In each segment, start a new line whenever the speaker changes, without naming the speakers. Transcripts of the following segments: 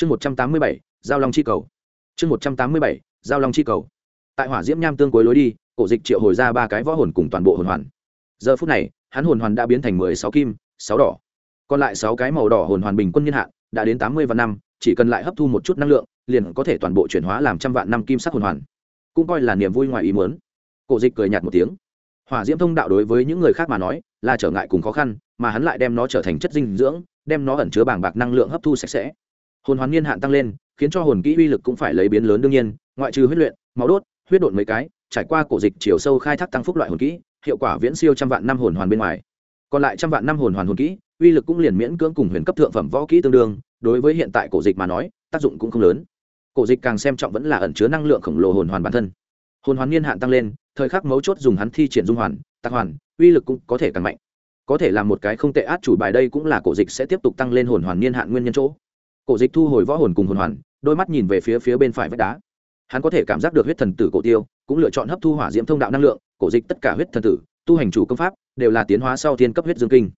chương một trăm tám mươi bảy, giao long chi cầu. Chương một trăm tám mươi bảy, giao long chi cầu. Tại hỏa diễm nham tương cuối lối đi, cổ dịch triệu hồi ra ba cái võ hồn cùng toàn bộ hồn hoàn. Giờ phút này, hắn hồn hoàn đã biến thành mười sáu kim, sáu đỏ. Còn lại sáu cái màu đỏ hồn hoàn bình quân niên hạn, đã đến tám mươi vạn năm, chỉ cần lại hấp thu một chút năng lượng, liền có thể toàn bộ chuyển hóa làm trăm vạn năm kim sắc hồn hoàn. Cũng coi là niềm vui ngoài ý muốn. Cổ dịch cười nhạt một tiếng. Hỏa diễm thông đạo đối với những người khác mà nói, là trở ngại cùng khó khăn, mà hắn lại đem nó trở thành chất dinh dưỡng, đem nó ẩn chứa bàng bạc năng lượng hấp thu sạch sẽ hồn hoàn niên hạn tăng lên, khiến cho hồn kỹ uy lực cũng phải lấy biến lớn đương nhiên, ngoại trừ huyết luyện, máu đốt, huyết đột mấy cái, trải qua cổ dịch chiều sâu khai thác tăng phúc loại hồn kỹ, hiệu quả viễn siêu trăm vạn năm hồn hoàn bên ngoài. Còn lại trăm vạn năm hồn hoàn hồn kỹ, uy lực cũng liền miễn cưỡng cùng huyền cấp thượng phẩm võ kỹ tương đương, đối với hiện tại cổ dịch mà nói, tác dụng cũng không lớn. Cổ dịch càng xem trọng vẫn là ẩn chứa năng lượng khổng lồ hồn hoàn bản thân. Hồn hoàn niên hạn tăng lên, thời khắc mấu chốt dùng hắn thi triển dung hoàn, tạc hoàn, uy lực cũng có thể càng mạnh. Có thể là một cái không tệ át chủ bài đây cũng là cổ dịch sẽ tiếp tục tăng lên hồn hoàn niên hạn nguyên nhân chỗ cổ dịch thu hồi võ hồn cùng hồn hoàn, đôi mắt nhìn về phía phía bên phải vách đá. Hắn có thể cảm giác được huyết thần tử cổ tiêu, cũng lựa chọn hấp thu hỏa diễm thông đạo năng lượng, cổ dịch tất cả huyết thần tử, tu hành chủ công pháp, đều là tiến hóa sau thiên cấp huyết dương kinh.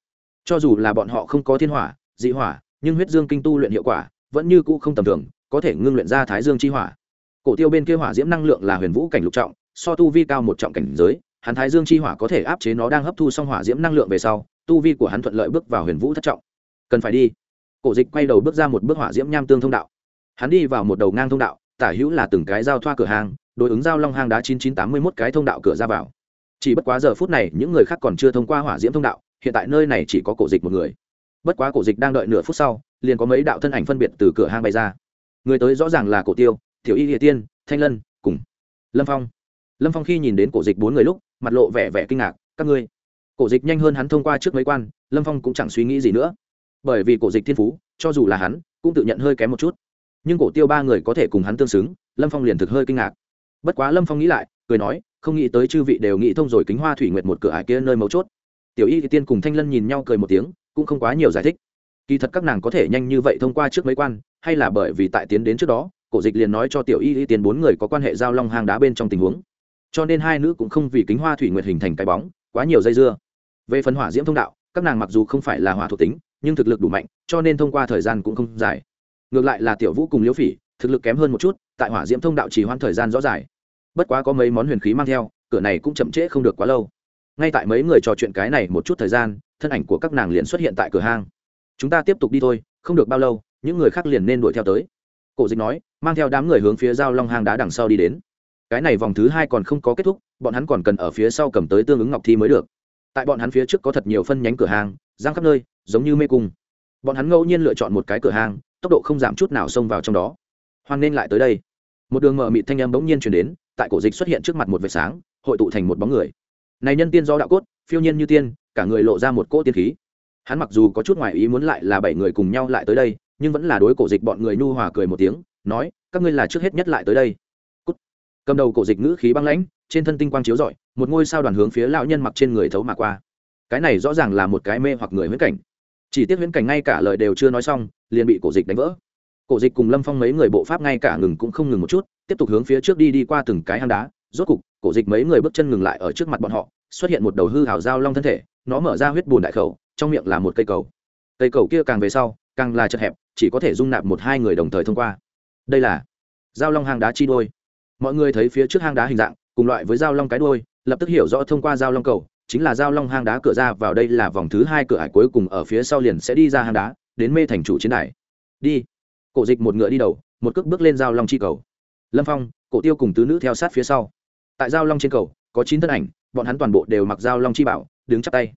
Cho dù là bọn họ không có thiên hỏa, dị hỏa, nhưng huyết dương kinh tu luyện hiệu quả vẫn như cũ không tầm thường, có thể ngưng luyện ra thái dương chi hỏa. Cổ tiêu bên kia hỏa diễm năng lượng là huyền vũ cảnh lục trọng, so tu vi cao một trọng cảnh giới, hắn thái dương chi hỏa có thể áp chế nó đang hấp thu xong hỏa diễm năng lượng về sau, tu vi của hắn thuận lợi bước vào huyền vũ thất trọng. Cần phải đi cổ dịch quay đầu bước ra một bước hỏa diễm nham tương thông đạo. Hắn đi vào một đầu ngang thông đạo, tả hữu là từng cái giao thoa cửa hàng đối ứng giao long hang đá chín chín tám mươi mốt cái thông đạo cửa ra vào. Chỉ bất quá giờ phút này, những người khác còn chưa thông qua hỏa diễm thông đạo, hiện tại nơi này chỉ có cổ dịch một người. Bất quá cổ dịch đang đợi nửa phút sau, liền có mấy đạo thân ảnh phân biệt từ cửa hang bay ra. Người tới rõ ràng là cổ tiêu, tiểu y địa tiên, thanh lân, cùng lâm phong. Lâm phong khi nhìn đến cổ dịch bốn người lúc, mặt lộ vẻ vẻ kinh ngạc, các ngươi? Cổ dịch nhanh hơn hắn thông qua trước mấy quan, lâm phong cũng chẳng suy nghĩ gì nữa bởi vì cổ dịch thiên phú, cho dù là hắn, cũng tự nhận hơi kém một chút. Nhưng cổ tiêu ba người có thể cùng hắn tương xứng, lâm phong liền thực hơi kinh ngạc. Bất quá lâm phong nghĩ lại, cười nói, không nghĩ tới chư vị đều nghĩ thông rồi kính hoa thủy nguyệt một cửa ải kia nơi mấu chốt. Tiểu y tiên cùng thanh lân nhìn nhau cười một tiếng, cũng không quá nhiều giải thích. Kỳ thật các nàng có thể nhanh như vậy thông qua trước mấy quan, hay là bởi vì tại tiến đến trước đó, cổ dịch liền nói cho tiểu y thì tiên bốn người có quan hệ giao long hang đá bên trong tình huống. Cho nên hai nữ cũng không vì kính hoa thủy nguyệt hình thành cái bóng, quá nhiều dây dưa. Về phần hỏa diễm thông đạo, các nàng mặc dù không phải là hỏa thuộc tính nhưng thực lực đủ mạnh, cho nên thông qua thời gian cũng không dài. Ngược lại là tiểu vũ cùng liễu phỉ, thực lực kém hơn một chút, tại hỏa diễm thông đạo chỉ hoãn thời gian rõ dài bất quá có mấy món huyền khí mang theo, cửa này cũng chậm trễ không được quá lâu. Ngay tại mấy người trò chuyện cái này một chút thời gian, thân ảnh của các nàng liền xuất hiện tại cửa hang. Chúng ta tiếp tục đi thôi, không được bao lâu, những người khác liền nên đuổi theo tới. Cổ dịch nói, mang theo đám người hướng phía giao long hang đá đằng sau đi đến. Cái này vòng thứ hai còn không có kết thúc, bọn hắn còn cần ở phía sau cầm tới tương ứng ngọc thi mới được. Tại bọn hắn phía trước có thật nhiều phân nhánh cửa hàng giang khắp nơi, giống như mê cung. Bọn hắn ngẫu nhiên lựa chọn một cái cửa hàng tốc độ không giảm chút nào xông vào trong đó. Hoan nên lại tới đây. Một đường mờ mịt thanh âm bỗng nhiên chuyển đến, tại cổ dịch xuất hiện trước mặt một vệt sáng, hội tụ thành một bóng người. Này nhân tiên do đạo cốt, phiêu nhiên như tiên, cả người lộ ra một cỗ tiên khí. Hắn mặc dù có chút ngoài ý muốn lại là bảy người cùng nhau lại tới đây, nhưng vẫn là đối cổ dịch bọn người nhu hòa cười một tiếng, nói, các ngươi là trước hết nhất lại tới đây. Cút. cầm đầu cổ dịch ngữ khí băng lãnh, trên thân tinh quang chiếu rọi, một ngôi sao đoàn hướng phía lão nhân mặc trên người thấu mà qua cái này rõ ràng là một cái mê hoặc người huyễn cảnh. Chỉ tiếc huyễn cảnh ngay cả lời đều chưa nói xong, liền bị cổ dịch đánh vỡ. Cổ dịch cùng lâm phong mấy người bộ pháp ngay cả ngừng cũng không ngừng một chút, tiếp tục hướng phía trước đi đi qua từng cái hang đá. Rốt cục, cổ dịch mấy người bước chân ngừng lại ở trước mặt bọn họ, xuất hiện một đầu hư hào dao long thân thể, nó mở ra huyết bùn đại khẩu, trong miệng là một cây cầu. Cây cầu kia càng về sau, càng là chật hẹp, chỉ có thể dung nạp một hai người đồng thời thông qua. Đây là dao long hang đá chi đôi. Mọi người thấy phía trước hang đá hình dạng, cùng loại với dao long cái đôi, lập tức hiểu rõ thông qua dao long cầu chính là giao long hang đá cửa ra vào đây là vòng thứ hai cửa ải cuối cùng ở phía sau liền sẽ đi ra hang đá, đến mê thành chủ chiến đài. Đi. Cổ dịch một ngựa đi đầu, một cước bước lên giao long chi cầu. Lâm phong, cổ tiêu cùng tứ nữ theo sát phía sau. Tại giao long trên cầu, có chín thân ảnh, bọn hắn toàn bộ đều mặc giao long chi bảo, đứng chắp tay.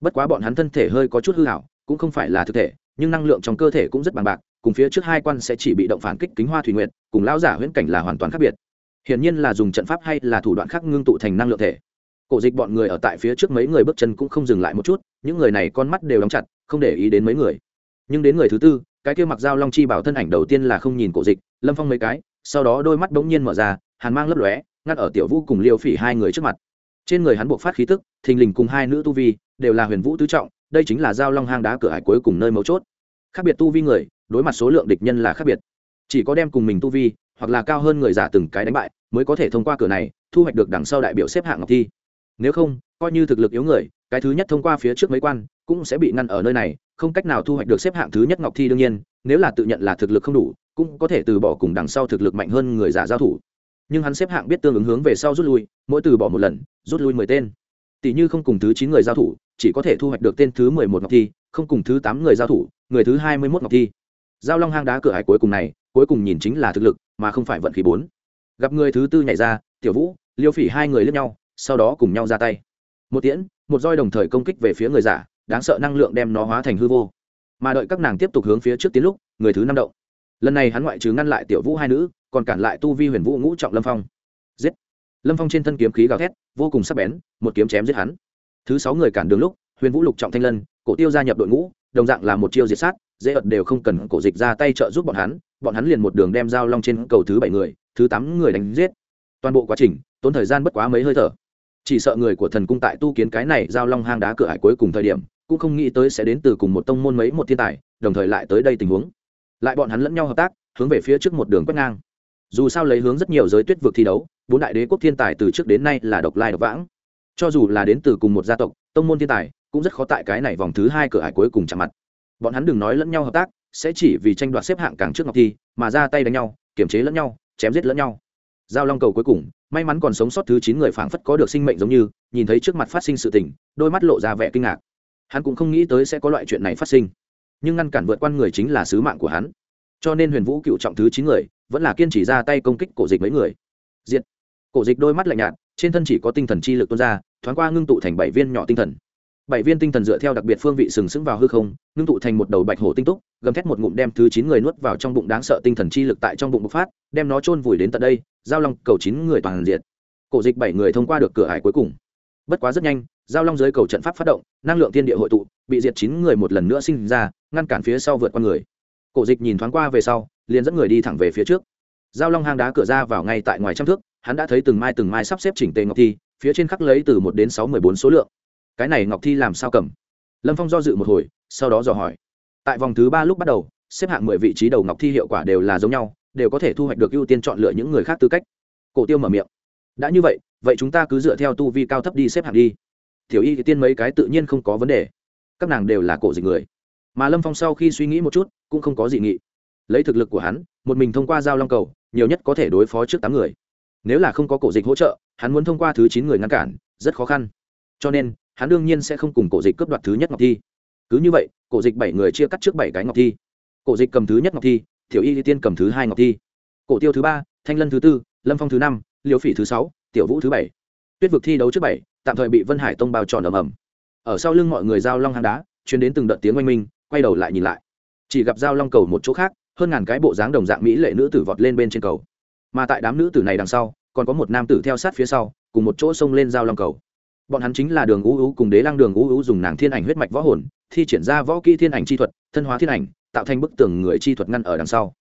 Bất quá bọn hắn thân thể hơi có chút hư hảo cũng không phải là thực thể, nhưng năng lượng trong cơ thể cũng rất bằng bạc, cùng phía trước hai quan sẽ chỉ bị động phản kích kính hoa thủy nguyện cùng lão giả huyễn cảnh là hoàn toàn khác biệt. Hiển nhiên là dùng trận pháp hay là thủ đoạn khác ngưng tụ thành năng lượng thể cổ dịch bọn người ở tại phía trước mấy người bước chân cũng không dừng lại một chút, những người này con mắt đều đóng chặt, không để ý đến mấy người. Nhưng đến người thứ tư, cái kia mặc dao long chi bảo thân ảnh đầu tiên là không nhìn cổ dịch, lâm phong mấy cái, sau đó đôi mắt bỗng nhiên mở ra, hàn mang lấp lóe, ngắt ở tiểu vũ cùng liêu phỉ hai người trước mặt. Trên người hắn buộc phát khí tức, thình lình cùng hai nữ tu vi, đều là huyền vũ tứ trọng, đây chính là dao long hang đá cửa hải cuối cùng nơi mấu chốt. Khác biệt tu vi người, đối mặt số lượng địch nhân là khác biệt. Chỉ có đem cùng mình tu vi, hoặc là cao hơn người giả từng cái đánh bại, mới có thể thông qua cửa này, thu hoạch được đằng sau đại biểu xếp hạng ngọc thi nếu không, coi như thực lực yếu người, cái thứ nhất thông qua phía trước mấy quan, cũng sẽ bị ngăn ở nơi này, không cách nào thu hoạch được xếp hạng thứ nhất ngọc thi đương nhiên, nếu là tự nhận là thực lực không đủ, cũng có thể từ bỏ cùng đằng sau thực lực mạnh hơn người giả giao thủ. Nhưng hắn xếp hạng biết tương ứng hướng về sau rút lui, mỗi từ bỏ một lần, rút lui mười tên. Tỷ như không cùng thứ chín người giao thủ, chỉ có thể thu hoạch được tên thứ mười một ngọc thi, không cùng thứ tám người giao thủ, người thứ hai mươi mốt ngọc thi. Giao long hang đá cửa hải cuối cùng này, cuối cùng nhìn chính là thực lực, mà không phải vận khí bốn. Gặp người thứ tư nhảy ra, tiểu vũ, liêu phỉ hai người lướt nhau sau đó cùng nhau ra tay. Một tiễn, một roi đồng thời công kích về phía người giả, đáng sợ năng lượng đem nó hóa thành hư vô. Mà đợi các nàng tiếp tục hướng phía trước tiến lúc, người thứ năm động. Lần này hắn ngoại trừ ngăn lại tiểu vũ hai nữ, còn cản lại tu vi huyền vũ ngũ trọng lâm phong. Giết! Lâm phong trên thân kiếm khí gào thét, vô cùng sắc bén, một kiếm chém giết hắn. Thứ sáu người cản đường lúc, huyền vũ lục trọng thanh lân, cổ tiêu gia nhập đội ngũ, đồng dạng là một chiêu diệt sát, dễ ợt đều không cần cổ dịch ra tay trợ giúp bọn hắn bọn hắn liền một đường đem dao long trên cầu thứ bảy người, thứ tám người đánh giết. Toàn bộ quá trình, tốn thời gian bất quá mấy hơi thở chỉ sợ người của thần cung tại tu kiến cái này giao long hang đá cửa hải cuối cùng thời điểm, cũng không nghĩ tới sẽ đến từ cùng một tông môn mấy một thiên tài, đồng thời lại tới đây tình huống. Lại bọn hắn lẫn nhau hợp tác, hướng về phía trước một đường quét ngang. Dù sao lấy hướng rất nhiều giới tuyết vực thi đấu, bốn đại đế quốc thiên tài từ trước đến nay là độc lai độc vãng. Cho dù là đến từ cùng một gia tộc, tông môn thiên tài cũng rất khó tại cái này vòng thứ hai cửa hải cuối cùng chạm mặt. Bọn hắn đừng nói lẫn nhau hợp tác, sẽ chỉ vì tranh đoạt xếp hạng càng trước ngọc thi, mà ra tay đánh nhau kiểm chế lẫn nhau, chém giết lẫn nhau. Giao long cầu cuối cùng may mắn còn sống sót thứ chín người phảng phất có được sinh mệnh giống như, nhìn thấy trước mặt phát sinh sự tình, đôi mắt lộ ra vẻ kinh ngạc. Hắn cũng không nghĩ tới sẽ có loại chuyện này phát sinh. Nhưng ngăn cản vượt qua người chính là sứ mạng của hắn. Cho nên huyền vũ cựu trọng thứ chín người, vẫn là kiên trì ra tay công kích cổ dịch mấy người. Diệt. Cổ dịch đôi mắt lạnh nhạt, trên thân chỉ có tinh thần chi lực tuôn ra, thoáng qua ngưng tụ thành bảy viên nhỏ tinh thần. Bảy viên tinh thần dựa theo đặc biệt phương vị sừng sững vào hư không, ngưng tụ thành một đầu bạch hổ tinh túc, gầm thét một ngụm đem thứ chín người nuốt vào trong bụng đáng sợ tinh thần chi lực tại trong bụng bộc phát, đem nó chôn vùi đến tận đây giao long cầu chín người toàn diện. Cổ dịch bảy người thông qua được cửa hải cuối cùng. Bất quá rất nhanh, giao long dưới cầu trận pháp phát động, năng lượng thiên địa hội tụ, bị diệt chín người một lần nữa sinh ra, ngăn cản phía sau vượt qua người. Cổ dịch nhìn thoáng qua về sau, liền dẫn người đi thẳng về phía trước. Giao long hang đá cửa ra vào ngay tại ngoài trăm thước, hắn đã thấy từng mai từng mai sắp xếp chỉnh tề ngọc thi, phía trên khắc lấy từ một đến sáu mười bốn số lượng. Cái này ngọc thi làm sao cầm? Lâm phong do dự một hồi, sau đó dò hỏi. Tại vòng thứ ba lúc bắt đầu, xếp hạng mười vị trí đầu ngọc thi hiệu quả đều là giống nhau đều có thể thu hoạch được ưu tiên chọn lựa những người khác tư cách. Cổ tiêu mở miệng. Đã như vậy vậy chúng ta cứ dựa theo tu vi cao thấp đi xếp hạng đi. Thiểu y thì tiên mấy cái tự nhiên không có vấn đề. Các nàng đều là cổ dịch người. Mà lâm phong sau khi suy nghĩ một chút, cũng không có dị nghị. Lấy thực lực của hắn, một mình thông qua giao long cầu, nhiều nhất có thể đối phó trước tám người. Nếu là không có cổ dịch hỗ trợ, hắn muốn thông qua thứ chín người ngăn cản, rất khó khăn. Cho nên, hắn đương nhiên sẽ không cùng cổ dịch cướp đoạt thứ nhất ngọc thi. Cứ như vậy, cổ dịch bảy người chia cắt trước bảy cái ngọc thi. Cổ dịch cầm thứ nhất ngọc thi Tiểu y tiên cầm thứ hai ngọc thi. Cổ tiêu thứ ba, thanh lân thứ tư, lâm phong thứ năm liêu phỉ thứ sáu, tiểu vũ thứ bảy. Tuyết vực thi đấu trước bảy, tạm thời bị vân hải tông bao tròn ầm ầm. Ở sau lưng mọi người giao long hang đá chuyến đến từng đợt tiếng oanh minh, quay đầu lại nhìn lại. Chỉ gặp giao long cầu một chỗ khác, hơn ngàn cái bộ dáng đồng dạng mỹ lệ nữ tử vọt lên bên trên cầu. Mà tại đám nữ tử này đằng sau, còn có một nam tử theo sát phía sau, cùng một chỗ xông lên giao long cầu bọn hắn chính là đường ú ú cùng đế lăng đường ú ú dùng nàng thiên ảnh huyết mạch võ hồn, thi triển ra võ kỹ thiên ảnh chi thuật, thân hóa thiên ảnh, tạo thành bức tường người chi thuật ngăn ở đằng sau.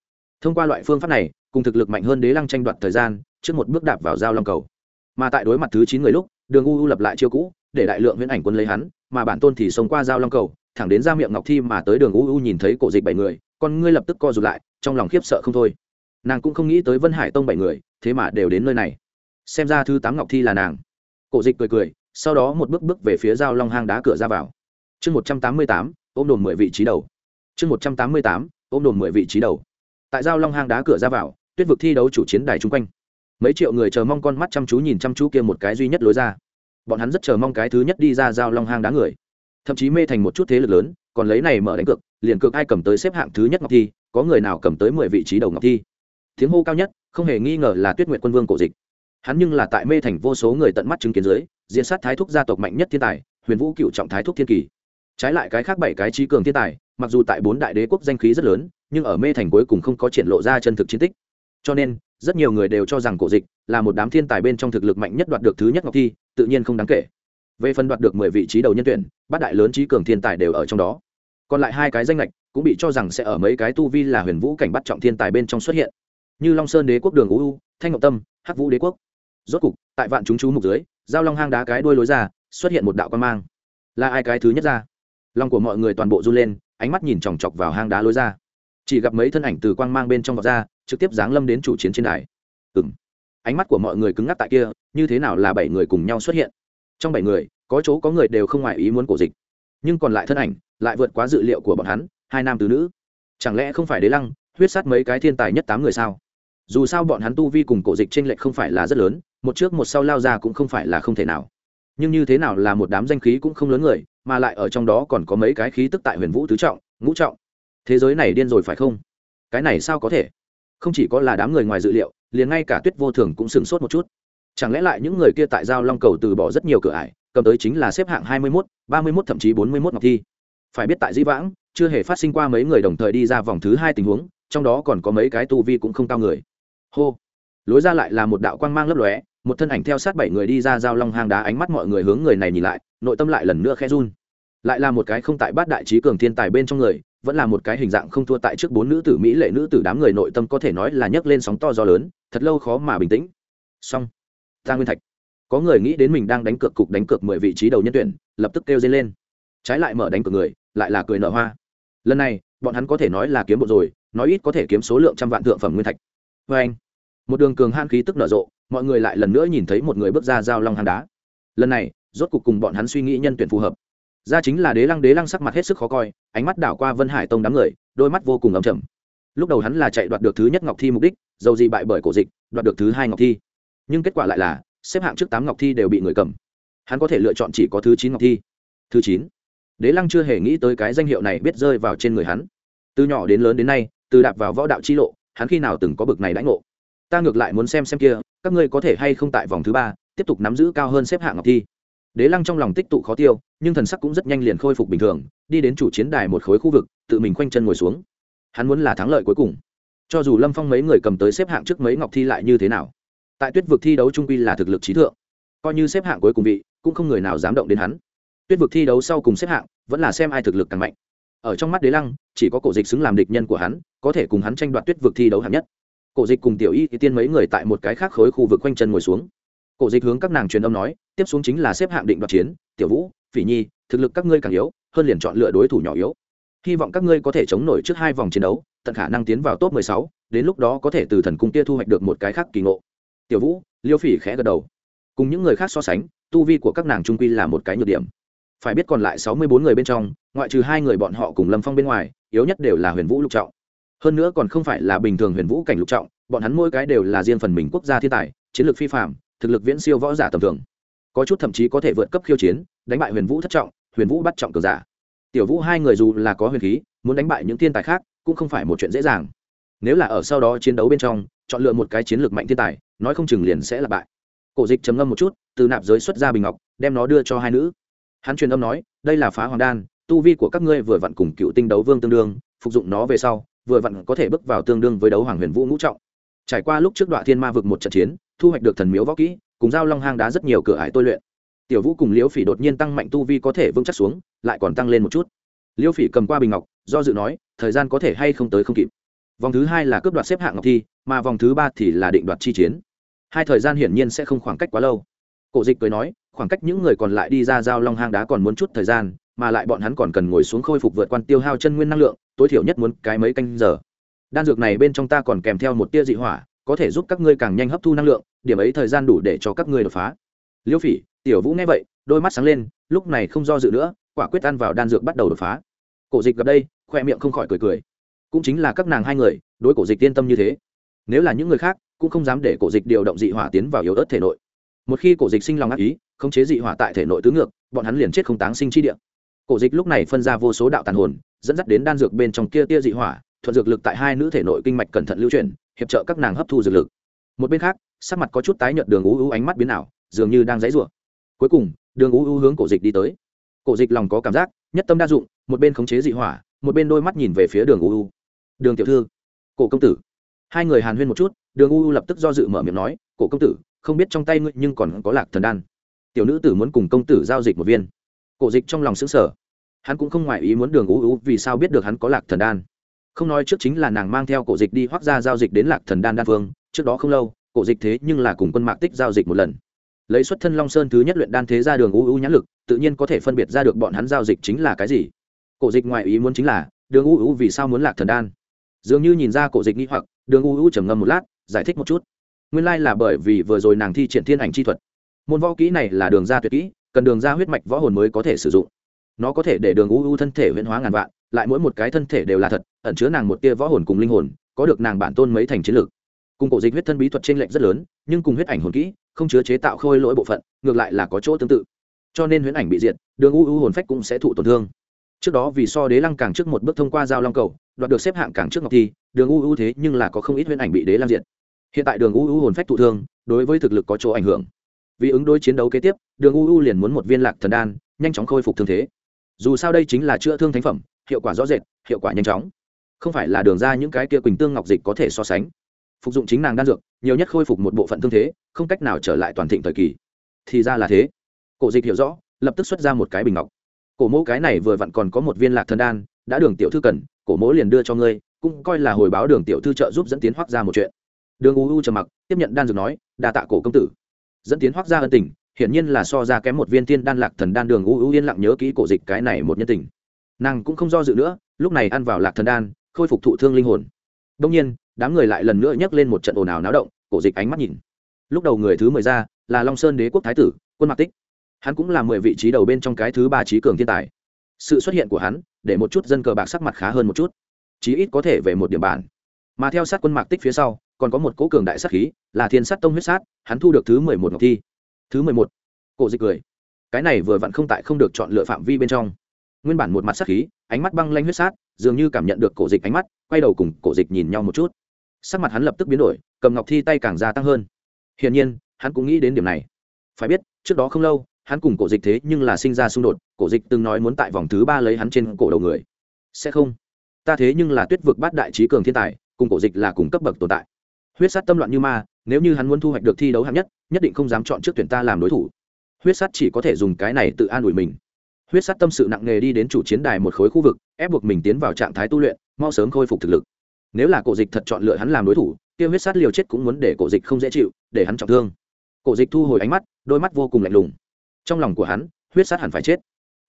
Thông qua loại phương pháp này, cùng thực lực mạnh hơn đế lăng tranh đoạt thời gian, trước một bước đạp vào giao long cầu. Mà tại đối mặt thứ chín người lúc, đường u u lập lại chiêu cũ, để đại lượng huyễn ảnh quân lấy hắn, mà bản tôn thì sống qua giao long cầu, thẳng đến ra miệng ngọc thi mà tới đường u u nhìn thấy cổ dịch bảy người, con ngươi lập tức co rụt lại, trong lòng khiếp sợ không thôi. Nàng cũng không nghĩ tới vân hải tông bảy người, thế mà đều đến nơi này. Xem ra thứ tám ngọc thi là nàng. Cổ dịch cười cười sau đó một bước bước về phía giao long hang đá cửa ra vào. Chương một trăm tám mươi tám, ôm đồn mười vị trí đầu. Chương một trăm tám mươi tám, ôm đồn mười vị trí đầu. Tại giao long hang đá cửa ra vào, tuyết vực thi đấu chủ chiến đài chung quanh. Mấy triệu người chờ mong con mắt chăm chú nhìn chăm chú kia một cái duy nhất lối ra. Bọn hắn rất chờ mong cái thứ nhất đi ra giao long hang đá người. Thậm chí mê thành một chút thế lực lớn, còn lấy này mở đánh cược, liền cược ai cầm tới xếp hạng thứ nhất ngọc thi, có người nào cầm tới mười vị trí đầu ngọc thi. Tiếng hô cao nhất, không hề nghi ngờ là tuyết nguyện quân vương cổ dịch. Hắn nhưng là tại mê thành vô số người tận mắt chứng kiến dưới diễn sát thái thúc gia tộc mạnh nhất thiên tài, huyền vũ cựu trọng thái thúc thiên kỳ. Trái lại cái khác bảy cái trí cường thiên tài, mặc dù tại bốn đại đế quốc danh khí rất lớn, nhưng ở mê thành cuối cùng không có triển lộ ra chân thực chiến tích. Cho nên, rất nhiều người đều cho rằng cổ dịch là một đám thiên tài bên trong thực lực mạnh nhất đoạt được thứ nhất ngọc thi, tự nhiên không đáng kể. Về phần đoạt được mười vị trí đầu nhân tuyển, bát đại lớn trí cường thiên tài đều ở trong đó. Còn lại hai cái danh lệch cũng bị cho rằng sẽ ở mấy cái tu vi là huyền vũ cảnh bắt trọng thiên tài bên trong xuất hiện. Như long sơn đế quốc đường u, thanh ngọc tâm, hắc vũ đế quốc. Rốt cục, tại vạn chúng chú mục dưới giao long hang đá cái đuôi lối ra, xuất hiện một đạo quan mang. Là ai cái thứ nhất ra? Lòng của mọi người toàn bộ run lên, ánh mắt nhìn chòng chọc vào hang đá lối ra. Chỉ gặp mấy thân ảnh từ quang mang bên trong vọt ra, trực tiếp giáng lâm đến chủ chiến trên đài. Ừng ánh mắt của mọi người cứng ngắc tại kia, như thế nào là bảy người cùng nhau xuất hiện? Trong bảy người, có chỗ có người đều không ngoài ý muốn cổ dịch. Nhưng còn lại thân ảnh, lại vượt quá dự liệu của bọn hắn, hai nam tứ nữ. Chẳng lẽ không phải đế lăng, huyết sát mấy cái thiên tài nhất tám người sao? Dù sao bọn hắn tu vi cùng cổ dịch t r ê n lệch không phải là rất lớn một trước một sau lao ra cũng không phải là không thể nào. Nhưng như thế nào là một đám danh khí cũng không lớn người, mà lại ở trong đó còn có mấy cái khí tức tại huyền vũ tứ trọng, ngũ trọng. Thế giới này điên rồi phải không? Cái này sao có thể? Không chỉ có là đám người ngoài dự liệu, liền ngay cả tuyết vô thường cũng sửng sốt một chút. Chẳng lẽ lại những người kia tại giao long cầu từ bỏ rất nhiều cửa ải, cầm tới chính là xếp hạng hai mươi mốt, ba mươi mốt thậm chí bốn mươi mốt ngọc thi. Phải biết tại di vãng, chưa hề phát sinh qua mấy người đồng thời đi ra vòng thứ hai tình huống, trong đó còn có mấy cái tu vi cũng không cao người. Hô. Lối ra lại là một đạo quang mang lấp lóe một thân ảnh theo sát bảy người đi ra giao long hang đá ánh mắt mọi người hướng người này nhìn lại, nội tâm lại lần nữa khẽ run. Lại là một cái không tại bát đại trí cường thiên tài bên trong người, vẫn là một cái hình dạng không thua tại trước bốn nữ tử mỹ lệ nữ tử đám người nội tâm có thể nói là nhấc lên sóng to gió lớn, thật lâu khó mà bình tĩnh. Xong. Ta nguyên thạch. Có người nghĩ đến mình đang đánh cược cục đánh cược mười vị trí đầu nhân tuyển, lập tức kêu dây lên. Trái lại mở đánh cược người, lại là cười nở hoa. Lần này, bọn hắn có thể nói là kiếm bộ rồi, nói ít có thể kiếm số lượng trăm vạn thượng phẩm nguyên thạch. Vê anh một đường cường han khí tức nở rộ mọi người lại lần nữa nhìn thấy một người bước ra giao long hang đá. Lần này, rốt cục cùng bọn hắn suy nghĩ nhân tuyển phù hợp. Ra chính là đế lăng đế lăng sắc mặt hết sức khó coi, ánh mắt đảo qua vân hải tông đám người, đôi mắt vô cùng ấm chầm lúc đầu hắn là chạy đoạt được thứ nhất ngọc thi mục đích, dầu gì bại bởi cổ dịch, đoạt được thứ hai ngọc thi. Nhưng kết quả lại là, xếp hạng trước tám ngọc thi đều bị người cầm. Hắn có thể lựa chọn chỉ có thứ chín ngọc thi. Thứ chín. Đế lăng chưa hề nghĩ tới cái danh hiệu này biết rơi vào trên người hắn. Từ nhỏ đến lớn đến nay, từ đạp vào võ đạo chi lộ, hắn khi nào từng có bực này đãi ngộ ta ngược lại muốn xem xem kia, các ngươi có thể hay không tại vòng thứ ba, tiếp tục nắm giữ cao hơn xếp hạng ngọc thi. Đế lăng trong lòng tích tụ khó tiêu, nhưng thần sắc cũng rất nhanh liền khôi phục bình thường, đi đến chủ chiến đài một khối khu vực, tự mình khoanh chân ngồi xuống. Hắn muốn là thắng lợi cuối cùng. Cho dù lâm phong mấy người cầm tới xếp hạng trước mấy ngọc thi lại như thế nào, tại tuyết vực thi đấu trung quy là thực lực trí thượng. Coi như xếp hạng cuối cùng vị, cũng không người nào dám động đến hắn. Tuyết vực thi đấu sau cùng xếp hạng, vẫn là xem ai thực lực càng mạnh. Ở trong mắt đế lăng, chỉ có cổ dịch xứng làm địch nhân của hắn, có thể cùng hắn tranh đoạt tuyết vực thi đấu hạng nhất cổ dịch cùng tiểu y thì tiên mấy người tại một cái khác khối khu vực quanh chân ngồi xuống. Cổ dịch hướng các nàng truyền âm nói tiếp xuống chính là xếp hạng định đoạt chiến tiểu vũ phỉ nhi thực lực các ngươi càng yếu hơn liền chọn lựa đối thủ nhỏ yếu. Hy vọng các ngươi có thể chống nổi trước hai vòng chiến đấu tận khả năng tiến vào top 16, đến lúc đó có thể từ thần cung kia thu hoạch được một cái khác kỳ ngộ. Tiểu vũ liêu phỉ khẽ gật đầu. Cùng những người khác so sánh tu vi của các nàng trung quy là một cái nhược điểm. Phải biết còn lại sáu mươi bốn người bên trong ngoại trừ hai người bọn họ cùng lâm phong bên ngoài yếu nhất đều là huyền vũ lục trọng hơn nữa còn không phải là bình thường huyền vũ cảnh lục trọng, bọn hắn mỗi cái đều là riêng phần mình quốc gia thiên tài, chiến lược phi phạm thực lực viễn siêu võ giả tầm thường. Có chút thậm chí có thể vượt cấp khiêu chiến, đánh bại huyền vũ thất trọng, huyền vũ bắt trọng cường giả. Tiểu vũ hai người dù là có huyền khí, muốn đánh bại những thiên tài khác, cũng không phải một chuyện dễ dàng. Nếu là ở sau đó chiến đấu bên trong, chọn lựa một cái chiến lược mạnh thiên tài, nói không chừng liền sẽ là bại. Cổ dịch trầm ngâm một chút, từ nạp giới xuất ra bình ngọc, đem nó đưa cho hai nữ. Hắn truyền âm nói, đây là phá hoàng đan, tu vi của các ngươi vừa vặn cùng cựu tinh đấu vương tương đương, phục dụng nó về sau vừa vặn có thể bước vào tương đương với đấu hoàng huyền vũ ngũ trọng. Trải qua lúc trước đoạn thiên ma vực một trận chiến, thu hoạch được thần miếu võ kỹ, cùng giao long hang đá rất nhiều cửa ải tôi luyện. Tiểu vũ cùng liễu phỉ đột nhiên tăng mạnh tu vi có thể vững chắc xuống, lại còn tăng lên một chút. Liễu phỉ cầm qua bình ngọc, do dự nói, thời gian có thể hay không tới không kịp. Vòng thứ hai là cướp đoạt xếp hạng ngọc thi, mà vòng thứ ba thì là định đoạt chi chiến. Hai thời gian hiển nhiên sẽ không khoảng cách quá lâu. Cổ dịch cười nói, khoảng cách những người còn lại đi ra giao long hang đá còn muốn chút thời gian mà lại bọn hắn còn cần ngồi xuống khôi phục vượt quan tiêu hao chân nguyên năng lượng, tối thiểu nhất muốn cái mấy canh giờ. Đan dược này bên trong ta còn kèm theo một tia dị hỏa, có thể giúp các ngươi càng nhanh hấp thu năng lượng, điểm ấy thời gian đủ để cho các ngươi đột phá. Liêu phỉ, tiểu vũ nghe vậy, đôi mắt sáng lên, lúc này không do dự nữa, quả quyết ăn vào đan dược bắt đầu đột phá. Cổ dịch gặp đây, khoe miệng không khỏi cười cười. Cũng chính là các nàng hai người, đối cổ dịch yên tâm như thế. Nếu là những người khác, cũng không dám để cổ dịch điều động dị hỏa tiến vào yếu ớt thể nội. Một khi cổ dịch sinh lòng ác ý, khống chế dị hỏa tại thể nội tứ ngược, bọn hắn liền chết không táng sinh chi địa cổ dịch lúc này phân ra vô số đạo tàn hồn, dẫn dắt đến đan dược bên trong kia tia dị hỏa, thuận dược lực tại hai nữ thể nội kinh mạch cẩn thận lưu chuyển, hiệp trợ các nàng hấp thu dược lực. Một bên khác, sắc mặt có chút tái nhợt đường ú ú ánh mắt biến ảo, dường như đang dãy rủa. Cuối cùng, đường ú ú hướng cổ dịch đi tới. Cổ dịch lòng có cảm giác, nhất tâm đa dụng, một bên khống chế dị hỏa, một bên đôi mắt nhìn về phía đường ú ú đường tiểu thư, cổ công tử. Hai người hàn huyên một chút, đường u lập tức do dự mở miệng nói, cổ công tử, không biết trong tay ngươi nhưng còn có lạc thần đan. Tiểu nữ tử muốn cùng công tử giao dịch một viên cổ dịch trong lòng xứng sở hắn cũng không ngoại ý muốn đường ú ú, vì sao biết được hắn có lạc thần đan. Không nói trước chính là nàng mang theo cổ dịch đi hoác ra giao dịch đến lạc thần đan đan phương trước đó không lâu, cổ dịch thế nhưng là cùng quân mạc tích giao dịch một lần. Lấy xuất thân long sơn thứ nhất luyện đan thế ra đường ú ú nhãn lực, tự nhiên có thể phân biệt ra được bọn hắn giao dịch chính là cái gì. Cổ dịch ngoại ý muốn chính là, đường ú ú vì sao muốn lạc thần đan. Dường như nhìn ra cổ dịch nghĩ hoặc, đường u u trầm ngâm một lát, giải thích một chút. Nguyên lai là bởi vì vừa rồi nàng thi triển thiên ảnh chi thuật. Môn võ kỹ này là đường ra tuyệt kỹ cần đường ra huyết mạch võ hồn mới có thể sử dụng. Nó có thể để đường u u thân thể huyễn hóa ngàn vạn, lại mỗi một cái thân thể đều là thật, ẩn chứa nàng một tia võ hồn cùng linh hồn, có được nàng bản tôn mấy thành chiến lược. Cùng cổ dịch huyết thân bí thuật trên lệnh rất lớn, nhưng cùng huyết ảnh hồn kỹ, không chứa chế tạo khôi lỗi bộ phận, ngược lại là có chỗ tương tự. Cho nên huyễn ảnh bị diệt, đường u u hồn phách cũng sẽ thụ tổn thương. Trước đó vì so đế lăng càng trước một bước thông qua giao long cầu, đoạt được xếp hạng càng trước ngọc thi, đường u u thế nhưng là có không ít huyễn ảnh bị đế lăng diệt. Hiện tại đường u u hồn phách thụ thương, đối với thực lực có chỗ ảnh hưởng vì ứng đối chiến đấu kế tiếp, đường u u liền muốn một viên lạc thần đan, nhanh chóng khôi phục thương thế. Dù sao đây chính là chữa thương thánh phẩm, hiệu quả rõ rệt, hiệu quả nhanh chóng. Không phải là đường ra những cái kia quỳnh tương ngọc dịch có thể so sánh. Phục dụng chính nàng đan dược, nhiều nhất khôi phục một bộ phận thương thế, không cách nào trở lại toàn thịnh thời kỳ. Thì ra là thế. Cổ dịch hiểu rõ, lập tức xuất ra một cái bình ngọc. Cổ mẫu cái này vừa vặn còn có một viên lạc thần đan, đã đường tiểu thư cần, cổ mẫu liền đưa cho ngươi, cũng coi là hồi báo đường tiểu thư trợ giúp dẫn tiến hoác ra một chuyện. Đường u u trầm mặc, tiếp nhận đan dược nói, đa tạ cổ công tử dẫn tiến hoác ra ân tình, hiển nhiên là so ra kém một viên tiên đan lạc thần đan đường u u yên lặng nhớ kỹ cổ dịch cái này một nhân tình. Nàng cũng không do dự nữa, lúc này ăn vào lạc thần đan, khôi phục thụ thương linh hồn. Đông nhiên, đám người lại lần nữa nhấc lên một trận ồn ào náo động, cổ dịch ánh mắt nhìn. Lúc đầu người thứ mười ra là long sơn đế quốc thái tử, quân mạc tích. Hắn cũng là mười vị trí đầu bên trong cái thứ ba trí cường thiên tài. Sự xuất hiện của hắn, để một chút dân cờ bạc sắc mặt khá hơn một chút. Chí ít có thể về một điểm bản. Mà theo sát quân mạc tích phía sau còn có một cố cường đại sát khí, là thiên sát tông huyết sát, hắn thu được thứ mười một ngọc thi. Thứ mười một. Cổ dịch cười. Cái này vừa vặn không tại không được chọn lựa phạm vi bên trong. Nguyên bản một mặt sát khí, ánh mắt băng lanh huyết sát, dường như cảm nhận được cổ dịch ánh mắt, quay đầu cùng cổ dịch nhìn nhau một chút. Sắc mặt hắn lập tức biến đổi, cầm ngọc thi tay càng gia tăng hơn. Hiển nhiên, hắn cũng nghĩ đến điểm này. Phải biết, trước đó không lâu, hắn cùng cổ dịch thế nhưng là sinh ra xung đột, cổ dịch từng nói muốn tại vòng thứ ba lấy hắn trên cổ đầu người. Sẽ không. Ta thế nhưng là tuyết vực bát đại trí cường thiên tài, cùng cổ dịch là cùng cấp bậc tồn tại huyết sát tâm loạn như ma, nếu như hắn muốn thu hoạch được thi đấu hạng nhất nhất định không dám chọn trước tuyển ta làm đối thủ. Huyết sát chỉ có thể dùng cái này tự an ủi mình. Huyết sát tâm sự nặng nề đi đến chủ chiến đài một khối khu vực, ép buộc mình tiến vào trạng thái tu luyện, mau sớm khôi phục thực lực. Nếu là cổ dịch thật chọn lựa hắn làm đối thủ Tiêu huyết sát liều chết cũng muốn để cổ dịch không dễ chịu, để hắn trọng thương. Cổ dịch thu hồi ánh mắt, đôi mắt vô cùng lạnh lùng. Trong lòng của hắn, huyết sát hẳn phải chết.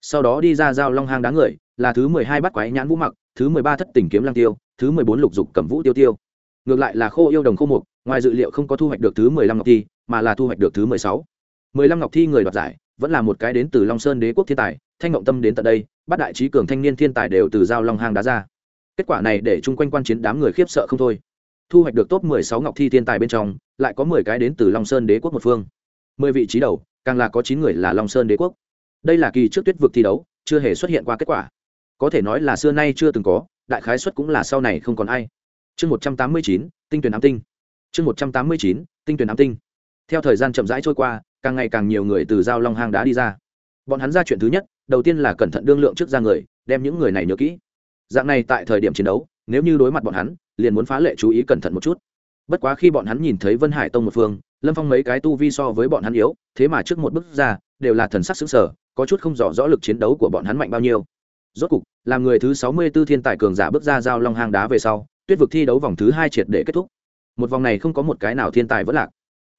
Sau đó đi ra giao long hang đá người, là thứ mười hai bắt quái nhãn vũ mặc, thứ mười ba thất tình kiếm lang tiêu, thứ mười bốn lục dục cầm vũ tiêu tiêu ngược lại là khô yêu đồng khô mục, ngoài dự liệu không có thu hoạch được thứ mười lăm ngọc thi, mà là thu hoạch được thứ mười sáu. Mười lăm ngọc thi người đoạt giải, vẫn là một cái đến từ long sơn đế quốc thiên tài, thanh ngộng tâm đến tận đây, bắt đại trí cường thanh niên thiên tài đều từ giao long hang đá ra. Kết quả này để chung quanh quan chiến đám người khiếp sợ không thôi. Thu hoạch được top mười sáu ngọc thi thiên tài bên trong, lại có mười cái đến từ long sơn đế quốc một phương. Mười vị trí đầu, càng là có chín người là long sơn đế quốc. Đây là kỳ trước tuyết vực thi đấu, chưa hề xuất hiện qua kết quả. Có thể nói là xưa nay chưa từng có, đại khái xuất cũng là sau này không còn ai chương một trăm tám mươi chín, tinh tuyển ám tinh. Chương một trăm tám mươi chín, tinh tuyển ám tinh. Theo thời gian chậm rãi trôi qua, càng ngày càng nhiều người từ giao long hang đá đi ra. Bọn hắn ra chuyện thứ nhất, đầu tiên là cẩn thận đương lượng trước ra người, đem những người này nhớ kỹ. Dạng này tại thời điểm chiến đấu, nếu như đối mặt bọn hắn, liền muốn phá lệ chú ý cẩn thận một chút. Bất quá khi bọn hắn nhìn thấy vân hải tông một phương, lâm phong mấy cái tu vi so với bọn hắn yếu, thế mà trước một bước ra, đều là thần sắc xứng sở có chút không rõ rõ lực chiến đấu của bọn hắn mạnh bao nhiêu. Rốt cục, làm người thứ sáu mươi b ố thiên tài cường giả bước ra giao long hang đá về sau tuyết vực thi đấu vòng thứ hai triệt để kết thúc. Một vòng này không có một cái nào thiên tài vẫn lạc.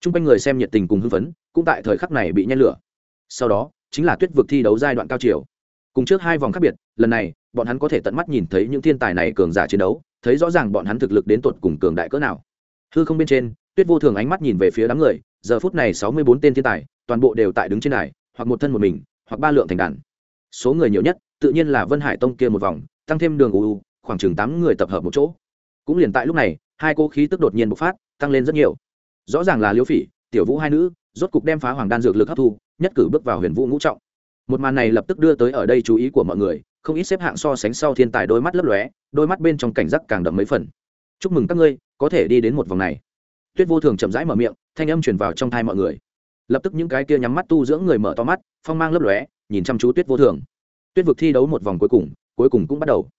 T r u n g quanh người xem nhiệt tình cùng hưng phấn, cũng tại thời khắc này bị nhen lửa. Sau đó, chính là tuyết vực thi đấu giai đoạn cao chiều. Cùng trước hai vòng khác biệt, lần này, bọn hắn có thể tận mắt nhìn thấy những thiên tài này cường giả chiến đấu, thấy rõ ràng bọn hắn thực lực đến tột cùng cường đại cỡ nào. Hư không bên trên, tuyết vô thường ánh mắt nhìn về phía đám người, giờ phút này sáu mươi bốn tên thiên tài, toàn bộ đều tại đứng trên đài, hoặc một thân một mình, hoặc ba lượng thành đàn. Số người nhiều nhất, tự nhiên là vân hải tông kia một vòng, tăng thêm đường u khoảng chừng tám người tập hợp một chỗ cũng liền tại lúc này, hai cô khí tức đột nhiên bộc phát, tăng lên rất nhiều. Rõ ràng là liêu phỉ, tiểu vũ hai nữ, rốt cục đem phá hoàng đan dược lực hấp thu, nhất cử bước vào huyền vũ ngũ trọng. Một màn này lập tức đưa tới ở đây chú ý của mọi người, không ít xếp hạng so sánh sau thiên tài đôi mắt lấp lóe, đôi mắt bên trong cảnh giác càng đậm mấy phần. Chúc mừng các ngươi, có thể đi đến một vòng này. Tuyết vô thường chậm rãi mở miệng, thanh âm truyền vào trong thai mọi người. Lập tức những cái kia nhắm mắt tu dưỡng người mở to mắt, phong mang lấp lóe, nhìn chăm chú tuyết vô thường. Tuyết vực thi đấu một vòng cuối cùng cuối cùng cũng bắt đầu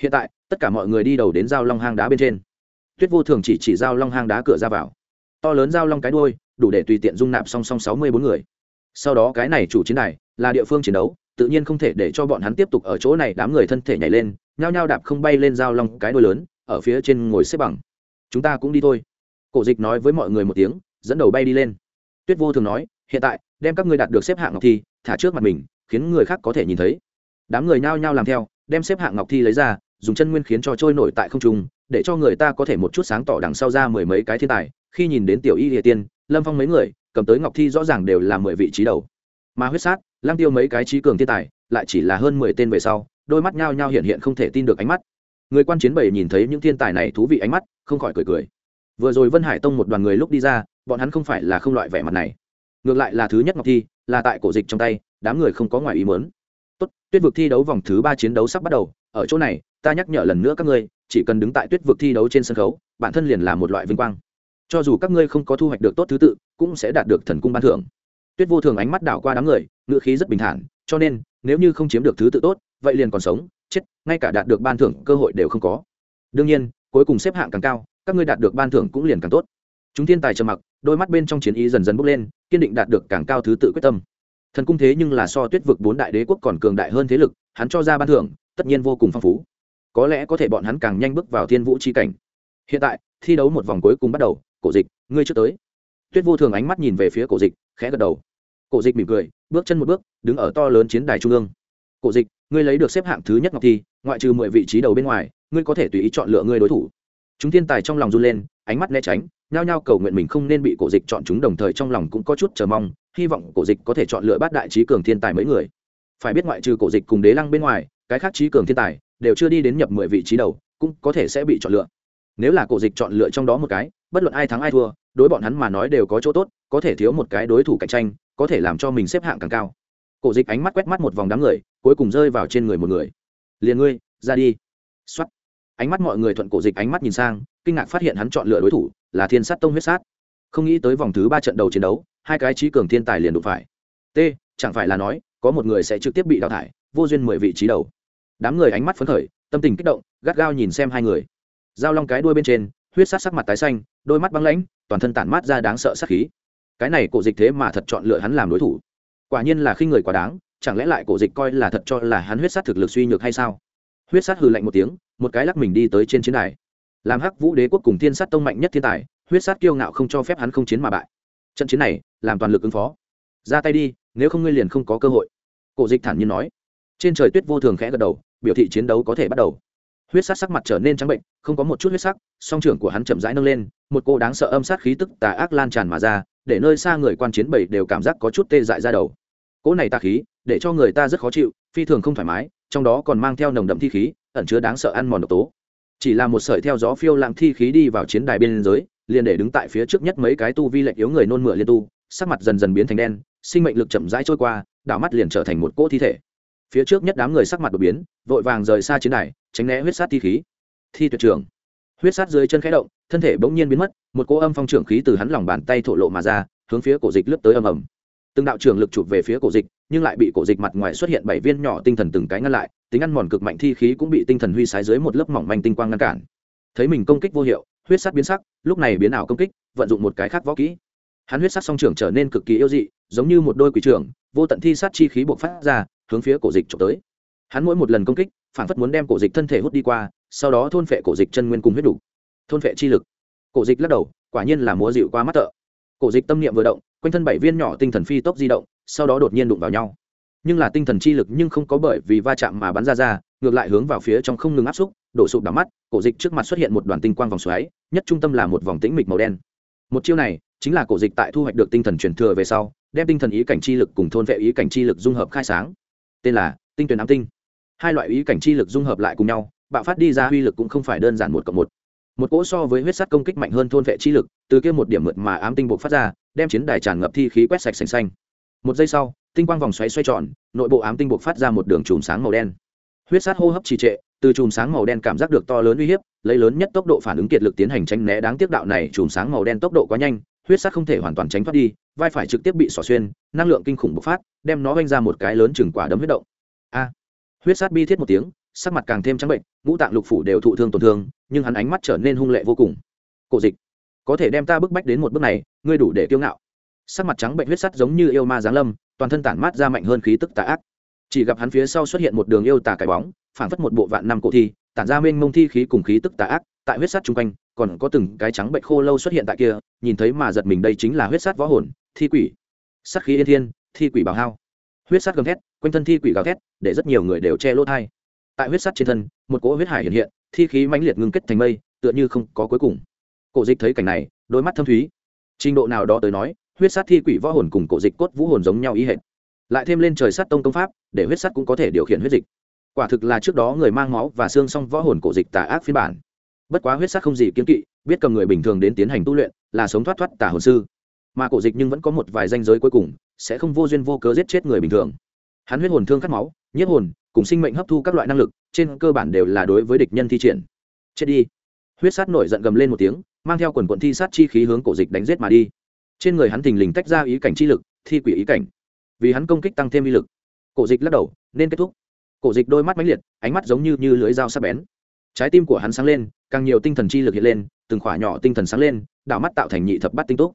hiện tại, tất cả mọi người đi đầu đến giao long hang đá bên trên. Tuyết vô thường chỉ chỉ giao long hang đá cửa ra vào. To lớn giao long cái đuôi, đủ để tùy tiện dung nạp song song sáu mươi bốn người. Sau đó cái này chủ chiến này là địa phương chiến đấu, tự nhiên không thể để cho bọn hắn tiếp tục ở chỗ này đám người thân thể nhảy lên, nhao nhao đạp không bay lên giao long cái đuôi lớn, ở phía trên ngồi xếp bằng. Chúng ta cũng đi thôi. Cổ dịch nói với mọi người một tiếng, dẫn đầu bay đi lên. Tuyết vô thường nói, hiện tại, đem các ngươi đạt được xếp hạng ngọc thi, thả trước mặt mình, khiến người khác có thể nhìn thấy. Đám người nhao nhao làm theo, đem xếp hạng ngọc thi lấy ra dùng chân nguyên khiến cho trôi nổi tại không trung, để cho người ta có thể một chút sáng tỏ đằng sau ra mười mấy cái thiên tài. Khi nhìn đến tiểu y địa tiên, lâm phong mấy người, cầm tới ngọc thi rõ ràng đều là mười vị trí đầu. Mà huyết sát lang tiêu mấy cái trí cường thiên tài, lại chỉ là hơn mười tên về sau, đôi mắt nhao nhao hiện hiện không thể tin được ánh mắt. Người quan chiến bảy nhìn thấy những thiên tài này thú vị ánh mắt, không khỏi cười cười. Vừa rồi vân hải tông một đoàn người lúc đi ra, bọn hắn không phải là không loại vẻ mặt này. Ngược lại là thứ nhất ngọc thi, là tại cổ dịch trong tay, đám người không có ngoài ý mớn tốt, tuyết vực thi đấu vòng thứ ba chiến đấu sắp bắt đầu ở chỗ này, ta nhắc nhở lần nữa các ngươi, chỉ cần đứng tại tuyết vực thi đấu trên sân khấu, bản thân liền là một loại vinh quang. Cho dù các ngươi không có thu hoạch được tốt thứ tự, cũng sẽ đạt được thần cung ban thưởng. Tuyết vô thường ánh mắt đảo qua đám người ngựa khí rất bình thản, cho nên, nếu như không chiếm được thứ tự tốt, vậy liền còn sống, chết, ngay cả đạt được ban thưởng cơ hội đều không có. Đương nhiên, cuối cùng xếp hạng càng cao, các ngươi đạt được ban thưởng cũng liền càng tốt. Chúng thiên tài trầm mặc, đôi mắt bên trong chiến ý dần dần bốc lên, kiên định đạt được càng cao thứ tự quyết tâm. Thần cung thế nhưng là so tuyết vực bốn đại đế quốc còn cường đại hơn thế lực hắn cho ra ban thưởng, tất nhiên vô cùng phong phú. Có lẽ có thể bọn hắn càng nhanh bước vào thiên vũ c h i cảnh. Hiện tại, thi đấu một vòng cuối cùng bắt đầu, cổ dịch, ngươi trước tới. Tuyết vô thường ánh mắt nhìn về phía cổ dịch, khẽ gật đầu. Cổ dịch mỉm cười, bước chân một bước, đứng ở to lớn chiến đài trung ương. Cổ dịch, ngươi lấy được xếp hạng thứ nhất ngọc thi, ngoại trừ mười vị trí đầu bên ngoài, ngươi có thể tùy ý chọn lựa ngươi đối thủ. Chúng thiên tài trong lòng run lên, ánh mắt né tránh, nhao nhao cầu nguyện mình không nên bị cổ dịch chọn chúng, đồng thời trong lòng cũng có chút chờ mong, hy vọng cổ dịch có thể chọn lựa bát đại trí cường thiên tài mấy người phải biết ngoại trừ cổ dịch cùng đế lăng bên ngoài, cái khác trí cường thiên tài đều chưa đi đến nhập mười vị trí đầu, cũng có thể sẽ bị chọn lựa. Nếu là cổ dịch chọn lựa trong đó một cái, bất luận ai thắng ai thua, đối bọn hắn mà nói đều có chỗ tốt, có thể thiếu một cái đối thủ cạnh tranh, có thể làm cho mình xếp hạng càng cao. Cổ dịch ánh mắt quét mắt một vòng đám người, cuối cùng rơi vào trên người một người. Liền ngươi, ra đi. X ánh mắt mọi người thuận cổ dịch ánh mắt nhìn sang, kinh ngạc phát hiện hắn chọn lựa đối thủ là thiên sát tông huyết sát. Không nghĩ tới vòng thứ ba trận đầu chiến đấu, hai cái trí cường thiên tài liền đụng phải. T, chẳng phải là nói có một người sẽ trực tiếp bị đào thải, vô duyên mười vị trí đầu. Đám người ánh mắt phấn khởi, tâm tình kích động, gắt gao nhìn xem hai người. Giao long cái đuôi bên trên, huyết sát sắc mặt tái xanh, đôi mắt băng lãnh, toàn thân tản mát ra đáng sợ sắc khí. Cái này cổ dịch thế mà thật chọn lựa hắn làm đối thủ. Quả nhiên là khi người quá đáng, chẳng lẽ lại cổ dịch coi là thật cho là hắn huyết sát thực lực suy nhược hay sao? Huyết sát hừ lạnh một tiếng, một cái lắc mình đi tới trên chiến đài. Làm hắc vũ đế quốc cùng thiên sát tông mạnh nhất thiên tài, huyết sát kiêu ngạo không cho phép hắn không chiến mà bại. Trận chiến này, làm toàn lực ứng phó. Ra tay đi nếu không ngươi liền không có cơ hội. Cổ dịch thản nhiên nói. Trên trời tuyết vô thường khẽ gật đầu, biểu thị chiến đấu có thể bắt đầu. Huyết sát sắc mặt trở nên trắng bệnh, không có một chút huyết sắc, song trưởng của hắn chậm rãi nâng lên, một cô đáng sợ âm sát khí tức tà ác lan tràn mà ra, để nơi xa người quan chiến bảy đều cảm giác có chút tê dại ra đầu. Cỗ này tà khí, để cho người ta rất khó chịu, phi thường không thoải mái, trong đó còn mang theo nồng đậm thi khí, ẩn chứa đáng sợ ăn mòn độc tố. Chỉ là một sợi theo gió phiêu lãng thi khí đi vào chiến đài bên giới liền để đứng tại phía trước nhất mấy cái tu vi lệnh yếu người nôn mửa liên tu, sắc mặt dần dần biến thành đen sinh mệnh lực chậm rãi trôi qua, đảo mắt liền trở thành một cỗ thi thể. Phía trước nhất đám người sắc mặt đột biến, vội vàng rời xa chiến đài, tránh né huyết sát thi khí. Thi tuyệt trưởng. Huyết sát dưới chân khẽ động, thân thể bỗng nhiên biến mất, một cỗ âm phong trưởng khí từ hắn lòng bàn tay thổ lộ mà ra, hướng phía cổ dịch lướt tới ầm ầm. Từng đạo trưởng lực chụp về phía cổ dịch, nhưng lại bị cổ dịch mặt ngoài xuất hiện bảy viên nhỏ tinh thần từng cái ngăn lại, tính ăn mòn cực mạnh thi khí cũng bị tinh thần huy sái dưới một lớp mỏng manh tinh quang ngăn cản. Thấy mình công kích vô hiệu, huyết sát biến sắc, lúc này biến ảo công kích, vận dụng một cái khác võ kỹ. Hắn huyết sát song trưởng trở nên cực kỳ yêu dị giống như một đôi quỷ trưởng, vô tận thi sát chi khí bộc phát ra, hướng phía cổ dịch trộm tới. Hắn mỗi một lần công kích, phản phất muốn đem cổ dịch thân thể hút đi qua, sau đó thôn phệ cổ dịch chân nguyên cùng huyết đủ. Thôn phệ chi lực. Cổ dịch lắc đầu, quả nhiên là múa dịu qua mắt tợ. Cổ dịch tâm niệm vừa động, quanh thân bảy viên nhỏ tinh thần phi tốc di động, sau đó đột nhiên đụng vào nhau. Nhưng là tinh thần chi lực nhưng không có bởi vì va chạm mà bắn ra ra, ngược lại hướng vào phía trong không ngừng áp xúc, đổ sụp đắm mắt, cổ dịch trước mặt xuất hiện một đoàn tinh quang vòng xoáy, nhất trung tâm là một vòng tĩnh mịch màu đen. Một chiêu này, chính là cổ dịch tại thu hoạch được tinh thần truyền thừa về sau đem tinh thần ý cảnh chi lực cùng thôn vệ ý cảnh chi lực dung hợp khai sáng. Tên là tinh tuyển ám tinh. Hai loại ý cảnh chi lực dung hợp lại cùng nhau, bạo phát đi ra uy lực cũng không phải đơn giản một cộng một. Một cỗ so với huyết sắt công kích mạnh hơn thôn vệ chi lực, từ kia một điểm mượt mà ám tinh buộc phát ra, đem chiến đài tràn ngập thi khí quét sạch sành xanh. Một giây sau, tinh quang vòng xoáy xoay tròn, nội bộ ám tinh buộc phát ra một đường chùm sáng màu đen. Huyết sát hô hấp trì trệ, từ chùm sáng màu đen cảm giác được to lớn uy hiếp, lấy lớn nhất tốc độ phản ứng kiệt lực tiến hành tranh né. Đáng tiếc đạo này chùm sáng màu đen tốc độ quá nhanh huyết sát không thể hoàn toàn tránh thoát đi, vai phải trực tiếp bị xỏ xuyên, năng lượng kinh khủng bộc phát, đem nó oanh ra một cái lớn chừng quả đấm huyết động. A! Huyết sát bi thiết một tiếng, sắc mặt càng thêm trắng bệnh, ngũ tạng lục phủ đều thụ thương tổn thương, nhưng hắn ánh mắt trở nên hung lệ vô cùng. Cổ dịch, có thể đem ta bức bách đến một bước này, ngươi đủ để kiêu ngạo. Sắc mặt trắng bệnh huyết sắt giống như yêu ma giáng lâm, toàn thân tản mát ra mạnh hơn khí tức tà ác. Chỉ gặp hắn phía sau xuất hiện một đường yêu tà cái bóng, phảng phất một bộ vạn năm cổ thi, tản ra mênh mông thi khí cùng khí tức tà ác, tại huyết sắt chung quanh còn có từng cái trắng bệnh khô lâu xuất hiện tại kia, nhìn thấy mà giật mình đây chính là huyết sát võ hồn, thi quỷ. Sát khí yên thiên, thi quỷ bào hao. Huyết sát gầm thét, quanh thân thi quỷ gào thét, để rất nhiều người đều che lỗ thai. Tại huyết sát trên thân, một cỗ huyết hải hiện hiện, thi khí mãnh liệt ngưng kết thành mây, tựa như không có cuối cùng. Cổ dịch thấy cảnh này, đôi mắt thâm thúy. Trình độ nào đó tới nói, huyết sát thi quỷ võ hồn cùng cổ dịch cốt vũ hồn giống nhau ý hệt. Lại thêm lên trời sát tông công pháp, để huyết sát cũng có thể điều khiển huyết dịch. Quả thực là trước đó người mang máu và xương song võ hồn cổ dịch tà ác phiên bản bất quá huyết sắc không gì kiếm kỵ biết cầm người bình thường đến tiến hành tu luyện là sống thoát thoát tả hồn sư. Mà cổ dịch nhưng vẫn có một vài danh giới cuối cùng sẽ không vô duyên vô cớ giết chết người bình thường. Hắn huyết hồn thương cắt máu nhiếp hồn cùng sinh mệnh hấp thu các loại năng lực trên cơ bản đều là đối với địch nhân thi triển. Chết đi. Huyết sát nổi giận gầm lên một tiếng mang theo quần quận thi sát chi khí hướng cổ dịch đánh giết mà đi. Trên người hắn thình lình tách ra ý cảnh chi lực thi quỷ ý cảnh. Vì hắn công kích tăng thêm uy lực cổ dịch lắc đầu nên kết thúc. Cổ dịch đôi mắt mãnh liệt ánh mắt giống như, như lưới dao sắc bén trái tim của hắn sáng lên, càng nhiều tinh thần chi lực hiện lên, từng khỏa nhỏ tinh thần sáng lên, đảo mắt tạo thành nhị thập bắt tinh túc.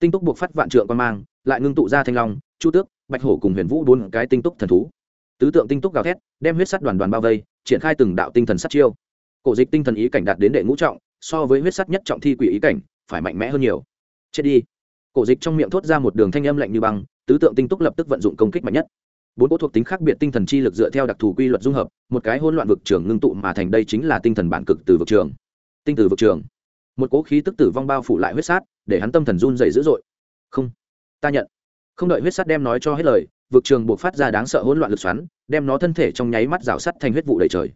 Tinh túc buộc phát vạn trượng quan mang, lại ngưng tụ ra thanh long, chu tước, bạch hổ cùng huyền vũ bốn cái tinh túc thần thú. Tứ tượng tinh túc gào thét, đem huyết sắt đoàn đoàn bao vây, triển khai từng đạo tinh thần sắt chiêu. Cổ dịch tinh thần ý cảnh đạt đến đệ ngũ trọng, so với huyết sắt nhất trọng thi quỷ ý cảnh, phải mạnh mẽ hơn nhiều. Chết đi. Cổ dịch trong miệng thốt ra một đường thanh âm lạnh như băng, tứ tượng tinh túc lập tức vận dụng công kích mạnh nhất bốn cỗ thuộc tính khác biệt tinh thần chi lực dựa theo đặc thù quy luật dung hợp, một cái hỗn loạn vực trường ngưng tụ mà thành đây chính là tinh thần bản cực từ vực trường. Tinh từ vực trường. Một cỗ khí tức tử vong bao phủ lại huyết sát, để hắn tâm thần run dày dữ dội. Không, ta nhận. Không đợi huyết sát đem nói cho hết lời, vực trường buộc phát ra đáng sợ hỗn loạn lực xoắn, đem nó thân thể trong nháy mắt rào sắt thành huyết vụ đầy trời.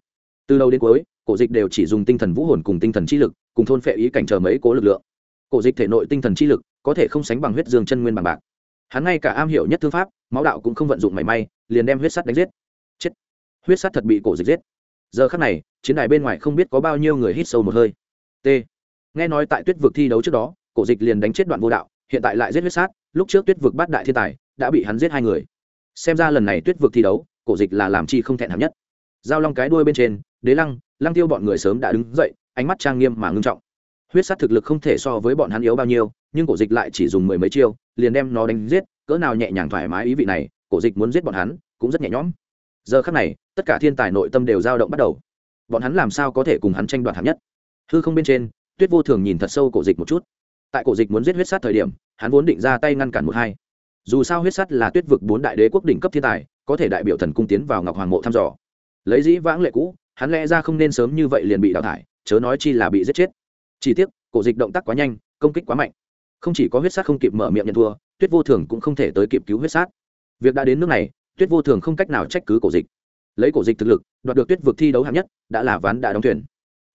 Từ đầu đến cuối, cổ dịch đều chỉ dùng tinh thần vũ hồn cùng tinh thần chi lực, cùng thôn phệ ý cảnh chờ mấy cố lực lượng. Cổ dịch thể nội tinh thần chi lực có thể không sánh bằng huyết dương chân nguyên bằng bạc hắn ngay cả am hiểu nhất thương pháp, máu đạo cũng không vận dụng mảy may, liền đem huyết sắt đánh giết. Chết. Huyết sắt thật bị cổ dịch giết. Giờ khắc này, chiến đài bên ngoài không biết có bao nhiêu người hít sâu một hơi. T. Nghe nói tại tuyết vực thi đấu trước đó, cổ dịch liền đánh chết đoạn vô đạo, hiện tại lại giết huyết sát, lúc trước tuyết vực bắt đại thiên tài, đã bị hắn giết hai người. Xem ra lần này tuyết vực thi đấu, cổ dịch là làm chi không thẹn hạng nhất. Giao long cái đuôi bên trên, đế lăng lăng tiêu bọn người sớm đã đứng dậy, ánh mắt trang nghiêm mà ngưng trọng. Huyết sát thực lực không thể so với bọn hắn yếu bao nhiêu, nhưng cổ dịch lại chỉ dùng mười mấy chiêu liền đem nó đánh giết, cỡ nào nhẹ nhàng thoải mái ý vị này, cổ dịch muốn giết bọn hắn, cũng rất nhẹ nhõm. Giờ khắc này, tất cả thiên tài nội tâm đều dao động bắt đầu. Bọn hắn làm sao có thể cùng hắn tranh đoạt hạng nhất? Hư không bên trên, tuyết vô thường nhìn thật sâu cổ dịch một chút. Tại cổ dịch muốn giết huyết sát thời điểm, hắn vốn định ra tay ngăn cản một hai. Dù sao huyết sát là tuyết vực bốn đại đế quốc đỉnh cấp thiên tài, có thể đại biểu thần cung tiến vào ngọc hoàng mộ thăm dò. Lấy dĩ vãng lệ cũ, hắn lẽ ra không nên sớm như vậy liền bị đào thải, chớ nói chi là bị giết chết. Chỉ tiếc, cổ dịch động tác quá nhanh, công kích quá mạnh không chỉ có huyết sát không kịp mở miệng nhận thua, tuyết vô thường cũng không thể tới kịp cứu huyết sát. Việc đã đến nước này, tuyết vô thường không cách nào trách cứ cổ dịch. Lấy cổ dịch thực lực, đoạt được tuyết vực thi đấu hạng nhất, đã là ván đã đóng thuyền.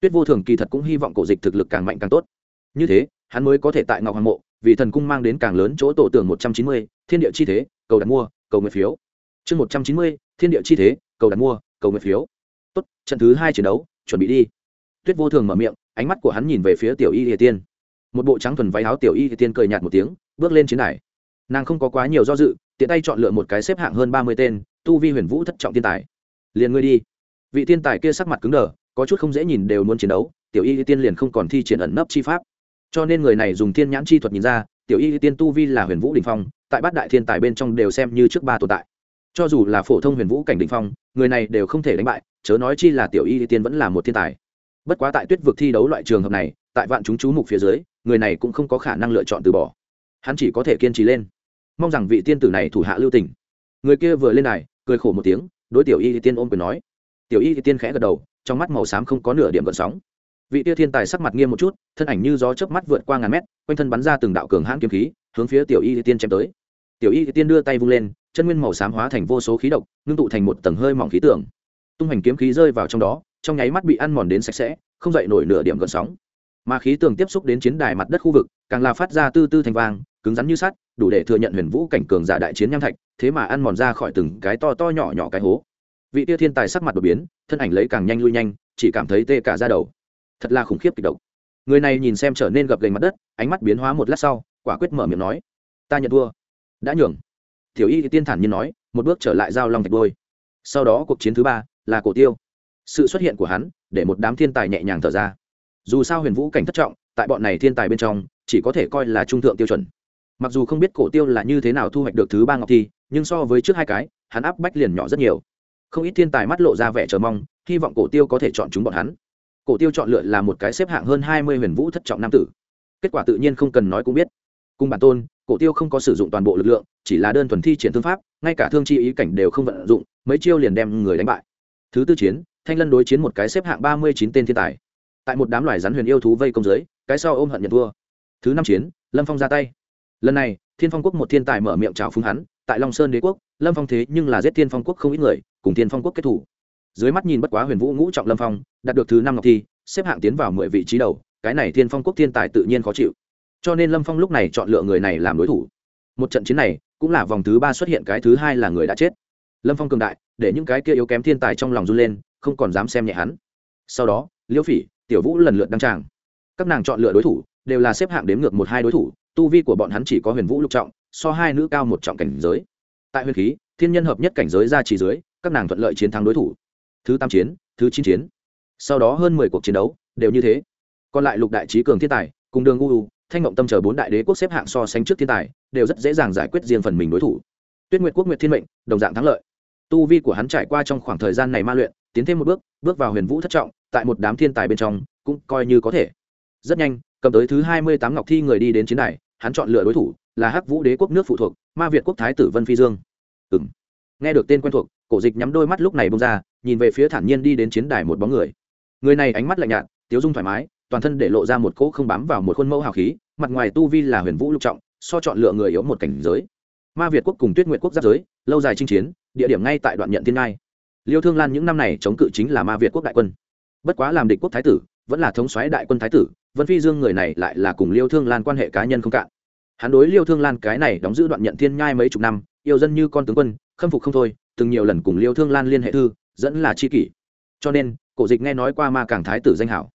Tuyết vô thường kỳ thật cũng hy vọng cổ dịch thực lực càng mạnh càng tốt. Như thế, hắn mới có thể tại ngọc hoàng mộ, vì thần cung mang đến càng lớn chỗ tổ tường một trăm chín mươi, thiên địa chi thế, cầu đặt mua, cầu nguyện phiếu. Chương một trăm chín mươi, thiên địa chi thế, cầu đặt mua, cầu nguyện phiếu. Tốt, trận thứ hai chiến đấu, chuẩn bị đi. Tuyết vô thường mở miệng, ánh mắt của hắn nhìn về phía tiểu y địa tiên một bộ trắng thuần váy áo tiểu y thì tiên cười nhạt một tiếng, bước lên chiến đài. Nàng không có quá nhiều do dự, tiện tay chọn lựa một cái xếp hạng hơn ba mươi tên, tu vi huyền vũ thất trọng thiên tài. Liền ngươi đi. Vị thiên tài kia sắc mặt cứng đờ, có chút không dễ nhìn đều muốn chiến đấu, tiểu y tiên liền không còn thi triển ẩn nấp chi pháp. Cho nên người này dùng thiên nhãn chi thuật nhìn ra, tiểu y tiên tu vi là huyền vũ đình phong, tại bát đại thiên tài bên trong đều xem như trước ba tồn tại. Cho dù là phổ thông huyền vũ cảnh đình phong, người này đều không thể đánh bại, chớ nói chi là tiểu y tiên vẫn là một thiên tài. Bất quá tại tuyết vực thi đấu loại trường hợp này tại vạn chúng chú mục phía dưới, người này cũng không có khả năng lựa chọn từ bỏ. Hắn chỉ có thể kiên trì lên. Mong rằng vị tiên tử này thủ hạ lưu tình. Người kia vừa lên này cười khổ một tiếng, đối tiểu y tiên ôm quyền nói. Tiểu y tiên khẽ gật đầu, trong mắt màu xám không có nửa điểm gợn sóng. Vị tia thiên tài sắc mặt nghiêm một chút, thân ảnh như gió chớp mắt vượt qua ngàn mét, quanh thân bắn ra từng đạo cường hãn kiếm khí, hướng phía tiểu y tiên chém tới. Tiểu y tiên đưa tay vung lên, chân nguyên màu xám hóa thành vô số khí độc, ngưng tụ thành một tầng hơi mỏng khí tưởng tung hành kiếm khí rơi vào trong đó, trong nháy mắt bị ăn mòn đến sạch sẽ, không dậy nổi nửa điểm gợn sóng mà khí tường tiếp xúc đến chiến đài mặt đất khu vực, càng là phát ra tư tư thành vang, cứng rắn như sắt, đủ để thừa nhận huyền vũ cảnh cường giả đại chiến nham thạch, thế mà ăn mòn ra khỏi từng cái to to nhỏ nhỏ cái hố. Vị tia thiên tài sắc mặt đột biến, thân ảnh lấy càng nhanh lui nhanh, chỉ cảm thấy tê cả ra đầu. Thật là khủng khiếp kịch độc. Người này nhìn xem trở nên gập gành mặt đất, ánh mắt biến hóa một lát sau, quả quyết mở miệng nói, ta nhận thua. Đã nhường. Tiểu y tiên thản nhiên nói, một bước trở lại giao long thạch đôi. Sau đó cuộc chiến thứ ba là cổ tiêu. Sự xuất hiện của hắn, để một đám thiên tài nhẹ nhàng thở ra dù sao huyền vũ cảnh thất trọng, tại bọn này thiên tài bên trong, chỉ có thể coi là trung thượng tiêu chuẩn. Mặc dù không biết cổ tiêu là như thế nào thu hoạch được thứ ba ngọc thi, nhưng so với trước hai cái, hắn áp bách liền nhỏ rất nhiều. Không ít thiên tài mắt lộ ra vẻ chờ mong, hy vọng cổ tiêu có thể chọn chúng bọn hắn. Cổ tiêu chọn lựa là một cái xếp hạng hơn hai mươi huyền vũ thất trọng nam tử. Kết quả tự nhiên không cần nói cũng biết. Cùng bản tôn, cổ tiêu không có sử dụng toàn bộ lực lượng, chỉ là đơn thuần thi triển thương pháp, ngay cả thương chi ý cảnh đều không vận dụng, mấy chiêu liền đem người đánh bại. Thứ tư chiến, thanh lân đối chiến một cái xếp hạng ba mươi chín tên thiên tài tại một đám loài rắn huyền yêu thú vây công giới cái sau ôm hận nhận thua. Thứ năm chiến, lâm phong ra tay. Lần này, thiên phong quốc một thiên tài mở miệng chào phúng hắn, tại long sơn đế quốc, lâm phong thế nhưng là giết thiên phong quốc không ít người, cùng thiên phong quốc kết thủ. Dưới mắt nhìn bất quá huyền vũ ngũ trọng lâm phong, đạt được thứ năm ngọc thi, xếp hạng tiến vào mười vị trí đầu, cái này thiên phong quốc thiên tài tự nhiên khó chịu. Cho nên lâm phong lúc này chọn lựa người này làm đối thủ. Một trận chiến này, cũng là vòng thứ ba xuất hiện cái thứ hai là người đã chết. Lâm phong cường đại, để những cái kia yếu kém thiên tài trong lòng run lên, không còn dám xem nhẹ hắn. Sau đó liễu phỉ tiểu vũ lần lượt đăng tràng. Các nàng chọn lựa đối thủ, đều là xếp hạng đếm ngược một hai đối thủ, tu vi của bọn hắn chỉ có huyền vũ lục trọng, so hai nữ cao một trọng cảnh giới. Tại huyền khí, thiên nhân hợp nhất cảnh giới ra chỉ dưới, các nàng thuận lợi chiến thắng đối thủ. Thứ tám chiến, thứ chín chiến. Sau đó hơn mười cuộc chiến đấu, đều như thế. Còn lại lục đại trí cường thiên tài, cùng đường u thanh ngộng tâm chờ bốn đại đế quốc xếp hạng so sánh trước thiên tài, đều rất dễ dàng giải quyết riêng phần mình đối thủ. Tuyết nguyệt quốc nguyệt thiên mệnh, đồng dạng thắng lợi. Tu vi của hắn trải qua trong khoảng thời gian này ma luyện, tiến thêm một bước bước vào huyền vũ thất trọng tại một đám thiên tài bên trong, cũng coi như có thể. Rất nhanh, cầm tới thứ hai mươi tám ngọc thi người đi đến chiến đài, hắn chọn lựa đối thủ là hắc vũ đế quốc nước phụ thuộc, ma việt quốc thái tử vân phi dương. Ừ m nghe được tên quen thuộc, cổ dịch nhắm đôi mắt lúc này bông ra, nhìn về phía thản nhiên đi đến chiến đài một bóng người. Người này ánh mắt lạnh nhạt, tiếu dung thoải mái, toàn thân để lộ ra một cỗ không bám vào một khuôn mẫu hào khí, mặt ngoài tu vi là huyền vũ lục trọng, so chọn lựa người yếu một cảnh giới. Ma việt quốc cùng tuyết nguyện quốc giáp giới, lâu dài chinh chiến, địa điểm ngay tại đoạn nhận thiên ngai. Liêu thương lan những năm này chống cự chính là ma việt quốc đại quân bất quá làm địch quốc thái tử, vẫn là thống soái đại quân thái tử, vân phi dương người này lại là cùng liêu thương lan quan hệ cá nhân không cạn. Hắn đối liêu thương lan cái này đóng giữ đoạn nhận thiên nhai mấy chục năm, yêu dân như con tướng quân, khâm phục không thôi, từng nhiều lần cùng liêu thương lan liên hệ thư, dẫn là chi kỷ. Cho nên, cổ dịch nghe nói qua ma cảng thái tử danh hảo.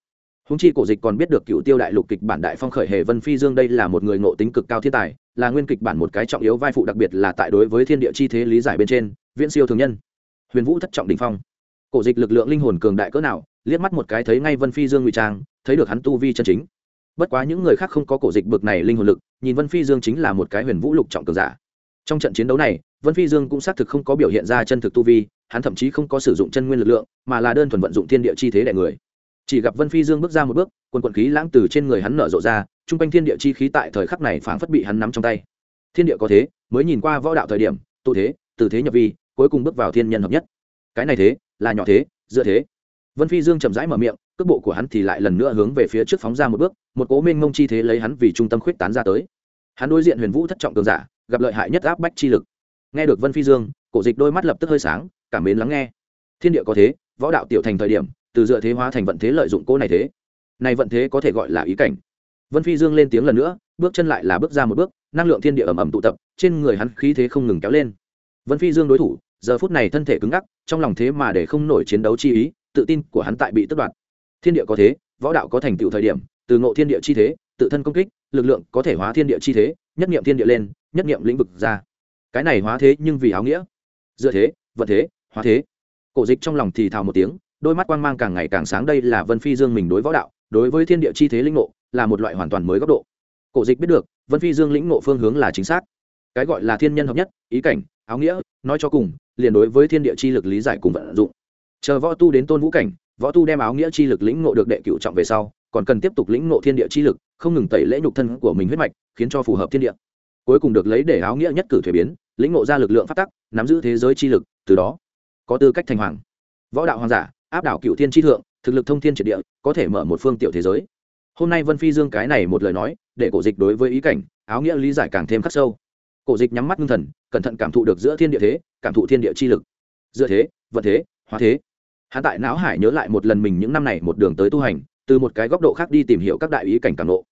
Húng chi cổ dịch còn biết được cựu tiêu đại lục kịch bản đại phong khởi hề vân phi dương đây là một người ngộ tính cực cao thiên tài, là nguyên kịch bản một cái trọng yếu vai phụ đặc biệt là tại đối với thiên địa chi thế lý giải bên trên, viễn siêu thường nhân. Huyền vũ thất trọng đình phong. Cổ dịch lực lượng linh hồn cường đại cỡ nào liếc mắt một cái thấy ngay vân phi dương ngụy trang, thấy được hắn tu vi chân chính. Bất quá những người khác không có cổ dịch bực này linh hồn lực, nhìn vân phi dương chính là một cái huyền vũ lục trọng cường giả. Trong trận chiến đấu này, vân phi dương cũng xác thực không có biểu hiện ra chân thực tu vi, hắn thậm chí không có sử dụng chân nguyên lực lượng, mà là đơn thuần vận dụng thiên địa chi thế đại người. Chỉ gặp vân phi dương bước ra một bước, quần quần khí lãng từ trên người hắn nở rộ ra t r u n g quanh thiên địa chi khí tại thời khắc này phảng phất bị hắn nắm trong tay. Thiên địa có thế, mới nhìn qua võ đạo thời điểm, tụ thế, từ thế nhập vi, cuối cùng bước vào thiên nhân hợp nhất. Cái này thế, là nhỏ thế dựa thế vân phi dương chậm rãi mở miệng, cước bộ của hắn thì lại lần nữa hướng về phía trước phóng ra một bước, một cố minh mông chi thế lấy hắn vì trung tâm khuyết tán ra tới. Hắn đối diện huyền vũ thất trọng cường giả, gặp lợi hại nhất áp bách chi lực. Nghe được vân phi dương, cổ dịch đôi mắt lập tức hơi sáng, cảm mến lắng nghe. Thiên địa có thế, võ đạo tiểu thành thời điểm, từ dựa thế hóa thành vận thế lợi dụng cỗ này thế. Này vận thế có thể gọi là ý cảnh. Vân phi dương lên tiếng lần nữa, bước chân lại là bước ra một bước, năng lượng thiên địa ầm ầm tụ tập, trên người hắn khí thế không ngừng kéo lên. Vân phi dương đối thủ, giờ phút này thân thể cứng ngắc, trong lòng thế mà để không nổi chiến đấu chi ý tự tin của hắn tại bị tước đoạt. Thiên địa có thế, võ đạo có thành tựu thời điểm, từ ngộ thiên địa chi thế, tự thân công kích, lực lượng có thể hóa thiên địa chi thế, nhất niệm thiên địa lên, nhất niệm lĩnh vực ra. Cái này hóa thế nhưng vì áo nghĩa. Dựa thế, vận thế, hóa thế. Cổ dịch trong lòng thì thào một tiếng, đôi mắt quang mang càng ngày càng sáng đây là vân phi dương mình đối võ đạo, đối với thiên địa chi thế lĩnh ngộ, là một loại hoàn toàn mới góc độ. Cổ dịch biết được, vân phi dương lĩnh ngộ phương hướng là chính xác. Cái gọi là thiên nhân hợp nhất, ý cảnh, áo nghĩa, nói cho cùng, liền đối với thiên địa chi lực lý giải cùng vận dụng chờ võ tu đến tôn vũ cảnh, võ tu đem áo nghĩa chi lực lĩnh ngộ được đệ cựu trọng về sau, còn cần tiếp tục lĩnh ngộ thiên địa chi lực, không ngừng tẩy lễ nhục thân của mình huyết mạch, khiến cho phù hợp thiên địa. Cuối cùng được lấy để áo nghĩa nhất cử thuế biến, lĩnh ngộ ra lực lượng phát tắc, nắm giữ thế giới chi lực, từ đó có tư cách thành hoàng. Võ đạo hoàng giả, áp đảo cựu thiên tri thượng, thực lực thông thiên triệt địa, có thể mở một phương tiểu thế giới. Hôm nay vân phi dương cái này một lời nói, để cổ dịch đối với ý cảnh, áo nghĩa lý giải càng thêm khắc sâu. Cổ dịch nhắm mắt ngưng thần, cẩn thận cảm thụ được giữa thiên địa thế, cảm thụ thiên địa chi lực. Giữa thế, vận thế, hóa thế hạ tại não hải nhớ lại một lần mình những năm này một đường tới tu hành, từ một cái góc độ khác đi tìm hiểu các đại ý cảnh càng nộ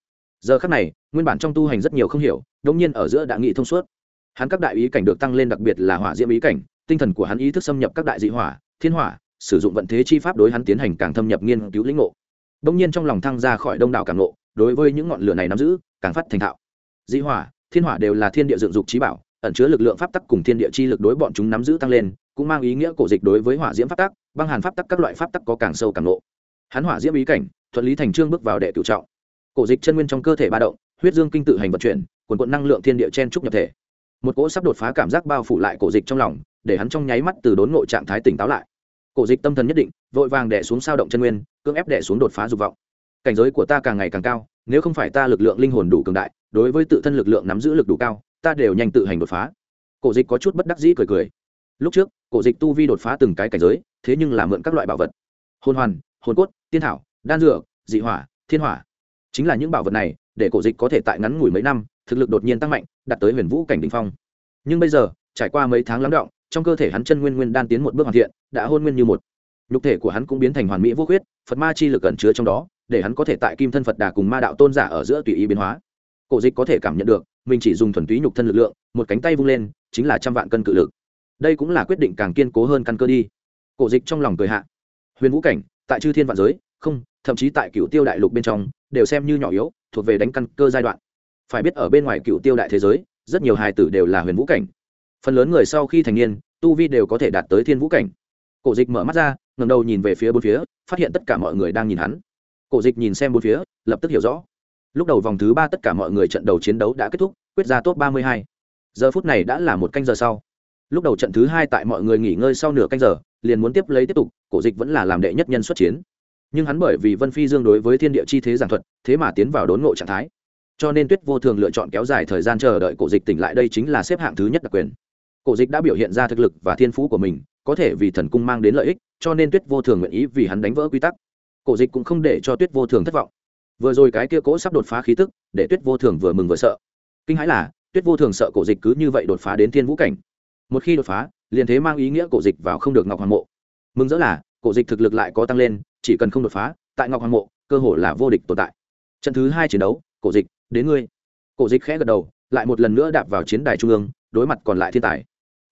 giờ khác này, nguyên bản trong tu hành rất nhiều không hiểu đông nhiên ở giữa đã nghị thông suốt. Hắn các đại ý cảnh được tăng lên đặc biệt là hỏa diễm ý cảnh, tinh thần của hắn ý thức xâm nhập các đại dị hỏa, thiên hỏa, sử dụng vận thế chi pháp đối hắn tiến hành càng thâm nhập nghiên cứu lĩnh ngộ. Đông nhiên trong lòng thăng ra khỏi đông đảo càng lộ đối với những ngọn lửa này nắm giữ, càng phát thành thạo. Dị hỏa, thiên hỏa đều là thiên địa dựng dục trí bảo, ẩn chứa lực lượng pháp tắc cùng thiên địa chi lực đối bọn chúng nắm giữ tăng lên cũng mang ý nghĩa cổ dịch đối với hỏa diễm pháp tắc, băng hàn pháp tắc các loại pháp tắc có càng sâu càng lộ. hắn hỏa diễm ý cảnh, thuận lý thành trương bước vào đệ cựu trọng. Cổ dịch chân nguyên trong cơ thể ba động, huyết dương kinh tự hành vận chuyển quần quận năng lượng thiên địa chen trúc nhập thể. Một cỗ sắp đột phá cảm giác bao phủ lại cổ dịch trong lòng, để hắn trong nháy mắt từ đốn ngộ trạng thái tỉnh táo lại. Cổ dịch tâm thần nhất định, vội vàng đẻ xuống sao động chân nguyên, cưỡng ép đẻ xuống đột phá dục vọng. Cảnh giới của ta càng ngày càng cao, nếu không phải ta lực lượng linh hồn đủ cường đại, đối với tự thân lực lượng nắm giữ lực đủ cao, ta đều nhanh tự hành đột phá. Cổ dịch có chút bất đắc dĩ cười cười lúc trước, cổ dịch tu vi đột phá từng cái cảnh giới, thế nhưng là mượn các loại bảo vật. Hồn hoàn, hồn cốt, tiên thảo, đan dược, dị hỏa, thiên hỏa. Chính là những bảo vật này, để cổ dịch có thể tại ngắn ngủi mấy năm, thực lực đột nhiên tăng mạnh, đạt tới huyền vũ cảnh đình phong. Nhưng bây giờ, trải qua mấy tháng lắng động, trong cơ thể hắn chân nguyên nguyên đan tiến một bước hoàn thiện, đã hôn nguyên như một. Nhục thể của hắn cũng biến thành hoàn mỹ vô khuyết, phật ma chi lực ẩn chứa trong đó, để hắn có thể tại kim thân phật đà cùng ma đạo tôn giả ở giữa tùy ý biến hóa. Cổ dịch có thể cảm nhận được, mình chỉ dùng thuần túy nhục thân lực lượng, một cánh tay vung lên, chính là trăm vạn cân cự lực đây cũng là quyết định càng kiên cố hơn căn cơ đi. Cổ dịch trong lòng cười hạ. Huyền vũ cảnh, tại chư thiên vạn giới, không, thậm chí tại cựu tiêu đại lục bên trong, đều xem như nhỏ yếu, thuộc về đánh căn cơ giai đoạn. Phải biết ở bên ngoài cựu tiêu đại thế giới, rất nhiều hài tử đều là huyền vũ cảnh. Phần lớn người sau khi thành niên, tu vi đều có thể đạt tới thiên vũ cảnh. Cổ dịch mở mắt ra ngầm đầu nhìn về phía bốn phía, phát hiện tất cả mọi người đang nhìn hắn. Cổ dịch nhìn xem bốn phía, lập tức hiểu rõ. Lúc đầu vòng thứ ba tất cả mọi người trận đầu chiến đấu đã kết thúc, quyết ra top ba mươi hai. Giờ phút này đã là một canh giờ sau lúc đầu trận thứ hai tại mọi người nghỉ ngơi sau nửa canh giờ, liền muốn tiếp lấy tiếp tục, cổ dịch vẫn là làm đệ nhất nhân xuất chiến. Nhưng hắn bởi vì vân phi dương đối với thiên địa chi thế giảng thuật, thế mà tiến vào đốn ngộ trạng thái. Cho nên tuyết vô thường lựa chọn kéo dài thời gian chờ đợi cổ dịch tỉnh lại đây chính là xếp hạng thứ nhất đặc quyền. Cổ dịch đã biểu hiện ra thực lực và thiên phú của mình, có thể vì thần cung mang đến lợi ích, cho nên tuyết vô thường nguyện ý vì hắn đánh vỡ quy tắc. Cổ dịch cũng không để cho tuyết vô thường thất vọng. Vừa rồi cái kia cỗ sắp đột phá khí tức, để tuyết vô thường vừa mừng vừa sợ. Kinh hãi là, tuyết vô thường sợ cổ dịch cứ như vậy đột phá đến thiên vũ cảnh một khi đột phá, liền thế mang ý nghĩa cổ dịch vào không được ngọc hoàng mộ. Mừng rỡ là, cổ dịch thực lực lại có tăng lên, chỉ cần không đột phá, tại ngọc hoàng mộ, cơ hội là vô địch tồn tại. Trận thứ hai chiến đấu, cổ dịch, đến ngươi. Cổ dịch khẽ gật đầu, lại một lần nữa đạp vào chiến đài trung ương, đối mặt còn lại thiên tài.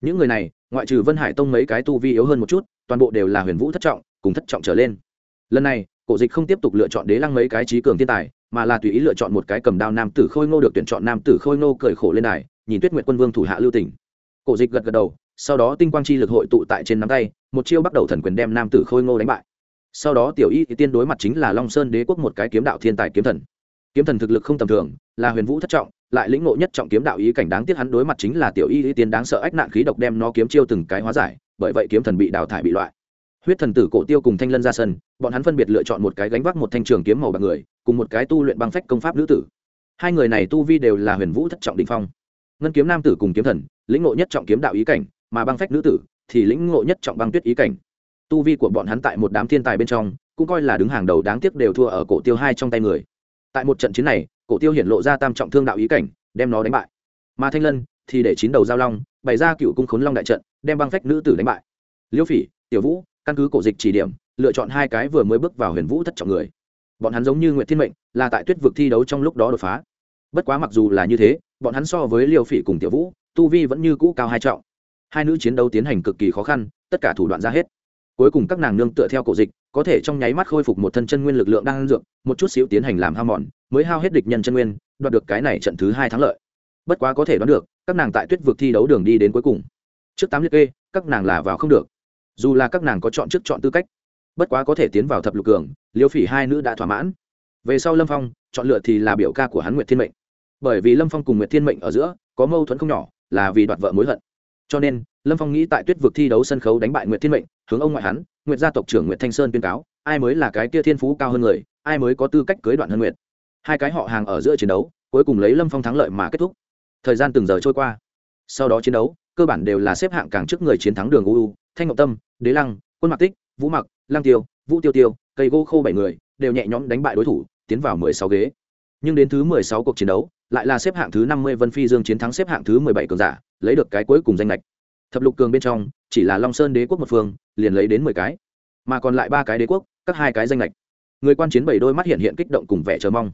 Những người này, ngoại trừ vân hải tông mấy cái tu vi yếu hơn một chút, toàn bộ đều là huyền vũ thất trọng, cùng thất trọng trở lên. Lần này, cổ dịch không tiếp tục lựa chọn đế lăng mấy cái trí cường thiên tài, mà là tùy ý lựa chọn một cái cầm đao nam tử khôi ngô được tuyển chọn nam tử khôi ngô cởi khổ lên đài, nhìn tuyết nguyệt quân vương thủ hạ lưu tỉnh cổ dịch gật gật đầu, sau đó tinh quang chi lực hội tụ tại trên nắm tay, một chiêu bắt đầu thần quyền đem nam tử khôi ngô đánh bại. Sau đó tiểu y tiên đối mặt chính là long sơn đế quốc một cái kiếm đạo thiên tài kiếm thần. Kiếm thần thực lực không tầm thường, là huyền vũ thất trọng, lại lĩnh ngộ nhất trọng kiếm đạo ý cảnh đáng tiếc hắn đối mặt chính là tiểu y tiên đáng sợ ách nạn khí độc đem nó kiếm chiêu từng cái hóa giải, bởi vậy kiếm thần bị đào thải bị loại. Huyết thần tử cổ tiêu cùng thanh lân ra sân, bọn hắn phân biệt lựa chọn một cái gánh vác một thanh trường kiếm màu bạc người, cùng một cái tu luyện băng phách công pháp nữ tử. Hai người này tu vi đều là huyền vũ thất trọng định phong. Ngân kiếm nam tử cùng kiếm thần lĩnh ngộ nhất trọng kiếm đạo ý cảnh, mà băng phách nữ tử thì lĩnh ngộ nhất trọng băng tuyết ý cảnh. Tu vi của bọn hắn tại một đám thiên tài bên trong, cũng coi là đứng hàng đầu đáng tiếc đều thua ở cổ tiêu hai trong tay người. Tại một trận chiến này, cổ tiêu hiển lộ ra tam trọng thương đạo ý cảnh, đem nó đánh bại. Mà thanh lân thì để chín đầu giao long, bày ra cựu cung khốn long đại trận, đem băng phách nữ tử đánh bại. Liêu phỉ, tiểu vũ, căn cứ cổ dịch chỉ điểm, lựa chọn hai cái vừa mới bước vào huyền vũ thất trọng người. Bọn hắn giống như nguyện thiên mệnh, là tại tuyết vực thi đấu trong lúc đó đột phá. Bất quá mặc dù là như thế, bọn hắn so với liêu phỉ cùng tiểu vũ tu vi vẫn như cũ cao hai trọng. Hai nữ chiến đấu tiến hành cực kỳ khó khăn, tất cả thủ đoạn ra hết. Cuối cùng các nàng nương tựa theo cổ dịch, có thể trong nháy mắt khôi phục một thân chân nguyên lực lượng đang ăn dược, một chút xíu tiến hành làm hao mòn, mới hao hết địch nhân chân nguyên, đoạt được cái này trận thứ hai thắng lợi. Bất quá có thể đoán được, các nàng tại tuyết vực thi đấu đường đi đến cuối cùng. Trước tám liệt kê, các nàng là vào không được. Dù là các nàng có chọn trước chọn tư cách, bất quá có thể tiến vào thập lục cường, liêu phỉ hai nữ đã thỏa mãn. Về sau lâm phong, chọn lựa thì là biểu ca của hắn nguyệt thiên mệnh. Bởi vì lâm phong cùng nguyệt thiên mệnh ở giữa, có mâu thuẫn không nhỏ là vì đoạt vợ mối hận. Cho nên, lâm phong nghĩ tại tuyết vực thi đấu sân khấu đánh bại nguyệt thiên mệnh, hướng ông ngoại hắn, nguyệt gia tộc trưởng nguyệt thanh sơn tuyên cáo, ai mới là cái kia thiên phú cao hơn người, ai mới có tư cách cưới đoạn hơn nguyệt. Hai cái họ hàng ở giữa chiến đấu, cuối cùng lấy lâm phong thắng lợi mà kết thúc. Thời gian từng giờ trôi qua. Sau đó chiến đấu, cơ bản đều là xếp hạng càng trước người chiến thắng đường uu thanh ngọc tâm, đế lăng, quân mạc tích, vũ mặc lăng tiêu, vũ tiêu tiêu, cây gỗ khô bảy người, đều nhẹ nhõm đánh bại đối thủ, tiến vào mười sáu ghế. Nhưng đến thứ mười sáu cuộc chiến đấu lại là xếp hạng thứ năm mươi vân phi dương chiến thắng xếp hạng thứ mười bảy cường giả, lấy được cái cuối cùng danh lệch. Thập lục cường bên trong, chỉ là long sơn đế quốc một phương, liền lấy đến mười cái. Mà còn lại ba cái đế quốc, các hai cái danh lệch. Người quan chiến bảy đôi mắt hiện hiện kích động cùng vẻ chờ mong.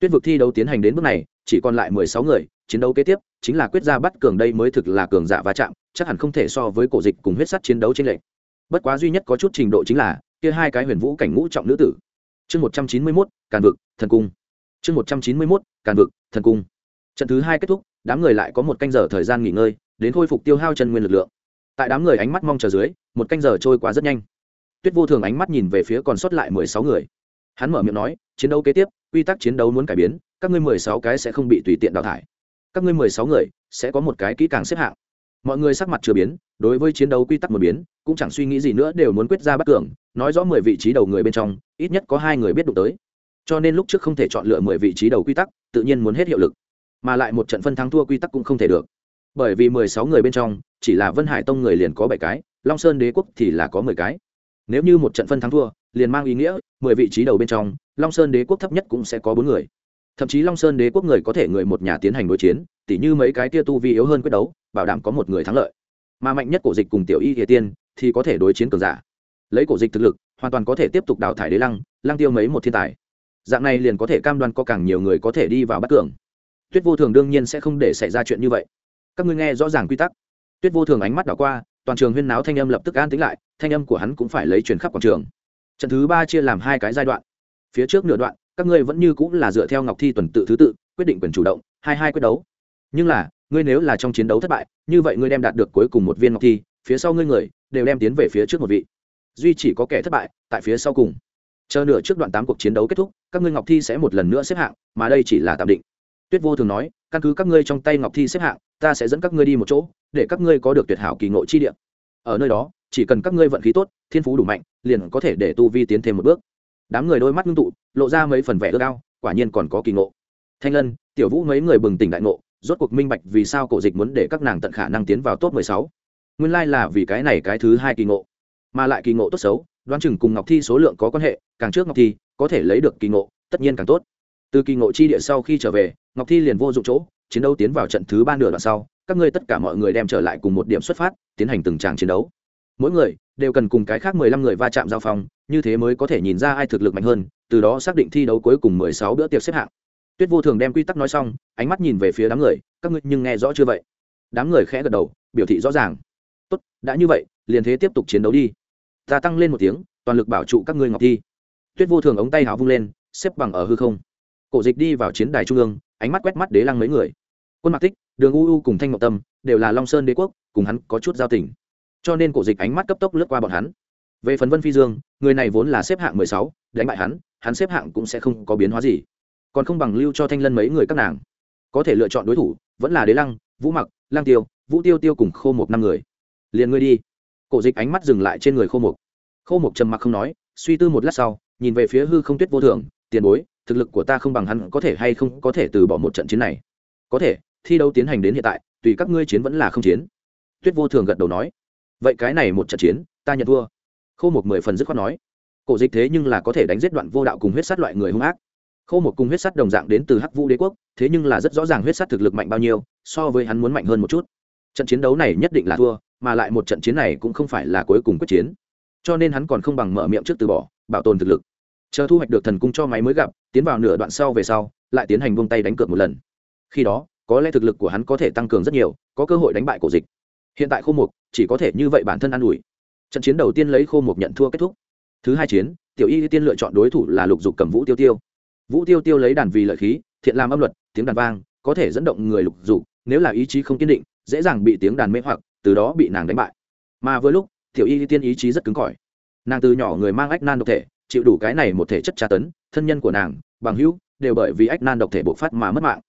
Tuyết vực thi đấu tiến hành đến bước này, chỉ còn lại mười sáu người, chiến đấu kế tiếp, chính là quyết ra bắt cường đây mới thực là cường giả va chạm, chắc hẳn không thể so với cổ dịch cùng huyết sắt chiến đấu trên lệnh bất quá duy nhất có chút trình độ chính là, kia hai cái huyền vũ cảnh ngũ trọng nữ tử. Chương một trăm chín mươi mốt, càn vực, thần cung chương một trăm chín mươi mốt, càn vực, thần cung. Trận thứ hai kết thúc, đám người lại có một canh giờ thời gian nghỉ ngơi, đến khôi phục tiêu hao chân nguyên lực lượng. Tại đám người ánh mắt mong chờ dưới, một canh giờ trôi qua rất nhanh. Tuyết vô thường ánh mắt nhìn về phía còn sót lại mười sáu người. Hắn mở miệng nói, chiến đấu kế tiếp, quy tắc chiến đấu muốn cải biến, các ngươi mười sáu cái sẽ không bị tùy tiện đào thải. Các ngươi mười sáu người sẽ có một cái kỹ càng xếp hạng. Mọi người sắc mặt chưa biến, đối với chiến đấu quy tắc một biến, cũng chẳng suy nghĩ gì nữa đều muốn quyết ra bắt cường, nói rõ mười vị trí đầu người bên trong, ít nhất có hai người biết đụng tới cho nên lúc trước không thể chọn lựa mười vị trí đầu quy tắc, tự nhiên muốn hết hiệu lực. Mà lại một trận phân thắng thua quy tắc cũng không thể được. Bởi vì mười sáu người bên trong, chỉ là vân hải tông người liền có bảy cái, long sơn đế quốc thì là có mười cái. Nếu như một trận phân thắng thua, liền mang ý nghĩa, mười vị trí đầu bên trong, long sơn đế quốc thấp nhất cũng sẽ có bốn người. Thậm chí long sơn đế quốc người có thể người một nhà tiến hành đối chiến, tỉ như mấy cái tia tu vi yếu hơn quyết đấu, bảo đảm có một người thắng lợi. Mà mạnh nhất cổ dịch cùng tiểu y địa tiên thì có thể đối chiến cường giả. Lấy cổ dịch thực lực, hoàn toàn có thể tiếp tục đào thải đế lăng lăng tiêu mấy một thiên tài dạng này liền có thể cam đoan có càng nhiều người có thể đi vào bắt cường. Tuyết vô thường đương nhiên sẽ không để xảy ra chuyện như vậy. Các ngươi nghe rõ ràng quy tắc. Tuyết vô thường ánh mắt đảo qua, toàn trường huyên náo thanh âm lập tức an tính lại, thanh âm của hắn cũng phải lấy chuyển khắp quảng trường. Trận thứ ba chia làm hai cái giai đoạn. Phía trước nửa đoạn, các ngươi vẫn như cũng là dựa theo ngọc thi tuần tự thứ tự, quyết định quyền chủ động, hai hai quyết đấu. Nhưng là, ngươi nếu là trong chiến đấu thất bại, như vậy ngươi đem đạt được cuối cùng một viên ngọc thi, phía sau ngươi người, đều đem tiến về phía trước một vị. Duy chỉ có kẻ thất bại, tại phía sau cùng chờ nửa trước đoạn tám cuộc chiến đấu kết thúc, các ngươi ngọc thi sẽ một lần nữa xếp hạng, mà đây chỉ là tạm định. Tuyết vô thường nói, căn cứ các ngươi trong tay ngọc thi xếp hạng, ta sẽ dẫn các ngươi đi một chỗ, để các ngươi có được tuyệt hảo kỳ ngộ chi địa. Ở nơi đó, chỉ cần các ngươi vận khí tốt, thiên phú đủ mạnh, liền có thể để tu vi tiến thêm một bước. Đám người đôi mắt ngưng tụ, lộ ra mấy phần vẻ ước ao, quả nhiên còn có kỳ ngộ. Thanh lân, tiểu vũ mấy người bừng tỉnh đại ngộ, rốt cuộc minh bạch vì sao cổ dịch muốn để các nàng tận khả năng tiến vào top mười sáu. Nguyên lai là vì cái này cái thứ hai kỳ ngộ mà lại kỳ ngộ tốt xấu, đoán chừng cùng ngọc thi số lượng có quan hệ, càng trước ngọc thi, có thể lấy được kỳ ngộ, tất nhiên càng tốt. Từ kỳ ngộ chi địa sau khi trở về, ngọc thi liền vô dụng chỗ, chiến đấu tiến vào trận thứ ba nửa đoạn sau, các ngươi tất cả mọi người đem trở lại cùng một điểm xuất phát, tiến hành từng tràng chiến đấu. Mỗi người đều cần cùng cái khác mười lăm người va chạm giao phong, như thế mới có thể nhìn ra ai thực lực mạnh hơn, từ đó xác định thi đấu cuối cùng mười sáu bữa tiệc xếp hạng. Tuyết vô thường đem quy tắc nói xong, ánh mắt nhìn về phía đám người, các ngươi nhưng nghe rõ chưa vậy? Đám người khẽ gật đầu, biểu thị rõ ràng. Tốt, đã như vậy, liền thế tiếp tục chiến đấu đi ta tăng lên một tiếng, toàn lực bảo trụ các ngươi ngọc thi. Tuyết vô thường ống tay hào vung lên, xếp bằng ở hư không. Cổ dịch đi vào chiến đài trung ương, ánh mắt quét mắt đế lăng mấy người. Quân mạc tích, đường u u cùng thanh ngọc tâm đều là long sơn đế quốc, cùng hắn có chút giao tình. Cho nên cổ dịch ánh mắt cấp tốc lướt qua bọn hắn. Về phần vân phi dương, người này vốn là xếp hạng mười sáu, đánh bại hắn hắn xếp hạng cũng sẽ không có biến hóa gì. Còn không bằng lưu cho thanh lân mấy người các nàng. Có thể lựa chọn đối thủ, vẫn là đế lăng, vũ mặc lang tiêu, vũ tiêu tiêu cùng khô một năm người. Liền ngươi đi cổ dịch ánh mắt dừng lại trên người khô mục. Khô mục trầm mặc không nói, suy tư một lát sau, nhìn về phía hư không tuyết vô thường, tiền bối, thực lực của ta không bằng hắn, có thể hay không có thể từ bỏ một trận chiến này? Có thể, thi đấu tiến hành đến hiện tại, tùy các ngươi chiến vẫn là không chiến. Tuyết vô thường gật đầu nói. Vậy cái này một trận chiến, ta nhận thua. Khô một mười phần dứt khoát nói. Cổ dịch thế nhưng là có thể đánh giết đoạn vô đạo cùng huyết sát loại người hung ác. Khô một cùng huyết sát đồng dạng đến từ hắc vũ đế quốc, thế nhưng là rất rõ ràng huyết sát thực lực mạnh bao nhiêu, so với hắn muốn mạnh hơn một chút. Trận chiến đấu này nhất định là thua mà lại một trận chiến này cũng không phải là cuối cùng quyết chiến. Cho nên hắn còn không bằng mở miệng trước từ bỏ, bảo tồn thực lực. Chờ thu hoạch được thần cung cho máy mới gặp, tiến vào nửa đoạn sau về sau, lại tiến hành vung tay đánh cược một lần. Khi đó, có lẽ thực lực của hắn có thể tăng cường rất nhiều, có cơ hội đánh bại cổ dịch. Hiện tại khô mục chỉ có thể như vậy bản thân an ủi. Trận chiến đầu tiên lấy khô mục nhận thua kết thúc. Thứ hai chiến, tiểu y tiên lựa chọn đối thủ là lục dục cầm vũ tiêu tiêu. Vũ tiêu tiêu lấy đàn vì lợi khí, thiện làm âm luật, tiếng đàn vang, có thể dẫn động người lục dục, nếu là ý chí không kiên định, dễ dàng bị tiếng đàn mê hoặc từ đó bị nàng đánh bại. Mà với lúc, tiểu y tiên ý chí rất cứng cỏi. Nàng từ nhỏ người mang ách nan độc thể, chịu đủ cái này một thể chất tra tấn, thân nhân của nàng, bằng hữu, đều bởi vì ách nan độc thể bộc phát mà mất mạng.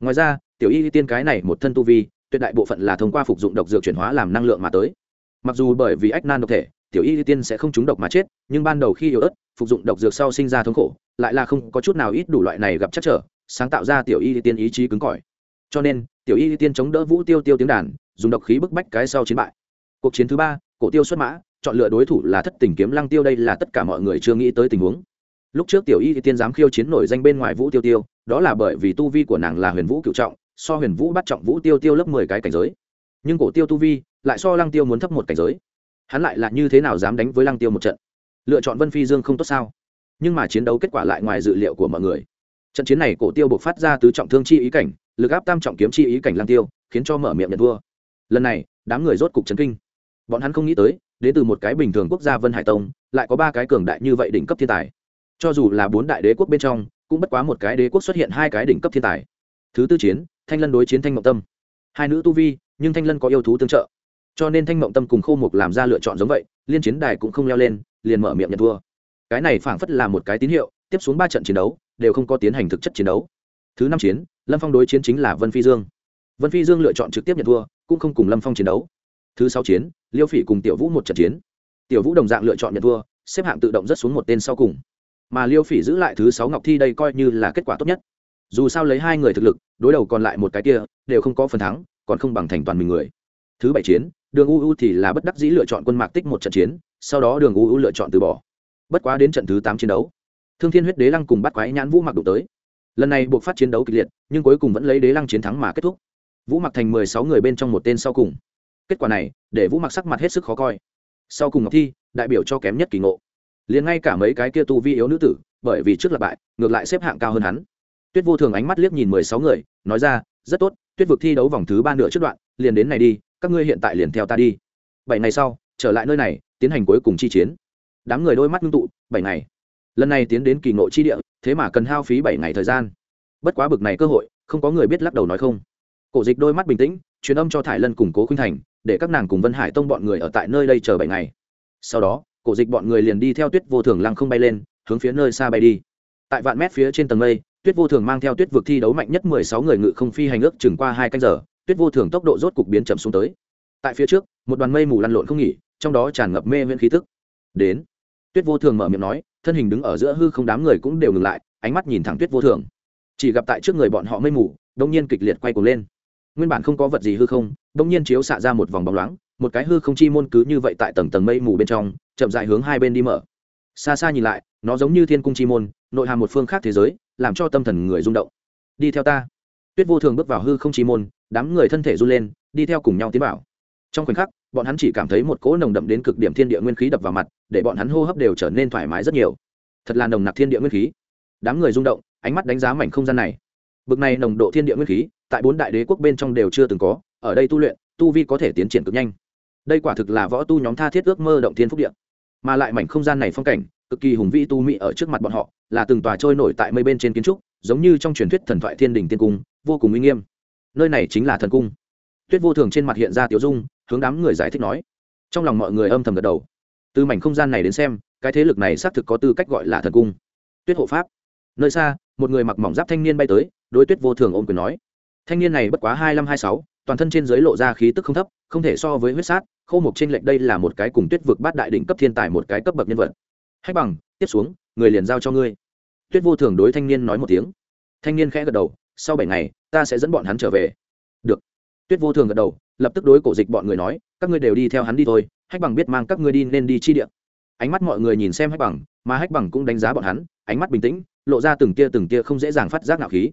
Ngoài ra, tiểu y tiên cái này một thân tu vi, tuyệt đại bộ phận là thông qua phục dụng độc dược chuyển hóa làm năng lượng mà tới. Mặc dù bởi vì ách nan độc thể, tiểu y tiên sẽ không trúng độc mà chết, nhưng ban đầu khi yếu ớt, phục dụng độc dược sau sinh ra thống khổ, lại là không có chút nào ít đủ loại này gặp chắc trở, sáng tạo ra tiểu y tiên ý chí cứng cỏi. Cho nên, tiểu y tiên chống đỡ vũ tiêu tiêu tiếng đàn dùng độc khí bức bách cái sau chiến bại. Cuộc chiến thứ ba, cổ tiêu xuất mã, chọn lựa đối thủ là thất tình kiếm lăng tiêu đây là tất cả mọi người chưa nghĩ tới tình huống. Lúc trước tiểu y tiên dám khiêu chiến nổi danh bên ngoài vũ tiêu tiêu, đó là bởi vì tu vi của nàng là huyền vũ cựu trọng, so huyền vũ bắt trọng vũ tiêu tiêu lớp mười cái cảnh giới. Nhưng cổ tiêu tu vi lại so lăng tiêu muốn thấp một cảnh giới. Hắn lại là như thế nào dám đánh với lăng tiêu một trận? Lựa chọn vân phi dương không tốt sao? Nhưng mà chiến đấu kết quả lại ngoài dự liệu của mọi người. Trận chiến này cổ tiêu buộc phát ra tứ trọng thương chi ý cảnh, lực áp tam trọng kiếm chi ý cảnh lăng tiêu, khiến cho mở miệng nhận thua lần này, đám người rốt cục chấn kinh. Bọn hắn không nghĩ tới, đến từ một cái bình thường quốc gia vân hải tông, lại có ba cái cường đại như vậy đỉnh cấp thiên tài. Cho dù là bốn đại đế quốc bên trong, cũng bất quá một cái đế quốc xuất hiện hai cái đỉnh cấp thiên tài. Thứ tư chiến, thanh lân đối chiến thanh mộng tâm. Hai nữ tu vi, nhưng thanh lân có yêu thú tương trợ. Cho nên thanh mộng tâm cùng khô mục làm ra lựa chọn giống vậy, liên chiến đài cũng không leo lên, liền mở miệng nhận thua. Cái này phảng phất là một cái tín hiệu, tiếp xuống ba trận chiến đấu, đều không có tiến hành thực chất chiến đấu. Thứ năm chiến, lâm phong đối chiến chính là vân phi dương. Vân phi dương lựa chọn trực tiếp nhận thua cũng không cùng lâm phong chiến đấu. Thứ sáu chiến, liêu phỉ cùng tiểu vũ một trận chiến. Tiểu vũ đồng dạng lựa chọn nhận thua, xếp hạng tự động rất xuống một tên sau cùng. Mà liêu phỉ giữ lại thứ sáu ngọc thi đây coi như là kết quả tốt nhất. Dù sao lấy hai người thực lực, đối đầu còn lại một cái kia, đều không có phần thắng, còn không bằng thành toàn mình người. Thứ bảy chiến, đường u u thì là bất đắc dĩ lựa chọn quân mạc tích một trận chiến, sau đó đường u u lựa chọn từ bỏ. Bất quá đến trận thứ tám chiến đấu, thương thiên huyết đế lăng cùng bắt quái nhãn vũ mặc đụng tới. Lần này buộc phát chiến đấu kịch liệt, nhưng cuối cùng vẫn lấy đế lăng chiến thắng mà kết thúc vũ mặc thành mười sáu người bên trong một tên sau cùng. Kết quả này, để vũ mặc sắc mặt hết sức khó coi. Sau cùng ngọc thi, đại biểu cho kém nhất kỳ ngộ. Liền ngay cả mấy cái kia tu vi yếu nữ tử, bởi vì trước là bại, ngược lại xếp hạng cao hơn hắn. Tuyết vô thường ánh mắt liếc nhìn mười sáu người, nói ra, rất tốt, tuyết vực thi đấu vòng thứ ba nửa trước đoạn, liền đến này đi, các ngươi hiện tại liền theo ta đi. Bảy ngày sau, trở lại nơi này, tiến hành cuối cùng chi chiến. Đám người đôi mắt ngưng tụ, bảy ngày. Lần này tiến đến kỳ ngộ chi địa, thế mà cần hao phí bảy ngày thời gian. Bất quá bực này cơ hội, không có người biết lắc đầu nói không cổ dịch đôi mắt bình tĩnh, truyền âm cho thải lân củng cố khuynh thành, để các nàng cùng vân hải tông bọn người ở tại nơi đây chờ bảy ngày. Sau đó, cổ dịch bọn người liền đi theo tuyết vô thường lăng không bay lên, hướng phía nơi xa bay đi. Tại vạn mét phía trên tầng mây, tuyết vô thường mang theo tuyết vực thi đấu mạnh nhất mười sáu người ngự không phi hành ước chừng qua hai canh giờ, tuyết vô thường tốc độ rốt cục biến chậm xuống tới. Tại phía trước, một đoàn mây mù lăn lộn không nghỉ, trong đó tràn ngập mê viễn khí tức. Đến, tuyết vô thường mở miệng nói, thân hình đứng ở giữa hư không đám người cũng đều ngừng lại, ánh mắt nhìn thẳng tuyết vô thường. Chỉ gặp tại trước người bọn họ mây mù đông nhiên kịch liệt quay cuồng lên nguyên bản không có vật gì hư không, bỗng nhiên chiếu xạ ra một vòng bóng loáng, một cái hư không chi môn cứ như vậy tại tầng tầng mây mù bên trong, chậm dại hướng hai bên đi mở. Xa xa nhìn lại, nó giống như thiên cung chi môn, nội hàm một phương khác thế giới, làm cho tâm thần người rung động. Đi theo ta. Tuyết vô thường bước vào hư không chi môn, đám người thân thể run lên, đi theo cùng nhau tiến vào. Trong khoảnh khắc, bọn hắn chỉ cảm thấy một cỗ nồng đậm đến cực điểm thiên địa nguyên khí đập vào mặt, để bọn hắn hô hấp đều trở nên thoải mái rất nhiều. Thật là nồng nặc thiên địa nguyên khí. Đám người rung động, ánh mắt đánh giá mảnh không gian này bực này nồng độ thiên địa nguyên khí, tại bốn đại đế quốc bên trong đều chưa từng có, ở đây tu luyện, tu vi có thể tiến triển cực nhanh. Đây quả thực là võ tu nhóm tha thiết ước mơ động thiên phúc địa. Mà lại mảnh không gian này phong cảnh, cực kỳ hùng vĩ tu mỹ ở trước mặt bọn họ, là từng tòa trôi nổi tại mây bên trên kiến trúc, giống như trong truyền thuyết thần thoại thiên đình tiên cung, vô cùng uy nghiêm. Nơi này chính là thần cung. Tuyết vô thường trên mặt hiện ra tiểu dung, hướng đám người giải thích nói. Trong lòng mọi người âm thầm gật đầu. Từ mảnh không gian này đến xem, cái thế lực này xác thực có tư cách gọi là thần cung. Tuyết hộ pháp. Nơi xa, một người mặc mỏng giáp thanh niên bay tới đối tuyết vô thường ôm quyền nói, thanh niên này bất quá hai năm hai sáu, toàn thân trên giới lộ ra khí tức không thấp, không thể so với huyết sát khâu mục trên lệnh đây là một cái cùng tuyết vực bát đại đỉnh cấp thiên tài một cái cấp bậc nhân vật. Hách bằng, tiếp xuống, người liền giao cho ngươi. Tuyết vô thường đối thanh niên nói một tiếng. Thanh niên khẽ gật đầu, sau bảy ngày, ta sẽ dẫn bọn hắn trở về. Được. Tuyết vô thường gật đầu, lập tức đối cổ dịch bọn người nói, các ngươi đều đi theo hắn đi thôi, hách bằng biết mang các ngươi đi nên đi chi điện ánh mắt mọi người nhìn xem hách bằng, mà hách bằng cũng đánh giá bọn hắn, ánh mắt bình tĩnh, lộ ra từng tia từng tia không dễ dàng phát giác nạo khí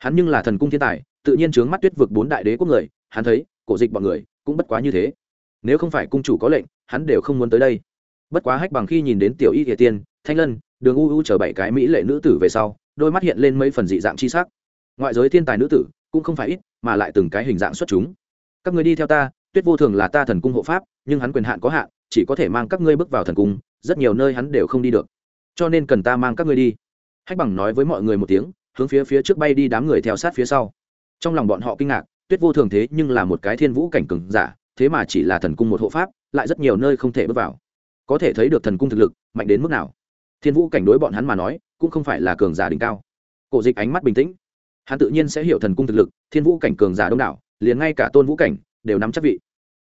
hắn nhưng là thần cung thiên tài, tự nhiên trướng mắt tuyết vực bốn đại đế quốc người, hắn thấy, cổ dịch bọn người, cũng bất quá như thế. Nếu không phải cung chủ có lệnh, hắn đều không muốn tới đây. Bất quá hách bằng khi nhìn đến tiểu y địa tiên, thanh lân, đường u u chờ bảy cái mỹ lệ nữ tử về sau, đôi mắt hiện lên mấy phần dị dạng chi sắc. Ngoại giới thiên tài nữ tử, cũng không phải ít, mà lại từng cái hình dạng xuất chúng. Các người đi theo ta, tuyết vô thường là ta thần cung hộ pháp, nhưng hắn quyền hạn có hạn, chỉ có thể mang các ngươi bước vào thần cung, rất nhiều nơi hắn đều không đi được. Cho nên cần ta mang các ngươi đi. Hách bằng nói với mọi người một tiếng hướng phía phía trước bay đi đám người theo sát phía sau. Trong lòng bọn họ kinh ngạc, tuyết vô thường thế nhưng là một cái thiên vũ cảnh cừng giả, thế mà chỉ là thần cung một hộ pháp, lại rất nhiều nơi không thể bước vào. Có thể thấy được thần cung thực lực, mạnh đến mức nào. Thiên vũ cảnh đối bọn hắn mà nói, cũng không phải là cường giả đỉnh cao. Cổ dịch ánh mắt bình tĩnh. Hắn tự nhiên sẽ hiểu thần cung thực lực, thiên vũ cảnh cường giả đông đảo, liền ngay cả tôn vũ cảnh đều nắm chắc vị.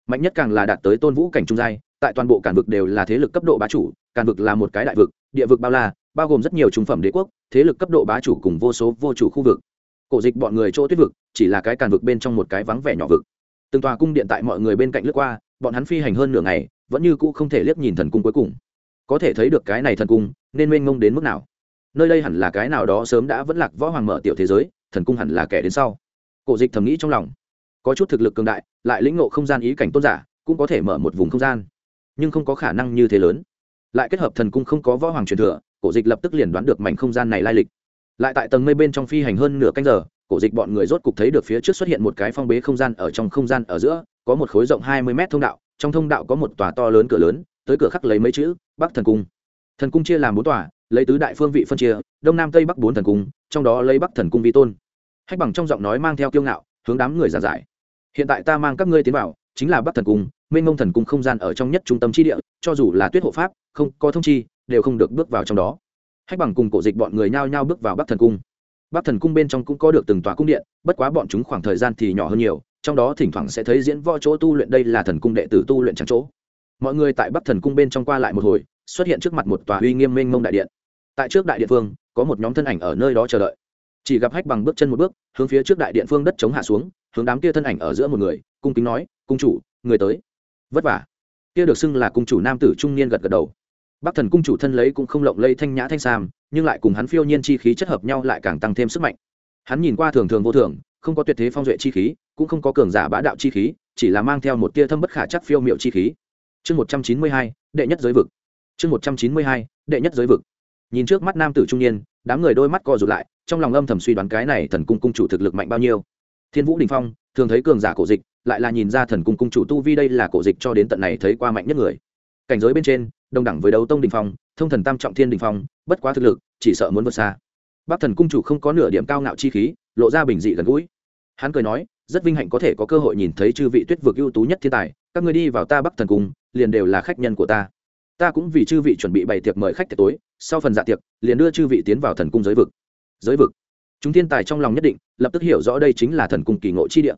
Mạnh nhất càng là đạt tới tôn vũ cảnh trung giai, tại toàn bộ cản vực đều là thế lực cấp độ bá chủ, cản vực là một cái đại vực, địa vực bao la, bao gồm rất nhiều trung phẩm đế quốc thế lực cấp độ bá chủ cùng vô số vô chủ khu vực. Cổ dịch bọn người chỗ tuyết vực, chỉ là cái càn vực bên trong một cái vắng vẻ nhỏ vực. Từng tòa cung điện tại mọi người bên cạnh lướt qua, bọn hắn phi hành hơn nửa ngày, vẫn như cũ không thể liếc nhìn thần cung cuối cùng. Có thể thấy được cái này thần cung, nên mênh mông đến mức nào. Nơi đây hẳn là cái nào đó sớm đã vẫn lạc võ hoàng mở tiểu thế giới, thần cung hẳn là kẻ đến sau. Cổ dịch thầm nghĩ trong lòng. Có chút thực lực cường đại, lại lĩnh ngộ không gian ý cảnh tôn giả, cũng có thể mở một vùng không gian. Nhưng không có khả năng như thế lớn. Lại kết hợp thần cung không có võ hoàng truyền thừa cổ dịch lập tức liền đoán được mảnh không gian này lai lịch. Lại tại tầng mây bên trong phi hành hơn nửa canh giờ, cổ dịch bọn người rốt cục thấy được phía trước xuất hiện một cái phong bế không gian, ở trong không gian ở giữa, có một khối rộng hai mươi mét thông đạo, trong thông đạo có một tòa to lớn cửa lớn, tới cửa khắc lấy mấy chữ, bắc thần cung. Thần cung chia làm bốn tòa, lấy tứ đại phương vị phân chia, đông nam tây bắc bốn thần cung, trong đó lấy bắc thần cung vi tôn. Hách bằng trong giọng nói mang theo kiêu ngạo, hướng đám người giàn giải. Hiện tại ta mang các ngươi tiến vào, chính là bắc thần cung mênh mông thần cung không gian ở trong nhất trung tâm tri địa, cho dù là tuyết hộ pháp, không có thông chi đều không được bước vào trong đó. Hách bằng cùng cổ dịch bọn người nhao nhao bước vào bắc thần cung. Bắc thần cung bên trong cũng có được từng tòa cung điện, bất quá bọn chúng khoảng thời gian thì nhỏ hơn nhiều, trong đó thỉnh thoảng sẽ thấy diễn võ chỗ tu luyện, đây là thần cung đệ tử tu luyện trắng chỗ. Mọi người tại bắc thần cung bên trong qua lại một hồi, xuất hiện trước mặt một tòa uy nghiêm mênh mông đại điện. Tại trước đại điện phương, có một nhóm thân ảnh ở nơi đó chờ đợi. Chỉ gặp hách bằng bước chân một bước, hướng phía trước đại điện phương đất chống hạ xuống, hướng đám kia thân ảnh ở giữa một người, cung kính nói, cung chủ, người tới. Vất vả. Kia được xưng là cung chủ nam tử trung niên gật gật đầu bắc thần cung chủ thân lấy cũng không lộng lây thanh nhã thanh sam, nhưng lại cùng hắn phiêu nhiên chi khí chất hợp nhau lại càng tăng thêm sức mạnh. Hắn nhìn qua thường thường vô thường, không có tuyệt thế phong duệ chi khí, cũng không có cường giả bá đạo chi khí, chỉ là mang theo một tia thâm bất khả chắc phiêu miệu chi khí. Chương một trăm chín mươi hai, đệ nhất giới vực. Chương một trăm chín mươi hai, đệ nhất giới vực. Nhìn trước mắt nam tử trung niên, đám người đôi mắt co rụt lại, trong lòng âm thầm suy đoán cái này thần cung cung chủ thực lực mạnh bao nhiêu. Thiên vũ đình phong, thường thấy cường giả cổ dịch, lại là nhìn ra thần cung cung chủ tu vi đây là cổ dịch cho đến tận này thấy qua mạnh nhất người. Cảnh giới bên trên đồng đẳng với đấu tông đình phong, thông thần tam trọng thiên đình phong, bất quá thực lực, chỉ sợ muốn vượt xa. Bác thần cung chủ không có nửa điểm cao ngạo chi khí, lộ ra bình dị gần gũi. Hắn cười nói, rất vinh hạnh có thể có cơ hội nhìn thấy chư vị tuyết vực ưu tú nhất thiên tài, các người đi vào ta bắc thần cung, liền đều là khách nhân của ta. Ta cũng vì chư vị chuẩn bị bày tiệc mời khách tiệc tối, sau phần dạ tiệc, liền đưa chư vị tiến vào thần cung giới vực. Giới vực. Chúng thiên tài trong lòng nhất định, lập tức hiểu rõ đây chính là thần cung kỳ ngộ chi địa.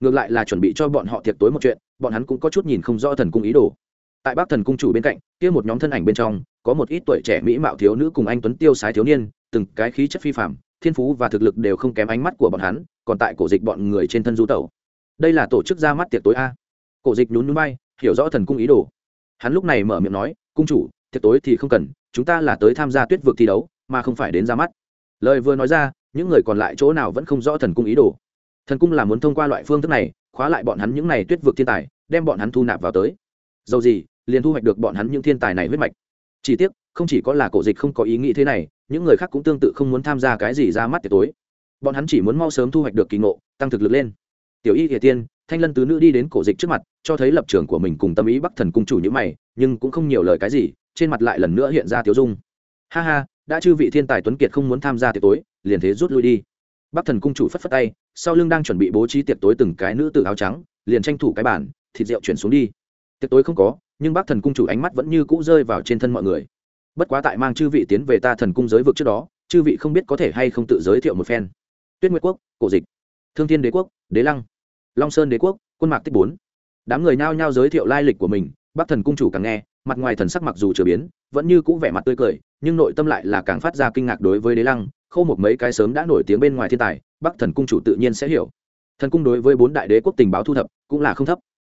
Ngược lại là chuẩn bị cho bọn họ tiệc tối một chuyện, bọn hắn cũng có chút nhìn không rõ thần cung ý đồ tại bắc thần cung chủ bên cạnh, kia một nhóm thân ảnh bên trong, có một ít tuổi trẻ mỹ mạo thiếu nữ cùng anh tuấn tiêu sái thiếu niên, từng cái khí chất phi phạm thiên phú và thực lực đều không kém ánh mắt của bọn hắn, còn tại cổ dịch bọn người trên thân du tẩu. Đây là tổ chức ra mắt tiệc tối a. Cổ dịch nhún nhún bay hiểu rõ thần cung ý đồ. Hắn lúc này mở miệng nói, cung chủ, tiệc tối thì không cần, chúng ta là tới tham gia tuyết vực thi đấu, mà không phải đến ra mắt. Lời vừa nói ra, những người còn lại chỗ nào vẫn không rõ thần cung ý đồ. Thần cung là muốn thông qua loại phương thức này, khóa lại bọn hắn những n à y tuyết vực thiên tài, đem bọn hắn thu nạp vào tới. Dầu gì liền thu hoạch được bọn hắn những thiên tài này huyết mạch. Chỉ tiếc, không chỉ có là cổ dịch không có ý nghĩ thế này, những người khác cũng tương tự không muốn tham gia cái gì ra mắt tiệc tối. Bọn hắn chỉ muốn mau sớm thu hoạch được kỳ ngộ, tăng thực lực lên. Tiểu y thiệt tiên, thanh lân tứ nữ đi đến cổ dịch trước mặt, cho thấy lập trường của mình cùng tâm ý bắc thần cung chủ như mày, nhưng cũng không nhiều lời cái gì, trên mặt lại lần nữa hiện ra tiếu dung. Ha ha, đã chư vị thiên tài tuấn kiệt không muốn tham gia tiệc tối, liền thế rút lui đi. Bắc thần cung chủ phất phất tay, sau lưng đang chuẩn bị bố trí tiệc tối từng cái nữ tử áo trắng, liền tranh thủ cái bản thịt rượu chuyển xuống đi. Tiệc tối không có nhưng bắc thần cung chủ ánh mắt vẫn như cũ rơi vào trên thân mọi người. Bất quá tại mang chư vị tiến về ta thần cung giới vực trước đó, chư vị không biết có thể hay không tự giới thiệu một phen. Tuyết nguyệt quốc, cổ dịch. Thương thiên đế quốc, đế lăng. Long sơn đế quốc, quân mạc tích bốn. Đám người nao nhao giới thiệu lai lịch của mình bắc thần cung chủ càng nghe, mặt ngoài thần sắc mặc dù chưa biến, vẫn như cũ vẻ mặt tươi cười, nhưng nội tâm lại là càng phát ra kinh ngạc đối với đế lăng khâu một mấy cái sớm đã nổi tiếng bên ngoài thiên tài bắc thần cung chủ tự nhiên sẽ hiểu. Thần cung đối với bốn đại đế quốc tình báo thu thập cũng là không thấp.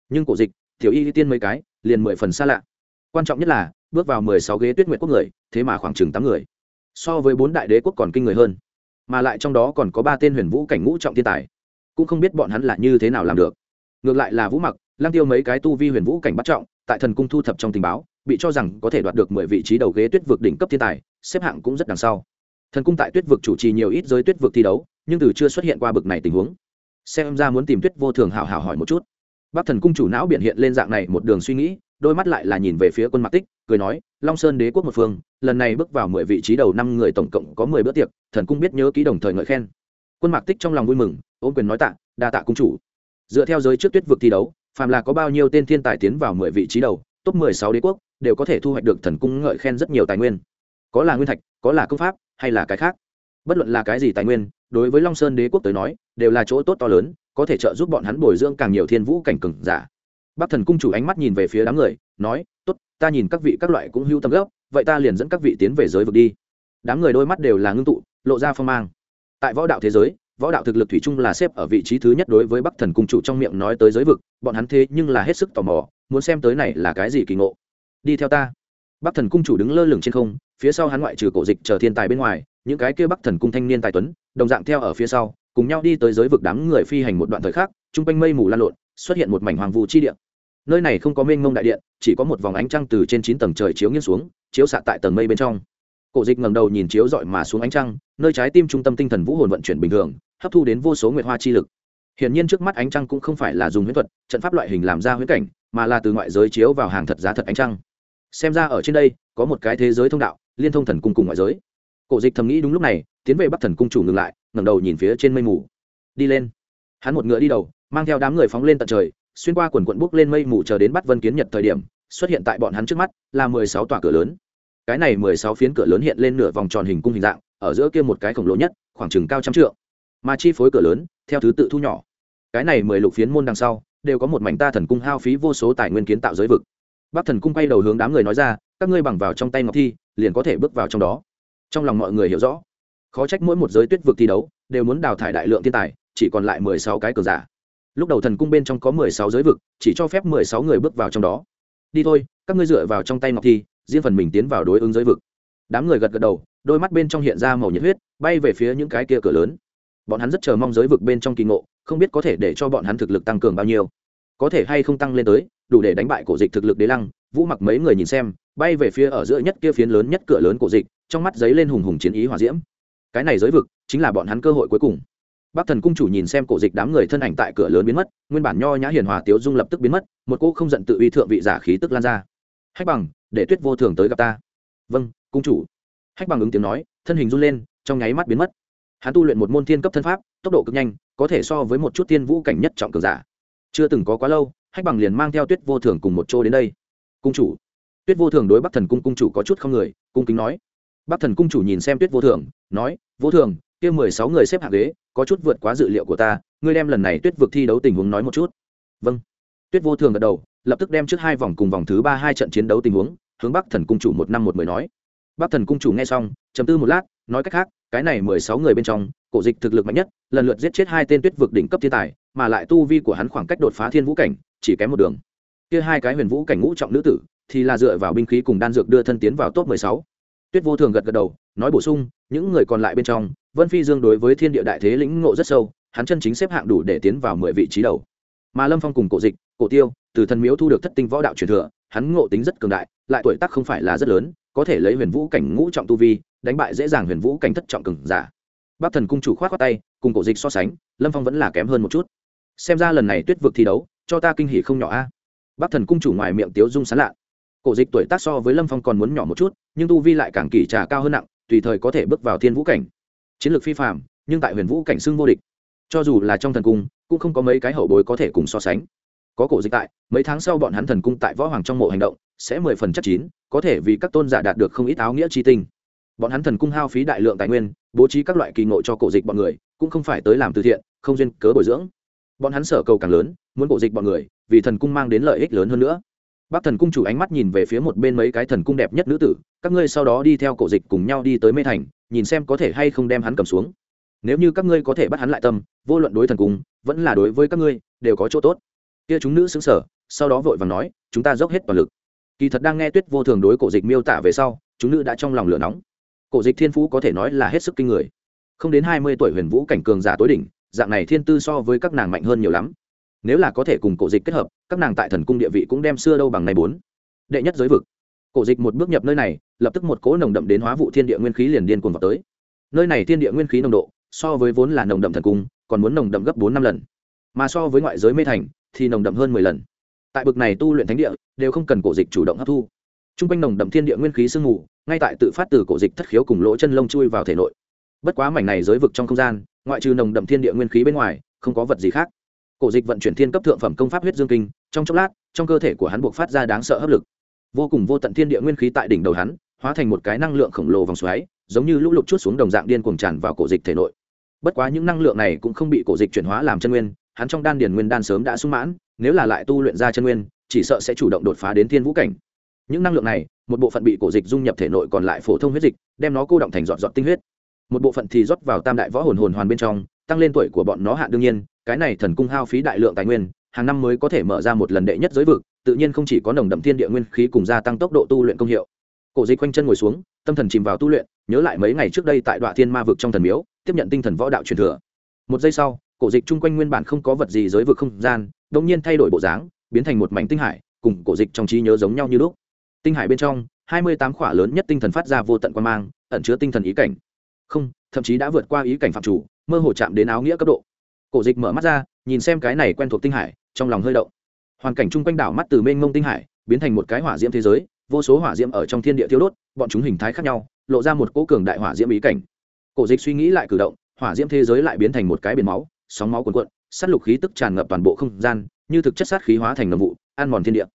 Nhưng cổ dịch, tiểu y tiên mấy cái liền mười phần xa lạ. Quan trọng nhất là, bước vào mười sáu ghế tuyết nguyệt quốc người, thế mà khoảng chừng tám người. So với bốn đại đế quốc còn kinh người hơn. Mà lại trong đó còn có ba tên huyền vũ cảnh ngũ trọng thiên tài. Cũng không biết bọn hắn là như thế nào làm được. Ngược lại là vũ mặc lang tiêu mấy cái tu vi huyền vũ cảnh bắt trọng, tại thần cung thu thập trong tình báo, bị cho rằng có thể đoạt được mười vị trí đầu ghế tuyết vực đỉnh cấp thiên tài, xếp hạng cũng rất đằng sau. Thần cung tại tuyết vực chủ trì nhiều ít giới tuyết vực thi đấu, nhưng từ chưa xuất hiện qua bực này tình huống. Xem ra muốn tìm tuyết vô thường hảo hảo hỏi một chút bác thần cung chủ não biện hiện lên dạng này một đường suy nghĩ, đôi mắt lại là nhìn về phía quân Mặc tích, cười nói, long sơn đế quốc một phương, lần này bước vào mười vị trí đầu năm người tổng cộng có mười bữa tiệc, thần cung biết nhớ ký đồng thời ngợi khen. Quân Mặc tích trong lòng vui mừng, ôm quyền nói tạ, đa tạ cung chủ. Dựa theo giới trước tuyết vực thi đấu, phàm là có bao nhiêu tên thiên tài tiến vào mười vị trí đầu, top mười sáu đế quốc đều có thể thu hoạch được thần cung ngợi khen rất nhiều tài nguyên. Có là nguyên thạch, có là công pháp, hay là cái khác. Bất luận là cái gì tài nguyên, đối với long sơn đế quốc tới nói, đều là chỗ tốt to lớn có thể trợ giúp bọn hắn bồi dưỡng càng nhiều thiên vũ cảnh cừng giả. Bắc thần cung chủ ánh mắt nhìn về phía đám người, nói, tốt, ta nhìn các vị các loại cũng hưu tâm gốc, vậy ta liền dẫn các vị tiến về giới vực đi. Đám người đôi mắt đều là ngưng tụ, lộ ra phong mang. Tại võ đạo thế giới, võ đạo thực lực thủy chung là xếp ở vị trí thứ nhất đối với bắc thần cung chủ trong miệng nói tới giới vực, bọn hắn thế nhưng là hết sức tò mò, muốn xem tới này là cái gì kỳ ngộ. Đi theo ta. Bắc thần cung chủ đứng lơ lửng trên không, phía sau hắn ngoại trừ cổ dịch chờ thiên tài bên ngoài, những cái kia bắc thần cung thanh niên tài tuấn, đồng dạng theo ở phía sau cùng nhau đi tới giới vực đám người phi hành một đoạn thời khắc, chung quanh mây mù lan lộn, xuất hiện một mảnh hoàng vu chi địa. Nơi này không có mênh mông đại điện, chỉ có một vòng ánh trăng từ trên chín tầng trời chiếu nghiêng xuống, chiếu xạ tại tầng mây bên trong. Cổ dịch ngẩng đầu nhìn chiếu dọi mà xuống ánh trăng, nơi trái tim trung tâm tinh thần vũ hồn vận chuyển bình thường, hấp thu đến vô số nguyệt hoa chi lực. Hiển nhiên trước mắt ánh trăng cũng không phải là dùng huyễn thuật, trận pháp loại hình làm ra huyễn cảnh, mà là từ ngoại giới chiếu vào hàng thật giá thật ánh trăng. Xem ra ở trên đây, có một cái thế giới thông đạo, liên thông thần cung cùng ngoại giới. Cổ dịch thầm nghĩ đúng lúc này, tiến về bắc thần cung chủ ngừng lại ngẩng đầu nhìn phía trên mây mù. Đi lên. Hắn một ngựa đi đầu, mang theo đám người phóng lên tận trời, xuyên qua quần quận bốc lên mây mù chờ đến bắt vân kiến nhật thời điểm, xuất hiện tại bọn hắn trước mắt, là mười sáu tòa cửa lớn. Cái này mười sáu phiến cửa lớn hiện lên nửa vòng tròn hình cung hình dạng, ở giữa kia một cái khổng lồ nhất, khoảng chừng cao trăm trượng. Mà chi phối cửa lớn, theo thứ tự thu nhỏ. Cái này mười lục phiến môn đằng sau, đều có một mảnh ta thần cung hao phí vô số tài nguyên kiến tạo giới vực. Bác thần cung quay đầu hướng đám người nói ra, các ngươi bằng vào trong tay ngọc thi, liền có thể bước vào trong đó. Trong lòng mọi người hiểu rõ khó trách mỗi một giới tuyết vực thi đấu đều muốn đào thải đại lượng thiên tài, chỉ còn lại mười sáu cái cờ giả. Lúc đầu thần cung bên trong có mười sáu giới vực, chỉ cho phép mười sáu người bước vào trong đó. Đi thôi, các ngươi dựa vào trong tay ngọc thi, riêng phần mình tiến vào đối ứng giới vực. Đám người gật gật đầu, đôi mắt bên trong hiện ra màu nhiệt huyết, bay về phía những cái kia cửa lớn. Bọn hắn rất chờ mong giới vực bên trong kỳ ngộ, không biết có thể để cho bọn hắn thực lực tăng cường bao nhiêu. Có thể hay không tăng lên tới, đủ để đánh bại cổ dịch thực lực đế lăng, vũ mặc mấy người nhìn xem, bay về phía ở giữa nhất kia phiến lớn nhất cửa lớn cổ dịch, trong mắt giấy lên hùng hùng chiến ý hỏa diễm cái này giới vực chính là bọn hắn cơ hội cuối cùng. Bác thần cung chủ nhìn xem cổ dịch đám người thân ảnh tại cửa lớn biến mất, nguyên bản nho nhã hiền hòa tiếu dung lập tức biến mất, một cô không giận tự uy thượng vị giả khí tức lan ra. Hách bằng, để tuyết vô thường tới gặp ta. Vâng cung chủ. Hách bằng ứng tiếng nói, thân hình run lên, trong nháy mắt biến mất. Hắn tu luyện một môn thiên cấp thân pháp, tốc độ cực nhanh, có thể so với một chút thiên vũ cảnh nhất trọng cường giả. Chưa từng có quá lâu, hách bằng liền mang theo tuyết vô thường cùng một chỗ đến đây. Cung chủ. Tuyết vô thường đối bắc thần cung cung chủ có chút không người, cung kính nói bắc thần cung chủ nhìn xem tuyết vô thường, nói, vô thường, kia mười sáu người xếp hạng ghế, có chút vượt quá dự liệu của ta, ngươi đem lần này tuyết vực thi đấu tình huống nói một chút. Vâng. Tuyết vô thường gật đầu, lập tức đem trước hai vòng cùng vòng thứ ba hai trận chiến đấu tình huống, hướng bắc thần cung chủ một năm một mười nói. Bắc thần cung chủ nghe xong chấm tư một lát, nói cách khác, cái này mười sáu người bên trong, cổ dịch thực lực mạnh nhất, lần lượt giết chết hai tên tuyết vực đỉnh cấp thiên tài, mà lại tu vi của hắn khoảng cách đột phá thiên vũ cảnh, chỉ kém một đường. Kia hai cái huyền vũ cảnh ngũ trọng nữ tử, thì là dựa vào binh khí cùng đan dược đưa thân tiến vào top mười sáu tuyết vô thường gật gật đầu, nói bổ sung, những người còn lại bên trong, vân phi dương đối với thiên địa đại thế lĩnh ngộ rất sâu, hắn chân chính xếp hạng đủ để tiến vào mười vị trí đầu. Mà lâm phong cùng cổ dịch, cổ tiêu, từ thần miếu thu được thất tinh võ đạo truyền thừa, hắn ngộ tính rất cường đại, lại tuổi tác không phải là rất lớn, có thể lấy huyền vũ cảnh ngũ trọng tu vi, đánh bại dễ dàng huyền vũ cảnh thất trọng cường giả. Bác thần cung chủ khoát khoát tay, cùng cổ dịch so sánh, lâm phong vẫn là kém hơn một chút. Xem ra lần này tuyết vực thi đấu, cho ta kinh hỉ không nhỏ a. Bác thần cung chủ ngoài miệng tiếu dung sán lạ cổ dịch tuổi tác so với lâm phong còn muốn nhỏ một chút, nhưng tu vi lại càng kỳ trà cao hơn nặng, tùy thời có thể bước vào thiên vũ cảnh. Chiến lược phi phạm nhưng tại huyền vũ cảnh xưng vô địch. Cho dù là trong thần cung, cũng không có mấy cái hậu bối có thể cùng so sánh. Có cổ dịch tại, mấy tháng sau bọn hắn thần cung tại võ hoàng trong mộ hành động, sẽ mười phần chất chín, có thể vì các tôn giả đạt được không ít áo nghĩa chi tinh. Bọn hắn thần cung hao phí đại lượng tài nguyên, bố trí các loại kỳ ngộ cho cổ dịch bọn người, cũng không phải tới làm từ thiện, không duyên cớ bồi dưỡng. Bọn hắn sở cầu càng lớn, muốn cổ dịch bọn người, vì thần cung mang đến lợi ích lớn hơn nữa bác thần cung chủ ánh mắt nhìn về phía một bên mấy cái thần cung đẹp nhất nữ tử, các ngươi sau đó đi theo cổ dịch cùng nhau đi tới mê thành, nhìn xem có thể hay không đem hắn cầm xuống. Nếu như các ngươi có thể bắt hắn lại tâm, vô luận đối thần cung, vẫn là đối với các ngươi, đều có chỗ tốt. Kia chúng nữ xứng sở sau đó vội vàng nói, chúng ta dốc hết toàn lực. Kỳ thật đang nghe tuyết vô thường đối cổ dịch miêu tả về sau, chúng nữ đã trong lòng lửa nóng. Cổ dịch thiên phú có thể nói là hết sức kinh người. Không đến hai mươi tuổi huyền vũ cảnh cường giả tối đỉnh, dạng này thiên tư so với các nàng mạnh hơn nhiều lắm nếu là có thể cùng cổ dịch kết hợp, các nàng tại thần cung địa vị cũng đem xưa đâu bằng này bốn. Đệ nhất giới vực. Cổ dịch một bước nhập nơi này, lập tức một cỗ nồng đậm đến hóa vụ thiên địa nguyên khí liền điên cuồng vào tới. Nơi này thiên địa nguyên khí nồng độ, so với vốn là nồng đậm thần cung, còn muốn nồng đậm gấp bốn năm lần. Mà so với ngoại giới mê thành, thì nồng đậm hơn mười lần. Tại bực này tu luyện thánh địa, đều không cần cổ dịch chủ động hấp thu. T r u n g quanh nồng đậm thiên địa nguyên khí sương mù, ngay tại tự phát từ cổ dịch thất khiếu cùng lỗ chân lông chui vào thể nội. Bất quá mảnh này giới vực trong không gian, ngoại trừ nồng đậm thiên địa nguyên khí bên ngoài, không có vật gì khác cổ dịch vận chuyển thiên cấp thượng phẩm công pháp huyết dương kinh, trong chốc lát, trong cơ thể của hắn buộc phát ra đáng sợ hấp lực. Vô cùng vô tận thiên địa nguyên khí tại đỉnh đầu hắn, hóa thành một cái năng lượng khổng lồ vòng xoáy, giống như lũ lụt chút xuống đồng dạng điên cuồng tràn vào cổ dịch thể nội. Bất quá những năng lượng này cũng không bị cổ dịch chuyển hóa làm chân nguyên, hắn trong đan điền nguyên đan sớm đã sung mãn, nếu là lại tu luyện ra chân nguyên, chỉ sợ sẽ chủ động đột phá đến thiên vũ cảnh. Những năng lượng này, một bộ phận bị cổ dịch dung nhập thể nội còn lại phổ thông huyết dịch, đem nó cô động thành dọn dọn tinh huyết. Một bộ phận thì rót vào tam đại võ hồn hồn hoàn bên trong, tăng lên tuổi của bọn nó hạ đương nhiên cái này thần cung hao phí đại lượng tài nguyên, hàng năm mới có thể mở ra một lần đệ nhất giới vực, tự nhiên không chỉ có nồng đậm thiên địa nguyên khí cùng gia tăng tốc độ tu luyện công hiệu. Cổ dịch quanh chân ngồi xuống, tâm thần chìm vào tu luyện, nhớ lại mấy ngày trước đây tại đoạn thiên ma vực trong thần miếu, tiếp nhận tinh thần võ đạo truyền thừa. Một giây sau, cổ dịch chung quanh nguyên bản không có vật gì giới vực không gian đông nhiên thay đổi bộ dáng, biến thành một mảnh tinh hải, cùng cổ dịch trong trí nhớ giống nhau như lúc. Tinh hải bên trong, hai mươi tám khỏa lớn nhất tinh thần phát ra vô tận quan mang, ẩn chứa tinh thần ý cảnh. Không, thậm chí đã vượt qua ý cảnh phạm chủ, mơ hồ chạm đến áo nghĩa cấp độ cổ dịch mở mắt ra, nhìn xem cái này quen thuộc tinh hải, trong lòng hơi động. Hoàn cảnh chung quanh đảo mắt từ mênh mông tinh hải, biến thành một cái hỏa diễm thế giới, vô số hỏa diễm ở trong thiên địa thiêu đốt, bọn chúng hình thái khác nhau, lộ ra một cỗ cường đại hỏa diễm ý cảnh. Cổ dịch suy nghĩ lại cử động, hỏa diễm thế giới lại biến thành một cái biển máu, sóng máu cuồn cuộn, sát lục khí tức tràn ngập toàn bộ không gian, như thực chất sát khí hóa thành ngầm vụ, ăn mòn thiên địa.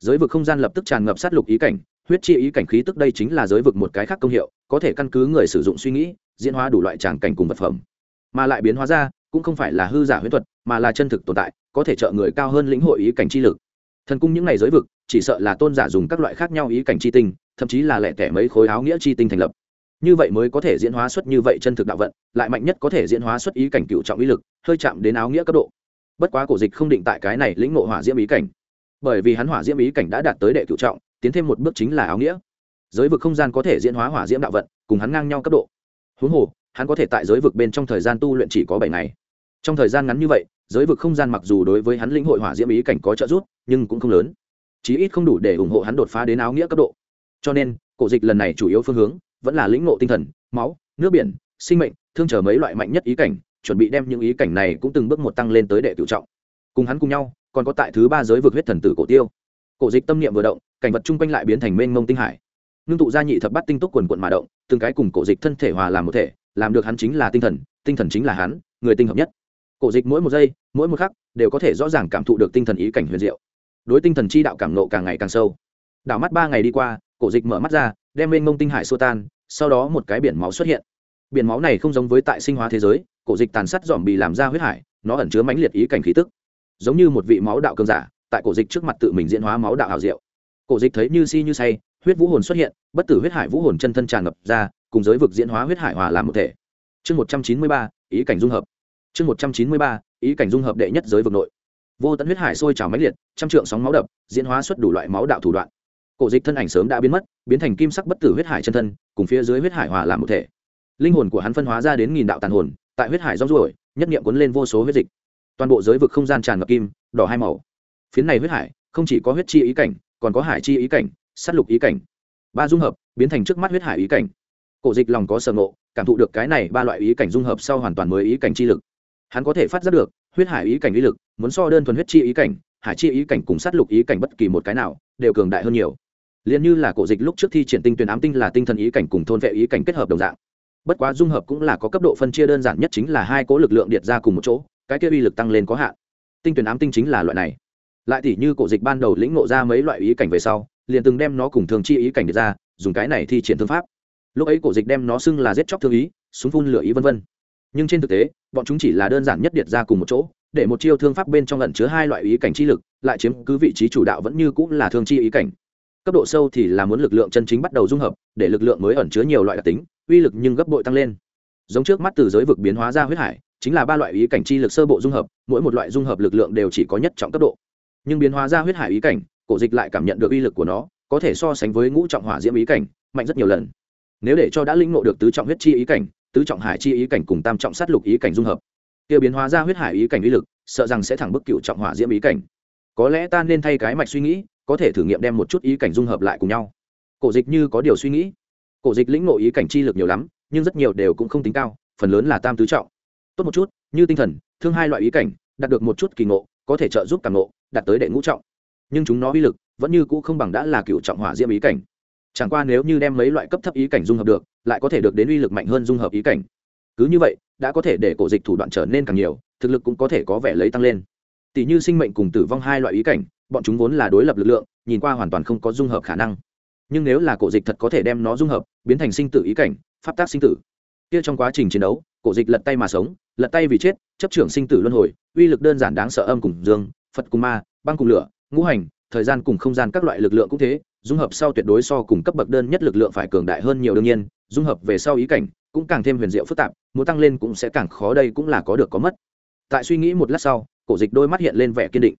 Giới vực không gian lập tức tràn ngập sát lục ý cảnh, huyết chi ý cảnh khí tức đây chính là giới vực một cái khác công hiệu, có thể căn cứ người sử dụng suy nghĩ, diễn hóa đủ loại tràng cảnh cùng vật phẩm. Mà lại biến hóa ra cũng không phải là hư giả huyễn thuật, mà là chân thực tồn tại, có thể trợ người cao hơn lĩnh hội ý cảnh chi lực. Thần cung những ngày giới vực, chỉ sợ là tôn giả dùng các loại khác nhau ý cảnh chi tinh, thậm chí là lẻ tẻ mấy khối áo nghĩa chi tinh thành lập. Như vậy mới có thể diễn hóa xuất như vậy chân thực đạo vận, lại mạnh nhất có thể diễn hóa xuất ý cảnh cựu trọng ý lực, hơi chạm đến áo nghĩa cấp độ. Bất quá cổ dịch không định tại cái này lĩnh ngộ hỏa diễm ý cảnh. Bởi vì hắn hỏa diễm ý cảnh đã đạt tới đệ cựu trọng, tiến thêm một bước chính là áo nghĩa. Giới vực không gian có thể diễn hóa hỏa diễm đạo vận, cùng hắn ngang nhau cấp độ. Huống hồ, hắn có thể tại giới vực bên trong thời gian tu luyện chỉ có bảy ngày trong thời gian ngắn như vậy, giới vực không gian mặc dù đối với hắn lĩnh hội hỏa diễm ý cảnh có trợ giúp, nhưng cũng không lớn. Chí ít không đủ để ủng hộ hắn đột phá đến áo nghĩa cấp độ. Cho nên, cổ dịch lần này chủ yếu phương hướng vẫn là lĩnh ngộ tinh thần, máu, nước biển, sinh mệnh, thương trở mấy loại mạnh nhất ý cảnh, chuẩn bị đem những ý cảnh này cũng từng bước một tăng lên tới đệ tự trọng. Cùng hắn cùng nhau, còn có tại thứ ba giới vực huyết thần tử cổ tiêu. Cổ dịch tâm niệm vừa động, cảnh vật chung quanh lại biến thành mênh mông tinh hải. Ngưng tụ ra nhị thập bắt tinh túc quần quận mà động, từng cái cùng cổ dịch thân thể hòa làm một thể, làm được hắn chính là tinh thần tinh thần chính là hắn, người tinh hợp nhất cổ dịch mỗi một giây, mỗi một khắc đều có thể rõ ràng cảm thụ được tinh thần ý cảnh huyền diệu. Đối tinh thần chi đạo cảm nộ càng ngày càng sâu. Đảo mắt ba ngày đi qua, cổ dịch mở mắt ra, đem lên mông tinh hải xô tan, sau đó một cái biển máu xuất hiện. Biển máu này không giống với tại sinh hóa thế giới, cổ dịch tàn sát dòm bị làm ra huyết hải, nó ẩn chứa mãnh liệt ý cảnh khí tức. Giống như một vị máu đạo cường giả, tại cổ dịch trước mặt tự mình diễn hóa máu đạo hào diệu. Cổ dịch thấy như si như say, huyết vũ hồn xuất hiện, bất tử huyết hải vũ hồn chân thân tràn ngập ra, cùng giới vực diễn hóa huyết hải hòa làm một thể. Chương một trăm chín mươi ba, ý cảnh dung hợp chương một trăm chín mươi ba, ý cảnh dung hợp đệ nhất giới vực nội. Vô tận huyết hải sôi trào máy liệt, trăm trượng sóng máu đập, diễn hóa xuất đủ loại máu đạo thủ đoạn. Cổ dịch thân ảnh sớm đã biến mất, biến thành kim sắc bất tử huyết hải chân thân, cùng phía dưới huyết hải hòa làm một thể. Linh hồn của hắn phân hóa ra đến nghìn đạo tàn hồn, tại huyết hải rong ruổi, nhất nghiệm cuốn lên vô số huyết dịch. Toàn bộ giới vực không gian tràn ngập kim, đỏ hai màu. Phiến này huyết hải, không chỉ có huyết chi ý cảnh, còn có hải chi ý cảnh s á t lục ý cảnh. Ba dung hợp, biến thành trước mắt huyết hải ý cảnh. Cổ dịch lòng có sở ngộ, cảm thụ được cái này ba loại ý cảnh dung hợp sau hoàn toàn mới ý cảnh chi lực hắn có thể phát giác được, huyết hải ý cảnh ý lực, muốn so đơn thuần huyết chi ý cảnh, hải chi ý cảnh cùng sát lục ý cảnh bất kỳ một cái nào, đều cường đại hơn nhiều. Liền như là cổ dịch lúc trước thi triển tinh tuyển ám tinh là tinh thần ý cảnh cùng thôn vệ ý cảnh kết hợp đồng dạng. Bất quá dung hợp cũng là có cấp độ phân chia đơn giản nhất chính là hai cố lực lượng điện ra cùng một chỗ, cái kia uy lực tăng lên có hạn. Tinh tuyển ám tinh chính là loại này. Lại tỉ như cổ dịch ban đầu lĩnh ngộ ra mấy loại ý cảnh về sau, liền từng đem nó cùng thường chi ý cảnh được ra, dùng cái này thi triển thương pháp. Lúc ấy cổ dịch đem nó xưng là giết chóc thương ý, súng phun lửa ý vân vân nhưng trên thực tế, bọn chúng chỉ là đơn giản nhất điệt ra cùng một chỗ, để một chiêu thương pháp bên trong lẩn chứa hai loại ý cảnh chi lực, lại chiếm cứ vị trí chủ đạo vẫn như cũng là thương chi ý cảnh. Cấp độ sâu thì là muốn lực lượng chân chính bắt đầu dung hợp, để lực lượng mới ẩn chứa nhiều loại đặc tính, uy lực nhưng gấp bội tăng lên. Giống trước mắt từ giới vực biến hóa ra huyết hải, chính là ba loại ý cảnh chi lực sơ bộ dung hợp, mỗi một loại dung hợp lực lượng đều chỉ có nhất trọng cấp độ. Nhưng biến hóa ra huyết hải ý cảnh, cổ dịch lại cảm nhận được uy lực của nó, có thể so sánh với ngũ trọng hỏa diễm ý cảnh, mạnh rất nhiều lần. Nếu để cho đã linh ngộ được tứ trọng huyết chi ý cảnh tứ trọng hải chi ý cảnh cùng tam trọng sát lục ý cảnh dung hợp. Kia biến hóa ra huyết hải ý cảnh uy lực, sợ rằng sẽ thẳng bức cựu trọng hỏa diễm ý cảnh. Có lẽ ta nên thay cái mạch suy nghĩ, có thể thử nghiệm đem một chút ý cảnh dung hợp lại cùng nhau. Cổ dịch như có điều suy nghĩ. Cổ dịch lĩnh ngộ ý cảnh chi lực nhiều lắm, nhưng rất nhiều đều cũng không tính cao, phần lớn là tam tứ trọng. Tốt một chút, như tinh thần, thương hai loại ý cảnh, đạt được một chút kỳ ngộ, có thể trợ giúp càng ngộ, đạt tới đệ ngũ trọng. Nhưng chúng nó uy lực vẫn như cũ không bằng đã là cựu trọng hỏa diễm ý cảnh chẳng qua nếu như đem mấy loại cấp thấp ý cảnh dung hợp được, lại có thể được đến uy lực mạnh hơn dung hợp ý cảnh. Cứ như vậy, đã có thể để cổ dịch thủ đoạn trở nên càng nhiều, thực lực cũng có thể có vẻ lấy tăng lên. Tỷ như sinh mệnh cùng tử vong hai loại ý cảnh, bọn chúng vốn là đối lập lực lượng, nhìn qua hoàn toàn không có dung hợp khả năng. Nhưng nếu là cổ dịch thật có thể đem nó dung hợp, biến thành sinh tử ý cảnh, pháp tác sinh tử. Kia trong quá trình chiến đấu, cổ dịch lật tay mà sống, lật tay vì chết, chấp trưởng sinh tử luân hồi, uy lực đơn giản đáng sợ âm cùng dương, phật cùng ma, băng cùng lửa, ngũ hành, thời gian cùng không gian các loại lực lượng cũng thế dung hợp sau tuyệt đối so cùng cấp bậc đơn nhất lực lượng phải cường đại hơn nhiều đương nhiên, dung hợp về sau ý cảnh cũng càng thêm huyền diệu phức tạp muốn tăng lên cũng sẽ càng khó đây cũng là có được có mất. Tại suy nghĩ một lát sau, cổ dịch đôi mắt hiện lên vẻ kiên định.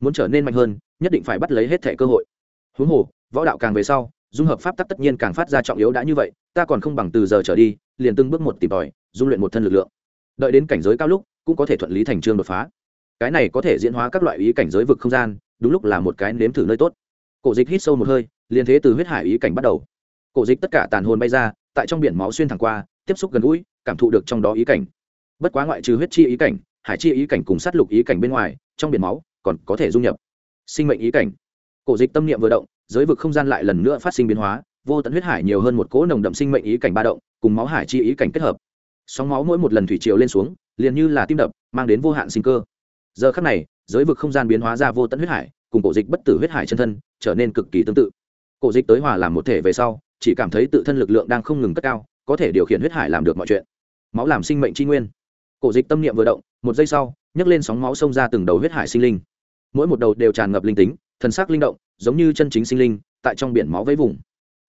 Muốn trở nên mạnh hơn, nhất định phải bắt lấy hết thẻ cơ hội. Huống hồ, võ đạo càng về sau, dung hợp pháp tắc tất nhiên càng phát ra trọng yếu đã như vậy, ta còn không bằng từ giờ trở đi, liền từng bước một tìm tòi, dung luyện một thân lực lượng. Đợi đến cảnh giới cao lúc, cũng có thể thuận lý thành trương đột phá. Cái này có thể diễn hóa các loại ý cảnh giới vực không gian, đúng lúc là một cái nếm thử nơi tốt cổ dịch hít sâu một hơi, liền thế từ huyết hải ý cảnh bắt đầu. Cổ dịch tất cả tàn hồn bay ra, tại trong biển máu xuyên thẳng qua, tiếp xúc gần gũi, cảm thụ được trong đó ý cảnh. Bất quá ngoại trừ huyết chi ý cảnh, hải chi ý cảnh cùng sát lục ý cảnh bên ngoài, trong biển máu còn có thể dung nhập. Sinh mệnh ý cảnh. Cổ dịch tâm niệm vừa động, giới vực không gian lại lần nữa phát sinh biến hóa, vô tận huyết hải nhiều hơn một cỗ nồng đậm sinh mệnh ý cảnh ba động, cùng máu hải chi ý cảnh kết hợp. Sóng máu mỗi một lần thủy triều lên xuống, liền như là tim đập, mang đến vô hạn sinh cơ. Giờ khắc này, giới vực không gian biến hóa ra vô tận huyết hải cùng cổ dịch bất tử huyết hải chân thân trở nên cực kỳ tương tự. Cổ dịch tới hòa làm một thể về sau, chỉ cảm thấy tự thân lực lượng đang không ngừng cất cao, có thể điều khiển huyết hải làm được mọi chuyện. Máu làm sinh mệnh tri nguyên. Cổ dịch tâm niệm vừa động, một giây sau, nhấc lên sóng máu xông ra từng đầu huyết hải sinh linh. Mỗi một đầu đều tràn ngập linh tính, thần sắc linh động, giống như chân chính sinh linh, tại trong biển máu vẫy vùng.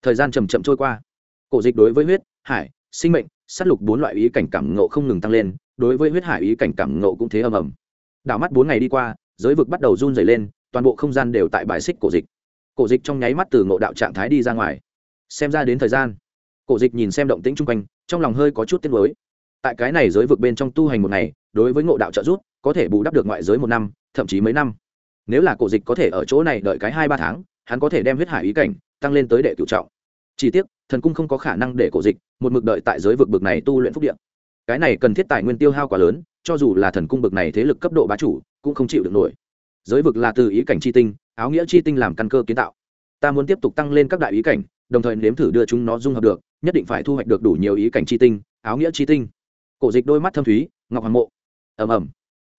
Thời gian chầm chậm trôi qua. Cổ dịch đối với huyết, hải, sinh mệnh s á t lục bốn loại ý cảnh cảm ngộ không ngừng tăng lên, đối với huyết, hải ý cảnh cảm ngộ cũng thế ầm ầm. Đảo mắt bốn ngày đi qua, giới vực bắt đầu run dày lên toàn bộ không gian đều tại bài xích cổ dịch. Cổ dịch trong nháy mắt từ ngộ đạo trạng thái đi ra ngoài. Xem ra đến thời gian. Cổ dịch nhìn xem động tĩnh chung quanh, trong lòng hơi có chút tiếc mới tại cái này giới vực bên trong tu hành một ngày, đối với ngộ đạo trợ giúp, có thể bù đắp được ngoại giới một năm, thậm chí mấy năm. Nếu là cổ dịch có thể ở chỗ này đợi cái hai ba tháng, hắn có thể đem huyết hải ý cảnh tăng lên tới đệ cựu trọng. Chỉ tiếc, thần cung không có khả năng để cổ dịch một mực đợi tại giới vực bực này tu luyện phúc điện cái này cần thiết tài nguyên tiêu hao quá lớn, cho dù là thần cung bực này thế lực cấp độ bá chủ, cũng không chịu được nổi giới vực là từ ý cảnh chi tinh, áo nghĩa chi tinh làm căn cơ kiến tạo. Ta muốn tiếp tục tăng lên các đại ý cảnh, đồng thời nếm thử đưa chúng nó dung hợp được, nhất định phải thu hoạch được đủ nhiều ý cảnh chi tinh, áo nghĩa chi tinh. Cổ dịch đôi mắt thâm thúy, ngọc hoàng mộ. Ầm ầm.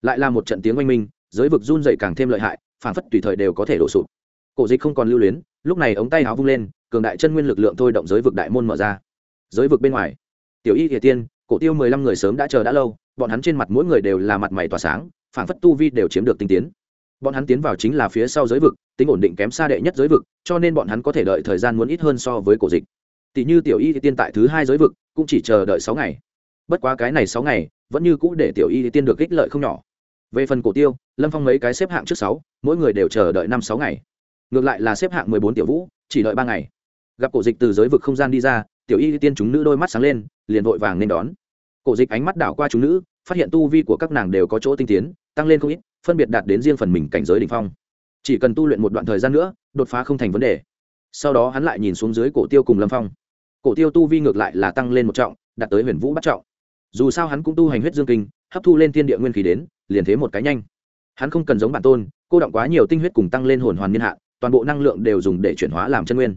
Lại là một trận tiếng oanh minh, giới vực run dậy càng thêm lợi hại, phản phất tùy thời đều có thể đổ sụp. Cổ dịch không còn lưu luyến, lúc này ống tay áo vung lên, cường đại chân nguyên lực lượng thôi động giới vực đại môn mở ra. Giới vực bên ngoài, tiểu y thiệt tiên, cổ tiêu mười lăm người sớm đã chờ đã lâu, bọn hắn trên mặt mỗi người đều là mặt mày tỏa sáng, phản phất tu vi đều chiếm được tinh tiến bọn hắn tiến vào chính là phía sau giới vực, tính ổn định kém xa đệ nhất giới vực, cho nên bọn hắn có thể đợi thời gian muốn ít hơn so với cổ dịch. Tỷ như tiểu y tiên tại thứ hai giới vực, cũng chỉ chờ đợi sáu ngày. Bất quá cái này sáu ngày, vẫn như cũ để tiểu y tiên được ích lợi không nhỏ. Về phần cổ tiêu, lâm phong mấy cái xếp hạng trước sáu, mỗi người đều chờ đợi năm sáu ngày. Ngược lại là xếp hạng mười bốn tiểu vũ, chỉ đợi ba ngày. Gặp cổ dịch từ giới vực không gian đi ra, tiểu y tiên chúng nữ đôi mắt sáng lên, liền vội vàng nên đón. Cổ dịch ánh mắt đảo qua chúng nữ, phát hiện tu vi của các nàng đều có chỗ tinh tiến, tăng lên không ít phân biệt đạt đến riêng phần mình cảnh giới đ ỉ n h phong. Chỉ cần tu luyện một đoạn thời gian nữa, đột phá không thành vấn đề. Sau đó hắn lại nhìn xuống dưới cổ tiêu cùng lâm phong. Cổ tiêu tu vi ngược lại là tăng lên một trọng, đạt tới huyền vũ bắt trọng. Dù sao hắn cũng tu hành huyết dương kinh, hấp thu lên thiên địa nguyên khí đến, liền thế một cái nhanh. Hắn không cần giống bản tôn, cô động quá nhiều tinh huyết cùng tăng lên hồn hoàn niên hạn, toàn bộ năng lượng đều dùng để chuyển hóa làm chân nguyên.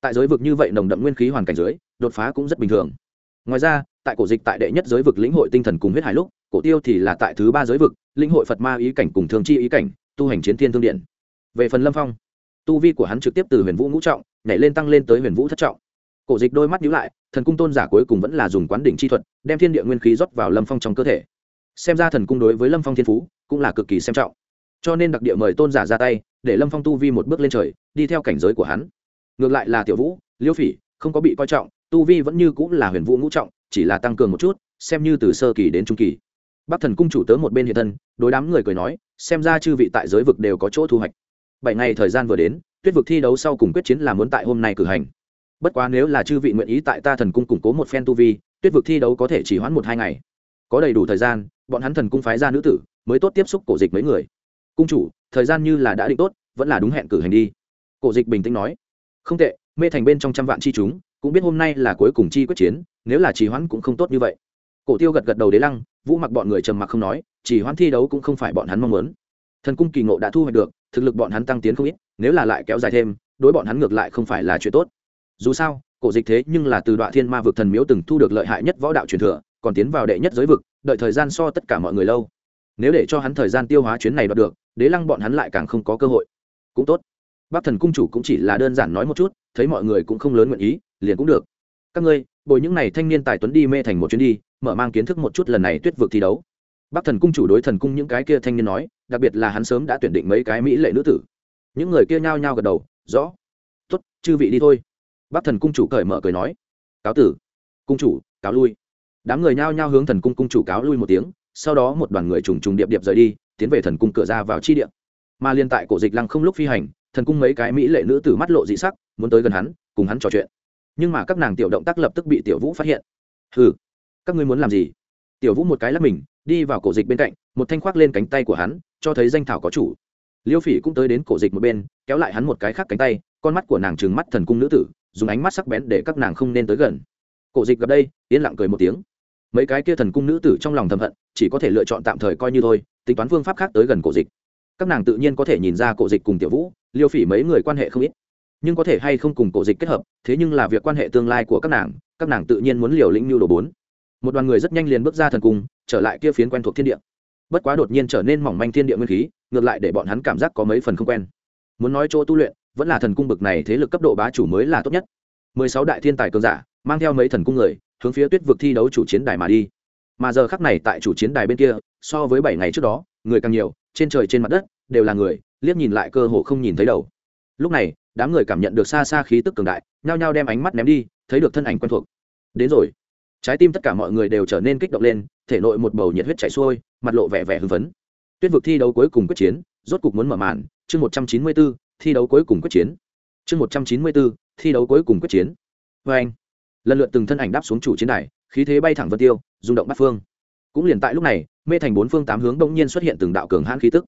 Tại giới vực như vậy nồng đậm nguyên khí hoàn cảnh dưới, đột phá cũng rất bình thường. Ngoài ra, tại cổ dịch tại đệ nhất giới vực lĩnh hội tinh thần cùng huyết hải lúc, cổ tiêu thì là tại thứ ba giới vực lĩnh hội phật ma ý cảnh cùng thường chi ý cảnh, tu hành chiến thiên thương điện. Về phần lâm phong, tu vi của hắn trực tiếp từ huyền vũ ngũ trọng, nhảy lên tăng lên tới huyền vũ thất trọng. Cổ dịch đôi mắt nhíu lại, thần cung tôn giả cuối cùng vẫn là dùng quán đỉnh chi thuật, đem thiên địa nguyên khí rót vào lâm phong trong cơ thể. Xem ra thần cung đối với lâm phong thiên phú cũng là cực kỳ xem trọng. Cho nên đặc địa mời tôn giả ra tay, để lâm phong tu vi một bước lên trời, đi theo cảnh giới của hắn. Ngược lại là tiểu vũ, liêu phỉ, không có bị coi trọng, tu vi vẫn như cũng là huyền vũ ngũ trọng, chỉ là tăng cường một chút, xem như từ sơ kỳ đến trung kỳ bắc thần cung chủ tớ một bên hiện thân, đối đám người cười nói, xem ra chư vị tại giới vực đều có chỗ thu hoạch. Bảy ngày thời gian vừa đến, tuyết vực thi đấu sau cùng quyết chiến là muốn tại hôm nay cử hành. Bất quá nếu là chư vị nguyện ý tại ta thần cung củng cố một phen tu vi, tuyết vực thi đấu có thể chỉ hoãn một hai ngày. Có đầy đủ thời gian, bọn hắn thần cung phái ra nữ tử, mới tốt tiếp xúc cổ dịch mấy người. Cung chủ, thời gian như là đã định tốt, vẫn là đúng hẹn cử hành đi. Cổ dịch bình tĩnh nói, không tệ, mê thành bên trong trăm vạn chi chúng, cũng biết hôm nay là cuối cùng chi quyết chiến, nếu là trì hoãn cũng không tốt như vậy. Cổ tiêu gật gật đầu đế lăng vũ mặc bọn người trầm mặc không nói, chỉ hoãn thi đấu cũng không phải bọn hắn mong muốn. Thần cung kỳ ngộ đã thu hoạch được, thực lực bọn hắn tăng tiến không ít, nếu là lại kéo dài thêm, đối bọn hắn ngược lại không phải là chuyện tốt. Dù sao, cổ dịch thế nhưng là từ đoạn thiên ma vực thần miếu từng thu được lợi hại nhất võ đạo truyền thừa, còn tiến vào đệ nhất giới vực, đợi thời gian so tất cả mọi người lâu. Nếu để cho hắn thời gian tiêu hóa chuyến này đoạt được, đế lăng bọn hắn lại càng không có cơ hội. Cũng tốt. Bác thần cung chủ cũng chỉ là đơn giản nói một chút, thấy mọi người cũng không lớn nguyện ý, liền cũng được. Các ngươi, bồi những n à y thanh niên tài tuấn đi mê thành một chuyến đi mở mang kiến thức một chút lần này tuyết vực thi đấu. Bắc thần cung chủ đối thần cung những cái kia thanh niên nói, đặc biệt là hắn sớm đã tuyển định mấy cái mỹ lệ nữ tử. Những người kia nhao nhao gật đầu, rõ. Tuất chư vị đi thôi. Bắc thần cung chủ cởi mở cười nói, cáo tử, cung chủ, cáo lui. Đám người nhao nhao hướng thần cung cung chủ cáo lui một tiếng, sau đó một đoàn người trùng trùng điệp điệp rời đi, tiến về thần cung cửa ra vào chi điện mà liên tại cổ dịch lăng không lúc phi hành, thần cung mấy cái mỹ lệ nữ tử mắt lộ dị sắc, muốn tới gần hắn, cùng hắn trò chuyện. Nhưng mà các nàng tiểu động tác lập tức bị tiểu vũ phát hiện. Ừ các ngươi muốn làm gì? Tiểu vũ một cái lắp mình, đi vào cổ dịch bên cạnh, một thanh khoác lên cánh tay của hắn, cho thấy danh thảo có chủ. Liêu phỉ cũng tới đến cổ dịch một bên, kéo lại hắn một cái khác cánh tay, con mắt của nàng trừng mắt thần cung nữ tử, dùng ánh mắt sắc bén để các nàng không nên tới gần. Cổ dịch gặp đây, yên lặng cười một tiếng. Mấy cái kia thần cung nữ tử trong lòng thầm hận, chỉ có thể lựa chọn tạm thời coi như thôi, tính toán phương pháp khác tới gần cổ dịch. Các nàng tự nhiên có thể nhìn ra cổ dịch cùng tiểu vũ, liêu phỉ mấy người quan hệ không ít. Nhưng có thể hay không cùng cổ dịch kết hợp, thế nhưng là việc quan hệ tương lai của các nàng các nàng tự nhiên muốn liều lĩnh mưu đồ bốn một đoàn người rất nhanh liền bước ra thần cung, trở lại kia phiến quen thuộc thiên địa. Bất quá đột nhiên trở nên mỏng manh thiên địa nguyên khí, ngược lại để bọn hắn cảm giác có mấy phần không quen. Muốn nói chỗ tu luyện, vẫn là thần cung bực này thế lực cấp độ bá chủ mới là tốt nhất. Mười sáu đại thiên tài cường giả, mang theo mấy thần cung người, hướng phía tuyết vực thi đấu chủ chiến đài mà đi. Mà giờ khắc này tại chủ chiến đài bên kia, so với bảy ngày trước đó, người càng nhiều, trên trời trên mặt đất, đều là người, liếc nhìn lại cơ hồ không nhìn thấy đầu. Lúc này, đám người cảm nhận được xa xa khí tức cường đại, nhao nhao đem ánh mắt ném đi, thấy được thân ảnh quen thuộc. Đến rồi trái tim tất cả mọi người đều trở nên kích động lên, thể nội một bầu nhiệt huyết chảy xuôi, mặt lộ vẻ vẻ hưng phấn. Tuyết vực thi đấu cuối cùng quyết chiến, rốt cục muốn mở màn, chương một trăm chín mươi bốn, thi đấu cuối cùng quyết chiến. Chương một trăm chín mươi bốn, thi đấu cuối cùng quyết chiến. Vê anh, lần lượt từng thân ảnh đáp xuống chủ chiến đài, khí thế bay thẳng vân tiêu, rung động bắt phương. Cũng liền tại lúc này, mê thành bốn phương tám hướng đông nhiên xuất hiện từng đạo cường hãn khí tức.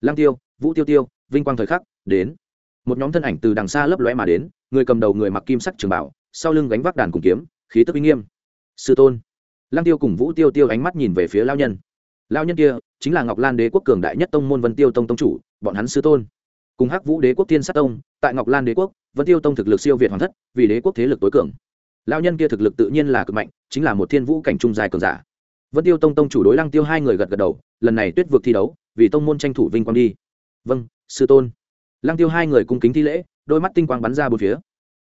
Lang tiêu, vũ tiêu tiêu, vinh quang thời khắc, đến. Một nhóm thân ảnh từ đằng xa lấp lóe mà đến, người cầm đầu người mặc kim sắc trường bảo, sau lưng gánh vác đàn cùng kiếm, khí tức uy nghiêm sư tôn. Lang tiêu cùng vũ tiêu tiêu ánh mắt nhìn về phía lao nhân. Lao nhân kia chính là ngọc lan đế quốc cường đại nhất tông môn vân tiêu tông tông chủ, bọn hắn sư tôn. Cùng hắc vũ đế quốc tiên sát tông, tại ngọc lan đế quốc, vân tiêu tông thực lực siêu việt hoàng thất, vì đế quốc thế lực tối cường. Lao nhân kia thực lực tự nhiên là cực mạnh, chính là một thiên vũ cảnh trung dài cường giả. Vân tiêu tông tông chủ đối lăng tiêu hai người gật gật đầu, lần này tuyết vượt thi đấu, vì tông môn tranh thủ vinh quang đi. Vâng sư tôn. Lăng tiêu hai người cung kính thi lễ, đôi mắt tinh quang bắn ra bốn phía.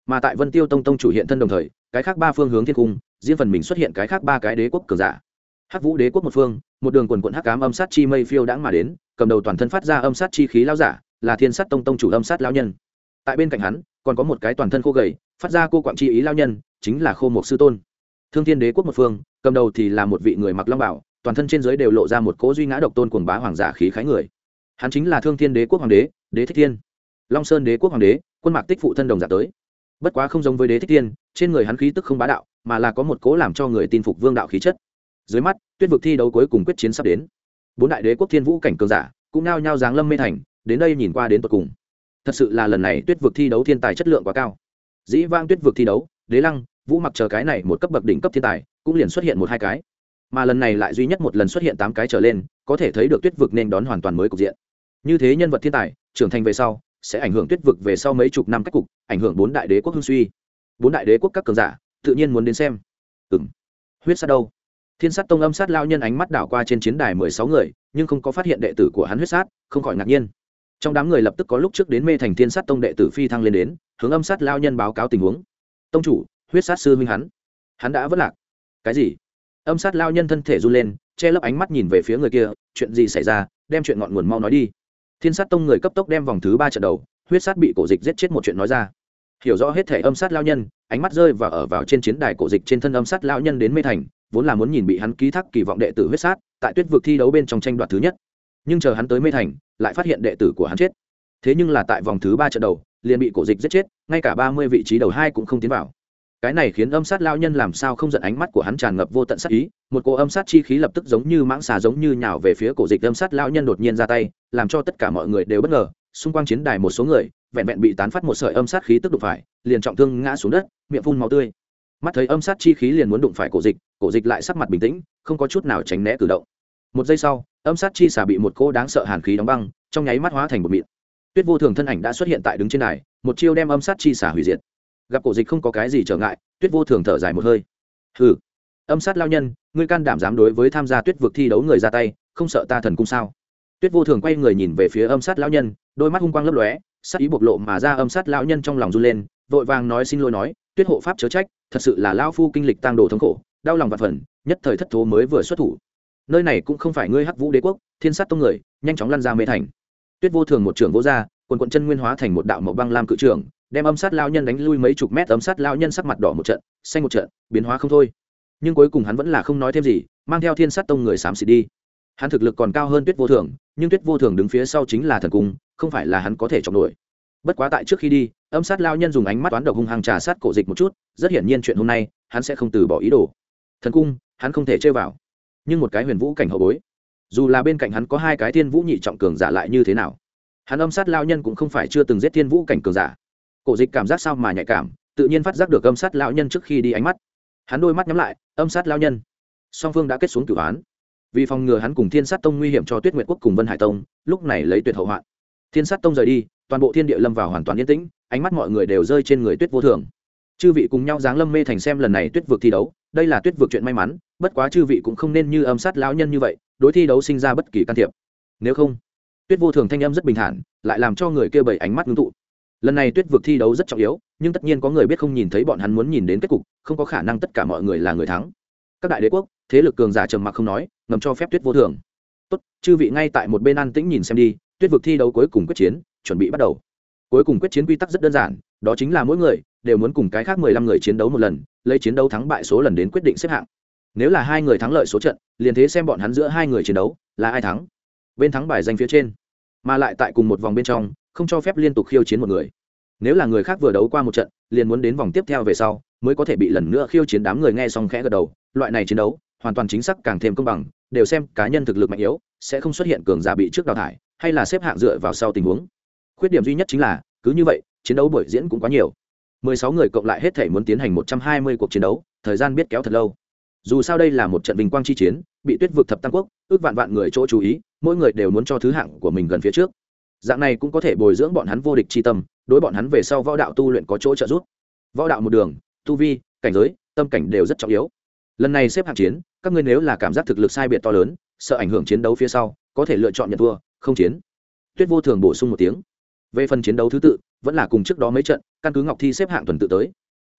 Mà tại vân tiêu tông tông chủ hiện thân đồng thời cái khác ba phương hướng thiên cung, riêng phần mình xuất hiện cái khác ba cái đế quốc cường giả. Hắc vũ đế quốc một phương, một đường quần quận hắc cám âm sát chi mây phiêu đãng mà đến, cầm đầu toàn thân phát ra âm sát chi khí lao giả, là thiên sát tông tông chủ âm sát lao nhân. Tại bên cạnh hắn, còn có một cái toàn thân khô gầy, phát ra cô quạng chi ý lao nhân, chính là khô một sư tôn. Thương thiên đế quốc một phương, cầm đầu thì là một vị người mặc long bảo, toàn thân trên giới đều lộ ra một cỗ duy ngã độc tôn cuồng bá hoàng giả khí khái người. Hắn chính là thương thiên đế quốc hoàng đế đế thích thiên. Long sơn đế quốc hoàng đế, quân mạc tích phụ thân đồng giả tới bất quá không giống với đế thích thiên, trên người hắn khí tức không bá đạo, mà là có một cố làm cho người tin phục vương đạo khí chất. Dưới mắt, tuyết vực thi đấu cuối cùng quyết chiến sắp đến. Bốn đại đế quốc thiên vũ cảnh cường giả cũng nao nhao giáng lâm mê thành, đến đây nhìn qua đến tột cùng. Thật sự là lần này tuyết vực thi đấu thiên tài chất lượng quá cao. Dĩ vang tuyết vực thi đấu, đế lăng, vũ mặc chờ cái này một cấp bậc đỉnh cấp thiên tài, cũng liền xuất hiện một hai cái. Mà lần này lại duy nhất một lần xuất hiện tám cái trở lên, có thể thấy được tuyết vực nên đón hoàn toàn mới cục diện. Như thế nhân vật thiên tài, trưởng thành về sau sẽ ảnh hưởng tuyết vực về sau mấy chục năm cách cục, ảnh hưởng bốn đại đế quốc hưng suy. Bốn đại đế quốc các cường giả, tự nhiên muốn đến xem. Ừng huyết sát đâu? Thiên sát tông âm sát lao nhân ánh mắt đảo qua trên chiến đài mười sáu người, nhưng không có phát hiện đệ tử của hắn huyết sát, không khỏi ngạc nhiên. Trong đám người lập tức có lúc trước đến mê thành thiên sát tông đệ tử phi thăng lên đến, hướng âm sát lao nhân báo cáo tình huống. Tông chủ, huyết sát sư huynh hắn. Hắn đã vất lạc. Cái gì? Âm sát lao nhân thân thể run lên, che lấp ánh mắt nhìn về phía người kia, chuyện gì xảy ra? Đem chuyện ngọn nguồn mau nói đi thiên sát tông người cấp tốc đem vòng thứ ba trận đầu, huyết sát bị cổ dịch giết chết một chuyện nói ra. Hiểu rõ hết thể âm sát lao nhân, ánh mắt rơi và ở vào trên chiến đài cổ dịch trên thân âm sát lao nhân đến mê thành, vốn là muốn nhìn bị hắn ký thác kỳ vọng đệ tử huyết sát, tại tuyết vực thi đấu bên trong tranh đoạt thứ nhất. Nhưng chờ hắn tới mê thành, lại phát hiện đệ tử của hắn chết. Thế nhưng là tại vòng thứ ba trận đầu, liền bị cổ dịch giết chết, ngay cả ba mươi vị trí đầu hai cũng không tiến vào cái này khiến âm sát lao nhân làm sao không giận ánh mắt của hắn tràn ngập vô tận sát ý, một cô âm sát chi khí lập tức giống như mãng xà giống như nhào về phía cổ dịch âm sát lao nhân đột nhiên ra tay, làm cho tất cả mọi người đều bất ngờ. Xung quanh chiến đài một số người, vẹn vẹn bị tán phát một sợi âm sát khí tức đụng phải, liền trọng thương ngã xuống đất, miệng phun máu tươi. Mắt thấy âm sát chi khí liền muốn đụng phải cổ dịch cổ dịch lại sắc mặt bình tĩnh, không có chút nào tránh né cử động. Một giây sau, âm sát chi xà bị một cô đáng sợ hàn khí đóng băng, trong nháy mắt hóa thành một mịn. Tuyết vô thường thân ảnh đã xuất hiện tại đứng trên đài, một chiêu đem âm sát chi xà hủy diệt gặp cổ dịch không có cái gì trở ngại, tuyết vô thường thở dài một hơi. Hừ, âm sát lao nhân, ngươi can đảm dám đối với tham gia tuyết vực thi đấu người ra tay, không sợ ta thần cung sao? Tuyết vô thường quay người nhìn về phía âm sát lao nhân, đôi mắt hung quang lấp lóe sát ý bộc lộ mà ra âm sát lao nhân trong lòng run lên, vội vàng nói xin lỗi nói, tuyết hộ pháp chớ trách, thật sự là lao phu kinh lịch tăng đồ thống khổ, đau lòng vặt phần, nhất thời thất thố mới vừa xuất thủ. Nơi này cũng không phải ngươi hắc vũ đế quốc, thiên sát tông người, nhanh chóng lăn ra mê thành. Tuyết vô thường một trưởng vô gia quần quận chân nguyên hóa thành một đạo màu băng lam cự trưởng đem âm sát lao nhân đánh lui mấy chục mét, âm sát lao nhân sắc mặt đỏ một trận, xanh một trận, biến hóa không thôi. Nhưng cuối cùng hắn vẫn là không nói thêm gì, mang theo thiên sát tông người xám xịt đi. Hắn thực lực còn cao hơn tuyết vô thường, nhưng tuyết vô thường đứng phía sau chính là thần cung, không phải là hắn có thể chọn nổi. Bất quá tại trước khi đi, âm sát lao nhân dùng ánh mắt toán độc hung hàng trà sát cổ dịch một chút, rất hiển nhiên chuyện hôm nay, hắn sẽ không từ bỏ ý đồ. Thần cung, hắn không thể chơi vào. Nhưng một cái huyền vũ cảnh hậu bối, dù là bên cạnh hắn có hai cái thiên vũ nhị trọng cường giả lại như thế nào? Hắn âm sát lao nhân cũng không phải chưa từng giết thiên vũ cảnh cường giả cổ dịch cảm giác sao mà nhạy cảm, tự nhiên phát giác được âm sát lão nhân trước khi đi ánh mắt. Hắn đôi mắt nhắm lại, âm sát lão nhân. Song phương đã kết xuống cửu án vì phòng ngừa hắn cùng thiên sát tông nguy hiểm cho tuyết nguyệt quốc cùng vân hải tông, lúc này lấy tuyệt hậu hoạn. Thiên sát tông rời đi, toàn bộ thiên địa lâm vào hoàn toàn yên tĩnh, ánh mắt mọi người đều rơi trên người tuyết vô thường. Chư vị cùng nhau giáng lâm mê thành xem lần này tuyết vượt thi đấu, đây là tuyết vượt chuyện may mắn, bất quá chư vị cũng không nên như âm sát lão nhân như vậy, đối thi đấu sinh ra bất kỳ can thiệp. Nếu không, tuyết vô thường thanh âm rất bình thản, lại làm cho người kêu bảy ánh mắt ngưng tụ lần này tuyết vượt thi đấu rất trọng yếu, nhưng tất nhiên có người biết không nhìn thấy bọn hắn muốn nhìn đến kết cục, không có khả năng tất cả mọi người là người thắng. Các đại đế quốc, thế lực cường giả trầm mặc không nói, ngầm cho phép tuyết vô thường. Tốt, chư vị ngay tại một bên an tĩnh nhìn xem đi, tuyết vực thi đấu cuối cùng quyết chiến, chuẩn bị bắt đầu. Cuối cùng quyết chiến quy tắc rất đơn giản, đó chính là mỗi người đều muốn cùng cái khác mười lăm người chiến đấu một lần, lấy chiến đấu thắng bại số lần đến quyết định xếp hạng. Nếu là hai người thắng lợi số trận, liền thế xem bọn hắn giữa hai người chiến đấu, là ai thắng? Bên thắng bài danh phía trên, mà lại tại cùng một vòng bên trong không cho phép liên tục khiêu chiến một người. Nếu là người khác vừa đấu qua một trận, liền muốn đến vòng tiếp theo về sau, mới có thể bị lần nữa khiêu chiến đám người nghe xong khẽ gật đầu. Loại này chiến đấu, hoàn toàn chính xác càng thêm công bằng, đều xem cá nhân thực lực mạnh yếu, sẽ không xuất hiện cường giả bị trước đào thải, hay là xếp hạng dựa vào sau tình huống. Khuyết điểm duy nhất chính là, cứ như vậy, chiến đấu buổi diễn cũng quá nhiều. 16 người cộng lại hết thể muốn tiến hành 120 cuộc chiến đấu, thời gian biết kéo thật lâu. Dù sao đây là một trận vinh quang chi chiến, bị tuyết vực thập tam quốc, ước vạn vạn người chỗ chú ý, mỗi người đều muốn cho thứ hạng của mình gần phía trước dạng này cũng có thể bồi dưỡng bọn hắn vô địch chi tâm, đối bọn hắn về sau võ đạo tu luyện có chỗ trợ giúp. Võ đạo một đường, tu vi, cảnh giới, tâm cảnh đều rất trọng yếu. Lần này xếp hạng chiến, các ngươi nếu là cảm giác thực lực sai biệt to lớn, sợ ảnh hưởng chiến đấu phía sau, có thể lựa chọn nhận thua, không chiến. Tuyết vô thường bổ sung một tiếng. Về phần chiến đấu thứ tự, vẫn là cùng trước đó mấy trận, căn cứ ngọc thi xếp hạng tuần tự tới.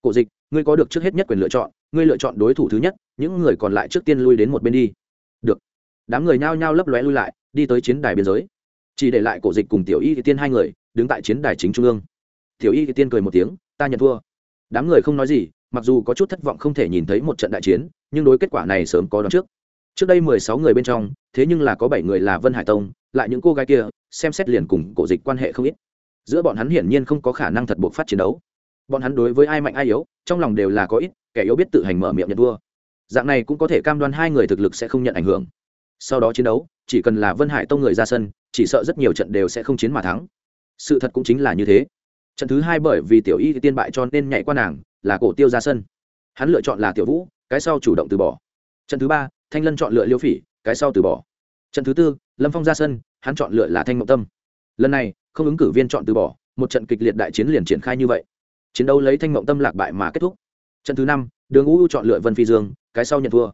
Cổ dịch, ngươi có được trước hết nhất quyền lựa chọn, ngươi lựa chọn đối thủ thứ nhất, những người còn lại trước tiên lui đến một bên đi. Được. Đám người nhao nhao lấp lóe lui lại, đi tới chiến đài biên giới chỉ để lại cổ dịch cùng tiểu y thì tiên hai người, đứng tại chiến đài chính trung ương. Tiểu y thì tiên cười một tiếng, ta nhận thua. Đám người không nói gì, mặc dù có chút thất vọng không thể nhìn thấy một trận đại chiến, nhưng đối kết quả này sớm có đón trước. Trước đây mười sáu người bên trong, thế nhưng là có bảy người là vân hải tông, lại những cô gái kia, xem xét liền cùng cổ dịch quan hệ không ít. Giữa bọn hắn hiển nhiên không có khả năng thật buộc phát chiến đấu. Bọn hắn đối với ai mạnh ai yếu, trong lòng đều là có ít, kẻ yếu biết tự hành mở miệng nhận vua dạng này cũng có thể cam đoan hai người thực lực sẽ không nhận ảnh hưởng. Sau đó chiến đấu chỉ cần là vân hải tông người ra sân, chỉ sợ rất nhiều trận đều sẽ không chiến mà thắng. Sự thật cũng chính là như thế. Trận thứ hai bởi vì tiểu y tiên bại cho nên nhảy qua nàng, là cổ tiêu ra sân. Hắn lựa chọn là tiểu vũ, cái sau chủ động từ bỏ. Trận thứ ba, thanh lân chọn lựa liêu phỉ, cái sau từ bỏ. Trận thứ tư, lâm phong ra sân, hắn chọn lựa là thanh mộng tâm. Lần này, không ứng cử viên chọn từ bỏ, một trận kịch liệt đại chiến liền triển khai như vậy. Chiến đấu lấy thanh mộng tâm lạc bại mà kết thúc. Trận thứ năm, đường ngũ chọn lựa vân phi dương, cái sau nhận thua.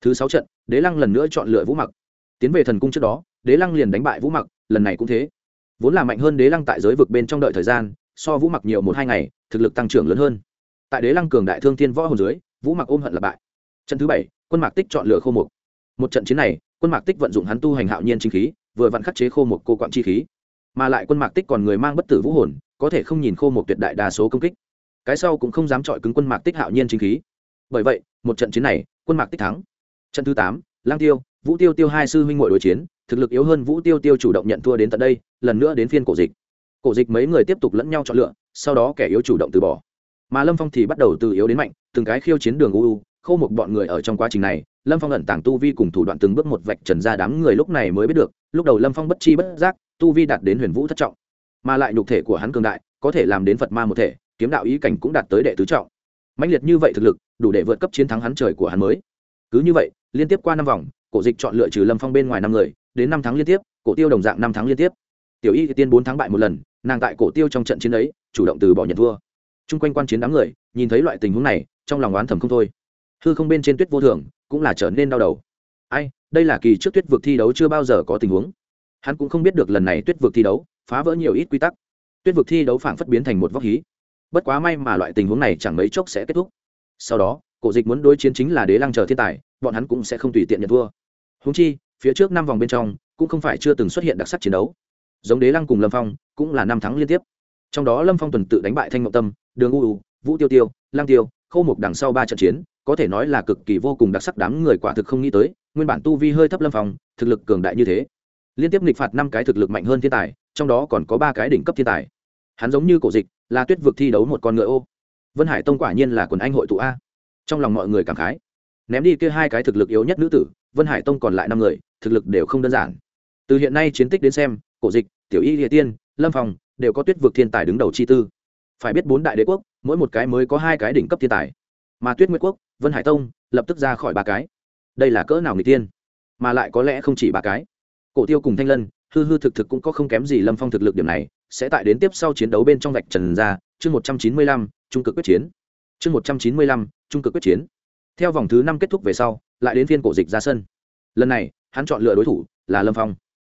Thứ sáu trận, đế lăng lần nữa chọn lựa vũ mặc tiến về thần cung trước đó, đế lăng liền đánh bại vũ mặc, lần này cũng thế. Vốn là mạnh hơn đế lăng tại giới vực bên trong đợi thời gian, so vũ mặc nhiều một hai ngày, thực lực tăng trưởng lớn hơn. Tại đế lăng cường đại thương thiên võ hồn dưới, vũ mặc ôm hận lập bại. Trận thứ bảy, quân mạc tích chọn lựa khô mục. Một trận chiến này, quân mạc tích vận dụng hắn tu hành hạo nhiên chính khí, vừa vặn khắc chế khô mục cô quạng chi khí. Mà lại quân mạc tích còn người mang bất tử vũ hồn, có thể không nhìn khô một tuyệt đại đa số công kích. Cái sau cũng không dám chọi cứng quân mạc tích hạo nhiên chính khí. Bởi vậy, một trận chiến này, quân mạc tích thắng. Trận thứ tám, lang tiêu vũ tiêu tiêu hai sư huynh ngội đối chiến, thực lực yếu hơn vũ tiêu tiêu chủ động nhận thua đến tận đây, lần nữa đến phiên cổ dịch. Cổ dịch mấy người tiếp tục lẫn nhau chọn lựa, sau đó kẻ yếu chủ động từ bỏ. Mà lâm phong thì bắt đầu từ yếu đến mạnh, từng cái khiêu chiến đường uu khâu một bọn người ở trong quá trình này, lâm phong ẩn tàng tu vi cùng thủ đoạn từng bước một vạch trần ra đám người lúc này mới biết được, lúc đầu lâm phong bất chi bất giác, tu vi đạt đến huyền vũ thất trọng, mà lại nhục thể của hắn cường đại, có thể làm đến phật ma một thể, kiếm đạo ý cảnh cũng đạt tới đệ tứ trọng. Mạnh liệt như vậy thực lực, đủ để vượt cấp chiến thắng hắn trời của hắn mới. Cứ như vậy, liên tiếp qua năm vòng cổ dịch chọn lựa trừ lâm phong bên ngoài năm người, đến năm tháng liên tiếp, cổ tiêu đồng dạng năm tháng liên tiếp. Tiểu y tiên bốn tháng bại một lần, nàng tại cổ tiêu trong trận chiến ấy, chủ động từ bỏ nhận thua. T r u n g quanh quan chiến đám người, nhìn thấy loại tình huống này, trong lòng oán thầm không thôi. Hư không bên trên tuyết vô thường, cũng là trở nên đau đầu. Ai, đây là kỳ trước tuyết vực thi đấu chưa bao giờ có tình huống. Hắn cũng không biết được lần này tuyết vực thi đấu, phá vỡ nhiều ít quy tắc. Tuyết vực thi đấu phảng phất biến thành một vóc hí. Bất quá may mà loại tình huống này chẳng mấy chốc sẽ kết thúc. Sau đó cổ dịch muốn đối chiến chính là đế lăng chờ thiên tài, bọn hắn cũng sẽ không tùy tiện nhận thua. Húng chi, phía trước năm vòng bên trong, cũng không phải chưa từng xuất hiện đặc sắc chiến đấu. Giống đế lăng cùng lâm phong, cũng là năm thắng liên tiếp. Trong đó lâm phong tuần tự đánh bại thanh ngọc tâm, đường u vũ tiêu tiêu lang tiêu, khâu mục đằng sau ba trận chiến, có thể nói là cực kỳ vô cùng đặc sắc đám người quả thực không nghĩ tới, nguyên bản tu vi hơi thấp lâm phong, thực lực cường đại như thế. Liên tiếp nghịch phạt năm cái thực lực mạnh hơn thiên tài, trong đó còn có ba cái đỉnh cấp thiên tài. Hắn giống như cổ dịch, là tuyết vực thi đấu một con ngựa ô. Vân hải tông quả nhiên là quần anh hội tụ a trong lòng mọi người cảm khái. Ném đi kia hai cái thực lực yếu nhất nữ tử, vân hải tông còn lại năm người, thực lực đều không đơn giản. Từ hiện nay chiến tích đến xem, cổ dịch, tiểu y địa tiên, lâm phong đều có tuyết vực thiên tài đứng đầu chi tư. Phải biết bốn đại đế quốc, mỗi một cái mới có hai cái đỉnh cấp thiên tài. Mà tuyết nguyệt quốc, vân hải tông lập tức ra khỏi ba cái. Đây là cỡ nào người tiên mà lại có lẽ không chỉ ba cái. Cổ tiêu cùng thanh lân, hư hư thực thực cũng có không kém gì lâm phong thực lực điểm này, sẽ tại đến tiếp sau chiến đấu bên trong vạch trần ra, chương một trăm chín mươi lăm, trung cực quyết chiến chương một trăm chín mươi lăm, trung cực quyết chiến. Theo vòng thứ năm kết thúc về sau, lại đến phiên cổ dịch ra sân. Lần này, hắn chọn lựa đối thủ là lâm phong.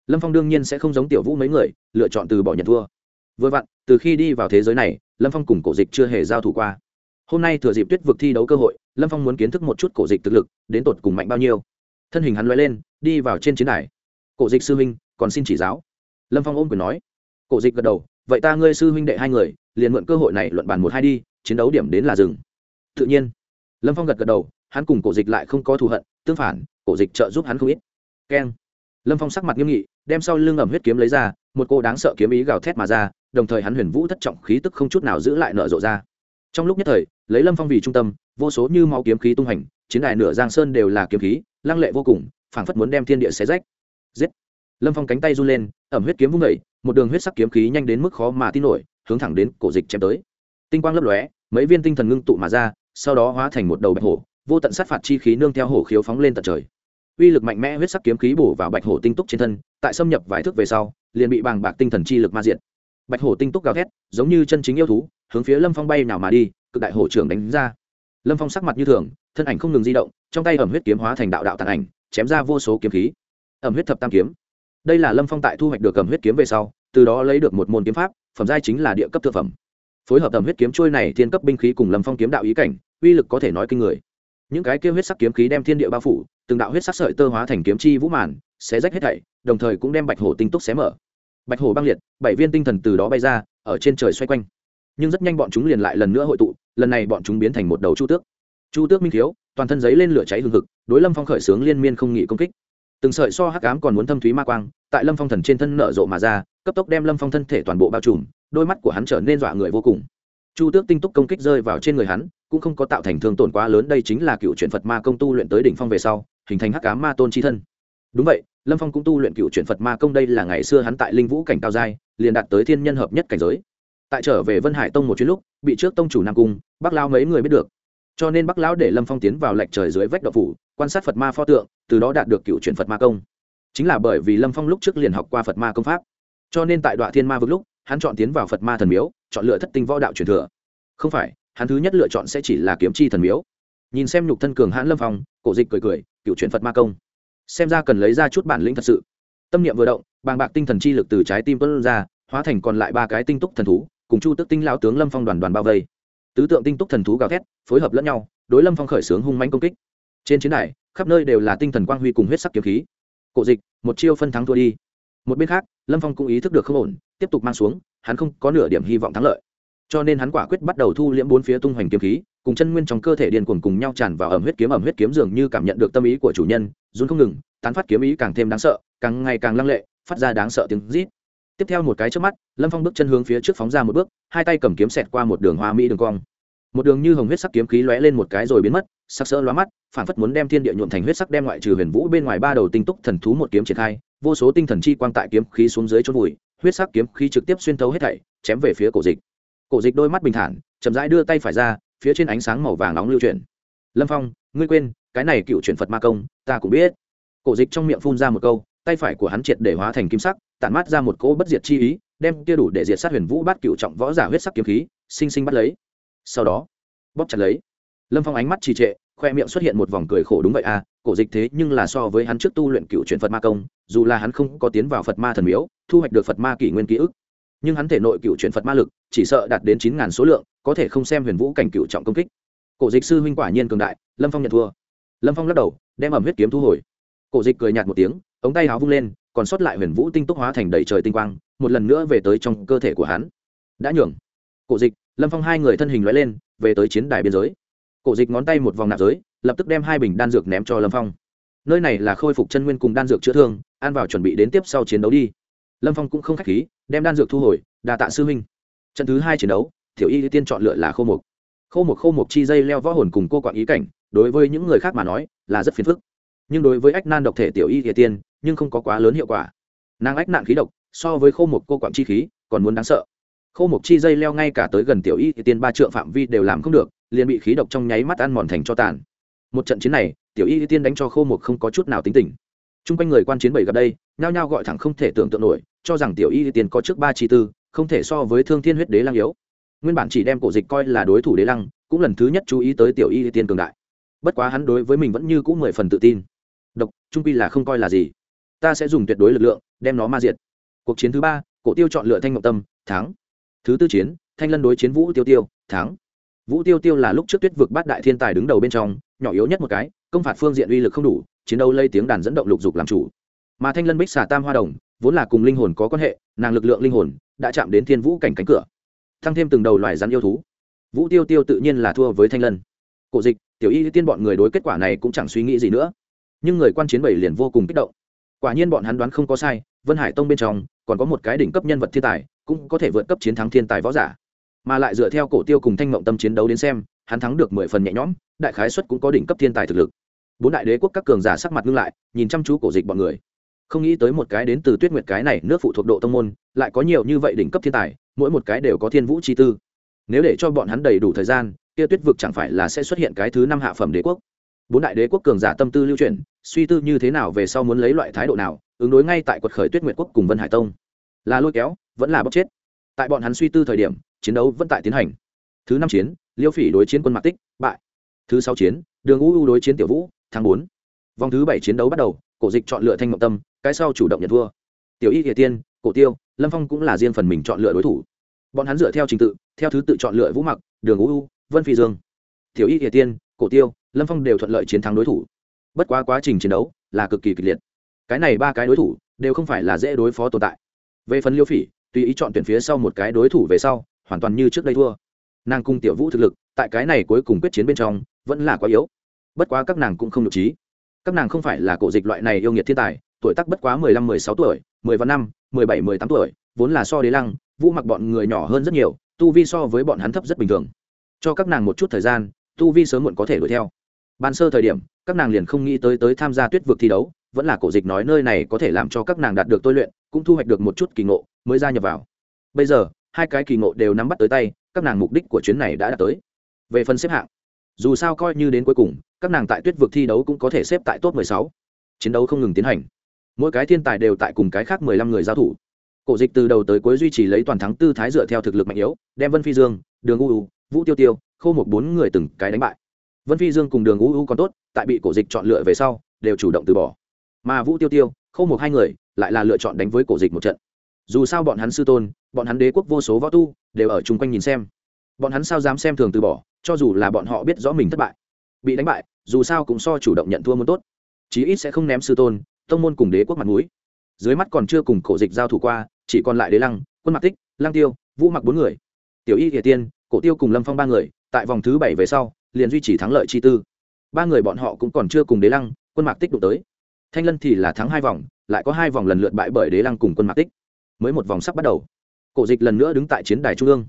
Lâm phong đương nhiên sẽ không giống tiểu vũ mấy người, lựa chọn từ bỏ nhận thua. Vừa vặn, từ khi đi vào thế giới này, lâm phong cùng cổ dịch chưa hề giao thủ qua. Hôm nay thừa dịp tuyết vực thi đấu cơ hội, lâm phong muốn kiến thức một chút cổ dịch thực lực, đến tột cùng mạnh bao nhiêu. Thân hình hắn loay lên, đi vào trên chiến đài. Cổ dịch sư huynh, còn xin chỉ giáo. Lâm phong ôm quyền nói. Cổ dịch gật đầu. Vậy ta, ngươi sư huynh đệ hai người, liền mượn cơ hội này luận bàn một hai đi chiến đấu điểm đến là rừng tự nhiên, lâm phong gật gật đầu, hắn cùng cổ dịch lại không có thù hận, tương phản, cổ dịch trợ giúp hắn không ít. Keng. Lâm phong sắc mặt nghiêm nghị, đem sau lưng ẩm huyết kiếm lấy ra, một cô đáng sợ kiếm ý gào thét mà ra, đồng thời hắn huyền vũ thất trọng khí tức không chút nào giữ lại nở rộ ra. Trong lúc nhất thời, lấy lâm phong vì trung tâm, vô số như máu kiếm khí tung hành, chiến đại nửa giang sơn đều là kiếm khí, lăng lệ vô cùng, phảng phất muốn đem thiên địa xé rách. Giết. Lâm phong cánh tay run lên, ẩm huyết kiếm vung vẩy một đường huyết sắc kiếm khí nhanh đến mức khó mà tin nổi, hướng thẳng đến cổ dịch chém tới tinh quang lấp lóe, mấy viên tinh thần ngưng tụ mà ra, sau đó hóa thành một đầu bạch hổ, vô tận sát phạt chi khí nương theo hổ khiếu phóng lên tận trời. Uy lực mạnh mẽ huyết sắc kiếm khí bổ vào bạch hổ tinh túc trên thân, tại xâm nhập vài thước về sau, liền bị bàng bạc tinh thần chi lực ma diện bạch hổ tinh túc gào thét, giống như chân chính yêu thú, hướng phía lâm phong bay nào mà đi, cực đại hổ trưởng đánh ra. Lâm phong sắc mặt như thường, thân ảnh không ngừng di động, trong tay ẩm huyết kiếm hóa thành đạo đạo tàn ảnh, chém ra vô số kiếm khí. Ẩm huyết thập tam kiếm. Đây là lâm phong tại thu hoạch được ẩm huyết kiếm về sau, từ đó lấy được một môn kiếm pháp, phẩm giai chính là địa cấp thực phẩm phối hợp tầm huyết kiếm trôi này thiên cấp binh khí cùng lâm phong kiếm đạo ý cảnh, uy lực có thể nói kinh người. Những cái kia huyết sắc kiếm khí đem thiên địa bao phủ, từng đạo huyết sắc sợi tơ hóa thành kiếm chi vũ màn, xé rách hết thảy, đồng thời cũng đem bạch hổ tinh túc xé mở. Bạch hổ băng liệt, bảy viên tinh thần từ đó bay ra, ở trên trời xoay quanh. Nhưng rất nhanh bọn chúng liền lại lần nữa hội tụ, lần này bọn chúng biến thành một đầu chu tước. Chu tước minh thiếu toàn thân giấy lên lửa cháy hừng hực, đối lâm phong khởi xướng liên miên không nghỉ công kích. Từng sợi so hắc ám còn muốn thâm thúy ma quang, tại lâm phong thần trên thân nở rộ mà ra, cấp tốc đem lâm phong thân thể toàn bộ bao trùm đôi mắt của hắn trở nên dọa người vô cùng. Chu tước tinh túc công kích rơi vào trên người hắn, cũng không có tạo thành thương tổn quá lớn, đây chính là cựu chuyển phật ma công tu luyện tới đỉnh phong về sau, hình thành hắc ám ma tôn chi thân. Đúng vậy, lâm phong cũng tu luyện cựu chuyển phật ma công đây là ngày xưa hắn tại linh vũ cảnh cao giai, liền đạt tới thiên nhân hợp nhất cảnh giới. Tại trở về vân hải tông một chuyến lúc, bị trước tông chủ nam cung, bắc lao mấy người biết được. Cho nên bắc lão để lâm phong tiến vào lệnh trời dưới vách đậu phủ, quan sát phật ma pho tượng, từ đó đạt được cựu chuyển phật ma công. Chính là bởi vì lâm phong lúc trước liền học qua phật ma công pháp. Cho nên tại đoạn thiên ma vực lúc hắn chọn tiến vào phật ma thần miếu, chọn lựa thất tinh võ đạo truyền thừa. Không phải, hắn thứ nhất lựa chọn sẽ chỉ là kiếm chi thần miếu. Nhìn xem nhục thân cường hãn lâm phong, cổ dịch cười cười, cựu chuyển phật ma công. Xem ra cần lấy ra chút bản lĩnh thật sự. Tâm niệm vừa động, bàng bạc tinh thần chi lực từ trái tim tuân ra, hóa thành còn lại ba cái tinh túc thần thú, cùng chu tức tinh lao tướng lâm phong đoàn đoàn bao vây. Tứ tượng tinh túc thần thú gào thét, phối hợp lẫn nhau, đối lâm phong khởi xướng hung manh công kích. Trên chiến đài, khắp nơi đều là tinh thần quang huy cùng huyết sắc kiếm khí. Cổ dịch, một chiêu phân thắng thua đi. Một bên khác, lâm phong cũng ý thức được không ổn tiếp tục mang xuống, hắn không có nửa điểm hy vọng thắng lợi. Cho nên hắn quả quyết bắt đầu thu liễm bốn phía tung hoành kiếm khí, cùng chân nguyên trong cơ thể điên cuồng cùng nhau tràn vào ẩm huyết kiếm, ẩm huyết kiếm dường như cảm nhận được tâm ý của chủ nhân, run không ngừng, tán phát kiếm ý càng thêm đáng sợ, càng ngày càng lăng lệ, phát ra đáng sợ tiếng rít. Tiếp theo một cái trước mắt, lâm phong bước chân hướng phía trước phóng ra một bước, hai tay cầm kiếm xẹt qua một đường hoa mỹ đường cong. Một đường như hồng huyết sắc kiếm khí lóe lên một cái rồi biến mất, sắc sỡ lóa mắt phản phất muốn đem thiên địa nhuộm thành huyết sắc đem ngoại trừ huyền vũ bên ngoài ba đầu tinh túc thần thú một kiếm triển khai, vô số tinh thần chi quang tại kiếm khí xuống dưới chôn vùi huyết sắc kiếm khí trực tiếp xuyên thấu hết thảy, chém về phía cổ dịch. Cổ dịch đôi mắt bình thản, chậm rãi đưa tay phải ra, phía trên ánh sáng màu vàng nóng lưu chuyển. Lâm phong, ngươi quên, cái này cựu chuyển phật ma công, ta cũng biết. Cổ dịch trong miệng phun ra một câu, tay phải của hắn triệt để hóa thành kim sắc, tản mát ra một cỗ bất diệt chi ý, đem kia đủ để diệt sát huyền vũ bát cựu trọng võ giả huyết sắc kiếm khí, sinh sinh bắt lấy. Sau đó, bóp chặt lấy. Lâm phong ánh mắt trì trệ khoe miệng xuất hiện một vòng cười khổ, đúng vậy à cổ dịch thế nhưng là so với hắn trước tu luyện cựu truyền phật ma công, dù là hắn không có tiến vào phật ma thần miếu, thu hoạch được phật ma kỷ nguyên ký ức. Nhưng hắn thể nội cựu truyền phật ma lực, chỉ sợ đạt đến chín ngàn số lượng, có thể không xem huyền vũ cảnh cựu trọng công kích. Cổ dịch sư huynh quả nhiên cường đại, lâm phong nhận thua. Lâm phong lắc đầu, đem ẩm huyết kiếm thu hồi. Cổ dịch cười nhạt một tiếng, ống tay áo vung lên, còn sót lại huyền vũ tinh túc hóa thành đầy trời tinh quang, một lần nữa về tới trong cơ thể của hắn. Đã nhường. Cổ dịch, lâm phong hai người thân hình loại lên, về tới chiến đài biên giới cổ dịch ngón tay một vòng nạp giới, lập tức đem hai bình đan dược ném cho lâm phong. Nơi này là khôi phục chân nguyên cùng đan dược chữa thương an vào chuẩn bị đến tiếp sau chiến đấu đi. Lâm phong cũng không k h á c h khí, đem đan dược thu hồi đà tạ sư huynh. Trận thứ hai chiến đấu, tiểu y tiên chọn lựa là khô mục khô mục khô mục chi dây leo võ hồn cùng cô quạng ý cảnh, đối với những người khác mà nói, là rất phiền phức. Nhưng đối với ách nan độc thể tiểu y địa tiên, nhưng không có quá lớn hiệu quả. Nàng ách nạn khí độc, so với khô mục cô quạng chi khí, còn muốn đáng sợ khô mục chi dây leo ngay cả tới gần tiểu y thì tiên ba trượng phạm vi đều làm không được, liền bị khí độc trong nháy mắt ăn mòn thành cho tàn. Một trận chiến này, tiểu y tiên đánh cho khô mục không có chút nào tính tình. T r u n g quanh người quan chiến bảy gặp đây, nhao nhao gọi thẳng không thể tưởng tượng nổi, cho rằng tiểu y tiên có trước ba chi tư, không thể so với thương thiên huyết đế lăng yếu. Nguyên bản chỉ đem cổ dịch coi là đối thủ đế lăng, cũng lần thứ nhất chú ý tới tiểu y tiên cường đại. Bất quá hắn đối với mình vẫn như c ũ mười phần tự tin. Độc, trung pi là không coi là gì. Ta sẽ dùng tuyệt đối lực lượng, đem nó ma diệt. Cuộc chiến thứ ba, cổ tiêu chọn lựa thanh ngọc tâm, thắng thứ tư chiến, thanh lân đối chiến vũ tiêu tiêu, thắng. Vũ tiêu tiêu là lúc trước tuyết vực bát đại thiên tài đứng đầu bên trong, nhỏ yếu nhất một cái, công phạt phương diện uy lực không đủ, chiến đấu lây tiếng đàn dẫn động lục dục làm chủ. Mà thanh lân bích xà tam hoa đồng, vốn là cùng linh hồn có quan hệ, nàng lực lượng linh hồn đã chạm đến thiên vũ cảnh cánh cửa, thăng thêm từng đầu loài rắn yêu thú. Vũ tiêu tiêu tự nhiên là thua với thanh lân. Cổ dịch, tiểu y tiên bọn người đối kết quả này cũng chẳng suy nghĩ gì nữa. Nhưng người quan chiến bảy liền vô cùng kích động. Quả nhiên bọn hắn đoán không có sai, vân hải tông bên trong còn có một cái đỉnh cấp nhân vật thiên tài cũng có thể vượt cấp chiến thắng thiên tài võ giả. Mà lại dựa theo cổ tiêu cùng thanh mộng tâm chiến đấu đến xem, hắn thắng được mười phần nhẹ nhõm, đại khái xuất cũng có đỉnh cấp thiên tài thực lực. Bốn đại đế quốc các cường giả sắc mặt ngưng lại, nhìn chăm chú cổ dịch bọn người. Không nghĩ tới một cái đến từ tuyết nguyệt cái này nước phụ thuộc độ tông môn, lại có nhiều như vậy đỉnh cấp thiên tài, mỗi một cái đều có thiên vũ chi tư. Nếu để cho bọn hắn đầy đủ thời gian, kia tuyết vực chẳng phải là sẽ xuất hiện cái thứ năm hạ phẩm đế quốc? Bốn đại đế quốc cường giả tâm tư lưu chuyển, suy tư như thế nào về sau muốn lấy loại thái độ nào, ứng đối ngay tại quật khởi tuyết nguyệt quốc cùng vân hải tông là lôi kéo, vẫn là bóc chết. Tại bọn hắn suy tư thời điểm, chiến đấu vẫn tại tiến hành. Thứ năm chiến, liêu phỉ đối chiến quân mạc tích, bại. Thứ sáu chiến, đường u u đối chiến tiểu vũ, tháng bốn. Vòng thứ bảy chiến đấu bắt đầu, cổ dịch chọn lựa thanh mộng tâm, cái sau chủ động nhận thua. Tiểu y địa tiên, cổ tiêu, lâm phong cũng là riêng phần mình chọn lựa đối thủ. Bọn hắn dựa theo trình tự, theo thứ tự chọn lựa vũ mặc, đường u u, vân phi dương. Tiểu y địa tiên, cổ tiêu, lâm phong đều thuận lợi chiến thắng đối thủ. Bất quá quá trình chiến đấu là cực kỳ kịch liệt. Cái này ba cái đối thủ đều không phải là dễ đối phó tồn tại về phần liêu phỉ, tùy ý chọn tuyển phía sau một cái đối thủ về sau, hoàn toàn như trước đây thua. Nàng cung tiểu vũ thực lực, tại cái này cuối cùng quyết chiến bên trong, vẫn là quá yếu. Bất quá các nàng cũng không được trí. Các nàng không phải là cổ dịch loại này yêu nghiệt thiên tài, tuổi tác bất quá mười lăm, mười sáu tuổi, mười và năm, mười bảy, mười tám tuổi, vốn là so đế lăng, vũ mặc bọn người nhỏ hơn rất nhiều, tu vi so với bọn hắn thấp rất bình thường. Cho các nàng một chút thời gian, tu vi sớm muộn có thể đuổi theo. Ban sơ thời điểm, các nàng liền không nghĩ tới tới tham gia tuyết vực thi đấu vẫn là cổ dịch nói nơi này có thể làm cho các nàng đạt được tôi luyện, cũng thu hoạch được một chút kỳ ngộ mới gia nhập vào. Bây giờ, hai cái kỳ ngộ đều nắm bắt tới tay, các nàng mục đích của chuyến này đã đạt tới. Về phần xếp hạng, dù sao coi như đến cuối cùng, các nàng tại tuyết vực thi đấu cũng có thể xếp tại top 16. chiến đấu không ngừng tiến hành. Mỗi cái thiên tài đều tại cùng cái khác 15 người giao thủ. Cổ dịch từ đầu tới cuối duy trì lấy toàn thắng tư thái dựa theo thực lực mạnh yếu, đem vân phi dương, đường u u, vũ tiêu tiêu, khâu một bốn người từng cái đánh bại. Vân phi dương cùng đường u u còn tốt, tại bị cổ dịch chọn lựa về sau, đều chủ động từ bỏ mà vũ tiêu tiêu, khâu một hai người, lại là lựa chọn đánh với cổ dịch một trận. Dù sao bọn hắn sư tôn, bọn hắn đế quốc vô số võ tu, đều ở chung quanh nhìn xem. Bọn hắn sao dám xem thường từ bỏ, cho dù là bọn họ biết rõ mình thất bại, bị đánh bại, dù sao cũng so chủ động nhận thua muốn tốt. Chí ít sẽ không ném sư tôn, tông môn cùng đế quốc mặt mũi. Dưới mắt còn chưa cùng cổ dịch giao thủ qua, chỉ còn lại đế lăng, quân mặc tích, lăng tiêu, vũ mặc bốn người. Tiểu y kể tiên, cổ tiêu cùng lâm phong ba người, tại vòng thứ bảy về sau, liền duy trì thắng lợi chi tư. Ba người bọn họ cũng còn chưa cùng đế lăng, quân mạc tích đụng tới thanh lân thì là thắng hai vòng, lại có hai vòng lần lượt bại bởi đế lăng cùng quân mạc tích. Mới một vòng sắp bắt đầu. Cổ dịch lần nữa đứng tại chiến đài trung ương.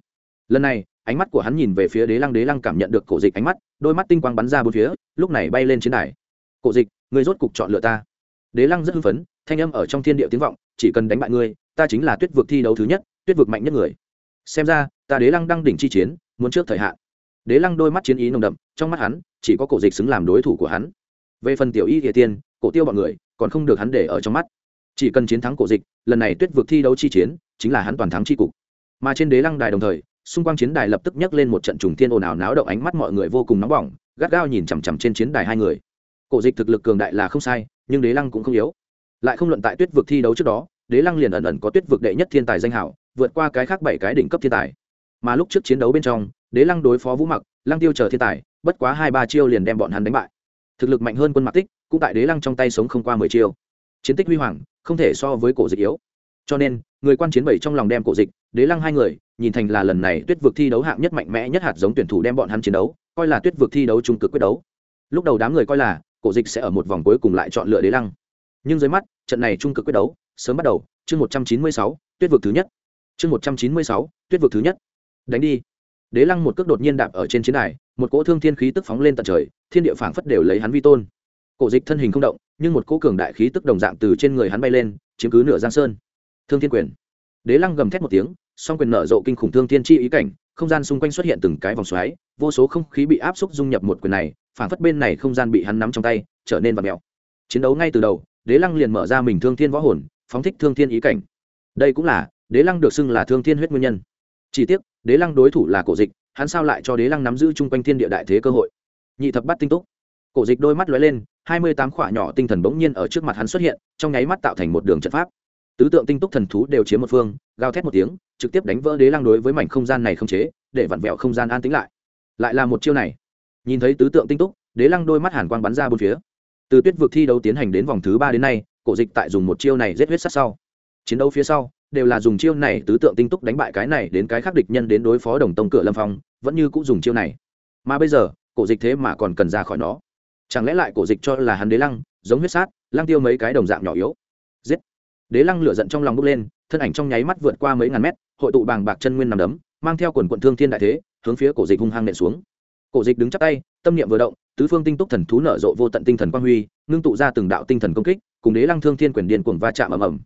Lần này, ánh mắt của hắn nhìn về phía đế lăng đế lăng cảm nhận được cổ dịch ánh mắt, đôi mắt tinh quang bắn ra bốn phía, lúc này bay lên chiến đài. Cổ dịch người rốt cục chọn lựa ta. Đế lăng rất hưng phấn, thanh âm ở trong thiên địa tiếng vọng, chỉ cần đánh bại ngươi, ta chính là tuyết vực thi đấu thứ nhất, tuyết vực mạnh nhất người. Xem ra, ta đế lăng đang đỉnh chi chiến, muốn trước thời hạn. Đế lăng đôi mắt chiến ý nồng đậm, trong mắt hắn, chỉ có cổ dịch xứng làm đối thủ của hắn. Về phần tiểu y địa tiên cổ tiêu bọn người, còn không được hắn để ở trong mắt. Chỉ cần chiến thắng cổ dịch, lần này tuyết vực thi đấu chi chiến, chính là hắn toàn thắng chi cục. Mà trên đế lăng đài đồng thời, xung quanh chiến đài lập tức nhấc lên một trận trùng thiên ồn ào náo động ánh mắt mọi người vô cùng nóng bỏng, gắt gao nhìn chằm chằm trên chiến đài hai người. Cổ dịch thực lực cường đại là không sai, nhưng đế lăng cũng không yếu. Lại không luận tại tuyết vực thi đấu trước đó, đế lăng liền ẩn ẩn có tuyết vực đệ nhất thiên tài danh hảo vượt qua cái khác bảy cái đỉnh cấp thiên tài. Mà lúc trước chiến đấu bên trong, đế lăng đối phó vũ mặc, lăng tiêu chờ thiên tài, bất quá hai ba chiêu liền đem bọn hắn đánh bại thực lực mạnh hơn quân Mạc tích, cũng tại đế lăng trong tay sống không qua mười chiêu. Chiến tích huy hoàng, không thể so với cổ dịch yếu. Cho nên, người quan chiến bảy trong lòng đem cổ dịch, đế lăng hai người, nhìn thành là lần này tuyết vực thi đấu hạng nhất mạnh mẽ nhất hạt giống tuyển thủ đem bọn hắn chiến đấu, coi là tuyết vực thi đấu trung cực quyết đấu. Lúc đầu đám người coi là, cổ dịch sẽ ở một vòng cuối cùng lại chọn lựa đế lăng. Nhưng dưới mắt, trận này trung cực quyết đấu, sớm bắt đầu, chương một trăm chín mươi sáu, tuyết vực thứ nhất. Chương một trăm chín mươi sáu, tuyết vực thứ nhất. Đánh đi. Đế lăng một cước đột nhiên đạp ở trên chiến đài một cỗ thương thiên khí tức phóng lên tận trời, thiên địa phảng phất đều lấy hắn vi tôn. Cổ dịch thân hình không động, nhưng một cỗ cường đại khí tức đồng dạng từ trên người hắn bay lên, chiếm cứ nửa giang sơn. Thương thiên quyền. Đế lăng gầm thét một tiếng, song quyền nở rộ kinh khủng thương thiên chi ý cảnh, không gian xung quanh xuất hiện từng cái vòng xoáy, vô số không khí bị áp xúc dung nhập một quyền này, phảng phất bên này không gian bị hắn nắm trong tay, trở nên vật mèo. Chiến đấu ngay từ đầu, đế lăng liền mở ra mình thương thiên võ hồn, phóng thích thương thiên ý cảnh. Đây cũng là, đế lăng được xưng là thương thiên huyết nguyên nhân. Chỉ tiếc, đế lăng đối thủ là cổ dịch hắn sao lại cho đế lăng nắm giữ chung quanh thiên địa đại thế cơ hội? Nhị thập bắt tinh túc. Cổ dịch đôi mắt lóe lên, hai mươi tám khỏa nhỏ tinh thần bỗng nhiên ở trước mặt hắn xuất hiện, trong nháy mắt tạo thành một đường trận pháp. Tứ tượng tinh túc thần thú đều chiếm một phương, gào thét một tiếng, trực tiếp đánh vỡ đế lăng đối với mảnh không gian này không chế, để vặn vẹo không gian an tĩnh lại. Lại là một chiêu này. Nhìn thấy tứ tượng tinh túc, đế lăng đôi mắt hàn quang bắn ra bốn phía. Từ tuyết vực thi đấu tiến hành đến vòng thứ ba đến nay, cổ dịch tại dùng một chiêu này giết huyết sát sau chiến đấu phía sau, đều là dùng chiêu này tứ tượng tinh túc đánh bại cái này đến cái khác địch nhân đến đối phó đồng tông cửa lâm phong, vẫn như cũng dùng chiêu này. Mà bây giờ, cổ dịch thế mà còn cần ra khỏi nó. Chẳng lẽ lại cổ dịch cho là hắn đế lăng, giống huyết sát, lăng tiêu mấy cái đồng dạng nhỏ yếu? Giết! Đế lăng lửa giận trong lòng bốc lên, thân ảnh trong nháy mắt vượt qua mấy ngàn mét, hội tụ bàng bạc chân nguyên nằm đấm, mang theo quần quận thương thiên đại thế, hướng phía cổ dịch hung hăng nện xuống. Cổ dịch đứng chắc tay, tâm niệm vừa động, tứ phương tinh túc thần thú nở rộ vô tận tinh thần quang huy, ngưng tụ ra từng đạo tinh thần công kích, cùng đế lăng thương thiên quyền điên cuồng va chạm ầm ầm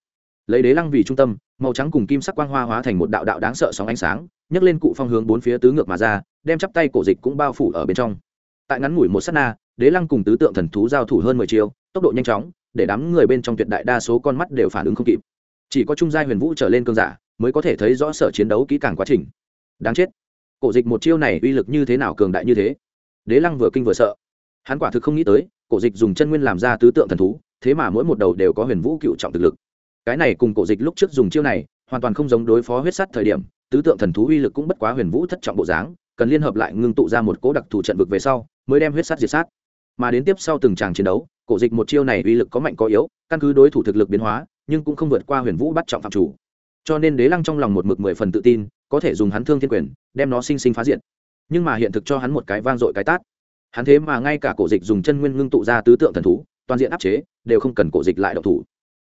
lấy đế lăng vì trung tâm, màu trắng cùng kim sắc quang hoa hóa thành một đạo đạo đáng sợ sóng ánh sáng, nhấc lên cụ phong hướng bốn phía tứ ngược mà ra, đem chắp tay cổ dịch cũng bao phủ ở bên trong. Tại ngắn ngủi một sát na, đế lăng cùng tứ tượng thần thú giao thủ hơn mười chiêu, tốc độ nhanh chóng, để đám người bên trong tuyệt đại đa số con mắt đều phản ứng không kịp. Chỉ có trung gia huyền vũ trở lên cơn giả, mới có thể thấy rõ sở chiến đấu kỹ càng quá trình. Đáng chết. Cổ dịch một chiêu này uy lực như thế nào cường đại như thế? Đế lăng vừa kinh vừa sợ. Hắn quả thực không nghĩ tới, cổ dịch dùng chân nguyên làm ra tứ tượng thần thú, thế mà mỗi một đầu đều có huyền vũ cựu trọng thực lực cái này cùng cổ dịch lúc trước dùng chiêu này, hoàn toàn không giống đối phó huyết sắt thời điểm, tứ tượng thần thú uy lực cũng bất quá huyền vũ thất trọng bộ dáng, cần liên hợp lại ngưng tụ ra một cố đặc thù trận vực về sau, mới đem huyết sắt diệt sát. Mà đến tiếp sau từng tràng chiến đấu, cổ dịch một chiêu này uy lực có mạnh có yếu, căn cứ đối thủ thực lực biến hóa, nhưng cũng không vượt qua huyền vũ bắt trọng phạm chủ. Cho nên đế lăng trong lòng một mực mười phần tự tin, có thể dùng hắn thương thiên quyền, đem nó sinh sinh phá diện nhưng mà hiện thực cho hắn một cái vang dội cái tát. Hắn thế mà ngay cả cổ dịch dùng chân nguyên ngưng tụ ra tứ tượng thần thú, toàn diện áp chế, đều không cần cổ dịch lại động thủ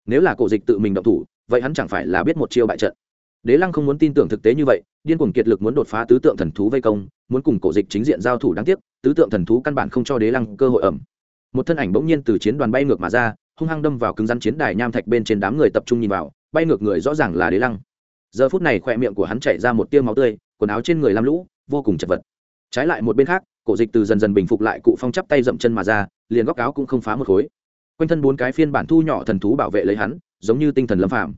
nếu là cổ dịch tự mình động thủ, vậy hắn chẳng phải là biết một chiêu bại trận. Đế lăng không muốn tin tưởng thực tế như vậy, điên cuồng kiệt lực muốn đột phá tứ tượng thần thú vây công, muốn cùng cổ dịch chính diện giao thủ đáng tiếc, tứ tượng thần thú căn bản không cho đế lăng cơ hội ẩm. Một thân ảnh bỗng nhiên từ chiến đoàn bay ngược mà ra, hung hăng đâm vào cứng rắn chiến đài nham thạch bên trên đám người tập trung nhìn vào, bay ngược người rõ ràng là đế lăng. Giờ phút này khỏe miệng của hắn chảy ra một tiêu máu tươi, quần áo trên người lam lũ, vô cùng chật vật. Trái lại một bên khác, cổ dịch từ dần dần bình phục lại cụ phong chắp tay dậm chân mà ra, liền góc áo cũng không phá một khối quanh thân bốn cái phiên bản thu nhỏ thần thú bảo vệ lấy hắn, giống như tinh thần lâm phạm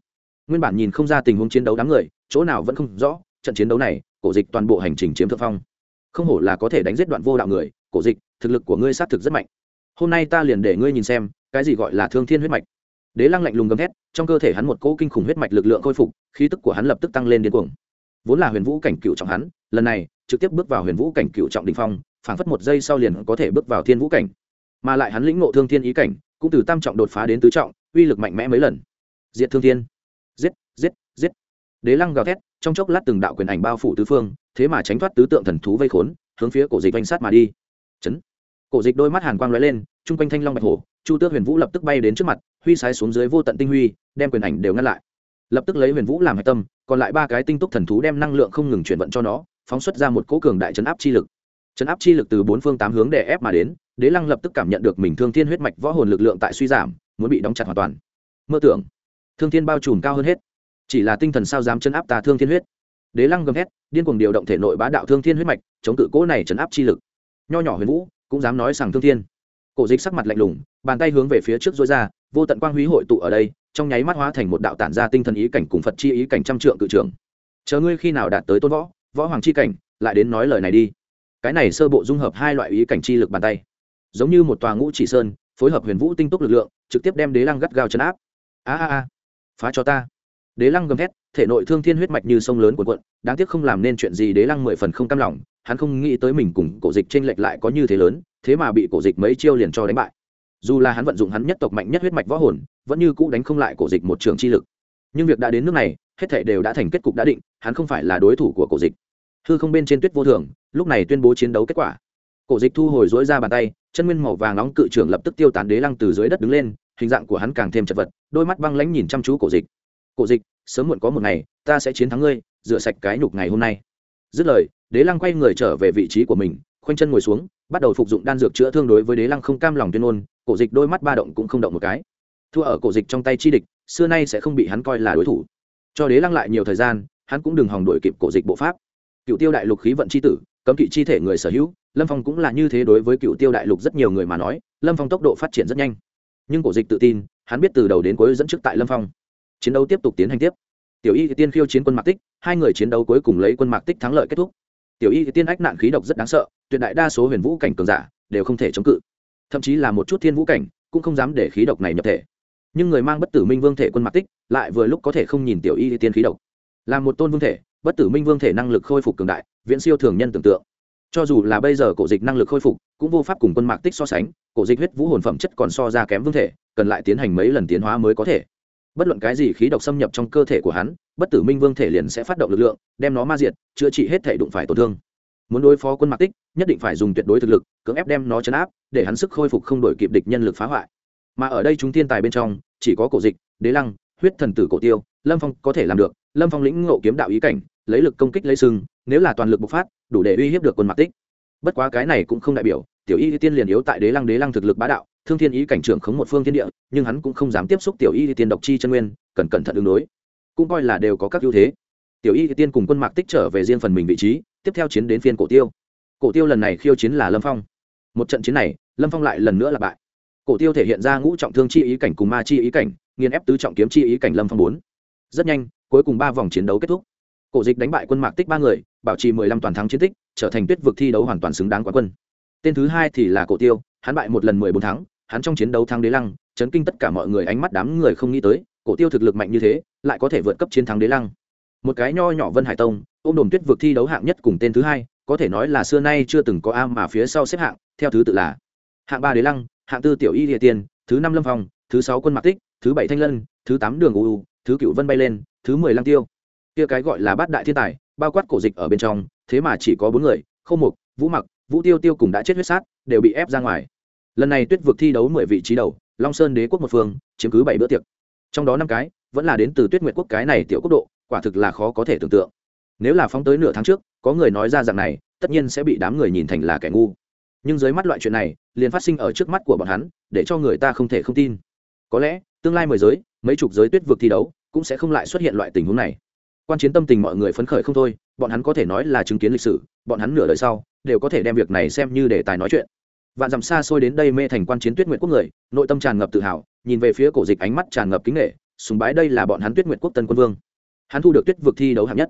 nguyên bản nhìn không ra tình huống chiến đấu đám người, chỗ nào vẫn không rõ, trận chiến đấu này, cổ dịch toàn bộ hành trình chiếm thượng phong. Không hổ là có thể đánh giết đoạn vô đạo người, cổ dịch, thực lực của ngươi xác thực rất mạnh. Hôm nay ta liền để ngươi nhìn xem, cái gì gọi là thương thiên huyết mạch. Đế lăng lạnh lùng gầm thét, trong cơ thể hắn một cỗ kinh khủng huyết mạch lực lượng khôi phục, khí tức của hắn lập tức tăng lên điên cuồng. Vốn là huyền vũ cảnh cựu trọng hắn, lần này, trực tiếp bước vào huyền vũ cảnh cựu trọng đình phong, phảng phất một giây sau liền có thể bước vào thiên vũ cảnh. Mà lại hắn lĩnh ngộ thương thiên ý cảnh cũng từ tam trọng đột phá đến tứ trọng, uy lực mạnh mẽ mấy lần. Diệt thương thiên. Giết giết giết. Đế lăng gào thét, trong chốc lát từng đạo quyền ảnh bao phủ tứ phương, thế mà tránh thoát tứ tượng thần thú vây khốn, hướng phía cổ dịch oanh sát mà đi. Chấn. Cổ dịch đôi mắt hàn quang lóe lên, chung quanh thanh long bạch hổ, chu tước huyền vũ lập tức bay đến trước mặt, huy sái xuống dưới vô tận tinh huy, đem quyền ảnh đều ngăn lại. Lập tức lấy huyền vũ làm hạch tâm, còn lại ba cái tinh túc thần thú đem năng lượng không ngừng chuyển vận cho nó, phóng xuất ra một cỗ cường đại chấn áp chi lực. Chấn áp chi lực từ bốn phương tám hướng để ép mà đến đế lăng lập tức cảm nhận được mình thương thiên huyết mạch võ hồn lực lượng tại suy giảm, muốn bị đóng chặt hoàn toàn. Mơ tưởng, thương thiên bao trùm cao hơn hết. Chỉ là tinh thần sao dám chấn áp tà thương thiên huyết? Đế lăng gầm hét điên cuồng điều động thể nội bá đạo thương thiên huyết mạch, chống cự cỗ này chấn áp chi lực. Nho nhỏ huyền vũ, cũng dám nói rằng thương thiên. Cổ dịch sắc mặt lạnh lùng, bàn tay hướng về phía trước dối ra, vô tận quang huy hội tụ ở đây, trong nháy mắt hóa thành một đạo tản ra tinh thần ý cảnh cùng phật chi ý cảnh trăm trượng cự trường. Chờ ngươi khi nào đạt tới tôn võ võ hoàng chi cảnh, lại đến nói lời này đi. Cái này sơ bộ dung hợp hai loại ý cảnh chi lực bàn tay giống như một tòa ngũ chỉ sơn, phối hợp huyền vũ tinh túc lực lượng, trực tiếp đem đế lăng gắt gao chấn áp. A a a, phá cho ta. Đế lăng gầm thét, thể nội thương thiên huyết mạch như sông lớn cuộn cuộn, đáng tiếc không làm nên chuyện gì đế lăng mười phần không cam lòng, hắn không nghĩ tới mình cùng cổ dịch t r ê n lệch lại có như thế lớn, thế mà bị cổ dịch mấy chiêu liền cho đánh bại. Dù là hắn vận dụng hắn nhất tộc mạnh nhất huyết mạch võ hồn, vẫn như cũ đánh không lại cổ dịch một trường chi lực. Nhưng việc đã đến nước này, hết thể đều đã thành kết cục đã định, hắn không phải là đối thủ của cổ dịch. Hư không bên trên tuyết vô thường, lúc này tuyên bố chiến đấu kết quả. Cổ dịch thu hồi dối ra bàn tay chân nguyên màu vàng nóng cự trưởng lập tức tiêu tán đế lăng từ dưới đất đứng lên, hình dạng của hắn càng thêm chật vật, đôi mắt băng lãnh nhìn chăm chú cổ dịch. Cổ dịch, sớm muộn có một ngày, ta sẽ chiến thắng ngươi, rửa sạch cái nhục ngày hôm nay. Dứt lời, đế lăng quay người trở về vị trí của mình, khoanh chân ngồi xuống, bắt đầu phục dụng đan dược chữa thương đối với đế lăng không cam lòng tuyên ôn cổ dịch đôi mắt ba động cũng không động một cái. Thua ở cổ dịch trong tay chi địch, xưa nay sẽ không bị hắn coi là đối thủ. Cho đế lăng lại nhiều thời gian, hắn cũng đừng hòng đuổi kịp cổ dịch bộ pháp. Cựu tiêu đại lục khí vận c h i tử, cấm kỵ chi thể người sở hữu lâm phong cũng là như thế đối với cựu tiêu đại lục rất nhiều người mà nói, lâm phong tốc độ phát triển rất nhanh. Nhưng cổ dịch tự tin, hắn biết từ đầu đến cuối dẫn trước tại lâm phong. Chiến đấu tiếp tục tiến hành tiếp. Tiểu y tiên khiêu chiến quân mạc tích, hai người chiến đấu cuối cùng lấy quân mạc tích thắng lợi kết thúc. Tiểu y tiên ách nạn khí độc rất đáng sợ, tuyệt đại đa số huyền vũ cảnh cường giả đều không thể chống cự. Thậm chí là một chút thiên vũ cảnh cũng không dám để khí độc này nhập thể. Nhưng người mang bất tử minh vương thể quân mạc tích lại vừa lúc có thể không nhìn tiểu y tiên khí độc. Là một tôn vương thể, bất tử minh vương thể năng lực khôi phục cường đại, viễn siêu thường nhân tưởng tượng cho dù là bây giờ cổ dịch năng lực khôi phục, cũng vô pháp cùng quân mạc tích so sánh, cổ dịch huyết vũ hồn phẩm chất còn so ra kém vương thể, cần lại tiến hành mấy lần tiến hóa mới có thể. Bất luận cái gì khí độc xâm nhập trong cơ thể của hắn, bất tử minh vương thể liền sẽ phát động lực lượng, đem nó ma diệt, chữa trị hết thể đụng phải tổn thương. Muốn đối phó quân mạc tích, nhất định phải dùng tuyệt đối thực lực, cưỡng ép đem nó chấn áp, để hắn sức khôi phục không đổi kịp địch nhân lực phá hoại. Mà ở đây chúng thiên tài bên trong, chỉ có cổ dịch, đế lăng, huyết thần tử cổ tiêu, lâm phong có thể làm được. Lâm phong lĩnh ngộ kiếm đạo ý cảnh, lấy lực công kích lấy sưng nếu là toàn lực bộc phát, đủ để uy hiếp được quân mạc tích. Bất quá cái này cũng không đại biểu, tiểu y tiên liền yếu tại đế lăng đế lăng thực lực bá đạo, thương thiên ý cảnh trưởng khống một phương thiên địa, nhưng hắn cũng không dám tiếp xúc tiểu y tiên độc chi chân nguyên, cần cẩn thận ứng đối. Cũng coi là đều có các ưu thế. Tiểu y tiên cùng quân mạc tích trở về riêng phần mình vị trí, tiếp theo chiến đến phiên cổ tiêu. Cổ tiêu lần này khiêu chiến là lâm phong. Một trận chiến này, lâm phong lại lần nữa là bại. Cổ tiêu thể hiện ra ngũ trọng thương chi ý cảnh cùng ma chi ý cảnh, nghiền ép tứ trọng kiếm chi ý cảnh lâm phong bốn. Rất nhanh, cuối cùng ba vòng chiến đấu kết thúc cổ dịch đánh bại quân mạc tích ba người, bảo trì mười lăm toàn thắng chiến tích, trở thành tuyết vực thi đấu hoàn toàn xứng đáng quá quân. Tên thứ hai thì là cổ tiêu, hắn bại một lần mười bốn thắng, hắn trong chiến đấu thắng đế lăng, chấn kinh tất cả mọi người ánh mắt đám người không nghĩ tới, cổ tiêu thực lực mạnh như thế, lại có thể vượt cấp chiến thắng đế lăng. Một cái nho nhỏ vân hải tông, ôm đồn tuyết vực thi đấu hạng nhất cùng tên thứ hai, có thể nói là xưa nay chưa từng có a mà phía sau xếp hạng, theo thứ tự là hạng ba đế lăng, hạng tư tiểu y địa tiên, thứ năm lâm phong, thứ sáu quân mạc tích, thứ bảy thanh lân, thứ tám đường u, thứ cựu vân bay lên, thứ mười lăng tiêu kia cái gọi là bát đại thiên tài, bao quát cổ dịch ở bên trong, thế mà chỉ có bốn người không mục, vũ mặc, vũ tiêu tiêu cùng đã chết huyết sát, đều bị ép ra ngoài. Lần này tuyết vực thi đấu mười vị trí đầu, long sơn đế quốc một phương, chiếm cứ bảy bữa tiệc. Trong đó năm cái, vẫn là đến từ tuyết nguyệt quốc cái này tiểu quốc độ, quả thực là khó có thể tưởng tượng. Nếu là phóng tới nửa tháng trước, có người nói ra rằng này, tất nhiên sẽ bị đám người nhìn thành là kẻ ngu. Nhưng dưới mắt loại chuyện này, liền phát sinh ở trước mắt của bọn hắn, để cho người ta không thể không tin. Có lẽ, tương lai mười giới, mấy chục giới tuyết vực thi đấu, cũng sẽ không lại xuất hiện loại tình huống này quan chiến tâm tình mọi người phấn khởi không thôi, bọn hắn có thể nói là chứng kiến lịch sử, bọn hắn nửa đời sau đều có thể đem việc này xem như đề tài nói chuyện. Vạn dặm xa xôi đến đây mê thành quan chiến tuyết nguyện quốc người, nội tâm tràn ngập tự hào, nhìn về phía cổ dịch ánh mắt tràn ngập kính nghệ sùng bái đây là bọn hắn tuyết nguyện quốc tân quân vương. Hắn thu được tuyết vực thi đấu hạng nhất.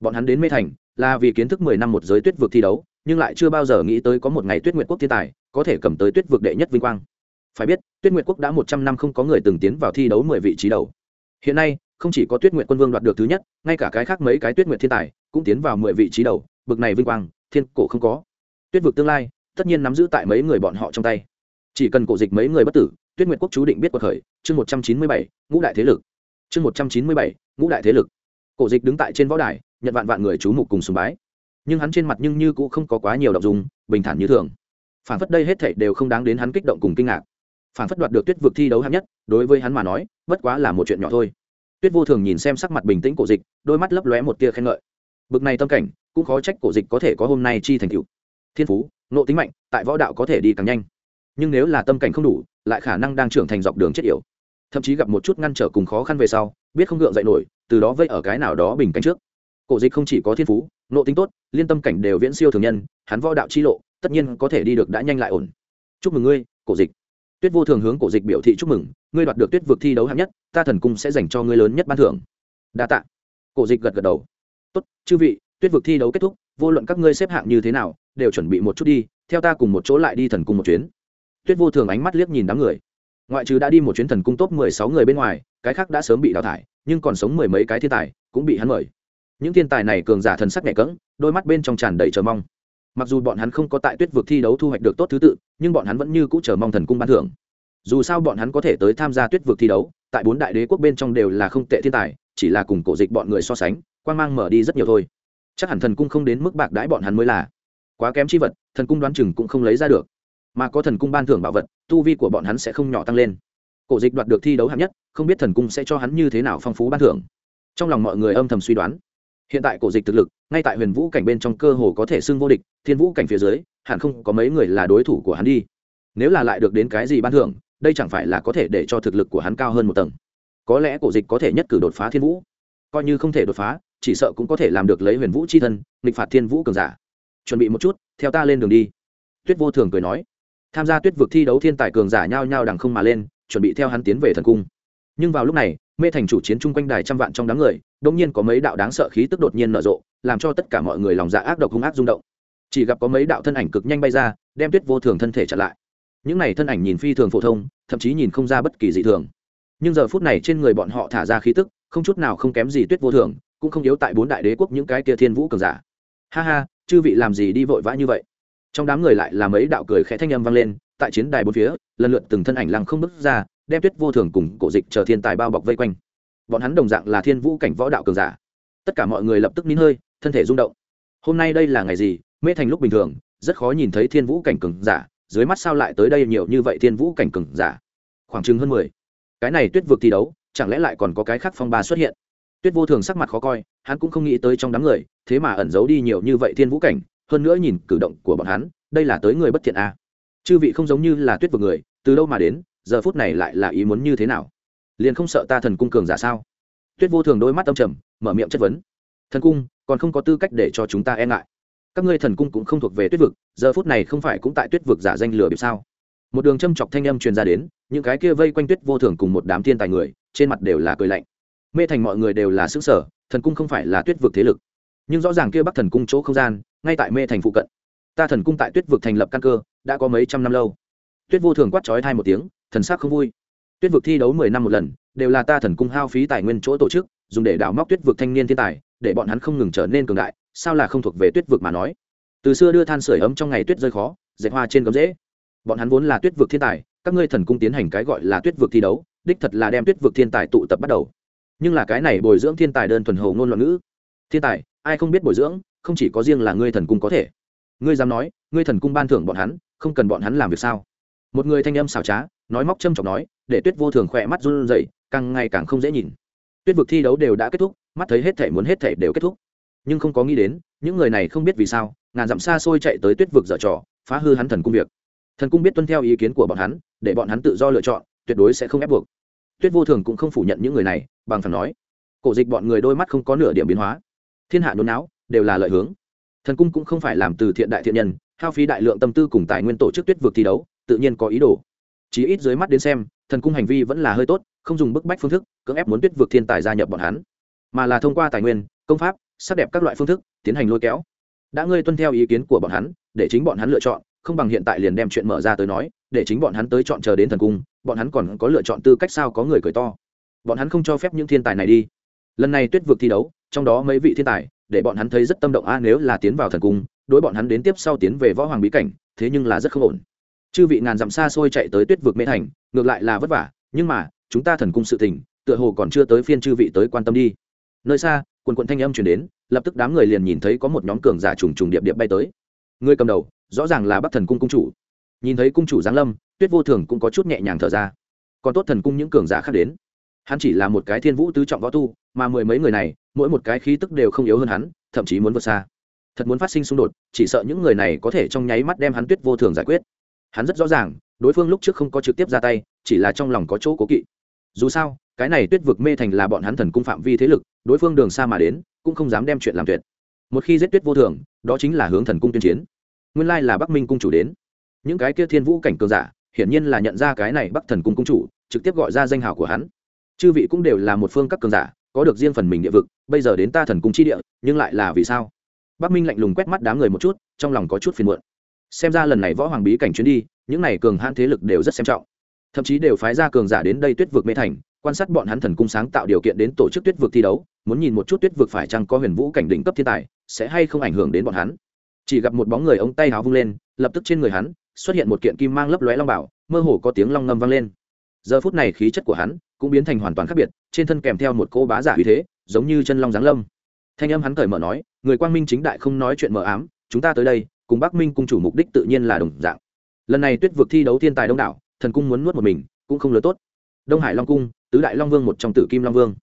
Bọn hắn đến mê thành là vì kiến thức mười năm một giới tuyết vực thi đấu, nhưng lại chưa bao giờ nghĩ tới có một ngày tuyết nguyện quốc thiên tài có thể cầm tới tuyết vực đệ nhất vinh quang. Phải biết, tuyết nguyện quốc đã một trăm năm không có người từng tiến vào thi đấu mười vị trí đầu. Hiện nay không chỉ có tuyết nguyện quân vương đoạt được thứ nhất, ngay cả cái khác mấy cái tuyết nguyện thiên tài cũng tiến vào mười vị trí đầu, bực này vinh quang, thiên cổ không có. Tuyết vực tương lai, tất nhiên nắm giữ tại mấy người bọn họ trong tay. Chỉ cần cổ dịch mấy người bất tử, tuyết nguyệt quốc chú định biết cuộc khởi, chương một trăm chín mươi bảy, ngũ đại thế lực. Chương một trăm chín mươi bảy, ngũ đại thế lực. Cổ dịch đứng tại trên võ đài, nhận vạn vạn người chú mục cùng sùng bái. Nhưng hắn trên mặt nhưng như cũng không có quá nhiều đ ộ n g dùng bình thản như thường. Phản phất đây hết thảy đều không đáng đến hắn kích động cùng kinh ngạc. Phản phất đoạt được tuyết vực thi đấu hạng nhất, đối với hắn mà nói, bất quá là một chuyện nhỏ thôi tuyết vô thường nhìn xem sắc mặt bình tĩnh cổ dịch, đôi mắt lấp lóe một tia khen ngợi. Bực này tâm cảnh, cũng khó trách cổ dịch có thể có hôm nay chi thành cựu thiên phú, nộ tính mạnh, tại võ đạo có thể đi càng nhanh. Nhưng nếu là tâm cảnh không đủ, lại khả năng đang trưởng thành dọc đường chết yểu. Thậm chí gặp một chút ngăn trở cùng khó khăn về sau, biết không gượng dậy nổi, từ đó vây ở cái nào đó bình cánh trước. Cổ dịch không chỉ có thiên phú, nộ tính tốt, liên tâm cảnh đều viễn siêu thường nhân, hắn võ đạo chi lộ, tất nhiên có thể đi được đã nhanh lại ổn. Chúc mừng ngươi, cổ dịch. Tuyết vô thường hướng cổ dịch biểu thị chúc mừng ngươi đoạt được tuyết vực thi đấu hạng nhất, ta thần cung sẽ dành cho ngươi lớn nhất ban thưởng. Đa t ạ cổ dịch gật gật đầu. Tốt, chư vị, tuyết vực thi đấu kết thúc, vô luận các ngươi xếp hạng như thế nào, đều chuẩn bị một chút đi, theo ta cùng một chỗ lại đi thần cung một chuyến. Tuyết vô thường ánh mắt liếc nhìn đám người. Ngoại trừ đã đi một chuyến thần cung top mười sáu người bên ngoài, cái khác đã sớm bị đào thải, nhưng còn sống mười mấy cái thiên tài, cũng bị hắn mời. Những thiên tài này cường giả thần sắc nhẹ cỡng đôi mắt bên trong tràn đầy chờ mong. Mặc dù bọn hắn không có tại tuyết vực thi đấu thu hoạch được tốt thứ tự, nhưng bọn hắn vẫn như cũ chờ mong thần cung ban thưởng dù sao bọn hắn có thể tới tham gia tuyết vực thi đấu, tại bốn đại đế quốc bên trong đều là không tệ thiên tài, chỉ là cùng cổ dịch bọn người so sánh, quan mang mở đi rất nhiều thôi. Chắc hẳn thần cung không đến mức bạc đãi bọn hắn mới là. Quá kém chi vật, thần cung đoán chừng cũng không lấy ra được. Mà có thần cung ban thưởng bảo vật, tu vi của bọn hắn sẽ không nhỏ tăng lên. Cổ dịch đoạt được thi đấu hạng nhất, không biết thần cung sẽ cho hắn như thế nào phong phú ban thưởng. Trong lòng mọi người âm thầm suy đoán. Hiện tại cổ dịch thực lực, ngay tại huyền vũ cảnh bên trong cơ hồ có thể xưng vô địch, thiên vũ cảnh phía dưới, hẳn không có mấy người là đối thủ của hắn đi. Nếu là lại được đến cái gì ban thưởng đây chẳng phải là có thể để cho thực lực của hắn cao hơn một tầng. Có lẽ cổ dịch có thể nhất cử đột phá thiên vũ. Coi như không thể đột phá, chỉ sợ cũng có thể làm được lấy huyền vũ c h i thân, nghịch phạt thiên vũ cường giả. Chuẩn bị một chút, theo ta lên đường đi. Tuyết vô thường cười nói. Tham gia tuyết vực thi đấu thiên tài cường giả nhao nhao đằng không mà lên, chuẩn bị theo hắn tiến về thần cung. Nhưng vào lúc này, mê thành chủ chiến chung quanh đài trăm vạn trong đám người đông nhiên có mấy đạo đáng sợ khí tức đột nhiên nở rộ, làm cho tất cả mọi người lòng dạ ác độc hung ác rung động. Chỉ gặp có mấy đạo thân ảnh cực nhanh bay ra, đem tuyết vô thường thân thể chặn lại những này thân ảnh nhìn phi thường phổ thông, thậm chí nhìn không ra bất kỳ dị thường. Nhưng giờ phút này trên người bọn họ thả ra khí tức, không chút nào không kém gì tuyết vô thường, cũng không yếu tại bốn đại đế quốc những cái kia thiên vũ cường giả. Ha ha, chư vị làm gì đi vội vã như vậy? Trong đám người lại là mấy đạo cười khẽ thanh âm vang lên, tại chiến đài bốn phía, lần lượt từng thân ảnh lăng không bước ra, đem tuyết vô thường cùng cổ dịch chờ thiên tài bao bọc vây quanh. Bọn hắn đồng dạng là thiên vũ cảnh võ đạo cường giả. Tất cả mọi người lập tức nín hơi, thân thể rung động. Hôm nay đây là ngày gì? Mê thành lúc bình thường, rất khó nhìn thấy thiên vũ cảnh cường giả dưới mắt sao lại tới đây nhiều như vậy thiên vũ cảnh cường giả? Khoảng chừng hơn mười. Cái này tuyết vượt thi đấu, chẳng lẽ lại còn có cái khác phong ba xuất hiện? Tuyết vô thường sắc mặt khó coi, hắn cũng không nghĩ tới trong đám người, thế mà ẩn giấu đi nhiều như vậy thiên vũ cảnh, hơn nữa nhìn cử động của bọn hắn, đây là tới người bất thiện a chư vị không giống như là tuyết vượt người, từ đâu mà đến, giờ phút này lại là ý muốn như thế nào? Liền không sợ ta thần cung cường giả sao? Tuyết vô thường đôi mắt tâm trầm, mở miệng chất vấn. Thần cung, còn không có tư cách để cho chúng ta e ngại các ngươi thần cung cũng không thuộc về tuyết vực, giờ phút này không phải cũng tại tuyết vực giả danh lửa bịp sao? Một đường châm chọc thanh âm truyền ra đến, những cái kia vây quanh tuyết vô thường cùng một đám thiên tài người, trên mặt đều là cười lạnh. Mê thành mọi người đều là xứ sở thần cung không phải là tuyết vực thế lực. Nhưng rõ ràng kia bắc thần cung chỗ không gian, ngay tại mê thành phụ cận. Ta thần cung tại tuyết vực thành lập căn cơ, đã có mấy trăm năm lâu. Tuyết vô thường quát trói thai một tiếng, thần sắc không vui. Tuyết vực thi đấu mười năm một lần, đều là ta thần cung hao phí tài nguyên chỗ tổ chức, dùng để đào móc tuyết vực thanh niên thiên tài, để bọn hắn không ngừng trở nên cường đại sao là không thuộc về tuyết vực mà nói? Từ xưa đưa than sửa ấm trong ngày tuyết rơi khó, dệt hoa trên gấm dễ. Bọn hắn vốn là tuyết vực thiên tài, các ngươi thần cung tiến hành cái gọi là tuyết vực thi đấu, đích thật là đem tuyết vực thiên tài tụ tập bắt đầu. Nhưng là cái này bồi dưỡng thiên tài đơn thuần hầu ngôn loạn ngữ. Thiên tài, ai không biết bồi dưỡng, không chỉ có riêng là ngươi thần cung có thể. Ngươi dám nói, ngươi thần cung ban thưởng bọn hắn, không cần bọn hắn làm việc sao? Một người thanh âm xảo trá, nói móc châm chọc nói, để tuyết vô thường khỏe mắt run rẩy, càng ngày càng không dễ nhìn. Tuyết vực thi đấu đều đã kết thúc, mắt thấy hết thể muốn hết thể đều kết thúc nhưng không có nghĩ đến, những người này không biết vì sao, ngàn dặm xa xôi chạy tới tuyết vực dở trò, phá hư hắn thần cung việc. Thần cung biết tuân theo ý kiến của bọn hắn, để bọn hắn tự do lựa chọn, tuyệt đối sẽ không ép buộc. Tuyết vô thường cũng không phủ nhận những người này, bằng phần nói, cổ dịch bọn người đôi mắt không có nửa điểm biến hóa. Thiên hạ nôn não đều là lợi hướng. Thần cung cũng không phải làm từ thiện đại thiện nhân, hao phí đại lượng tâm tư cùng tài nguyên tổ chức tuyết vực thi đấu, tự nhiên có ý đồ. Chỉ ít dưới mắt đến xem, thần cung hành vi vẫn là hơi tốt, không dùng bức bách phương thức, cưỡng ép muốn tuyết vực thiên tài gia nhập bọn hắn. Mà là thông qua tài nguyên, công pháp sắc đẹp các loại phương thức, tiến hành lôi kéo. Đã ngươi tuân theo ý kiến của bọn hắn, để chính bọn hắn lựa chọn, không bằng hiện tại liền đem chuyện mở ra tới nói, để chính bọn hắn tới chọn chờ đến thần cung, bọn hắn còn có lựa chọn tư cách sao có người cười to. Bọn hắn không cho phép những thiên tài này đi. Lần này tuyết vực thi đấu, trong đó mấy vị thiên tài, để bọn hắn thấy rất tâm động, a, nếu là tiến vào thần cung, đối bọn hắn đến tiếp sau tiến về võ hoàng bí cảnh, thế nhưng là rất không ổn. Chư vị ngàn dặm xa xôi chạy tới tuyết vực mê thành, ngược lại là vất vả, nhưng mà, chúng ta thần cung sự tình, tựa hồ còn chưa tới phiên chư vị tới quan tâm đi. Nơi xa quần quận thanh âm chuyển đến, lập tức đám người liền nhìn thấy có một nhóm cường giả trùng trùng điệp điệp bay tới. Người cầm đầu, rõ ràng là bắc thần cung cung chủ. Nhìn thấy cung chủ giáng lâm, tuyết vô thường cũng có chút nhẹ nhàng thở ra. Còn tốt thần cung những cường giả khác đến. Hắn chỉ là một cái thiên vũ tứ trọng võ tu, mà mười mấy người này, mỗi một cái khí tức đều không yếu hơn hắn, thậm chí muốn vượt xa. Thật muốn phát sinh xung đột, chỉ sợ những người này có thể trong nháy mắt đem hắn tuyết vô thường giải quyết. Hắn rất rõ ràng, đối phương lúc trước không có trực tiếp ra tay, chỉ là trong lòng có chỗ cố kỵ. Dù sao, cái này tuyết vực mê thành là bọn hắn thần cung phạm vi thế lực đối phương đường xa mà đến, cũng không dám đem chuyện làm tuyệt. Một khi giết tuyết vô thường, đó chính là hướng thần cung tuyên chiến. Nguyên lai là bắc minh cung chủ đến. Những cái kia thiên vũ cảnh cường giả, hiển nhiên là nhận ra cái này bắc thần cung cung chủ, trực tiếp gọi ra danh hào của hắn. Chư vị cũng đều là một phương các cường giả, có được riêng phần mình địa vực, bây giờ đến ta thần cung chi địa, nhưng lại là vì sao? Bắc minh lạnh lùng quét mắt đám người một chút, trong lòng có chút phiền muộn. Xem ra lần này võ hoàng bí cảnh chuyến đi, những này cường hãn thế lực đều rất xem trọng. Thậm chí đều phái ra cường giả đến đây tuyết vực mê thành quan sát bọn hắn thần cung sáng tạo điều kiện đến tổ chức tuyết vực thi đấu, muốn nhìn một chút tuyết vực phải chăng có huyền vũ cảnh đỉnh cấp thiên tài, sẽ hay không ảnh hưởng đến bọn hắn. Chỉ gặp một bóng người ống tay háo vung lên, lập tức trên người hắn xuất hiện một kiện kim mang lấp lóe long bảo, mơ hồ có tiếng long ngâm vang lên. Giờ phút này khí chất của hắn cũng biến thành hoàn toàn khác biệt, trên thân kèm theo một cô bá giả uy thế, giống như chân long giáng lâm. Thanh âm hắn cởi mở nói, người quang minh chính đại không nói chuyện mờ ám, chúng ta tới đây, cùng bắc minh cung chủ mục đích tự nhiên là đồng dạng. Lần này tuyết vực thi đấu thiên tài đông đảo, thần cung muốn nuốt một mình cũng không lớn tốt đông hải long cung, tứ đại long vương một trong tử kim long vương.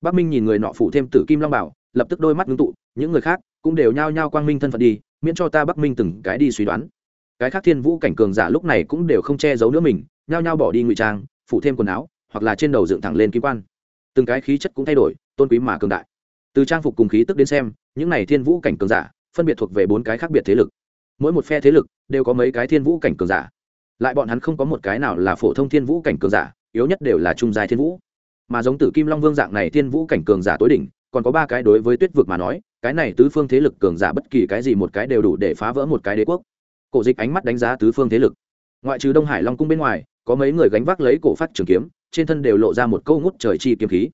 Bắc minh nhìn người nọ phụ thêm tử kim long bảo, lập tức đôi mắt ngưng tụ, những người khác cũng đều nhao nhao quang minh thân phận đi, miễn cho ta bắc minh từng cái đi suy đoán. Cái khác thiên vũ cảnh cường giả lúc này cũng đều không che giấu nữa mình, nhao nhao bỏ đi ngụy trang phụ thêm quần áo, hoặc là trên đầu dựng thẳng lên kim quan. Từng cái khí chất cũng thay đổi, tôn quý mà cường đại. Từ trang phục cùng khí tức đến xem, những này thiên vũ cảnh cường giả phân biệt thuộc về bốn cái khác biệt thế lực. Mỗi một phe thế lực đều có mấy cái thiên vũ cảnh cường giả. Lại bọn hắn không có một cái nào là phổ thông thiên vũ cảnh cường giả yếu nhất đều là trung giai thiên vũ. Mà giống tử kim long vương dạng này thiên vũ cảnh cường giả tối đỉnh, còn có ba cái đối với tuyết vực mà nói, cái này tứ phương thế lực cường giả bất kỳ cái gì một cái đều đủ để phá vỡ một cái đế quốc. Cổ dịch ánh mắt đánh giá tứ phương thế lực. Ngoại trừ đông hải long cung bên ngoài, có mấy người gánh vác lấy cổ phát trường kiếm, trên thân đều lộ ra một câu ngút trời chi kiếm khí.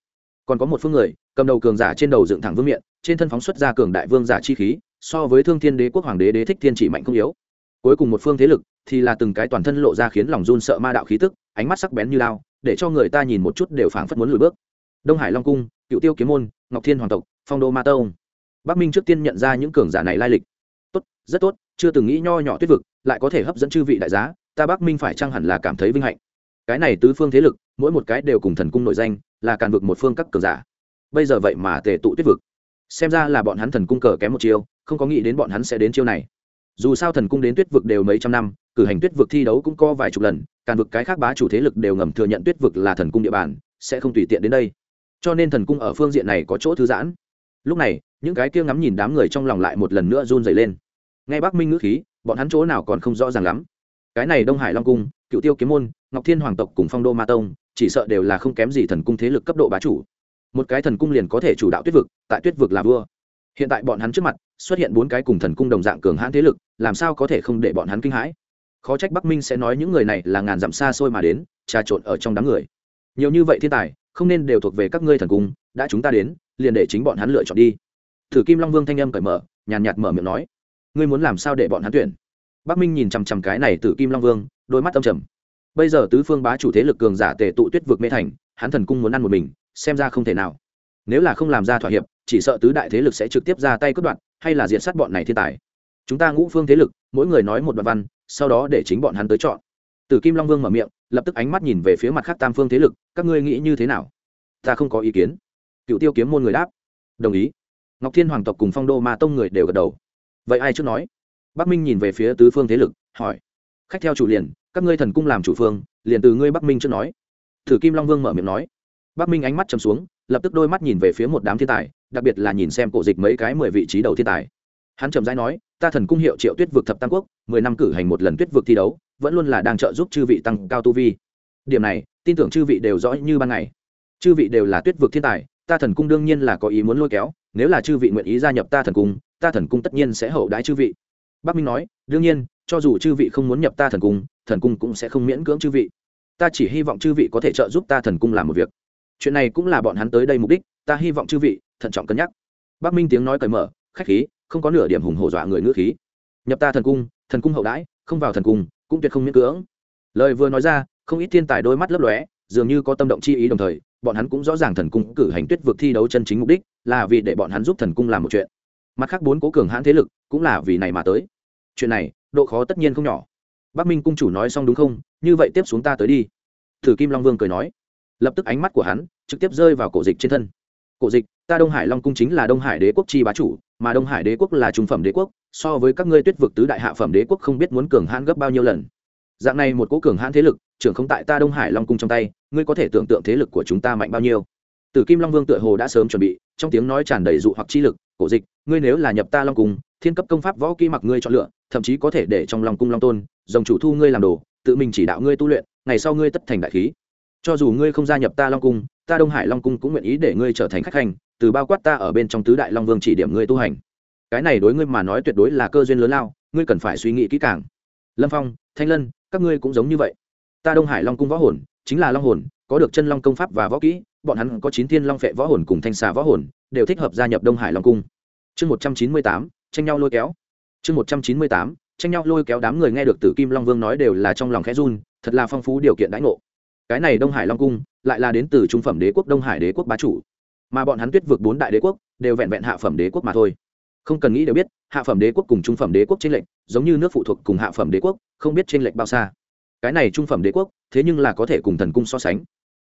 Còn có một phương người, cầm đầu cường giả trên đầu dựng thẳng vương miện, trên thân phóng xuất ra cường đại vương giả chi khí, so với thương thiên đế quốc hoàng đế đế thích thiên chỉ mạnh không yếu. Cuối cùng một phương thế lực thì là từng cái toàn thân lộ ra khiến lòng run sợ ma đạo khí tức, ánh mắt sắc bén như lao để cho người ta nhìn một chút đều phảng phất muốn lùi bước. Đông hải long cung, cựu tiêu kiếm môn, ngọc thiên hoàng tộc, phong đô ma tông. Bắc minh trước tiên nhận ra những cường giả này lai lịch. Tốt, rất tốt, chưa từng nghĩ nho nhỏ tuyết vực, lại có thể hấp dẫn chư vị đại giá, ta bắc minh phải chăng hẳn là cảm thấy vinh hạnh? Cái này tứ phương thế lực, mỗi một cái đều cùng thần cung nội danh, là càn vực một phương các cường giả. Bây giờ vậy mà tề tụ tuyết vực. Xem ra là bọn hắn thần cung cờ kém một chiêu, không có nghĩ đến bọn hắn sẽ đến chiêu này. Dù sao thần cung đến tuyết vực đều mấy trăm năm cử hành tuyết vực thi đấu cũng có vài chục lần, càn vực cái khác bá chủ thế lực đều ngầm thừa nhận tuyết vực là thần cung địa bàn, sẽ không tùy tiện đến đây. Cho nên thần cung ở phương diện này có chỗ thư giãn. Lúc này, những cái kia ngắm nhìn đám người trong lòng lại một lần nữa run dày lên. Nghe Bắc minh ngữ khí, bọn hắn chỗ nào còn không rõ ràng lắm. Cái này đông hải long cung, cựu tiêu kiếm môn, ngọc thiên hoàng tộc cùng phong đô ma tông, chỉ sợ đều là không kém gì thần cung thế lực cấp độ bá chủ. Một cái thần cung liền có thể chủ đạo tuyết vực, tại tuyết vực là vua. Hiện tại bọn hắn trước mặt, xuất hiện bốn cái cùng thần cung đồng dạng cường hãn thế lực, làm sao có thể không để bọn hắn kinh hãi? Khó trách bắc minh sẽ nói những người này là ngàn dặm xa xôi mà đến, trà trộn ở trong đám người. Nhiều như vậy thiên tài, không nên đều thuộc về các ngươi thần cung, đã chúng ta đến, liền để chính bọn hắn lựa chọn đi. Thử kim long vương thanh âm cởi mở, nhàn nhạt mở miệng nói, ngươi muốn làm sao để bọn hắn tuyển? Bắc minh nhìn chằm chằm cái này từ kim long vương, đôi mắt âm trầm. Bây giờ tứ phương bá chủ thế lực cường giả tề tụ tuyết vực mê thành, hắn thần cung muốn ăn một mình, xem ra không thể nào. Nếu là không làm ra thỏa hiệp, chỉ sợ tứ đại thế lực sẽ trực tiếp ra tay cướp đoạt, hay là diện sát bọn này thiên tài. Chúng ta ngũ phương thế lực, mỗi người nói một đoạn văn sau đó để chính bọn hắn tới chọn. Từ kim long vương mở miệng, lập tức ánh mắt nhìn về phía mặt khác tam phương thế lực, các ngươi nghĩ như thế nào? Ta không có ý kiến. Cựu tiêu kiếm môn người đáp. Đồng ý. Ngọc thiên hoàng tộc cùng phong đô ma tông người đều gật đầu. Vậy ai trước nói? Bắc minh nhìn về phía tứ phương thế lực, hỏi. Khách theo chủ liền, các ngươi thần cung làm chủ phương, liền từ ngươi bắc minh trước nói. Thử kim long vương mở miệng nói. Bắc minh ánh mắt chầm xuống, lập tức đôi mắt nhìn về phía một đám thiên tài, đặc biệt là nhìn xem cổ dịch mấy cái mười vị trí đầu thiên tài. Hắn chậm rãi nói ta thần cung hiệu triệu tuyết vực thập tam quốc, mười năm cử hành một lần tuyết vực thi đấu, vẫn luôn là đang trợ giúp chư vị tăng cao tu vi. Điểm này, tin tưởng chư vị đều rõ như ban ngày. Chư vị đều là tuyết vực thiên tài, ta thần cung đương nhiên là có ý muốn lôi kéo, nếu là chư vị nguyện ý gia nhập ta thần cung, ta thần cung tất nhiên sẽ hậu đãi chư vị. Bắc minh nói, đương nhiên, cho dù chư vị không muốn nhập ta thần cung thần cung cũng sẽ không miễn cưỡng chư vị. Ta chỉ hy vọng chư vị có thể trợ giúp ta thần cung làm một việc. Chuyện này cũng là bọn hắn tới đây mục đích, ta hy vọng chư vị, thận trọng cân nhắc. Bắc minh tiếng nói cởi mở, khách khí không có nửa điểm hùng hổ dọa người ngữ khí. Nhập ta thần cung thần cung hậu đãi, không vào thần cung, cũng tuyệt không miễn cưỡng. Lời vừa nói ra, không ít thiên tài đôi mắt lấp lóe, dường như có tâm động chi ý đồng thời, bọn hắn cũng rõ ràng thần cung cử hành tuyết vực thi đấu chân chính mục đích là vì để bọn hắn giúp thần cung làm một chuyện. Mặt khác bốn cố cường hãn thế lực cũng là vì này mà tới. Chuyện này, độ khó tất nhiên không nhỏ. Bắc minh cung chủ nói xong đúng không? Như vậy tiếp xuống ta tới đi. Thử kim long vương cười nói. Lập tức ánh mắt của hắn trực tiếp rơi vào cổ dịch trên thân. Cổ dịch, ta đông hải long cung chính là đông hải đế quốc chi bá chủ mà đông hải đế quốc là trung phẩm đế quốc, so với các ngươi tuyết vực tứ đại hạ phẩm đế quốc không biết muốn cường hãn gấp bao nhiêu lần. Dạng này một cố cường hãn thế lực, trưởng không tại ta đông hải long cung trong tay, ngươi có thể tưởng tượng thế lực của chúng ta mạnh bao nhiêu. Tử kim long vương tựa hồ đã sớm chuẩn bị, trong tiếng nói tràn đầy dụ hoặc chi lực, cổ dịch, ngươi nếu là nhập ta long cung, thiên cấp công pháp võ kỹ mặc ngươi chọn lựa, thậm chí có thể để trong long cung long tôn, dòng chủ thu ngươi làm đồ, tự mình chỉ đạo ngươi tu luyện, ngày sau ngươi tất thành đại khí. Cho dù ngươi không gia nhập ta long cung ta đông hải long cung cũng nguyện ý để ngươi trở thành khách hành từ bao quát ta ở bên trong tứ đại long vương chỉ điểm ngươi tu hành. Cái này đối ngươi mà nói tuyệt đối là cơ duyên lớn lao, ngươi cần phải suy nghĩ kỹ càng. Lâm phong, thanh lân, các ngươi cũng giống như vậy. Ta đông hải long cung võ hồn, chính là long hồn, có được chân long công pháp và võ kỹ, bọn hắn có chín thiên long phệ võ hồn cùng thanh xà võ hồn, đều thích hợp gia nhập đông hải long cung. Chương một trăm chín mươi tám, tranh nhau lôi kéo. Chương một trăm chín mươi tám, tranh nhau lôi kéo đám người nghe được tử kim long vương nói đều là trong lòng khẽ run, thật là phong phú điều kiện đãi ngộ cái này đông hải long cung lại là đến từ trung phẩm đế quốc đông hải đế quốc bá chủ. Mà bọn hắn tuyết vượt bốn đại đế quốc đều vẹn vẹn hạ phẩm đế quốc mà thôi. Không cần nghĩ đều biết, hạ phẩm đế quốc cùng trung phẩm đế quốc trên lệnh giống như nước phụ thuộc cùng hạ phẩm đế quốc, không biết trên lệnh bao xa. Cái này trung phẩm đế quốc, thế nhưng là có thể cùng thần cung so sánh.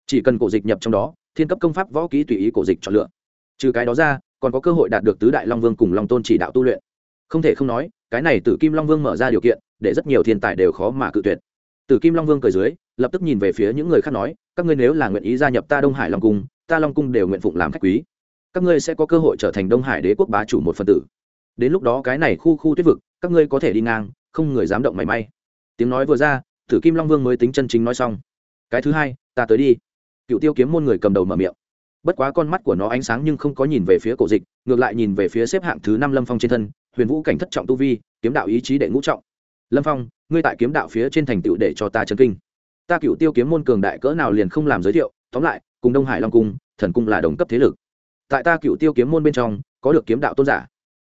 Chỉ cần cổ dịch nhập trong đó, thiên cấp công pháp võ kỹ tùy ý cổ dịch chọn lựa. Trừ cái đó ra, còn có cơ hội đạt được tứ đại long vương cùng long tôn chỉ đạo tu luyện. Không thể không nói, cái này tử kim long vương mở ra điều kiện, để rất nhiều thiên tài đều khó mà cự tuyệt tử kim long vương cười dưới, lập tức nhìn về phía những người khác nói, các ngươi nếu là nguyện ý gia nhập ta đông hải long cung, ta long cung đều nguyện phụng làm khách quý. Các ngươi sẽ có cơ hội trở thành đông hải đế quốc bá chủ một phần tử. Đến lúc đó cái này khu khu tuyết vực, các ngươi có thể đi ngang, không người dám động mảy may. Tiếng nói vừa ra, tử kim long vương mới tính chân chính nói xong. Cái thứ hai, ta tới đi. Cựu tiêu kiếm môn người cầm đầu mở miệng. Bất quá con mắt của nó ánh sáng nhưng không có nhìn về phía cổ dịch, ngược lại nhìn về phía xếp hạng thứ năm lâm phong trên thân, huyền vũ cảnh thất trọng tu vi, kiếm đạo ý chí đệ ngũ trọng lâm phong, ngươi tại kiếm đạo phía trên thành tựu để cho ta chân kinh. Ta cựu tiêu kiếm môn cường đại cỡ nào liền không làm giới thiệu, tóm lại, cùng đông hải long cung, thần cung là đồng cấp thế lực. Tại ta cựu tiêu kiếm môn bên trong, có được kiếm đạo tôn giả.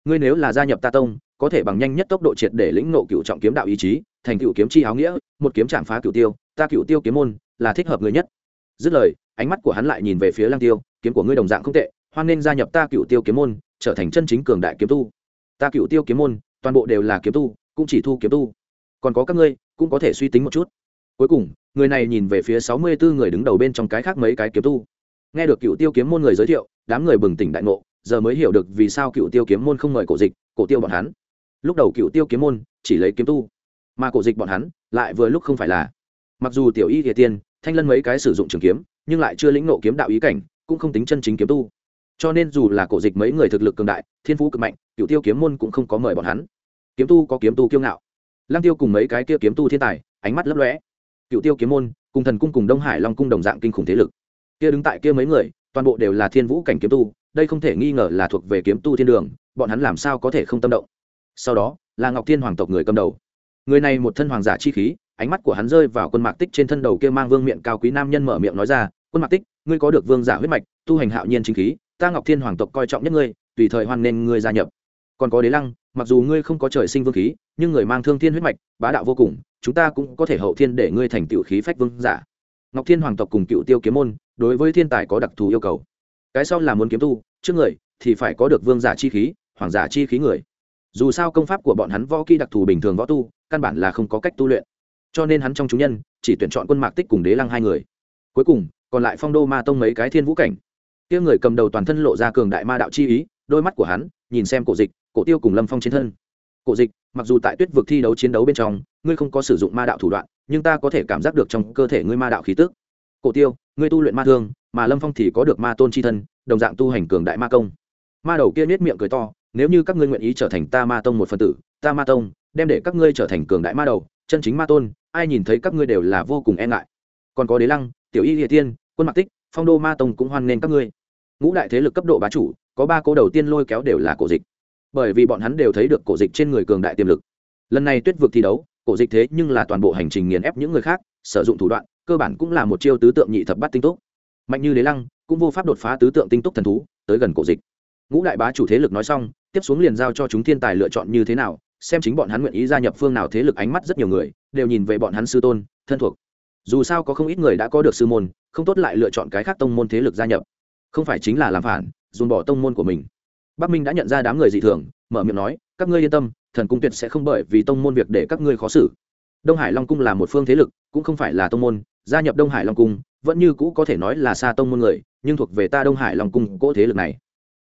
Ngươi nếu là gia nhập ta tông, có thể bằng nhanh nhất tốc độ triệt để lĩnh nộ cựu trọng kiếm đạo ý chí, thành cựu kiếm chi áo nghĩa, một kiếm chạm phá cựu tiêu, ta cựu tiêu kiếm môn là thích hợp người nhất. Dứt lời, ánh mắt của hắn lại nhìn về phía lang tiêu, kiếm của ngươi đồng dạng không tệ, hoan nên gia nhập ta cựu tiêu kiếm môn, trở thành chân chính cường đại kiếm tu. Ta cựu tiêu kiếm môn, toàn bộ đều là kiếm tu cũng chỉ thu kiếm tu. Còn có các ngươi, cũng có thể suy tính một chút. Cuối cùng, người này nhìn về phía sáu mươi bốn người đứng đầu bên trong cái khác mấy cái kiếm tu. Nghe được cựu tiêu kiếm môn người giới thiệu, đám người bừng tỉnh đại ngộ, giờ mới hiểu được vì sao cựu tiêu kiếm môn không mời cổ dịch, cổ tiêu bọn hắn. Lúc đầu cựu tiêu kiếm môn chỉ lấy kiếm tu, mà cổ dịch bọn hắn lại vừa lúc không phải là. Mặc dù tiểu y địa tiên, thanh lân mấy cái sử dụng trường kiếm, nhưng lại chưa lĩnh nộ kiếm đạo ý cảnh, cũng không tính chân chính kiếm tu. Cho nên dù là cổ dịch mấy người thực lực cường đại, thiên phú cực mạnh, cựu tiêu kiếm môn cũng không có mời bọn hắn kiếm tu có kiếm tu kiêu ngạo. Lăng tiêu cùng mấy cái kia kiếm tu thiên tài, ánh mắt lấp lóe. Cựu tiêu kiếm môn, cùng thần cung cùng đông hải long cung đồng dạng kinh khủng thế lực. Kia đứng tại kia mấy người, toàn bộ đều là thiên vũ cảnh kiếm tu, đây không thể nghi ngờ là thuộc về kiếm tu thiên đường, bọn hắn làm sao có thể không tâm động? Sau đó, là ngọc thiên hoàng tộc người cầm đầu. Người này một thân hoàng giả chi khí, ánh mắt của hắn rơi vào quân mạc tích trên thân đầu kia mang vương miệng cao quý nam nhân mở miệng nói ra, quân mạc tích, ngươi có được vương giả huyết mạch, tu hành hạo nhiên chính khí, ta ngọc thiên hoàng tộc coi trọng nhất ngươi, tùy thời hoan nên ngươi gia nhập còn có đế lăng, mặc dù ngươi không có trời sinh vương khí, nhưng người mang thương thiên huyết mạch, bá đạo vô cùng, chúng ta cũng có thể hậu thiên để ngươi thành tiểu khí phách vương giả. Ngọc thiên hoàng tộc cùng cựu tiêu kiếm môn, đối với thiên tài có đặc thù yêu cầu. Cái sau là muốn kiếm tu, trước người thì phải có được vương giả chi khí, hoàng giả chi khí người. Dù sao công pháp của bọn hắn võ kỹ đặc thù bình thường võ tu, căn bản là không có cách tu luyện. Cho nên hắn trong chúng nhân, chỉ tuyển chọn quân mạc tích cùng đế lăng hai người. Cuối cùng, còn lại phong đô ma tông mấy cái thiên vũ cảnh. Kia người cầm đầu toàn thân lộ ra cường đại ma đạo chi ý, đôi mắt của hắn, nhìn xem cổ dịch cổ tiêu cùng lâm phong trên thân. Cổ dịch, mặc dù tại tuyết vực thi đấu chiến đấu bên trong, ngươi không có sử dụng ma đạo thủ đoạn, nhưng ta có thể cảm giác được trong cơ thể ngươi ma đạo khí tức. Cổ tiêu, ngươi tu luyện ma thương, mà lâm phong thì có được ma tôn c h i thân, đồng dạng tu hành cường đại ma công. Ma đầu kia nết miệng cười to, nếu như các ngươi nguyện ý trở thành ta ma tông một phần tử, ta ma tông, đem để các ngươi trở thành cường đại ma đầu, chân chính ma tôn, ai nhìn thấy các ngươi đều là vô cùng e ngại. Còn có đế lăng, tiểu y địa tiên, quân mạc tích, phong đô ma tông cũng hoan nghênh các ngươi. Ngũ đại thế lực cấp độ bá chủ, có ba cô đầu tiên lôi kéo đều là cổ dịch bởi vì bọn hắn đều thấy được cổ dịch trên người cường đại tiềm lực. Lần này tuyết vượt thi đấu, cổ dịch thế nhưng là toàn bộ hành trình nghiền ép những người khác, sử dụng thủ đoạn, cơ bản cũng là một chiêu tứ tượng nhị thập bắt tinh túc. Mạnh như đế lăng cũng vô pháp đột phá tứ tượng tinh túc thần thú, tới gần cổ dịch. Ngũ đại bá chủ thế lực nói xong, tiếp xuống liền giao cho chúng thiên tài lựa chọn như thế nào, xem chính bọn hắn nguyện ý gia nhập phương nào thế lực ánh mắt rất nhiều người, đều nhìn về bọn hắn sư tôn, thân thuộc. Dù sao có không ít người đã có được sư môn, không tốt lại lựa chọn cái khác tông môn thế lực gia nhập. Không phải chính là làm phản, dồn bỏ tông môn của mình bắc minh đã nhận ra đám người dị thường mở miệng nói các ngươi yên tâm thần cung tuyệt sẽ không bởi vì tông môn việc để các ngươi khó xử đông hải long cung là một phương thế lực cũng không phải là tông môn gia nhập đông hải long cung vẫn như cũ có thể nói là xa tông môn người nhưng thuộc về ta đông hải long cung cỗ thế lực này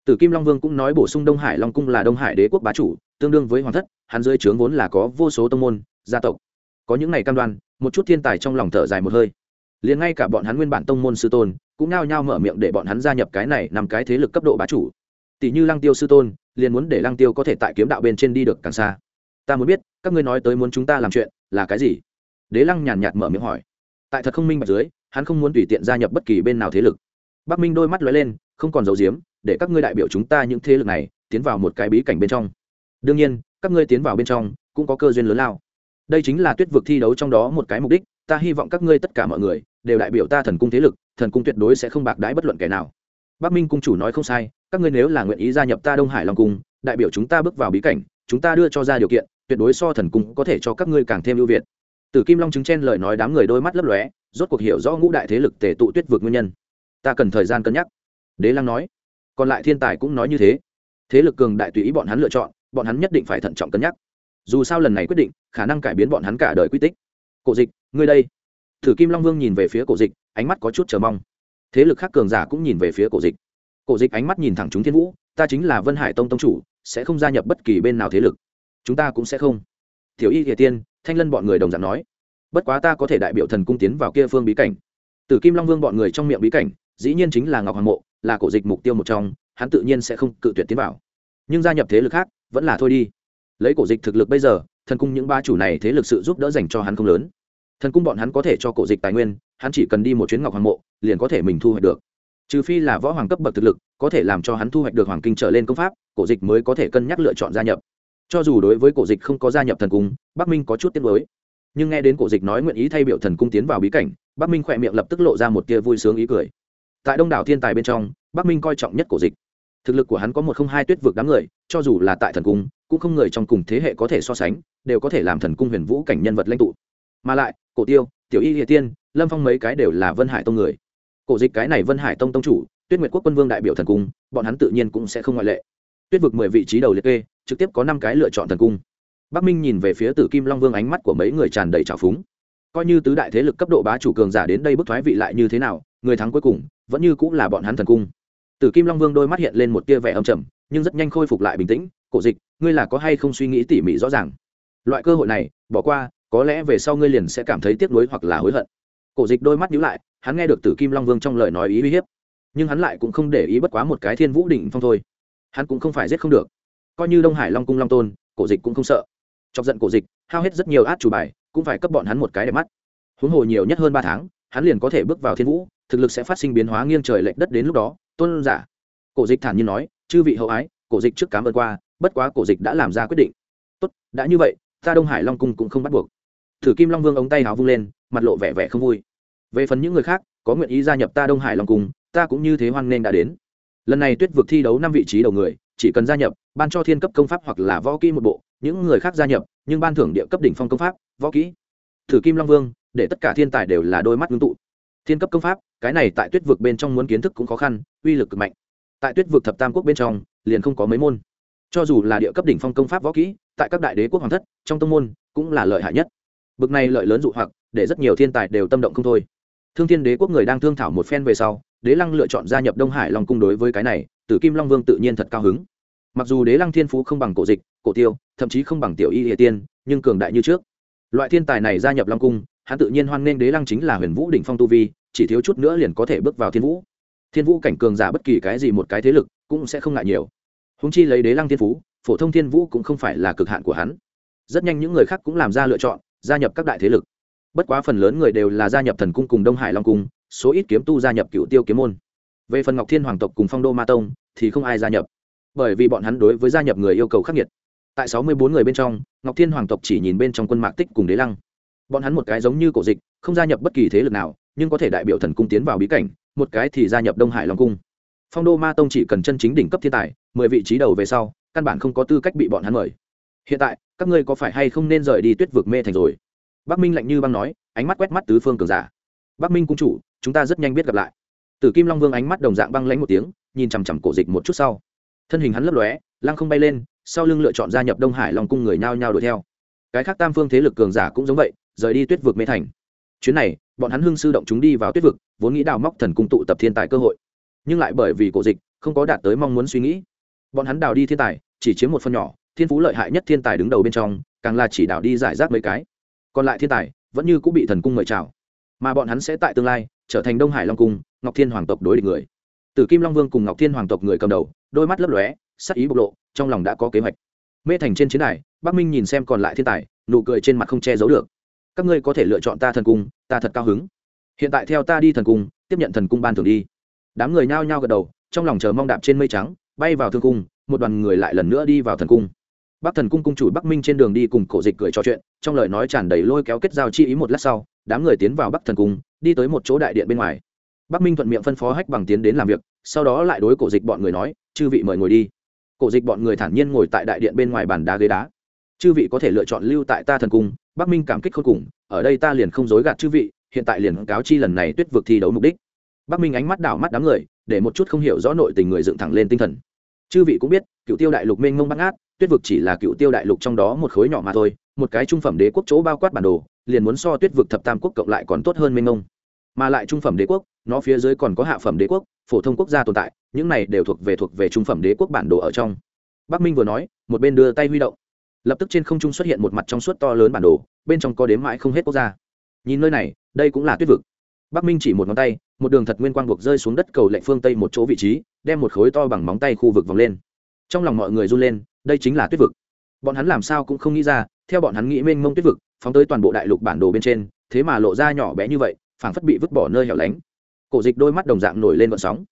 Tử Kim Long Vương cũng nói bổ sung Đông Hải Long cung là Đông Hải Đế quốc bá chủ, tương đương với hoàng thất, hắn dưới trướng vốn là có vô số tông môn, gia tộc. Có những này cam đoan, một chút thiên tài trong lòng thở dài một hơi. Liền ngay cả bọn hắn nguyên bản tông môn sư tôn, cũng nao nhao mở miệng để bọn hắn gia nhập cái này nằm cái thế lực cấp độ bá chủ. Tỷ như Lăng Tiêu sư tôn, liền muốn để Lăng Tiêu có thể tại kiếm đạo bên trên đi được càng xa. Ta muốn biết, các ngươi nói tới muốn chúng ta làm chuyện, là cái gì? Đế Lăng nhàn nhạt mở miệng hỏi. Tại thật không minh bạch dưới, hắn không muốn tùy tiện gia nhập bất kỳ bên nào thế lực. Bắc Minh đôi mắt lóe lên, không còn giấu giếm, để các ngươi đại biểu chúng ta những thế lực này tiến vào một cái bí cảnh bên trong đương nhiên các ngươi tiến vào bên trong cũng có cơ duyên lớn lao đây chính là tuyết vực thi đấu trong đó một cái mục đích ta hy vọng các ngươi tất cả mọi người đều đại biểu ta thần cung thế lực thần cung tuyệt đối sẽ không bạc đái bất luận kẻ nào bắc minh cung chủ nói không sai các ngươi nếu là nguyện ý gia nhập ta đông hải long cung đại biểu chúng ta bước vào bí cảnh chúng ta đưa cho ra điều kiện tuyệt đối so thần cung có thể cho các ngươi càng thêm ưu việt. Tử Kim Long chứng chen lời nói đám người đôi mắt lấp lóe, rốt cuộc hiểu rõ ngũ đại thế lực tề tụ tuyết vượt nguyên nhân. Ta cần thời gian cân nhắc. Đế Lăng nói. Còn lại thiên tài cũng nói như thế. Thế lực cường đại tùy ý bọn hắn lựa chọn bọn hắn nhất định phải thận trọng cân nhắc. Dù sao lần này quyết định khả năng cải biến bọn hắn cả đời quy tích. Cổ dịch ngươi đây. Thử kim long vương nhìn về phía cổ dịch ánh mắt có chút chờ mong. Thế lực khác cường giả cũng nhìn về phía cổ dịch cổ dịch ánh mắt nhìn thẳng chúng thiên vũ, ta chính là vân hải tông tông chủ, sẽ không gia nhập bất kỳ bên nào thế lực. Chúng ta cũng sẽ không. Tiểu y thiệt tiên, thanh lân bọn người đồng dạng nói, bất quá ta có thể đại biểu thần cung tiến vào kia phương bí cảnh. Tử kim long vương bọn người trong miệng bí cảnh, dĩ nhiên chính là ngọc hoàng mộ, là cổ dịch mục tiêu một trong, hắn tự nhiên sẽ không cự tuyệt tiến vào. Nhưng gia nhập thế lực khác, vẫn là thôi đi. Lấy cổ dịch thực lực bây giờ, thần cung những ba chủ này thế lực sự giúp đỡ dành cho hắn không lớn. Thần cung bọn hắn có thể cho cổ dịch tài nguyên, hắn chỉ cần đi một chuyến ngọc hoàng mộ, liền có thể mình thu hoạch được trừ phi là võ hoàng cấp bậc thực lực, có thể làm cho hắn thu hoạch được hoàng kinh trở lên công pháp, cổ dịch mới có thể cân nhắc lựa chọn gia nhập. Cho dù đối với cổ dịch không có gia nhập thần cung, bắc minh có chút tiếc mới nhưng nghe đến cổ dịch nói nguyện ý thay biểu thần cung tiến vào bí cảnh, bắc minh khỏe miệng lập tức lộ ra một tia vui sướng ý cười. Tại đông đảo thiên tài bên trong, bắc minh coi trọng nhất cổ dịch. Thực lực của hắn có một không hai tuyết vực đám người, cho dù là tại thần cung, cũng không người trong cùng thế hệ có thể so sánh, đều có thể làm thần cung huyền vũ cảnh nhân vật lãnh tụ. Mà lại, cổ tiêu, tiểu y địa tiên, lâm phong mấy cái đều là vân hải tông người cổ dịch cái này vân hải tông tông chủ, tuyết nguyệt quốc quân vương đại biểu thần cung, bọn hắn tự nhiên cũng sẽ không ngoại lệ. Tuyết vực mười vị trí đầu liệt kê, trực tiếp có năm cái lựa chọn thần cung. Bắc minh nhìn về phía tử kim long vương ánh mắt của mấy người tràn đầy trào phúng. Coi như tứ đại thế lực cấp độ bá chủ cường giả đến đây bức thoái vị lại như thế nào, người thắng cuối cùng, vẫn như cũng là bọn hắn thần cung. Tử kim long vương đôi mắt hiện lên một tia vẻ âm trầm, nhưng rất nhanh khôi phục lại bình tĩnh. Cổ dịch, ngươi là có hay không suy nghĩ tỉ mỉ rõ ràng? Loại cơ hội này, bỏ qua, có lẽ về sau ngươi liền sẽ cảm thấy tiếc nuối hoặc là hối hận cổ dịch đôi mắt nhíu lại, hắn nghe được tử kim long vương trong lời nói ý uy hiếp. Nhưng hắn lại cũng không để ý bất quá một cái thiên vũ đỉnh phong thôi. Hắn cũng không phải giết không được. Coi như đông hải long cung long tôn, cổ dịch cũng không sợ. Chọc giận cổ dịch, hao hết rất nhiều át chủ bài, cũng phải cấp bọn hắn một cái đẹp mắt. Huống hồ nhiều nhất hơn ba tháng, hắn liền có thể bước vào thiên vũ, thực lực sẽ phát sinh biến hóa nghiêng trời lệch đất đến lúc đó, tôn giả. Cổ dịch thản nhiên nói, chư vị hậu ái, cổ dịch trước cám ơn qua, bất quá cổ dịch đã làm ra quyết định. Tốt, đã như vậy, ta đông hải long cung cũng không bắt buộc. Thử kim long vương ống tay háo vung lên, mặt lộ vẻ vẻ không vui về phần những người khác, có nguyện ý gia nhập ta đông hải long cung, ta cũng như thế hoan nên đã đến. Lần này tuyết vực thi đấu năm vị trí đầu người, chỉ cần gia nhập, ban cho thiên cấp công pháp hoặc là võ kỹ một bộ, những người khác gia nhập, nhưng ban thưởng địa cấp đỉnh phong công pháp, võ kỹ. Thử kim long vương, để tất cả thiên tài đều là đôi mắt ngưng tụ. Thiên cấp công pháp, cái này tại tuyết vực bên trong muốn kiến thức cũng khó khăn, uy lực cực mạnh. Tại tuyết vực thập tam quốc bên trong, liền không có mấy môn. Cho dù là địa cấp đỉnh phong công pháp võ kỹ, tại các đại đế quốc hoàng thất, trong tông môn, cũng là lợi hại nhất. Bực này lợi lớn dụ hoặc, để rất nhiều thiên tài đều tâm động không thôi thương thiên đế quốc người đang thương thảo một phen về sau, đế lăng lựa chọn gia nhập đông hải long cung đối với cái này, tử kim long vương tự nhiên thật cao hứng. Mặc dù đế lăng thiên phú không bằng cổ dịch, cổ tiêu, thậm chí không bằng tiểu y địa tiên, nhưng cường đại như trước. Loại thiên tài này gia nhập long cung, hắn tự nhiên hoan nghênh đế lăng chính là huyền vũ đỉnh phong tu vi, chỉ thiếu chút nữa liền có thể bước vào thiên vũ. Thiên vũ cảnh cường giả bất kỳ cái gì một cái thế lực cũng sẽ không ngại nhiều. Húng chi lấy đế lăng thiên phú, phổ thông thiên vũ cũng không phải là cực hạn của hắn. Rất nhanh những người khác cũng làm ra lựa chọn, gia nhập các đại thế lực bất quá phần lớn người đều là gia nhập thần cung cùng đông hải long cung, số ít kiếm tu gia nhập cựu tiêu kiếm môn. Về phần ngọc thiên hoàng tộc cùng phong đô ma tông thì không ai gia nhập, bởi vì bọn hắn đối với gia nhập người yêu cầu khắc nghiệt. Tại sáu mươi bốn người bên trong, ngọc thiên hoàng tộc chỉ nhìn bên trong quân mạc tích cùng đế lăng. Bọn hắn một cái giống như cổ dịch, không gia nhập bất kỳ thế lực nào, nhưng có thể đại biểu thần cung tiến vào bí cảnh, một cái thì gia nhập đông hải long cung. Phong đô ma tông chỉ cần chân chính đỉnh cấp thiên tài, mười vị trí đầu về sau, căn bản không có tư cách bị bọn hắn mời. Hiện tại, các ngươi có phải hay không nên rời đi tuyết vực mê thành rồi? Bắc minh lạnh như băng nói, ánh mắt quét mắt tứ phương cường giả. Bắc minh cung chủ, chúng ta rất nhanh biết gặp lại. Tử kim long vương ánh mắt đồng dạng băng lãnh một tiếng, nhìn chằm chằm cổ dịch một chút sau. Thân hình hắn lấp lóe, lăng không bay lên, sau lưng lựa chọn gia nhập đông hải long cung người nhao nhao đuổi theo. Cái khác tam phương thế lực cường giả cũng giống vậy, rời đi tuyết vực mê thành. Chuyến này, bọn hắn hưng sư động chúng đi vào tuyết vực, vốn nghĩ đào móc thần cung tụ tập thiên tài cơ hội. Nhưng lại bởi vì cổ dịch, không có đạt tới mong muốn suy nghĩ. Bọn hắn đào đi thiên tài, chỉ chiếm một phần nhỏ, thiên phú lợi hại nhất thiên tài đứng đầu bên trong, càng là chỉ đào đi giải rác mấy cái còn lại thiên tài vẫn như cũng bị thần cung mời chào. Mà bọn hắn sẽ tại tương lai trở thành đông hải long cung, ngọc thiên hoàng tộc đối địch người. Tử kim long vương cùng ngọc thiên hoàng tộc người cầm đầu, đôi mắt lấp lóe, sắc ý bộc lộ, trong lòng đã có kế hoạch. Mê thành trên chiến đài, bắc minh nhìn xem còn lại thiên tài, nụ cười trên mặt không che giấu được. Các ngươi có thể lựa chọn ta thần cung, ta thật cao hứng. Hiện tại theo ta đi thần cung, tiếp nhận thần cung ban thưởng đi. Đám người nhao nhao gật đầu, trong lòng chờ mong đạp trên mây trắng, bay vào thương cung, một đoàn người lại lần nữa đi vào thần cung bắc thần cung cung chủ bắc minh trên đường đi cùng cổ dịch cười trò chuyện, trong lời nói tràn đầy lôi kéo kết giao chi ý một lát sau, đám người tiến vào bắc thần cung, đi tới một chỗ đại điện bên ngoài. Bắc minh thuận miệng phân phó hách bằng tiến đến làm việc, sau đó lại đối cổ dịch bọn người nói, chư vị mời ngồi đi. Cổ dịch bọn người thản nhiên ngồi tại đại điện bên ngoài bàn đá ghế đá. Chư vị có thể lựa chọn lưu tại ta thần cung, bắc minh cảm kích khôn cùng, ở đây ta liền không dối gạt chư vị, hiện tại liền cáo chi lần này tuyết vực thi đấu mục đích. Bắc minh ánh mắt đảo mắt đám người, để một chút không hiểu rõ nội tình người dựng thẳng lên tinh thần. Chư vị cũng biết cựu tiêu đại lục mênh mông bắt ngát tuyết vực chỉ là cựu tiêu đại lục trong đó một khối nhỏ mà thôi, một cái trung phẩm đế quốc chỗ bao quát bản đồ, liền muốn so tuyết vực thập tam quốc cộng lại còn tốt hơn minh ông mà lại trung phẩm đế quốc, nó phía dưới còn có hạ phẩm đế quốc, phổ thông quốc gia tồn tại, những này đều thuộc về thuộc về trung phẩm đế quốc bản đồ ở trong. Bắc minh vừa nói, một bên đưa tay huy động. Lập tức trên không trung xuất hiện một mặt trong suốt to lớn bản đồ, bên trong có đếm mãi không hết quốc gia. Nhìn nơi này, đây cũng là tuyết vực. Bắc minh chỉ một ngón tay, một đường thật nguyên quang buộc rơi xuống đất cầu lệnh phương tây một chỗ vị trí, đem một khối to bằng móng tay khu vực vòng lên. Trong lòng mọi người run lên đây chính là tuyết vực. Bọn hắn làm sao cũng không nghĩ ra, theo bọn hắn nghĩ mênh mông tuyết vực, phóng tới toàn bộ đại lục bản đồ bên trên, thế mà lộ ra nhỏ bé như vậy, phảng phất bị vứt bỏ nơi hẻo lánh. Cổ dịch đôi mắt đồng dạng nổi lên vận sóng.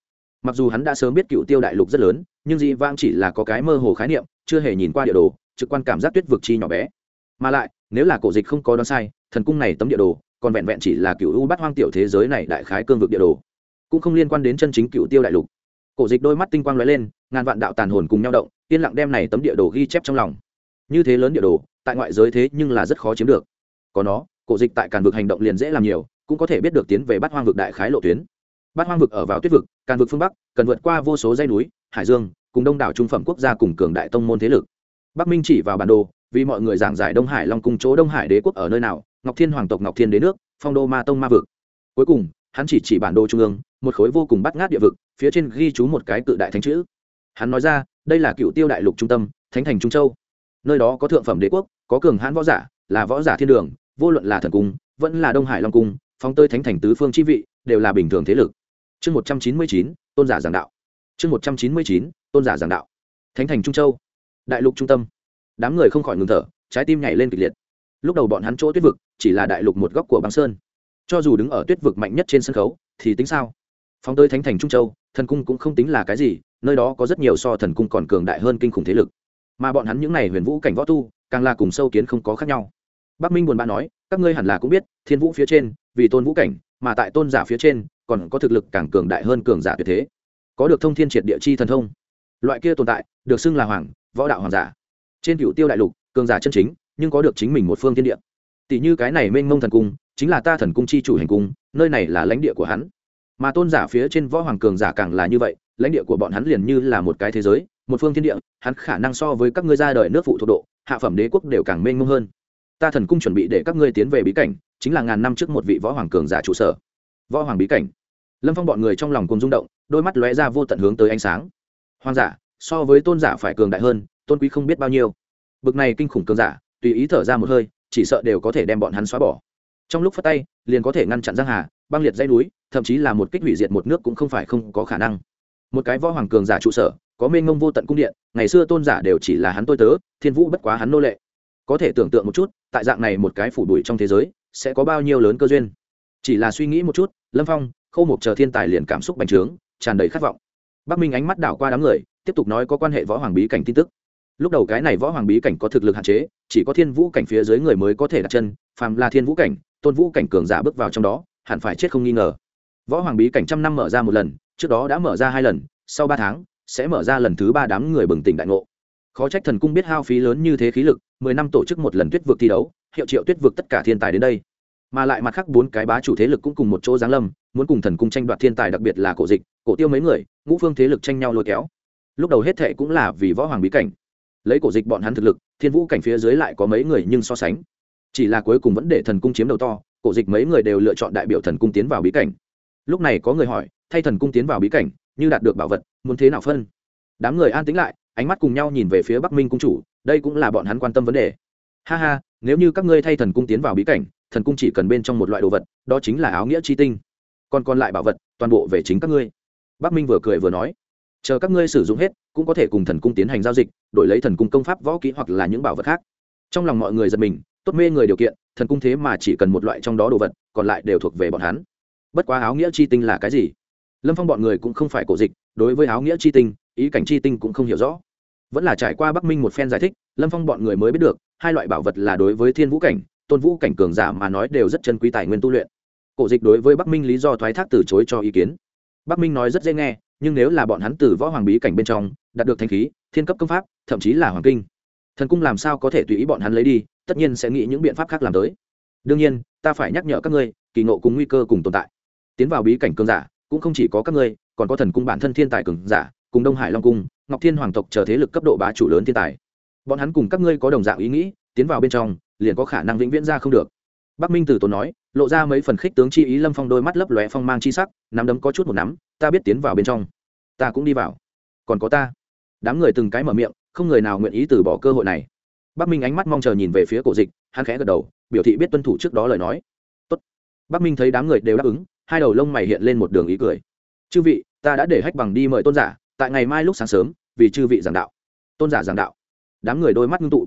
Mặc dù hắn đã sớm biết cựu tiêu đại lục rất lớn, nhưng dị vang chỉ là có cái mơ hồ khái niệm, chưa hề nhìn qua địa đồ, trực quan cảm giác tuyết vực chi nhỏ bé. Mà lại, nếu là cổ dịch không có đoán sai, thần cung này tấm địa đồ, còn vẹn vẹn chỉ là cựu u bắt hoang tiểu thế giới này đại khái cương vực địa đồ, cũng không liên quan đến chân chính cựu tiêu đại lục. Cổ dịch đôi mắt tinh quang lóe lên, ngàn vạn đạo tàn hồn cùng nhau động yên lặng đem này tấm địa đồ ghi chép trong lòng. Như thế lớn địa đồ, tại ngoại giới thế nhưng là rất khó chiếm được. Có nó, cổ dịch tại càn vực hành động liền dễ làm nhiều, cũng có thể biết được tiến về bát hoang vực đại khái lộ tuyến. Bát hoang vực ở vào tuyết vực, càn vực phương bắc, cần vượt qua vô số dây núi, hải dương, cùng đông đảo trung phẩm quốc gia cùng cường đại tông môn thế lực. Bắc minh chỉ vào bản đồ, vì mọi người giảng giải đông hải long cùng chỗ đông hải đế quốc ở nơi nào, ngọc thiên hoàng tộc ngọc thiên đế nước, phong đô ma tông ma vực. Cuối cùng, hắn chỉ chỉ bản đồ trung ương, một khối vô cùng bắt ngát địa vực, phía trên ghi chú một cái cự đại thánh chữ. Hắn nói ra đây là cựu tiêu đại lục trung tâm, thánh thành trung châu. Nơi đó có thượng phẩm đế quốc, có cường hãn võ giả, là võ giả thiên đường, vô luận là thần cung, vẫn là đông hải long cung, phóng tơi thánh thành tứ phương chi vị, đều là bình thường thế lực. Chương một trăm chín mươi chín, tôn giả giảng đạo. Chương một trăm chín mươi chín, tôn giả giảng đạo. Thánh thành trung châu, đại lục trung tâm. Đám người không khỏi ngừng thở, trái tim nhảy lên kịch liệt. Lúc đầu bọn hắn chỗ tuyết vực chỉ là đại lục một góc của băng sơn. Cho dù đứng ở tuyết vực mạnh nhất trên sân khấu, thì tính sao? Phóng tới thánh thành trung châu, thần cung cũng không tính là cái gì nơi đó có rất nhiều so thần cung còn cường đại hơn kinh khủng thế lực. Mà bọn hắn những n à y huyền vũ cảnh võ tu, càng là cùng sâu kiến không có khác nhau. Bắc minh buồn bã nói, các ngươi hẳn là cũng biết, thiên vũ phía trên, vì tôn vũ cảnh, mà tại tôn giả phía trên, còn có thực lực càng cường đại hơn cường giả tuyệt thế. Có được thông thiên triệt địa chi thần thông. Loại kia tồn tại, được xưng là hoàng, võ đạo hoàng giả. Trên cựu tiêu đại lục, cường giả chân chính, nhưng có được chính mình một phương thiên địa. Tỷ như cái này mênh mông thần cung, chính là ta thần cung chi chủ hành cung, nơi này là lãnh địa của hắn mà tôn giả phía trên võ hoàng cường giả càng là như vậy, lãnh địa của bọn hắn liền như là một cái thế giới, một phương thiên địa, hắn khả năng so với các ngươi ra đời nước phụ thuộc độ, hạ phẩm đế quốc đều càng mênh mông hơn. Ta thần cung chuẩn bị để các ngươi tiến về bí cảnh, chính là ngàn năm trước một vị võ hoàng cường giả trụ sở. Võ hoàng bí cảnh. Lâm phong bọn người trong lòng cùng rung động, đôi mắt lóe ra vô tận hướng tới ánh sáng. Hoàng giả, so với tôn giả phải cường đại hơn, tôn quý không biết bao nhiêu. Bực này kinh khủng cường giả, tùy ý thở ra một hơi, chỉ sợ đều có thể đem bọn hắn xóa bỏ. Trong lúc phát tay, liền có thể ngăn chặn giang hà, băng liệt dây núi thậm chí là một kích hủy diệt một nước cũng không phải không có khả năng. Một cái võ hoàng cường giả trụ sở, có mênh ngông vô tận cung điện, ngày xưa tôn giả đều chỉ là hắn tôi tớ, thiên vũ bất quá hắn nô lệ. Có thể tưởng tượng một chút, tại dạng này một cái phủ đuổi trong thế giới, sẽ có bao nhiêu lớn cơ duyên. Chỉ là suy nghĩ một chút, lâm phong, khâu một chờ thiên tài liền cảm xúc bành trướng, tràn đầy khát vọng. Bắc minh ánh mắt đảo qua đám người, tiếp tục nói có quan hệ võ hoàng bí cảnh tin tức. Lúc đầu cái này võ hoàng bí cảnh có thực lực hạn chế, chỉ có thiên vũ cảnh phía dưới người mới có thể đặt chân, phàm là thiên vũ cảnh, tôn vũ cảnh cường giả bước vào trong đó, hẳn phải chết không nghi ngờ võ hoàng bí cảnh trăm năm mở ra một lần, trước đó đã mở ra hai lần, sau ba tháng, sẽ mở ra lần thứ ba đám người bừng tỉnh đại ngộ. Khó trách thần cung biết hao phí lớn như thế khí lực, mười năm tổ chức một lần tuyết vực thi đấu, hiệu triệu tuyết vực tất cả thiên tài đến đây. Mà lại mặt khác bốn cái bá chủ thế lực cũng cùng một chỗ giáng lâm, muốn cùng thần cung tranh đoạt thiên tài đặc biệt là cổ dịch, cổ tiêu mấy người, ngũ phương thế lực tranh nhau lôi kéo. Lúc đầu hết thệ cũng là vì võ hoàng bí cảnh. Lấy cổ dịch bọn hắn thực lực, thiên vũ cảnh phía dưới lại có mấy người nhưng so sánh. Chỉ là cuối cùng vẫn để thần cung chiếm đầu to, cổ dịch mấy người đều lựa chọn đại biểu thần cung tiến vào bí cảnh lúc này có người hỏi, thay thần cung tiến vào bí cảnh, như đạt được bảo vật, muốn thế nào phân? Đám người an tĩnh lại, ánh mắt cùng nhau nhìn về phía bắc minh cung chủ, đây cũng là bọn hắn quan tâm vấn đề. Ha ha, nếu như các ngươi thay thần cung tiến vào bí cảnh, thần cung chỉ cần bên trong một loại đồ vật, đó chính là áo nghĩa chi tinh. Còn còn lại bảo vật, toàn bộ về chính các ngươi. Bắc minh vừa cười vừa nói, chờ các ngươi sử dụng hết, cũng có thể cùng thần cung tiến hành giao dịch, đổi lấy thần cung công pháp, võ kỹ hoặc là những bảo vật khác. Trong lòng mọi người giật mình, tốt mê người điều kiện, thần cung thế mà chỉ cần một loại trong đó đồ vật, còn lại đều thuộc về bọn hắn bất quá áo nghĩa chi tinh là cái gì? Lâm phong bọn người cũng không phải cổ dịch, đối với áo nghĩa chi tinh, ý cảnh chi tinh cũng không hiểu rõ. Vẫn là trải qua bắc minh một phen giải thích, lâm phong bọn người mới biết được, hai loại bảo vật là đối với thiên vũ cảnh, tôn vũ cảnh cường giả mà nói đều rất chân quý tài nguyên tu luyện. Cổ dịch đối với bắc minh lý do thoái thác từ chối cho ý kiến. Bắc minh nói rất dễ nghe, nhưng nếu là bọn hắn từ võ hoàng bí cảnh bên trong, đạt được thanh khí, thiên cấp công pháp, thậm chí là hoàng kinh, thần cung làm sao có thể tùy ý bọn hắn lấy đi, tất nhiên sẽ nghĩ những biện pháp khác làm tới. Đương nhiên, ta phải nhắc nhở các ngươi, kỳ ngộ cùng nguy cơ cùng tồn tại tiến vào bí cảnh cường giả, cũng không chỉ có các ngươi, còn có thần cung bản thân thiên tài cường giả, cùng đông hải long cung, ngọc thiên hoàng tộc chờ thế lực cấp độ bá chủ lớn thiên tài. Bọn hắn cùng các ngươi có đồng dạng ý nghĩ, tiến vào bên trong, liền có khả năng vĩnh viễn ra không được. Bắc minh tử tốn nói, lộ ra mấy phần khích tướng chi ý lâm phong đôi mắt lấp lóe phong mang chi sắc, nắm đấm có chút một nắm, ta biết tiến vào bên trong, ta cũng đi vào. Còn có ta. Đám người từng cái mở miệng, không người nào nguyện ý từ bỏ cơ hội này. Bắc minh ánh mắt mong chờ nhìn về phía cổ dịch, hắn khẽ gật đầu, biểu thị biết tuân thủ trước đó lời nói. Tốt. bắc minh thấy đám người đều đáp ứng hai đầu lông mày hiện lên một đường ý cười. Chư vị, ta đã để hách bằng đi mời tôn giả, tại ngày mai lúc sáng sớm, vì chư vị giảng đạo. Tôn giả giảng đạo. Đám người đôi mắt ngưng tụ.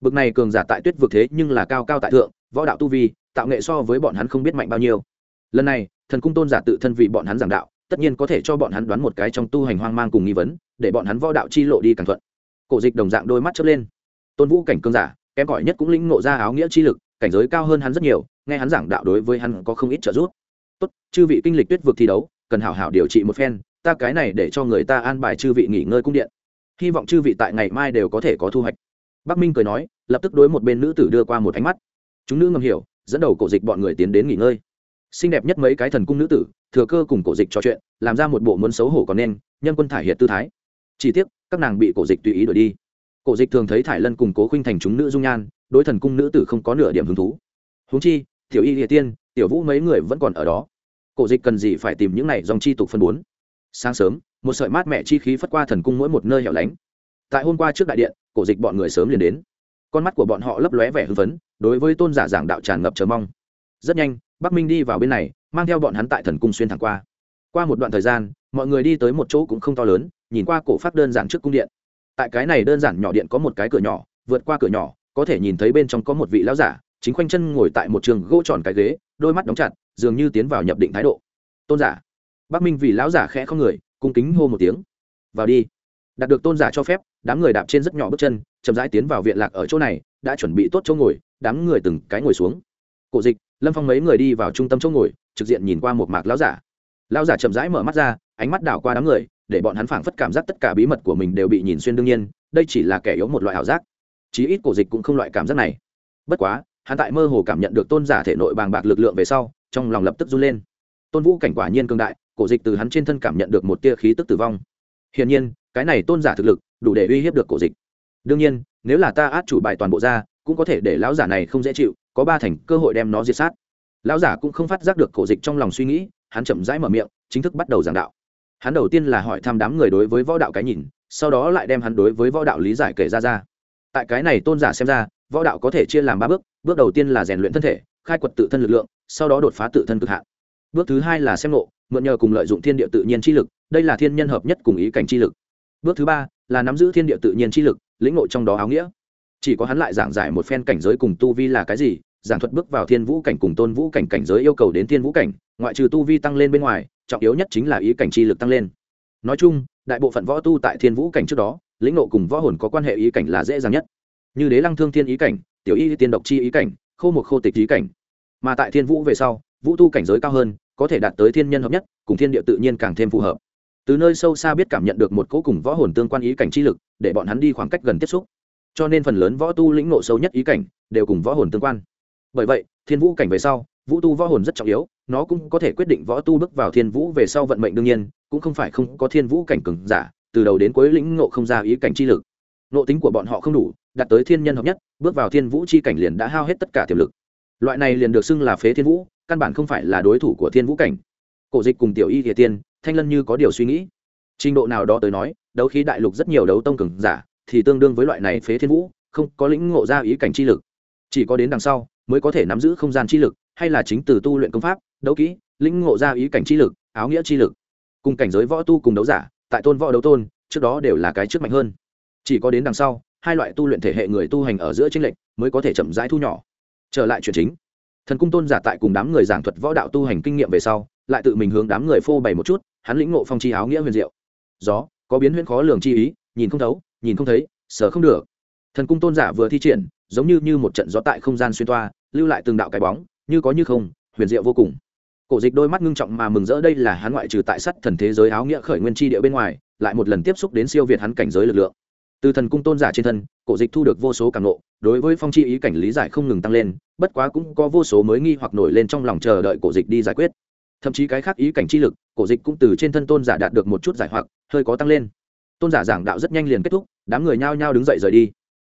Bực này cường giả tại tuyết vực thế nhưng là cao cao tại thượng, võ đạo tu vi, tạo nghệ so với bọn hắn không biết mạnh bao nhiêu. Lần này, thần cung tôn giả tự thân vì bọn hắn giảng đạo, tất nhiên có thể cho bọn hắn đoán một cái trong tu hành hoang mang cùng nghi vấn, để bọn hắn võ đạo chi lộ đi càng thuận. Cổ dịch đồng dạng đôi mắt chớp lên. Tôn vũ cảnh cường giả, kém cỏi nhất cũng lĩnh ngộ ra áo nghĩa chi lực, cảnh giới cao hơn hắn rất nhiều, nghe hắn giảng đạo đối với hắn có không ít trợ giúp tốt, chư vị kinh lịch tuyết vực thi đấu, cần hảo hảo điều trị một phen, ta cái này để cho người ta an bài chư vị nghỉ ngơi cung điện. Hy vọng chư vị tại ngày mai đều có thể có thu hoạch. Bắc minh cười nói, lập tức đối một bên nữ tử đưa qua một ánh mắt. Chúng nữ ngầm hiểu, dẫn đầu cổ dịch bọn người tiến đến nghỉ ngơi. Xinh đẹp nhất mấy cái thần cung nữ tử, thừa cơ cùng cổ dịch trò chuyện, làm ra một bộ muốn xấu hổ còn nên, nhân quân thải hiện tư thái. Chỉ tiếc, các nàng bị cổ dịch tùy ý đổi đi. Cổ dịch thường thấy thải lân cùng cố khuynh thành chúng nữ dung nhan, đối thần cung nữ tử không có nửa điểm hứng thú. Huống chi, tiểu y địa tiên tiểu vũ mấy người vẫn còn ở đó. Cổ dịch cần gì phải tìm những này dòng chi tục phân bốn. Sáng sớm, một sợi mát mẹ chi khí phất qua thần cung mỗi một nơi hẻo lánh. Tại hôm qua trước đại điện, cổ dịch bọn người sớm liền đến. Con mắt của bọn họ lấp lóe vẻ hưng phấn, đối với tôn giả giảng đạo tràn ngập chờ mong. Rất nhanh, bắc minh đi vào bên này, mang theo bọn hắn tại thần cung xuyên thẳng qua. Qua một đoạn thời gian, mọi người đi tới một chỗ cũng không to lớn, nhìn qua cổ phát đơn giản trước cung điện. Tại cái này đơn giản nhỏ điện có một cái cửa nhỏ, vượt qua cửa nhỏ, có thể nhìn thấy bên trong có một vị lão giả chính khoanh chân ngồi tại một trường gỗ tròn cái ghế, đôi mắt đóng chặt, dường như tiến vào nhập định thái độ. Tôn giả. Bắc minh vì lão giả khẽ không người, cung kính hô một tiếng. Vào đi. Đạt được tôn giả cho phép, đám người đạp trên rất nhỏ bước chân, chậm rãi tiến vào viện lạc ở chỗ này, đã chuẩn bị tốt chỗ ngồi, đám người từng cái ngồi xuống. Cổ dịch, lâm phong mấy người đi vào trung tâm chỗ ngồi, trực diện nhìn qua một mạc lão giả. Lão giả chậm rãi mở mắt ra, ánh mắt đảo qua đám người, để bọn hắn phảng phất cảm giác tất cả bí mật của mình đều bị nhìn xuyên đương nhiên, đây chỉ là kẻ yếu một loại ảo giác. Chí ít cổ dịch cũng không loại cảm giác này. Bất quá hắn tại mơ hồ cảm nhận được tôn giả thể nội bàng bạc lực lượng về sau, trong lòng lập tức run lên. Tôn vũ cảnh quả nhiên cương đại, cổ dịch từ hắn trên thân cảm nhận được một tia khí tức tử vong. Hiển nhiên, cái này tôn giả thực lực, đủ để uy hiếp được cổ dịch. Đương nhiên, nếu là ta át chủ bài toàn bộ ra, cũng có thể để lão giả này không dễ chịu, có ba thành cơ hội đem nó diệt sát. Lão giả cũng không phát giác được cổ dịch trong lòng suy nghĩ, hắn chậm rãi mở miệng, chính thức bắt đầu giảng đạo. Hắn đầu tiên là hỏi thăm đám người đối với võ đạo cái nhìn, sau đó lại đem hắn đối với võ đạo lý giải kể ra ra tại cái này tôn giả xem ra, võ đạo có thể chia làm ba bước bước đầu tiên là rèn luyện thân thể, khai quật tự thân lực lượng, sau đó đột phá tự thân cực hạn. Bước thứ hai là xem nộ mượn nhờ cùng lợi dụng thiên địa tự nhiên chi lực, đây là thiên nhân hợp nhất cùng ý cảnh chi lực. Bước thứ ba là nắm giữ thiên địa tự nhiên chi lực, lĩnh ngộ trong đó áo nghĩa. Chỉ có hắn lại giảng giải một phen cảnh giới cùng tu vi là cái gì, giảng thuật bước vào thiên vũ cảnh cùng tôn vũ cảnh cảnh giới yêu cầu đến thiên vũ cảnh, ngoại trừ tu vi tăng lên bên ngoài, trọng yếu nhất chính là ý cảnh chi lực tăng lên. Nói chung, đại bộ phận võ tu tại thiên vũ cảnh trước đó lĩnh nộ cùng võ hồn có quan hệ ý cảnh là dễ dàng nhất. Như đế lăng thương thiên ý cảnh, tiểu y tiên độc chi ý cảnh, khô một khô tịch ý cảnh. Mà tại thiên vũ về sau, vũ tu cảnh giới cao hơn, có thể đạt tới thiên nhân hợp nhất, cùng thiên địa tự nhiên càng thêm phù hợp. Từ nơi sâu xa biết cảm nhận được một cỗ cùng võ hồn tương quan ý cảnh chi lực, để bọn hắn đi khoảng cách gần tiếp xúc. Cho nên phần lớn võ tu lĩnh nộ sâu nhất ý cảnh, đều cùng võ hồn tương quan. Bởi vậy, thiên vũ cảnh về sau, vũ tu võ hồn rất trọng yếu, nó cũng có thể quyết định võ tu bước vào thiên vũ về sau vận mệnh đương nhiên, cũng không phải không có thiên vũ cảnh cường giả từ đầu đến cuối lĩnh ngộ không ra ý cảnh chi lực. Nộ tính của bọn họ không đủ, đạt tới thiên nhân hợp nhất, bước vào thiên vũ chi cảnh liền đã hao hết tất cả tiềm lực. Loại này liền được xưng là phế thiên vũ, căn bản không phải là đối thủ của thiên vũ cảnh. Cổ dịch cùng tiểu y thiệt tiên, thanh lân như có điều suy nghĩ. Trình độ nào đó tới nói, đấu khí đại lục rất nhiều đấu tông cường giả, thì tương đương với loại này phế thiên vũ, không có lĩnh ngộ ra ý cảnh chi lực. Chỉ có đến đằng sau, mới có thể nắm giữ không gian chi lực, hay là chính từ tu luyện công pháp, đấu kỹ, lĩnh ngộ ra ý cảnh chi lực, áo nghĩa chi lực. Cùng cảnh giới võ tu cùng đấu giả tại tôn võ đấu tôn, trước đó đều là cái trước mạnh hơn. Chỉ có đến đằng sau, hai loại tu luyện thể hệ người tu hành ở giữa tranh lệch mới có thể chậm rãi thu nhỏ. Trở lại chuyện chính, thần cung tôn giả tại cùng đám người giảng thuật võ đạo tu hành kinh nghiệm về sau, lại tự mình hướng đám người phô bày một chút, hắn lĩnh ngộ phong chi áo nghĩa huyền diệu. Gió, có biến huyễn khó lường chi ý, nhìn không thấu, nhìn không thấy sở không được. Thần cung tôn giả vừa thi triển, giống như như một trận gió tại không gian xuyên toa, lưu lại từng đạo cái bóng, như có như không, huyền diệu vô cùng cổ dịch đôi mắt ngưng trọng mà mừng rỡ, đây là hắn ngoại trừ tại sắt thần thế giới áo nghĩa khởi nguyên chi địa bên ngoài, lại một lần tiếp xúc đến siêu việt hắn cảnh giới lực lượng. Từ thần cung tôn giả trên thân, cổ dịch thu được vô số cảm nộ đối với phong chi ý cảnh lý giải không ngừng tăng lên, bất quá cũng có vô số mới nghi hoặc nổi lên trong lòng chờ đợi cổ dịch đi giải quyết. Thậm chí cái khác ý cảnh chi lực, cổ dịch cũng từ trên thân tôn giả đạt được một chút giải hoặc, hơi có tăng lên. Tôn giả giảng đạo rất nhanh liền kết thúc, đám người nhao nhao đứng dậy rời đi.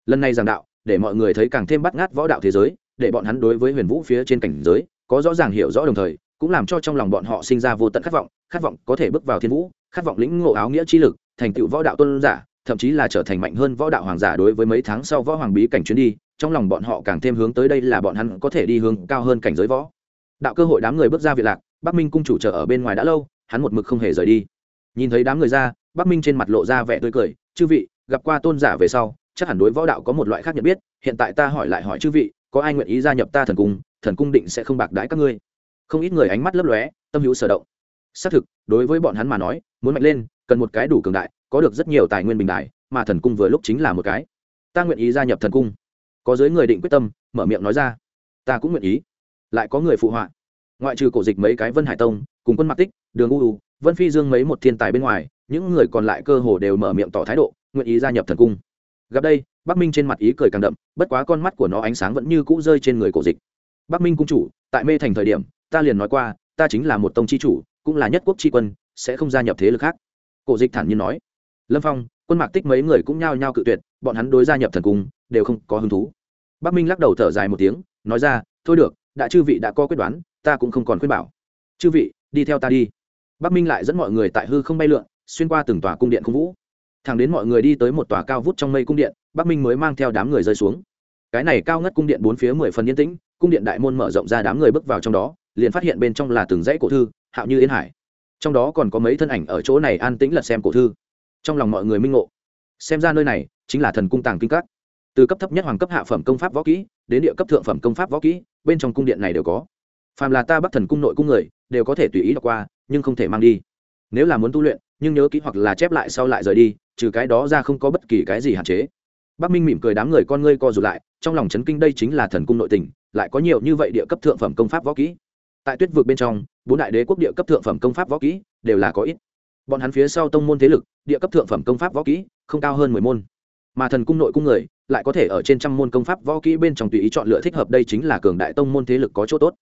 Lần này giảng đạo, để mọi người thấy càng thêm bắt ngát võ đạo thế giới, để bọn hắn đối với huyền vũ phía trên cảnh giới, có rõ ràng hiểu rõ đồng thời cũng làm cho trong lòng bọn họ sinh ra vô tận khát vọng khát vọng có thể bước vào thiên vũ, khát vọng lĩnh ngộ áo nghĩa chi lực, thành tựu võ đạo tôn giả, thậm chí là trở thành mạnh hơn võ đạo hoàng giả đối với mấy tháng sau võ hoàng bí cảnh chuyến đi, trong lòng bọn họ càng thêm hướng tới đây là bọn hắn có thể đi hướng cao hơn cảnh giới võ. Đạo cơ hội đám người bước ra viện lạc, bắc minh cung chủ chờ ở bên ngoài đã lâu, hắn một mực không hề rời đi. Nhìn thấy đám người ra, bắc minh trên mặt lộ ra vẻ tươi cười, chư vị, gặp qua tôn giả về sau, chắc hẳn đối võ đạo có một loại khác nhận biết, hiện tại ta hỏi lại hỏi chư vị, có ai nguyện ý gia nhập ta thần cung thần cung định sẽ không bạc đãi các ngươi không ít người ánh mắt lấp lóe, tâm hữu sở động. Xác thực, đối với bọn hắn mà nói, muốn mạnh lên, cần một cái đủ cường đại, có được rất nhiều tài nguyên bình đại mà thần cung vừa lúc chính là một cái. Ta nguyện ý gia nhập thần cung. Có giới người định quyết tâm, mở miệng nói ra. Ta cũng nguyện ý. Lại có người phụ họa. Ngoại trừ cổ dịch mấy cái vân hải tông, cùng quân mạc tích, đường u u, vân phi dương mấy một thiên tài bên ngoài, những người còn lại cơ hồ đều mở miệng tỏ thái độ, nguyện ý gia nhập thần cung. Gặp đây, bắc minh trên mặt ý cười càng đậm, bất quá con mắt của nó ánh sáng vẫn như cũ rơi trên người cổ dịch. Bắc minh cung chủ, tại mê thành thời điểm ta liền nói qua, ta chính là một tông chi chủ, cũng là nhất quốc chi quân, sẽ không gia nhập thế lực khác. Cổ dịch thản nhiên nói. Lâm phong, quân mạc tích mấy người cũng nhao nhao cự tuyệt, bọn hắn đối gia nhập thần cung, đều không có hứng thú. Bắc minh lắc đầu thở dài một tiếng, nói ra, thôi được, đã chư vị đã có quyết đoán, ta cũng không còn khuyên bảo. Chư vị, đi theo ta đi. Bắc minh lại dẫn mọi người tại hư không bay lượn, xuyên qua từng tòa cung điện cung vũ. Thẳng đến mọi người đi tới một tòa cao vút trong mây cung điện, bắc minh mới mang theo đám người rơi xuống. Cái này cao ngất cung điện bốn phía mười phần yên tĩnh, cung điện đại môn mở rộng ra đám người bước vào trong đó liền phát hiện bên trong là từng dãy cổ thư, hạo như yên hải. Trong đó còn có mấy thân ảnh ở chỗ này an tĩnh lật xem cổ thư. Trong lòng mọi người minh ngộ. Xem ra nơi này chính là thần cung tàng kinh các. Từ cấp thấp nhất hoàng cấp hạ phẩm công pháp võ kỹ, đến địa cấp thượng phẩm công pháp võ kỹ, bên trong cung điện này đều có. Phàm là ta bắt thần cung nội cung người, đều có thể tùy ý đọc qua, nhưng không thể mang đi. Nếu là muốn tu luyện, nhưng nhớ kỹ hoặc là chép lại sau lại rời đi, trừ cái đó ra không có bất kỳ cái gì hạn chế. Bắc minh mỉm cười đám người con ngươi co rụt lại, trong lòng chấn kinh đây chính là thần cung nội tình, lại có nhiều như vậy địa cấp thượng phẩm công pháp võ kỹ tại tuyết vực bên trong, bốn đại đế quốc địa cấp thượng phẩm công pháp võ kỹ đều là có ít. Bọn hắn phía sau tông môn thế lực, địa cấp thượng phẩm công pháp võ kỹ không cao hơn mười môn. Mà thần cung nội cung người lại có thể ở trên trăm môn công pháp võ kỹ bên trong tùy ý chọn lựa thích hợp, đây chính là cường đại tông môn thế lực có chỗ tốt.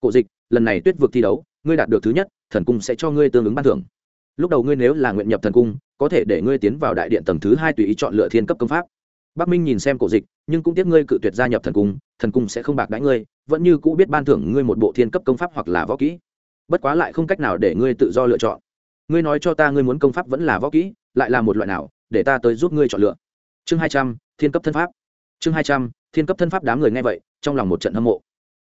Cổ dịch, lần này tuyết vực thi đấu, ngươi đạt được thứ nhất, thần cung sẽ cho ngươi tương ứng ban thưởng. Lúc đầu ngươi nếu là nguyện nhập thần cung, có thể để ngươi tiến vào đại điện tầng thứ hai tùy ý chọn lựa thiên cấp công pháp. Bắc minh nhìn xem cổ dịch, nhưng cũng tiếc ngươi cự tuyệt gia nhập thần cung thần cung sẽ không bạc đãi ngươi vẫn như cũ biết ban thưởng ngươi một bộ thiên cấp công pháp hoặc là võ kỹ. Bất quá lại không cách nào để ngươi tự do lựa chọn. Ngươi nói cho ta ngươi muốn công pháp vẫn là võ kỹ, lại là một loại nào, để ta tới giúp ngươi chọn lựa. Chương hai trăm, thiên cấp thân pháp. Chương hai trăm, thiên cấp thân pháp đám người nghe vậy, trong lòng một trận hâm mộ.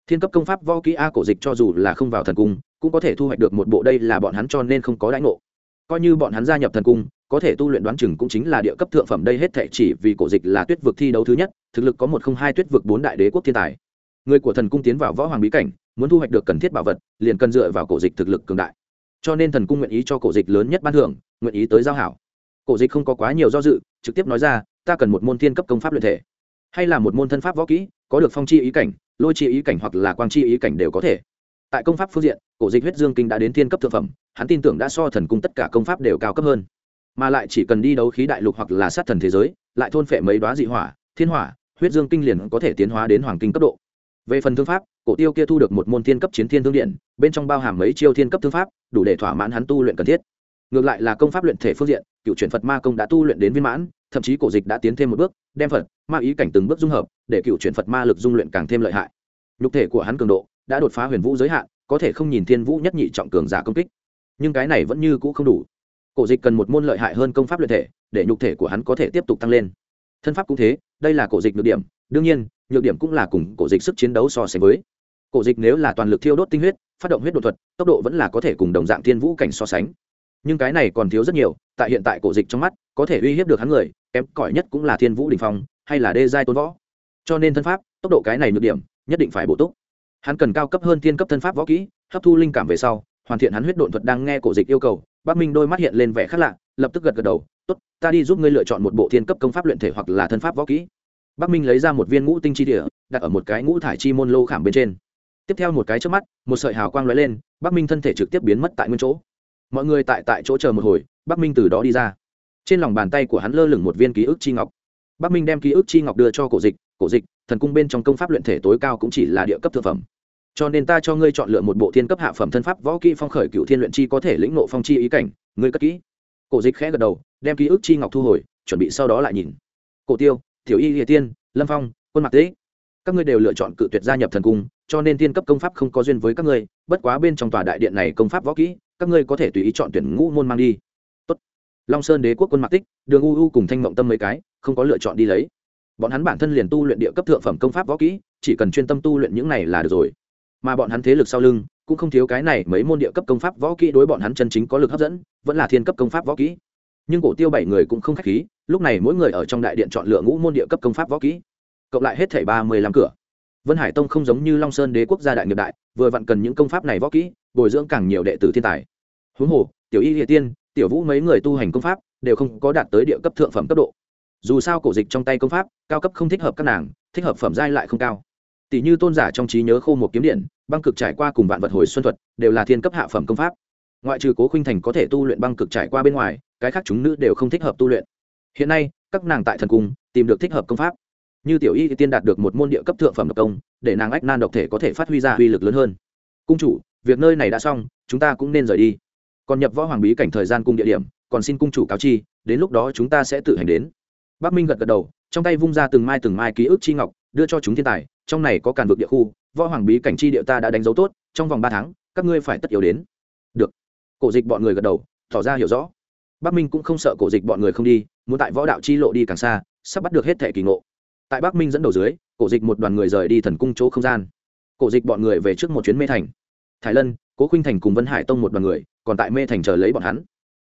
Thiên cấp công pháp võ kỹ a cổ dịch cho dù là không vào thần cung, cũng có thể thu hoạch được một bộ đây là bọn hắn cho nên không có đãi ngộ. Coi như bọn hắn gia nhập thần cung, có thể tu luyện đoán chừng cũng chính là địa cấp thượng phẩm đây hết thệ chỉ vì cổ dịch là tuyết vực thi đấu thứ nhất, thực lực có một không hai tuyết vực bốn đại đế quốc thiên tài người của thần cung tiến vào võ hoàng bí cảnh, muốn thu hoạch được cần thiết bảo vật, liền cần dựa vào cổ dịch thực lực cường đại. Cho nên thần cung nguyện ý cho cổ dịch lớn nhất ban thưởng, nguyện ý tới giao hảo. Cổ dịch không có quá nhiều do dự, trực tiếp nói ra, ta cần một môn thiên cấp công pháp luyện thể. Hay là một môn thân pháp võ kỹ, có được phong chi ý cảnh, lôi chi ý cảnh hoặc là quang chi ý cảnh đều có thể. Tại công pháp phương diện, cổ dịch huyết dương kinh đã đến thiên cấp thượng phẩm, hắn tin tưởng đã so thần cung tất cả công pháp đều cao cấp hơn. Mà lại chỉ cần đi đấu khí đại lục hoặc là sát thần thế giới, lại thôn phệ mấy đoá dị hỏa, thiên hỏa, huyết dương kinh liền có thể tiến hóa đến hoàng kinh cấp độ về phần thương pháp, cổ tiêu kia thu được một môn thiên cấp chiến thiên thương điện, bên trong bao hàm mấy chiêu thiên cấp thương pháp, đủ để thỏa mãn hắn tu luyện cần thiết. Ngược lại là công pháp luyện thể phương diện, cựu chuyển phật ma công đã tu luyện đến viên mãn, thậm chí cổ dịch đã tiến thêm một bước, đem phật ma ý cảnh từng bước dung hợp, để cựu chuyển phật ma lực dung luyện càng thêm lợi hại. Nhục thể của hắn cường độ đã đột phá huyền vũ giới hạn, có thể không nhìn thiên vũ nhất nhị trọng cường giả công kích. Nhưng cái này vẫn như cũ không đủ. Cổ dịch cần một môn lợi hại hơn công pháp luyện thể, để nhục thể của hắn có thể tiếp tục tăng lên. Thân pháp cũng thế, đây là cổ dịch được điểm. Đương nhiên nhược điểm cũng là cùng cổ dịch sức chiến đấu so sánh với. Cổ dịch nếu là toàn lực thiêu đốt tinh huyết, phát động huyết đột thuật, tốc độ vẫn là có thể cùng đồng dạng thiên vũ cảnh so sánh. Nhưng cái này còn thiếu rất nhiều, tại hiện tại cổ dịch trong mắt, có thể uy hiếp được hắn người, kém cỏi nhất cũng là thiên vũ đình phong, hay là đê giai tôn võ. Cho nên thân pháp, tốc độ cái này nhược điểm, nhất định phải bổ túc. Hắn cần cao cấp hơn thiên cấp thân pháp võ kỹ, hấp thu linh cảm về sau, hoàn thiện hắn huyết độn thuật đang nghe cổ dịch yêu cầu bác minh đôi mắt hiện lên vẻ khác lạ, lập tức gật gật đầu, tốt, ta đi giúp ngươi lựa chọn một bộ thiên cấp công pháp luyện thể hoặc là thân pháp võ kỹ bắc minh lấy ra một viên ngũ tinh chi địa, đặt ở một cái ngũ thải chi môn lô khảm bên trên. Tiếp theo một cái trước mắt, một sợi hào quang lóe lên, bắc minh thân thể trực tiếp biến mất tại nguyên chỗ. Mọi người tại tại chỗ chờ một hồi, bắc minh từ đó đi ra. Trên lòng bàn tay của hắn lơ lửng một viên ký ức chi ngọc. Bắc minh đem ký ức chi ngọc đưa cho cổ dịch cổ dịch, thần cung bên trong công pháp luyện thể tối cao cũng chỉ là địa cấp thực phẩm. Cho nên ta cho ngươi chọn lựa một bộ thiên cấp hạ phẩm thân pháp võ kỹ phong khởi cựu thiên luyện chi có thể lĩnh nộ phong chi ý cảnh, ngươi cất kỹ. Cổ dịch khẽ gật đầu, đem ký ức chi ngọc thu hồi, chuẩn bị sau đó lại nhìn. Cổ tiêu tiểu y địa tiên, lâm phong, quân mạc tế. Các ngươi đều lựa chọn cự tuyệt gia nhập thần cung, cho nên thiên cấp công pháp không có duyên với các ngươi, bất quá bên trong tòa đại điện này công pháp võ kỹ, các ngươi có thể tùy ý chọn tuyển ngũ môn mang đi. Tốt. long sơn đế quốc quân mạc tích, đường u u cùng thanh mộng tâm mấy cái, không có lựa chọn đi lấy. Bọn hắn bản thân liền tu luyện địa cấp thượng phẩm công pháp võ kỹ, chỉ cần chuyên tâm tu luyện những này là được rồi. Mà bọn hắn thế lực sau lưng, cũng không thiếu cái này mấy môn địa cấp công pháp võ kỹ đối bọn hắn chân chính có lực hấp dẫn, vẫn là thiên cấp công pháp võ kỹ. Nhưng cổ tiêu bảy người cũng không k h á c h khí lúc này mỗi người ở trong đại điện chọn lựa ngũ môn địa cấp công pháp võ kỹ, cộng lại hết thảy ba mươi lăm cửa. Vân hải tông không giống như long sơn đế quốc gia đại nghiệp đại, vừa vặn cần những công pháp này võ kỹ, bồi dưỡng càng nhiều đệ tử thiên tài. Huống hồ, tiểu y địa tiên, tiểu vũ mấy người tu hành công pháp, đều không có đạt tới địa cấp thượng phẩm cấp độ. Dù sao cổ dịch trong tay công pháp, cao cấp không thích hợp các nàng, thích hợp phẩm giai lại không cao. Tỷ như tôn giả trong trí nhớ khô một kiếm điện, băng cực trải qua cùng vạn vật hồi xuân thuật, đều là thiên cấp hạ phẩm công pháp. Ngoại trừ cố khinh thành có thể tu luyện băng cực trải qua bên ngoài, cái khác chúng nữ đều không thích hợp tu luyện hiện nay, các nàng tại thần cung, tìm được thích hợp công pháp. Như tiểu y thì tiên đạt được một môn địa cấp thượng phẩm độc công, để nàng ách nan độc thể có thể phát huy ra uy lực lớn hơn. Cung chủ, việc nơi này đã xong, chúng ta cũng nên rời đi. Còn nhập võ hoàng bí cảnh thời gian cung địa điểm, còn xin cung chủ cáo chi, đến lúc đó chúng ta sẽ tự hành đến. Bắc minh gật gật đầu, trong tay vung ra từng mai từng mai ký ức chi ngọc, đưa cho chúng thiên tài, trong này có càn vực địa khu, võ hoàng bí cảnh chi địa ta đã đánh dấu tốt, trong vòng ba tháng, các ngươi phải tất yếu đến. Được. Cổ dịch bọn người gật đầu, tỏ ra hiểu rõ bắc minh cũng không sợ cổ dịch bọn người không đi, muốn tại võ đạo chi lộ đi càng xa, sắp bắt được hết thẻ kỳ ngộ. Tại bắc minh dẫn đầu dưới, cổ dịch một đoàn người rời đi thần cung chỗ không gian. Cổ dịch bọn người về trước một chuyến mê thành. Thái lân, cố khinh thành cùng vân hải tông một đoàn người, còn tại mê thành chờ lấy bọn hắn.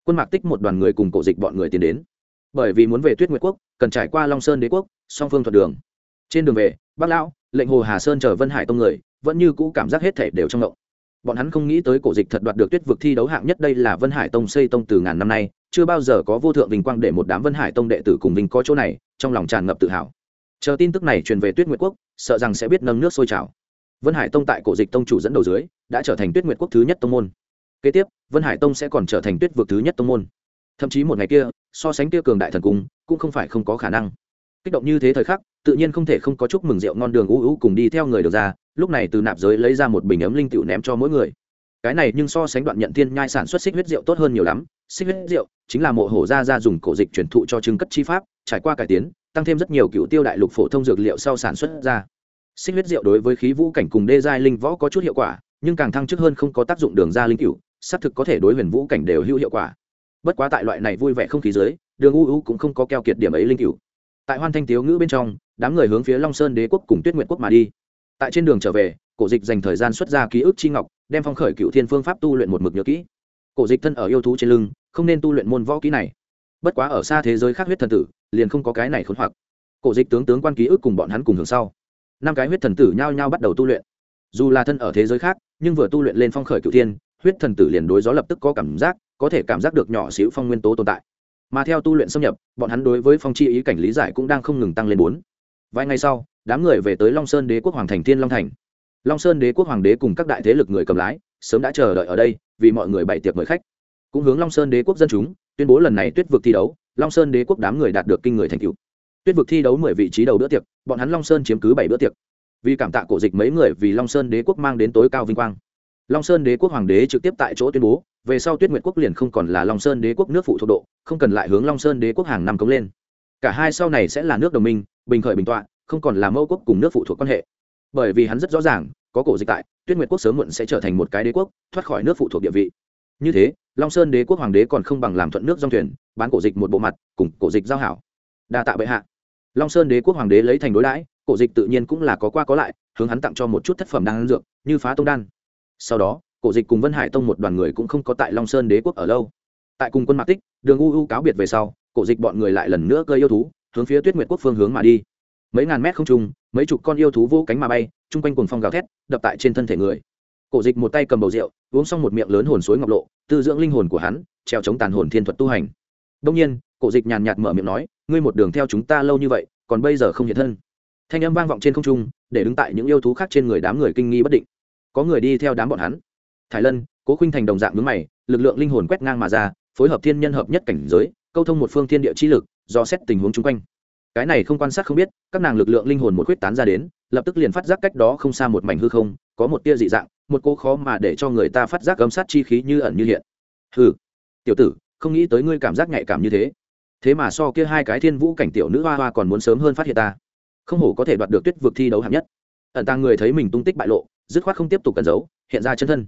Quân mạc tích một đoàn người cùng cổ dịch bọn người tiến đến. Bởi vì muốn về tuyết nguyệt quốc, cần trải qua long sơn đế quốc, song phương thuận đường. Trên đường về, bác lão, lệnh hồ hà sơn chờ vân hải tông người, vẫn như cũ cảm giác hết thể đều trong ngộng. Bọn hắn không nghĩ tới cổ dịch thật đoạt được tuyết vực thi đấu hạng nhất, đây là vân hải tông xây tông từ ngàn năm nay chưa bao giờ có vô thượng vinh quang để một đám vân hải tông đệ tử cùng vinh có chỗ này, trong lòng tràn ngập tự hào. Chờ tin tức này truyền về tuyết nguyệt quốc, sợ rằng sẽ biết nâng nước sôi trào. Vân hải tông tại cổ dịch tông chủ dẫn đầu dưới, đã trở thành tuyết nguyệt quốc thứ nhất tông môn. Kế tiếp, vân hải tông sẽ còn trở thành tuyết vực thứ nhất tông môn. Thậm chí một ngày kia, so sánh kia cường đại thần cung, cũng không phải không có khả năng. Kích động như thế thời khắc, tự nhiên không thể không có chúc mừng rượu ngon đường u u cùng đi theo người được ra, lúc này từ nạp giới lấy ra một bình ấm linh tựu ném cho mỗi người cái này nhưng so sánh đoạn nhận thiên nhai sản xuất xích huyết rượu tốt hơn nhiều lắm. Xích huyết rượu chính là mộ hổ gia gia dùng cổ dịch truyền thụ cho trưng cất chi pháp, trải qua cải tiến, tăng thêm rất nhiều cựu tiêu đại lục phổ thông dược liệu sau sản xuất ra. Xích huyết rượu đối với khí vũ cảnh cùng đê giai linh võ có chút hiệu quả, nhưng càng thăng chức hơn không có tác dụng đường ra linh cựu xác thực có thể đối huyền vũ cảnh đều hữu hiệu quả. Bất quá tại loại này vui vẻ không khí dưới, đường u u cũng không có keo kiệt điểm ấy linh cựu tại hoan thanh tiếu ngữ bên trong, đám người hướng phía long sơn đế quốc cùng tuyết nguyện quốc mà đi. Tại trên đường trở về, cổ dịch dành thời gian xuất ra ký ức chi ngọc đem phong khởi cựu thiên phương pháp tu luyện một mực nhớ kỹ. Cổ dịch thân ở yêu thú trên lưng, không nên tu luyện môn võ kỹ này. Bất quá ở xa thế giới khác huyết thần tử, liền không có cái này khốn hoặc. Cổ dịch tướng tướng quan ký ức cùng bọn hắn cùng hưởng sau. Năm cái huyết thần tử nhao nhao bắt đầu tu luyện. Dù là thân ở thế giới khác, nhưng vừa tu luyện lên phong khởi cựu thiên, huyết thần tử liền đối gió lập tức có cảm giác, có thể cảm giác được nhỏ xíu phong nguyên tố tồn tại. Mà theo tu luyện xâm nhập, bọn hắn đối với phong chi ý cảnh lý giải cũng đang không ngừng tăng lên bốn. Vài ngày sau, đám người về tới long sơn đế quốc hoàng thành thiên long thành long sơn đế quốc hoàng đế cùng các đại thế lực người cầm lái, sớm đã chờ đợi ở đây, vì mọi người bày tiệc mời khách. Cũng hướng long sơn đế quốc dân chúng, tuyên bố lần này tuyết vực thi đấu, long sơn đế quốc đám người đạt được kinh người thành tựu. Tuyết vực thi đấu mười vị trí đầu bữa tiệc, bọn hắn long sơn chiếm cứ bảy bữa tiệc. Vì cảm tạ cổ dịch mấy người vì long sơn đế quốc mang đến tối cao vinh quang. Long sơn đế quốc hoàng đế trực tiếp tại chỗ tuyên bố, về sau tuyết nguyệt quốc liền không còn là long sơn đế quốc nước phụ thuộc độ, không cần lại hướng long sơn đế quốc hàng năm cống lên. Cả hai sau này sẽ là nước đồng minh, bình khởi bình tọa, không còn là mẫu quốc cùng nước phụ thuộc quan hệ bởi vì hắn rất rõ ràng, có cổ dịch tại, tuyết nguyệt quốc sớm muộn sẽ trở thành một cái đế quốc, thoát khỏi nước phụ thuộc địa vị. Như thế, long sơn đế quốc hoàng đế còn không bằng làm thuận nước dòng thuyền, bán cổ dịch một bộ mặt, cùng cổ dịch giao hảo. Đa tạ bệ hạ. Long sơn đế quốc hoàng đế lấy thành đối đãi, cổ dịch tự nhiên cũng là có qua có lại, hướng hắn tặng cho một chút thất phẩm đan dược, như phá tông đan. Sau đó, cổ dịch cùng vân hải tông một đoàn người cũng không có tại long sơn đế quốc ở lâu. Tại cùng quân mạc tích, đường u u cáo biệt về sau, cổ dịch bọn người lại lần nữa cơ yêu thú, hướng phía tuyết nguyệt quốc phương hướng mà đi. Mấy ngàn mét không trung mấy chục con yêu thú vô cánh mà bay, chung quanh cùng phong gào thét, đập tại trên thân thể người. Cổ dịch một tay cầm bầu rượu, uống xong một miệng lớn hồn suối ngọc lộ, tư dưỡng linh hồn của hắn, treo chống tàn hồn thiên thuật tu hành. Đông nhiên, cổ dịch nhàn nhạt mở miệng nói, ngươi một đường theo chúng ta lâu như vậy, còn bây giờ không hiện thân. Thanh âm vang vọng trên không trung, để đứng tại những yêu thú khác trên người đám người kinh nghi bất định. Có người đi theo đám bọn hắn. Thái lân, cố khinh thành đồng dạng mướn mày, lực lượng linh hồn quét ngang mà ra, phối hợp thiên nhân hợp nhất cảnh giới, câu thông một phương thiên địa chi lực, do xét tình huống chung quanh cái này không quan sát không biết, các nàng lực lượng linh hồn một khuyết tán ra đến, lập tức liền phát giác cách đó không xa một mảnh hư không, có một tia dị dạng, một cô khó mà để cho người ta phát giác gấm sát chi khí như ẩn như hiện. Hừ, tiểu tử, không nghĩ tới ngươi cảm giác nhạy cảm như thế. Thế mà so kia hai cái thiên vũ cảnh tiểu nữ hoa hoa còn muốn sớm hơn phát hiện ta. Không hổ có thể đoạt được tuyết vực thi đấu hạng nhất. Ẩn tàng người thấy mình tung tích bại lộ, dứt khoát không tiếp tục cẩn giấu, hiện ra chân thân.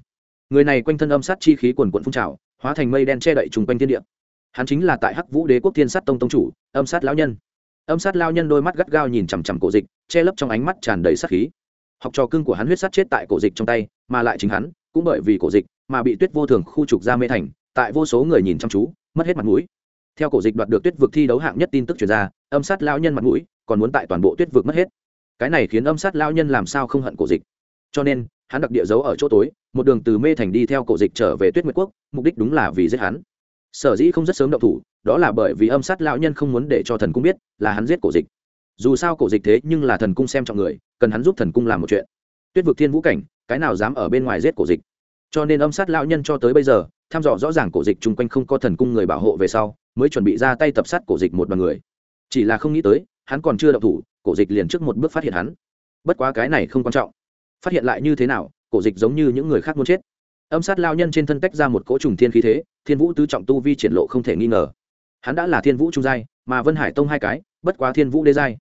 Người này quanh thân âm sát chi khí quần quận phun trào, hóa thành mây đen che đậy chung quanh thiên địa. Hắn chính là tại hắc vũ đế quốc thiên sát tông tông chủ, âm sát lão nhân âm sát lao nhân đôi mắt gắt gao nhìn chằm chằm cổ dịch, che lấp trong ánh mắt tràn đầy sát khí. Học trò cưng của hắn huyết sát chết tại cổ dịch trong tay, mà lại chính hắn, cũng bởi vì cổ dịch mà bị tuyết vô thường khu trục ra mê thành, tại vô số người nhìn chăm chú, mất hết mặt mũi. Theo cổ dịch đoạt được tuyết vực thi đấu hạng nhất tin tức chuyển ra, âm sát lao nhân mặt mũi còn muốn tại toàn bộ tuyết vực mất hết. Cái này khiến âm sát lao nhân làm sao không hận cổ dịch. Cho nên, hắn đặc địa giấu ở chỗ tối, một đường từ mê thành đi theo cổ dịch trở về tuyết nguyệt quốc, mục đích đúng là vì giết hắn sở dĩ không rất sớm động thủ, đó là bởi vì âm sát lão nhân không muốn để cho thần cung biết là hắn giết cổ dịch. Dù sao cổ dịch thế nhưng là thần cung xem trọng người, cần hắn giúp thần cung làm một chuyện. Tuyết vực thiên vũ cảnh, cái nào dám ở bên ngoài giết cổ dịch? Cho nên âm sát lão nhân cho tới bây giờ, thăm dò rõ ràng cổ dịch chung quanh không có thần cung người bảo hộ về sau, mới chuẩn bị ra tay tập sát cổ dịch một đoàn người. Chỉ là không nghĩ tới, hắn còn chưa động thủ, cổ dịch liền trước một bước phát hiện hắn. Bất quá cái này không quan trọng. Phát hiện lại như thế nào, cổ dịch giống như những người khác muốn chết. Âm sát lao nhân trên thân tách ra một cỗ trùng thiên khí thế thiên vũ tứ trọng tu vi triển lộ không thể nghi ngờ. Hắn đã là thiên vũ trung giai, mà vân hải tông hai cái, bất quá thiên vũ đê giai.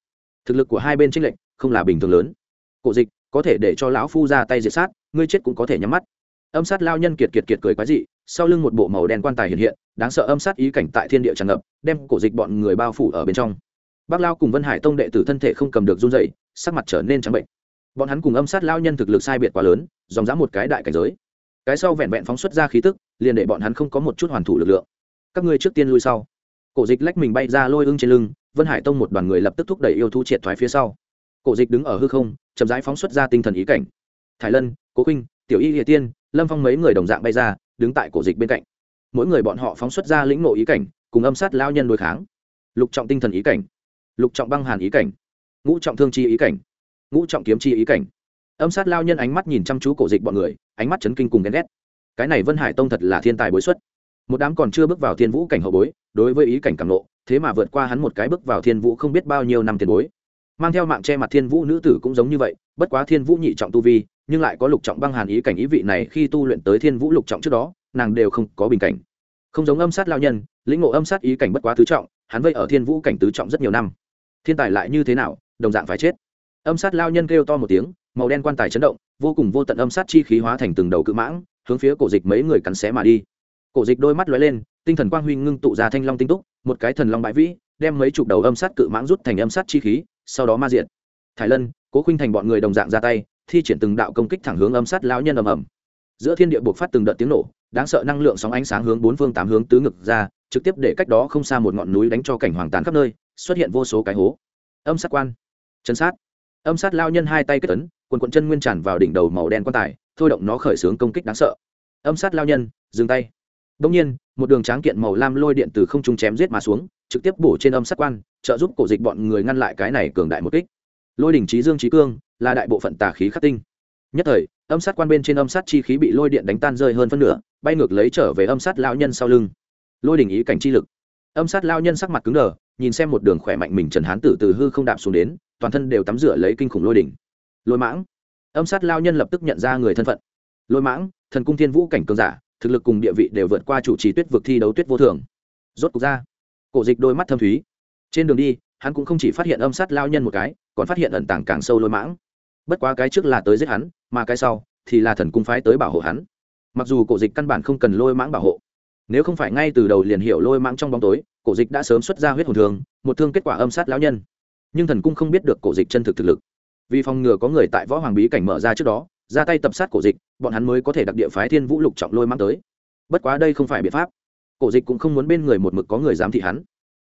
Thực lực của hai bên tranh lệch, không là bình thường lớn. Cổ dịch, có thể để cho lão phu ra tay diệt sát, ngươi chết cũng có thể nhắm mắt. Âm sát lao nhân kiệt kiệt kiệt cười quái dị, sau lưng một bộ màu đen quan tài hiện hiện, đáng sợ âm sát ý cảnh tại thiên địa tràn ngập, đem cổ dịch bọn người bao phủ ở bên trong. Bác lao cùng vân hải tông đệ tử thân thể không cầm được run dậy sắc mặt trở nên trắng bệnh. Bọn hắn cùng âm sát lao nhân thực lực sai biệt quá lớn, dòng dã một cái đại cảnh giới cái sau vẹn vẹn phóng xuất ra khí tức, liền để bọn hắn không có một chút hoàn thủ lực lượng. Các ngươi trước tiên lui sau. Cổ dịch lách mình bay ra lôi ưng trên lưng, vân hải tông một đoàn người lập tức thúc đẩy yêu thú triệt thoái phía sau. Cổ dịch đứng ở hư không, chậm rãi phóng xuất ra tinh thần ý cảnh. Thái lân, cố khinh, tiểu y địa tiên, lâm phong mấy người đồng dạng bay ra, đứng tại cổ dịch bên cạnh. Mỗi người bọn họ phóng xuất ra lĩnh nộ ý cảnh, cùng âm sát lao nhân đối kháng. Lục trọng tinh thần ý cảnh. Lục trọng băng hàn ý cảnh. Ngũ trọng thương chi ý cảnh. Ngũ trọng kiếm chi ý cảnh âm sát lao nhân ánh mắt nhìn chăm chú cổ dịch bọn người, ánh mắt chấn kinh cùng ghen ghét. Cái này vân hải tông thật là thiên tài bối xuất. Một đám còn chưa bước vào thiên vũ cảnh hậu bối, đối với ý cảnh cảm nộ, thế mà vượt qua hắn một cái bước vào thiên vũ không biết bao nhiêu năm tiền bối. Mang theo mạng che mặt thiên vũ nữ tử cũng giống như vậy, bất quá thiên vũ nhị trọng tu vi, nhưng lại có lục trọng băng hàn ý cảnh ý vị này khi tu luyện tới thiên vũ lục trọng trước đó, nàng đều không có bình cảnh. Không giống âm sát lao nhân, lĩnh ngộ âm sát ý cảnh bất quá tứ trọng, hắn vây ở thiên vũ cảnh tứ trọng rất nhiều năm. Thiên tài lại như thế nào, đồng dạng phải chết. Âm sát lao nhân kêu to một tiếng màu đen quan tài chấn động, vô cùng vô tận âm sát chi khí hóa thành từng đầu cự mãng, hướng phía cổ dịch mấy người cắn xé mà đi. Cổ dịch đôi mắt lóe lên, tinh thần quang huy ngưng tụ ra thanh long tinh túc, một cái thần long bãi vĩ, đem mấy chục đầu âm sát cự mãng rút thành âm sát chi khí, sau đó ma diện thái lân, cố khinh thành bọn người đồng dạng ra tay, thi triển từng đạo công kích thẳng hướng âm sát lão nhân ầm ầm. Giữa thiên địa buộc phát từng đợt tiếng nổ, đáng sợ năng lượng sóng ánh sáng hướng bốn phương tám hướng tứ ngực ra, trực tiếp để cách đó không xa một ngọn núi đánh cho cảnh hoàng tàn khắp nơi, xuất hiện vô số cái hố. Âm sát quan. Chân sát. Âm sát lao nhân hai tay kết tấn quần quận chân nguyên tràn vào đỉnh đầu màu đen quan tài, thôi động nó khởi xướng công kích đáng sợ. Âm sát lao nhân, dừng tay. Đông nhiên, một đường tráng kiện màu lam lôi điện từ không trung chém giết mà xuống, trực tiếp bổ trên âm sát quan, trợ giúp cổ dịch bọn người ngăn lại cái này cường đại một kích. Lôi đỉnh trí dương trí cương là đại bộ phận tà khí khắc tinh. Nhất thời, âm sát quan bên trên âm sát chi khí bị lôi điện đánh tan rơi hơn phân nửa, bay ngược lấy trở về âm sát lao nhân sau lưng. Lôi đỉnh ý cảnh chi lực. Âm sát lao nhân sắc mặt cứng đờ, nhìn xem một đường khỏe mạnh mình trần hán tử từ hư không đạp xuống đến, toàn thân đều tắm rửa lấy kinh khủng lôi đỉnh lôi mãng. Âm sát lao nhân lập tức nhận ra người thân phận. Lôi mãng, thần cung thiên vũ cảnh cường giả, thực lực cùng địa vị đều vượt qua chủ trì tuyết vực thi đấu tuyết vô thường. Rốt cục ra. Cổ dịch đôi mắt thâm thúy. Trên đường đi, hắn cũng không chỉ phát hiện âm sát lao nhân một cái, còn phát hiện ẩn tàng càng sâu lôi mãng. Bất quá cái trước là tới giết hắn, mà cái sau thì là thần cung phái tới bảo hộ hắn. Mặc dù cổ dịch căn bản không cần lôi mãng bảo hộ, nếu không phải ngay từ đầu liền hiểu lôi mãng trong bóng tối, cổ dịch đã sớm xuất ra huyết hồn thường, một thương kết quả âm sát lão nhân. Nhưng thần cung không biết được cổ dịch chân thực thực lực vì phòng ngừa có người tại võ hoàng bí cảnh mở ra trước đó, ra tay tập sát cổ dịch, bọn hắn mới có thể đặc địa phái thiên vũ lục trọng lôi mang tới. Bất quá đây không phải biện pháp. Cổ dịch cũng không muốn bên người một mực có người giám thị hắn.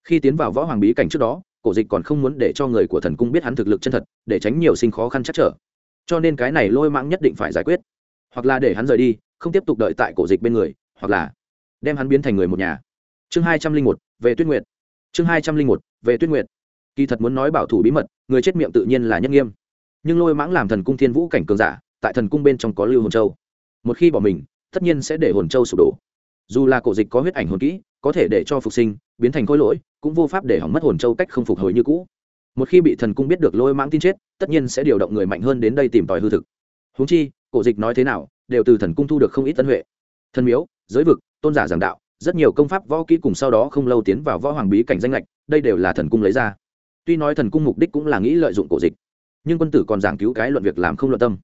Khi tiến vào võ hoàng bí cảnh trước đó, cổ dịch còn không muốn để cho người của thần cung biết hắn thực lực chân thật, để tránh nhiều sinh khó khăn chắc trở. Cho nên cái này lôi mãng nhất định phải giải quyết. Hoặc là để hắn rời đi, không tiếp tục đợi tại cổ dịch bên người, hoặc là đem hắn biến thành người một nhà. Chương hai trăm linh một, về tuyết nguyện chương hai trăm linh một, về tuyết nguyện kỳ thật muốn nói bảo thủ bí mật, người chết miệng tự nhiên là nhất nghiêm nhưng lôi mãng làm thần cung thiên vũ cảnh cường giả, tại thần cung bên trong có lưu hồn châu. Một khi bỏ mình, tất nhiên sẽ để hồn châu sụp đổ. Dù là cổ dịch có huyết ảnh hồn kỹ, có thể để cho phục sinh, biến thành khối lỗi, cũng vô pháp để hỏng mất hồn châu cách không phục hồi như cũ. Một khi bị thần cung biết được lôi mãng tin chết, tất nhiên sẽ điều động người mạnh hơn đến đây tìm tòi hư thực. Húng chi, cổ dịch nói thế nào, đều từ thần cung thu được không ít tân huệ. Thần miếu, giới vực, tôn giả giảng đạo, rất nhiều công pháp võ kỹ cùng sau đó không lâu tiến vào võ hoàng bí cảnh danh lệch, đây đều là thần cung lấy ra. Tuy nói thần cung mục đích cũng là nghĩ lợi dụng cổ dịch nhưng quân tử còn giảng cứu cái luận việc làm không luận tâm.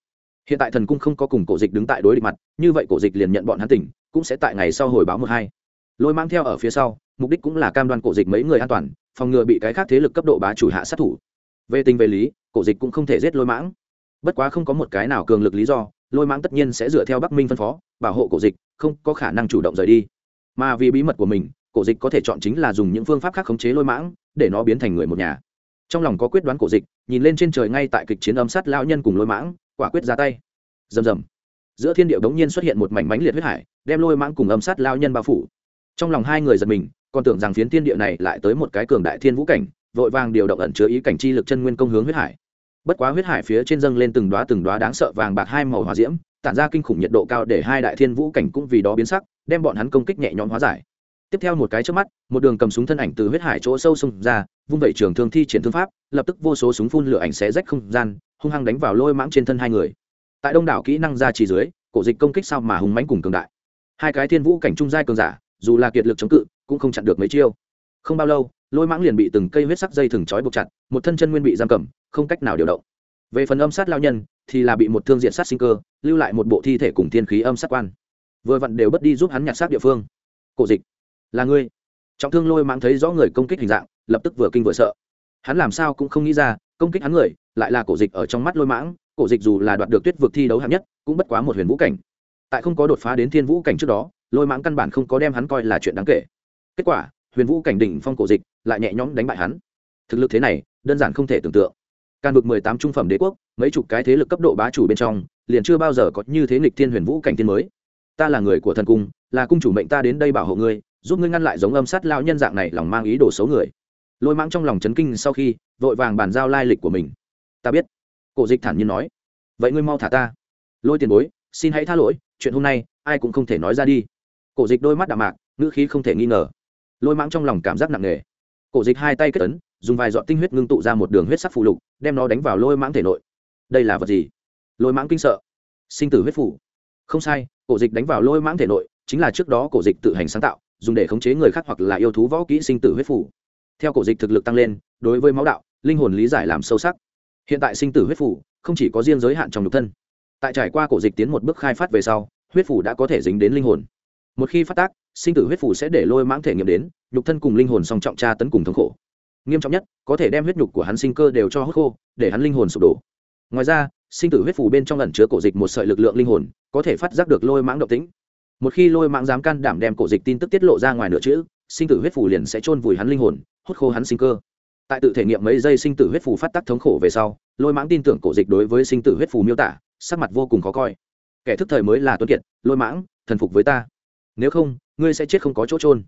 Hiện tại thần cung không có cùng cổ dịch đứng tại đối địch mặt, như vậy cổ dịch liền nhận bọn hắn tỉnh, cũng sẽ tại ngày sau hồi báo một hai. Lôi mang theo ở phía sau, mục đích cũng là cam đoan cổ dịch mấy người an toàn, phòng ngừa bị cái khác thế lực cấp độ bá chủ hạ sát thủ. Về tình về lý, cổ dịch cũng không thể giết lôi mãng. Bất quá không có một cái nào cường lực lý do, lôi mãng tất nhiên sẽ dựa theo bắc minh phân phó, bảo hộ cổ dịch, không có khả năng chủ động rời đi. Mà vì bí mật của mình, cổ dịch có thể chọn chính là dùng những phương pháp khác khống chế lôi mãng, để nó biến thành người một nhà trong lòng có quyết đoán cổ dịch, nhìn lên trên trời ngay tại kịch chiến âm sát lao nhân cùng lôi mãng, quả quyết ra tay. Rầm rầm. Giữa thiên điệu đống nhiên xuất hiện một mảnh mánh liệt huyết hải, đem lôi mãng cùng âm sát lao nhân bao phủ. Trong lòng hai người giật mình, còn tưởng rằng phiến thiên địa này lại tới một cái cường đại thiên vũ cảnh, vội vàng điều động ẩn chứa ý cảnh chi lực chân nguyên công hướng huyết hải. Bất quá huyết hải phía trên dâng lên từng đoá từng đoá đáng sợ vàng bạc hai màu hòa diễm, tản ra kinh khủng nhiệt độ cao để hai đại thiên vũ cảnh cũng vì đó biến sắc, đem bọn hắn công kích nhẹ nhõm hóa giải tiếp theo một cái trước mắt, một đường cầm súng thân ảnh từ huyết hải chỗ sâu xông ra, vung vẩy trường thương thi triển thương pháp, lập tức vô số súng phun lửa ảnh xé rách không gian, hung hăng đánh vào lôi mãng trên thân hai người. Tại đông đảo kỹ năng ra chỉ dưới, cổ dịch công kích sao mà hùng mánh cùng cường đại. Hai cái thiên vũ cảnh trung giai cường giả, dù là kiệt lực chống cự, cũng không chặn được mấy chiêu. Không bao lâu, lôi mãng liền bị từng cây huyết sắc dây thừng trói buộc chặt, một thân chân nguyên bị giam cầm, không cách nào điều động. Về phần âm sát lao nhân, thì là bị một thương diện sát sinh cơ, lưu lại một bộ thi thể cùng thiên khí âm sát quan. Vừa vặn đều bất đi giúp hắn nhặt xác địa phương. Cổ dịch là ngươi. Trọng thương lôi mãng thấy rõ người công kích hình dạng, lập tức vừa kinh vừa sợ. Hắn làm sao cũng không nghĩ ra, công kích hắn người, lại là cổ dịch ở trong mắt lôi mãng, cổ dịch dù là đoạt được tuyết vực thi đấu hạng nhất, cũng bất quá một huyền vũ cảnh. Tại không có đột phá đến thiên vũ cảnh trước đó, lôi mãng căn bản không có đem hắn coi là chuyện đáng kể. Kết quả, huyền vũ cảnh đỉnh phong cổ dịch lại nhẹ nhõm đánh bại hắn. Thực lực thế này, đơn giản không thể tưởng tượng. Can vực mười tám trung phẩm đế quốc, mấy chục cái thế lực cấp độ bá chủ bên trong, liền chưa bao giờ có như thế nghịch thiên huyền vũ cảnh thiên mới. Ta là người của thần cung, là cung chủ mệnh ta đến đây bảo hộ ngươi giúp ngươi ngăn lại giống âm sát lao nhân dạng này lòng mang ý đồ xấu người. Lôi mãng trong lòng chấn kinh sau khi, vội vàng bàn giao lai lịch của mình. Ta biết. Cổ dịch thản nhiên nói. Vậy ngươi mau thả ta. Lôi tiền bối, xin hãy tha lỗi, chuyện hôm nay, ai cũng không thể nói ra đi. Cổ dịch đôi mắt đạm mạc, ngữ khí không thể nghi ngờ. Lôi mãng trong lòng cảm giác nặng nề. Cổ dịch hai tay kết ấn, dùng vài giọt tinh huyết ngưng tụ ra một đường huyết sắc phụ lục, đem nó đánh vào lôi mãng thể nội. Đây là vật gì? Lôi mãng kinh sợ. Sinh tử huyết phủ không sai, cổ dịch đánh vào lôi mãng thể nội, chính là trước đó cổ dịch tự hành sáng tạo dùng để khống chế người khác hoặc là yêu thú võ kỹ sinh tử huyết phủ. Theo cổ dịch thực lực tăng lên, đối với máu đạo, linh hồn lý giải làm sâu sắc. Hiện tại sinh tử huyết phủ không chỉ có riêng giới hạn trong nhục thân. Tại trải qua cổ dịch tiến một bước khai phát về sau, huyết phủ đã có thể dính đến linh hồn. Một khi phát tác, sinh tử huyết phủ sẽ để lôi mãng thể nghiệm đến, nhục thân cùng linh hồn song trọng tra tấn cùng thống khổ. Nghiêm trọng nhất, có thể đem huyết nhục của hắn sinh cơ đều cho hút khô, để hắn linh hồn sụp đổ. Ngoài ra, sinh tử huyết phủ bên trong ẩn chứa cổ dịch một sợi lực lượng linh hồn, có thể phát giác được lôi mãng độc tính một khi lôi mãng dám can đảm đem cổ dịch tin tức tiết lộ ra ngoài nửa chữ, sinh tử huyết phủ liền sẽ chôn vùi hắn linh hồn, hút khô hắn sinh cơ. Tại tự thể nghiệm mấy giây sinh tử huyết phủ phát tác thống khổ về sau, lôi mãng tin tưởng cổ dịch đối với sinh tử huyết phủ miêu tả, sắc mặt vô cùng khó coi. Kẻ thức thời mới là tuấn kiệt, lôi mãng thần phục với ta. Nếu không, ngươi sẽ chết không có chỗ trôn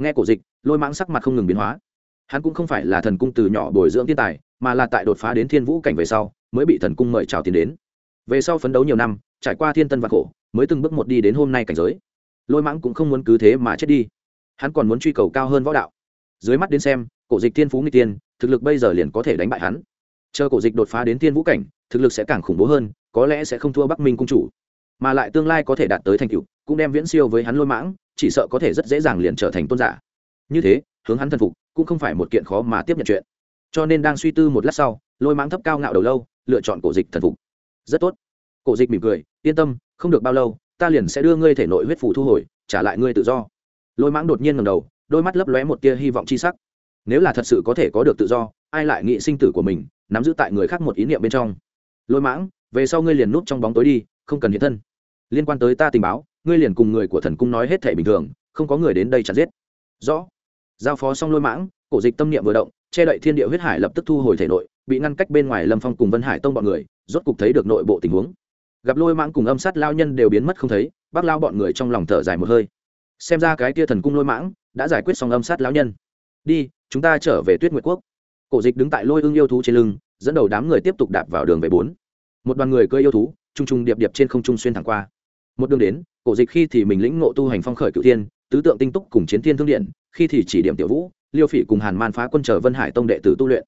nghe cổ dịch, lôi mãng sắc mặt không ngừng biến hóa. Hắn cũng không phải là thần cung từ nhỏ bồi dưỡng thiên tài, mà là tại đột phá đến thiên vũ cảnh về sau, mới bị thần cung mời chào tiến đến. Về sau phấn đấu nhiều năm, trải qua thiên tân và khổ mới từng bước một đi đến hôm nay cảnh giới. Lôi mãng cũng không muốn cứ thế mà chết đi. Hắn còn muốn truy cầu cao hơn võ đạo. Dưới mắt đến xem, cổ dịch thiên phú nghịch tiên thực lực bây giờ liền có thể đánh bại hắn. Chờ cổ dịch đột phá đến thiên vũ cảnh, thực lực sẽ càng khủng bố hơn, có lẽ sẽ không thua bắc minh cung chủ. Mà lại tương lai có thể đạt tới thành cựu cũng đem viễn siêu với hắn lôi mãng, chỉ sợ có thể rất dễ dàng liền trở thành tôn giả. Như thế, hướng hắn thần phục, cũng không phải một kiện khó mà tiếp nhận chuyện. Cho nên đang suy tư một lát sau, lôi mãng thấp cao ngạo đầu lâu, lựa chọn cổ dịch thần phục. Rất tốt. Cổ dịch mỉm cười, yên tâm không được bao lâu, ta liền sẽ đưa ngươi thể nội huyết phủ thu hồi, trả lại ngươi tự do. Lôi mãng đột nhiên ngầm đầu, đôi mắt lấp lóe một tia hy vọng c h i sắc. Nếu là thật sự có thể có được tự do, ai lại nghĩ sinh tử của mình, nắm giữ tại người khác một ý niệm bên trong? Lôi mãng, về sau ngươi liền núp trong bóng tối đi, không cần hiện thân. Liên quan tới ta tình báo, ngươi liền cùng người của thần cung nói hết thể bình thường, không có người đến đây chặt giết. Rõ. Giao phó xong lôi mãng, cổ dịch tâm niệm vừa động, che đậy thiên địa huyết hải lập tức thu hồi thể nội, bị ngăn cách bên ngoài lâm phong cùng vân hải tông bọn người, rốt cục thấy được nội bộ tình huống gặp lôi mãng cùng âm sát lao nhân đều biến mất không thấy, bác lao bọn người trong lòng thở dài một hơi. Xem ra cái tia thần cung lôi mãng đã giải quyết xong âm sát lao nhân. Đi, chúng ta trở về tuyết nguyệt quốc. Cổ dịch đứng tại lôi ưng yêu thú trên lưng, dẫn đầu đám người tiếp tục đạp vào đường về bốn. Một đoàn người cơi yêu thú t r u n g t r u n g điệp điệp trên không trung xuyên thẳng qua. Một đường đến, cổ dịch khi thì mình lĩnh ngộ tu hành phong khởi cựu thiên, tứ tượng tinh túc cùng chiến thiên thương điện, khi thì chỉ điểm tiểu vũ, liêu phỉ cùng hàn man phá quân chờ vân hải tông đệ tử tu luyện.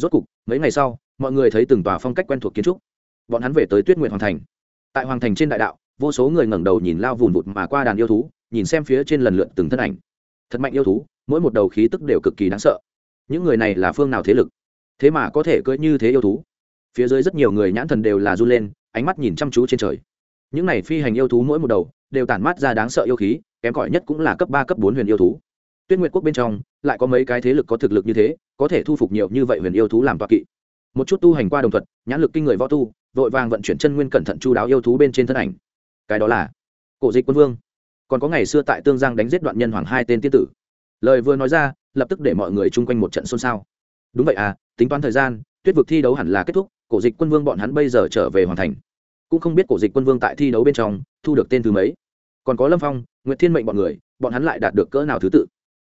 Rốt cục, mấy ngày sau, mọi người thấy từng tòa phong cách quen thuộc kiến trúc. Bọn hắn về tới tuyết nguyện hoàng thành tại hoàng thành trên đại đạo, vô số người ngẩng đầu nhìn lao vùn vụt mà qua đàn yêu thú, nhìn xem phía trên lần lượt từng thân ảnh. Thật mạnh yêu thú, mỗi một đầu khí tức đều cực kỳ đáng sợ. Những người này là phương nào thế lực? Thế mà có thể cưỡi như thế yêu thú? Phía dưới rất nhiều người nhãn thần đều là run lên, ánh mắt nhìn chăm chú trên trời. Những này phi hành yêu thú mỗi một đầu, đều tản mát ra đáng sợ yêu khí, kém cỏi nhất cũng là cấp ba, cấp bốn huyền yêu thú. Tuyết nguyệt quốc bên trong, lại có mấy cái thế lực có thực lực như thế, có thể thu phục nhiều như vậy huyền yêu thú làm toa kỵ. Một chút tu hành qua đồng thuật, nhãn lực kinh người võ tu vội vàng vận chuyển chân nguyên cẩn thận chu đáo yêu thú bên trên thân ảnh. Cái đó là cổ dịch quân vương. Còn có ngày xưa tại tương giang đánh giết đoạn nhân hoàng hai tên tiên tử. Lời vừa nói ra, lập tức để mọi người chung quanh một trận xôn xao. Đúng vậy à tính toán thời gian, tuyết vực thi đấu hẳn là kết thúc, cổ dịch quân vương bọn hắn bây giờ trở về hoàn thành. Cũng không biết cổ dịch quân vương tại thi đấu bên trong thu được tên thứ mấy. Còn có lâm phong nguyễn thiên mệnh bọn người, bọn hắn lại đạt được cỡ nào thứ tự?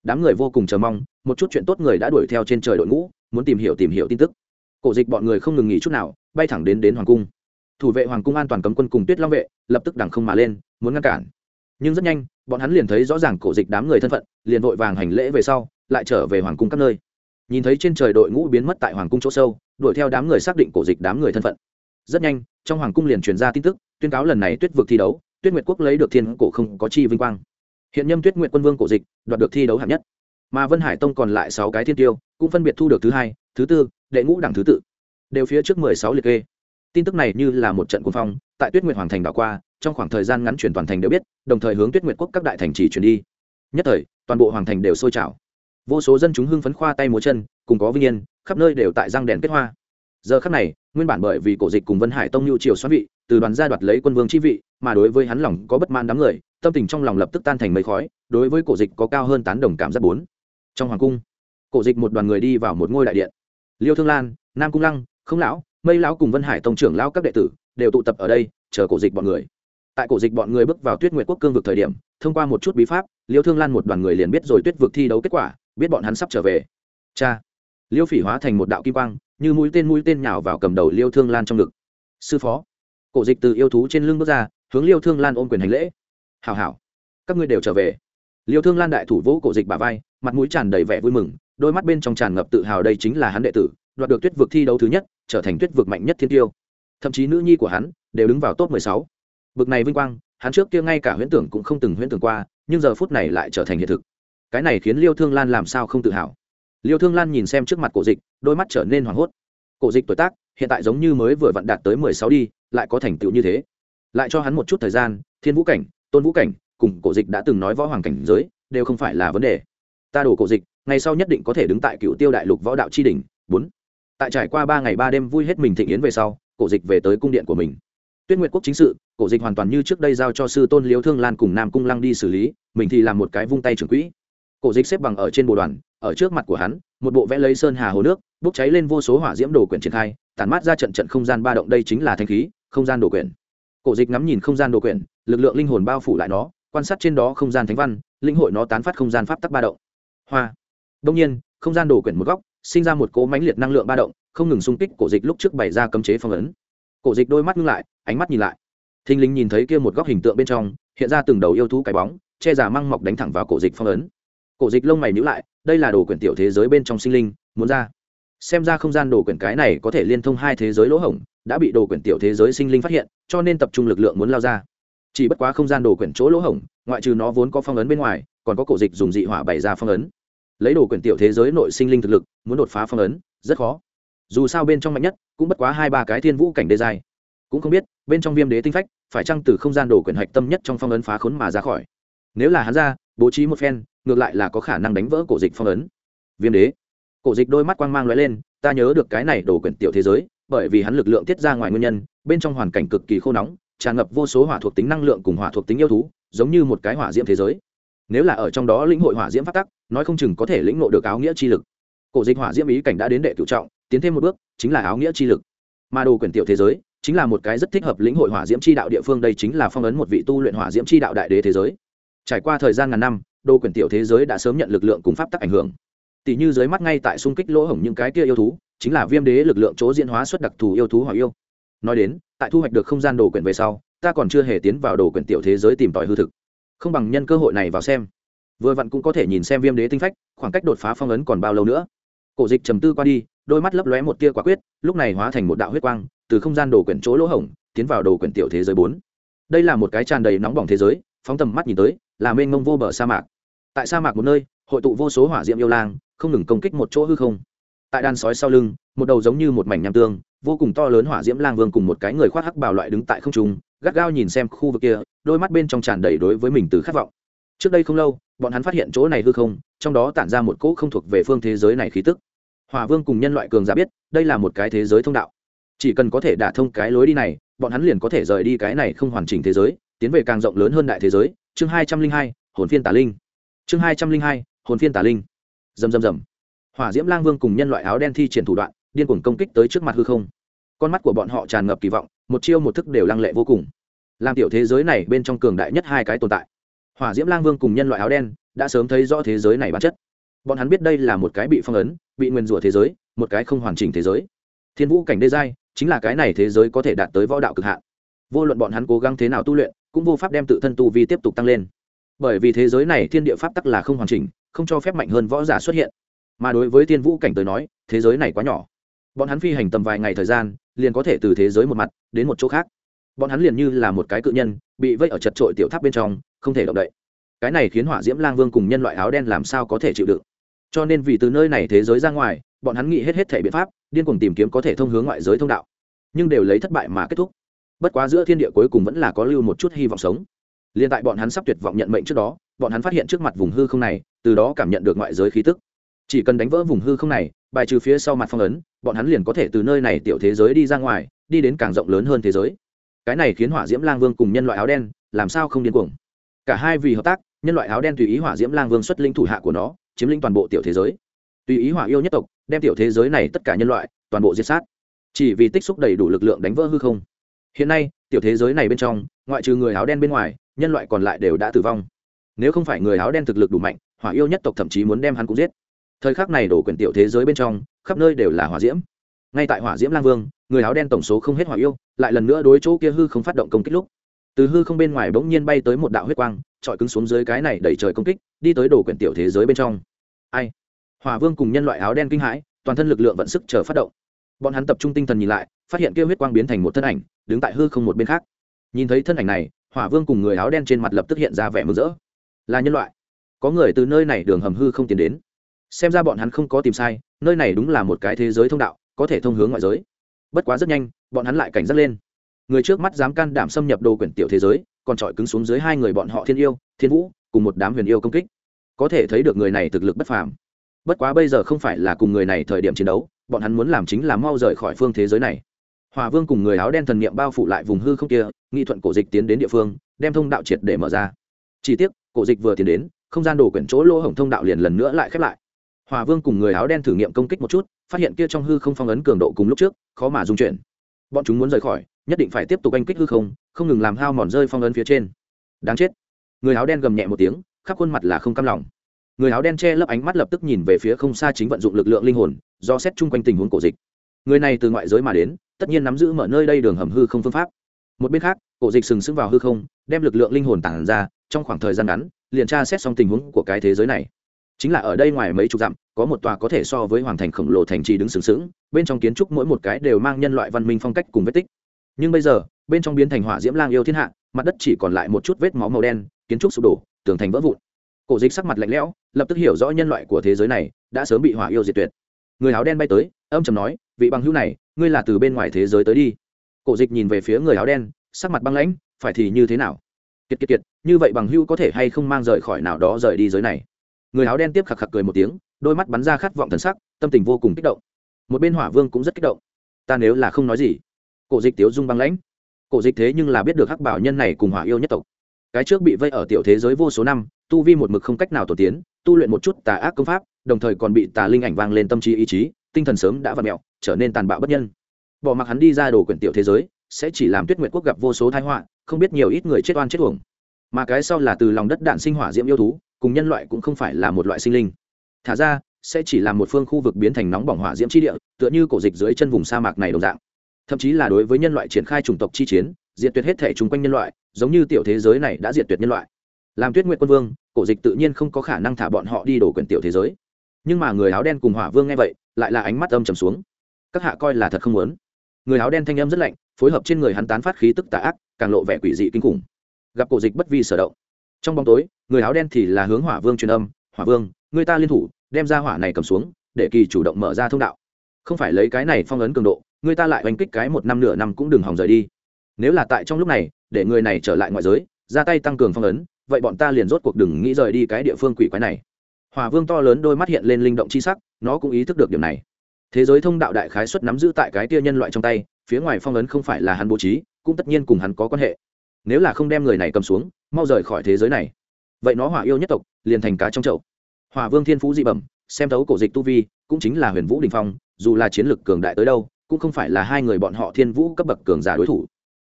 Đám người vô cùng chờ mong, một chút chuyện tốt người đã đuổi theo trên trời đội ngũ, muốn tìm hiểu tìm hiểu tin tức cổ dịch bọn người không ngừng nghỉ chút nào, bay thẳng đến đến hoàng cung. Thủ vệ hoàng cung an toàn cấm quân cùng tuyết long vệ lập tức đằng không mà lên, muốn ngăn cản. Nhưng rất nhanh, bọn hắn liền thấy rõ ràng cổ dịch đám người thân phận, liền vội vàng hành lễ về sau, lại trở về hoàng cung các nơi. Nhìn thấy trên trời đội ngũ biến mất tại hoàng cung chỗ sâu, đuổi theo đám người xác định cổ dịch đám người thân phận. Rất nhanh, trong hoàng cung liền truyền ra tin tức, tuyên cáo lần này tuyết vực thi đấu, tuyết nguyệt quốc lấy được thiên cổ không có chi vinh quang. Hiện nhâm tuyết nguyện quân vương cổ dịch, đoạt được thi đấu hạng nhất. Mà vân hải tông còn lại sáu cái thiên tiêu, cũng phân biệt thu được thứ hai, thứ tư đệ ngũ đẳng thứ tự, đều phía trước mười sáu liệt kê. Tin tức này như là một trận quân phong, tại tuyết nguyệt hoàng thành đảo qua, trong khoảng thời gian ngắn chuyển toàn thành đều biết, đồng thời hướng tuyết nguyệt quốc các đại thành chỉ chuyển đi. Nhất thời, toàn bộ hoàng thành đều sôi trào. Vô số dân chúng hưng phấn khoa tay múa chân, cùng có vinh yên, khắp nơi đều tại răng đèn kết hoa. Giờ khắc này, nguyên bản bởi vì cổ dịch cùng vân hải tông nhu triều xoắn vị, từ đoàn gia đoạt lấy quân vương chi vị, mà đối với hắn lòng có bất mãn đám người, tâm tình trong lòng lập tức tan thành mây khói, đối với cổ dịch có cao hơn tán đồng cảm giác bốn. Trong hoàng cung, cổ dịch một đoàn người đi vào một ngôi đại điện liêu thương lan, nam cung lăng, không lão, mây lão cùng vân hải tông trưởng lão các đệ tử đều tụ tập ở đây, chờ cổ dịch bọn người. Tại cổ dịch bọn người bước vào tuyết nguyệt quốc cương vực thời điểm, thông qua một chút bí pháp, liêu thương lan một đoàn người liền biết rồi tuyết vực thi đấu kết quả, biết bọn hắn sắp trở về. Cha! Liêu phỉ hóa thành một đạo kim quang, như mũi tên mũi tên nhào vào cầm đầu liêu thương lan trong ngực. Sư phó! Cổ dịch từ yêu thú trên lưng bước ra, hướng liêu thương lan ôm quyền hành lễ. Hào hào các ngươi đều trở về. Liêu thương lan đại thủ vũ cổ dịch bà vai, mặt mũi tràn đầy vẻ vui mừng đôi mắt bên trong tràn ngập tự hào đây chính là hắn đệ tử, đoạt được tuyết vực thi đấu thứ nhất, trở thành tuyết vực mạnh nhất thiên tiêu. Thậm chí nữ nhi của hắn đều đứng vào top mười sáu. Bực này vinh quang, hắn trước kia ngay cả huyễn tưởng cũng không từng huyễn tưởng qua, nhưng giờ phút này lại trở thành hiện thực. Cái này khiến liêu thương lan làm sao không tự hào? Liêu thương lan nhìn xem trước mặt cổ dịch, đôi mắt trở nên hoảng hốt. Cổ dịch tuổi tác, hiện tại giống như mới vừa vặn đạt tới mười sáu đi, lại có thành tựu như thế. Lại cho hắn một chút thời gian, thiên vũ cảnh, tôn vũ cảnh, cùng cổ dịch đã từng nói võ hoàng cảnh giới, đều không phải là vấn đề. Ta đổ cổ dịch ngày sau nhất định có thể đứng tại cựu tiêu đại lục võ đạo tri đình bốn. Tại trải qua ba ngày ba đêm vui hết mình thịnh yến về sau, cổ dịch về tới cung điện của mình. Tuyết nguyệt quốc chính sự, cổ dịch hoàn toàn như trước đây giao cho sư tôn liêu thương lan cùng nam cung lăng đi xử lý, mình thì làm một cái vung tay trưởng quỹ. Cổ dịch xếp bằng ở trên bộ đoàn, ở trước mặt của hắn, một bộ vẽ lấy sơn hà hồ nước, bốc cháy lên vô số hỏa diễm đồ quyển triển khai, tản mát ra trận trận không gian ba động đây chính là thanh khí, không gian đồ quyển. Cổ dịch ngắm nhìn không gian đồ quyển, lực lượng linh hồn bao phủ lại nó, quan sát trên đó không gian thánh văn, linh hội nó tán phát không gian pháp tắc ba động. Hoa đông nhiên, không gian đồ quyển một góc, sinh ra một cỗ mãnh liệt năng lượng ba động, không ngừng xung kích cổ dịch lúc trước bày ra cấm chế phong ấn. Cổ dịch đôi mắt ngưng lại, ánh mắt nhìn lại. Thinh linh nhìn thấy kia một góc hình tượng bên trong, hiện ra từng đầu yêu thú cái bóng, che giả măng mọc đánh thẳng vào cổ dịch phong ấn. Cổ dịch lông mày nhữ lại, đây là đồ quyển tiểu thế giới bên trong sinh linh, muốn ra. Xem ra không gian đồ quyển cái này có thể liên thông hai thế giới lỗ hổng, đã bị đồ quyển tiểu thế giới sinh linh phát hiện, cho nên tập trung lực lượng muốn lao ra. Chỉ bất quá không gian đồ quyển chỗ lỗ hổng, ngoại trừ nó vốn có phong ấn bên ngoài, còn có cổ dịch dùng dị hỏa bày ra phong ấn lấy đồ quyển tiểu thế giới nội sinh linh thực lực, muốn đột phá phong ấn, rất khó. Dù sao bên trong mạnh nhất, cũng bất quá hai ba cái thiên vũ cảnh đê dài cũng không biết, bên trong viêm đế tinh phách, phải chăng từ không gian đồ quyển hạch tâm nhất trong phong ấn phá khốn mà ra khỏi. Nếu là hắn ra, bố trí một phen, ngược lại là có khả năng đánh vỡ cổ dịch phong ấn. Viêm đế. Cổ dịch đôi mắt quang mang l ó e lên, ta nhớ được cái này đồ quyển tiểu thế giới, bởi vì hắn lực lượng tiết ra ngoài nguyên nhân, bên trong hoàn cảnh cực kỳ khô nóng, tràn ngập vô số hỏa thuộc tính năng lượng cùng hỏa thuộc tính yêu thú, giống như một cái hỏa diễm thế giới nếu là ở trong đó lĩnh hội hỏa diễm phát tắc, nói không chừng có thể lĩnh ngộ được áo nghĩa chi lực. Cổ dịch hỏa diễm ý cảnh đã đến đệ cựu trọng, tiến thêm một bước, chính là áo nghĩa chi lực. Mà đồ quyển tiểu thế giới, chính là một cái rất thích hợp lĩnh hội hỏa diễm chi đạo địa phương, đây chính là phong ấn một vị tu luyện hỏa diễm chi đạo đại đế thế giới. Trải qua thời gian ngàn năm, đồ quyển tiểu thế giới đã sớm nhận lực lượng cùng pháp tắc ảnh hưởng. Tỷ như dưới mắt ngay tại xung kích lỗ hổng những cái kia yêu thú, chính là viêm đế lực lượng chỗ diễn hóa xuất đặc thù yêu thú hỏa yêu. Nói đến, tại thu hoạch được không gian đồ quyển về sau, ta còn chưa hề tiến vào đồ quyển tiểu thế giới tìm tòi hư thực không bằng nhân cơ hội này vào xem. Vừa vặn cũng có thể nhìn xem viêm đế tinh phách, khoảng cách đột phá phong ấn còn bao lâu nữa. Cổ dịch trầm tư qua đi, đôi mắt lấp lóe một tia quả quyết, lúc này hóa thành một đạo huyết quang, từ không gian đồ quyển chỗ lỗ hổng, tiến vào đồ quyển tiểu thế giới bốn. Đây là một cái tràn đầy nóng bỏng thế giới, phóng tầm mắt nhìn tới, là mênh mông vô bờ sa mạc. Tại sa mạc một nơi, hội tụ vô số hỏa diễm yêu lang, không ngừng công kích một chỗ hư không. Tại đàn sói sau lưng, một đầu giống như một mảnh nham tương, vô cùng to lớn hỏa diễm lang vương cùng một cái người khoác hắc bảo loại đứng tại không trung gắt gao nhìn xem khu vực kia, đôi mắt bên trong tràn đầy đối với mình từ khát vọng. Trước đây không lâu, bọn hắn phát hiện chỗ này hư không, trong đó tản ra một cỗ không thuộc về phương thế giới này khí tức. Hòa vương cùng nhân loại cường giả biết, đây là một cái thế giới thông đạo. Chỉ cần có thể đả thông cái lối đi này, bọn hắn liền có thể rời đi cái này không hoàn chỉnh thế giới, tiến về càng rộng lớn hơn đại thế giới. Chương hai trăm linh hai, hồn phiên tả linh. Chương hai trăm linh hai, hồn phiên tả linh. Dầm dầm dầm hỏa diễm lang vương cùng nhân loại áo đen thi triển thủ đoạn, điên cuồng công kích tới trước mặt hư không. Con mắt của bọn họ tràn ngập kỳ vọng một chiêu một thức đều lăng lệ vô cùng. Làm tiểu thế giới này bên trong cường đại nhất hai cái tồn tại. Hỏa diễm lang vương cùng nhân loại áo đen đã sớm thấy rõ thế giới này bản chất. Bọn hắn biết đây là một cái bị phong ấn, bị nguyền rủa thế giới, một cái không hoàn chỉnh thế giới. Thiên vũ cảnh đê giai chính là cái này thế giới có thể đạt tới võ đạo cực hạn. Vô luận bọn hắn cố gắng thế nào tu luyện, cũng vô pháp đem tự thân tu vi tiếp tục tăng lên. Bởi vì thế giới này thiên địa pháp tắc là không hoàn chỉnh, không cho phép mạnh hơn võ giả xuất hiện. Mà đối với thiên vũ cảnh tới nói, thế giới này quá nhỏ. Bọn hắn phi hành tầm vài ngày thời gian liền có thể từ thế giới một mặt đến một chỗ khác. Bọn hắn liền như là một cái cự nhân, bị vây ở chật trội tiểu tháp bên trong, không thể động đậy. Cái này khiến hỏa diễm lang vương cùng nhân loại áo đen làm sao có thể chịu đựng? Cho nên vì từ nơi này thế giới ra ngoài, bọn hắn nghĩ hết hết thể biện pháp, điên cuồng tìm kiếm có thể thông hướng ngoại giới thông đạo. Nhưng đều lấy thất bại mà kết thúc. Bất quá giữa thiên địa cuối cùng vẫn là có lưu một chút hy vọng sống. Liền tại bọn hắn sắp tuyệt vọng nhận mệnh trước đó, bọn hắn phát hiện trước mặt vùng hư không này, từ đó cảm nhận được ngoại giới khí tức. Chỉ cần đánh vỡ vùng hư không này bài trừ phía sau mặt phong ấn, bọn hắn liền có thể từ nơi này tiểu thế giới đi ra ngoài, đi đến càng rộng lớn hơn thế giới. Cái này khiến hỏa diễm lang vương cùng nhân loại áo đen, làm sao không điên cuồng? Cả hai vì hợp tác, nhân loại áo đen tùy ý hỏa diễm lang vương xuất linh thủ hạ của nó, chiếm lĩnh toàn bộ tiểu thế giới. Tùy ý hỏa yêu nhất tộc, đem tiểu thế giới này tất cả nhân loại, toàn bộ diệt sát. Chỉ vì tích xúc đầy đủ lực lượng đánh vỡ hư không. Hiện nay, tiểu thế giới này bên trong, ngoại trừ người áo đen bên ngoài, nhân loại còn lại đều đã tử vong. Nếu không phải người áo đen thực lực đủ mạnh, hỏa yêu nhất tộc thậm chí muốn đem hắn cũng giết thời khắc này đổ quyền tiểu thế giới bên trong, khắp nơi đều là hỏa diễm. Ngay tại hỏa diễm lang vương, người áo đen tổng số không hết hỏa yêu, lại lần nữa đối chỗ kia hư không phát động công kích lúc. Từ hư không bên ngoài bỗng nhiên bay tới một đạo huyết quang trọi cứng xuống dưới cái này đẩy trời công kích, đi tới đổ quyền tiểu thế giới bên trong. Ai? Hỏa vương cùng nhân loại áo đen kinh hãi, toàn thân lực lượng vận sức chờ phát động. Bọn hắn tập trung tinh thần nhìn lại, phát hiện kia huyết quang biến thành một thân ảnh, đứng tại hư không một bên khác. Nhìn thấy thân ảnh này, hỏa vương cùng người áo đen trên mặt lập tức hiện ra vẻ mừng rỡ. Là nhân loại. Có người từ nơi này đường hầm hư không tiến đến xem ra bọn hắn không có tìm sai, nơi này đúng là một cái thế giới thông đạo, có thể thông hướng ngoại giới. Bất quá rất nhanh, bọn hắn lại cảnh giác lên. Người trước mắt dám can đảm xâm nhập đồ quyển tiểu thế giới, còn trọi cứng xuống dưới hai người bọn họ thiên yêu, thiên vũ, cùng một đám huyền yêu công kích. Có thể thấy được người này thực lực bất phàm. Bất quá bây giờ không phải là cùng người này thời điểm chiến đấu, bọn hắn muốn làm chính là mau rời khỏi phương thế giới này. Hòa vương cùng người áo đen thần niệm bao phủ lại vùng hư không kia nghi thuận cổ dịch tiến đến địa phương, đem thông đạo triệt để mở ra. Chỉ tiếc, cổ dịch vừa tiến đến, không gian đồ quyển chỗ lỗ hổng thông đạo liền lần nữa lại khép lại hòa vương cùng người áo đen thử nghiệm công kích một chút, phát hiện kia trong hư không phong ấn cường độ cùng lúc trước, khó mà dung chuyển. Bọn chúng muốn rời khỏi, nhất định phải tiếp tục anh kích hư không không ngừng làm hao mòn rơi phong ấn phía trên. Đáng chết. Người áo đen gầm nhẹ một tiếng, khắp khuôn mặt là không cam lòng. Người áo đen che lấp ánh mắt lập tức nhìn về phía không xa chính vận dụng lực lượng linh hồn, do xét chung quanh tình huống cổ dịch. Người này từ ngoại giới mà đến, tất nhiên nắm giữ mở nơi đây đường hầm hư không phương pháp. Một bên khác, cổ dịch sừng sững vào hư không, đem lực lượng linh hồn tản ra, trong khoảng thời gian ngắn, liền tra xét xong tình huống của cái thế giới này chính là ở đây ngoài mấy chục dặm, có một tòa có thể so với hoàng thành khổng lồ thành trì đứng sừng sững, bên trong kiến trúc mỗi một cái đều mang nhân loại văn minh phong cách cùng vết tích. Nhưng bây giờ, bên trong biến thành hỏa diễm lang yêu thiên hạ, mặt đất chỉ còn lại một chút vết máu màu đen, kiến trúc sụp đổ, tường thành vỡ vụn. Cổ dịch sắc mặt lạnh lẽo, lập tức hiểu rõ nhân loại của thế giới này đã sớm bị hỏa yêu diệt tuyệt. Người áo đen bay tới, âm chầm nói, vị bằng hữu này, ngươi là từ bên ngoài thế giới tới đi. Cổ dịch nhìn về phía người áo đen, sắc mặt băng lãnh, phải thì như thế nào? Kiệt kiệt kiệt, như vậy bằng hữu có thể hay không mang rời khỏi nào đó rời đi giới này? Người áo đen tiếp khạc khạc cười một tiếng, đôi mắt bắn ra khát vọng thần sắc, tâm tình vô cùng kích động. Một bên hỏa vương cũng rất kích động. Ta nếu là không nói gì, cổ dịch tiếu dung băng lãnh. Cổ dịch thế nhưng là biết được hắc bảo nhân này cùng hỏa yêu nhất tộc. Cái trước bị vây ở tiểu thế giới vô số năm, tu vi một mực không cách nào tổ tiến, tu luyện một chút tà ác công pháp, đồng thời còn bị tà linh ảnh vang lên tâm trí ý chí, tinh thần sớm đã vặt mẹo, trở nên tàn bạo bất nhân. Bỏ mặc hắn đi ra đồ quyển tiểu thế giới, sẽ chỉ làm tuyết nguyệt quốc gặp vô số thái họa, không biết nhiều ít người chết oan chết uổng. Mà cái sau là từ lòng đất đạn sinh hỏa diễm yêu thú cùng nhân loại cũng không phải là một loại sinh linh. Thả ra, sẽ chỉ làm một phương khu vực biến thành nóng bỏng hỏa diễm chi địa, tựa như cổ dịch dưới chân vùng sa mạc này đồng dạng. Thậm chí là đối với nhân loại triển khai chủng tộc chi chiến, diệt tuyệt hết thể chung quanh nhân loại, giống như tiểu thế giới này đã diệt tuyệt nhân loại. Làm tuyết nguyện quân vương, cổ dịch tự nhiên không có khả năng thả bọn họ đi đổ quyền tiểu thế giới. Nhưng mà người áo đen cùng hỏa vương nghe vậy, lại là ánh mắt âm trầm xuống. Các hạ coi là thật không muốn. Người áo đen thanh âm rất lạnh, phối hợp trên người hắn tán phát khí tức tà ác, càng lộ vẻ quỷ dị kinh khủng. Gặp cổ dịch bất vi sở động. Trong bóng tối người áo đen thì là hướng hỏa vương truyền âm, hỏa vương người ta liên thủ, đem ra hỏa này cầm xuống, để kỳ chủ động mở ra thông đạo. Không phải lấy cái này phong ấn cường độ người ta lại oanh kích cái một năm nửa năm cũng đừng hòng rời đi. Nếu là tại trong lúc này, để người này trở lại ngoại giới, ra tay tăng cường phong ấn, vậy bọn ta liền rốt cuộc đừng nghĩ rời đi cái địa phương quỷ quái này. Hòa vương to lớn đôi mắt hiện lên linh động chi sắc, nó cũng ý thức được điểm này. Thế giới thông đạo đại khái xuất nắm giữ tại cái tia nhân loại trong tay, phía ngoài phong ấn không phải là hắn bố trí, cũng tất nhiên cùng hắn có quan hệ. Nếu là không đem người này cầm xuống, mau rời khỏi thế giới này vậy nó hỏa yêu nhất tộc, liền thành cá trong chậu. Hỏa vương thiên phú dị bẩm, xem thấu cổ dịch tu vi, cũng chính là huyền vũ đình phong, dù là chiến lực cường đại tới đâu, cũng không phải là hai người bọn họ thiên vũ cấp bậc cường giả đối thủ.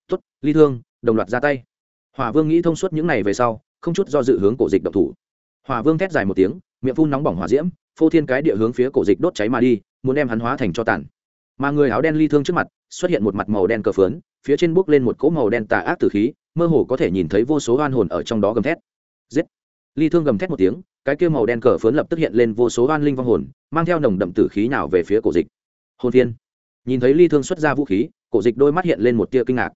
Tuất ly thương, đồng loạt ra tay. Hỏa vương nghĩ thông suốt những này về sau, không chút do dự hướng cổ dịch động thủ. Hỏa vương thét dài một tiếng, miệng phun nóng bỏng hỏa diễm, phô thiên cái địa hướng phía cổ dịch đốt cháy mà đi, muốn đem hắn hóa thành cho tàn. Mà người áo đen ly thương trước mặt, xuất hiện một mặt màu đen cờ phớn phía trên bước lên một cỗ màu đen tà ác tử khí, mơ hồ có thể nhìn thấy vô số oan hồn ở trong đó gầm thét giết. Ly thương gầm thét một tiếng, cái kia màu đen cờ phớn lập tức hiện lên vô số oan linh vong hồn, mang theo nồng đậm tử khí nào về phía cổ dịch. Hồn thiên nhìn thấy ly thương xuất ra vũ khí, cổ dịch đôi mắt hiện lên một tia kinh ngạc.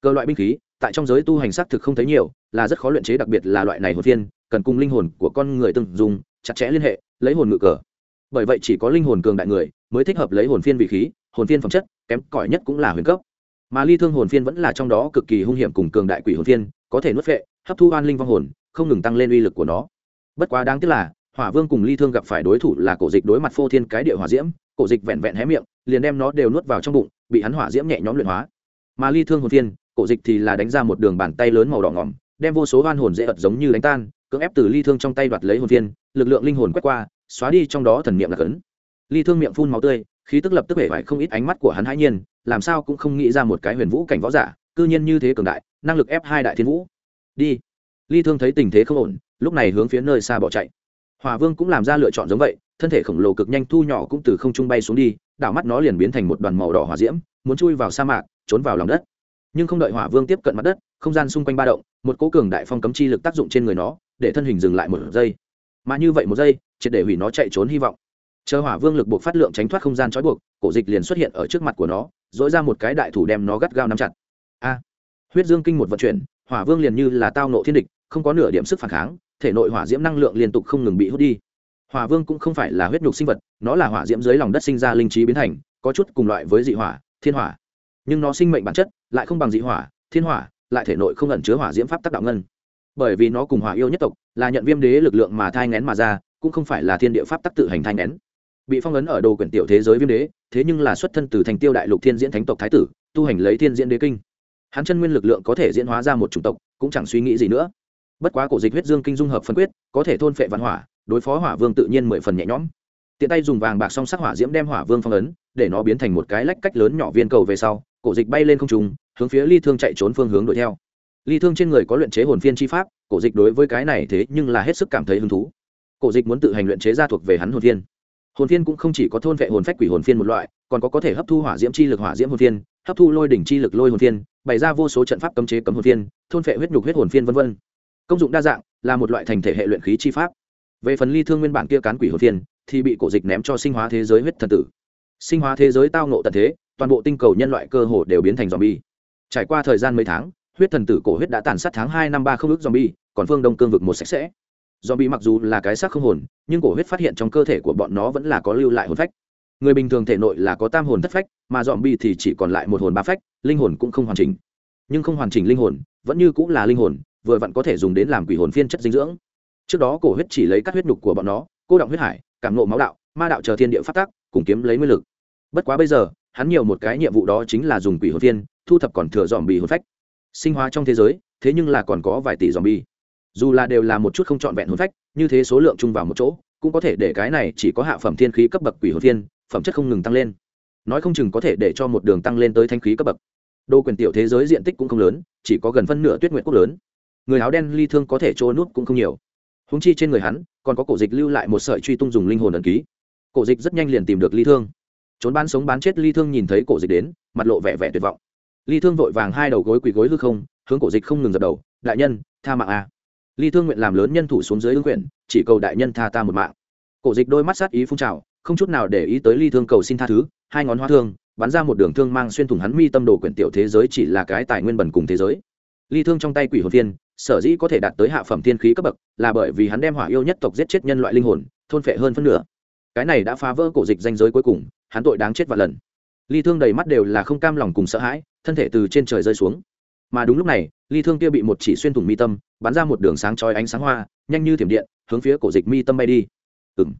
Cơ loại binh khí, tại trong giới tu hành xác thực không thấy nhiều, là rất khó luyện chế đặc biệt là loại này hồn thiên cần cùng linh hồn của con người từng dùng chặt chẽ liên hệ, lấy hồn ngự cờ. Bởi vậy chỉ có linh hồn cường đại người mới thích hợp lấy hồn phiên vị khí, hồn phiên phẩm chất, kém cỏi nhất cũng là huyền cấp. Mà ly thương hồn phiên vẫn là trong đó cực kỳ hung hiểm cùng cường đại quỷ hồn phiên, có thể nuốt phệ, hấp thu oan linh vong hồn không ngừng tăng lên uy lực của nó. Bất quá đáng tiếc là, hỏa vương cùng ly thương gặp phải đối thủ là cổ dịch đối mặt phô thiên cái địa hỏa diễm, cổ dịch vẹn vẹn hé miệng, liền đem nó đều nuốt vào trong bụng, bị hắn hỏa diễm nhẹ nhõm luyện hóa. Mà ly thương hồn thiên cổ dịch thì là đánh ra một đường bàn tay lớn màu đỏ ngỏm, đem vô số oan hồn dễ ật giống như đánh tan, cưỡng ép từ ly thương trong tay đoạt lấy hồn thiên lực lượng linh hồn quét qua, xóa đi trong đó thần niệm là cấn. Ly thương miệng phun máu tươi, khí tức lập tức hể vải không ít ánh mắt của hắn hãi nhiên, làm sao cũng không nghĩ ra một cái huyền vũ cảnh võ giả, cư nhiên như thế cường đại, năng lực ép hai đại thiên vũ. Đi ly thương thấy tình thế không ổn, lúc này hướng phía nơi xa bỏ chạy. Hòa vương cũng làm ra lựa chọn giống vậy, thân thể khổng lồ cực nhanh thu nhỏ cũng từ không trung bay xuống đi, đảo mắt nó liền biến thành một đoàn màu đỏ hỏa diễm, muốn chui vào sa mạc, trốn vào lòng đất. Nhưng không đợi hỏa vương tiếp cận mặt đất, không gian xung quanh ba động, một cố cường đại phong cấm chi lực tác dụng trên người nó, để thân hình dừng lại một giây. Mà như vậy một giây, triệt để hủy nó chạy trốn hy vọng. Chờ hỏa vương lực buộc phát lượng tránh thoát không gian trói buộc, cổ dịch liền xuất hiện ở trước mặt của nó dỗi ra một cái đại thủ đem nó gắt gao nắm chặt. A! Huyết dương kinh một vận chuyển, hỏa vương liền như là tao nộ thiên địch không có nửa điểm sức phản kháng, thể nội hỏa diễm năng lượng liên tục không ngừng bị hút đi. Hỏa vương cũng không phải là huyết nhục sinh vật, nó là hỏa diễm dưới lòng đất sinh ra linh trí biến thành, có chút cùng loại với dị hỏa, thiên hỏa. Nhưng nó sinh mệnh bản chất lại không bằng dị hỏa, thiên hỏa lại thể nội không ẩn chứa hỏa diễm pháp tác đạo ngân. Bởi vì nó cùng hỏa yêu nhất tộc là nhận viêm đế lực lượng mà thai ngén mà ra, cũng không phải là thiên địa pháp tắc tự hành thai ngén bị phong ấn ở đồ quyển tiểu thế giới viêm đế, thế nhưng là xuất thân từ thành tiêu đại lục thiên diễn thánh tộc thái tử, tu hành lấy thiên diễn đế kinh. Hắn chân nguyên lực lượng có thể diễn hóa ra một chủng tộc, cũng chẳng suy nghĩ gì nữa bất quá cổ dịch huyết dương kinh dung hợp phân quyết, có thể thôn phệ văn hỏa, đối phó hỏa vương tự nhiên mười phần nhẹ nhõm. Tiện tay dùng vàng bạc song sắc hỏa diễm đem hỏa vương phong ấn, để nó biến thành một cái lách cách lớn nhỏ viên cầu về sau, cổ dịch bay lên không trùng hướng phía ly thương chạy trốn phương hướng đuổi theo. Ly thương trên người có luyện chế hồn phiên chi pháp, cổ dịch đối với cái này thế nhưng là hết sức cảm thấy hứng thú. Cổ dịch muốn tự hành luyện chế ra thuộc về hắn hồn phiên. Hồn phiên cũng không chỉ có thôn vệ hồn phách quỷ hồn phiên một loại, còn có có thể hấp thu hỏa diễm chi lực, hỏa diễm hồn phiên, hấp thu lôi đỉnh chi lực, lôi hồn phiên, bày ra vô số trận pháp cấm chế cấm hồn phiên, thôn vệ huyết nhục huyết hồn phiên v v công dụng đa dạng là một loại thành thể hệ luyện khí chi pháp. Về phần ly thương nguyên bản kia cán quỷ hồn thiên, thì bị cổ dịch ném cho sinh hóa thế giới huyết thần tử. Sinh hóa thế giới tao nộ tận thế toàn bộ tinh cầu nhân loại cơ hồ đều biến thành zombie. Trải qua thời gian mấy tháng huyết thần tử cổ huyết đã tàn sát tháng hai năm ba không ước bi, còn phương đông cương vực một sạch sẽ. Zombie mặc dù là cái xác không hồn nhưng cổ huyết phát hiện trong cơ thể của bọn nó vẫn là có lưu lại hồn phách. Người bình thường thể nội là có tam hồn thất phách mà zombie thì chỉ còn lại một hồn ba phách linh hồn cũng không hoàn chỉnh. Nhưng không hoàn chỉnh linh hồn vẫn như cũng là linh hồn vừa vặn có thể dùng đến làm quỷ hồn phiên chất dinh dưỡng. Trước đó cổ huyết chỉ lấy các huyết nhục của bọn nó, cô động huyết hải, cảm nộ máu đạo, ma đạo chờ thiên địa phát tác, cùng kiếm lấy nguyên lực. Bất quá bây giờ, hắn nhiều một cái nhiệm vụ đó chính là dùng quỷ hồn phiên, thu thập còn thừa dòm bì hồn phách. Sinh hóa trong thế giới, thế nhưng là còn có vài tỷ dòm bì dù là đều là một chút không trọn vẹn hồn phách, như thế số lượng chung vào một chỗ, cũng có thể để cái này chỉ có hạ phẩm thiên khí cấp bậc quỷ hồn phiên, phẩm chất không ngừng tăng lên. Nói không chừng có thể để cho một đường tăng lên tới thanh khí cấp bậc. Đô quyền tiểu thế giới diện tích cũng không lớn, chỉ có gần phân nửa tuyết nguyện quốc lớn người áo đen ly thương có thể trôi nút cũng không nhiều. Húng chi trên người hắn, còn có cổ dịch lưu lại một sợi truy tung dùng linh hồn ẩn ký. Cổ dịch rất nhanh liền tìm được ly thương. Trốn bán sống bán chết ly thương nhìn thấy cổ dịch đến, mặt lộ vẻ vẻ tuyệt vọng. Ly thương vội vàng hai đầu gối quỳ gối hư không, hướng cổ dịch không ngừng dập đầu, đại nhân, tha mạng a à. ly thương nguyện làm lớn nhân thủ xuống dưới ứng quyển chỉ cầu đại nhân tha ta một mạng. Cổ dịch đôi mắt sát ý phun trào, không chút nào để ý tới ly thương cầu xin tha thứ, hai ngón hoa thương, bắn ra một đường thương mang xuyên thủng hắn mi tâm đồ quyển tiểu thế giới chỉ là cái tài nguyên bẩn cùng thế giới. Ly thương trong tay quỷ hồn phiên sở dĩ có thể đạt tới hạ phẩm thiên khí cấp bậc là bởi vì hắn đem hỏa yêu nhất tộc giết chết nhân loại linh hồn, thôn phệ hơn phân nửa. Cái này đã phá vỡ cổ dịch danh giới cuối cùng, hắn tội đáng chết vạn lần. Ly thương đầy mắt đều là không cam lòng cùng sợ hãi, thân thể từ trên trời rơi xuống. Mà đúng lúc này, ly thương kia bị một chỉ xuyên thủng mi tâm, bắn ra một đường sáng chói ánh sáng hoa, nhanh như thiểm điện, hướng phía cổ dịch mi tâm bay đi. Ừng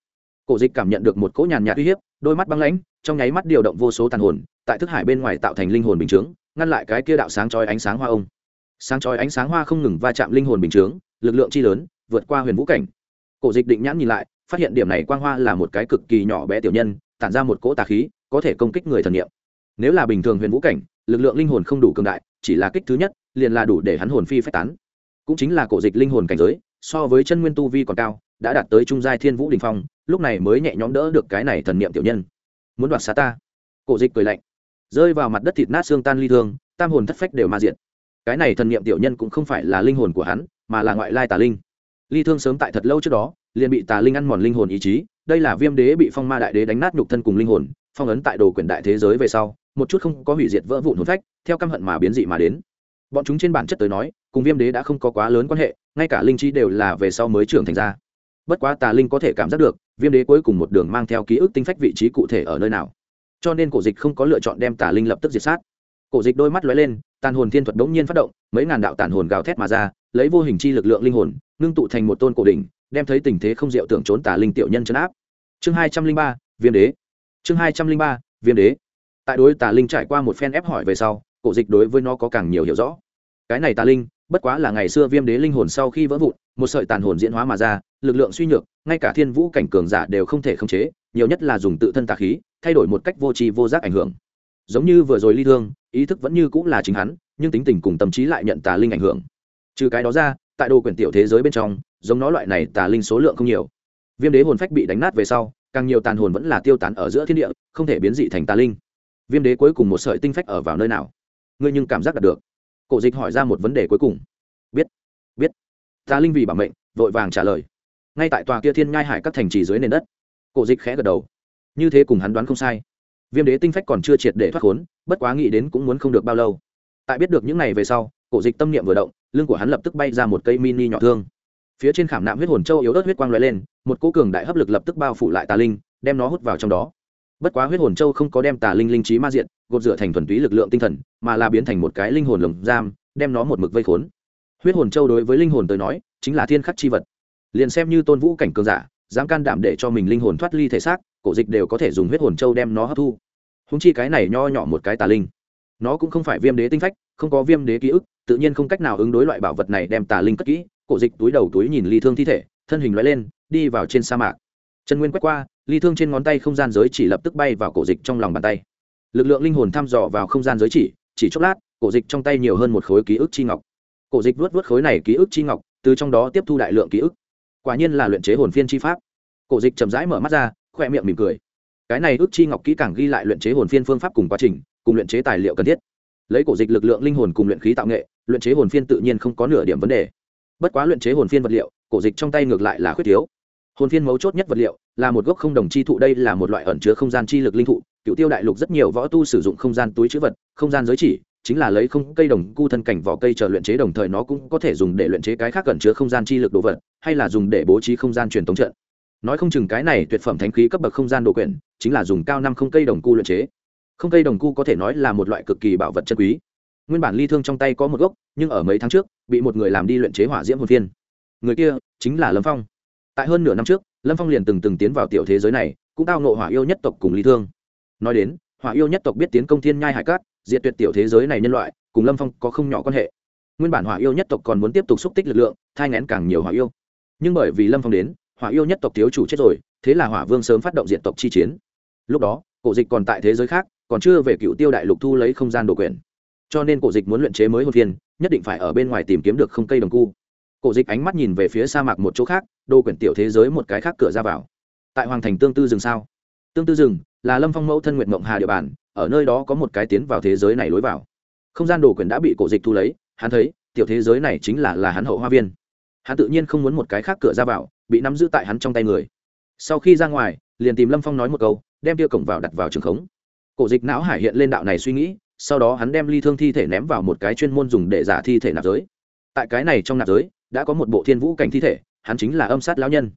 cổ dịch cảm nhận được một cỗ nhàn nhạt uy hiếp, đôi mắt băng lãnh, trong nháy mắt điều động vô số tàn hồn, tại thức hải bên ngoài tạo thành linh hồn bình chướng, ngăn lại cái kia đạo sáng chói ánh sáng hoa ông sáng chói ánh sáng hoa không ngừng va chạm linh hồn bình chướng, lực lượng chi lớn, vượt qua huyền vũ cảnh. Cổ dịch định nhãn nhìn lại, phát hiện điểm này quang hoa là một cái cực kỳ nhỏ bé tiểu nhân, tản ra một cỗ tà khí, có thể công kích người thần niệm. Nếu là bình thường huyền vũ cảnh, lực lượng linh hồn không đủ cường đại, chỉ là kích thứ nhất, liền là đủ để hắn hồn phi phách tán. Cũng chính là cổ dịch linh hồn cảnh giới, so với chân nguyên tu vi còn cao, đã đạt tới trung giai thiên vũ đình phong, lúc này mới nhẹ nhõm đỡ được cái này thần niệm tiểu nhân. Muốn đoạt xá ta? Cổ dịch cười lạnh, rơi vào mặt đất thịt nát xương tan ly thương, tam hồn thất phách đều ma diện cái này thần niệm tiểu nhân cũng không phải là linh hồn của hắn, mà là ngoại lai tà linh. Ly thương sớm tại thật lâu trước đó, liền bị tà linh ăn mòn linh hồn ý chí. Đây là viêm đế bị phong ma đại đế đánh nát nhục thân cùng linh hồn, phong ấn tại đồ quyền đại thế giới về sau, một chút không có hủy diệt vỡ vụn hồn phách, theo căm hận mà biến dị mà đến. Bọn chúng trên bản chất tới nói, cùng viêm đế đã không có quá lớn quan hệ, ngay cả linh trí đều là về sau mới trưởng thành ra. Bất quá tà linh có thể cảm giác được, viêm đế cuối cùng một đường mang theo ký ức tinh phách vị trí cụ thể ở nơi nào. Cho nên cổ dịch không có lựa chọn đem tà linh lập tức diệt sát cổ dịch đôi mắt lóe lên, tàn hồn thiên thuật đống nhiên phát động, mấy ngàn đạo tàn hồn gào thét mà ra, lấy vô hình chi lực lượng linh hồn, ngưng tụ thành một tôn cổ đỉnh, đem thấy tình thế không diệu tưởng trốn tà linh tiểu nhân chấn áp. Chương hai trăm linh ba, viêm đế. Chương hai trăm linh ba, viêm đế. Tại đối tà linh trải qua một phen ép hỏi về sau, cổ dịch đối với nó có càng nhiều hiểu rõ. Cái này tà linh, bất quá là ngày xưa viêm đế linh hồn sau khi vỡ vụn, một sợi tàn hồn diễn hóa mà ra, lực lượng suy nhược, ngay cả thiên vũ cảnh cường giả đều không thể khống chế, nhiều nhất là dùng tự thân tà khí, thay đổi một cách vô tri vô giác ảnh hưởng giống như vừa rồi ly thương, ý thức vẫn như cũng là chính hắn, nhưng tính tình cùng tâm trí lại nhận tà linh ảnh hưởng. Trừ cái đó ra, tại đồ quyển tiểu thế giới bên trong, giống nó loại này tà linh số lượng không nhiều. Viêm đế hồn phách bị đánh nát về sau, càng nhiều tàn hồn vẫn là tiêu tán ở giữa thiên địa, không thể biến dị thành tà linh. Viêm đế cuối cùng một sợi tinh phách ở vào nơi nào? Ngươi nhưng cảm giác đạt được. Cổ dịch hỏi ra một vấn đề cuối cùng. Biết. Biết. Tà linh vì bảo mệnh, vội vàng trả lời. Ngay tại tòa kia thiên ngai hải các thành trì dưới nền đất. Cổ dịch khẽ gật đầu. Như thế cùng hắn đoán không sai viêm đế tinh phách còn chưa triệt để thoát khốn, bất quá nghĩ đến cũng muốn không được bao lâu. Tại biết được những này về sau, cổ dịch tâm niệm vừa động, lưng của hắn lập tức bay ra một cây mini nhỏ thương. Phía trên khảm nạm huyết hồn châu yếu ớt huyết quang l lên, một cô cường đại hấp lực lập tức bao phủ lại tà linh, đem nó hút vào trong đó. Bất quá huyết hồn châu không có đem tà linh linh trí ma diện gột rửa thành thuần túy lực lượng tinh thần, mà là biến thành một cái linh hồn lồng giam, đem nó một mực vây khốn. Huyết hồn châu đối với linh hồn tới nói, chính là thiên khắc chi vật. Liền xem như tôn vũ cảnh cường giả, dám can đảm để cho mình linh hồn thoát ly thể xác cổ dịch đều có thể dùng huyết hồn châu đem nó hấp thu. Húng chi cái này nho nhỏ một cái tà linh, nó cũng không phải viêm đế tinh phách, không có viêm đế ký ức, tự nhiên không cách nào ứng đối loại bảo vật này đem tà linh cất kỹ. Cổ dịch túi đầu túi nhìn ly thương thi thể, thân hình loại lên, đi vào trên sa mạc. Trần nguyên quét qua, ly thương trên ngón tay không gian giới chỉ lập tức bay vào cổ dịch trong lòng bàn tay. Lực lượng linh hồn thăm dò vào không gian giới chỉ chỉ chốc lát, cổ dịch trong tay nhiều hơn một khối ký ức chi ngọc. Cổ dịch vớt vớt khối này ký ức chi ngọc, từ trong đó tiếp thu đại lượng ký ức. Quả nhiên là luyện chế hồn phiên chi pháp. Cổ dịch chậm rãi mở mắt ra khoe miệng mỉm cười. Cái này ước chi ngọc kỹ càng ghi lại luyện chế hồn phiên phương pháp cùng quá trình, cùng luyện chế tài liệu cần thiết. Lấy cổ dịch lực lượng linh hồn cùng luyện khí tạo nghệ, luyện chế hồn phiên tự nhiên không có nửa điểm vấn đề. Bất quá luyện chế hồn phiên vật liệu, cổ dịch trong tay ngược lại là khuyết thiếu. Hồn phiên mấu chốt nhất vật liệu là một gốc không đồng chi thụ, đây là một loại ẩn chứa không gian chi lực linh thụ. Cựu tiêu đại lục rất nhiều võ tu sử dụng không gian túi chữ vật, không gian giới chỉ, chính là lấy không cây đồng cu thân cảnh vỏ cây chờ luyện chế đồng thời nó cũng có thể dùng để luyện chế cái khác ẩn chứa không gian chi lực đồ vật, hay là dùng để bố trí không gian truyền thống trận nói không chừng cái này tuyệt phẩm thánh khí cấp bậc không gian đồ quyển chính là dùng cao năm không cây đồng cu luyện chế. Không cây đồng cu có thể nói là một loại cực kỳ bảo vật chân quý. Nguyên bản ly thương trong tay có một gốc, nhưng ở mấy tháng trước, bị một người làm đi luyện chế hỏa diễm hồn phiên. Người kia chính là lâm phong. Tại hơn nửa năm trước, lâm phong liền từng từng tiến vào tiểu thế giới này, cũng tao nộ hỏa yêu nhất tộc cùng ly thương. Nói đến, hỏa yêu nhất tộc biết tiến công thiên nhai hải cát, diệt tuyệt tiểu thế giới này nhân loại, cùng lâm phong có không nhỏ quan hệ. Nguyên bản hỏa yêu nhất tộc còn muốn tiếp tục xúc tích lực lượng, thai ngén càng nhiều hỏa yêu. Nhưng bởi vì lâm phong đến hỏa yêu nhất tộc thiếu chủ chết rồi, thế là hỏa vương sớm phát động diện tộc chi chiến. Lúc đó, cổ dịch còn tại thế giới khác, còn chưa về cựu tiêu đại lục thu lấy không gian đồ quyền. Cho nên cổ dịch muốn luyện chế mới hồn phiên nhất định phải ở bên ngoài tìm kiếm được không cây đồng cu. Cổ dịch ánh mắt nhìn về phía sa mạc một chỗ khác đô quyển tiểu thế giới một cái khác cửa ra vào. Tại hoàng thành tương tư rừng sao? Tương tư rừng là lâm phong mẫu thân nguyện mộng hà địa bàn, ở nơi đó có một cái tiến vào thế giới này lối vào. Không gian đồ quyển đã bị cổ dịch thu lấy, hắn thấy, tiểu thế giới này chính là là hắn hậu hoa viên. Hắn tự nhiên không muốn một cái khác cửa ra vào bị nắm giữ tại hắn trong tay người. Sau khi ra ngoài, liền tìm lâm phong nói một câu, đem tiêu cổng vào đặt vào trường khống. Cổ dịch não hải hiện lên đạo này suy nghĩ, sau đó hắn đem ly thương thi thể ném vào một cái chuyên môn dùng để giả thi thể nạp giới. Tại cái này trong nạp giới, đã có một bộ thiên vũ cảnh thi thể, hắn chính là âm sát lão nhân.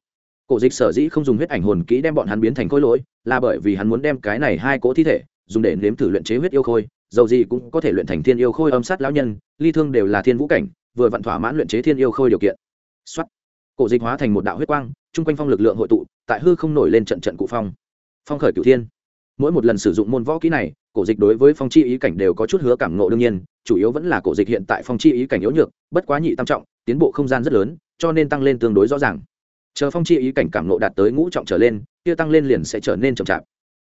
Cổ dịch sở dĩ không dùng huyết ảnh hồn kỹ đem bọn hắn biến thành khối lỗi, là bởi vì hắn muốn đem cái này hai cỗ thi thể, dùng để nếm thử luyện chế huyết yêu khôi, dầu gì cũng có thể luyện thành thiên yêu khôi âm sát lão nhân, ly thương đều là thiên vũ cảnh, vừa vặn thỏa mãn luyện chế thiên yêu khôi điều kiện. Xuất cổ dịch hóa thành một đạo huyết quang, chung quanh phong lực lượng hội tụ, tại hư không nổi lên trận trận cụ phong. Phong khởi cửu thiên. Mỗi một lần sử dụng môn võ kỹ này, cổ dịch đối với phong chi ý cảnh đều có chút hứa cảm nộ đương nhiên, chủ yếu vẫn là cổ dịch hiện tại phong chi ý cảnh yếu nhược, bất quá nhị tam trọng, tiến bộ không gian rất lớn, cho nên tăng lên tương đối rõ ràng. Chờ phong chi ý cảnh cảm nộ đạt tới ngũ trọng trở lên, kia tăng lên liền sẽ trở nên chậm chạp.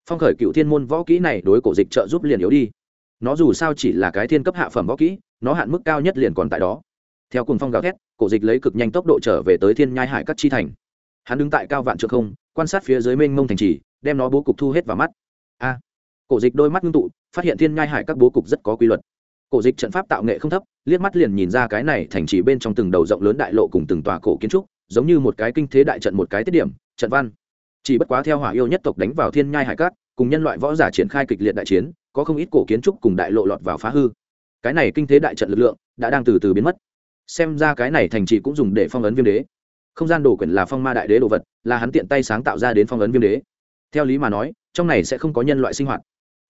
Phong khởi cựu thiên môn võ kỹ này đối cổ dịch trợ giúp liền yếu đi. Nó dù sao chỉ là cái thiên cấp hạ phẩm võ kỹ, nó hạn mức cao nhất liền còn tại đó theo cùng phong gào thét, cổ dịch lấy cực nhanh tốc độ trở về tới thiên nhai hải các chi thành. Hắn đứng tại cao vạn trượng không, quan sát phía dưới mênh mông thành trì, đem nó bố cục thu hết vào mắt. A! Cổ dịch đôi mắt ngưng tụ, phát hiện thiên nhai hải các bố cục rất có quy luật. Cổ dịch trận pháp tạo nghệ không thấp, liếc mắt liền nhìn ra cái này thành trì bên trong từng đầu rộng lớn đại lộ cùng từng tòa cổ kiến trúc, giống như một cái kinh thế đại trận một cái tiết điểm, trận văn. Chỉ bất quá theo hỏa yêu nhất tộc đánh vào thiên nhai hải cát cùng nhân loại võ giả triển khai kịch liệt đại chiến, có không ít cổ kiến trúc cùng đại lộ lọt vào phá hư. Cái này kinh thế đại trận lực lượng, đã đang từ từ biến mất xem ra cái này thành trì cũng dùng để phong ấn viêm đế. Không gian đồ quyển là phong ma đại đế đồ vật, là hắn tiện tay sáng tạo ra đến phong ấn viêm đế. Theo lý mà nói, trong này sẽ không có nhân loại sinh hoạt.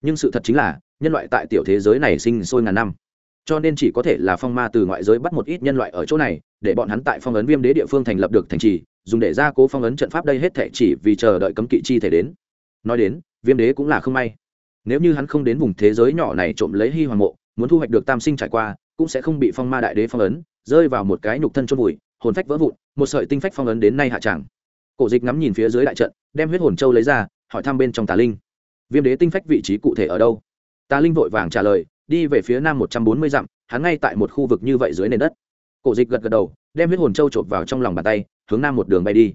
Nhưng sự thật chính là, nhân loại tại tiểu thế giới này sinh sôi ngàn năm. Cho nên chỉ có thể là phong ma từ ngoại giới bắt một ít nhân loại ở chỗ này, để bọn hắn tại phong ấn viêm đế địa phương thành lập được thành trì, dùng để gia cố phong ấn trận pháp đây hết thể chỉ vì chờ đợi cấm kỵ chi thể đến. Nói đến, viêm đế cũng là không may. Nếu như hắn không đến vùng thế giới nhỏ này trộm lấy hy hoàng mộ, muốn thu hoạch được tam sinh trải qua, cũng sẽ không bị phong ma đại đế phong ấn rơi vào một cái nhục thân chôn vùi, hồn phách vỡ vụn, một sợi tinh phách phong ấn đến nay hạ tràng. Cổ dịch ngắm nhìn phía dưới đại trận, đem huyết hồn châu lấy ra, hỏi thăm bên trong tà linh. Viêm đế tinh phách vị trí cụ thể ở đâu? Tà linh vội vàng trả lời, đi về phía nam một trăm bốn mươi dặm, hắn ngay tại một khu vực như vậy dưới nền đất. Cổ dịch gật gật đầu, đem huyết hồn châu chộp vào trong lòng bàn tay, hướng nam một đường bay đi.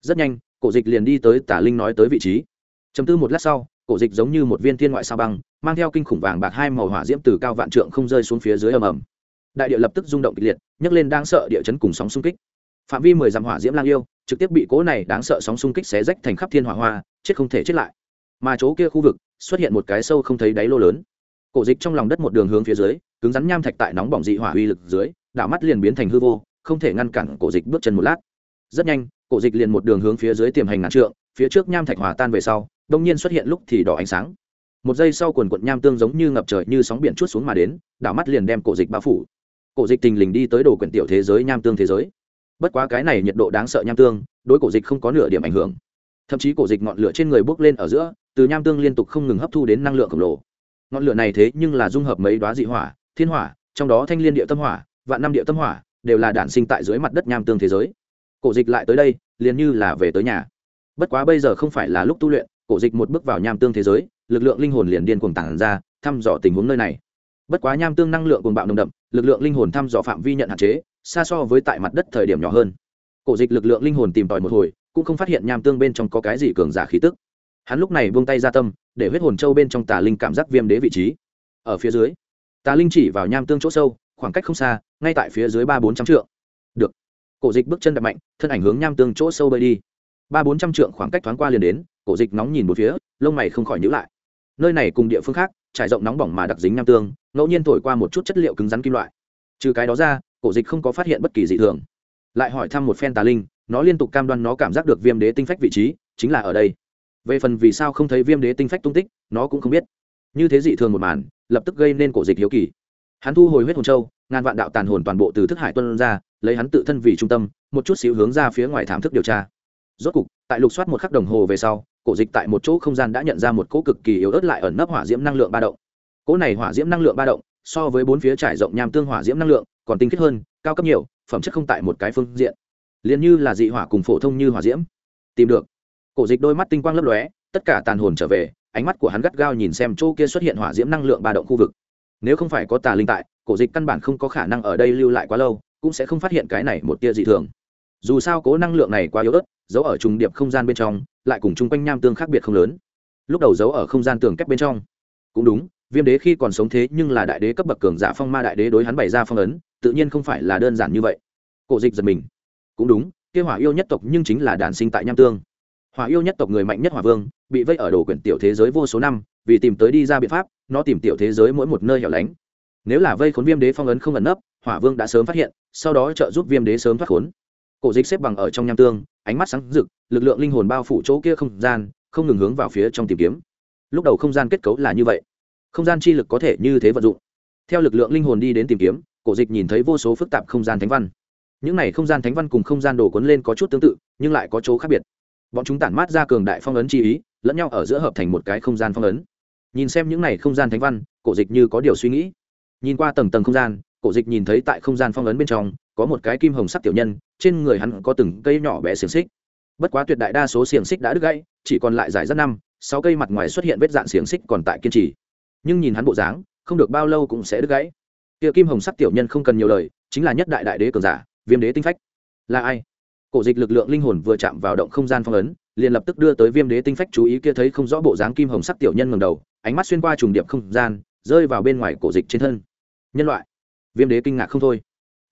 Rất nhanh, cổ dịch liền đi tới tả linh nói tới vị trí. Chấm tư một lát sau, cổ dịch giống như một viên thiên ngoại sao băng, mang theo kinh khủng vàng bạc hai màu hỏa diễm từ cao vạn trượng không rơi xuống phía dưới ầm ầm. Đại địa lập tức rung động kịch liệt nhấc lên đáng sợ địa chấn cùng sóng xung kích. Phạm vi mười dặm hỏa diễm lang yêu, trực tiếp bị cố này đáng sợ sóng xung kích xé rách thành khắp thiên hỏa hoa, chết không thể chết lại. Mà chỗ kia khu vực, xuất hiện một cái sâu không thấy đáy lô lớn. Cổ dịch trong lòng đất một đường hướng phía dưới, cứng rắn nham thạch tại nóng bỏng dị hỏa uy lực dưới, đảo mắt liền biến thành hư vô, không thể ngăn cản cổ dịch bước chân một lát. Rất nhanh, cổ dịch liền một đường hướng phía dưới tiềm hành ngàn trượng, phía trước nham thạch hòa tan về sau, đông nhiên xuất hiện lúc thì đỏ ánh sáng. Một giây sau quần quận nham tương giống như ngập trời như sóng biển chút xuống mà đến, đảo mắt liền đem cổ dịch bao phủ cổ dịch tình lình đi tới đồ quyển tiểu thế giới nham tương thế giới. Bất quá cái này nhiệt độ đáng sợ nham tương, đối cổ dịch không có nửa điểm ảnh hưởng. Thậm chí cổ dịch ngọn lửa trên người bốc lên ở giữa, từ nham tương liên tục không ngừng hấp thu đến năng lượng khổng lồ. Ngọn lửa này thế nhưng là dung hợp mấy đoá dị hỏa, thiên hỏa, trong đó thanh liên địa tâm hỏa, vạn năm địa tâm hỏa, đều là đản sinh tại dưới mặt đất nham tương thế giới. Cổ dịch lại tới đây, liền như là về tới nhà. Bất quá bây giờ không phải là lúc tu luyện, cổ dịch một bước vào nham tương thế giới, lực lượng linh hồn liền điên cuồng tản ra, thăm dò tình huống nơi này bất quá nham tương năng lượng cuồng bạo nồng đậm, lực lượng linh hồn thăm dò phạm vi nhận hạn chế, xa so với tại mặt đất thời điểm nhỏ hơn. Cổ dịch lực lượng linh hồn tìm tòi một hồi, cũng không phát hiện nham tương bên trong có cái gì cường giả khí tức. Hắn lúc này buông tay ra tâm, để huyết hồn châu bên trong tà linh cảm giác viêm đế vị trí. Ở phía dưới, tà linh chỉ vào nham tương chỗ sâu, khoảng cách không xa, ngay tại phía dưới ba bốn trăm trượng. Được. Cổ dịch bước chân đập mạnh, thân ảnh hướng nham tương chỗ sâu bơi đi. ba bốn trăm trượng khoảng cách thoáng qua liền đến, cổ dịch nóng nhìn một phía, lông mày không khỏi nhữ lại. Nơi này cùng địa phương khác trải rộng nóng bỏng mà đặc dính nham tương, ngẫu nhiên thổi qua một chút chất liệu cứng rắn kim loại. Trừ cái đó ra, cổ dịch không có phát hiện bất kỳ dị thường. Lại hỏi thăm một phen tà linh, nó liên tục cam đoan nó cảm giác được viêm đế tinh phách vị trí, chính là ở đây. Về phần vì sao không thấy viêm đế tinh phách tung tích, nó cũng không biết. Như thế dị thường một màn, lập tức gây nên cổ dịch hiếu kỳ. Hắn thu hồi huyết hồn châu, ngàn vạn đạo tàn hồn toàn bộ từ thức hải tuân ra, lấy hắn tự thân vì trung tâm, một chút xíu hướng ra phía ngoài thảm thức điều tra. Rốt cục, tại lục soát một khắc đồng hồ về sau cổ dịch tại một chỗ không gian đã nhận ra một cỗ cực kỳ yếu ớt lại ẩn nấp hỏa diễm năng lượng ba động. Cỗ này hỏa diễm năng lượng ba động, so với bốn phía trải rộng nham tương hỏa diễm năng lượng, còn tinh khiết hơn, cao cấp nhiều, phẩm chất không tại một cái phương diện. Liền như là dị hỏa cùng phổ thông như hỏa diễm. Tìm được. Cổ dịch đôi mắt tinh quang lấp lóe, tất cả tàn hồn trở về, ánh mắt của hắn gắt gao nhìn xem chỗ kia xuất hiện hỏa diễm năng lượng ba động khu vực. Nếu không phải có tà linh tại, cổ dịch căn bản không có khả năng ở đây lưu lại quá lâu, cũng sẽ không phát hiện cái này một tia dị thường dù sao cố năng lượng này quá yếu ớt giấu ở trùng điệp không gian bên trong, lại cùng chung quanh nham tương khác biệt không lớn. Lúc đầu giấu ở không gian tường kép bên trong. Cũng đúng, viêm đế khi còn sống thế nhưng là đại đế cấp bậc cường giả phong ma đại đế đối hắn bày ra phong ấn, tự nhiên không phải là đơn giản như vậy. Cổ dịch giật mình. Cũng đúng kêu hỏa yêu nhất tộc nhưng chính là đàn sinh tại nham tương. Hỏa yêu nhất tộc người mạnh nhất hỏa vương, bị vây ở đồ quyển tiểu thế giới vô số năm, vì tìm tới đi ra biện pháp, nó tìm tiểu thế giới mỗi một nơi hẻo lánh. Nếu là vây khốn viêm đế phong ấn không ẩn nấp, hỏa vương đã sớm phát hiện, sau đó trợ giúp viêm đế sớm thoát khốn cổ dịch xếp bằng ở trong nham tương, ánh mắt sáng rực, lực lượng linh hồn bao phủ chỗ kia không gian, không ngừng hướng vào phía trong tìm kiếm. Lúc đầu không gian kết cấu là như vậy. Không gian chi lực có thể như thế vận dụng. Theo lực lượng linh hồn đi đến tìm kiếm, cổ dịch nhìn thấy vô số phức tạp không gian thánh văn. Những này không gian thánh văn cùng không gian đồ cuốn lên có chút tương tự, nhưng lại có chỗ khác biệt. Bọn chúng tản mát ra cường đại phong ấn chi ý, lẫn nhau ở giữa hợp thành một cái không gian phong ấn. Nhìn xem những này không gian thánh văn, cổ dịch như có điều suy nghĩ. Nhìn qua tầng tầng không gian, cổ dịch nhìn thấy tại không gian phong ấn bên trong có một cái kim hồng sắc tiểu nhân, trên người hắn có từng cây nhỏ bé xiềng xích. Bất quá tuyệt đại đa số xiềng xích đã đứt gãy, chỉ còn lại giải rất năm, sáu cây mặt ngoài xuất hiện vết dạn xiềng xích còn tại kiên trì. Nhưng nhìn hắn bộ dáng, không được bao lâu cũng sẽ đứt gãy. Kia kim hồng sắc tiểu nhân không cần nhiều lời, chính là nhất đại đại đế cường giả, viêm đế tinh phách. Là ai? Cổ dịch lực lượng linh hồn vừa chạm vào động không gian phong ấn, liền lập tức đưa tới viêm đế tinh phách chú ý kia thấy không rõ bộ dáng kim hồng sắc tiểu nhân ngầm đầu, ánh mắt xuyên qua trùng điệp không gian, rơi vào bên ngoài cổ dịch trên thân. Nhân loại. Viêm đế kinh ngạc không thôi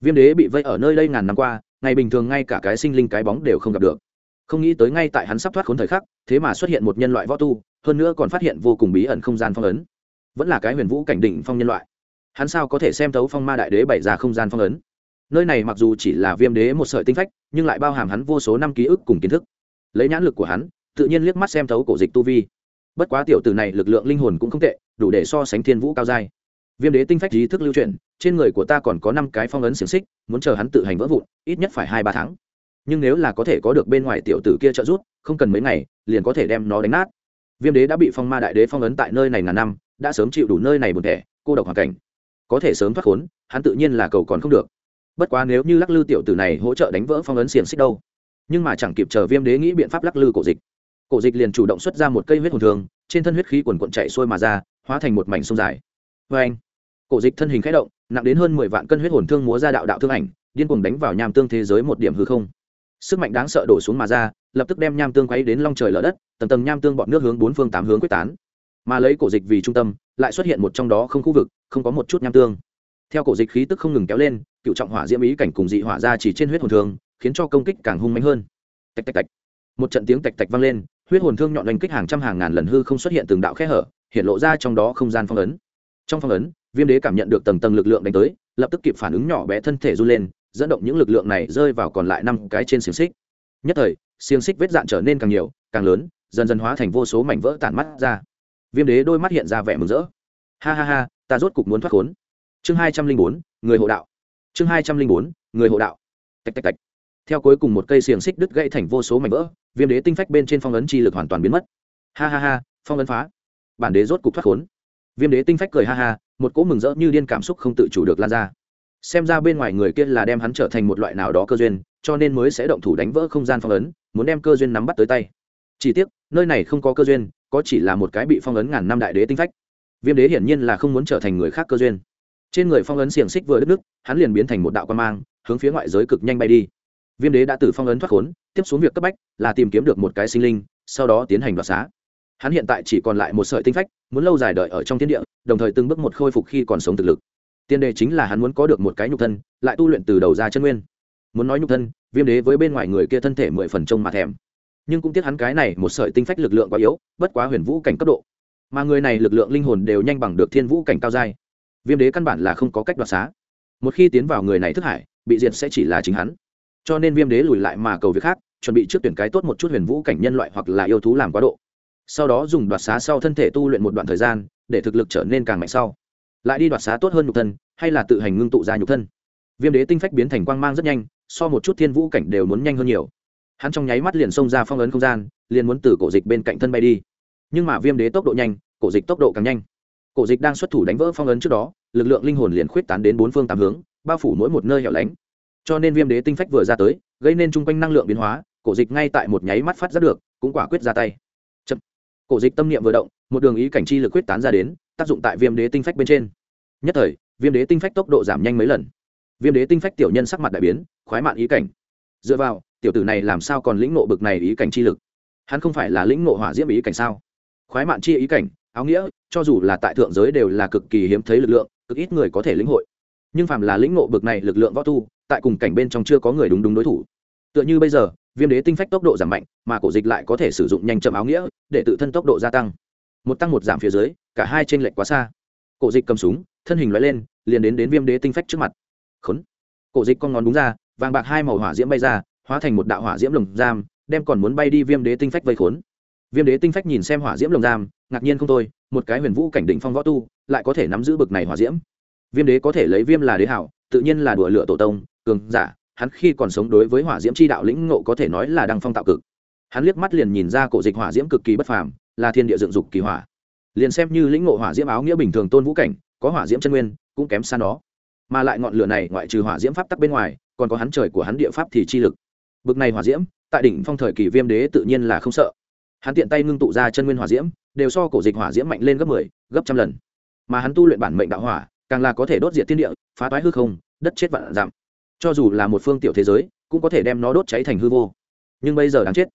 viêm đế bị vây ở nơi đây ngàn năm qua, ngày bình thường ngay cả cái sinh linh cái bóng đều không gặp được. Không nghĩ tới ngay tại hắn sắp thoát khốn thời khắc, thế mà xuất hiện một nhân loại võ tu, hơn nữa còn phát hiện vô cùng bí ẩn không gian phong ấn. Vẫn là cái huyền vũ cảnh đỉnh phong nhân loại. Hắn sao có thể xem thấu phong ma đại đế bày ra không gian phong ấn? Nơi này mặc dù chỉ là viêm đế một sợi tinh phách, nhưng lại bao hàm hắn vô số năm ký ức cùng kiến thức. Lấy nhãn lực của hắn, tự nhiên liếc mắt xem thấu cổ dịch tu vi. Bất quá tiểu từ này lực lượng linh hồn cũng không tệ, đủ để so sánh thiên vũ cao dai viêm đế tinh phách trí thức lưu truyền, trên người của ta còn có năm cái phong ấn xiềng xích, muốn chờ hắn tự hành vỡ vụn, ít nhất phải hai ba tháng. Nhưng nếu là có thể có được bên ngoài tiểu tử kia trợ giúp, không cần mấy ngày, liền có thể đem nó đánh nát. Viêm đế đã bị phong ma đại đế phong ấn tại nơi này ngàn năm, đã sớm chịu đủ nơi này buồn thẻ, cô độc hoàn cảnh. Có thể sớm thoát khốn, hắn tự nhiên là cầu còn không được. Bất quá nếu như lắc lư tiểu tử này hỗ trợ đánh vỡ phong ấn xiềng xích đâu? Nhưng mà chẳng kịp chờ viêm đế nghĩ biện pháp lắc lư cổ dịch. Cổ dịch liền chủ động xuất ra một cây huyết hồn thường, trên thân huyết khí quần quận chạy xuôi mà ra, hóa thành một mảnh sông dài. Vê anh cổ dịch thân hình k h ẽ động, nặng đến hơn mười vạn cân huyết hồn thương múa ra đạo đạo thương ảnh, điên cuồng đánh vào nham tương thế giới một điểm hư không. Sức mạnh đáng sợ đổ xuống mà ra, lập tức đem nham tương quấy đến long trời lở đất, tầng tầng nham tương bọn nước hướng bốn phương tám hướng quyết tán. Mà lấy cổ dịch vì trung tâm, lại xuất hiện một trong đó không khu vực, không có một chút nham tương. Theo cổ dịch khí tức không ngừng kéo lên, cựu trọng hỏa diễm ý cảnh cùng dị hỏa ra chỉ trên huyết hồn thương, khiến cho công kích càng hung mạnh hơn. Tạch tạch tạch. Một trận tiếng tạch tạch vang lên, huyết hồn thương nhọn đánh kích hàng trăm hàng ngàn lần hư không xuất hiện từng đạo khe hở, hiện lộ ra trong đó không gian phong ấn. Trong phong ấn viêm đế cảm nhận được tầng tầng lực lượng đánh tới, lập tức kịp phản ứng nhỏ bé thân thể run lên, dẫn động những lực lượng này rơi vào còn lại năm cái trên xiềng xích. Nhất thời, xiềng xích vết dạn trở nên càng nhiều, càng lớn, dần dần hóa thành vô số mảnh vỡ tản mắt ra. Viêm đế đôi mắt hiện ra vẻ mừng rỡ. Ha ha ha, ta rốt cục muốn thoát khốn. Chương hai trăm linh bốn, người hộ đạo. Chương hai trăm linh bốn, người hộ đạo. Tạch tạch tạch. Theo cuối cùng một cây xiềng xích đứt gãy thành vô số mảnh vỡ, viêm đế tinh phách bên trên phong ấn chi lực hoàn toàn biến mất. Ha ha ha, phong ấn phá. Bản đế rốt cục thoát khốn. Viêm đế tinh phách cười ha ha một cỗ mừng rỡ như điên cảm xúc không tự chủ được lan ra. Xem ra bên ngoài người kia là đem hắn trở thành một loại nào đó cơ duyên, cho nên mới sẽ động thủ đánh vỡ không gian phong ấn, muốn đem cơ duyên nắm bắt tới tay. Chỉ tiếc, nơi này không có cơ duyên, có chỉ là một cái bị phong ấn ngàn năm đại đế tinh phách. Viêm đế hiển nhiên là không muốn trở thành người khác cơ duyên. Trên người phong ấn xiềng xích vừa đứt nước hắn liền biến thành một đạo quan mang, hướng phía ngoại giới cực nhanh bay đi. Viêm đế đã từ phong ấn thoát khốn, tiếp xuống việc cấp bách là tìm kiếm được một cái sinh linh, sau đó tiến hành đoạt xá hắn hiện tại chỉ còn lại một sợi tinh phách, muốn lâu dài đợi ở trong thiên địa, đồng thời từng bước một khôi phục khi còn sống thực lực. Tiên đề chính là hắn muốn có được một cái nhục thân, lại tu luyện từ đầu ra chân nguyên. Muốn nói nhục thân, viêm đế với bên ngoài người kia thân thể mười phần trông mà thèm. Nhưng cũng tiếc hắn cái này một sợi tinh phách lực lượng quá yếu, bất quá huyền vũ cảnh cấp độ. Mà người này lực lượng linh hồn đều nhanh bằng được thiên vũ cảnh cao giai. Viêm đế căn bản là không có cách đoạt xá. Một khi tiến vào người này thức hải, bị diệt sẽ chỉ là chính hắn. Cho nên viêm đế lùi lại mà cầu việc khác, chuẩn bị trước tuyển cái tốt một chút huyền vũ cảnh nhân loại hoặc là yêu thú làm quá độ sau đó dùng đoạt xá sau thân thể tu luyện một đoạn thời gian, để thực lực trở nên càng mạnh sau. Lại đi đoạt xá tốt hơn nhục thân, hay là tự hành ngưng tụ ra nhục thân. Viêm đế tinh phách biến thành quang mang rất nhanh, so một chút thiên vũ cảnh đều muốn nhanh hơn nhiều. Hắn trong nháy mắt liền xông ra phong ấn không gian, liền muốn từ cổ dịch bên cạnh thân bay đi. Nhưng mà viêm đế tốc độ nhanh, cổ dịch tốc độ càng nhanh. Cổ dịch đang xuất thủ đánh vỡ phong ấn trước đó, lực lượng linh hồn liền khuyết tán đến bốn phương tám hướng, bao phủ mỗi một nơi hẻo lánh. Cho nên viêm đế tinh phách vừa ra tới, gây nên chung quanh năng lượng biến hóa, cổ dịch ngay tại một nháy mắt phát ra được, cũng quả quyết ra tay cổ dịch tâm niệm vừa động, một đường ý cảnh chi lực quyết tán ra đến, tác dụng tại viêm đế tinh phách bên trên. Nhất thời, viêm đế tinh phách tốc độ giảm nhanh mấy lần. Viêm đế tinh phách tiểu nhân sắc mặt đại biến, khoái mạn ý cảnh. Dựa vào, tiểu tử này làm sao còn lĩnh nộ bực này ý cảnh chi lực? Hắn không phải là lĩnh nộ hỏa diễm ý cảnh sao? Khoái mạn chi ý cảnh, áo nghĩa, cho dù là tại thượng giới đều là cực kỳ hiếm thấy lực lượng, cực ít người có thể lĩnh hội. Nhưng phàm là lĩnh nộ bực này lực lượng võ tu, tại cùng cảnh bên trong chưa có người đúng đúng đối thủ. Tựa như bây giờ viêm đế tinh phách tốc độ giảm mạnh, mà cổ dịch lại có thể sử dụng nhanh chậm áo nghĩa để tự thân tốc độ gia tăng. Một tăng một giảm phía dưới, cả hai t r ê n lệch quá xa. Cổ dịch cầm súng, thân hình loại lên, liền đến đến viêm đế tinh phách trước mặt. Khốn! Cổ dịch con ngón đúng ra, vàng bạc hai màu hỏa diễm bay ra, hóa thành một đạo hỏa diễm lồng giam, đem còn muốn bay đi viêm đế tinh phách vây khốn. Viêm đế tinh phách nhìn xem hỏa diễm lồng giam, ngạc nhiên không thôi, một cái huyền vũ cảnh định phong võ tu, lại có thể nắm giữ bực này hỏa diễm. Viêm đế có thể lấy viêm là đế hảo, tự nhiên là đùa lửa tổ tông, cường giả hắn khi còn sống đối với hỏa diễm chi đạo lĩnh ngộ có thể nói là đăng phong tạo cực. Hắn liếc mắt liền nhìn ra cổ dịch hỏa diễm cực kỳ bất phàm là thiên địa dựng dục kỳ hỏa. Liền xem như lĩnh ngộ hỏa diễm áo nghĩa bình thường tôn vũ cảnh có hỏa diễm chân nguyên cũng kém xa nó. Mà lại ngọn lửa này ngoại trừ hỏa diễm pháp tắc bên ngoài còn có hắn trời của hắn địa pháp thì chi lực. Bực này hỏa diễm tại đỉnh phong thời kỳ viêm đế tự nhiên là không sợ. Hắn tiện tay ngưng tụ ra chân nguyên hỏa diễm đều so cổ dịch hỏa diễm mạnh lên gấp mười 10, gấp trăm lần. Mà hắn tu luyện bản mệnh đạo hỏa càng là có thể đốt diệt thiên địa phá toái hư không đất chết vạn giảm cho dù là một phương tiểu thế giới, cũng có thể đem nó đốt cháy thành hư vô. Nhưng bây giờ đáng chết.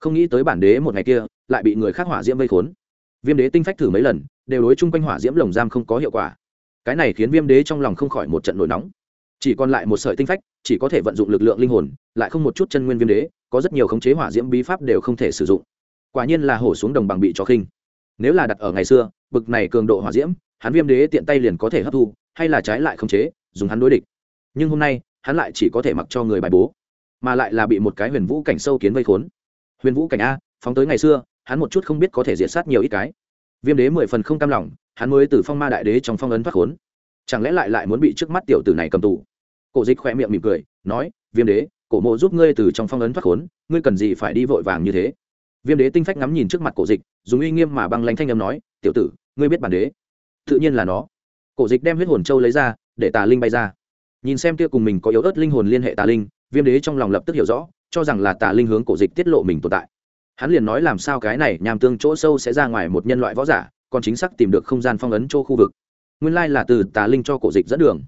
Không nghĩ tới bản đế một ngày kia lại bị người khác hỏa diễm vây khốn. Viêm đế tinh phách thử mấy lần, đều đối chung quanh hỏa diễm lồng giam không có hiệu quả. Cái này khiến viêm đế trong lòng không khỏi một trận nổi nóng. Chỉ còn lại một sợi tinh phách, chỉ có thể vận dụng lực lượng linh hồn, lại không một chút chân nguyên viêm đế, có rất nhiều khống chế hỏa diễm bí pháp đều không thể sử dụng. Quả nhiên là hổ xuống đồng bằng bị cho khinh. Nếu là đặt ở ngày xưa, bực này cường độ hỏa diễm, hắn viêm đế tiện tay liền có thể hấp thu, hay là trái lại khống chế, dùng hắn đối địch. Nhưng hôm nay hắn lại chỉ có thể mặc cho người bài bố, mà lại là bị một cái huyền vũ cảnh sâu kiến vây khốn. Huyền vũ cảnh a, phóng tới ngày xưa, hắn một chút không biết có thể diệt sát nhiều ít cái. Viêm đế mười phần không cam lòng, hắn mới từ phong ma đại đế trong phong ấn thoát khốn. Chẳng lẽ lại lại muốn bị trước mắt tiểu tử này cầm tù? Cổ dịch khỏe miệng mỉm cười, nói, viêm đế, cổ mộ giúp ngươi từ trong phong ấn thoát khốn, ngươi cần gì phải đi vội vàng như thế? Viêm đế tinh phách ngắm nhìn trước mặt cổ dịch, dùng uy nghiêm mà băng lanh thanh âm nói, tiểu tử, ngươi biết bản đế. Tự nhiên là nó. Cổ dịch đem huyết hồn châu lấy ra, để tà linh bay ra nhìn xem kia cùng mình có yếu ớt linh hồn liên hệ tà linh, viêm đế trong lòng lập tức hiểu rõ, cho rằng là tà linh hướng cổ dịch tiết lộ mình tồn tại. Hắn liền nói làm sao cái này nhằm tương chỗ sâu sẽ ra ngoài một nhân loại võ giả, còn chính xác tìm được không gian phong ấn chỗ khu vực. Nguyên lai là từ tà linh cho cổ dịch dẫn đường.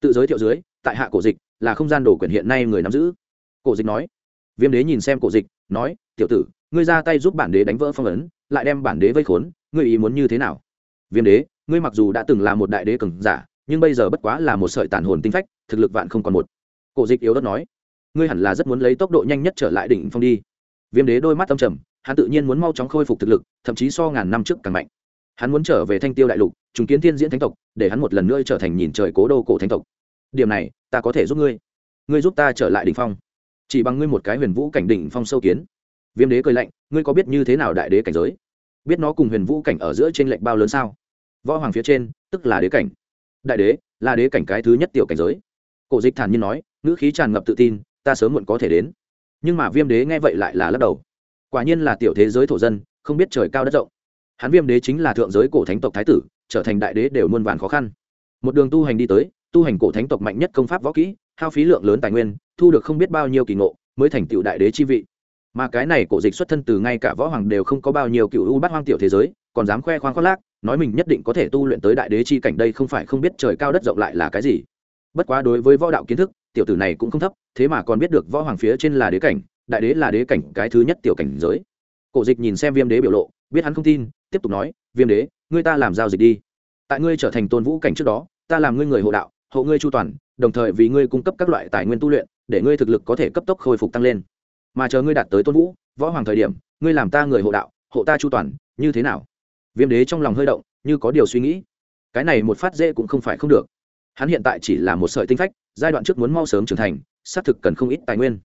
Tự giới thiệu dưới, tại hạ cổ dịch là không gian đồ quyền hiện nay người nắm giữ. Cổ dịch nói, viêm đế nhìn xem cổ dịch, nói, tiểu tử, ngươi ra tay giúp bản đế đánh vỡ phong ấn, lại đem bản đế vây khốn, ngươi ý muốn như thế nào? Viêm đế, ngươi mặc dù đã từng là một đại đế cường giả nhưng bây giờ bất quá là một sợi tàn hồn tinh phách, thực lực vạn không còn một. Cổ dịch yếu đất nói, ngươi hẳn là rất muốn lấy tốc độ nhanh nhất trở lại đỉnh phong đi. Viêm đế đôi mắt âm trầm, hắn tự nhiên muốn mau chóng khôi phục thực lực, thậm chí so ngàn năm trước càng mạnh. Hắn muốn trở về thanh tiêu đại lục, trùng kiến thiên diễn thánh tộc, để hắn một lần nữa trở thành nhìn trời cố đô cổ thánh tộc. Điểm này, ta có thể giúp ngươi. Ngươi giúp ta trở lại đỉnh phong. Chỉ bằng ngươi một cái huyền vũ cảnh đỉnh phong sâu kiến. Viêm đế cười lạnh, ngươi có biết như thế nào đại đế cảnh giới? Biết nó cùng huyền vũ cảnh ở giữa trên lệnh bao lớn sao? Võ hoàng phía trên, tức là đế cảnh đại đế, là đế cảnh cái thứ nhất tiểu cảnh giới. Cổ dịch thản nhiên nói, ngữ khí tràn ngập tự tin, ta sớm muộn có thể đến. Nhưng mà viêm đế nghe vậy lại là lắc đầu. Quả nhiên là tiểu thế giới thổ dân, không biết trời cao đất rộng. Hắn viêm đế chính là thượng giới cổ thánh tộc thái tử, trở thành đại đế đều muôn vàn khó khăn. Một đường tu hành đi tới, tu hành cổ thánh tộc mạnh nhất công pháp võ kỹ, hao phí lượng lớn tài nguyên, thu được không biết bao nhiêu kỳ ngộ, mới thành tựu đại đế chi vị. Mà cái này cổ dịch xuất thân từ ngay cả võ hoàng đều không có bao nhiêu cựu u bát hoang tiểu thế giới, còn dám khoe khoang khoác lác nói mình nhất định có thể tu luyện tới đại đế chi cảnh đây không phải không biết trời cao đất rộng lại là cái gì. Bất quá đối với võ đạo kiến thức, tiểu tử này cũng không thấp, thế mà còn biết được võ hoàng phía trên là đế cảnh, đại đế là đế cảnh cái thứ nhất tiểu cảnh giới. Cổ dịch nhìn xem viêm đế biểu lộ, biết hắn không tin, tiếp tục nói, viêm đế, ngươi ta làm giao dịch đi. Tại ngươi trở thành tôn vũ cảnh trước đó, ta làm ngươi người hộ đạo, hộ ngươi chu toàn, đồng thời vì ngươi cung cấp các loại tài nguyên tu luyện, để ngươi thực lực có thể cấp tốc khôi phục tăng lên. Mà chờ ngươi đạt tới tôn vũ, võ hoàng thời điểm, ngươi làm ta người hộ đạo, hộ ta chu toàn, như thế nào? Viêm đế trong lòng hơi động, như có điều suy nghĩ. Cái này một phát dễ cũng không phải không được. Hắn hiện tại chỉ là một sợi tinh phách, giai đoạn trước muốn mau sớm trưởng thành, xác thực cần không ít tài nguyên.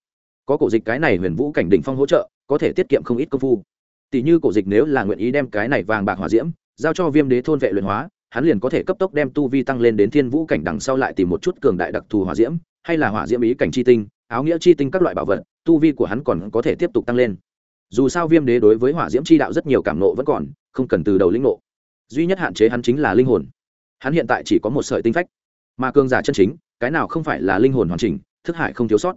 Có cổ dịch cái này huyền vũ cảnh đỉnh phong hỗ trợ, có thể tiết kiệm không ít công phu. Tỷ như cổ dịch nếu là nguyện ý đem cái này vàng bạc hỏa diễm giao cho viêm đế thôn vệ luyện hóa, hắn liền có thể cấp tốc đem tu vi tăng lên đến thiên vũ cảnh đằng sau lại tìm một chút cường đại đặc thù hỏa diễm, hay là hỏa diễm ý cảnh chi tinh, áo nghĩa chi tinh các loại bảo vật, tu vi của hắn còn có thể tiếp tục tăng lên. Dù sao viêm đế đối với hỏa diễm chi đạo rất nhiều cảm nộ vẫn còn không cần từ đầu lĩnh ngộ. Duy nhất hạn chế hắn chính là linh hồn. Hắn hiện tại chỉ có một sợi tinh phách. Mà cường giả chân chính, cái nào không phải là linh hồn hoàn chỉnh, thức hải không thiếu sót.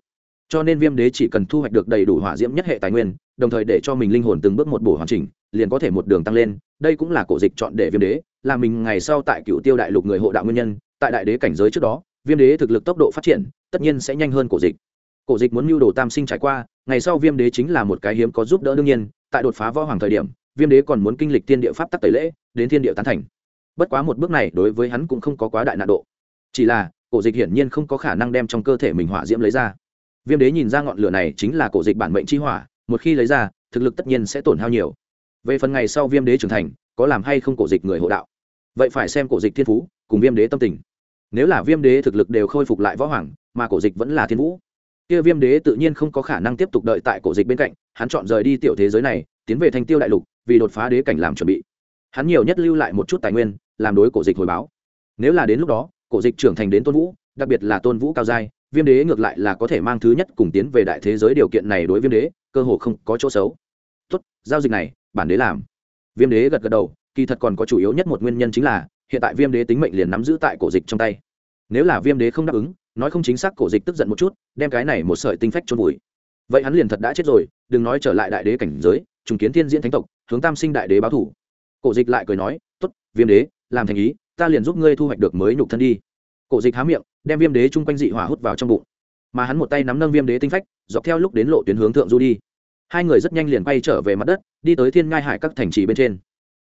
Cho nên viêm đế chỉ cần thu hoạch được đầy đủ hỏa diễm nhất hệ tài nguyên, đồng thời để cho mình linh hồn từng bước một bổ hoàn chỉnh, liền có thể một đường tăng lên. Đây cũng là cổ dịch chọn để viêm đế, là mình ngày sau tại cựu tiêu đại lục người hộ đạo nguyên nhân. Tại đại đế cảnh giới trước đó, viêm đế thực lực tốc độ phát triển, tất nhiên sẽ nhanh hơn cổ dịch. Cổ dịch muốn mưu đồ tam sinh trải qua, ngày sau viêm đế chính là một cái hiếm có giúp đỡ đương nhiên. Tại đột phá võ hoàng thời điểm viêm đế còn muốn kinh lịch tiên địa pháp tắc tẩy lễ, đến thiên địa tán thành. Bất quá một bước này đối với hắn cũng không có quá đại nạn độ. Chỉ là, cổ dịch hiển nhiên không có khả năng đem trong cơ thể mình hỏa diễm lấy ra. Viêm đế nhìn ra ngọn lửa này chính là cổ dịch bản mệnh chi hỏa, một khi lấy ra, thực lực tất nhiên sẽ tổn hao nhiều. Về phần ngày sau viêm đế trưởng thành, có làm hay không cổ dịch người hộ đạo? Vậy phải xem cổ dịch thiên phú, cùng viêm đế tâm tình. Nếu là viêm đế thực lực đều khôi phục lại võ hoàng, mà cổ dịch vẫn là thiên vũ, kia viêm đế tự nhiên không có khả năng tiếp tục đợi tại cổ dịch bên cạnh, hắn chọn rời đi tiểu thế giới này, tiến về thanh tiêu đại lục vì đột phá đế cảnh làm chuẩn bị. Hắn nhiều nhất lưu lại một chút tài nguyên, làm đối cổ dịch hồi báo. Nếu là đến lúc đó, cổ dịch trưởng thành đến tôn vũ, đặc biệt là tôn vũ cao giai, viêm đế ngược lại là có thể mang thứ nhất cùng tiến về đại thế giới điều kiện này đối viêm đế, cơ hồ không có chỗ xấu. Tốt, giao dịch này, bản đế làm. Viêm đế gật gật đầu, kỳ thật còn có chủ yếu nhất một nguyên nhân chính là, hiện tại viêm đế tính mệnh liền nắm giữ tại cổ dịch trong tay. Nếu là viêm đế không đáp ứng, nói không chính xác cổ dịch tức giận một chút, đem cái này một sợi tinh phách trôn vùi. Vậy hắn liền thật đã chết rồi, đừng nói trở lại đại đế cảnh giới trùng kiến thiên diễn thánh tộc, hướng tam sinh đại đế báo thủ. Cổ dịch lại cười nói t ố t viêm đế, làm thành ý, ta liền giúp ngươi thu hoạch được mới nhục thân đi. Cổ dịch há miệng, đem viêm đế chung quanh dị hỏa hút vào trong bụng. Mà hắn một tay nắm nâng viêm đế tinh phách, dọc theo lúc đến lộ tuyến hướng thượng du đi. Hai người rất nhanh liền bay trở về mặt đất, đi tới thiên ngai hải các thành trì bên trên.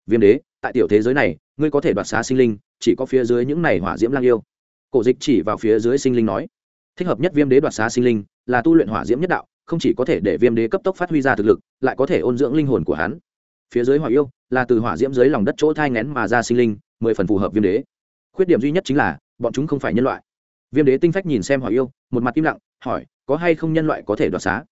Viêm đế, tại tiểu thế giới này, ngươi có thể đoạt xá sinh linh, chỉ có phía dưới những này hỏa diễm lang yêu. Cổ dịch chỉ vào phía dưới sinh linh nói, thích hợp nhất viêm đế đoạt xá sinh linh là tu luyện hỏa diễm nhất đạo không chỉ có thể để viêm đế cấp tốc phát huy ra thực lực, lại có thể ôn dưỡng linh hồn của hắn. Phía dưới hỏa yêu là từ hỏa diễm dưới lòng đất chỗ thai ngén mà ra sinh linh, mười phần phù hợp viêm đế. Khuyết điểm duy nhất chính là, bọn chúng không phải nhân loại. Viêm đế tinh phách nhìn xem hỏa yêu, một mặt im lặng, hỏi, có hay không nhân loại có thể đoạt xá?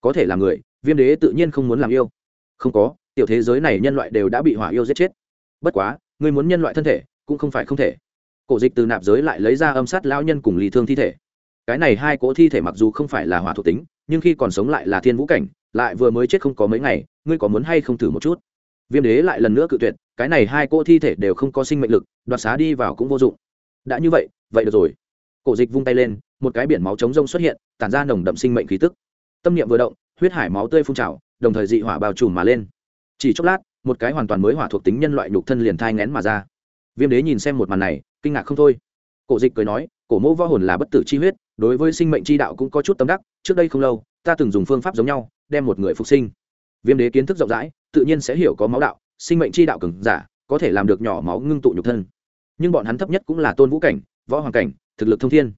Có thể là người, viêm đế tự nhiên không muốn làm yêu. Không có, tiểu thế giới này nhân loại đều đã bị hỏa yêu giết chết. Bất quá, người muốn nhân loại thân thể, cũng không phải không thể. Cổ dịch từ nạp giới lại lấy ra âm sát lao nhân cùng lý thương thi thể. Cái này hai cỗ thi thể mặc dù không phải là hỏa thuộc tính nhưng khi còn sống lại là thiên vũ cảnh, lại vừa mới chết không có mấy ngày, ngươi có muốn hay không thử một chút? Viêm đế lại lần nữa cự tuyệt, cái này hai cô thi thể đều không có sinh mệnh lực, đoạt xá đi vào cũng vô dụng. Đã như vậy vậy được rồi. Cổ dịch vung tay lên, một cái biển máu trống rông xuất hiện, tản ra nồng đậm sinh mệnh khí tức. Tâm niệm vừa động, huyết hải máu tươi phun trào, đồng thời dị hỏa bao trùm mà lên. Chỉ chốc lát, một cái hoàn toàn mới hỏa thuộc tính nhân loại nhục thân liền thai ngén mà ra. Viêm đế nhìn xem một màn này, kinh ngạc không thôi. Cổ dịch cười nói cổ mẫu võ hồn là bất tử chi huyết, đối với sinh mệnh chi đạo cũng có chút tâm đắc, trước đây không lâu, ta từng dùng phương pháp giống nhau, đem một người phục sinh. Viêm đế kiến thức rộng rãi, tự nhiên sẽ hiểu có máu đạo, sinh mệnh chi đạo cường giả, có thể làm được nhỏ máu ngưng tụ nhục thân. Nhưng bọn hắn thấp nhất cũng là tôn vũ cảnh, võ hoàng cảnh, thực lực thông thiên.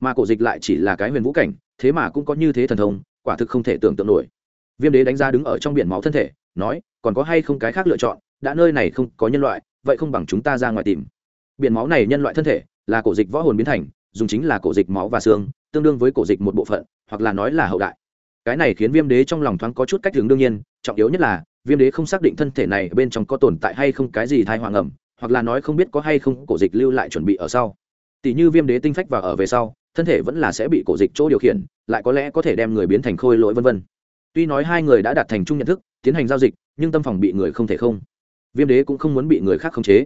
Mà cổ dịch lại chỉ là cái huyền vũ cảnh, thế mà cũng có như thế thần thông, quả thực không thể tưởng tượng nổi. Viêm đế đánh ra đứng ở trong biển máu thân thể, nói, còn có hay không cái khác lựa chọn, đã nơi này không có nhân loại, vậy không bằng chúng ta ra ngoài tìm. Biển máu này nhân loại thân thể là cổ dịch võ hồn biến thành, dùng chính là cổ dịch máu và xương, tương đương với cổ dịch một bộ phận, hoặc là nói là hậu đại. Cái này khiến viêm đế trong lòng thoáng có chút cách hướng đương nhiên, trọng yếu nhất là, viêm đế không xác định thân thể này bên trong có tồn tại hay không cái gì thai hoàng ẩm, hoặc là nói không biết có hay không cổ dịch lưu lại chuẩn bị ở sau. Tỷ như viêm đế tinh phách vào ở về sau, thân thể vẫn là sẽ bị cổ dịch chỗ điều khiển, lại có lẽ có thể đem người biến thành khôi lỗi vân vân. Tuy nói hai người đã đạt thành chung nhận thức, tiến hành giao dịch, nhưng tâm phòng bị người không thể không. Viêm đế cũng không muốn bị người khác khống chế.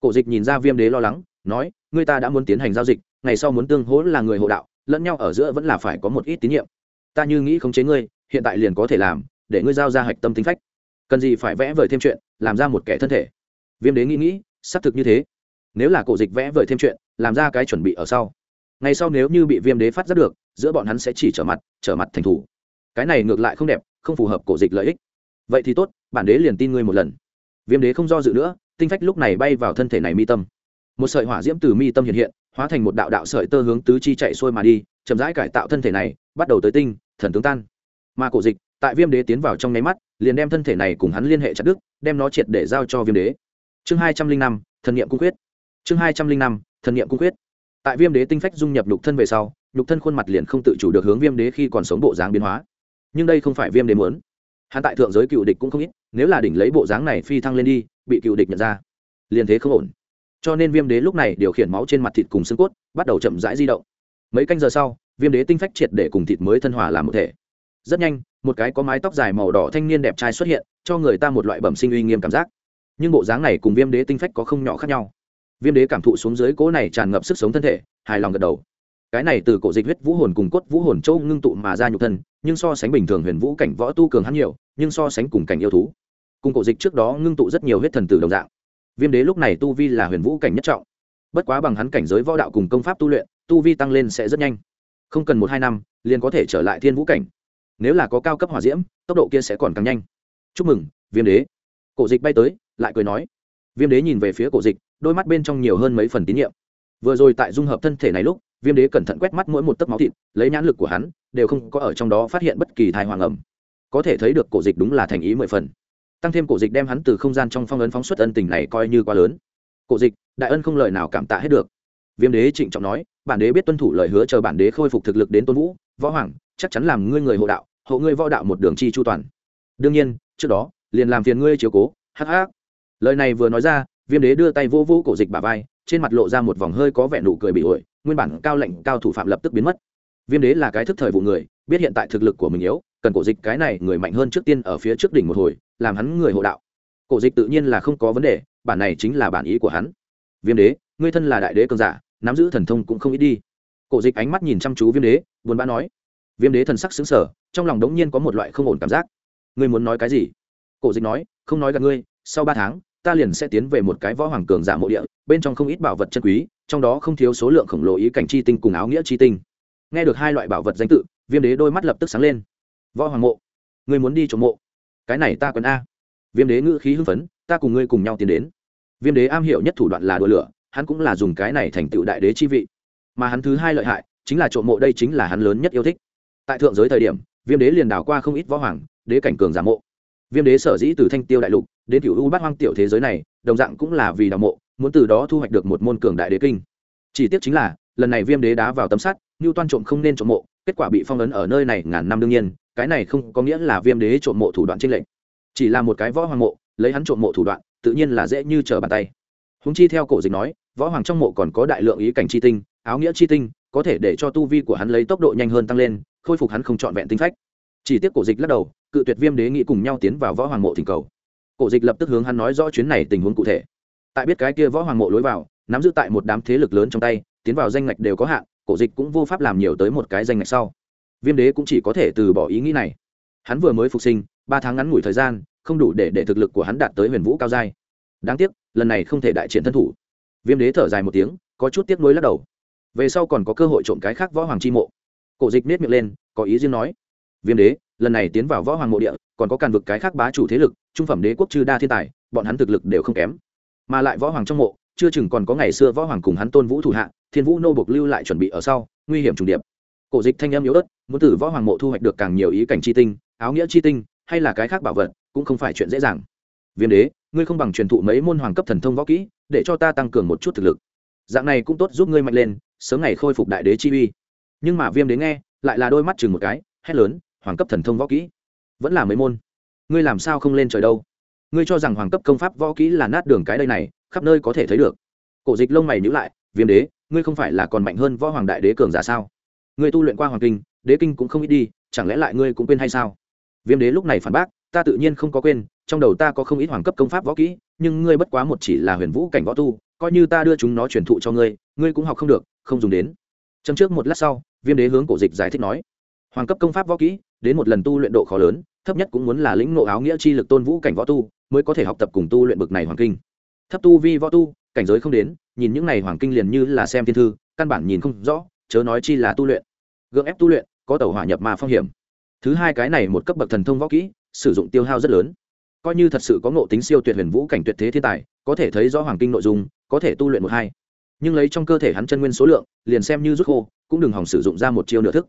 Cổ dịch nhìn ra viêm đế lo lắng, nói người ta đã muốn tiến hành giao dịch, ngày sau muốn tương hỗ là người hộ đạo, lẫn nhau ở giữa vẫn là phải có một ít tín nhiệm. Ta như nghĩ khống chế ngươi, hiện tại liền có thể làm, để ngươi giao ra hạch tâm tính phách. Cần gì phải vẽ vời thêm chuyện, làm ra một kẻ thân thể. Viêm đế nghĩ nghĩ, xác thực như thế. Nếu là cổ dịch vẽ vời thêm chuyện, làm ra cái chuẩn bị ở sau. Ngày sau nếu như bị viêm đế phát giác được, giữa bọn hắn sẽ chỉ trở mặt trở mặt thành thủ. Cái này ngược lại không đẹp, không phù hợp cổ dịch lợi ích. Vậy thì tốt, bản đế liền tin ngươi một lần. Viêm đế không do dự nữa, tinh phách lúc này bay vào thân thể này mi tâm một sợi hỏa diễm từ mi tâm hiện hiện, hóa thành một đạo đạo sợi tơ hướng tứ chi chạy xuôi mà đi, chậm rãi cải tạo thân thể này, bắt đầu tới tinh, thần tướng tan. Mà cổ dịch, tại viêm đế tiến vào trong nháy mắt, liền đem thân thể này cùng hắn liên hệ chặt đức đem nó triệt để giao cho viêm đế. Chương hai trăm linh năm, thần nghiệm cung quyết. Chương hai trăm linh năm, thần nghiệm cung quyết. Tại viêm đế tinh phách dung nhập nhục thân về sau, nhục thân khuôn mặt liền không tự chủ được hướng viêm đế khi còn sống bộ dáng biến hóa. Nhưng đây không phải viêm đế muốn. Hắn tại thượng giới cựu địch cũng không ít, nếu là đỉnh lấy bộ dáng này phi thăng lên đi, bị cựu địch nhận ra, liền thế không ổn cho nên viêm đế lúc này điều khiển máu trên mặt thịt cùng xương cốt, bắt đầu chậm rãi di động. Mấy canh giờ sau, viêm đế tinh phách triệt để cùng thịt mới thân hòa làm một thể. Rất nhanh, một cái có mái tóc dài màu đỏ thanh niên đẹp trai xuất hiện, cho người ta một loại bẩm sinh uy nghiêm cảm giác. Nhưng bộ dáng này cùng viêm đế tinh phách có không nhỏ khác nhau. Viêm đế cảm thụ xuống dưới cỗ này tràn ngập sức sống thân thể, hài lòng gật đầu. Cái này từ cổ dịch huyết vũ hồn cùng cốt vũ hồn châu ngưng tụ mà ra nhục thân, nhưng so sánh bình thường huyền vũ cảnh võ tu cường hắn nhiều, nhưng so sánh cùng cảnh yêu thú. Cùng cổ dịch trước đó ngưng tụ rất nhiều huyết thần tử đồng dạng viêm đế lúc này tu vi là huyền vũ cảnh nhất trọng. Bất quá bằng hắn cảnh giới võ đạo cùng công pháp tu luyện, tu vi tăng lên sẽ rất nhanh. Không cần một hai năm, liền có thể trở lại thiên vũ cảnh. Nếu là có cao cấp hỏa diễm, tốc độ kia sẽ còn càng nhanh. Chúc mừng, viêm đế. Cổ dịch bay tới, lại cười nói. Viêm đế nhìn về phía cổ dịch, đôi mắt bên trong nhiều hơn mấy phần tín nhiệm. Vừa rồi tại dung hợp thân thể này lúc, viêm đế cẩn thận quét mắt mỗi một tấc máu thịt, lấy nhãn lực của hắn, đều không có ở trong đó phát hiện bất kỳ thai hoàng ẩm có thể thấy được cổ dịch đúng là thành ý mười phần tăng thêm cổ dịch đem hắn từ không gian trong phong ấn phóng xuất ân tình này coi như quá lớn. Cổ dịch, đại ân không lời nào cảm tạ hết được. Viêm đế trịnh trọng nói, bản đế biết tuân thủ lời hứa chờ bản đế khôi phục thực lực đến tôn vũ, võ hoàng, chắc chắn làm ngươi người hộ đạo, hộ ngươi võ đạo một đường chi chu toàn. Đương nhiên, trước đó, liền làm phiền ngươi chiếu cố, hắc hắc. Lời này vừa nói ra, viêm đế đưa tay vô vô cổ dịch bà vai, trên mặt lộ ra một vòng hơi có vẻ nụ cười bị ổi, nguyên bản cao lệnh cao thủ phạm lập tức biến mất. Viêm đế là cái thức thời vụ người, biết hiện tại thực lực của mình yếu cần cổ dịch cái này người mạnh hơn trước tiên ở phía trước đỉnh một hồi, làm hắn người hộ đạo. Cổ dịch tự nhiên là không có vấn đề, bản này chính là bản ý của hắn. Viêm đế, ngươi thân là đại đế cường giả, nắm giữ thần thông cũng không ít đi. Cổ dịch ánh mắt nhìn chăm chú viêm đế, buồn bã nói. Viêm đế thần sắc xứng sở trong lòng đống nhiên có một loại không ổn cảm giác. Ngươi muốn nói cái gì? Cổ dịch nói, không nói gặp ngươi, sau ba tháng, ta liền sẽ tiến về một cái võ hoàng cường giả mộ địa, bên trong không ít bảo vật chân quý, trong đó không thiếu số lượng khổng lồ ý cảnh chi tinh cùng áo nghĩa chi tinh. Nghe được hai loại bảo vật danh tự, viêm đế đôi mắt lập tức sáng lên võ hoàng mộ người muốn đi chỗ mộ? Cái này ta còn a. Viêm đế ngữ khí hưng phấn, ta cùng ngươi cùng nhau tiến đến. Viêm đế am hiểu nhất thủ đoạn là đùa lửa, hắn cũng là dùng cái này thành tựu đại đế chi vị. Mà hắn thứ hai lợi hại, chính là trộm mộ đây chính là hắn lớn nhất yêu thích. Tại thượng giới thời điểm, viêm đế liền đảo qua không ít võ hoàng, đế cảnh cường giả mộ. Viêm đế sở dĩ từ thanh tiêu đại lục, đến cựu u bát hoang tiểu thế giới này, đồng dạng cũng là vì đào mộ, muốn từ đó thu hoạch được một môn cường đại đế kinh. Chỉ tiếc chính là, lần này viêm đế đá vào tấm sắt như toan trộm không nên trộm mộ, kết quả bị phong ấn ở nơi này ngàn năm đương nhiên cái này không có nghĩa là viêm đế trộm mộ thủ đoạn trên lệnh chỉ là một cái võ hoàng mộ, lấy hắn trộm mộ thủ đoạn, tự nhiên là dễ như trở bàn tay. Húng chi theo cổ dịch nói, võ hoàng trong mộ còn có đại lượng ý cảnh chi tinh, áo nghĩa chi tinh, có thể để cho tu vi của hắn lấy tốc độ nhanh hơn tăng lên, khôi phục hắn không trọn vẹn tinh phách. Chỉ tiếc cổ dịch lắc đầu, cự tuyệt viêm đế nghĩ cùng nhau tiến vào võ hoàng mộ thỉnh cầu. Cổ dịch lập tức hướng hắn nói rõ chuyến này tình huống cụ thể. Tại biết cái kia võ hoàng mộ lối vào, nắm giữ tại một đám thế lực lớn trong tay, tiến vào danh ngạch đều có hạn, cổ dịch cũng vô pháp làm nhiều tới một cái danh ngạch sau viêm đế cũng chỉ có thể từ bỏ ý nghĩ này. Hắn vừa mới phục sinh, ba tháng ngắn ngủi thời gian, không đủ để để thực lực của hắn đạt tới huyền vũ cao giai. Đáng tiếc, lần này không thể đại triển thân thủ. Viêm đế thở dài một tiếng, có chút tiếc nuối lắc đầu. Về sau còn có cơ hội trộm cái khác võ hoàng chi mộ. Cổ dịch nết miệng lên, có ý riêng nói. Viêm đế, lần này tiến vào võ hoàng mộ địa, còn có càn vực cái khác bá chủ thế lực, trung phẩm đế quốc chư đa thiên tài, bọn hắn thực lực đều không kém. Mà lại võ hoàng trong mộ, chưa chừng còn có ngày xưa võ hoàng cùng hắn tôn vũ thủ hạ, thiên vũ nô bộc lưu lại chuẩn bị ở sau, nguy hiểm trùng điệp cổ dịch thanh âm yếu ớt, muốn từ võ hoàng mộ thu hoạch được càng nhiều ý cảnh chi tinh, áo nghĩa chi tinh, hay là cái khác bảo vật, cũng không phải chuyện dễ dàng. Viêm đế, ngươi không bằng truyền thụ mấy môn hoàng cấp thần thông võ kỹ, để cho ta tăng cường một chút thực lực. Dạng này cũng tốt giúp ngươi mạnh lên, sớm ngày khôi phục đại đế chi uy. Nhưng mà viêm đế nghe, lại là đôi mắt chừng một cái, hét lớn, hoàng cấp thần thông võ kỹ? Vẫn là mấy môn? Ngươi làm sao không lên trời đâu? Ngươi cho rằng hoàng cấp công pháp võ kỹ là nát đường cái đây này, khắp nơi có thể thấy được. Cổ dịch lông mày nhữ lại, viêm đế, ngươi không phải là còn mạnh hơn võ hoàng đại đế cường giả sao? Ngươi tu luyện qua hoàng kinh, đế kinh cũng không ít đi, chẳng lẽ lại ngươi cũng quên hay sao? Viêm đế lúc này phản bác, ta tự nhiên không có quên, trong đầu ta có không ít hoàng cấp công pháp võ kỹ, nhưng ngươi bất quá một chỉ là huyền vũ cảnh võ tu, coi như ta đưa chúng nó truyền thụ cho ngươi ngươi cũng học không được, không dùng đến. Châm trước một lát sau, viêm đế hướng cổ dịch giải thích nói, hoàng cấp công pháp võ kỹ, đến một lần tu luyện độ khó lớn, thấp nhất cũng muốn là lĩnh nộ áo nghĩa chi lực tôn vũ cảnh võ tu, mới có thể học tập cùng tu luyện bực này hoàng kinh. Thấp tu vi võ tu, cảnh giới không đến, nhìn những này hoàng kinh liền như là xem thiên thư, căn bản nhìn không rõ chớ nói chi là tu luyện. Gượng ép tu luyện, có tàu hỏa nhập mà phong hiểm. Thứ hai cái này một cấp bậc thần thông võ kỹ, sử dụng tiêu hao rất lớn. Coi như thật sự có ngộ tính siêu tuyệt huyền vũ cảnh tuyệt thế thiên tài, có thể thấy rõ hoàng kinh nội dung, có thể tu luyện một hai. Nhưng lấy trong cơ thể hắn chân nguyên số lượng, liền xem như rút khô, cũng đừng hỏng sử dụng ra một chiêu nửa thức.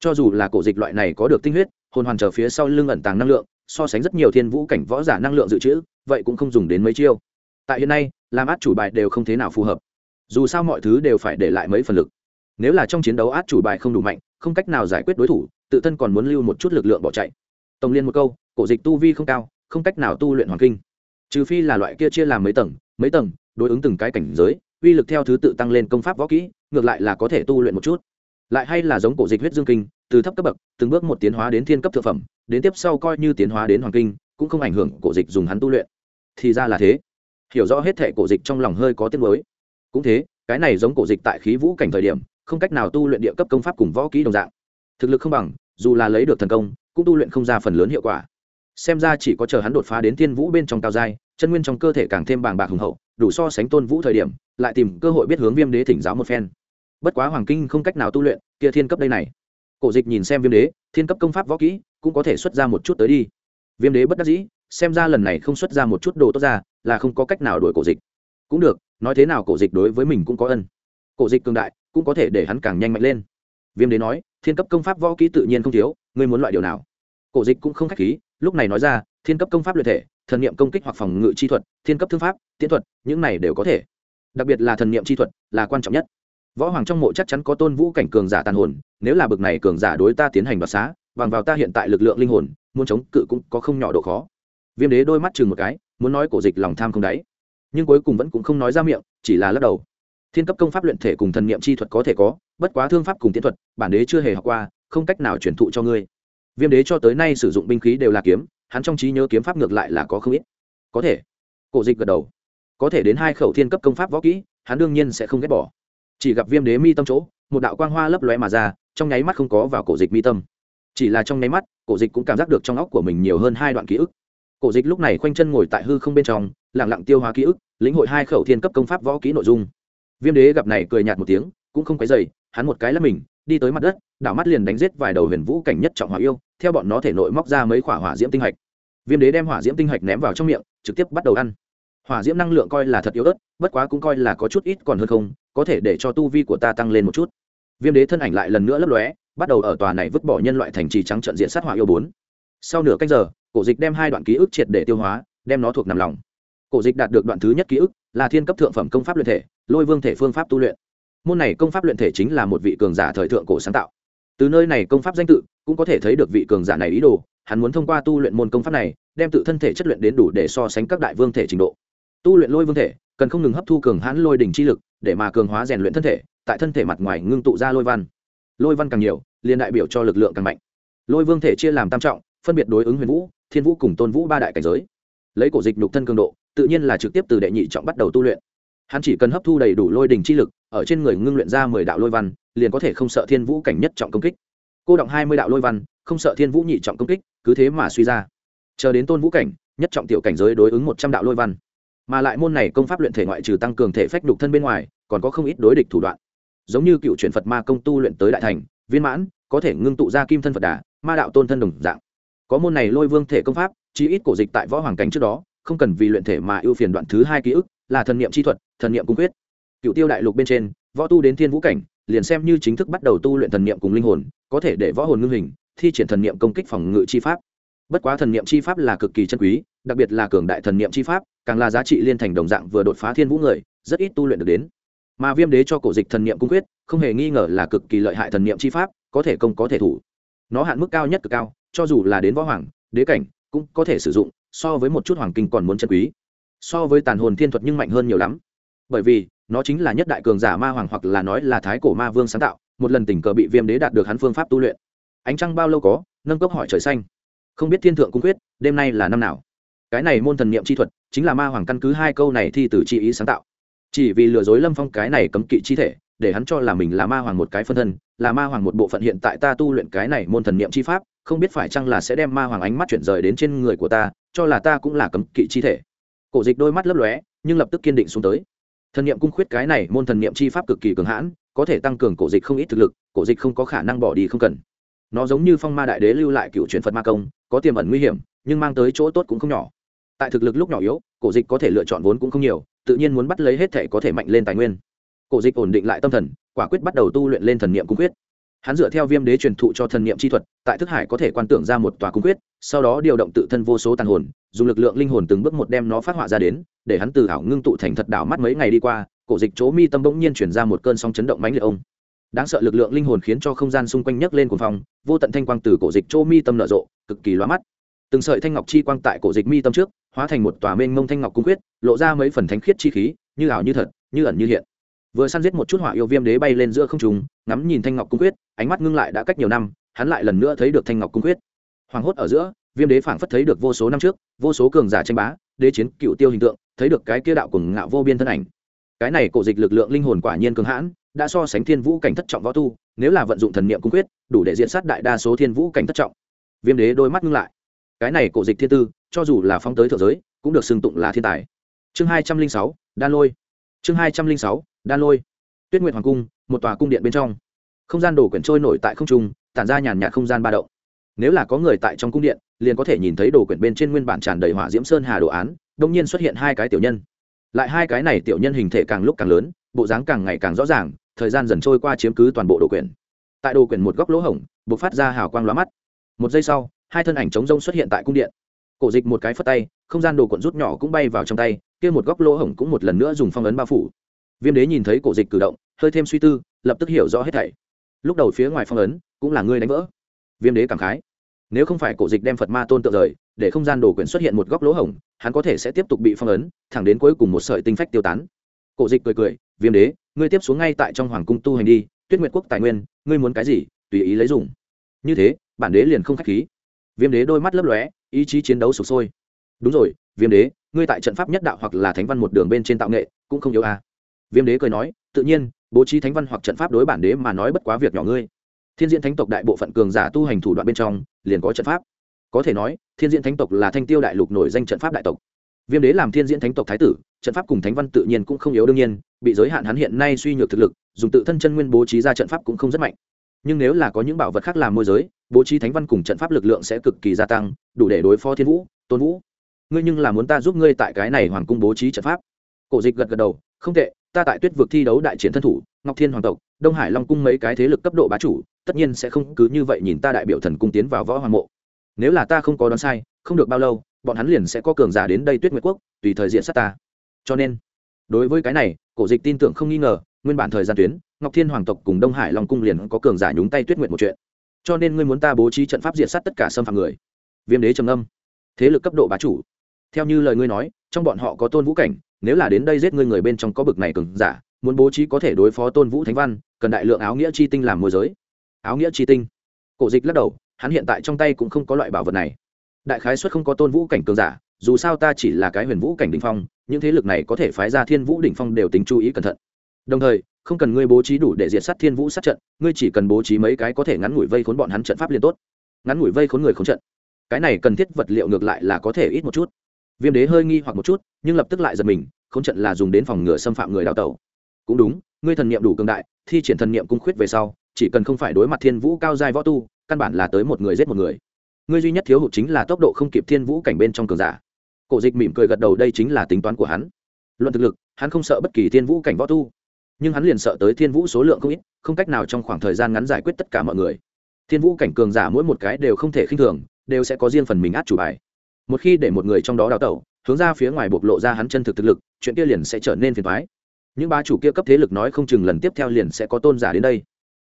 Cho dù là cổ dịch loại này có được tinh huyết, hồn hoàn trở phía sau lưng ẩn tàng năng lượng, so sánh rất nhiều thiên vũ cảnh võ giả năng lượng dự trữ, vậy cũng không dùng đến mấy chiêu. Tại hiện nay, làm át chủ bài đều không thế nào phù hợp. Dù sao mọi thứ đều phải để lại mấy phần lực nếu là trong chiến đấu át chủ bài không đủ mạnh, không cách nào giải quyết đối thủ, tự thân còn muốn lưu một chút lực lượng bỏ chạy. Tổng liên một câu, cổ dịch tu vi không cao, không cách nào tu luyện hoàng kinh. Trừ phi là loại kia chia làm mấy tầng mấy tầng, đối ứng từng cái cảnh giới, uy lực theo thứ tự tăng lên công pháp võ kỹ, ngược lại là có thể tu luyện một chút. Lại hay là giống cổ dịch huyết dương kinh, từ thấp cấp bậc, từng bước một tiến hóa đến thiên cấp thực phẩm, đến tiếp sau coi như tiến hóa đến hoàng kinh, cũng không ảnh hưởng cổ dịch dùng hắn tu luyện. Thì ra là thế. Hiểu rõ hết thể cổ dịch trong lòng hơi có tiếng mới cũng thế, cái này giống cổ dịch tại khí vũ cảnh thời điểm không cách nào tu luyện địa cấp công pháp cùng võ kỹ đồng dạng. Thực lực không bằng, dù là lấy được thần công, cũng tu luyện không ra phần lớn hiệu quả. Xem ra chỉ có chờ hắn đột phá đến thiên vũ bên trong cao giai, chân nguyên trong cơ thể càng thêm bàng bạc hùng hậu, đủ so sánh tôn vũ thời điểm, lại tìm cơ hội biết hướng viêm đế thỉnh giáo một phen. Bất quá hoàng kinh không cách nào tu luyện, kia thiên cấp đây này. Cổ dịch nhìn xem viêm đế, thiên cấp công pháp võ kỹ, cũng có thể xuất ra một chút tới đi. Viêm đế bất đắc dĩ, xem ra lần này không xuất ra một chút đồ tốt ra, là không có cách nào đuổi cổ dịch. Cũng được, nói thế nào cổ dịch đối với mình cũng có ân cổ dịch cường đại cũng có thể để hắn càng nhanh mạnh lên. Viêm đế nói, thiên cấp công pháp võ kỹ tự nhiên không thiếu, ngươi muốn loại điều nào? Cổ dịch cũng không k h á c h khí, lúc này nói ra, thiên cấp công pháp luyện thể, thần niệm công kích hoặc phòng ngự chi thuật, thiên cấp thương pháp tiến thuật, những này đều có thể. Đặc biệt là thần niệm chi thuật là quan trọng nhất. Võ hoàng trong mộ chắc chắn có tôn vũ cảnh cường giả tàn hồn, nếu là bực này cường giả đối ta tiến hành đoạt xá, bằng vào ta hiện tại lực lượng linh hồn, muốn chống cự cũng có không nhỏ độ khó. Viêm đế đôi mắt chừng một cái, muốn nói cổ dịch lòng tham không đáy, nhưng cuối cùng vẫn cũng không nói ra miệng, chỉ là lắc đầu thiên cấp công pháp luyện thể cùng thần niệm chi thuật có thể có, bất quá thương pháp cùng tiến thuật, bản đế chưa hề học qua, không cách nào truyền thụ cho ngươi. Viêm đế cho tới nay sử dụng binh khí đều là kiếm, hắn trong trí nhớ kiếm pháp ngược lại là có không ít. Có thể. Cổ dịch gật đầu. Có thể đến hai khẩu thiên cấp công pháp võ kỹ, hắn đương nhiên sẽ không ghét bỏ. Chỉ gặp viêm đế mi tâm chỗ, một đạo quang hoa lấp lóe mà ra, trong nháy mắt không có vào cổ dịch mi tâm. Chỉ là trong nháy mắt, cổ dịch cũng cảm giác được trong óc của mình nhiều hơn hai đoạn ký ức. Cổ dịch lúc này khoanh chân ngồi tại hư không bên trong lẳng lặng tiêu hóa ký ức, lĩnh hội hai khẩu thiên cấp công pháp võ kỹ nội dung viêm đế gặp này cười nhạt một tiếng, cũng không quấy dày hắn một cái là mình, đi tới mặt đất, đảo mắt liền đánh giết vài đầu huyền vũ cảnh nhất trọng hỏa yêu, theo bọn nó thể nội móc ra mấy khỏa hỏa diễm tinh hạch. Viêm đế đem hỏa diễm tinh hạch ném vào trong miệng, trực tiếp bắt đầu ăn. Hỏa diễm năng lượng coi là thật yếu ớt, bất quá cũng coi là có chút ít còn hơn không, có thể để cho tu vi của ta tăng lên một chút. Viêm đế thân ảnh lại lần nữa lấp lóe, bắt đầu ở tòa này vứt bỏ nhân loại thành trì trắng trận diện sát hỏa yêu bốn. Sau nửa cách giờ, cổ dịch đem hai đoạn ký ức triệt để tiêu hóa, đem nó thuộc nằm lòng. Cổ dịch đạt được đoạn thứ nhất ký ức, là thiên cấp thượng phẩm công pháp luyện thể lôi vương thể phương pháp tu luyện. Môn này công pháp luyện thể chính là một vị cường giả thời thượng cổ sáng tạo. Từ nơi này công pháp danh tự cũng có thể thấy được vị cường giả này ý đồ, hắn muốn thông qua tu luyện môn công pháp này, đem tự thân thể chất luyện đến đủ để so sánh các đại vương thể trình độ. Tu luyện lôi vương thể, cần không ngừng hấp thu cường hãn lôi đỉnh chi lực, để mà cường hóa rèn luyện thân thể, tại thân thể mặt ngoài ngưng tụ ra lôi văn. Lôi văn càng nhiều, liền đại biểu cho lực lượng càng mạnh. Lôi vương thể chia làm tam trọng, phân biệt đối ứng huyền vũ, thiên vũ cùng tôn vũ ba đại cảnh giới. Lấy cổ dịch nhục thân cường độ, tự nhiên là trực tiếp từ đệ nhị trọng bắt đầu tu luyện hắn chỉ cần hấp thu đầy đủ lôi đình chi lực, ở trên người ngưng luyện ra mười đạo lôi văn, liền có thể không sợ thiên vũ cảnh nhất trọng công kích. Cô động hai mươi đạo lôi văn, không sợ thiên vũ nhị trọng công kích, cứ thế mà suy ra. Chờ đến tôn vũ cảnh, nhất trọng tiểu cảnh giới đối ứng một trăm đạo lôi văn. Mà lại môn này công pháp luyện thể ngoại trừ tăng cường thể phách đục thân bên ngoài, còn có không ít đối địch thủ đoạn. Giống như cựu truyền phật ma công tu luyện tới đại thành, viên mãn, có thể ngưng tụ ra kim thân phật đà, ma đạo tôn thân đồng dạng. Có môn này lôi vương thể công pháp, chí ít cổ dịch tại võ hoàng cảnh trước đó, không cần vì luyện thể mà ưu phiền đoạn thứ hai ký ức là thần niệm chi thuật, thần niệm cung quyết. Cựu tiêu đại lục bên trên, võ tu đến thiên vũ cảnh, liền xem như chính thức bắt đầu tu luyện thần niệm cùng linh hồn, có thể để võ hồn ngưng hình, thi triển thần niệm công kích phòng ngự chi pháp. Bất quá thần niệm chi pháp là cực kỳ chân quý, đặc biệt là cường đại thần niệm chi pháp, càng là giá trị liên thành đồng dạng vừa đột phá thiên vũ người, rất ít tu luyện được đến. Mà viêm đế cho cổ dịch thần niệm cung quyết, không hề nghi ngờ là cực kỳ lợi hại thần niệm chi pháp, có thể công có thể thủ. Nó hạn mức cao nhất cực cao, cho dù là đến võ hoàng, đế cảnh, cũng có thể sử dụng, so với một chút hoàng kinh còn muốn chân quý so với tàn hồn thiên thuật nhưng mạnh hơn nhiều lắm. Bởi vì, nó chính là nhất đại cường giả ma hoàng hoặc là nói là thái cổ ma vương sáng tạo, một lần tình cờ bị viêm đế đạt được hắn phương pháp tu luyện. Ánh trăng bao lâu có, nâng cốc hỏi trời xanh. Không biết thiên thượng cung quyết, đêm nay là năm nào. Cái này môn thần niệm chi thuật, chính là ma hoàng căn cứ hai câu này thi từ chi ý sáng tạo. Chỉ vì lừa dối lâm phong cái này cấm kỵ chi thể, để hắn cho là mình là ma hoàng một cái phân thân, là ma hoàng một bộ phận hiện tại ta tu luyện cái này môn thần niệm chi pháp, không biết phải chăng là sẽ đem ma hoàng ánh mắt chuyển rời đến trên người của ta, cho là ta cũng là cấm kỵ chi thể cổ dịch đôi mắt lấp lóe, nhưng lập tức kiên định xuống tới. Thần niệm cung khuyết cái này môn thần niệm chi pháp cực kỳ cường hãn, có thể tăng cường cổ dịch không ít thực lực, cổ dịch không có khả năng bỏ đi không cần. Nó giống như phong ma đại đế lưu lại cựu truyền phật ma công, có tiềm ẩn nguy hiểm, nhưng mang tới chỗ tốt cũng không nhỏ. Tại thực lực lúc nhỏ yếu, cổ dịch có thể lựa chọn vốn cũng không nhiều, tự nhiên muốn bắt lấy hết thể có thể mạnh lên tài nguyên. Cổ dịch ổn định lại tâm thần, quả quyết bắt đầu tu luyện lên thần niệm cung quyết hắn dựa theo viêm đế truyền thụ cho thần niệm chi thuật, tại thức hải có thể quan tưởng ra một tòa cung quyết sau đó điều động tự thân vô số tàn hồn dùng lực lượng linh hồn từng bước một đem nó phát họa ra đến, để hắn từ ảo ngưng tụ thành thật đảo mắt mấy ngày đi qua, cổ dịch chỗ mi tâm bỗng nhiên chuyển ra một cơn sóng chấn động mãnh liệt ông. Đáng sợ lực lượng linh hồn khiến cho không gian xung quanh nhấc lên cuồng phòng vô tận thanh quang từ cổ dịch chỗ mi tâm nở rộ, cực kỳ loa mắt. Từng sợi thanh ngọc chi quang tại cổ dịch mi tâm trước, hóa thành một tòa mênh mông thanh ngọc cung quyết, lộ ra mấy phần thánh khiết chi khí, như ảo như thật, như ẩn như hiện. Vừa săn giết một chút hỏa yêu viêm đế bay lên giữa không trùng ngắm nhìn thanh ngọc cung quyết, ánh mắt ngưng lại đã cách nhiều năm, hắn lại lần nữa thấy được thanh ngọc cung quyết. Hoàng hốt ở giữa viêm đế phảng phất thấy được vô số năm trước, vô số cường giả tranh bá, đế chiến, cựu tiêu hình tượng, thấy được cái kia đạo cùng ngạo vô biên thân ảnh. Cái này cổ dịch lực lượng linh hồn quả nhiên cường hãn, đã so sánh thiên vũ cảnh thất trọng võ tu, nếu là vận dụng thần niệm cung quyết, đủ để diện sát đại đa số thiên vũ cảnh thất trọng. Viêm đế đôi mắt ngưng lại. Cái này cổ dịch thiên tư, cho dù là phong tới thượng giới, cũng được xưng tụng là thiên tài. Chương hai trăm linh sáu, đan lôi. Chương hai trăm linh sáu, đan lôi. Tuyết nguyệt hoàng cung, một tòa cung điện bên trong. Không gian đổ quyển trôi nổi tại không trung, tản ra nhàn nhạt không gian ba động nếu là có người tại trong cung điện, liền có thể nhìn thấy đồ quyển bên trên nguyên bản tràn đầy hỏa diễm sơn hà đồ án, đông nhiên xuất hiện hai cái tiểu nhân. Lại hai cái này tiểu nhân hình thể càng lúc càng lớn, bộ dáng càng ngày càng rõ ràng, thời gian dần trôi qua chiếm cứ toàn bộ đồ quyển. Tại đồ quyển một góc lỗ hổng b ộ c phát ra hào quang lóa mắt. Một giây sau, hai thân ảnh trống rông xuất hiện tại cung điện. Cổ dịch một cái phất tay, không gian đồ cuộn rút nhỏ cũng bay vào trong tay, kia một góc lỗ hổng cũng một lần nữa dùng phong ấn bao phủ. Viêm đế nhìn thấy cổ dịch cử động, hơi thêm suy tư, lập tức hiểu rõ hết thảy. Lúc đầu phía ngoài phong ấn, cũng là ngươi đánh vỡ. Viêm đế cảm khái nếu không phải cổ dịch đem phật ma tôn tượng rời, để không gian đồ quyển xuất hiện một góc lỗ hổng, hắn có thể sẽ tiếp tục bị phong ấn, thẳng đến cuối cùng một sợi tinh phách tiêu tán. Cổ dịch cười cười, viêm đế, ngươi tiếp xuống ngay tại trong hoàng cung tu hành đi, tuyết nguyện quốc tài nguyên, ngươi muốn cái gì, tùy ý lấy dùng. Như thế, bản đế liền không k h á c h khí. Viêm đế đôi mắt lấp lóe, ý chí chiến đấu sụp sôi. Đúng rồi, viêm đế, ngươi tại trận pháp nhất đạo hoặc là thánh văn một đường bên trên tạo nghệ, cũng không yếu à. viêm đế cười nói, tự nhiên, bố trí thánh văn hoặc trận pháp đối bản đế mà nói bất quá việc nhỏ ngươi thiên diễn thánh tộc đại bộ phận cường giả tu hành thủ đoạn bên trong, liền có trận pháp. Có thể nói, thiên diễn thánh tộc là thanh tiêu đại lục nổi danh trận pháp đại tộc. Viêm đế làm thiên diễn thánh tộc thái tử, trận pháp cùng thánh văn tự nhiên cũng không yếu đương nhiên, bị giới hạn hắn hiện nay suy nhược thực lực, dùng tự thân chân nguyên bố trí ra trận pháp cũng không rất mạnh. Nhưng nếu là có những bảo vật khác làm môi giới, bố trí thánh văn cùng trận pháp lực lượng sẽ cực kỳ gia tăng, đủ để đối phó thiên vũ, tôn vũ. Ngươi nhưng là muốn ta giúp ngươi tại cái này hoàng cung bố trí trận pháp. Cổ dịch gật gật đầu, không tệ, ta tại tuyết vực thi đấu đại chiến thân thủ, ngọc thiên hoàng tộc, đông hải long cung mấy cái thế lực cấp độ bá chủ tất nhiên sẽ không cứ như vậy nhìn ta đại biểu thần cung tiến vào võ hoàng mộ. Nếu là ta không có đoán sai, không được bao lâu, bọn hắn liền sẽ có cường giả đến đây tuyết nguyệt quốc, tùy thời diện sát ta. Cho nên, đối với cái này, cổ dịch tin tưởng không nghi ngờ, nguyên bản thời gian tuyến, ngọc thiên hoàng tộc cùng đông hải long cung liền có cường giả nhúng tay tuyết nguyệt một chuyện. Cho nên ngươi muốn ta bố trí trận pháp diện sát tất cả xâm phạm người. Viêm đế trầm âm thế lực cấp độ bá chủ. Theo như lời ngươi nói, trong bọn họ có tôn vũ cảnh, nếu là đến đây giết ngươi người bên trong có bực này cường giả, muốn bố trí có thể đối phó tôn vũ thánh văn, cần đại lượng áo nghĩa chi tinh làm môi giới áo nghĩa chi tinh. Cổ dịch lắc đầu, hắn hiện tại trong tay cũng không có loại bảo vật này. Đại khái xuất không có tôn vũ cảnh cường giả, dù sao ta chỉ là cái huyền vũ cảnh đỉnh phong, những thế lực này có thể phái ra thiên vũ đỉnh phong đều tính chú ý cẩn thận. Đồng thời, không cần ngươi bố trí đủ để diệt sát thiên vũ sát trận, ngươi chỉ cần bố trí mấy cái có thể ngắn ngủi vây khốn bọn hắn trận pháp liên tốt. Ngắn ngủi vây khốn người khốn trận. Cái này cần thiết vật liệu ngược lại là có thể ít một chút. Viêm đế hơi nghi hoặc một chút, nhưng lập tức lại giật mình, khốn trận là dùng đến phòng ngừa xâm phạm người đào tẩu. Cũng đúng, ngươi thần niệm đủ cường đại, thi triển thần niệm cung khuyết về sau chỉ cần không phải đối mặt thiên vũ cao giai võ tu, căn bản là tới một người giết một người. Ngươi duy nhất thiếu hụt chính là tốc độ không kịp thiên vũ cảnh bên trong cường giả. Cổ dịch mỉm cười gật đầu đây chính là tính toán của hắn. Luận thực lực, hắn không sợ bất kỳ thiên vũ cảnh võ tu, nhưng hắn liền sợ tới thiên vũ số lượng không ít, không cách nào trong khoảng thời gian ngắn giải quyết tất cả mọi người. Thiên vũ cảnh cường giả mỗi một cái đều không thể khinh thường, đều sẽ có riêng phần mình át chủ bài. Một khi để một người trong đó đào tẩu, hướng ra phía ngoài bộc lộ ra hắn chân thực thực lực, chuyện kia liền sẽ trở nên phiền thoái những ba chủ kia cấp thế lực nói không chừng lần tiếp theo liền sẽ có tôn giả đến đây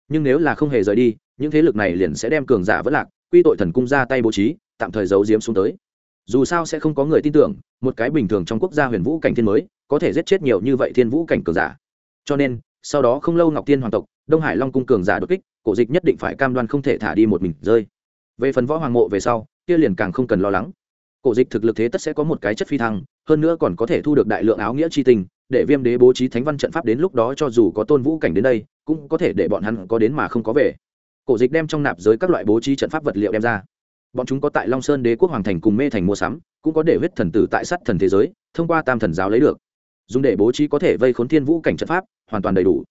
nhưng nếu là không hề rời đi, những thế lực này liền sẽ đem cường giả vất lạc, quy tội thần cung ra tay bố trí, tạm thời giấu diếm xuống tới. Dù sao sẽ không có người tin tưởng, một cái bình thường trong quốc gia huyền vũ cảnh thiên mới, có thể giết chết nhiều như vậy thiên vũ cảnh cường giả. Cho nên, sau đó không lâu ngọc tiên hoàng tộc, đông hải long cung cường giả đột kích, cổ dịch nhất định phải cam đoan không thể thả đi một mình rơi. Về phần võ hoàng mộ về sau, kia liền càng không cần lo lắng. Cổ dịch thực lực thế tất sẽ có một cái chất phi thăng, hơn nữa còn có thể thu được đại lượng áo nghĩa chi tình để viêm đế bố trí thánh văn trận pháp đến lúc đó cho dù có tôn vũ cảnh đến đây, cũng có thể để bọn hắn có đến mà không có về. Cổ dịch đem trong nạp giới các loại bố trí trận pháp vật liệu đem ra. Bọn chúng có tại long sơn đế quốc hoàng thành cùng mê thành mua sắm, cũng có để huyết thần tử tại sắt thần thế giới, thông qua tam thần giáo lấy được. Dùng để bố trí có thể vây khốn thiên vũ cảnh trận pháp, hoàn toàn đầy đủ.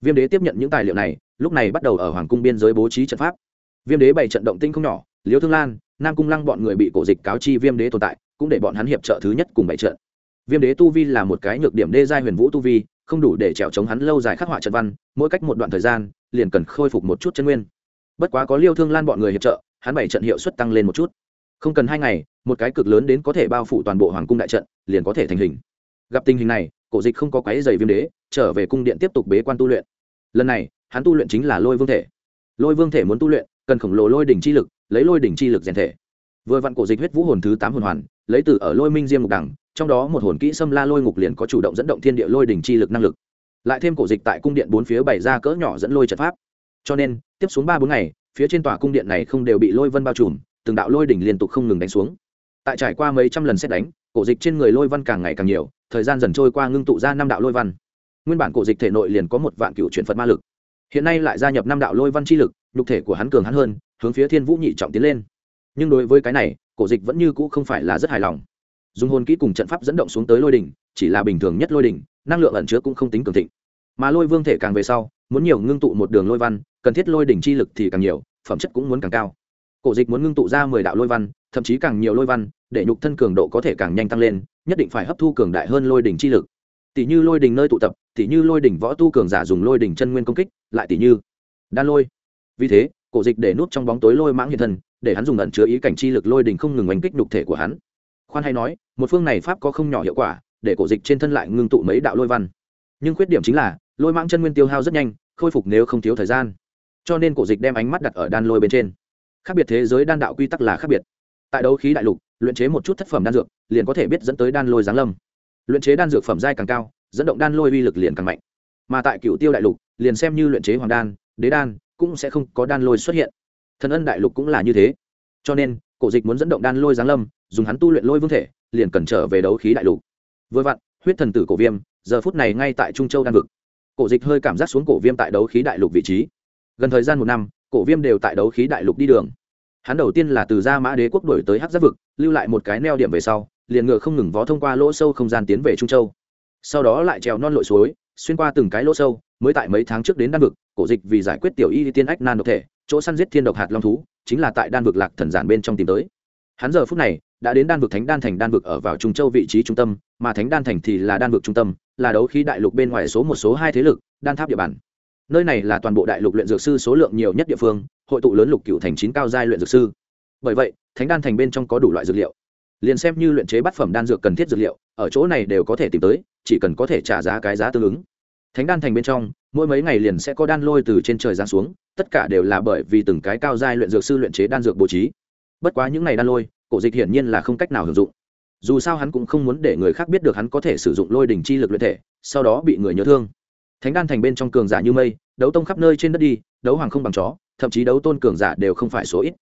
Viêm đế tiếp nhận những tài liệu này, lúc này bắt đầu ở hoàng cung biên giới bố trí trận pháp. Viêm đế bày trận động tinh không nhỏ, liêu thương lan, nam cung lăng bọn người bị cổ dịch cáo chi viêm đế tồn tại, cũng để bọn hắn hiệp trợ thứ nhất cùng bày trận viêm đế tu vi là một cái nhược điểm đê giai huyền vũ tu vi, không đủ để trèo chống hắn lâu dài khắc họa trận văn, mỗi cách một đoạn thời gian, liền cần khôi phục một chút chân nguyên. Bất quá có liêu thương lan bọn người hiệp trợ, hắn bảy trận hiệu suất tăng lên một chút. Không cần hai ngày, một cái cực lớn đến có thể bao phủ toàn bộ hoàng cung đại trận, liền có thể thành hình. Gặp tình hình này, cổ dịch không có quái dày viêm đế, trở về cung điện tiếp tục bế quan tu luyện. Lần này, hắn tu luyện chính là lôi vương thể. Lôi vương thể muốn tu luyện, cần khổng lồ lôi đỉnh chi lực, lấy lôi đỉnh chi lực rèn thể. Vừa vặn cổ dịch huyết vũ hồn thứ tám hồn hoàn, lấy từ ở lôi minh diêm mục đẳng trong đó một hồn kỹ xâm la lôi ngục liền có chủ động dẫn động thiên địa lôi đỉnh chi lực năng lực. Lại thêm cổ dịch tại cung điện bốn phía bày ra cỡ nhỏ dẫn lôi trận pháp. Cho nên, tiếp xuống ba bốn ngày, phía trên tòa cung điện này không đều bị lôi vân bao trùm, từng đạo lôi đỉnh liên tục không ngừng đánh xuống. Tại trải qua mấy trăm lần xét đánh, cổ dịch trên người lôi văn càng ngày càng nhiều, thời gian dần trôi qua ngưng tụ ra năm đạo lôi văn. Nguyên bản cổ dịch thể nội liền có một vạn cựu chuyển phật ma lực. Hiện nay lại gia nhập năm đạo lôi văn chi lực, nhục thể của hắn cường hắn hơn, hướng phía thiên vũ nhị trọng tiến lên. Nhưng đối với cái này, cổ dịch vẫn như cũ không phải là rất hài lòng dùng hồn kỹ cùng trận pháp dẫn động xuống tới lôi đỉnh, chỉ là bình thường nhất lôi đỉnh, năng lượng ẩn chứa cũng không tính cường thịnh. Mà lôi vương thể càng về sau, muốn nhiều ngưng tụ một đường lôi văn, cần thiết lôi đỉnh chi lực thì càng nhiều, phẩm chất cũng muốn càng cao. Cổ dịch muốn ngưng tụ ra mười đạo lôi văn, thậm chí càng nhiều lôi văn, để nhục thân cường độ có thể càng nhanh tăng lên, nhất định phải hấp thu cường đại hơn lôi đỉnh chi lực. Tỷ như lôi đỉnh nơi tụ tập, tỷ như lôi đỉnh võ tu cường giả dùng lôi đỉnh chân nguyên công kích, lại tỷ như đan lôi. Vì thế, cổ dịch để nút trong bóng tối lôi mãng hiện thân, để hắn dùng ẩn chứa ý cảnh chi lực lôi đỉnh không ngừng oanh kích nhục thể của hắn khoan hay nói, một phương này pháp có không nhỏ hiệu quả, để cổ dịch trên thân lại ngưng tụ mấy đạo lôi văn. Nhưng khuyết điểm chính là, lôi mãng chân nguyên tiêu hao rất nhanh, khôi phục nếu không thiếu thời gian. Cho nên cổ dịch đem ánh mắt đặt ở đan lôi bên trên. Khác biệt thế giới đan đạo quy tắc là khác biệt. Tại đấu khí đại lục, luyện chế một chút thất phẩm đan dược, liền có thể biết dẫn tới đan lôi giáng lâm. Luyện chế đan dược phẩm giai càng cao, dẫn động đan lôi uy lực liền càng mạnh. Mà tại cựu tiêu đại lục, liền xem như luyện chế hoàng đan, đế đan, cũng sẽ không có đan lôi xuất hiện. Thần ân đại lục cũng là như thế. Cho nên, cổ dịch muốn dẫn động đan lôi giáng lâm dùng hắn tu luyện lôi vương thể, liền cần trở về đấu khí đại lục. Vừa vặn, huyết thần tử cổ viêm, giờ phút này ngay tại trung châu đan vực. Cổ dịch hơi cảm giác xuống cổ viêm tại đấu khí đại lục vị trí. Gần thời gian một năm, cổ viêm đều tại đấu khí đại lục đi đường. Hắn đầu tiên là từ gia mã đế quốc đổi tới hát giáp vực, lưu lại một cái neo điểm về sau, liền ngựa không ngừng vó thông qua lỗ sâu không gian tiến về trung châu. Sau đó lại trèo non lội suối, xuyên qua từng cái lỗ sâu, mới tại mấy tháng trước đến đan vực, cổ dịch vì giải quyết tiểu y tiên ách nan độc thể, chỗ săn giết thiên độc hạt long thú, chính là tại đan vực lạc thần giản bên trong tìm tới hắn giờ phút này đã đến đan vực thánh đan thành đan vực ở vào trung châu vị trí trung tâm, mà thánh đan thành thì là đan vực trung tâm, là đấu khí đại lục bên ngoài số một số hai thế lực, đan tháp địa bàn. Nơi này là toàn bộ đại lục luyện dược sư số lượng nhiều nhất địa phương, hội tụ lớn lục cựu thành chín cao giai luyện dược sư. Bởi vậy, thánh đan thành bên trong có đủ loại dược liệu. Liền xem như luyện chế bát phẩm đan dược cần thiết dược liệu, ở chỗ này đều có thể tìm tới, chỉ cần có thể trả giá cái giá tương ứng. Thánh đan thành bên trong, mỗi mấy ngày liền sẽ có đan lôi từ trên trời giáng xuống, tất cả đều là bởi vì từng cái cao giai luyện dược sư luyện chế đan dược bố trí bất quá những ngày đan lôi, cổ dịch hiển nhiên là không cách nào hưởng dụng. Dù sao hắn cũng không muốn để người khác biết được hắn có thể sử dụng lôi đỉnh chi lực luyện thể, sau đó bị người nhớ thương. Thánh đan thành bên trong cường giả như mây, đấu tông khắp nơi trên đất đi, đấu hoàng không bằng chó, thậm chí đấu tôn cường giả đều không phải số ít.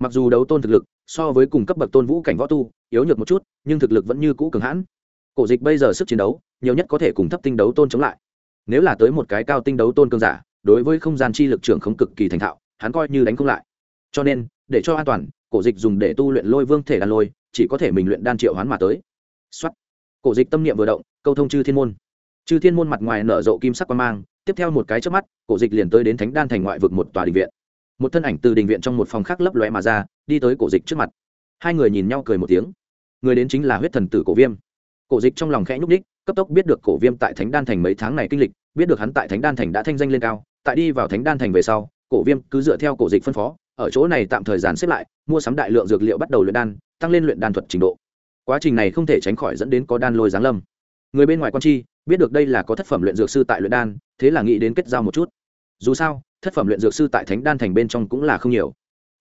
Mặc dù đấu tôn thực lực, so với cùng cấp bậc tôn vũ cảnh võ tu, yếu nhược một chút, nhưng thực lực vẫn như cũ cường hãn. Cổ dịch bây giờ sức chiến đấu, nhiều nhất có thể cùng thấp tinh đấu tôn chống lại. Nếu là tới một cái cao tinh đấu tôn cường giả, đối với không gian chi lực trưởng không cực kỳ thành thạo, hắn coi như đánh không lại. Cho nên, để cho an toàn cổ dịch dùng để tu luyện lôi vương thể đan lôi, chỉ có thể mình luyện đan triệu hoán mà tới. Xuất cổ dịch tâm niệm vừa động, câu thông chư thiên môn. Chư thiên môn mặt ngoài nở rộ kim sắc quan mang, tiếp theo một cái trước mắt, cổ dịch liền tới đến thánh đan thành ngoại vực một tòa đình viện. Một thân ảnh từ đình viện trong một phòng khác lấp lóe mà ra, đi tới cổ dịch trước mặt. Hai người nhìn nhau cười một tiếng. Người đến chính là huyết thần tử cổ viêm. Cổ dịch trong lòng khẽ nhúc ních cấp tốc biết được cổ viêm tại thánh đan thành mấy tháng này kinh lịch, biết được hắn tại thánh đan thành đã thanh danh lên cao, tại đi vào thánh đan thành về sau, cổ viêm cứ dựa theo cổ dịch phân phó ở chỗ này tạm thời giàn xếp lại, mua sắm đại lượng dược liệu bắt đầu luyện đan, tăng lên luyện đan thuật trình độ. Quá trình này không thể tránh khỏi dẫn đến có đan lôi giáng lâm. Người bên ngoài quan chi, biết được đây là có thất phẩm luyện dược sư tại luyện đan, thế là nghĩ đến kết giao một chút. Dù sao, thất phẩm luyện dược sư tại thánh đan thành bên trong cũng là không nhiều.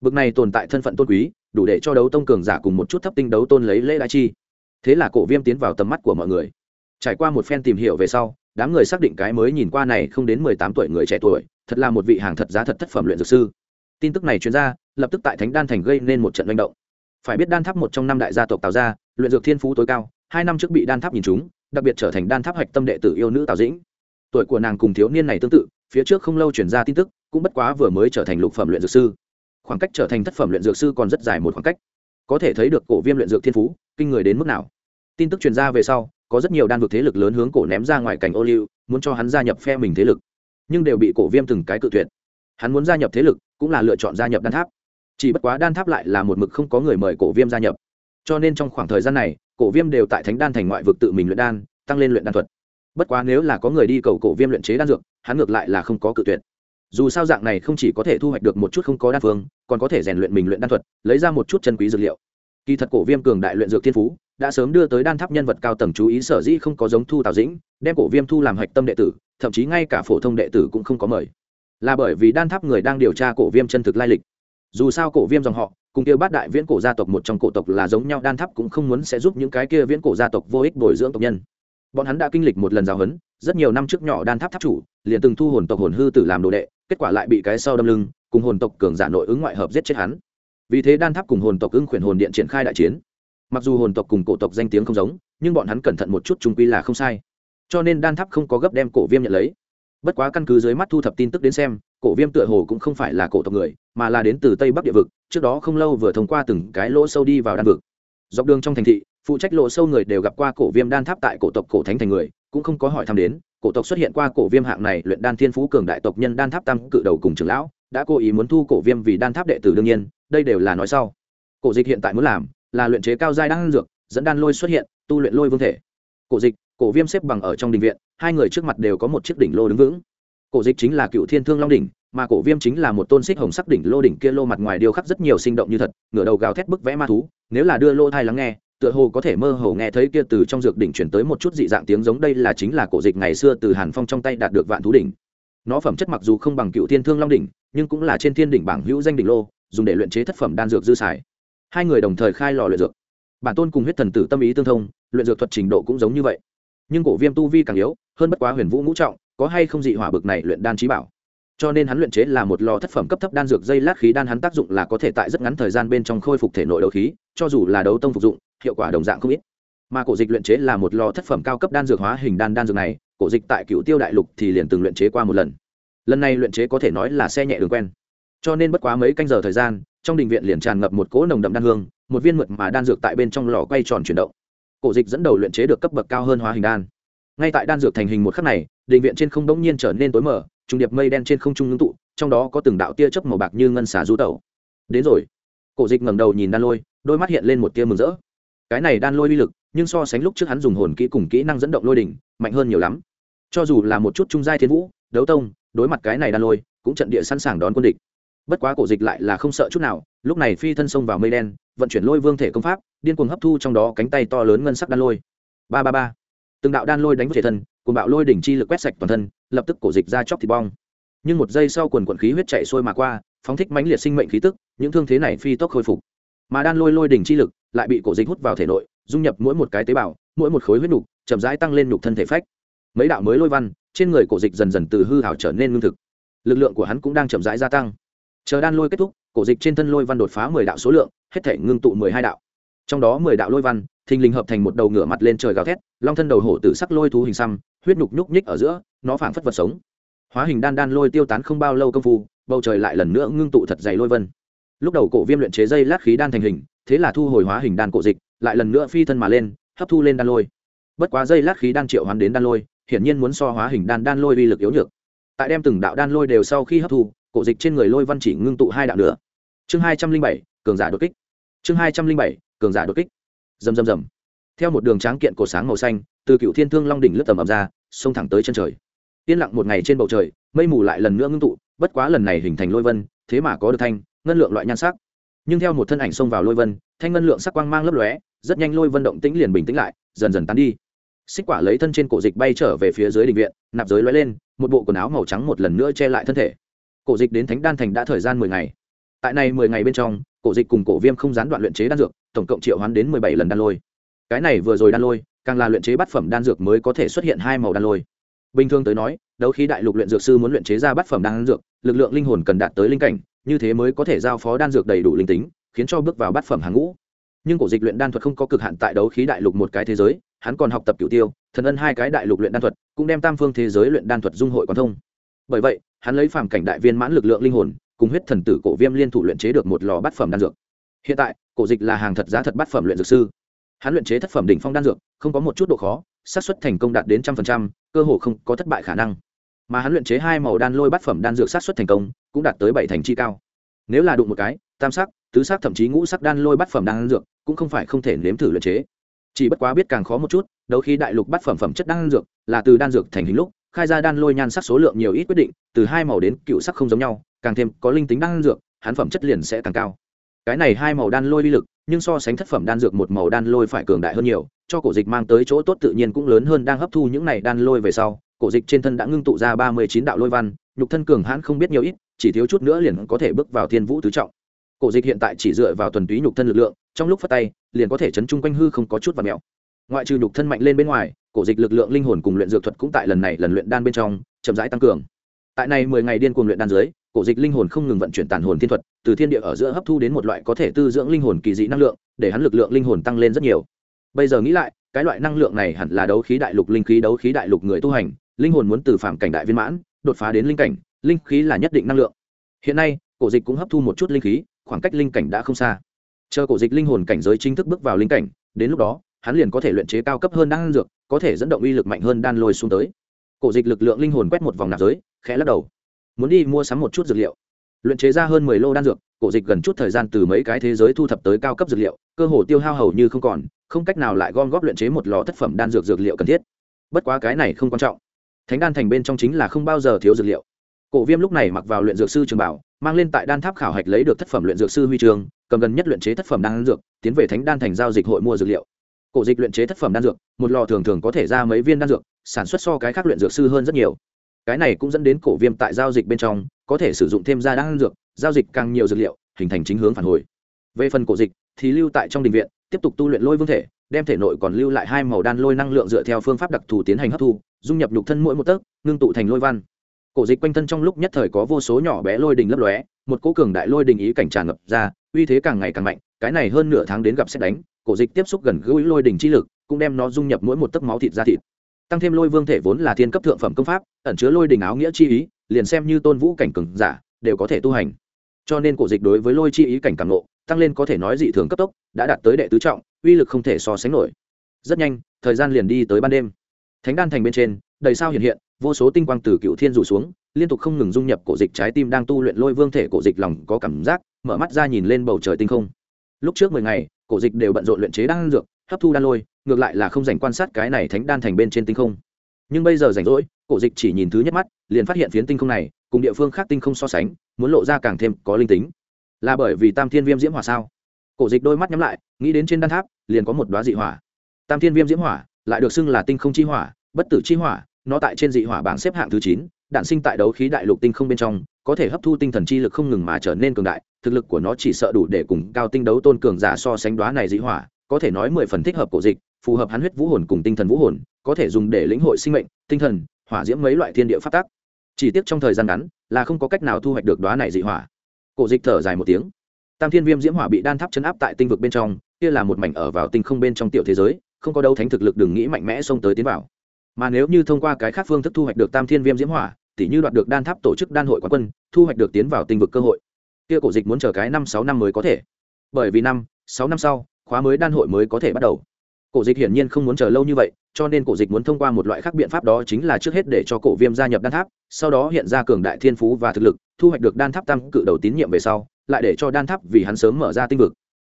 Bực này tồn tại thân phận tôn quý, đủ để cho đấu tông cường giả cùng một chút thấp tinh đấu tôn lấy lễ đại chi. Thế là cổ viêm tiến vào tầm mắt của mọi người. Trải qua một phen tìm hiểu về sau, đám người xác định cái mới nhìn qua này không đến mười tám tuổi người trẻ tuổi, thật là một vị hàng thật giá thật thất phẩm luyện dược sư tin tức này chuyên ra, lập tức tại thánh đan thành gây nên một trận manh động. Phải biết đan tháp một trong năm đại gia tộc tào gia, luyện dược thiên phú tối cao, hai năm trước bị đan tháp nhìn chúng đặc biệt trở thành đan tháp hạch tâm đệ tử yêu nữ tào dĩnh. Tuổi của nàng cùng thiếu niên này tương tự, phía trước không lâu chuyển ra tin tức, cũng bất quá vừa mới trở thành lục phẩm luyện dược sư. Khoảng cách trở thành thất phẩm luyện dược sư còn rất dài một khoảng cách. Có thể thấy được cổ viêm luyện dược thiên phú, kinh người đến mức nào. Tin tức truyền ra về sau, có rất nhiều đan vực thế lực lớn hướng cổ ném ra ngoài cảnh ô liu, muốn cho hắn gia nhập phe mình thế lực. Nhưng đều bị cổ viêm từng cái cự tuyệt. Hắn muốn gia nhập thế lực cũng là lựa chọn gia nhập đan tháp. Chỉ bất quá đan tháp lại là một mực không có người mời cổ viêm gia nhập. Cho nên trong khoảng thời gian này, cổ viêm đều tại thánh đan thành ngoại vực tự mình luyện đan, tăng lên luyện đan thuật. Bất quá nếu là có người đi cầu cổ viêm luyện chế đan dược, hắn ngược lại là không có cự tuyệt. Dù sao dạng này không chỉ có thể thu hoạch được một chút không có đan phương, còn có thể rèn luyện mình luyện đan thuật, lấy ra một chút chân quý dược liệu. Kỳ thật cổ viêm cường đại luyện dược thiên phú, đã sớm đưa tới đan tháp nhân vật cao tầng chú ý, sở dĩ không có giống thu tào dĩnh, đem cổ viêm thu làm hạch tâm đệ tử, thậm chí ngay cả phổ thông đệ tử cũng không có mời là bởi vì đan tháp người đang điều tra cổ viêm chân thực lai lịch. Dù sao cổ viêm dòng họ, cùng kia bát đại viễn cổ gia tộc một trong cổ tộc là giống nhau, đan tháp cũng không muốn sẽ giúp những cái kia viễn cổ gia tộc vô ích bồi dưỡng tộc nhân. Bọn hắn đã kinh lịch một lần giáo huấn, rất nhiều năm trước nhỏ đan tháp tháp chủ, liền từng thu hồn tộc hồn hư tử làm đồ đệ, kết quả lại bị cái sau đâm lưng, cùng hồn tộc cường giả nội ứng ngoại hợp giết chết hắn. Vì thế đan tháp cùng hồn tộc ứng khuyển hồn điện triển khai đại chiến. Mặc dù hồn tộc cùng cổ tộc danh tiếng không giống, nhưng bọn hắn cẩn thận một chút trung quy là không sai. Cho nên đan tháp không có gấp đem cổ viêm nhận lấy bất quá căn cứ dưới mắt thu thập tin tức đến xem, cổ viêm tựa hồ cũng không phải là cổ tộc người, mà là đến từ tây bắc địa vực, trước đó không lâu vừa thông qua từng cái lỗ sâu đi vào đan vực. Dọc đường trong thành thị, phụ trách lộ sâu người đều gặp qua cổ viêm đan tháp tại cổ tộc cổ thánh thành người, cũng không có hỏi thăm đến, cổ tộc xuất hiện qua cổ viêm hạng này luyện đan thiên phú cường đại tộc nhân đan tháp tam cự đầu cùng trưởng lão, đã cố ý muốn thu cổ viêm vì đan tháp đệ tử đương nhiên, đây đều là nói sau. Cổ dịch hiện tại muốn làm là luyện chế cao giai đan dược, dẫn đan lôi xuất hiện, tu luyện lôi vương thể. Cổ dịch cổ viêm xếp bằng ở trong đình viện, hai người trước mặt đều có một chiếc đỉnh lô đứng vững. Cổ dịch chính là cựu thiên thương long đỉnh, mà cổ viêm chính là một tôn xích hồng sắc đỉnh lô đỉnh kia lô mặt ngoài điêu khắc rất nhiều sinh động như thật, ngửa đầu gào thét bức vẽ ma thú, nếu là đưa lô thai lắng nghe, tựa hồ có thể mơ hồ nghe thấy kia từ trong dược đỉnh chuyển tới một chút dị dạng tiếng giống, đây là chính là cổ dịch ngày xưa từ hàn phong trong tay đạt được vạn thú đỉnh. Nó phẩm chất mặc dù không bằng cựu thiên thương long đỉnh, nhưng cũng là trên thiên đỉnh bảng hữu danh đỉnh lô, dùng để luyện chế thất phẩm đan dược dư xài. Hai người đồng thời khai lò luyện dược. Bản tôn cùng huyết thần tử tâm ý tương thông, luyện dược thuật trình độ cũng giống như vậy nhưng cổ viêm tu vi càng yếu, hơn bất quá huyền vũ ngũ trọng, có hay không dị hỏa bực này luyện đan trí bảo. Cho nên hắn luyện chế là một lò thất phẩm cấp thấp đan dược dây lát khí đan hắn tác dụng là có thể tại rất ngắn thời gian bên trong khôi phục thể nội đấu khí, cho dù là đấu tông phục dụng, hiệu quả đồng dạng không ít. Mà cổ dịch luyện chế là một lò thất phẩm cao cấp đan dược hóa hình đan đan dược này, cổ dịch tại cựu tiêu đại lục thì liền từng luyện chế qua một lần. Lần này luyện chế có thể nói là xe nhẹ đường quen. Cho nên bất quá mấy canh giờ thời gian, trong đình viện liền tràn ngập một cỗ nồng đậm đan hương, một viên mượt mà đan dược tại bên trong lò quay tròn chuyển động cổ dịch dẫn đầu luyện chế được cấp bậc cao hơn hóa hình đan. Ngay tại đan dược thành hình một khắc này đình viện trên không đống nhiên trở nên tối mở trung điệp mây đen trên không trung ngưng tụ, trong đó có từng đạo tia chớp màu bạc như ngân xà du tẩu. Đến rồi. Cổ dịch ngẩng đầu nhìn đan lôi, đôi mắt hiện lên một tia mừng rỡ. Cái này đan lôi uy lực, nhưng so sánh lúc trước hắn dùng hồn kỹ cùng kỹ năng dẫn động lôi đỉnh, mạnh hơn nhiều lắm. Cho dù là một chút trung giai thiên vũ, đấu tông, đối mặt cái này đan lôi, cũng trận địa sẵn sàng đón quân địch bất quá cổ dịch lại là không sợ chút nào, lúc này phi thân xông vào mây đen, vận chuyển lôi vương thể công pháp, điên cuồng hấp thu trong đó cánh tay to lớn ngân sắc đan lôi. Ba ba ba. Từng đạo đan lôi đánh vào thể thân cùng bạo lôi đỉnh chi lực quét sạch toàn thân, lập tức cổ dịch ra chóc thịt bong. Nhưng một giây sau quần quận khí huyết chạy sôi mà qua, phóng thích mãnh liệt sinh mệnh khí tức, những thương thế này phi tốc khôi phục. Mà đan lôi lôi đỉnh chi lực lại bị cổ dịch hút vào thể nội, dung nhập mỗi một cái tế bào, mỗi một khối huyết nhục chậm rãi tăng lên nhục thân thể phách. Mấy đạo mới lôi văn, trên người cổ dịch dần dần từ hư hảo trở nên lương thực. Lực lượng của hắn cũng đang chậm rãi gia tăng chờ đan lôi kết thúc, cổ dịch trên thân lôi văn đột phá mười đạo số lượng, hết thể ngưng tụ mười hai đạo. Trong đó mười đạo lôi văn, thình lình hợp thành một đầu ngửa mặt lên trời gào thét, long thân đầu hổ tử sắc lôi thú hình xăm, huyết nhục nhúc nhích ở giữa, nó phảng phất vật sống. Hóa hình đan đan lôi tiêu tán không bao lâu công phu, bầu trời lại lần nữa ngưng tụ thật dày lôi vân. Lúc đầu cổ viêm luyện chế dây lát khí đan thành hình, thế là thu hồi hóa hình đan cổ dịch, lại lần nữa phi thân mà lên, hấp thu lên đan lôi. Bất quá dây lát khí đan triệu hoán đến đan lôi, hiển nhiên muốn so hóa hình đan đan lôi uy lực yếu nhược. Tại đem từng đạo đan lôi đều sau khi hấp thu cổ dịch trên người lôi văn chỉ ngưng tụ hai đạo nữa chương hai trăm linh bảy, cường giả đột kích. Chương hai trăm linh bảy, cường giả đột kích. Rầm rầm rầm. Theo một đường tráng kiện cổ sáng màu xanh, từ cựu thiên thương long đỉnh lướt tầm ầm ra, xông thẳng tới chân trời. Yên lặng một ngày trên bầu trời, mây mù lại lần nữa ngưng tụ, bất quá lần này hình thành lôi vân, thế mà có được thanh, ngân lượng loại nhan sắc. Nhưng theo một thân ảnh xông vào lôi vân, thanh ngân lượng sắc quang mang lấp lóe, rất nhanh lôi vân động tĩnh liền bình tĩnh lại, dần dần tán đi. Xích quả lấy thân trên cổ dịch bay trở về phía dưới đình viện, nạp giới lóe lên, một bộ quần áo màu trắng một lần nữa che lại thân thể cổ dịch đến thánh đan thành đã thời gian mười ngày. Tại này mười ngày bên trong, cổ dịch cùng cổ viêm không gián đoạn luyện chế đan dược, tổng cộng triệu hoán đến mười bảy lần đan lôi. Cái này vừa rồi đan lôi, càng là luyện chế bát phẩm đan dược mới có thể xuất hiện hai màu đan lôi. Bình thường tới nói, đấu khí đại lục luyện dược sư muốn luyện chế ra bát phẩm đan dược, lực lượng linh hồn cần đạt tới linh cảnh, như thế mới có thể giao phó đan dược đầy đủ linh tính, khiến cho bước vào bát phẩm hàng ngũ. Nhưng cổ dịch luyện đan thuật không có cực hạn tại đấu khí đại lục một cái thế giới, hắn còn học tập cửu tiêu, thần ân hai cái đại lục luyện đan thuật, cũng đem tam phương thế giới luyện đan thuật dung hội quan thông. Bởi vậy hắn lấy phàm cảnh đại viên mãn lực lượng linh hồn, cùng huyết thần tử cổ viêm liên thủ luyện chế được một lò bát phẩm đan dược. Hiện tại, cổ dịch là hàng thật giá thật bát phẩm luyện dược sư. Hắn luyện chế thất phẩm đỉnh phong đan dược, không có một chút độ khó, xác suất thành công đạt đến trăm phần trăm, cơ hồ không có thất bại khả năng. Mà hắn luyện chế hai màu đan lôi bát phẩm đan dược sát xuất thành công, cũng đạt tới bảy thành chi cao. Nếu là đụng một cái, tam sắc, tứ sắc thậm chí ngũ sắc đan lôi bát phẩm đan dược, cũng không phải không thể nếm thử luyện chế. Chỉ bất quá biết càng khó một chút, đấu khi đại lục bát phẩm phẩm chất đan dược là từ đan dược thành hình lúc khai ra đan lôi nhan sắc số lượng nhiều ít quyết định, từ hai màu đến cựu sắc không giống nhau, càng thêm có linh tính đan dược, hắn phẩm chất liền sẽ càng cao cái này hai màu đan lôi uy lực, nhưng so sánh thất phẩm đan dược một màu đan lôi phải cường đại hơn nhiều, cho cổ dịch mang tới chỗ tốt tự nhiên cũng lớn hơn đang hấp thu những này đan lôi về sau, cổ dịch trên thân đã ngưng tụ ra ba mươi chín đạo lôi văn, nhục thân cường hãn không biết nhiều ít, chỉ thiếu chút nữa liền có thể bước vào thiên vũ tứ trọng cổ dịch hiện tại chỉ dựa vào thuần túy nhục thân lực lượng, trong lúc phát tay, liền có thể chấn chung quanh hư không có chút và mẹo. ngoại trừ nhục thân mạnh lên bên ngoài cổ dịch lực lượng linh hồn cùng luyện dược thuật cũng tại lần này lần luyện đan bên trong, chậm rãi tăng cường. Tại này mười ngày điên cuồng luyện đan dưới, cổ dịch linh hồn không ngừng vận chuyển tàn hồn thiên thuật, từ thiên địa ở giữa hấp thu đến một loại có thể tư dưỡng linh hồn kỳ dị năng lượng, để hắn lực lượng linh hồn tăng lên rất nhiều. Bây giờ nghĩ lại, cái loại năng lượng này hẳn là đấu khí đại lục linh khí đấu khí đại lục người tu hành, linh hồn muốn từ phạm cảnh đại viên mãn, đột phá đến linh cảnh, linh khí là nhất định năng lượng. Hiện nay, cổ dịch cũng hấp thu một chút linh khí, khoảng cách linh cảnh đã không xa. Chờ cổ dịch linh hồn cảnh giới chính thức bước vào linh cảnh, đến lúc đó hắn liền có thể luyện chế cao cấp hơn đan dược, có thể dẫn động uy lực mạnh hơn đan lôi xuống tới. Cổ dịch lực lượng linh hồn quét một vòng nạp giới, khẽ lắc đầu. Muốn đi mua sắm một chút dược liệu. Luyện chế ra hơn mười lô đan dược, cổ dịch gần chút thời gian từ mấy cái thế giới thu thập tới cao cấp dược liệu, cơ hồ tiêu hao hầu như không còn, không cách nào lại gom góp luyện chế một lò thất phẩm đan dược dược liệu cần thiết. Bất quá cái này không quan trọng. Thánh đan thành bên trong chính là không bao giờ thiếu dược liệu. Cổ viêm lúc này mặc vào luyện dược sư trường bảo, mang lên tại đan tháp khảo hạch lấy được thất phẩm luyện dược sư huy trường cầm gần nhất luyện chế thất phẩm đan dược, tiến về thánh đan thành giao dịch hội mua dược liệu cổ dịch luyện chế thất phẩm đan dược, một lò thường thường có thể ra mấy viên đan dược, sản xuất so cái khác luyện dược sư hơn rất nhiều. Cái này cũng dẫn đến cổ viêm tại giao dịch bên trong, có thể sử dụng thêm ra đan dược, giao dịch càng nhiều dược liệu, hình thành chính hướng phản hồi. Về phần cổ dịch, thì lưu tại trong đình viện, tiếp tục tu luyện lôi vương thể, đem thể nội còn lưu lại hai màu đan lôi năng lượng dựa theo phương pháp đặc thù tiến hành hấp thu, dung nhập nhục thân mỗi một tấc, ngưng tụ thành lôi văn. Cổ dịch quanh thân trong lúc nhất thời có vô số nhỏ bé lôi đình lấp lóe, một cỗ cường đại lôi đình ý cảnh tràn ngập ra, uy thế càng ngày càng mạnh, cái này hơn nửa tháng đến gặp xét đánh cổ dịch tiếp xúc gần gũi lôi đỉnh chi lực, cũng đem nó dung nhập mỗi một tấc máu thịt ra thịt. Tăng thêm lôi vương thể vốn là thiên cấp thượng phẩm công pháp, ẩn chứa lôi đỉnh áo nghĩa chi ý, liền xem như tôn vũ cảnh cường giả, đều có thể tu hành. Cho nên cổ dịch đối với lôi chi ý cảnh càng nộ tăng lên có thể nói dị thường cấp tốc, đã đạt tới đệ tứ trọng, uy lực không thể so sánh nổi. Rất nhanh, thời gian liền đi tới ban đêm. Thánh đan thành bên trên, đầy sao hiện hiện, vô số tinh quang từ cựu thiên rủ xuống, liên tục không ngừng dung nhập cổ dịch trái tim đang tu luyện lôi vương thể cổ dịch lòng có cảm giác, mở mắt ra nhìn lên bầu trời tinh không. Lúc trước mười ngày cổ dịch đều bận rộn luyện chế đan dược, hấp thu đan lôi, ngược lại là không dành quan sát cái này thánh đan thành bên trên tinh không. Nhưng bây giờ rảnh rỗi, cổ dịch chỉ nhìn thứ nhất mắt, liền phát hiện phiến tinh không này, cùng địa phương khác tinh không so sánh, muốn lộ ra càng thêm có linh tính. Là bởi vì tam thiên viêm diễm hỏa sao? Cổ dịch đôi mắt nhắm lại, nghĩ đến trên đan tháp, liền có một đoá dị hỏa. Tam thiên viêm diễm hỏa, lại được xưng là tinh không chi hỏa, bất tử chi hỏa, nó tại trên dị hỏa bảng xếp hạng thứ chín đạn sinh tại đấu khí đại lục tinh không bên trong, có thể hấp thu tinh thần chi lực không ngừng mà trở nên cường đại, thực lực của nó chỉ sợ đủ để cùng cao tinh đấu tôn cường giả so sánh đoá này dị hỏa, có thể nói mười phần thích hợp cổ dịch, phù hợp hắn huyết vũ hồn cùng tinh thần vũ hồn, có thể dùng để lĩnh hội sinh mệnh, tinh thần, hỏa diễm mấy loại thiên địa phát tác chỉ tiếc trong thời gian ngắn, là không có cách nào thu hoạch được đoá này dị hỏa. Cổ dịch thở dài một tiếng. Tam thiên viêm diễm hỏa bị đan tháp chấn áp tại tinh vực bên trong, kia là một mảnh ở vào tinh không bên trong tiểu thế giới, không có đấu thánh thực lực đừng nghĩ mạnh mẽ xông tới tiến vào mà nếu như thông qua cái khác phương thức thu hoạch được tam thiên viêm diễm hỏa, tỉ như đoạt được đan tháp tổ chức đan hội quán quân, thu hoạch được tiến vào tinh vực cơ hội. Kia cổ dịch muốn chờ cái năm sáu năm mới có thể. Bởi vì năm, sáu năm sau, khóa mới đan hội mới có thể bắt đầu. Cổ dịch hiển nhiên không muốn chờ lâu như vậy, cho nên cổ dịch muốn thông qua một loại khác biện pháp đó chính là trước hết để cho cổ viêm gia nhập đan tháp, sau đó hiện ra cường đại thiên phú và thực lực, thu hoạch được đan tháp tam cự đầu tín nhiệm về sau, lại để cho đan tháp vì hắn sớm mở ra tinh vực.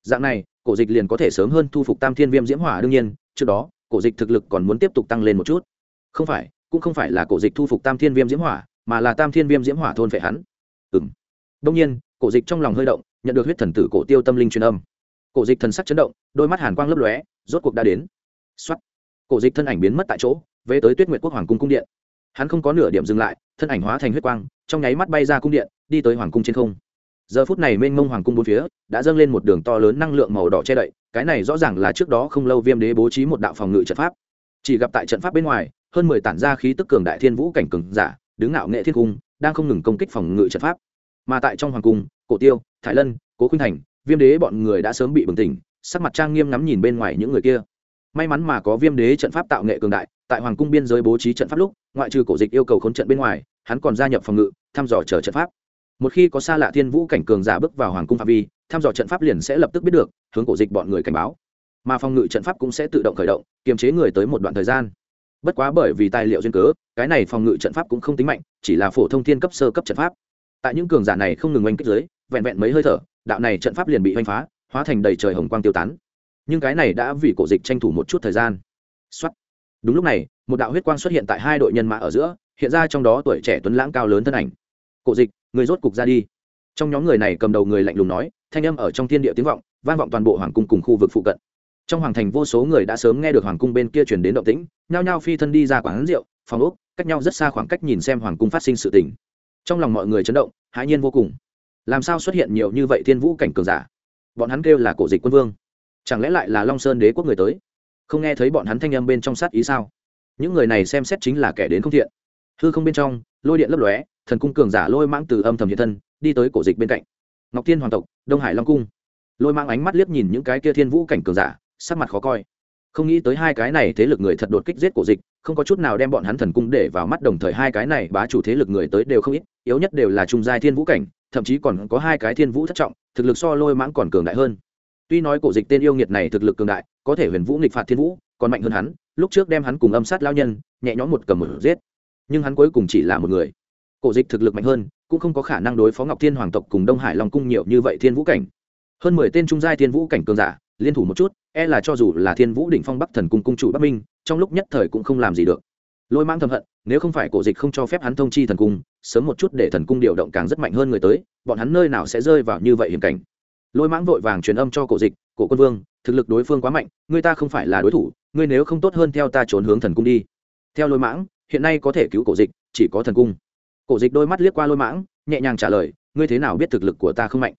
Dạng này, cổ dịch liền có thể sớm hơn thu phục tam thiên viêm diễm hỏa đương nhiên, trước đó cổ dịch thực lực còn muốn tiếp tục tăng lên một chút. Không phải, cũng không phải là cổ dịch thu phục tam thiên viêm diễm hỏa, mà là tam thiên viêm diễm hỏa thôn phệ hắn. Ừ m đông nhiên, cổ dịch trong lòng hơi động, nhận được huyết thần tử cổ tiêu tâm linh truyền âm. Cổ dịch thần sắc chấn động, đôi mắt hàn quang lấp lóe, rốt cuộc đã đến. X o á t cổ dịch thân ảnh biến mất tại chỗ, về tới tuyết nguyệt quốc hoàng cung cung điện. Hắn không có nửa điểm dừng lại, thân ảnh hóa thành huyết quang, trong nháy mắt bay ra cung điện, đi tới hoàng cung trên không giờ phút này mênh mông hoàng cung bốn phía đã dâng lên một đường to lớn năng lượng màu đỏ che đậy, cái này rõ ràng là trước đó không lâu viêm đế bố trí một đạo phòng ngự trận pháp. Chỉ gặp tại trận pháp bên ngoài, hơn mười tản ra khí tức cường đại thiên vũ cảnh cường giả, đứng ngạo nghệ thiên cung, đang không ngừng công kích phòng ngự trận pháp. Mà tại trong hoàng cung, cổ tiêu thái lân, cố khuynh thành, viêm đế bọn người đã sớm bị bừng tỉnh, sắc mặt trang nghiêm ngắm nhìn bên ngoài những người kia. May mắn mà có viêm đế trận pháp tạo nghệ cường đại, tại hoàng cung biên giới bố trí trận pháp lúc, ngoại trừ cổ dịch yêu cầu khốn trận bên ngoài, hắn còn gia nhập phòng ngự, thăm dò chờ trận pháp một khi có xa lạ thiên vũ cảnh cường giả bước vào hoàng cung phạm vi, thăm dò trận pháp liền sẽ lập tức biết được, hướng cổ dịch bọn người cảnh báo. Mà phòng ngự trận pháp cũng sẽ tự động khởi động, kiềm chế người tới một đoạn thời gian. Bất quá bởi vì tài liệu duyên cớ, cái này phòng ngự trận pháp cũng không tính mạnh, chỉ là phổ thông thiên cấp sơ cấp trận pháp. Tại những cường giả này không ngừng oanh kích giới vẹn vẹn mấy hơi thở, đạo này trận pháp liền bị oanh phá, hóa thành đầy trời hồng quang tiêu tán. Nhưng cái này đã vì cổ dịch tranh thủ một chút thời gian. Xuất đúng lúc này, một đạo huyết quang xuất hiện tại hai đội nhân mã ở giữa, hiện ra trong đó tuổi trẻ tuấn lãng cao lớn thân ảnh. Cổ dịch người rốt cục ra đi. Trong nhóm người này cầm đầu người lạnh lùng nói, thanh âm ở trong thiên địa tiếng vọng, vang vọng toàn bộ hoàng cung cùng khu vực phụ cận. Trong hoàng thành vô số người đã sớm nghe được hoàng cung bên kia chuyển đến động tĩnh, nhao nhao phi thân đi ra quán rượu, phòng ốc, cách nhau rất xa khoảng cách nhìn xem hoàng cung phát sinh sự tình. Trong lòng mọi người chấn động, hãi nhiên vô cùng. Làm sao xuất hiện nhiều như vậy thiên vũ cảnh cường giả? Bọn hắn kêu là cổ dịch quân vương. Chẳng lẽ lại là long sơn đế quốc người tới? Không nghe thấy bọn hắn thanh âm bên trong sát ý sao? Những người này xem xét chính là kẻ đến không thiện hư không bên trong, lôi điện lấp lóe, thần cung cường giả lôi mãng từ âm thầm hiện thân, đi tới cổ dịch bên cạnh. Ngọc thiên hoàng tộc, đông hải long cung. Lôi mang ánh mắt liếc nhìn những cái kia thiên vũ cảnh cường giả, sắc mặt khó coi. Không nghĩ tới hai cái này thế lực người thật đột kích giết cổ dịch, không có chút nào đem bọn hắn thần cung để vào mắt đồng thời hai cái này bá chủ thế lực người tới đều không ít, yếu nhất đều là trung giai thiên vũ cảnh, thậm chí còn có hai cái thiên vũ thất trọng, thực lực so lôi mãng còn cường đại hơn. Tuy nói cổ dịch tên yêu nghiệt này thực lực cường đại, có thể huyền vũ nghịch phạt thiên vũ, còn mạnh hơn hắn, lúc trước đem hắn cùng âm sát lao nhân, nhẹ nhõm một cầm một giết nhưng hắn cuối cùng chỉ là một người. Cổ dịch thực lực mạnh hơn, cũng không có khả năng đối phó ngọc thiên hoàng tộc cùng đông hải long cung nhiều như vậy thiên vũ cảnh. Hơn mười tên trung giai thiên vũ cảnh cường giả, liên thủ một chút e là cho dù là thiên vũ đỉnh phong bắc thần cung cung chủ bắc minh, trong lúc nhất thời cũng không làm gì được. Lôi mang thầm hận, nếu không phải cổ dịch không cho phép hắn thông chi thần cung, sớm một chút để thần cung điều động càng rất mạnh hơn người tới, bọn hắn nơi nào sẽ rơi vào như vậy hiểm cảnh. Lôi mãng vội vàng truyền âm cho cổ dịch, cổ quân vương, thực lực đối phương quá mạnh, người ta không phải là đối thủ, ngươi nếu không tốt hơn theo ta trốn hướng thần cung đi. Theo lôi mãng hiện nay có thể cứu cổ dịch, chỉ có thần cung. Cổ dịch đôi mắt liếc qua lôi mãng, nhẹ nhàng trả lời, ngươi thế nào biết thực lực của ta không mạnh?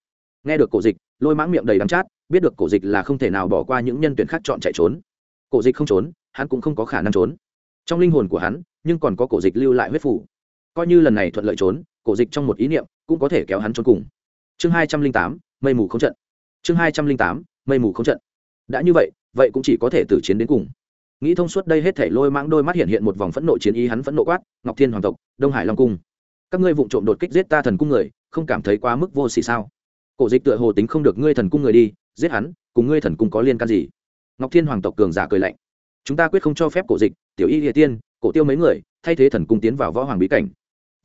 Nghe được cổ dịch, lôi mãng miệng đầy đắng chát, biết được cổ dịch là không thể nào bỏ qua những nhân tuyển khác chọn chạy trốn. Cổ dịch không trốn, hắn cũng không có khả năng trốn. Trong linh hồn của hắn, nhưng còn có cổ dịch lưu lại huyết phủ. Coi như lần này thuận lợi trốn, cổ dịch trong một ý niệm cũng có thể kéo hắn trốn cùng. Chương hai trăm linh tám, mây mù không trận. Chương hai trăm linh tám, mây mù không trận. Đã như vậy vậy cũng chỉ có thể tử chiến đến cùng nghĩ thông suốt đây hết thể lôi mãng đôi mắt hiện hiện một vòng phẫn nộ chiến ý hắn phẫn nộ quát, ngọc thiên hoàng tộc, đông hải long cung, các ngươi vụng trộm đột kích giết ta thần cung người, không cảm thấy quá mức vô xỉ sao? Cổ dịch tựa hồ tính không được ngươi thần cung người đi, giết hắn, cùng ngươi thần cung có liên can gì? Ngọc thiên hoàng tộc cường giả cười lạnh. Chúng ta quyết không cho phép cổ dịch, tiểu y địa tiên, cổ tiêu mấy người, thay thế thần cung tiến vào võ hoàng bí cảnh.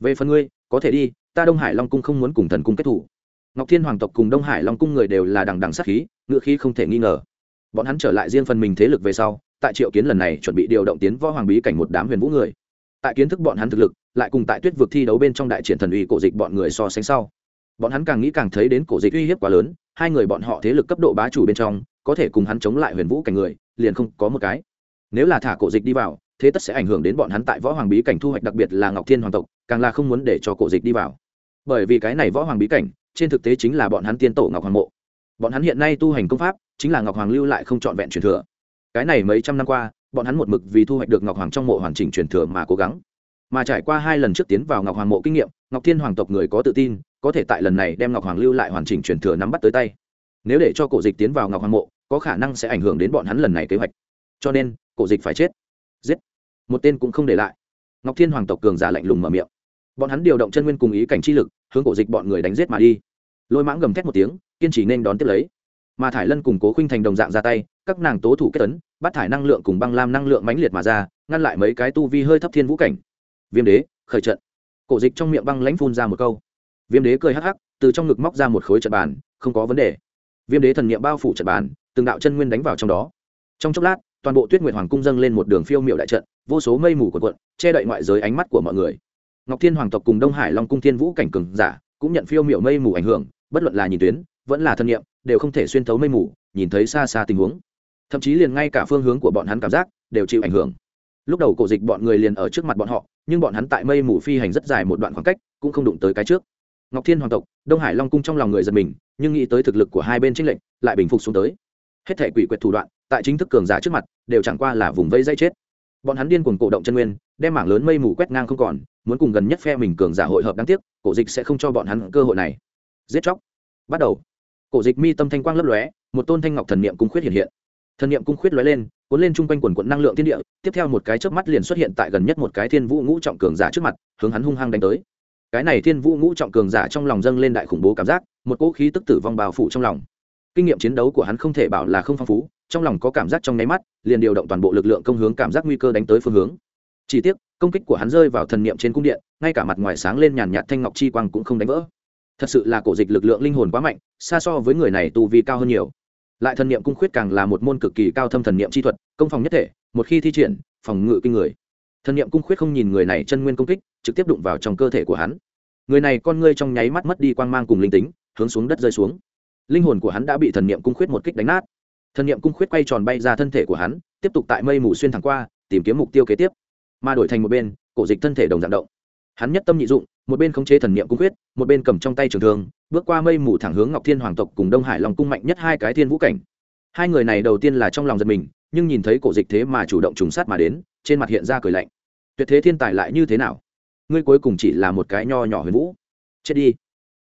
Về phần ngươi, có thể đi, ta đông hải long cung không muốn cùng thần cung kết thủ. Ngọc thiên hoàng tộc cùng đông hải long cung người đều là đằng đằng sát khí ngựa khí không thể nghi ngờ. Bọn hắn trở lại riêng phần mình thế lực về sau tại triệu kiến lần này chuẩn bị điều động tiến võ hoàng bí cảnh một đám huyền vũ người. Tại kiến thức bọn hắn thực lực, lại cùng tại tuyết vực thi đấu bên trong đại triển thần uy cổ dịch bọn người so sánh sau. Bọn hắn càng nghĩ càng thấy đến cổ dịch uy hiếp quá lớn, hai người bọn họ thế lực cấp độ bá chủ bên trong, có thể cùng hắn chống lại huyền vũ cảnh người, liền không có một cái. Nếu là thả cổ dịch đi vào, thế tất sẽ ảnh hưởng đến bọn hắn tại võ hoàng bí cảnh thu hoạch, đặc biệt là ngọc thiên hoàng tộc, càng là không muốn để cho cổ dịch đi vào. Bởi vì cái này võ hoàng bí cảnh, trên thực tế chính là bọn hắn tiên tổ ngọc hoàng mộ. Bọn hắn hiện nay tu hành công pháp, chính là ngọc hoàng lưu lại không trọn vẹn truyền thừa cái này mấy trăm năm qua, bọn hắn một mực vì thu hoạch được ngọc hoàng trong mộ hoàn chỉnh truyền thừa mà cố gắng. Mà trải qua hai lần trước tiến vào ngọc hoàng mộ kinh nghiệm, ngọc thiên hoàng tộc người có tự tin, có thể tại lần này đem ngọc hoàng lưu lại hoàn chỉnh truyền thừa nắm bắt tới tay. Nếu để cho cổ dịch tiến vào ngọc hoàng mộ, có khả năng sẽ ảnh hưởng đến bọn hắn lần này kế hoạch. Cho nên, cổ dịch phải chết. Giết. Một tên cũng không để lại. Ngọc thiên hoàng tộc cường giả lạnh lùng mở miệng. Bọn hắn điều động chân nguyên cùng ý cảnh chi lực, hướng cổ dịch bọn người đánh giết mà đi. Lôi mãng gầm thét một tiếng, kiên trì nên đón tiếp lấy mà thải lân cùng cố khinh thành đồng dạng ra tay, các nàng tố thủ kết tấn bắt thải năng lượng cùng băng lam năng lượng mãnh liệt mà ra, ngăn lại mấy cái tu vi hơi thấp thiên vũ cảnh. Viêm đế, khởi trận. Cổ dịch trong miệng băng lãnh phun ra một câu. Viêm đế cười hắc hắc, từ trong ngực móc ra một khối trận bàn, không có vấn đề. Viêm đế thần niệm bao phủ trận bàn, từng đạo chân nguyên đánh vào trong đó. Trong chốc lát, toàn bộ tuyết nguyệt hoàng cung dâng lên một đường phiêu miệu đại trận, vô số mây mù quần quận che đậy ngoại giới ánh mắt của mọi người. Ngọc thiên hoàng tộc cùng đông hải long cung thiên vũ cảnh cường giả, cũng nhận phiêu miệu mây mù ảnh hưởng, bất luận là nhìn tuyến, vẫn là thân nhiệm đều không thể xuyên thấu mây mù, nhìn thấy xa xa tình huống. Thậm chí liền ngay cả phương hướng của bọn hắn cảm giác đều chịu ảnh hưởng. Lúc đầu cổ dịch bọn người liền ở trước mặt bọn họ, nhưng bọn hắn tại mây mù phi hành rất dài một đoạn khoảng cách, cũng không đụng tới cái trước. Ngọc thiên hoàng tộc, đông hải long cung trong lòng người giật mình, nhưng nghĩ tới thực lực của hai bên trinh lệnh lại bình phục xuống tới. Hết thể quỷ quyệt thủ đoạn, tại chính thức cường giả trước mặt, đều chẳng qua là vùng vây dây chết. Bọn hắn điên cuồng cổ động chân nguyên, đem mảng lớn mây mù quét ngang không còn, muốn cùng gần nhất phe mình cường giả hội hợp đáng tiếc, cổ dịch sẽ không cho bọn hắn cơ hội này. Giết chóc. Bắt đầu cổ dịch mi tâm thanh quang lấp lóe, một tôn thanh ngọc thần niệm cung khuyết hiện hiện. Thần niệm cung khuyết lóe lên, cuốn lên chung quanh quần quận năng lượng thiên địa, tiếp theo một cái chớp mắt liền xuất hiện tại gần nhất một cái thiên vũ ngũ trọng cường giả trước mặt, hướng hắn hung hăng đánh tới. Cái này thiên vũ ngũ trọng cường giả trong lòng dâng lên đại khủng bố cảm giác, một cỗ khí tức tử vong bào phủ trong lòng. Kinh nghiệm chiến đấu của hắn không thể bảo là không phong phú, trong lòng có cảm giác trong nháy mắt, liền điều động toàn bộ lực lượng công hướng cảm giác nguy cơ đánh tới phương hướng. Chỉ tiếc, công kích của hắn rơi vào thần niệm trên cung điện, ngay cả mặt ngoài sáng lên nhàn nhạt thanh ngọc chi quang cũng không đánh vỡ thật sự là cổ dịch lực lượng linh hồn quá mạnh, xa so với người này tu vi cao hơn nhiều. Lại thần niệm cung khuyết càng là một môn cực kỳ cao thâm thần niệm chi thuật, công phòng nhất thể, một khi thi triển, phòng ngự kinh người. Thần niệm cung khuyết không nhìn người này chân nguyên công kích, trực tiếp đụng vào trong cơ thể của hắn. Người này con ngươi trong nháy mắt mất đi quang mang cùng linh tính, hướng xuống đất rơi xuống. Linh hồn của hắn đã bị thần niệm cung khuyết một kích đánh nát. Thần niệm cung khuyết quay tròn bay ra thân thể của hắn, tiếp tục tại mây mù xuyên thẳng qua, tìm kiếm mục tiêu kế tiếp. Mà đổi thành một bên, cổ dịch thân thể đồng dạng động hắn nhất tâm nhị dụng một bên khống chế thần niệm cung huyết, một bên cầm trong tay trường thương bước qua mây mù thẳng hướng ngọc thiên hoàng tộc cùng đông hải long cung mạnh nhất hai cái thiên vũ cảnh. Hai người này đầu tiên là trong lòng giật mình nhưng nhìn thấy cổ dịch thế mà chủ động trùng sát mà đến trên mặt hiện ra cười lạnh. Tuyệt thế thiên tài lại như thế nào? Ngươi cuối cùng chỉ là một cái nho nhỏ huyền vũ. Chết đi.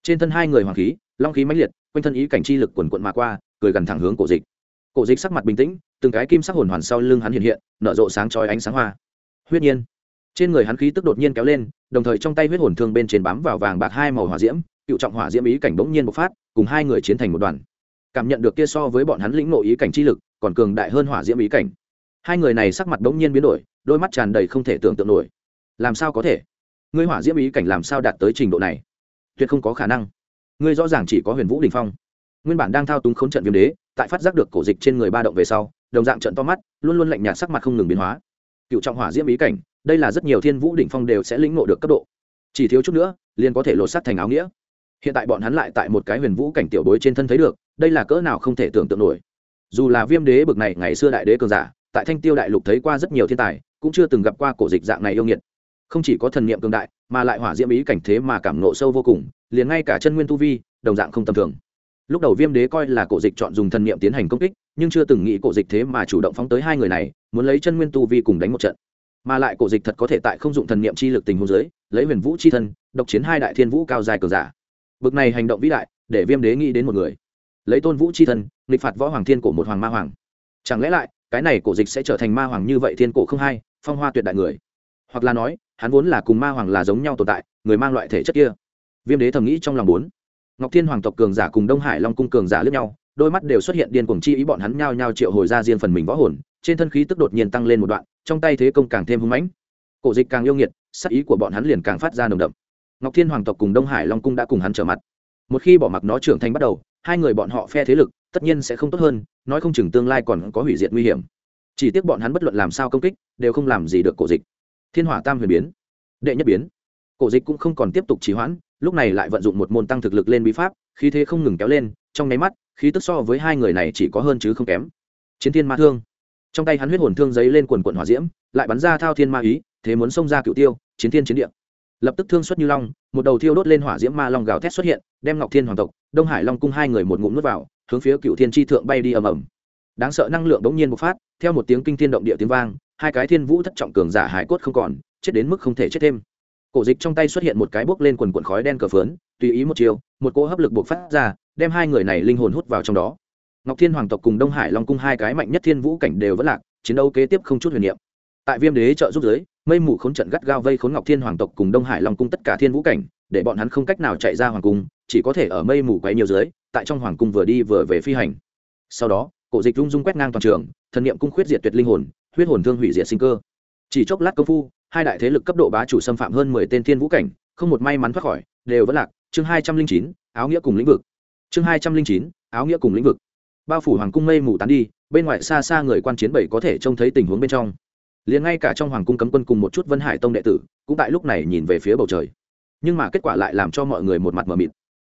Trên thân hai người hoàng khí long khí mãnh liệt quanh thân ý cảnh chi lực quần quận mà qua cười gần thẳng hướng cổ dịch. Cổ dịch sắc mặt bình tĩnh từng cái kim sắc hồn hoàn sau lưng hắn hiện hiện nở rộ sáng chói ánh sáng hoa. Huyết nhiên trên người hắn khí tức đột nhiên kéo lên, đồng thời trong tay huyết hồn thương bên trên bám vào vàng bạc hai màu hỏa diễm, cựu trọng hỏa diễm ý cảnh bỗng nhiên bộc phát, cùng hai người chiến thành một đoàn. Cảm nhận được kia so với bọn hắn lĩnh nội ý cảnh chi lực, còn cường đại hơn hỏa diễm ý cảnh. Hai người này sắc mặt bỗng nhiên biến đổi, đôi mắt tràn đầy không thể tưởng tượng nổi. Làm sao có thể? Ngươi hỏa diễm ý cảnh làm sao đạt tới trình độ này? Tuyệt không có khả năng. Ngươi rõ ràng chỉ có huyền vũ đình phong. Nguyên bản đang thao túng khốn trận viêm đế, tại phát giác được cổ dịch trên người ba động về sau, đồng dạng trận to mắt, luôn luôn lạnh nhạt sắc mặt không ngừng biến hóa. Cựu trọng hỏa diễm ý cảnh đây là rất nhiều thiên vũ đỉnh phong đều sẽ lĩnh ngộ được cấp độ. Chỉ thiếu chút nữa, liền có thể lột sắt thành áo nghĩa. Hiện tại bọn hắn lại tại một cái huyền vũ cảnh tiểu bối trên thân thấy được, đây là cỡ nào không thể tưởng tượng nổi. Dù là viêm đế bực này ngày xưa đại đế cường giả, tại thanh tiêu đại lục thấy qua rất nhiều thiên tài, cũng chưa từng gặp qua cổ dịch dạng này yêu nghiệt. Không chỉ có thần niệm cường đại, mà lại hỏa diễm ý cảnh thế mà cảm nộ sâu vô cùng, liền ngay cả chân nguyên tu vi, đồng dạng không tầm thường. Lúc đầu viêm đế coi là cổ dịch chọn dùng thần niệm tiến hành công kích, nhưng chưa từng nghĩ cổ dịch thế mà chủ động phóng tới hai người này, muốn lấy chân nguyên tu vi cùng đánh một trận mà lại cổ dịch thật có thể tại không dụng thần niệm chi lực tình huống giới lấy huyền vũ chi thân, độc chiến hai đại thiên vũ cao dài cường giả. Bực này hành động vĩ đại, để viêm đế nghĩ đến một người. Lấy tôn vũ chi thân, nghịch phạt võ hoàng thiên cổ một hoàng ma hoàng. Chẳng lẽ lại, cái này cổ dịch sẽ trở thành ma hoàng như vậy thiên cổ không hai phong hoa tuyệt đại người? Hoặc là nói, hắn vốn là cùng ma hoàng là giống nhau tồn tại, người mang loại thể chất kia. Viêm đế thầm nghĩ trong lòng bốn. Ngọc thiên hoàng tộc cường giả cùng đông hải long cung cường giả lướt nhau, đôi mắt đều xuất hiện điên cuồng chi ý bọn hắn nhao nhao triệu hồi ra riêng phần mình võ hồn trên thân khí tức đột nhiên tăng lên một đoạn, trong tay thế công càng thêm hưng mãnh. Cổ dịch càng yêu nghiệt, sắc ý của bọn hắn liền càng phát ra nồng đậm. Ngọc thiên hoàng tộc cùng đông hải long cung đã cùng hắn trở mặt. Một khi bỏ mặc nó trưởng thành bắt đầu, hai người bọn họ phe thế lực tất nhiên sẽ không tốt hơn, nói không chừng tương lai còn có hủy diệt nguy hiểm. Chỉ tiếc bọn hắn bất luận làm sao công kích, đều không làm gì được cổ dịch. Thiên hỏa tam huyền biến. Đệ nhất biến. Cổ dịch cũng không còn tiếp tục trì hoãn, lúc này lại vận dụng một môn tăng thực lực lên bí pháp, khí thế không ngừng kéo lên, trong nháy mắt, khí tức so với hai người này chỉ có hơn chứ không kém. Chiến thiên ma thương trong tay hắn huyết hồn thương giấy lên quần quần hỏa diễm, lại bắn ra thao thiên ma ý, thế muốn xông ra cựu tiêu, chiến thiên chiến địa. Lập tức thương xuất như long, một đầu thiêu đốt lên hỏa diễm ma long gào thét xuất hiện, đem ngọc thiên hoàng tộc, đông hải long cung hai người một ngụm nuốt vào, hướng phía cựu thiên tri thượng bay đi ầm ầm. Đáng sợ năng lượng bỗng nhiên bộc phát, theo một tiếng kinh thiên động địa tiếng vang, hai cái thiên vũ thất trọng cường giả hải cốt không còn, chết đến mức không thể chết thêm. Cổ dịch trong tay xuất hiện một cái bốc lên quần quần khói đen cờ phớn, tùy ý một chiều, một cỗ hấp lực bộc phát ra, đem hai người này linh hồn hút vào trong đó ngọc thiên hoàng tộc cùng đông hải long cung hai cái mạnh nhất thiên vũ cảnh đều vẫn lạc, chiến đấu kế tiếp không chút huyền niệm. Tại viêm đế trợ giúp giới mây mù khốn trận gắt gao vây khốn ngọc thiên hoàng tộc cùng đông hải long cung tất cả thiên vũ cảnh, để bọn hắn không cách nào chạy ra hoàng cung, chỉ có thể ở mây mù quấy nhiều dưới, tại trong hoàng cung vừa đi vừa về phi hành. Sau đó, cổ dịch rung rung quét ngang toàn trường, thần niệm cung khuyết diệt tuyệt linh hồn, huyết hồn thương hủy diệt sinh cơ. Chỉ chốc lát công phu, hai đại thế lực cấp độ bá chủ xâm phạm hơn mười tên thiên vũ cảnh, không một may mắn thoát khỏi, đều vẫn lạc. Chương hai trăm linh chín, áo nghĩa cùng lĩnh vực. Chương hai trăm linh chín, áo nghĩa cùng lĩnh vực bao phủ hoàng cung mây mù tán đi, bên ngoài xa xa người quan chiến bảy có thể trông thấy tình huống bên trong. Liền ngay cả trong hoàng cung cấm quân cùng một chút vân hải tông đệ tử, cũng tại lúc này nhìn về phía bầu trời. Nhưng mà kết quả lại làm cho mọi người một mặt mờ mịt.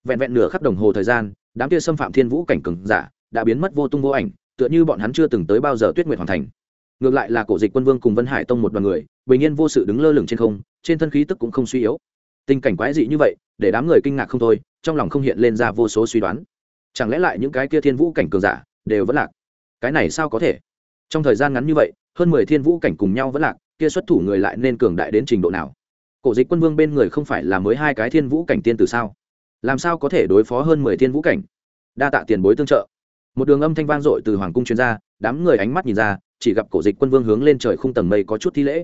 Vẹn vẹn nửa khắp đồng hồ thời gian, đám kia xâm phạm thiên vũ cảnh cừng giả đã biến mất vô tung vô ảnh, tựa như bọn hắn chưa từng tới bao giờ tuyết nguyệt hoàn thành. Ngược lại là cổ dịch quân vương cùng vân hải tông một đoàn người, bình yên vô sự đứng lơ lửng trên không, trên thân khí tức cũng không suy yếu. Tình cảnh quái dị như vậy, để đám người kinh ngạc không thôi, trong lòng không hiện lên ra vô số suy đoán chẳng lẽ lại những cái kia thiên vũ cảnh cường giả đều vẫn lạc? Cái này sao có thể? Trong thời gian ngắn như vậy, hơn mười thiên vũ cảnh cùng nhau vẫn lạc, kia xuất thủ người lại nên cường đại đến trình độ nào? Cổ dịch quân vương bên người không phải là mới hai cái thiên vũ cảnh tiên từ sao? Làm sao có thể đối phó hơn mười thiên vũ cảnh? Đa tạ tiền bối tương trợ. Một đường âm thanh vang dội từ hoàng cung chuyên gia đám người ánh mắt nhìn ra, chỉ gặp cổ dịch quân vương hướng lên trời khung tầng mây có chút thi lễ.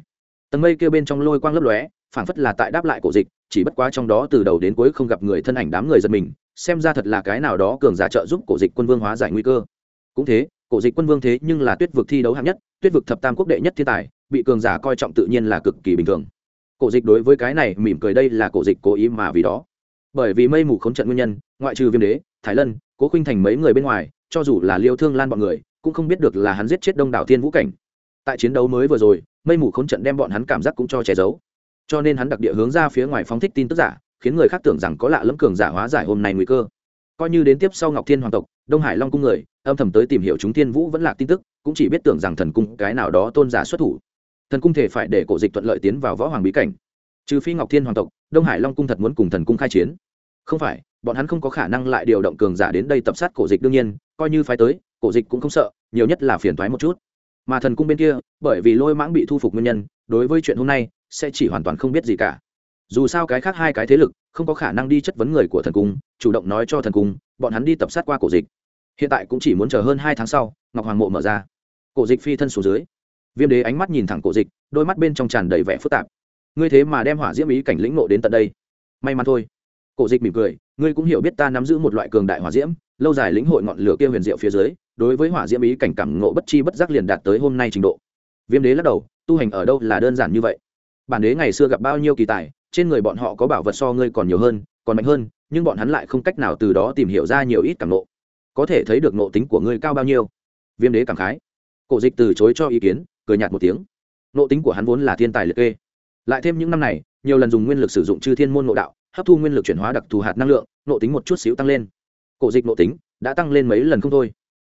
Tầng mây kêu bên trong lôi quang lấp lóe, phảng phất là tại đáp lại cổ dịch, chỉ bất quá trong đó từ đầu đến cuối không gặp người thân ảnh đám người giật mình xem ra thật là cái nào đó cường giả trợ giúp cổ dịch quân vương hóa giải nguy cơ. Cũng thế, cổ dịch quân vương thế nhưng là tuyết vực thi đấu hạng nhất, tuyết vực thập tam quốc đệ nhất thiên tài, bị cường giả coi trọng tự nhiên là cực kỳ bình thường. Cổ dịch đối với cái này mỉm cười đây là cổ dịch cố ý mà vì đó. Bởi vì mây mù khống trận nguyên nhân, ngoại trừ viêm đế, thái lân, cố khinh thành mấy người bên ngoài, cho dù là liêu thương lan bọn người, cũng không biết được là hắn giết chết đông đảo thiên vũ cảnh. Tại chiến đấu mới vừa rồi, mây mù khống trận đem bọn hắn cảm giác cũng cho che giấu. Cho nên hắn đặc địa hướng ra phía ngoài phóng thích tin tức giả khiến người khác tưởng rằng có lạ lẫm cường giả hóa giải hôm nay nguy cơ. Coi như đến tiếp sau ngọc thiên hoàng tộc, đông hải long cung người, âm thầm tới tìm hiểu chúng thiên vũ vẫn là tin tức, cũng chỉ biết tưởng rằng thần cung cái nào đó tôn giả xuất thủ. Thần cung thể phải để cổ dịch thuận lợi tiến vào võ hoàng bí cảnh. Trừ phi ngọc thiên hoàng tộc, đông hải long cung thật muốn cùng thần cung khai chiến. Không phải, bọn hắn không có khả năng lại điều động cường giả đến đây tập sát cổ dịch đương nhiên, coi như phái tới, cổ dịch cũng không sợ, nhiều nhất là phiền thoái một chút. Mà thần cung bên kia, bởi vì lôi mãng bị thu phục nguyên nhân, đối với chuyện hôm nay, sẽ chỉ hoàn toàn không biết gì cả dù sao cái khác hai cái thế lực không có khả năng đi chất vấn người của thần cung, chủ động nói cho thần cung, bọn hắn đi tập sát qua cổ dịch. Hiện tại cũng chỉ muốn chờ hơn hai tháng sau, ngọc hoàng mộ mở ra. Cổ dịch phi thân xuống dưới. Viêm đế ánh mắt nhìn thẳng cổ dịch, đôi mắt bên trong tràn đầy vẻ phức tạp. Ngươi thế mà đem hỏa diễm ý cảnh lĩnh nộ đến tận đây. May mắn thôi. Cổ dịch mỉm cười, ngươi cũng hiểu biết ta nắm giữ một loại cường đại hỏa diễm, lâu dài lĩnh hội ngọn lửa kia huyền diệu phía dưới, đối với hỏa diễm ý cảnh cảm ngộ bất chi bất giác liền đạt tới hôm nay trình độ. Viêm đế lắc đầu, tu hành ở đâu là đơn giản như vậy? Bản đế ngày xưa gặp bao nhiêu kỳ tài trên người bọn họ có bảo vật so ngươi còn nhiều hơn, còn mạnh hơn, nhưng bọn hắn lại không cách nào từ đó tìm hiểu ra nhiều ít cảm nộ có thể thấy được nộ tính của ngươi cao bao nhiêu. Viêm đế cảm khái. Cổ dịch từ chối cho ý kiến, cười nhạt một tiếng. Nộ tính của hắn vốn là thiên tài liệt kê. Lại thêm những năm này, nhiều lần dùng nguyên lực sử dụng chư thiên môn nộ đạo, hấp thu nguyên lực chuyển hóa đặc thù hạt năng lượng nộ tính một chút xíu tăng lên. Cổ dịch nộ tính đã tăng lên mấy lần không thôi.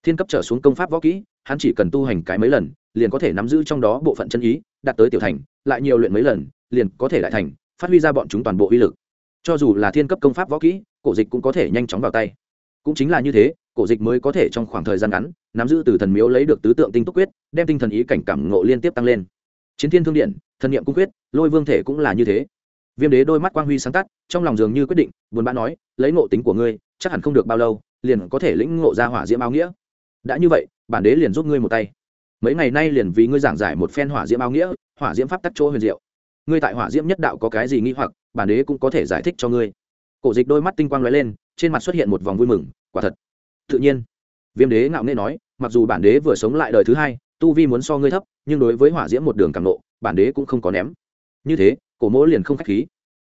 Thiên cấp trở xuống công pháp võ kỹ, hắn chỉ cần tu hành cái mấy lần, liền có thể nắm giữ trong đó bộ phận chân ý, đạt tới tiểu thành, lại nhiều luyện mấy lần, liền có thể lại thành phát huy ra bọn chúng toàn bộ uy lực. Cho dù là thiên cấp công pháp võ kỹ, cổ dịch cũng có thể nhanh chóng vào tay. Cũng chính là như thế, cổ dịch mới có thể trong khoảng thời gian ngắn, nắm giữ từ thần miếu lấy được tứ tượng tinh túc quyết, đem tinh thần ý cảnh cảm ngộ liên tiếp tăng lên. Chiến thiên thương điện, thần niệm cung quyết, lôi vương thể cũng là như thế. Viêm đế đôi mắt quang huy sáng tắt, trong lòng dường như quyết định, buồn bã nói, lấy ngộ tính của ngươi, chắc hẳn không được bao lâu, liền có thể lĩnh ngộ ra hỏa diễm áo nghĩa. Đã như vậy, bản đế liền giúp ngươi một tay. Mấy ngày nay liền vì ngươi giảng giải một phen hỏa diễm áo nghĩa, hỏa diễm pháp tắc chỗ huyền diệu ngươi tại hỏa diễm nhất đạo có cái gì nghi hoặc, bản đế cũng có thể giải thích cho ngươi. Cổ dịch đôi mắt tinh quang lóe lên, trên mặt xuất hiện một vòng vui mừng, quả thật. Tự nhiên, viêm đế ngạo nghễ nói, mặc dù bản đế vừa sống lại đời thứ hai, tu vi muốn so ngươi thấp, nhưng đối với hỏa diễm một đường càng nộ bản đế cũng không có ném. Như thế, cổ mỗ liền không k h á c h khí.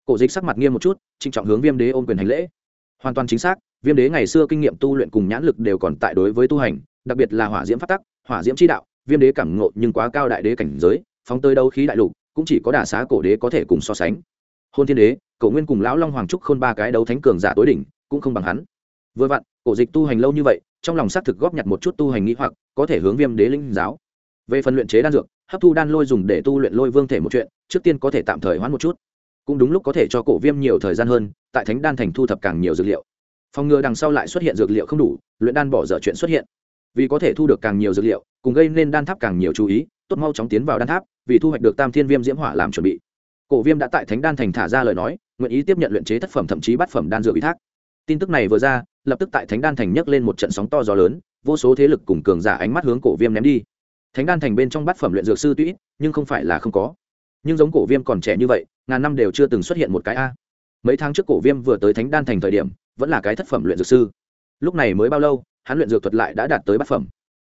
Cổ dịch sắc mặt nghiêm một chút, trịnh trọng hướng viêm đế ôm quyền hành lễ. Hoàn toàn chính xác, viêm đế ngày xưa kinh nghiệm tu luyện cùng nhãn lực đều còn tại đối với tu hành, đặc biệt là hỏa diễm phát tắc, hỏa diễm chi đạo, viêm đế cảm ngộ nhưng quá cao đại đế cảnh giới, phóng tới đâu khí đại lục cũng chỉ có đả xá cổ đế có thể cùng so sánh. Hôn thiên đế, cổ nguyên cùng lão long hoàng trúc khôn ba cái đấu thánh cường giả tối đỉnh, cũng không bằng hắn. Vừa vặn, cổ dịch tu hành lâu như vậy, trong lòng xác thực góp nhặt một chút tu hành nghĩ hoặc, có thể hướng viêm đế linh giáo. Về phần luyện chế đan dược, hấp thu đan lôi dùng để tu luyện lôi vương thể một chuyện, trước tiên có thể tạm thời hoãn một chút. Cũng đúng lúc có thể cho cổ viêm nhiều thời gian hơn, tại thánh đan thành thu thập càng nhiều dược liệu. Phòng ngừa đằng sau lại xuất hiện dược liệu không đủ, luyện đan bỏ dở chuyện xuất hiện. Vì có thể thu được càng nhiều dược liệu, cùng gây nên đan tháp càng nhiều chú ý, tốt mau chóng tiến vào đan tháp vì thu hoạch được tam thiên viêm diễm hỏa làm chuẩn bị. Cổ viêm đã tại thánh đan thành thả ra lời nói, nguyện ý tiếp nhận luyện chế thất phẩm thậm chí bát phẩm đan dược ủy thác. Tin tức này vừa ra, lập tức tại thánh đan thành nhấc lên một trận sóng to gió lớn, vô số thế lực cùng cường giả ánh mắt hướng cổ viêm ném đi. Thánh đan thành bên trong bát phẩm luyện dược sư tuy nhưng không phải là không có. Nhưng giống cổ viêm còn trẻ như vậy, ngàn năm đều chưa từng xuất hiện một cái a. Mấy tháng trước cổ viêm vừa tới thánh đan thành thời điểm, vẫn là cái thất phẩm luyện dược sư. Lúc này mới bao lâu, hắn luyện dược thuật lại đã đạt tới bát phẩm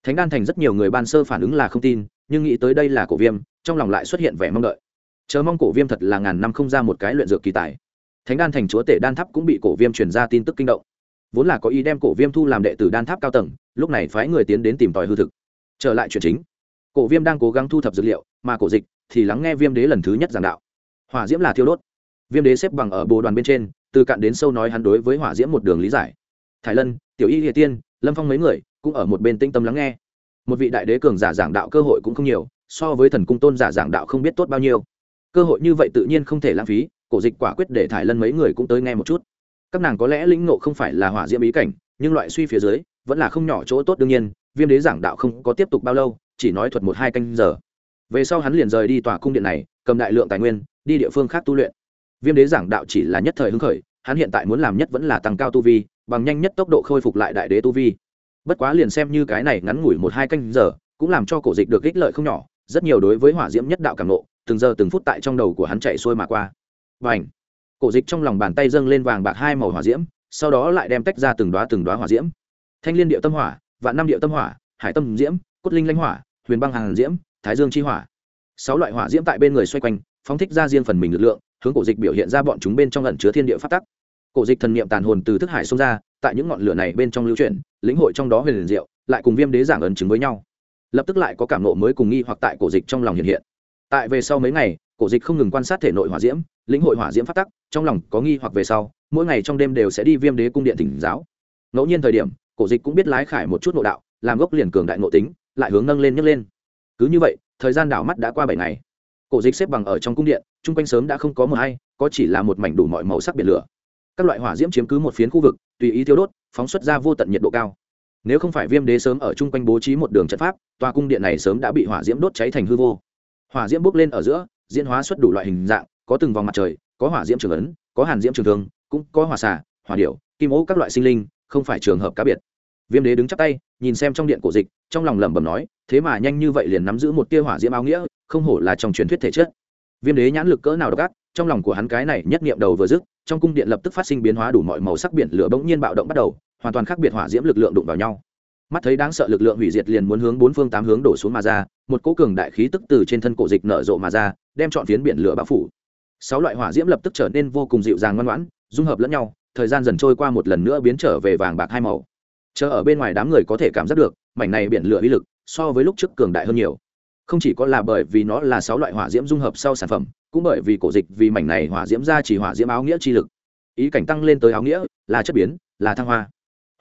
thánh đan thành rất nhiều người ban sơ phản ứng là không tin, nhưng nghĩ tới đây là cổ viêm, trong lòng lại xuất hiện vẻ mong đợi. Chờ mong cổ viêm thật là ngàn năm không ra một cái luyện dược kỳ tài. Thánh đan thành chúa tể đan tháp cũng bị cổ viêm truyền ra tin tức kinh động. Vốn là có ý đem cổ viêm thu làm đệ tử đan tháp cao tầng, lúc này phái người tiến đến tìm tòi hư thực. Trở lại chuyện chính. Cổ viêm đang cố gắng thu thập dược liệu, mà cổ dịch thì lắng nghe viêm đế lần thứ nhất giảng đạo. Hỏa diễm là thiêu đốt. Viêm đế xếp bằng ở bồ đoàn bên trên, từ cạn đến sâu nói hắn đối với hỏa diễm một đường lý giải. Thái lân, tiểu y địa tiên, lâm phong mấy người cũng ở một bên tinh tâm lắng nghe. Một vị đại đế cường giả giảng đạo cơ hội cũng không nhiều, so với thần cung tôn giả giảng đạo không biết tốt bao nhiêu. Cơ hội như vậy tự nhiên không thể lãng phí, cổ dịch quả quyết để thải lân mấy người cũng tới nghe một chút. Các nàng có lẽ lĩnh ngộ không phải là hỏa diễm ý cảnh, nhưng loại suy phía dưới, vẫn là không nhỏ chỗ tốt đương nhiên, viêm đế giảng đạo không có tiếp tục bao lâu, chỉ nói thuật một hai canh giờ. Về sau hắn liền rời đi tòa cung điện này, cầm đại lượng tài nguyên, đi địa phương khác tu luyện. Viêm đế giảng đạo chỉ là nhất thời hứng khởi, hắn hiện tại muốn làm nhất vẫn là tăng cao tu vi, bằng nhanh nhất tốc độ khôi phục lại đại đế tu vi bất quá liền xem như cái này ngắn ngủi một hai canh giờ, cũng làm cho cổ dịch được ích lợi không nhỏ, rất nhiều đối với hỏa diễm nhất đạo cảm nộ, từng giờ từng phút tại trong đầu của hắn chạy xuôi mà qua. Và ảnh cổ dịch trong lòng bàn tay dâng lên vàng bạc hai màu hỏa diễm, sau đó lại đem tách ra từng đoá từng đoá hỏa diễm. Thanh liên điệu tâm hỏa, vạn năm điệu tâm hỏa, hải tâm diễm, cốt linh lãnh hỏa, huyền băng hàng diễm, thái dương chi hỏa. Sáu loại hỏa diễm tại bên người xoay quanh, phóng thích ra riêng phần mình lực lượng, hướng cổ dịch biểu hiện ra bọn chúng bên trong ẩn chứa thiên địa phát tắc. Cổ dịch thần niệm tàn hồn từ thức hải xông ra tại những ngọn lửa này bên trong lưu chuyển, lĩnh hội trong đó huyền liền diệu, lại cùng viêm đế giảng ấn chứng với nhau. Lập tức lại có cảm nộ mới cùng nghi hoặc tại cổ dịch trong lòng hiện hiện. Tại về sau mấy ngày, cổ dịch không ngừng quan sát thể nội hỏa diễm, lĩnh hội hỏa diễm phát tắc, trong lòng có nghi hoặc về sau, mỗi ngày trong đêm đều sẽ đi viêm đế cung điện thỉnh giáo. Ngẫu nhiên thời điểm, cổ dịch cũng biết lái khải một chút nội đạo, làm gốc liền cường đại nội tính, lại hướng nâng lên nhấc lên. Cứ như vậy, thời gian đảo mắt đã qua bảy ngày. Cổ dịch xếp bằng ở trong cung điện, chung quanh sớm đã không có mờ hay, có chỉ là một mảnh đủ mọi màu sắc biển lửa các loại hỏa diễm chiếm cứ một phiến khu vực, tùy ý thiêu đốt, phóng xuất ra vô tận nhiệt độ cao. Nếu không phải viêm đế sớm ở chung quanh bố trí một đường trận pháp, tòa cung điện này sớm đã bị hỏa diễm đốt cháy thành hư vô. Hỏa diễm bốc lên ở giữa, diễn hóa xuất đủ loại hình dạng, có từng vòng mặt trời, có hỏa diễm trường ấn, có hàn diễm trường thương, cũng có hỏa xà, hỏa điệu kim ố các loại sinh linh, không phải trường hợp cá biệt. Viêm đế đứng chắc tay, nhìn xem trong điện cổ dịch, trong lòng lẩm bẩm nói, thế mà nhanh như vậy liền nắm giữ một tia hỏa diễm áo nghĩa, không hổ là trong truyền thuyết thể chất. Viêm đế nhãn lực cỡ nào độc ác, trong lòng của hắn cái này nhất niệm đầu vừa dứt trong cung điện lập tức phát sinh biến hóa đủ mọi màu sắc biển lửa bỗng nhiên bạo động bắt đầu, hoàn toàn khác biệt hỏa diễm lực lượng đụng vào nhau. Mắt thấy đáng sợ lực lượng hủy diệt liền muốn hướng bốn phương tám hướng đổ xuống mà ra, một cỗ cường đại khí tức từ trên thân cổ dịch nở rộ mà ra, đem chọn phiến biển lửa bao phủ. Sáu loại hỏa diễm lập tức trở nên vô cùng dịu dàng ngoan ngoãn, dung hợp lẫn nhau, thời gian dần trôi qua một lần nữa biến trở về vàng bạc hai màu. Chờ ở bên ngoài đám người có thể cảm giác được, mảnh này biển lửa uy lực so với lúc trước cường đại hơn nhiều. Không chỉ có là bởi vì nó là sáu loại hỏa diễm dung hợp sau sản phẩm cũng bởi vì cổ dịch vì mảnh này hỏa diễm ra chỉ hỏa diễm áo nghĩa chi lực. Ý cảnh tăng lên tới áo nghĩa, là chất biến, là thăng hoa.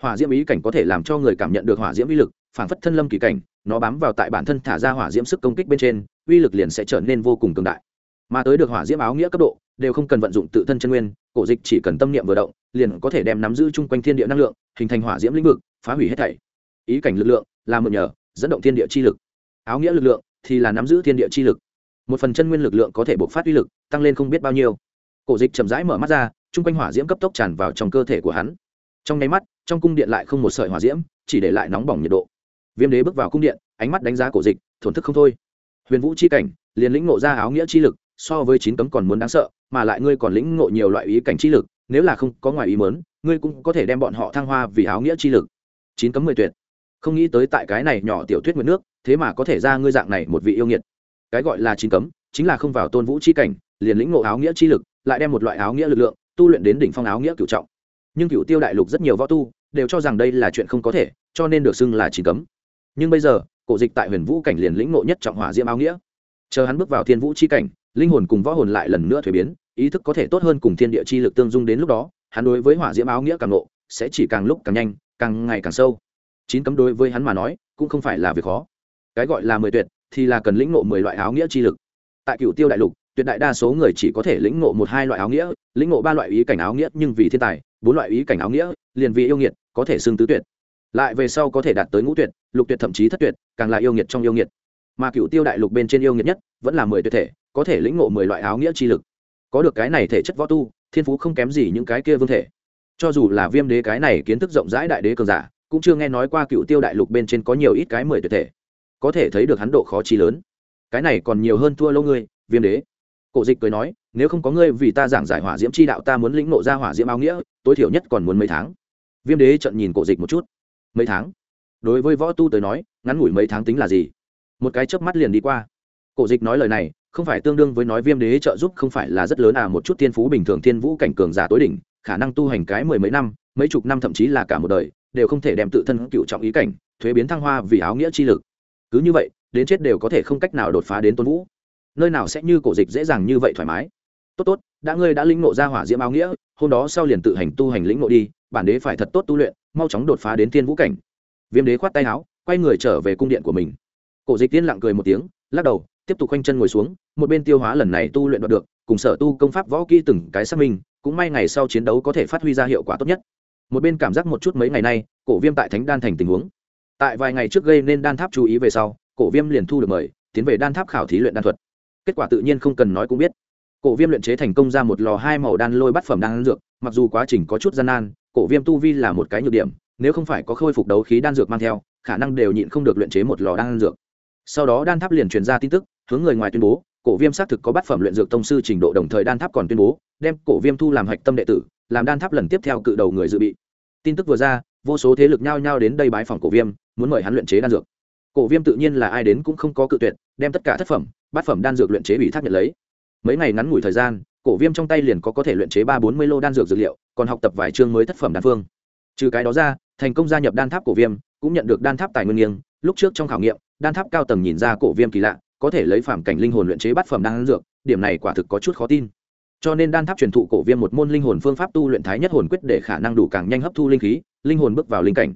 Hỏa diễm ý cảnh có thể làm cho người cảm nhận được hỏa diễm uy lực phản phất thân lâm kỳ cảnh, nó bám vào tại bản thân thả ra hỏa diễm sức công kích bên trên, uy lực liền sẽ trở nên vô cùng cường đại. Mà tới được hỏa diễm áo nghĩa cấp độ, đều không cần vận dụng tự thân chân nguyên, cổ dịch chỉ cần tâm niệm vừa động, liền có thể đem nắm giữ chung quanh thiên địa năng lượng, hình thành hỏa diễm lĩnh vực, phá hủy hết thảy. Ý cảnh lực lượng là mượn nhờ dẫn động thiên địa chi lực. Áo nghĩa lực lượng thì là nắm giữ thiên địa chi lực một phần chân nguyên lực lượng có thể bộc phát uy lực, tăng lên không biết bao nhiêu. Cổ dịch chậm rãi mở mắt ra, chung quanh hỏa diễm cấp tốc tràn vào trong cơ thể của hắn. Trong nháy mắt, trong cung điện lại không một sợi hỏa diễm, chỉ để lại nóng bỏng nhiệt độ. Viêm đế bước vào cung điện, ánh mắt đánh giá cổ dịch, thổn thức không thôi. Huyền vũ chi cảnh, liền lĩnh ngộ ra áo nghĩa chi lực, so với chín cấm còn muốn đáng sợ, mà lại ngươi còn lĩnh ngộ nhiều loại ý cảnh chi lực, nếu là không có ngoài ý mớn ngươi cũng có thể đem bọn họ thăng hoa vì áo nghĩa chi lực. Chín cấm mười tuyệt. Không nghĩ tới tại cái này nhỏ tiểu thuyết nguyện nước, thế mà có thể ra ngươi dạng này một vị yêu nghiệt cái gọi là chín cấm, chính là không vào tôn vũ chi cảnh, liền lĩnh ngộ áo nghĩa chi lực, lại đem một loại áo nghĩa lực lượng, tu luyện đến đỉnh phong áo nghĩa cửu trọng. Nhưng cửu tiêu đại lục rất nhiều võ tu, đều cho rằng đây là chuyện không có thể, cho nên được xưng là chín cấm. Nhưng bây giờ, cổ dịch tại huyền vũ cảnh liền lĩnh ngộ nhất trọng hỏa diễm áo nghĩa. Chờ hắn bước vào thiên vũ chi cảnh, linh hồn cùng võ hồn lại lần nữa thuế biến, ý thức có thể tốt hơn cùng thiên địa chi lực tương dung đến lúc đó, hắn đối với hỏa diễm áo nghĩa càng ngộ, sẽ chỉ càng lúc càng nhanh, càng ngày càng sâu. Chín cấm đối với hắn mà nói, cũng không phải là việc khó. Cái gọi là mười tuyệt thì là cần lĩnh ngộ mười loại áo nghĩa chi lực. Tại cựu tiêu đại lục, tuyệt đại đa số người chỉ có thể lĩnh ngộ một hai loại áo nghĩa, lĩnh ngộ ba loại ý cảnh áo nghĩa, nhưng vì thiên tài, bốn loại ý cảnh áo nghĩa, liền vì yêu nghiệt, có thể xưng tứ tuyệt. Lại về sau có thể đạt tới ngũ tuyệt, lục tuyệt thậm chí thất tuyệt, càng là yêu nghiệt trong yêu nghiệt. Mà cựu tiêu đại lục bên trên yêu nghiệt nhất, vẫn là mười tuyệt thể, có thể lĩnh ngộ mười loại áo nghĩa chi lực. Có được cái này thể chất võ tu, thiên phú không kém gì những cái kia vương thể. Cho dù là viêm đế cái này kiến thức rộng rãi đại đế cường giả, cũng chưa nghe nói qua cựu tiêu đại lục bên trên có nhiều ít cái mười tuyệt thể có thể thấy được hắn độ khó chi lớn. Cái này còn nhiều hơn thua lâu ngươi, viêm đế. Cổ dịch cười nói, nếu không có ngươi vì ta giảng giải hỏa diễm chi đạo ta muốn lĩnh nộ ra hỏa diễm áo nghĩa, tối thiểu nhất còn muốn mấy tháng. Viêm đế trận nhìn cổ dịch một chút. Mấy tháng? Đối với võ tu tới nói, ngắn ngủi mấy tháng tính là gì? Một cái chớp mắt liền đi qua. Cổ dịch nói lời này, không phải tương đương với nói viêm đế trợ giúp không phải là rất lớn à một chút thiên phú bình thường thiên vũ cảnh cường giả tối đỉnh, khả năng tu hành cái mười mấy năm, mấy chục năm thậm chí là cả một đời, đều không thể đem tự thân cựu trọng ý cảnh, thuế biến thăng hoa vì áo nghĩa chi lực cứ như vậy, đến chết đều có thể không cách nào đột phá đến tôn vũ. Nơi nào sẽ như cổ dịch dễ dàng như vậy thoải mái. Tốt tốt, đã ngươi đã lĩnh nộ ra hỏa diễm áo nghĩa, hôm đó sau liền tự hành tu hành lĩnh nộ đi, bản đế phải thật tốt tu luyện, mau chóng đột phá đến thiên vũ cảnh. Viêm đế khoát tay áo, quay người trở về cung điện của mình. Cổ dịch tiên lặng cười một tiếng, lắc đầu, tiếp tục quanh chân ngồi xuống, một bên tiêu hóa lần này tu luyện đoạt được, cùng sở tu công pháp võ kỹ từng cái xác minh, cũng may ngày sau chiến đấu có thể phát huy ra hiệu quả tốt nhất. Một bên cảm giác một chút mấy ngày nay, cổ viêm tại thánh đan thành tình huống tại vài ngày trước gây nên đan tháp chú ý về sau, cổ viêm liền thu được mời, tiến về đan tháp khảo thí luyện đan thuật. Kết quả tự nhiên không cần nói cũng biết. Cổ viêm luyện chế thành công ra một lò hai màu đan lôi bát phẩm đan dược, mặc dù quá trình có chút gian nan, cổ viêm tu vi là một cái nhược điểm, nếu không phải có khôi phục đấu khí đan dược mang theo, khả năng đều nhịn không được luyện chế một lò đan dược. Sau đó đan tháp liền truyền ra tin tức, hướng người ngoài tuyên bố, cổ viêm xác thực có bát phẩm luyện dược tông sư trình độ đồng thời đan tháp còn tuyên bố, đem cổ viêm thu làm hạch tâm đệ tử, làm đan tháp lần tiếp theo cự đầu người dự bị. Tin tức vừa ra, vô số thế lực nhao nhao đến đây bái phòng cổ viêm muốn mời hắn luyện chế đan dược. Cổ viêm tự nhiên là ai đến cũng không có cự tuyệt, đem tất cả thất phẩm, bát phẩm đan dược luyện chế bị thác nhận lấy. Mấy ngày ngắn ngủi thời gian, cổ viêm trong tay liền có có thể luyện chế ba bốn mươi lô đan dược dược liệu, còn học tập vài chương mới thất phẩm đan phương. Trừ cái đó ra, thành công gia nhập đan tháp cổ viêm, cũng nhận được đan tháp tài nguyên nghiêng. Lúc trước trong khảo nghiệm, đan tháp cao tầng nhìn ra cổ viêm kỳ lạ, có thể lấy phạm cảnh linh hồn luyện chế bát phẩm đan dược, điểm này quả thực có chút khó tin. Cho nên đan tháp truyền thụ cổ viêm một môn linh hồn phương pháp tu luyện thái nhất hồn quyết để khả năng đủ càng nhanh hấp thu linh khí, linh hồn bước vào linh cảnh.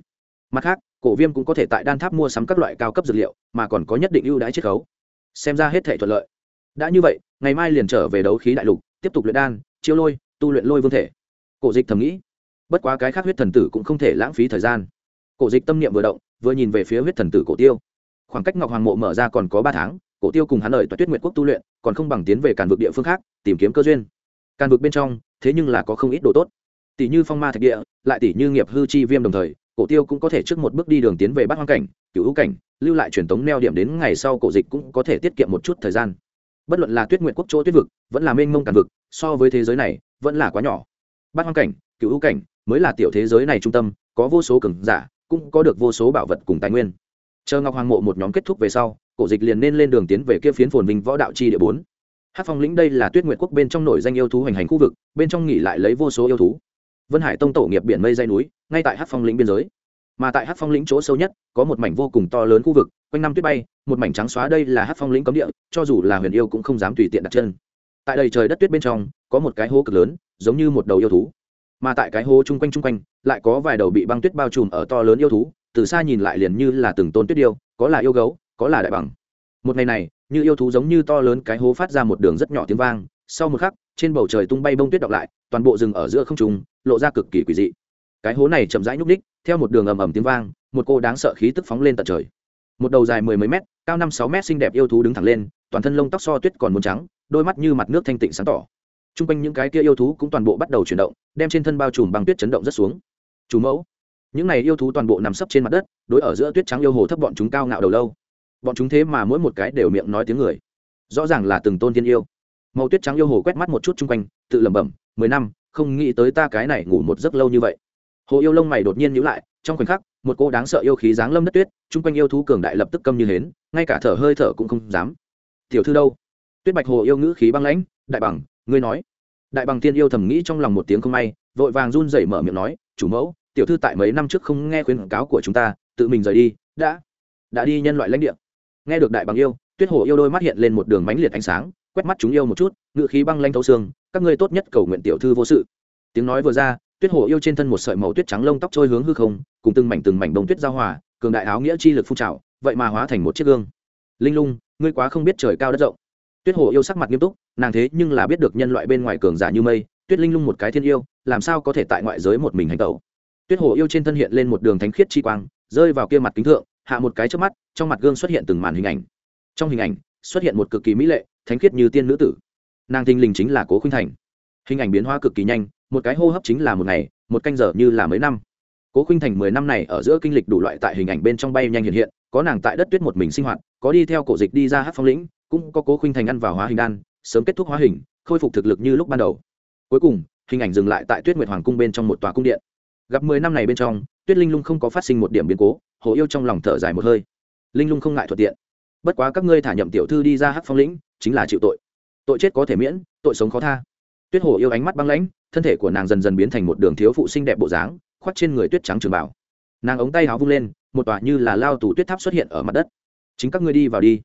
Mặt khác cổ viêm cũng có thể tại đan tháp mua sắm các loại cao cấp dược liệu, mà còn có nhất định ưu đãi chiết khấu. Xem ra hết thể thuận lợi. Đã như vậy, ngày mai liền trở về đấu khí đại lục, tiếp tục luyện đan, chiêu lôi, tu luyện lôi vương thể. Cổ dịch thầm nghĩ. Bất quá cái khác huyết thần tử cũng không thể lãng phí thời gian. Cổ dịch tâm niệm vừa động, vừa nhìn về phía huyết thần tử cổ tiêu. Khoảng cách ngọc hoàng mộ mở ra còn có ba tháng, cổ tiêu cùng hắn lợi toại tuyết nguyệt quốc tu luyện, còn không bằng tiến về càn vực địa phương khác, tìm kiếm cơ duyên. Càn vực bên trong, thế nhưng là có không ít đồ tốt. Tỷ như phong ma thạch địa, lại tỷ như nghiệp hư chi viêm đồng thời cổ tiêu cũng có thể trước một bước đi đường tiến về bắc hoang cảnh cựu hữu cảnh, lưu lại truyền thống neo điểm đến ngày sau cổ dịch cũng có thể tiết kiệm một chút thời gian. Bất luận là tuyết nguyện quốc chỗ tuyết vực, vẫn là mênh mông cản vực, so với thế giới này, vẫn là quá nhỏ. Bắc hoang cảnh cựu hữu cảnh mới là tiểu thế giới này trung tâm, có vô số cường giả, cũng có được vô số bảo vật cùng tài nguyên. Chờ ngọc hoàng mộ một nhóm kết thúc về sau, cổ dịch liền nên lên đường tiến về kia phiến phồn vinh võ đạo chi địa bốn. Hát phong lĩnh đây là tuyết nguyệt quốc bên trong nổi danh yêu thú hành hành khu vực, bên trong nghỉ lại lấy vô số yêu thú vân hải tông tổ nghiệp biển mây dây núi, ngay tại hát phong lĩnh biên giới. Mà tại hát phong lĩnh chỗ sâu nhất, có một mảnh vô cùng to lớn khu vực, quanh năm tuyết bay, một mảnh trắng xóa đây là hát phong lĩnh cấm địa, cho dù là huyền yêu cũng không dám tùy tiện đặt chân. Tại đây trời đất tuyết bên trong, có một cái hố cực lớn, giống như một đầu yêu thú. Mà tại cái hố chung quanh chung quanh, lại có vài đầu bị băng tuyết bao trùm ở to lớn yêu thú, từ xa nhìn lại liền như là từng tôn tuyết điêu, có là yêu gấu, có là đại bằng. Một ngày này, như yêu thú giống như to lớn cái hố phát ra một đường rất nhỏ tiếng vang, sau một khắc, trên bầu trời tung bay bông tuyết đọc lại, toàn bộ rừng ở giữa không trùng lộ ra cực kỳ quỷ dị. Cái hố này chậm rãi nhúc ních theo một đường ầm ầm tiếng vang, một cô đáng sợ khí tức phóng lên tận trời. Một đầu dài mười mấy mét, cao năm sáu mét xinh đẹp yêu thú đứng thẳng lên, toàn thân lông tóc so tuyết còn muốn trắng, đôi mắt như mặt nước thanh tịnh sáng tỏ. T r u n g quanh những cái kia yêu thú cũng toàn bộ bắt đầu chuyển động, đem trên thân bao trùm bằng tuyết chấn động rất xuống. Chú mẫu, những này yêu thú toàn bộ nằm sấp trên mặt đất, đối ở giữa tuyết trắng yêu hồ thấp bọn chúng cao ngạo đầu lâu. Bọn chúng thế mà mỗi một cái đều miệng nói tiếng người. Rõ ràng là từng tôn thiên yêu. Màu tuyết trắng yêu hồ quét mắt một chút chung quanh, tự lẩm bẩm, mười năm không nghĩ tới ta cái này ngủ một giấc lâu như vậy. Hồ yêu lông mày đột nhiên nhữ lại, trong khoảnh khắc, một cô đáng sợ yêu khí giáng lâm đất tuyết, chung quanh yêu thú cường đại lập tức câm như hến, ngay cả thở hơi thở cũng không dám. Tiểu thư đâu? Tuyết bạch hồ yêu ngữ khí băng lãnh, đại bằng, ngươi nói. Đại bằng tiên yêu thầm nghĩ trong lòng một tiếng không may, vội vàng run rẩy mở miệng nói, chủ mẫu, tiểu thư tại mấy năm trước không nghe khuyên cáo của chúng ta, tự mình rời đi, đã đã đi nhân loại lãnh địa. Nghe được đại bằng yêu, tuyết hồ yêu đôi mắt hiện lên một đường mánh liệt ánh sáng, quét mắt chúng yêu một chút ngự khí băng lanh thấu xương các ngươi tốt nhất cầu nguyện tiểu thư vô sự. Tiếng nói vừa ra, tuyết hồ yêu trên thân một sợi màu tuyết trắng lông tóc trôi hướng hư không, cùng từng mảnh từng mảnh bông tuyết giao hòa, cường đại áo nghĩa chi lực phun trào, vậy mà hóa thành một chiếc gương. Linh lung, ngươi quá không biết trời cao đất rộng. Tuyết hồ yêu sắc mặt nghiêm túc, nàng thế nhưng là biết được nhân loại bên ngoài cường giả như mây, tuyết linh lung một cái thiên yêu, làm sao có thể tại ngoại giới một mình hành tẩu? Tuyết hồ yêu trên thân hiện lên một đường thánh khiết chi quang, rơi vào kia mặt kính thượng, hạ một cái trước mắt, trong mặt gương xuất hiện từng màn hình ảnh. Trong hình ảnh, xuất hiện một cực kỳ mỹ lệ, thánh khiết như tiên nữ tử nàng thình lình chính là cố khuynh thành. Hình ảnh biến hóa cực kỳ nhanh, một cái hô hấp chính là một ngày, một canh giờ như là mấy năm. Cố khinh thành mười năm này ở giữa kinh lịch đủ loại tại hình ảnh bên trong bay nhanh hiện hiện, có nàng tại đất tuyết một mình sinh hoạt, có đi theo cổ dịch đi ra hát phong lĩnh, cũng có cố khinh thành ăn vào hóa hình đan, sớm kết thúc hóa hình, khôi phục thực lực như lúc ban đầu. Cuối cùng, hình ảnh dừng lại tại tuyết nguyệt hoàng cung bên trong một tòa cung điện. Gặp mười năm này bên trong, tuyết linh lung không có phát sinh một điểm biến cố, hồ yêu trong lòng thở dài một hơi. Linh lung không ngại thuận tiện. Bất quá các ngươi thả nhậm tiểu thư đi ra hát phong lĩnh, chính là chịu tội tội chết có thể miễn, tội sống khó tha. Tuyết hồ yêu ánh mắt băng lãnh, thân thể của nàng dần dần biến thành một đường thiếu phụ xinh đẹp bộ dáng, khoác trên người tuyết trắng trường bảo nàng ống tay áo vung lên, một tòa như là lao tù tuyết tháp xuất hiện ở mặt đất. Chính các ngươi đi vào đi.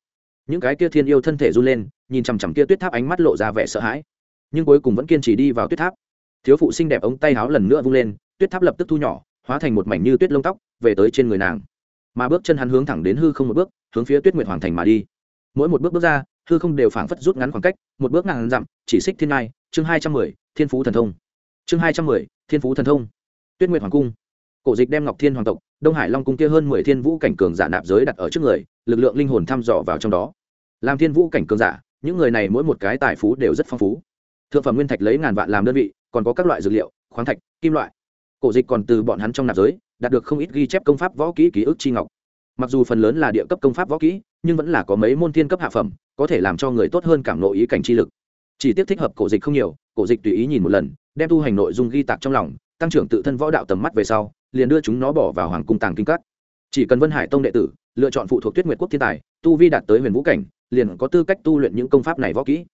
Những cái kia thiên yêu thân thể run lên, nhìn chằm chằm kia tuyết tháp ánh mắt lộ ra vẻ sợ hãi. Nhưng cuối cùng vẫn kiên trì đi vào tuyết tháp. Thiếu phụ xinh đẹp ống tay áo lần nữa vung lên, tuyết tháp lập tức thu nhỏ, hóa thành một mảnh như tuyết lông tóc, về tới trên người nàng. Mà bước chân hắn hướng thẳng đến hư không một bước, hướng phía tuyết nguyệt hoàng thành mà đi. Mỗi một bước bước ra hư không đều phảng phất rút ngắn khoảng cách, một bước ngàn dặm, chỉ xích thiên ngai, chương hai trăm mười, thiên phú thần thông. Chương hai trăm mười, thiên phú thần thông. Tuyết nguyệt hoàng cung. Cổ dịch đem ngọc thiên hoàng tộc, đông hải long cung kia hơn mười thiên vũ cảnh cường giả nạp giới đặt ở trước người, lực lượng linh hồn thăm dò vào trong đó. Làm thiên vũ cảnh cường giả, những người này mỗi một cái tài phú đều rất phong phú. Thượng phẩm nguyên thạch lấy ngàn vạn làm đơn vị, còn có các loại dược liệu, khoáng thạch, kim loại. Cổ dịch còn từ bọn hắn trong nạp giới, đạt được không ít ghi chép công pháp võ kỹ ký ức chi ngọc. Mặc dù phần lớn là địa cấp công pháp võ kỹ, nhưng vẫn là có mấy môn thiên cấp hạ phẩm có thể làm cho người tốt hơn cảm nội ý cảnh chi lực. Chỉ tiếp thích hợp cổ dịch không nhiều, cổ dịch tùy ý nhìn một lần, đem tu hành nội dung ghi tạc trong lòng, tăng trưởng tự thân võ đạo tầm mắt về sau, liền đưa chúng nó bỏ vào hoàng cung tàng kinh cắt chỉ cần vân hải tông đệ tử lựa chọn phụ thuộc tuyết nguyệt quốc thiên tài, tu vi đạt tới huyền vũ cảnh, liền có tư cách tu luyện những công pháp này võ kỹ.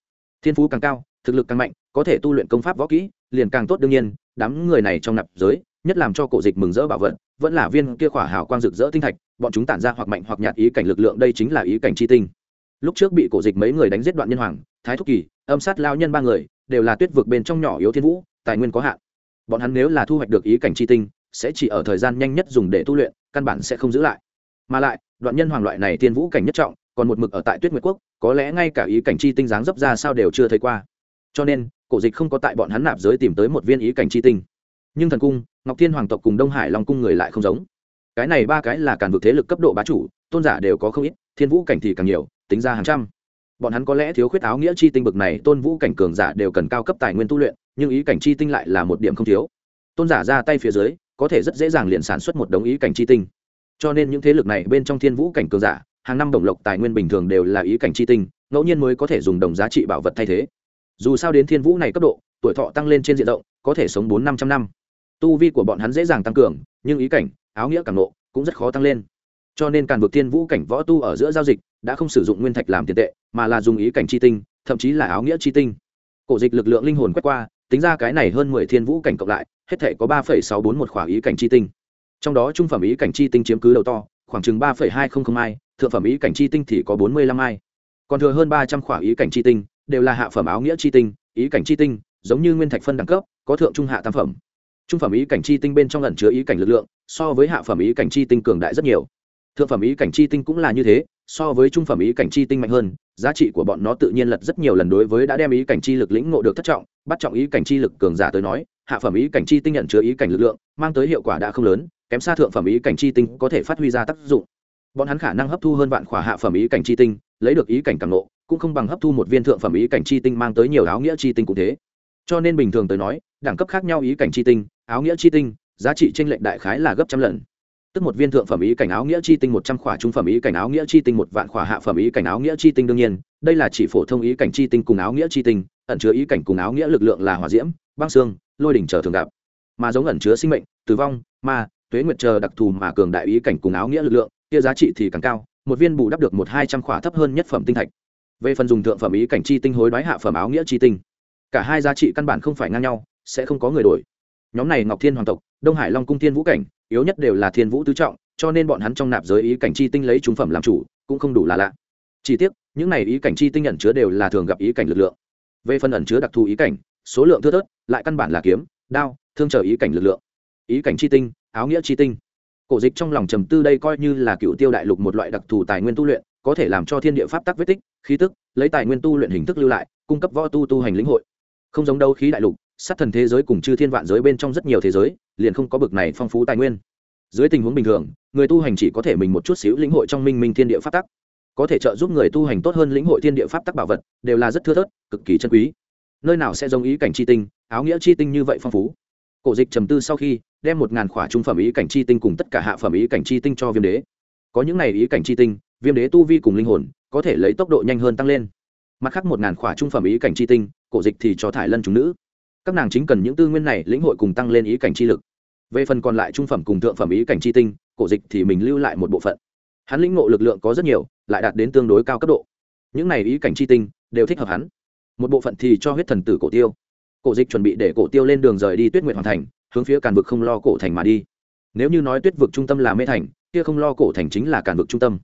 Thiên phú càng cao, thực lực càng mạnh, có thể tu luyện công pháp võ kỹ, liền càng tốt đương nhiên, đám người này trong nạp giới, nhất làm cho cổ dịch mừng rỡ bảo vận vẫn là viên kia khỏa hào quang rực rỡ tinh thạch, bọn chúng tản ra hoặc mạnh hoặc nhạt ý cảnh lực lượng, đây chính là ý cảnh chi tinh lúc trước bị cổ dịch mấy người đánh giết đoạn nhân hoàng, thái thúc kỳ, âm sát lao nhân ba người, đều là tuyết vực bên trong nhỏ yếu thiên vũ, tài nguyên có hạn. Bọn hắn nếu là thu hoạch được ý cảnh chi tinh, sẽ chỉ ở thời gian nhanh nhất dùng để tu luyện, căn bản sẽ không giữ lại. Mà lại, đoạn nhân hoàng loại này thiên vũ cảnh nhất trọng, còn một mực ở tại tuyết nguyệt quốc, có lẽ ngay cả ý cảnh chi tinh dáng dấp ra sao đều chưa thấy qua. Cho nên, cổ dịch không có tại bọn hắn nạp giới tìm tới một viên ý cảnh chi tinh. Nhưng thần cung, ngọc thiên hoàng tộc cùng đông hải long cung người lại không giống. Cái này ba cái là càn vực thế lực cấp độ bá chủ, tôn giả đều có không ít, thiên vũ cảnh thì càng nhiều tính ra hàng trăm. Bọn hắn có lẽ thiếu khuyết áo nghĩa chi tinh bực này, tôn vũ cảnh cường giả đều cần cao cấp tài nguyên tu luyện, nhưng ý cảnh chi tinh lại là một điểm không thiếu. Tôn giả ra tay phía dưới, có thể rất dễ dàng liền sản xuất một đống ý cảnh chi tinh. Cho nên những thế lực này bên trong thiên vũ cảnh cường giả, hàng năm đồng lộc tài nguyên bình thường đều là ý cảnh chi tinh, ngẫu nhiên mới có thể dùng đồng giá trị bảo vật thay thế. Dù sao đến thiên vũ này cấp độ, tuổi thọ tăng lên trên diện rộng, có thể sống bốn năm trăm năm. Tu vi của bọn hắn dễ dàng tăng cường, nhưng ý cảnh, áo nghĩa càng nộ, cũng rất khó tăng lên cho nên càn vực thiên vũ cảnh võ tu ở giữa giao dịch đã không sử dụng nguyên thạch làm tiền tệ, mà là dùng ý cảnh chi tinh, thậm chí là áo nghĩa chi tinh. Cổ dịch lực lượng linh hồn quét qua, tính ra cái này hơn mười thiên vũ cảnh cộng lại, hết thể có ba phẩy sáu bốn một khỏa ý cảnh chi tinh. Trong đó trung phẩm ý cảnh chi tinh chiếm cứ đầu to, khoảng chừng ba phẩy hai không không mai thượng phẩm ý cảnh chi tinh thì có bốn mươi lăm ai. Còn thừa hơn ba trăm khỏa ý cảnh chi tinh, đều là hạ phẩm áo nghĩa chi tinh, ý cảnh chi tinh, giống như nguyên thạch phân đẳng cấp, có thượng trung hạ tam phẩm. Trung phẩm ý cảnh chi tinh bên trong lần chứa ý cảnh lực lượng, so với hạ phẩm ý cảnh chi tinh cường đại rất nhiều thượng phẩm ý cảnh chi tinh cũng là như thế so với trung phẩm ý cảnh chi tinh mạnh hơn giá trị của bọn nó tự nhiên lật rất nhiều lần đối với đã đem ý cảnh chi lực lĩnh ngộ được thất trọng bắt trọng ý cảnh chi lực cường giả tới nói hạ phẩm ý cảnh chi tinh nhận chứa ý cảnh lực lượng mang tới hiệu quả đã không lớn kém xa thượng phẩm ý cảnh chi tinh có thể phát huy ra tác dụng bọn hắn khả năng hấp thu hơn vạn khỏa hạ phẩm ý cảnh chi tinh lấy được ý cảnh càng nộ cũng không bằng hấp thu một viên thượng phẩm ý cảnh chi tinh mang tới nhiều áo nghĩa chi tinh cũng thế cho nên bình thường tới nói đẳng cấp khác nhau ý cảnh chi tinh áo nghĩa chi tinh giá trị tranh lệch đại khái là gấp trăm lần tức một viên thượng phẩm ý cảnh áo nghĩa chi tinh một trăm khỏa trung phẩm ý cảnh áo nghĩa chi tinh một vạn khỏa hạ phẩm ý cảnh áo nghĩa chi tinh đương nhiên, đây là chỉ phổ thông ý cảnh chi tinh cùng áo nghĩa chi tinh, ẩn chứa ý cảnh cùng áo nghĩa lực lượng là hỏa diễm, băng xương, lôi đỉnh chờ thường gặp. Mà giống ẩn chứa sinh mệnh, tử vong, ma, tuế nguyệt chờ đặc thù mà cường đại ý cảnh cùng áo nghĩa lực lượng, kia giá trị thì càng cao, một viên bù đắp được một hai trăm khỏa thấp hơn nhất phẩm tinh thạch. Về phần dùng thượng phẩm ý cảnh chi tinh hối đoái hạ phẩm áo nghĩa chi tinh, cả hai giá trị căn bản không phải ngang nhau, sẽ không có người đổi. Nhóm này ngọc thiên hoàng tộc đông hải long cung thiên vũ cảnh, yếu nhất đều là thiên vũ tứ trọng, cho nên bọn hắn trong nạp giới ý cảnh chi tinh lấy chúng phẩm làm chủ, cũng không đủ là lạ. Chỉ tiếc, những này ý cảnh chi tinh ẩn chứa đều là thường gặp ý cảnh lực lượng. Về phần ẩn chứa đặc thù ý cảnh, số lượng thưa thớt, lại căn bản là kiếm, đao, thương trở ý cảnh lực lượng. Ý cảnh chi tinh, áo nghĩa chi tinh. Cổ dịch trong lòng trầm tư đây coi như là cựu tiêu đại lục một loại đặc thù tài nguyên tu luyện, có thể làm cho thiên địa pháp tắc vết tích, khí tức, lấy tài nguyên tu luyện hình thức lưu lại, cung cấp võ tu tu hành lĩnh hội. Không giống đâu khí đại lục sát thần thế giới cùng chư thiên vạn giới bên trong rất nhiều thế giới, liền không có bực này phong phú tài nguyên. Dưới tình huống bình thường, người tu hành chỉ có thể mình một chút xíu lĩnh hội trong minh minh thiên địa pháp tắc. Có thể trợ giúp người tu hành tốt hơn lĩnh hội thiên địa pháp tắc bảo vật, đều là rất thưa thớt, cực kỳ chân quý. Nơi nào sẽ giống ý cảnh chi tinh, áo nghĩa chi tinh như vậy phong phú? Cổ dịch trầm tư sau khi, đem một ngàn khỏa trung phẩm ý cảnh chi tinh cùng tất cả hạ phẩm ý cảnh chi tinh cho viêm đế. Có những này ý cảnh chi tinh, viêm đế tu vi cùng linh hồn, có thể lấy tốc độ nhanh hơn tăng lên. Mặt khác một ngàn khỏa trung phẩm ý cảnh chi tinh, cổ dịch thì cho thải lân chúng nữ các nàng chính cần những tư nguyên này lĩnh hội cùng tăng lên ý cảnh chi lực. Về phần còn lại trung phẩm cùng thượng phẩm ý cảnh chi tinh, cổ dịch thì mình lưu lại một bộ phận. Hắn lĩnh ngộ lực lượng có rất nhiều, lại đạt đến tương đối cao cấp độ. Những này ý cảnh chi tinh đều thích hợp hắn. Một bộ phận thì cho huyết thần tử cổ tiêu. Cổ dịch chuẩn bị để cổ tiêu lên đường rời đi tuyết nguyện hoàn thành, hướng phía càn vực không lo cổ thành mà đi. Nếu như nói tuyết vực trung tâm là mê thành, kia không lo cổ thành chính là càn vực trung tâm.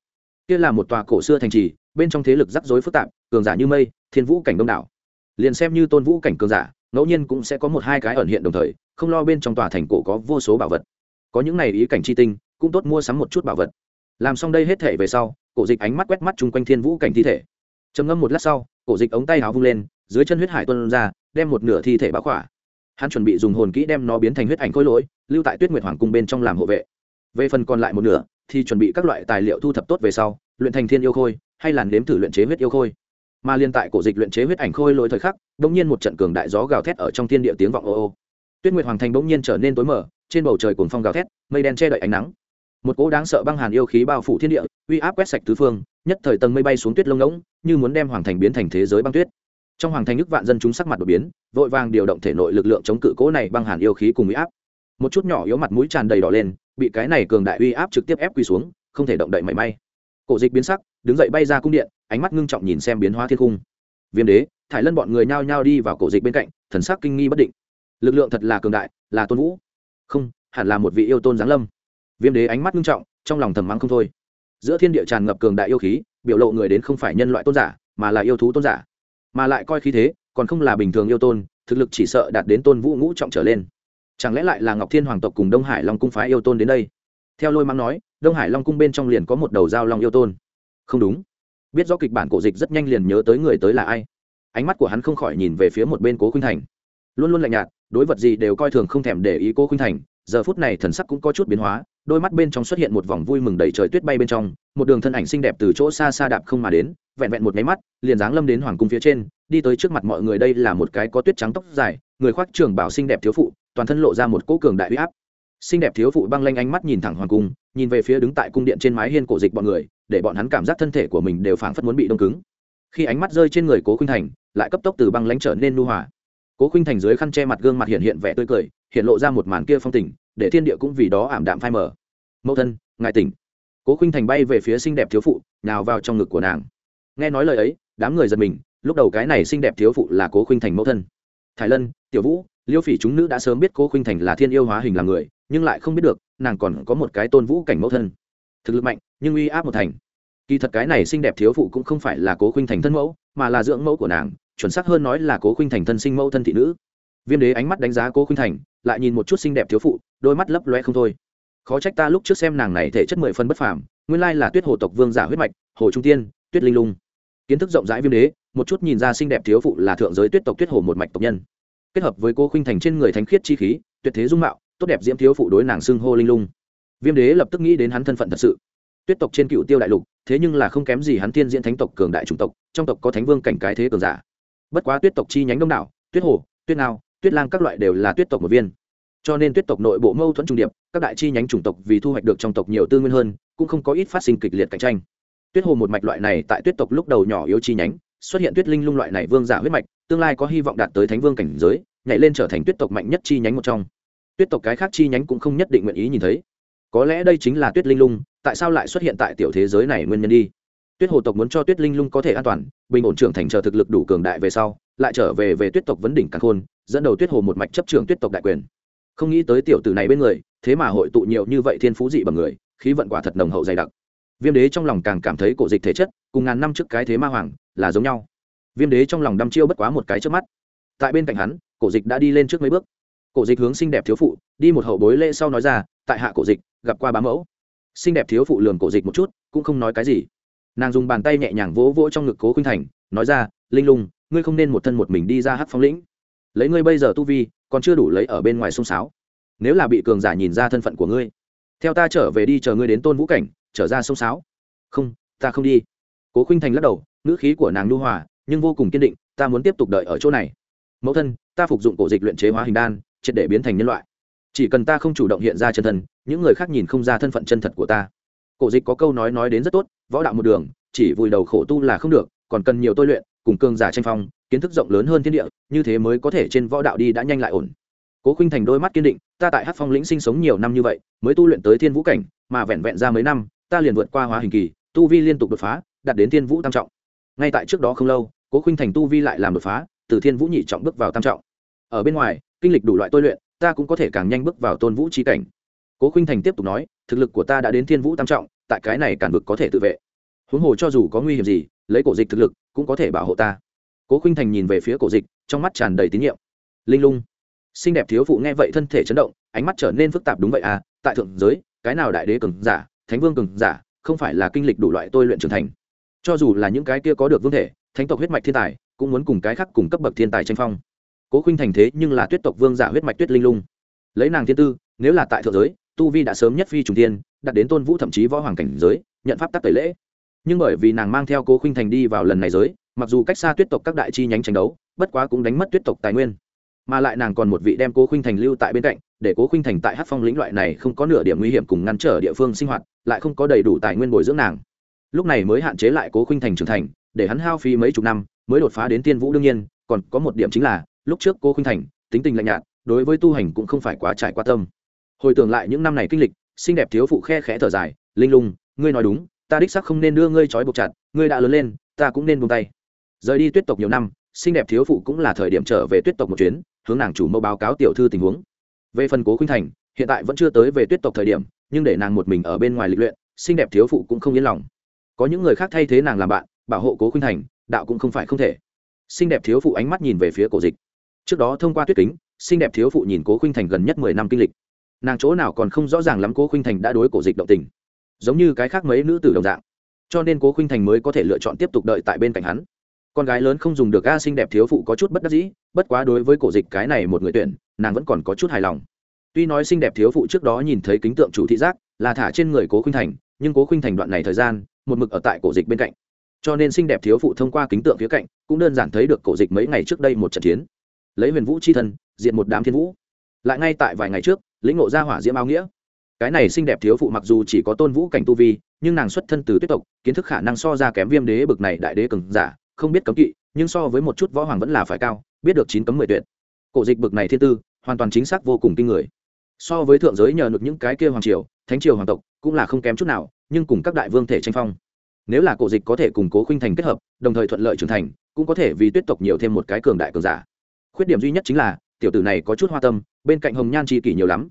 Kia là một tòa cổ xưa thành trì, bên trong thế lực rắc rối phức tạp, cường giả như mây, thiên vũ cảnh đông đảo. Liền xem như tôn vũ cảnh cường giả ngẫu nhiên cũng sẽ có một hai cái ẩn hiện đồng thời, không lo bên trong tòa thành cổ có vô số bảo vật. Có những này ý cảnh chi tinh, cũng tốt mua sắm một chút bảo vật. Làm xong đây hết thể về sau, cổ dịch ánh mắt quét mắt chung quanh thiên vũ cảnh thi thể. Trầm ngâm một lát sau, cổ dịch ống tay áo vung lên, dưới chân huyết hải tuân ra, đem một nửa thi thể báo khỏa. Hắn chuẩn bị dùng hồn kỹ đem nó biến thành huyết ảnh khôi lỗi, lưu tại tuyết nguyệt hoàng cung bên trong làm hộ vệ. Về phần còn lại một nửa, thì chuẩn bị các loại tài liệu thu thập tốt về sau, luyện thành thiên yêu khôi, hay làn đếm thử luyện chế huyết yêu khôi mà liên tại cổ dịch luyện chế huyết ảnh khôi lỗi thời khắc, bỗng nhiên một trận cường đại gió gào thét ở trong thiên địa tiếng vọng ô ô. Tuyết nguyệt hoàng thành bỗng nhiên trở nên tối mở trên bầu trời cuồng phong gào thét, mây đen che đậy ánh nắng. Một cỗ đáng sợ băng hàn yêu khí bao phủ thiên địa, uy áp quét sạch tứ phương, nhất thời tầng mây bay xuống tuyết lông ngỗng, như muốn đem hoàng thành biến thành thế giới băng tuyết. Trong hoàng thành nước vạn dân chúng sắc mặt đột biến, vội vàng điều động thể nội lực lượng chống cự cỗ này băng hàn yêu khí cùng uy áp. Một chút nhỏ yếu mặt mũi tràn đầy đỏ lên, bị cái này cường đại uy áp trực tiếp ép quỳ xuống, không thể động đậy mảy may. Cổ dịch biến sắc đứng dậy bay ra cung điện, ánh mắt ngưng trọng nhìn xem biến hóa thiên cung viêm đế, thải lân bọn người nhao nhao đi vào cổ dịch bên cạnh, thần sắc kinh nghi bất định. Lực lượng thật là cường đại, là tôn vũ. Không, hẳn là một vị yêu tôn giáng lâm. Viêm đế ánh mắt ngưng trọng, trong lòng thầm mắng không thôi. Giữa thiên địa tràn ngập cường đại yêu khí, biểu lộ người đến không phải nhân loại tôn giả, mà là yêu thú tôn giả. Mà lại coi khí thế, còn không là bình thường yêu tôn, thực lực chỉ sợ đạt đến tôn vũ ngũ trọng trở lên. Chẳng lẽ lại là ngọc thiên hoàng tộc cùng đông hải long cung phái yêu tôn đến đây? Theo lôi mang nói, đông hải long cung bên trong liền có một đầu giao long yêu tôn không đúng. Biết rõ kịch bản cổ dịch rất nhanh liền nhớ tới người tới là ai. Ánh mắt của hắn không khỏi nhìn về phía một bên cố khuynh thành. Luôn luôn lạnh nhạt, đối vật gì đều coi thường không thèm để ý cố khuynh thành, giờ phút này thần sắc cũng có chút biến hóa, đôi mắt bên trong xuất hiện một vòng vui mừng đầy trời tuyết bay bên trong, một đường thân ảnh xinh đẹp từ chỗ xa xa đạp không mà đến, vẹn vẹn một máy mắt, liền dáng lâm đến hoàng cung phía trên, đi tới trước mặt mọi người đây là một cái có tuyết trắng tóc dài, người khoác trường bảo xinh đẹp thiếu phụ, toàn thân lộ ra một cỗ cường đại huy áp xinh đẹp thiếu phụ băng lanh ánh mắt nhìn thẳng hoàng cung, nhìn về phía đứng tại cung điện trên mái hiên cổ dịch bọn người, để bọn hắn cảm giác thân thể của mình đều phảng phất muốn bị đông cứng. Khi ánh mắt rơi trên người cố khinh thành, lại cấp tốc từ băng lãnh trở nên nu hòa. Cố khinh thành dưới khăn che mặt gương mặt hiện hiện vẻ tươi cười, hiện lộ ra một màn kia phong tình, để thiên địa cũng vì đó ảm đạm phai mờ. Mẫu thân, ngài tỉnh. Cố khinh thành bay về phía xinh đẹp thiếu phụ nào vào trong ngực của nàng. Nghe nói lời ấy, đám người giật mình, lúc đầu cái này xinh đẹp thiếu phụ là cố khinh thành mẫu thân. Thái lân, tiểu vũ liêu phỉ chúng nữ đã sớm biết cố khuynh thành là thiên yêu hóa hình là người, nhưng lại không biết được, nàng còn có một cái tôn vũ cảnh mẫu thân. Thực lực mạnh, nhưng uy áp một thành. Kỳ thật cái này xinh đẹp thiếu phụ cũng không phải là cố khuynh thành thân mẫu, mà là dưỡng mẫu của nàng, chuẩn xác hơn nói là cố khuynh thành thân sinh mẫu thân thị nữ. Viêm đế ánh mắt đánh giá cố khuynh thành, lại nhìn một chút xinh đẹp thiếu phụ, đôi mắt lấp loe không thôi. Khó trách ta lúc trước xem nàng này thể chất mười phân bất phàm, nguyên lai là tuyết hồ tộc vương giả huyết mạch, hồ trung tiên, tuyết linh lung. Kiến thức rộng rãi viêm đế, một chút nhìn ra xinh đẹp thiếu phụ là thượng giới tuyết tộc tuyết hồ một mạch tộc nhân kết hợp với cô khuynh thành trên người thánh khiết chi khí, tuyệt thế dung mạo, tốt đẹp diễm thiếu phụ đối nàng xưng hô linh lung. Viêm đế lập tức nghĩ đến hắn thân phận thật sự. Tuyết tộc trên cựu tiêu đại lục, thế nhưng là không kém gì hắn tiên diễn thánh tộc cường đại chủng tộc, trong tộc có thánh vương cảnh cái thế cường giả. Bất quá tuyết tộc chi nhánh đông đảo, tuyết hồ, tuyết nào tuyết lang các loại đều là tuyết tộc một viên. Cho nên tuyết tộc nội bộ mâu thuẫn trung điệp, các đại chi nhánh chủng tộc vì thu hoạch được trong tộc nhiều tư nguyên hơn, cũng không có ít phát sinh kịch liệt cạnh tranh. Tuyết hồ một mạch loại này tại tuyết tộc lúc đầu nhỏ yếu chi nhánh xuất hiện tuyết linh lung loại này vương giả huyết mạch, tương lai có hy vọng đạt tới thánh vương cảnh giới, nhảy lên trở thành tuyết tộc mạnh nhất chi nhánh một trong. Tuyết tộc cái khác chi nhánh cũng không nhất định nguyện ý nhìn thấy. Có lẽ đây chính là tuyết linh lung, tại sao lại xuất hiện tại tiểu thế giới này nguyên nhân đi? Tuyết hồ tộc muốn cho tuyết linh lung có thể an toàn, bình ổn trưởng thành chờ thực lực đủ cường đại về sau, lại trở về về tuyết tộc vấn đỉnh càng khôn, dẫn đầu tuyết hồ một mạch chấp trường tuyết tộc đại quyền. Không nghĩ tới tiểu tử này bên người, thế mà hội tụ nhiều như vậy thiên phú dị bằng người, khí vận quả thật nồng hậu dày đặc viêm đế trong lòng càng cảm thấy cổ dịch thể chất cùng ngàn năm trước cái thế ma hoàng là giống nhau. Viêm đế trong lòng đăm chiêu bất quá một cái trước mắt. Tại bên cạnh hắn cổ dịch đã đi lên trước mấy bước. Cổ dịch hướng xinh đẹp thiếu phụ đi một hậu bối lễ sau nói ra tại hạ cổ dịch gặp qua bá mẫu. Xinh đẹp thiếu phụ lường cổ dịch một chút cũng không nói cái gì. Nàng dùng bàn tay nhẹ nhàng vỗ vỗ trong ngực cố khinh thành nói ra linh lùng, ngươi không nên một thân một mình đi ra hát phong lĩnh. Lấy ngươi bây giờ tu vi còn chưa đủ lấy ở bên ngoài sông sáo. Nếu là bị cường giả nhìn ra thân phận của ngươi theo ta trở về đi chờ ngươi đến tôn vũ cảnh trở ra sông sáo. Không, ta không đi. Cố khinh thành lắc đầu, ngữ khí của nàng nhu hòa, nhưng vô cùng kiên định, ta muốn tiếp tục đợi ở chỗ này. Mẫu thân, ta phục dụng cổ dịch luyện chế hóa hình đan, triệt để biến thành nhân loại. Chỉ cần ta không chủ động hiện ra chân thân, những người khác nhìn không ra thân phận chân thật của ta. Cổ dịch có câu nói nói đến rất tốt, võ đạo một đường, chỉ vùi đầu khổ tu là không được, còn cần nhiều tôi luyện, cùng cương giả tranh phong, kiến thức rộng lớn hơn thiên địa, như thế mới có thể trên võ đạo đi đã nhanh lại ổn. Cố khinh thành đôi mắt kiên định, ta tại hát phong lĩnh sinh sống nhiều năm như vậy, mới tu luyện tới thiên vũ cảnh, mà vẹn vẹn ra mấy năm ta liền vượt qua hóa hình kỳ, tu vi liên tục đột phá, đạt đến thiên vũ tam trọng. Ngay tại trước đó không lâu, cố khinh thành tu vi lại làm đột phá, từ thiên vũ nhị trọng bước vào tam trọng. Ở bên ngoài, kinh lịch đủ loại tôi luyện, ta cũng có thể càng nhanh bước vào tôn vũ trí cảnh. Cố khinh thành tiếp tục nói, thực lực của ta đã đến thiên vũ tam trọng, tại cái này cản vực có thể tự vệ. Huống hồ cho dù có nguy hiểm gì, lấy cổ dịch thực lực cũng có thể bảo hộ ta. Cố khinh thành nhìn về phía cổ dịch, trong mắt tràn đầy tín nhiệm. Linh lung. Xinh đẹp thiếu phụ nghe vậy thân thể chấn động, ánh mắt trở nên phức tạp đúng vậy à tại thượng giới, cái nào đại đế cường giả thánh vương cường giả, không phải là kinh lịch đủ loại tôi luyện trưởng thành. Cho dù là những cái kia có được vương thể, thánh tộc huyết mạch thiên tài, cũng muốn cùng cái khác cùng cấp bậc thiên tài tranh phong. Cố khinh thành thế nhưng là tuyết tộc vương giả huyết mạch tuyết linh lung. Lấy nàng thiên tư, nếu là tại thượng giới, tu vi đã sớm nhất phi trùng tiên đặt đến tôn vũ thậm chí võ hoàng cảnh giới, nhận pháp tắc tẩy lễ. Nhưng bởi vì nàng mang theo cố khinh thành đi vào lần này giới, mặc dù cách xa tuyết tộc các đại chi nhánh tranh đấu, bất quá cũng đánh mất tuyết tộc tài nguyên. Mà lại nàng còn một vị đem cố khinh thành lưu tại bên cạnh để cố khinh thành tại hát phong lĩnh loại này không có nửa điểm nguy hiểm cùng ngăn trở địa phương sinh hoạt, lại không có đầy đủ tài nguyên bồi dưỡng nàng. Lúc này mới hạn chế lại cố khinh thành trưởng thành, để hắn hao phí mấy chục năm, mới đột phá đến tiên vũ đương nhiên, còn có một điểm chính là, lúc trước cố khinh thành, tính tình lạnh nhạt, đối với tu hành cũng không phải quá trải qua tâm. Hồi tưởng lại những năm này kinh lịch, xinh đẹp thiếu phụ khe khẽ thở dài, linh lung, ngươi nói đúng, ta đích sắc không nên đưa ngươi trói buộc chặt, ngươi đã lớn lên, ta cũng nên buông tay. Rời đi tuyết tộc nhiều năm, xinh đẹp thiếu phụ cũng là thời điểm trở về tuyết tộc một chuyến, hướng nàng chủ mẫu báo cáo tiểu thư tình huống về phần cố khuynh thành, hiện tại vẫn chưa tới về tuyết tộc thời điểm, nhưng để nàng một mình ở bên ngoài lịch luyện, xinh đẹp thiếu phụ cũng không yên lòng. Có những người khác thay thế nàng làm bạn, bảo hộ cố khuynh thành, đạo cũng không phải không thể. Xinh đẹp thiếu phụ ánh mắt nhìn về phía cổ dịch. Trước đó thông qua tuyết kính, xinh đẹp thiếu phụ nhìn cố khuynh thành gần nhất mười năm kinh lịch. Nàng chỗ nào còn không rõ ràng lắm cố khuynh thành đã đối cổ dịch động tình. Giống như cái khác mấy nữ tử đồng dạng. Cho nên cố khuynh thành mới có thể lựa chọn tiếp tục đợi tại bên cạnh hắn con gái lớn không dùng được a xinh đẹp thiếu phụ có chút bất đắc dĩ, bất quá đối với cổ dịch cái này một người tuyển, nàng vẫn còn có chút hài lòng. Tuy nói xinh đẹp thiếu phụ trước đó nhìn thấy kính tượng chủ thị giác, là thả trên người cố khinh thành, nhưng cố khinh thành đoạn này thời gian, một mực ở tại cổ dịch bên cạnh. Cho nên xinh đẹp thiếu phụ thông qua kính tượng phía cạnh, cũng đơn giản thấy được cổ dịch mấy ngày trước đây một trận chiến. Lấy huyền vũ c h i thân, diện một đám thiên vũ. Lại ngay tại vài ngày trước, lĩnh ngộ ra hỏa diễm áo nghĩa. Cái này xinh đẹp thiếu phụ mặc dù chỉ có tôn vũ cảnh tu vi, nhưng nàng xuất thân từ tuyết tộc, kiến thức khả năng so ra kém viêm đế bực này đại đế cường giả không biết cấm kỵ, nhưng so với một chút võ hoàng vẫn là phải cao, biết được chín cấm mười tuyệt. Cổ dịch bực này thiên tư, hoàn toàn chính xác vô cùng kinh người. So với thượng giới nhờ được những cái kia hoàng triều, thánh triều hoàng tộc, cũng là không kém chút nào, nhưng cùng các đại vương thể tranh phong. Nếu là cổ dịch có thể củng cố khuynh thành kết hợp, đồng thời thuận lợi trưởng thành, cũng có thể vì tuyết tộc nhiều thêm một cái cường đại cường giả. Khuyết điểm duy nhất chính là, tiểu tử này có chút hoa tâm, bên cạnh hồng nhan c kỷ nhiều lắm.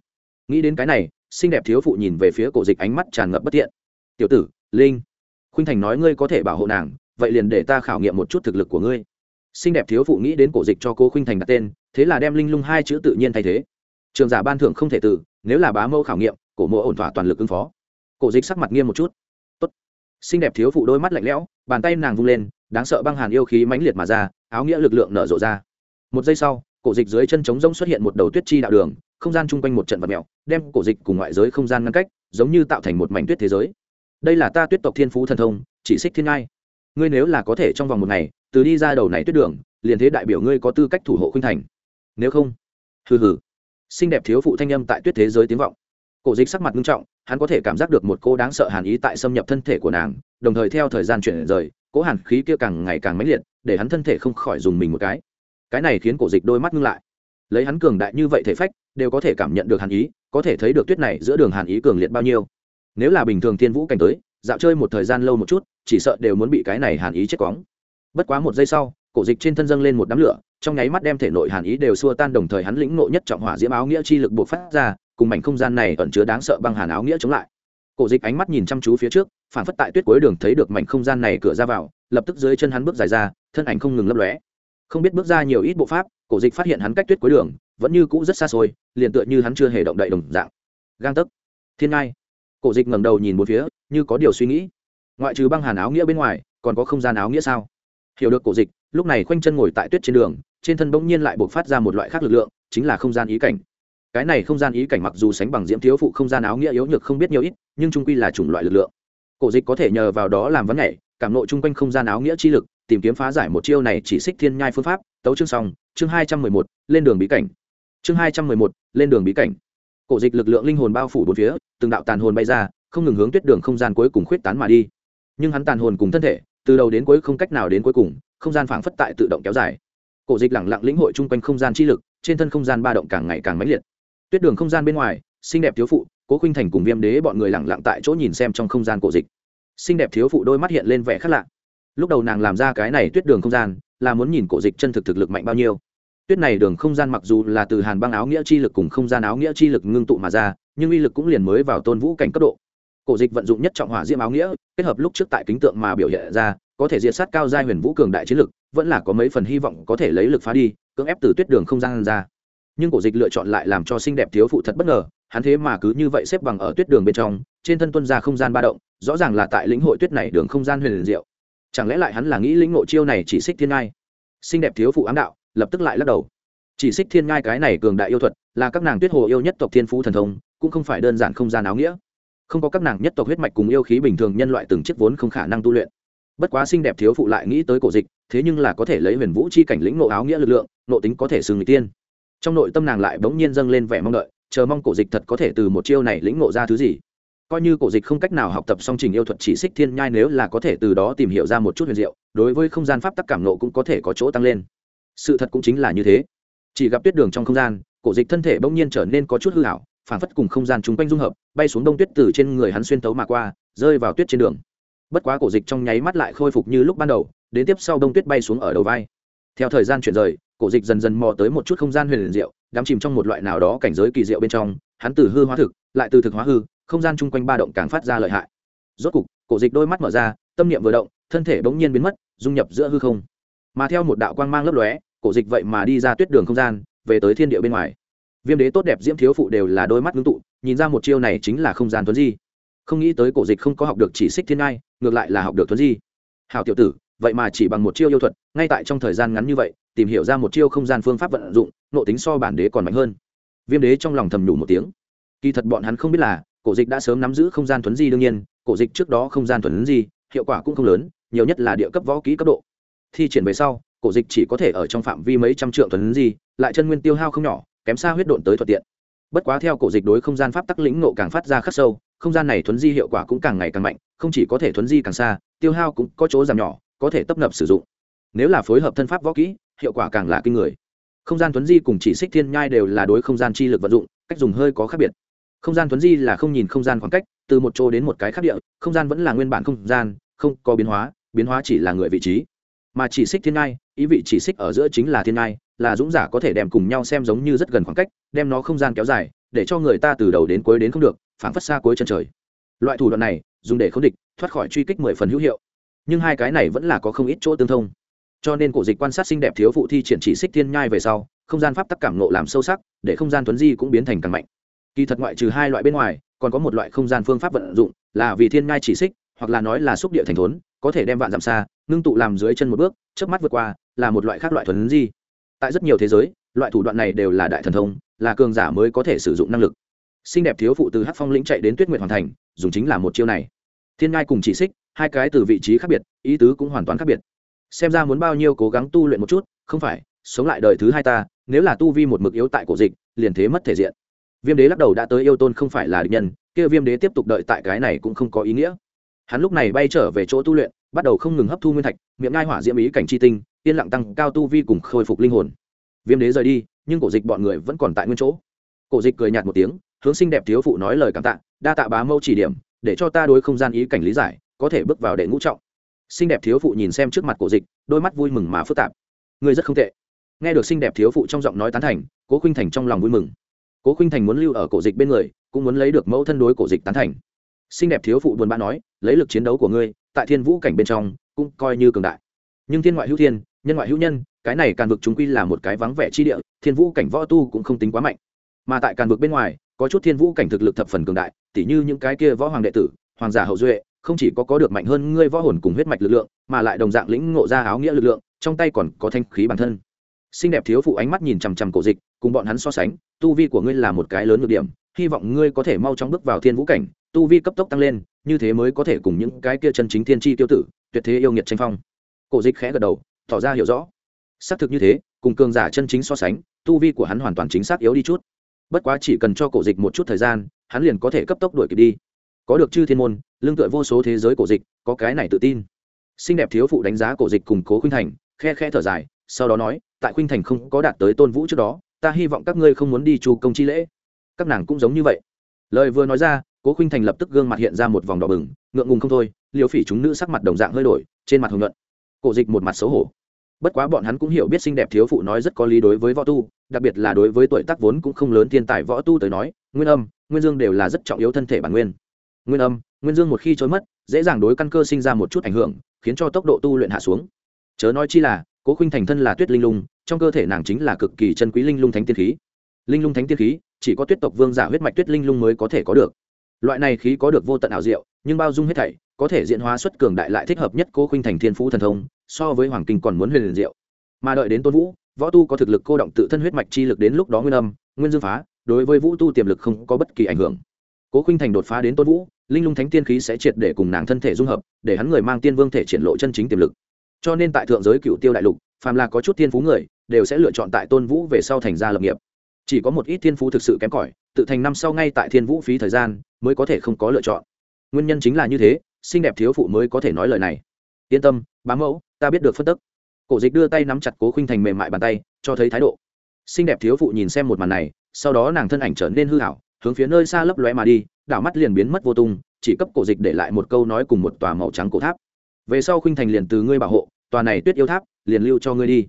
Nghĩ đến cái này, xinh đẹp thiếu phụ nhìn về phía cổ dịch ánh mắt tràn ngập bất thiện tiểu tử, linh, khuynh thành nói ngươi có thể bảo hộ nàng vậy liền để ta khảo nghiệm một chút thực lực của ngươi. Xinh đẹp thiếu phụ nghĩ đến cổ dịch cho cô khuynh thành đặt tên, thế là đem linh lung hai chữ tự nhiên thay thế. Trường giả ban thưởng không thể tử, nếu là bá mẫu khảo nghiệm, cổ mộ ổn thỏa toàn lực ứng phó. Cổ dịch sắc mặt nghiêm một chút. Tốt. xinh đẹp thiếu phụ đôi mắt lạnh lẽo, bàn tay nàng vung lên, đáng sợ băng hàn yêu khí mãnh liệt mà ra, áo nghĩa lực lượng nở rộ ra. Một giây sau, cổ dịch dưới chân trống rông xuất hiện một đầu tuyết chi đạo đường, không gian chung quanh một trận vật mèo đem cổ dịch cùng ngoại giới không gian ngăn cách, giống như tạo thành một mảnh tuyết thế giới. Đây là ta tuyết tộc thiên phú thần thông, chỉ xích thiên ngai ngươi nếu là có thể trong vòng một ngày, từ đi ra đầu này tuyết đường, liền thế đại biểu ngươi có tư cách thủ hộ khuynh thành. Nếu không, hừ hừ. Xinh đẹp thiếu phụ thanh âm tại tuyết thế giới tiếng vọng. Cổ dịch sắc mặt nghiêm trọng, hắn có thể cảm giác được một cô đáng sợ hàn ý tại xâm nhập thân thể của nàng, đồng thời theo thời gian chuyển rời cỗ hàn khí kia càng ngày càng mãnh liệt, để hắn thân thể không khỏi dùng mình một cái. Cái này khiến cổ dịch đôi mắt ngưng lại. Lấy hắn cường đại như vậy thể phách, đều có thể cảm nhận được hàn ý, có thể thấy được tuyết này giữa đường hàn ý cường liệt bao nhiêu. Nếu là bình thường thiên vũ cảnh tới dạo chơi một thời gian lâu một chút, chỉ sợ đều muốn bị cái này hàn ý chết cóng. Bất quá một giây sau, cổ dịch trên thân dâng lên một đám lửa, trong nháy mắt đem thể nội hàn ý đều xua tan, đồng thời hắn lĩnh nộ nhất trọng hỏa diễm áo nghĩa chi lực buộc phát ra, cùng mảnh không gian này ẩn chứa đáng sợ băng hàn áo nghĩa chống lại. Cổ dịch ánh mắt nhìn chăm chú phía trước, phản phất tại tuyết cuối đường thấy được mảnh không gian này cửa ra vào, lập tức dưới chân hắn bước dài ra, thân ảnh không ngừng lấp lóe. Không biết bước ra nhiều ít bộ pháp, cổ dịch phát hiện hắn cách tuyết cuối đường vẫn như cũ rất xa xôi, liền tựa như hắn chưa hề động đậy đồng dạng. Gang tấc. Thiên ngai cổ dịch ngẩng đầu nhìn một phía, như có điều suy nghĩ. Ngoại trừ băng hàn áo nghĩa bên ngoài, còn có không gian áo nghĩa sao? Hiểu được cổ dịch, lúc này khoanh chân ngồi tại tuyết trên đường, trên thân bỗng nhiên lại buộc phát ra một loại khác lực lượng, chính là không gian ý cảnh. Cái này không gian ý cảnh mặc dù sánh bằng diễm thiếu phụ, không gian áo nghĩa yếu nhược không biết nhiều ít, nhưng trung quy là chủng loại lực lượng. Cổ dịch có thể nhờ vào đó làm vấn nhảy, cảm nội chung quanh không gian áo nghĩa chi lực, tìm kiếm phá giải một chiêu này chỉ xích thiên nhai phương pháp. Tấu chương xong, chương hai trăm mười một, lên đường bí cảnh. Chương hai trăm mười một, lên đường bí cảnh cổ dịch lực lượng linh hồn bao phủ bốn phía, từng đạo tàn hồn bay ra, không ngừng hướng tuyết đường không gian cuối cùng khuyết tán mà đi. Nhưng hắn tàn hồn cùng thân thể, từ đầu đến cuối không cách nào đến cuối cùng, không gian phảng phất tại tự động kéo dài. Cổ dịch lẳng lặng lĩnh hội chung quanh không gian chi lực, trên thân không gian ba động càng ngày càng mãnh liệt. Tuyết đường không gian bên ngoài, xinh đẹp thiếu phụ, cố khinh thành cùng viêm đế bọn người lẳng lặng tại chỗ nhìn xem trong không gian cổ dịch. Xinh đẹp thiếu phụ đôi mắt hiện lên vẻ khác lạ. Lúc đầu nàng làm ra cái này tuyết đường không gian, là muốn nhìn cổ dịch chân thực thực lực mạnh bao nhiêu tuyết này đường không gian mặc dù là từ hàn băng áo nghĩa chi lực cùng không gian áo nghĩa chi lực ngưng tụ mà ra nhưng uy lực cũng liền mới vào tôn vũ cảnh cấp độ. Cổ dịch vận dụng nhất trọng hỏa diễm áo nghĩa kết hợp lúc trước tại kính tượng mà biểu hiện ra có thể diệt sát cao giai huyền vũ cường đại chiến lực vẫn là có mấy phần hy vọng có thể lấy lực phá đi cưỡng ép từ tuyết đường không gian ra. Nhưng cổ dịch lựa chọn lại làm cho xinh đẹp thiếu phụ thật bất ngờ hắn thế mà cứ như vậy xếp bằng ở tuyết đường bên trong trên thân tuân ra không gian ba động rõ ràng là tại lĩnh hội tuyết này đường không gian huyền diệu. Chẳng lẽ lại hắn là nghĩ lĩnh ngộ chiêu này chỉ xích thiên ai, xinh đẹp thiếu phụ ám đạo lập tức lại lắc đầu. Chỉ xích thiên ngai cái này cường đại yêu thuật, là các nàng tuyết hồ yêu nhất tộc thiên phú thần thông, cũng không phải đơn giản không gian áo nghĩa. Không có các nàng nhất tộc huyết mạch cùng yêu khí bình thường, nhân loại từng chiếc vốn không khả năng tu luyện. Bất quá xinh đẹp thiếu phụ lại nghĩ tới cổ dịch, thế nhưng là có thể lấy huyền vũ chi cảnh lĩnh nộ áo nghĩa lực lượng nộ tính có thể xử người tiên. Trong nội tâm nàng lại bỗng nhiên dâng lên vẻ mong đợi, chờ mong cổ dịch thật có thể từ một chiêu này lĩnh nộ ra thứ gì. Coi như cổ dịch không cách nào học tập song trình yêu thuật chỉ xích thiên nhai nếu là có thể từ đó tìm hiểu ra một chút huyền diệu, đối với không gian pháp tắc cảm nộ cũng có thể có chỗ tăng lên sự thật cũng chính là như thế. Chỉ gặp tuyết đường trong không gian, cổ dịch thân thể bỗng nhiên trở nên có chút hư hảo phản phất cùng không gian chung quanh dung hợp, bay xuống đông tuyết từ trên người hắn xuyên tấu mà qua, rơi vào tuyết trên đường. Bất quá cổ dịch trong nháy mắt lại khôi phục như lúc ban đầu, đến tiếp sau đông tuyết bay xuống ở đầu vai. Theo thời gian chuyển rời, cổ dịch dần dần mò tới một chút không gian huyền liền diệu, đắm chìm trong một loại nào đó cảnh giới kỳ diệu bên trong, hắn từ hư hóa thực, lại từ thực hóa hư, không gian chung quanh ba động càng phát ra lợi hại. Rốt cục, cổ dịch đôi mắt mở ra, tâm niệm vừa động, thân thể bỗng nhiên biến mất, dung nhập giữa hư không mà theo một đạo quang mang lấp lóe, cổ dịch vậy mà đi ra tuyết đường không gian, về tới thiên địa bên ngoài. Viêm đế tốt đẹp diễm thiếu phụ đều là đôi mắt ngưng tụ, nhìn ra một chiêu này chính là không gian tuấn di. Không nghĩ tới cổ dịch không có học được chỉ xích thiên ngai, ngược lại là học được tuấn di. Hào tiểu tử, vậy mà chỉ bằng một chiêu yêu thuật, ngay tại trong thời gian ngắn như vậy, tìm hiểu ra một chiêu không gian phương pháp vận dụng nộ tính so bản đế còn mạnh hơn. Viêm đế trong lòng thầm nhủ một tiếng. Kỳ thật bọn hắn không biết là, cổ dịch đã sớm nắm giữ không gian thuấn di đương nhiên, cổ dịch trước đó không gian thuấn di, hiệu quả cũng không lớn, nhiều nhất là địa cấp võ kỹ cấp độ thi triển về sau, cổ dịch chỉ có thể ở trong phạm vi mấy trăm triệu tuấn di, lại chân nguyên tiêu hao không nhỏ, kém xa huyết độn tới thuận tiện. Bất quá theo cổ dịch đối không gian pháp tắc lĩnh nộ càng phát ra khắc sâu, không gian này thuấn di hiệu quả cũng càng ngày càng mạnh, không chỉ có thể thuấn di càng xa, tiêu hao cũng có chỗ giảm nhỏ, có thể tấp nập sử dụng. Nếu là phối hợp thân pháp võ kỹ, hiệu quả càng là kinh người. Không gian thuấn di cùng chỉ xích thiên nhai đều là đối không gian chi lực vận dụng, cách dùng hơi có khác biệt. Không gian thuấn di là không nhìn không gian khoảng cách, từ một chỗ đến một cái khác địa, không gian vẫn là nguyên bản không gian, không có biến hóa biến hóa chỉ là người vị trí mà chỉ xích thiên ngai, ý vị chỉ xích ở giữa chính là thiên ngai, là dũng giả có thể đem cùng nhau xem giống như rất gần khoảng cách, đem nó không gian kéo dài, để cho người ta từ đầu đến cuối đến không được, phảng phất xa cuối chân trời. Loại thủ đoạn này, dùng để không địch, thoát khỏi truy kích mười phần hữu hiệu. Nhưng hai cái này vẫn là có không ít chỗ tương thông. Cho nên cổ dịch quan sát xinh đẹp thiếu phụ thi triển chỉ xích thiên nhai về sau, không gian pháp tắc cảm nộ làm sâu sắc, để không gian tuấn di cũng biến thành càng mạnh. Kỳ thật ngoại trừ hai loại bên ngoài, còn có một loại không gian phương pháp vận dụng, là vì thiên nhai chỉ xích hoặc là nói là xúc địa thành thốn, có thể đem vạn dặm xa, ngưng tụ làm dưới chân một bước trước mắt vượt qua, là một loại khác loại thuần di. Tại rất nhiều thế giới, loại thủ đoạn này đều là đại thần thông, là cường giả mới có thể sử dụng năng lực. Xinh đẹp thiếu phụ từ hát phong lĩnh chạy đến tuyết nguyện hoàn thành, dùng chính là một chiêu này. Thiên ngai cùng chỉ xích, hai cái từ vị trí khác biệt, ý tứ cũng hoàn toàn khác biệt. Xem ra muốn bao nhiêu cố gắng tu luyện một chút, không phải, sống lại đời thứ hai ta, nếu là tu vi một mực yếu tại cổ dịch, liền thế mất thể diện. Viêm đế lắc đầu đã tới yêu tôn không phải là địch nhân, kia viêm đế tiếp tục đợi tại cái này cũng không có ý nghĩa hắn lúc này bay trở về chỗ tu luyện, bắt đầu không ngừng hấp thu nguyên thạch, miệng ngai hỏa diễm ý cảnh chi tinh, yên lặng tăng cao tu vi cùng khôi phục linh hồn. Viêm đế rời đi, nhưng cổ dịch bọn người vẫn còn tại nguyên chỗ. Cổ dịch cười nhạt một tiếng, hướng sinh đẹp thiếu phụ nói lời cảm tạ, đa tạ bá mâu chỉ điểm, để cho ta đối không gian ý cảnh lý giải, có thể bước vào đệ ngũ trọng. Xinh đẹp thiếu phụ nhìn xem trước mặt cổ dịch, đôi mắt vui mừng mà phức tạp. Người rất không tệ. Nghe được xinh đẹp thiếu phụ trong giọng nói tán thành, cố khinh thành trong lòng vui mừng. Cố khinh thành muốn lưu ở cổ dịch bên người, cũng muốn lấy được mẫu thân đối cổ dịch tán thành xinh đẹp thiếu phụ buồn bã nói, lấy lực chiến đấu của ngươi, tại thiên vũ cảnh bên trong, cũng coi như cường đại. Nhưng thiên ngoại hữu thiên, nhân ngoại hữu nhân, cái này càn vực chúng quy là một cái vắng vẻ chi địa, thiên vũ cảnh võ tu cũng không tính quá mạnh. Mà tại càn vực bên ngoài, có chút thiên vũ cảnh thực lực thập phần cường đại, tỉ như những cái kia võ hoàng đệ tử, hoàng giả hậu duệ, không chỉ có có được mạnh hơn ngươi võ hồn cùng huyết mạch lực lượng, mà lại đồng dạng lĩnh ngộ ra áo nghĩa lực lượng, trong tay còn có thanh khí bản thân. Xinh đẹp thiếu phụ ánh mắt nhìn chằm chằm cổ dịch, cùng bọn hắn so sánh, tu vi của ngươi là một cái lớn nhược điểm hy vọng ngươi có thể mau chóng bước vào thiên vũ cảnh, tu vi cấp tốc tăng lên, như thế mới có thể cùng những cái kia chân chính thiên tri tiêu tử, tuyệt thế yêu nghiệt tranh phong. Cổ dịch khẽ gật đầu, tỏ ra hiểu rõ. Xác thực như thế, cùng cường giả chân chính so sánh, tu vi của hắn hoàn toàn chính xác yếu đi chút. Bất quá chỉ cần cho cổ dịch một chút thời gian, hắn liền có thể cấp tốc đuổi kịp đi. Có được chư thiên môn, lương tựa vô số thế giới cổ dịch, có cái này tự tin. Xinh đẹp thiếu phụ đánh giá cổ dịch củng cố khuynh thành, khe khe thở dài, sau đó nói, tại khuynh thành không có đạt tới tôn vũ trước đó, ta hy vọng các ngươi không muốn đi chu công chi lễ các nàng cũng giống như vậy. Lời vừa nói ra, cố khinh thành lập tức gương mặt hiện ra một vòng đỏ bừng, ngượng ngùng không thôi liều phỉ chúng nữ sắc mặt đồng dạng hơi đổi, trên mặt hồng nhuận. Cổ dịch một mặt xấu hổ. Bất quá bọn hắn cũng hiểu biết xinh đẹp thiếu phụ nói rất có lý đối với võ tu, đặc biệt là đối với tuổi tác vốn cũng không lớn thiên tài võ tu tới nói, nguyên âm, nguyên dương đều là rất trọng yếu thân thể bản nguyên. Nguyên âm, nguyên dương một khi trốn mất, dễ dàng đối căn cơ sinh ra một chút ảnh hưởng, khiến cho tốc độ tu luyện hạ xuống. Chớ nói chi là, cố khinh thành thân là tuyết linh lung, trong cơ thể nàng chính là cực kỳ chân quý linh lung thánh tiên khí. Linh lung thánh tiên khí chỉ có tuyết tộc vương giả huyết mạch tuyết linh lung mới có thể có được. Loại này khí có được vô tận ảo diệu, nhưng bao dung hết thảy, có thể diễn hóa xuất cường đại lại thích hợp nhất cô khuynh thành thiên phú thần thông, so với hoàng kinh còn muốn huyền liền diệu. Mà đợi đến tôn vũ, võ tu có thực lực cô động tự thân huyết mạch chi lực đến lúc đó nguyên âm, nguyên dương phá, đối với vũ tu tiềm lực không có bất kỳ ảnh hưởng. Cố khuynh thành đột phá đến tôn vũ, linh lung thánh tiên khí sẽ triệt để cùng nàng thân thể dung hợp, để hắn người mang tiên vương thể triển lộ chân chính tiềm lực. Cho nên tại thượng giới cựu tiêu đại lục, phàm là có chút thiên phú người, đều sẽ lựa chọn tại tôn vũ về sau thành gia lập nghiệp chỉ có một ít thiên phú thực sự kém cỏi, tự thành năm sau ngay tại thiên vũ phí thời gian mới có thể không có lựa chọn. Nguyên nhân chính là như thế, xinh đẹp thiếu phụ mới có thể nói lời này. Yên tâm bám mẫu, ta biết được phân tức. Cổ dịch đưa tay nắm chặt cố khinh thành mềm mại bàn tay, cho thấy thái độ. Xinh đẹp thiếu phụ nhìn xem một màn này, sau đó nàng thân ảnh trở nên hư hảo hướng phía nơi xa lấp lóe mà đi, đảo mắt liền biến mất vô tung, chỉ cấp cổ dịch để lại một câu nói cùng một tòa màu trắng cổ tháp. Về sau khinh thành liền từ ngươi bảo hộ, tòa này tuyết yêu tháp, liền lưu cho ngươi đi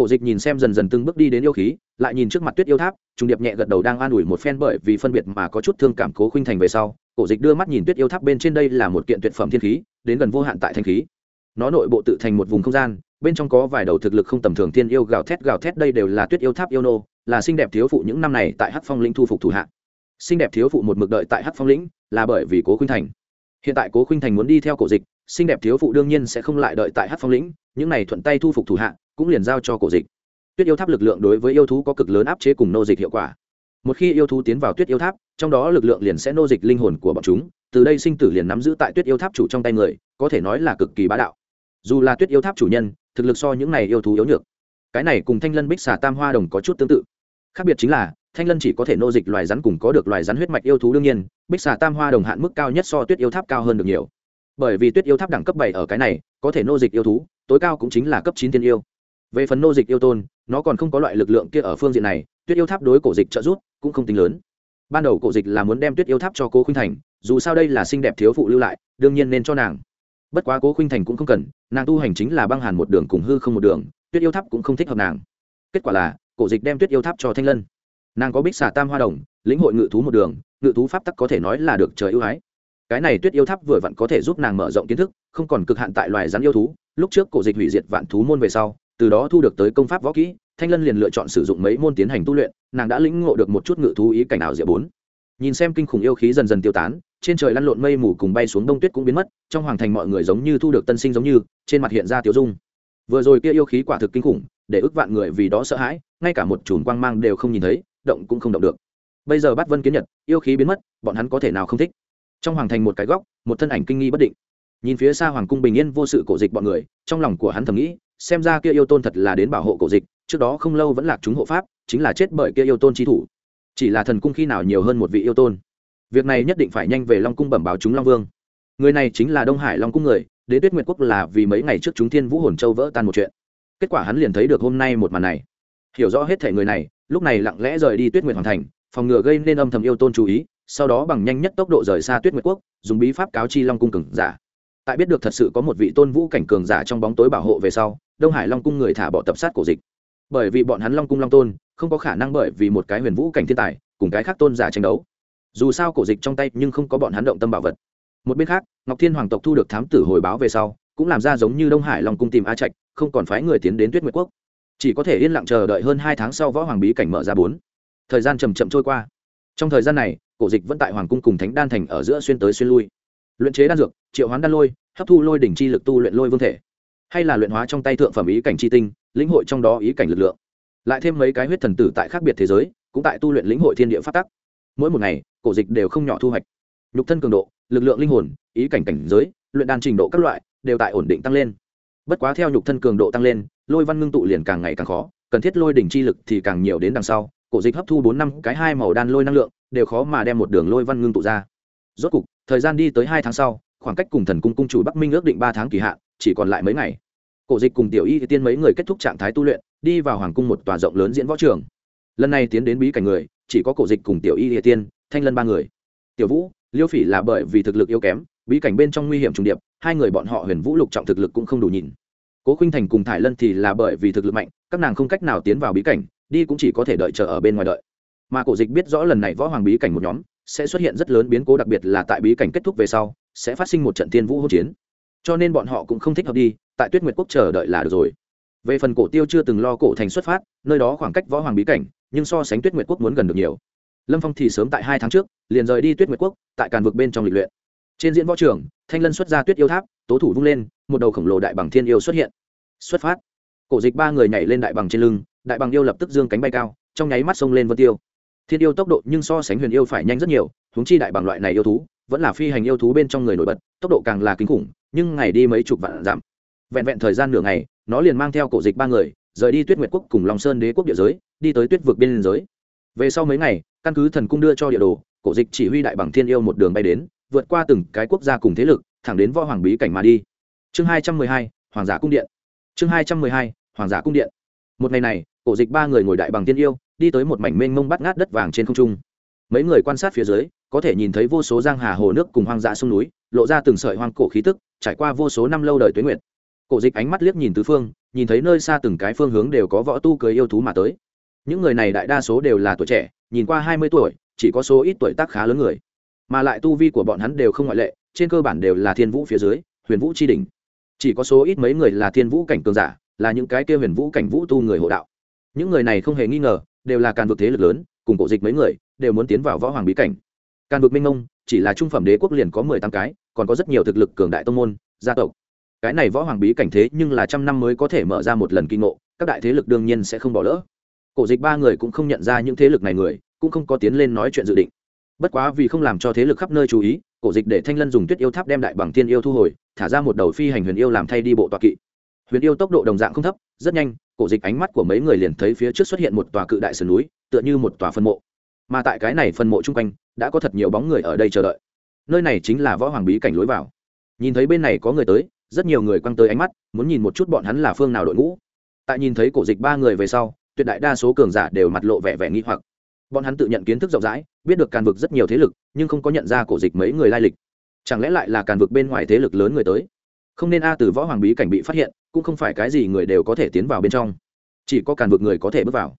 cổ dịch nhìn xem dần dần từng bước đi đến yêu khí, lại nhìn trước mặt tuyết yêu tháp trung điệp nhẹ gật đầu đang an ủi một phen bởi vì phân biệt mà có chút thương cảm cố khinh thành về sau, cổ dịch đưa mắt nhìn tuyết yêu tháp bên trên đây là một kiện tuyệt phẩm thiên khí, đến gần vô hạn tại thanh khí. Nó nội bộ tự thành một vùng không gian, bên trong có vài đầu thực lực không tầm thường thiên yêu gào thét gào thét đây đều là tuyết yêu tháp yêu nô, là xinh đẹp thiếu phụ những năm này tại hắc phong lĩnh thu phục thủ hạ. Xinh đẹp thiếu phụ một mực đợi tại hắc phong lĩnh, là bởi vì cố khinh thành. Hiện tại cố khinh thành muốn đi theo cổ dịch, xinh đẹp thiếu phụ đương nhiên sẽ không lại đợi tại hắc phong lĩnh, những này thuận tay thu phục thủ hạ cũng liền giao cho cổ dịch. Tuyết yêu tháp lực lượng đối với yêu thú có cực lớn áp chế cùng nô dịch hiệu quả. Một khi yêu thú tiến vào tuyết yêu tháp, trong đó lực lượng liền sẽ nô dịch linh hồn của bọn chúng, từ đây sinh tử liền nắm giữ tại tuyết yêu tháp chủ trong tay người, có thể nói là cực kỳ bá đạo. Dù là tuyết yêu tháp chủ nhân, thực lực so những này yêu thú yếu nhược. Cái này cùng thanh lân bích xà tam hoa đồng có chút tương tự. Khác biệt chính là, thanh lân chỉ có thể nô dịch loài rắn cùng có được loài rắn huyết mạch yêu thú đương nhiên, bích xà tam hoa đồng hạn mức cao nhất so tuyết yêu tháp cao hơn được nhiều. Bởi vì tuyết yêu tháp đẳng cấp bảy ở cái này, có thể nô dịch yêu thú, tối cao cũng chính là cấp chín tiên yêu về phần nô dịch yêu tôn, nó còn không có loại lực lượng kia ở phương diện này, tuyết yêu tháp đối cổ dịch trợ giúp cũng không tính lớn. Ban đầu cổ dịch là muốn đem tuyết yêu tháp cho cố khuynh thành, dù sao đây là xinh đẹp thiếu phụ lưu lại, đương nhiên nên cho nàng. Bất quá cố khuynh thành cũng không cần, nàng tu hành chính là băng hàn một đường cùng hư không một đường, tuyết yêu tháp cũng không thích hợp nàng. Kết quả là, cổ dịch đem tuyết yêu tháp cho thanh lân. Nàng có bích xà tam hoa đồng, lĩnh hội ngự thú một đường, ngự thú pháp tắc có thể nói là được trời ưu ái. Cái này tuyết yêu tháp vừa vặn có thể giúp nàng mở rộng kiến thức, không còn cực hạn tại loài rắn yêu thú. Lúc trước cổ dịch hủy diệt vạn thú môn về sau từ đó thu được tới công pháp võ kỹ, thanh lân liền lựa chọn sử dụng mấy môn tiến hành tu luyện, nàng đã lĩnh ngộ được một chút ngự thú ý cảnh ảo diệu bốn. Nhìn xem kinh khủng yêu khí dần dần tiêu tán, trên trời lăn lộn mây mù cùng bay xuống đông tuyết cũng biến mất, trong hoàng thành mọi người giống như thu được tân sinh giống như, trên mặt hiện ra tiêu dung. Vừa rồi kia yêu khí quả thực kinh khủng, để ức vạn người vì đó sợ hãi, ngay cả một chùm quang mang đều không nhìn thấy, động cũng không động được. Bây giờ bắt vân kiến nhật, yêu khí biến mất, bọn hắn có thể nào không thích? Trong hoàng thành một cái góc, một thân ảnh kinh nghi bất định. Nhìn phía xa hoàng cung bình yên vô sự cổ dịch bọn người, trong lòng của hắn thầm nghĩ xem ra kia yêu tôn thật là đến bảo hộ cổ dịch, trước đó không lâu vẫn lạc chúng hộ pháp, chính là chết bởi kia yêu tôn trí thủ. Chỉ là thần cung khi nào nhiều hơn một vị yêu tôn. Việc này nhất định phải nhanh về long cung bẩm báo chúng long vương. Người này chính là đông hải long cung người, đế tuyết nguyệt quốc là vì mấy ngày trước chúng thiên vũ hồn châu vỡ tan một chuyện. Kết quả hắn liền thấy được hôm nay một màn này. Hiểu rõ hết thể người này, lúc này lặng lẽ rời đi tuyết nguyệt hoàng thành, phòng ngừa gây nên âm thầm yêu tôn chú ý, sau đó bằng nhanh nhất tốc độ rời xa tuyết nguyệt quốc, dùng bí pháp cáo chi long cung cừng giả tại biết được thật sự có một vị tôn vũ cảnh cường giả trong bóng tối bảo hộ về sau, đông hải long cung người thả bỏ tập sát cổ dịch. Bởi vì bọn hắn long cung long tôn, không có khả năng bởi vì một cái huyền vũ cảnh thiên tài, cùng cái khác tôn giả tranh đấu. Dù sao cổ dịch trong tay nhưng không có bọn hắn động tâm bảo vật. Một bên khác, ngọc thiên hoàng tộc thu được thám tử hồi báo về sau, cũng làm ra giống như đông hải long cung tìm a trạch, không còn phái người tiến đến tuyết nguyệt quốc. Chỉ có thể yên lặng chờ đợi hơn hai tháng sau võ hoàng bí cảnh mở ra bốn. Thời gian chầm chậm trôi qua. Trong thời gian này, cổ dịch vẫn tại hoàng cung cùng thánh đan thành ở giữa xuyên tới xuyên lui. Luyện chế đan dược, triệu hoán đan lôi hấp thu lôi đỉnh chi lực tu luyện lôi vương thể, hay là luyện hóa trong tay thượng phẩm ý cảnh chi tinh, lĩnh hội trong đó ý cảnh lực lượng. Lại thêm mấy cái huyết thần tử tại khác biệt thế giới, cũng tại tu luyện lĩnh hội thiên địa phát tắc. Mỗi một ngày, cổ dịch đều không nhỏ thu hoạch. Nhục thân cường độ, lực lượng linh hồn, ý cảnh cảnh giới, luyện đan trình độ các loại, đều tại ổn định tăng lên. Bất quá theo nhục thân cường độ tăng lên, lôi văn ngưng tụ liền càng ngày càng khó, cần thiết lôi đỉnh chi lực thì càng nhiều đến đằng sau, cổ dịch hấp thu bốn năm cái hai màu đan lôi năng lượng, đều khó mà đem một đường lôi văn ngưng tụ ra. Rốt cục, thời gian đi tới hai tháng sau khoảng cách cùng thần cung cung chủ bắc minh ước định ba tháng kỳ hạn, chỉ còn lại mấy ngày. Cổ dịch cùng tiểu y tiên mấy người kết thúc trạng thái tu luyện, đi vào hoàng cung một tòa rộng lớn diễn võ trường. Lần này tiến đến bí cảnh người, chỉ có cổ dịch cùng tiểu y tiên, thanh lân ba người. Tiểu vũ, liêu phỉ là bởi vì thực lực yếu kém, bí cảnh bên trong nguy hiểm trùng điệp, hai người bọn họ huyền vũ lục trọng thực lực cũng không đủ nhìn. Cố khinh thành cùng thải lân thì là bởi vì thực lực mạnh, các nàng không cách nào tiến vào bí cảnh, đi cũng chỉ có thể đợi chờ ở bên ngoài đợi. Mà cổ dịch biết rõ lần này võ hoàng bí cảnh một nhóm, sẽ xuất hiện rất lớn biến cố, đặc biệt là tại bí cảnh kết thúc về sau sẽ phát sinh một trận tiên vũ hỗn chiến. Cho nên bọn họ cũng không thích hợp đi, tại tuyết nguyệt quốc chờ đợi là được rồi. Về phần cổ tiêu chưa từng lo cổ thành xuất phát, nơi đó khoảng cách võ hoàng bí cảnh, nhưng so sánh tuyết nguyệt quốc muốn gần được nhiều. Lâm phong thì sớm tại hai tháng trước, liền rời đi tuyết nguyệt quốc, tại càn vực bên trong lịch luyện. Trên diễn võ trường, thanh lân xuất ra tuyết yêu tháp, tố thủ vung lên, một đầu khổng lồ đại bằng thiên yêu xuất hiện. Xuất phát. Cổ dịch ba người nhảy lên đại bằng trên lưng, đại bằng yêu lập tức dương cánh bay cao, trong nháy mắt xông lên vân tiêu. Thiên yêu tốc độ nhưng so sánh huyền yêu phải nhanh rất nhiều huống chi đại bằng loại này yêu thú, vẫn là phi hành yêu thú bên trong người nổi bật, tốc độ càng là kinh khủng, nhưng ngày đi mấy chục vạn giảm vẹn vẹn thời gian nửa ngày, nó liền mang theo cổ dịch ba người, rời đi tuyết nguyệt quốc cùng long sơn đế quốc địa giới, đi tới tuyết vực biên giới. Về sau mấy ngày, căn cứ thần cung đưa cho địa đồ, cổ dịch chỉ huy đại bằng thiên yêu một đường bay đến, vượt qua từng cái quốc gia cùng thế lực, thẳng đến võ hoàng bí cảnh mà đi. Chương hai trăm mười hai, hoàng giả cung điện. Chương hai trăm mười hai, hoàng giả cung điện. Một ngày này, cổ dịch ba người ngồi đại bằng thiên yêu, đi tới một mảnh mênh mông bắt ngát đất vàng trên không trung. Mấy người quan sát phía dưới có thể nhìn thấy vô số giang hà hồ nước cùng hoang dã sông núi, lộ ra từng sợi hoang cổ khí tức, trải qua vô số năm lâu đời tuế nguyệt. Cổ dịch ánh mắt liếc nhìn tứ phương, nhìn thấy nơi xa từng cái phương hướng đều có võ tu cưới yêu thú mà tới. Những người này đại đa số đều là tuổi trẻ, nhìn qua hai mươi tuổi, chỉ có số ít tuổi tác khá lớn người. Mà lại tu vi của bọn hắn đều không ngoại lệ, trên cơ bản đều là thiên vũ phía dưới, huyền vũ tri đình chỉ có số ít mấy người là thiên vũ cảnh cường giả, là những cái kia huyền vũ cảnh vũ tu người hộ đạo. Những người này không hề nghi ngờ, đều là càn vực thế lực lớn, cùng cổ dịch mấy người, đều muốn tiến vào võ hoàng bí cảnh càn vực minh Ngông chỉ là trung phẩm đế quốc liền có mười tám cái, còn có rất nhiều thực lực cường đại tông môn, gia tộc. Cái này võ hoàng bí cảnh thế nhưng là trăm năm mới có thể mở ra một lần kinh ngộ, các đại thế lực đương nhiên sẽ không bỏ lỡ. Cổ dịch ba người cũng không nhận ra những thế lực này người, cũng không có tiến lên nói chuyện dự định. Bất quá vì không làm cho thế lực khắp nơi chú ý, cổ dịch để thanh lân dùng tuyết yêu tháp đem đại bằng tiên yêu thu hồi, thả ra một đầu phi hành huyền yêu làm thay đi bộ tọa kỵ. Huyền yêu tốc độ đồng dạng không thấp, rất nhanh, cổ dịch ánh mắt của mấy người liền thấy phía trước xuất hiện một tòa cự đại sườn núi, tựa như một tòa phân mộ mà tại cái này phân mộ chung quanh, đã có thật nhiều bóng người ở đây chờ đợi. Nơi này chính là võ hoàng bí cảnh lối vào. Nhìn thấy bên này có người tới, rất nhiều người quăng tới ánh mắt, muốn nhìn một chút bọn hắn là phương nào đội ngũ. Tại nhìn thấy cổ dịch ba người về sau, tuyệt đại đa số cường giả đều mặt lộ vẻ vẻ nghi hoặc. Bọn hắn tự nhận kiến thức rộng rãi, biết được càn vực rất nhiều thế lực, nhưng không có nhận ra cổ dịch mấy người lai lịch. Chẳng lẽ lại là càn vực bên ngoài thế lực lớn người tới? Không nên a từ võ hoàng bí cảnh bị phát hiện, cũng không phải cái gì người đều có thể tiến vào bên trong. Chỉ có càn vực người có thể bước vào.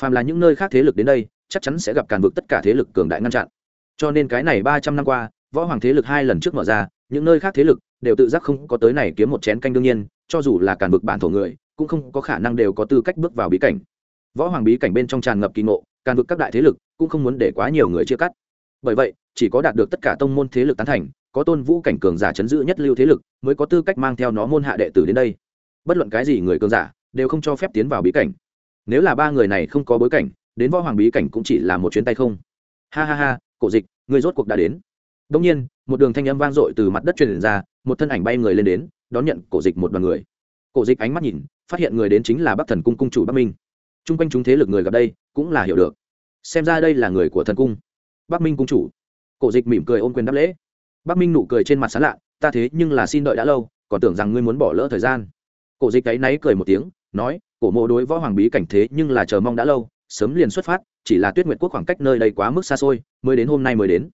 Phàm là những nơi khác thế lực đến đây chắc chắn sẽ gặp càn vực tất cả thế lực cường đại ngăn chặn. Cho nên cái này ba trăm năm qua, võ hoàng thế lực hai lần trước mở ra, những nơi khác thế lực đều tự giác không có tới này kiếm một chén canh đương nhiên, cho dù là càn vực bản thổ người, cũng không có khả năng đều có tư cách bước vào bí cảnh. Võ hoàng bí cảnh bên trong tràn ngập kỳ ngộ, càn vực các đại thế lực cũng không muốn để quá nhiều người chia cắt. Bởi vậy, chỉ có đạt được tất cả tông môn thế lực tán thành, có tôn vũ cảnh cường giả chấn giữ nhất lưu thế lực, mới có tư cách mang theo nó môn hạ đệ tử đến đây. Bất luận cái gì người cường giả, đều không cho phép tiến vào bí cảnh. Nếu là ba người này không có bối cảnh đến võ hoàng bí cảnh cũng chỉ là một chuyến tay không. Ha ha ha, cổ dịch, người rốt cuộc đã đến. Đông nhiên, một đường thanh âm vang dội từ mặt đất truyền ra, một thân ảnh bay người lên đến, đón nhận cổ dịch một đoàn người. Cổ dịch ánh mắt nhìn, phát hiện người đến chính là bắc thần cung cung chủ bắc minh. T r u n g quanh chúng thế lực người gặp đây, cũng là hiểu được. Xem ra đây là người của thần cung. Bắc minh cung chủ. Cổ dịch mỉm cười ôm quyền đáp lễ. Bắc minh nụ cười trên mặt sán lạ, ta thế nhưng là xin đợi đã lâu, còn tưởng rằng ngươi muốn bỏ lỡ thời gian. Cổ dịch áy náy cười một tiếng, nói, cổ mộ đối võ hoàng bí cảnh thế nhưng là chờ mong đã lâu sớm liền xuất phát, chỉ là tuyết nguyệt quốc khoảng cách nơi đây quá mức xa xôi, mới đến hôm nay mới đến.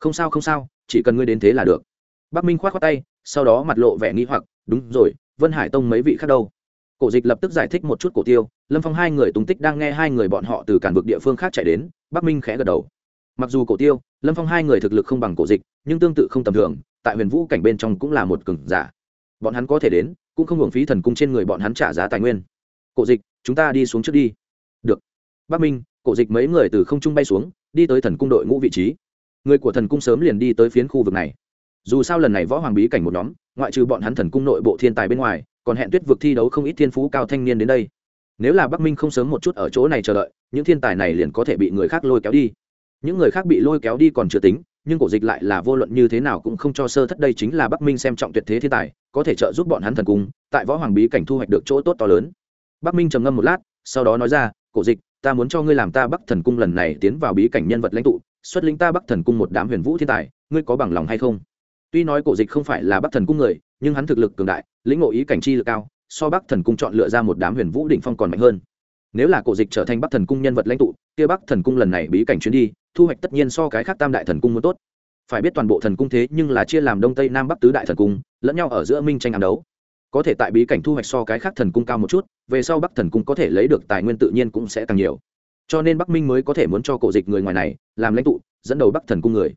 Không sao không sao, chỉ cần ngươi đến thế là được. Bắc minh k h o á t khoác tay, sau đó mặt lộ vẻ nghi hoặc, đúng rồi, vân hải tông mấy vị khác đâu? Cổ dịch lập tức giải thích một chút cổ tiêu, lâm phong hai người tung tích đang nghe hai người bọn họ từ cản vực địa phương khác chạy đến, bắc minh khẽ gật đầu. Mặc dù cổ tiêu, lâm phong hai người thực lực không bằng cổ dịch, nhưng tương tự không tầm thường, tại huyền vũ cảnh bên trong cũng là một cừng giả. Bọn hắn có thể đến, cũng không hưởng phí thần cung trên người bọn hắn trả giá tài nguyên. Cổ dịch, chúng ta đi xuống trước đi. Được bắc minh, cổ dịch mấy người từ không trung bay xuống, đi tới thần cung đội ngũ vị trí. Người của thần cung sớm liền đi tới phiến khu vực này. Dù sao lần này võ hoàng bí cảnh một nhóm, ngoại trừ bọn hắn thần cung nội bộ thiên tài bên ngoài, còn hẹn tuyết vực thi đấu không ít thiên phú cao thanh niên đến đây. Nếu là bắc minh không sớm một chút ở chỗ này chờ đợi, những thiên tài này liền có thể bị người khác lôi kéo đi. Những người khác bị lôi kéo đi còn chưa tính, nhưng cổ dịch lại là vô luận như thế nào cũng không cho sơ thất đây chính là bắc minh xem trọng tuyệt thế thiên tài, có thể trợ giúp bọn hắn thần cung, tại võ hoàng bí cảnh thu hoạch được chỗ tốt to lớn. Bắc minh trầm ngâm một lát, sau đó nói ra, cổ dịch ta muốn cho ngươi làm ta bắc thần cung lần này tiến vào bí cảnh nhân vật lãnh tụ, xuất lĩnh ta bắc thần cung một đám huyền vũ thiên tài, ngươi có bằng lòng hay không? Tuy nói cổ dịch không phải là bắc thần cung người, nhưng hắn thực lực cường đại, lĩnh ngộ ý cảnh chi lực cao, so bắc thần cung chọn lựa ra một đám huyền vũ đỉnh phong còn mạnh hơn. Nếu là cổ dịch trở thành bắc thần cung nhân vật lãnh tụ, kia bắc thần cung lần này bí cảnh chuyến đi, thu hoạch tất nhiên so cái khác tam đại thần cung muốn tốt. Phải biết toàn bộ thần cung thế nhưng là chia làm đông tây nam bắc tứ đại thần cung, lẫn nhau ở giữa minh tranh ám đấu có thể tại bí cảnh thu hoạch so cái khác thần cung cao một chút, về sau bắc thần cung có thể lấy được tài nguyên tự nhiên cũng sẽ càng nhiều. Cho nên bắc minh mới có thể muốn cho cổ dịch người ngoài này làm lãnh tụ, dẫn đầu bắc thần cung người.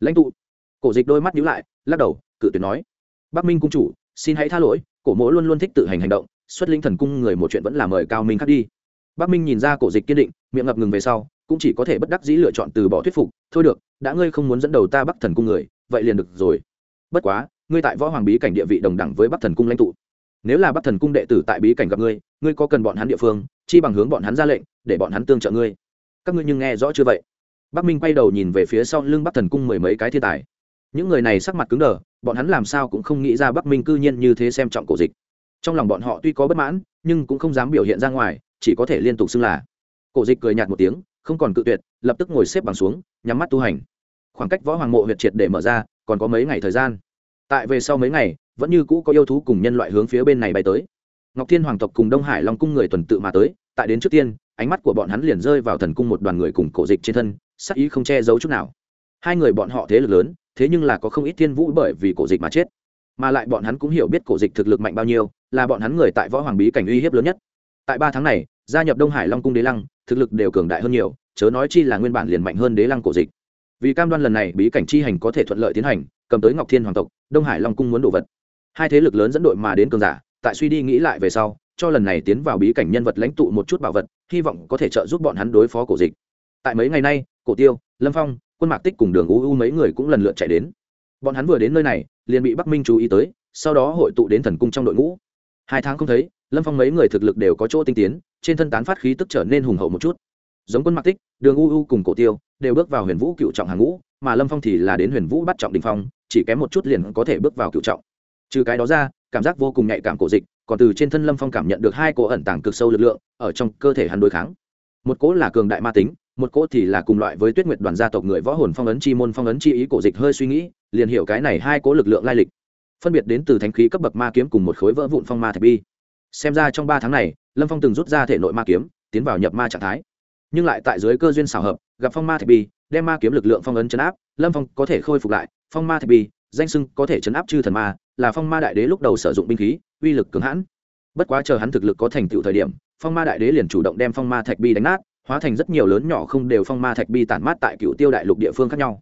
Lãnh tụ? Cổ dịch đôi mắt nhíu lại, lắc đầu, cự tuyệt nói. Bắc minh cung chủ, xin hãy tha lỗi, cổ mỗ luôn luôn thích tự hành hành động, xuất linh thần cung người một chuyện vẫn là mời cao minh khác đi. Bắc minh nhìn ra cổ dịch kiên định, miệng ngập ngừng về sau, cũng chỉ có thể bất đắc dĩ lựa chọn từ bỏ thuyết phục. Thôi được, đã ngươi không muốn dẫn đầu ta bắc thần cung người, vậy liền được rồi. Bất quá ngươi tại võ hoàng bí cảnh địa vị đồng đẳng với bắc thần cung lãnh tụ. Nếu là bắc thần cung đệ tử tại bí cảnh gặp ngươi ngươi có cần bọn hắn địa phương, chi bằng hướng bọn hắn ra lệnh, để bọn hắn tương trợ ngươi. Các ngươi nhưng nghe rõ chưa vậy? Bắc minh quay đầu nhìn về phía sau lưng bắc thần cung mười mấy cái thiên tài. Những người này sắc mặt cứng đờ, bọn hắn làm sao cũng không nghĩ ra bắc minh cư nhiên như thế xem trọng cổ dịch. Trong lòng bọn họ tuy có bất mãn, nhưng cũng không dám biểu hiện ra ngoài, chỉ có thể liên tục xưng là. Cổ dịch cười nhạt một tiếng, không còn cự tuyệt, lập tức ngồi xếp bằng xuống, nhắm mắt tu hành. Khoảng cách võ hoàng mộ huyệt triệt để mở ra, còn có mấy ngày thời gian tại về sau mấy ngày, vẫn như cũ có yêu thú cùng nhân loại hướng phía bên này bay tới. Ngọc thiên hoàng tộc cùng đông hải long cung người tuần tự mà tới, tại đến trước tiên, ánh mắt của bọn hắn liền rơi vào thần cung một đoàn người cùng cổ dịch trên thân, sắc ý không che giấu chút nào. Hai người bọn họ thế lực lớn, thế nhưng là có không ít thiên vũ bởi vì cổ dịch mà chết. Mà lại bọn hắn cũng hiểu biết cổ dịch thực lực mạnh bao nhiêu, là bọn hắn người tại võ hoàng bí cảnh uy hiếp lớn nhất. Tại ba tháng này, gia nhập đông hải long cung đế lăng, thực lực đều cường đại hơn nhiều, chớ nói chi là nguyên bản liền mạnh hơn đế lăng cổ dịch. Vì cam đoan lần này bí cảnh chi hành có thể thuận lợi tiến hành cầm tới ngọc thiên hoàng tộc, đông hải long cung muốn đồ vật. Hai thế lực lớn dẫn đội mà đến cường giả, tại suy đi nghĩ lại về sau, cho lần này tiến vào bí cảnh nhân vật lãnh tụ một chút bảo vật, hy vọng có thể trợ giúp bọn hắn đối phó cổ dịch. Tại mấy ngày nay, cổ tiêu, lâm phong, quân mạc tích cùng đường u u mấy người cũng lần lượt chạy đến. Bọn hắn vừa đến nơi này, liền bị bắc minh chú ý tới, sau đó hội tụ đến thần cung trong đội ngũ. Hai tháng không thấy, lâm phong mấy người thực lực đều có chỗ tinh tiến, trên thân tán phát khí tức trở nên hùng hậu một chút. Giống quân mạc tích, đường u u cùng cổ tiêu đều bước vào huyền vũ cựu trọng hàng ngũ, mà lâm phong thì là đến huyền vũ bắt trọng đình phong chỉ kém một chút liền có thể bước vào cựu trọng. Trừ cái đó ra, cảm giác vô cùng nhạy cảm cổ dịch, còn từ trên thân lâm phong cảm nhận được hai cỗ ẩn tàng cực sâu lực lượng ở trong cơ thể hắn đối kháng. Một cỗ là cường đại ma tính, một cỗ thì là cùng loại với tuyết nguyệt đoàn gia tộc người võ hồn phong ấn chi môn phong ấn chi ý cổ dịch hơi suy nghĩ, liền hiểu cái này hai cỗ lực lượng lai lịch. Phân biệt đến từ thánh khí cấp bậc ma kiếm cùng một khối vỡ vụn phong ma thạch bi. Xem ra trong ba tháng này, lâm phong từng rút ra thể nội ma kiếm, tiến vào nhập ma trạng thái. Nhưng lại tại dưới cơ duyên xảo hợp, gặp phong ma thạch bi, đem ma kiếm lực lượng phong ấn chấn áp, lâm phong có thể khôi phục lại phong ma thạch bi, danh sưng có thể chấn áp chư thần ma, là phong ma đại đế lúc đầu sử dụng binh khí, uy lực cường hãn. Bất quá chờ hắn thực lực có thành tựu thời điểm, phong ma đại đế liền chủ động đem phong ma thạch bi đánh nát, hóa thành rất nhiều lớn nhỏ không đều phong ma thạch bi tản mát tại cựu tiêu đại lục địa phương khác nhau.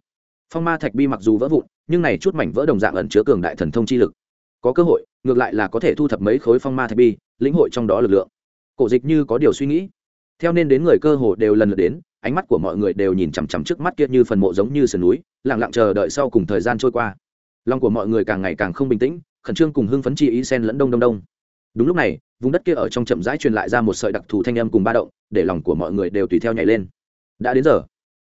Phong ma thạch bi mặc dù vỡ vụn, nhưng này chút mảnh vỡ đồng dạng ẩn chứa cường đại thần thông chi lực. Có cơ hội, ngược lại là có thể thu thập mấy khối phong ma thạch bi, lĩnh hội trong đó lực lượng. Cổ dịch như có điều suy nghĩ. Theo nên đến người cơ hồ đều lần lượt đến ánh mắt của mọi người đều nhìn chằm chằm trước mắt kia như phần mộ giống như sườn núi, lặng lặng chờ đợi sau cùng thời gian trôi qua. Lòng của mọi người càng ngày càng không bình tĩnh, khẩn trương cùng hưng phấn chi ý sen lẫn đông đông đông. Đúng lúc này, vùng đất kia ở trong chậm rãi truyền lại ra một sợi đặc thù thanh âm cùng ba động, để lòng của mọi người đều tùy theo nhảy lên. Đã đến giờ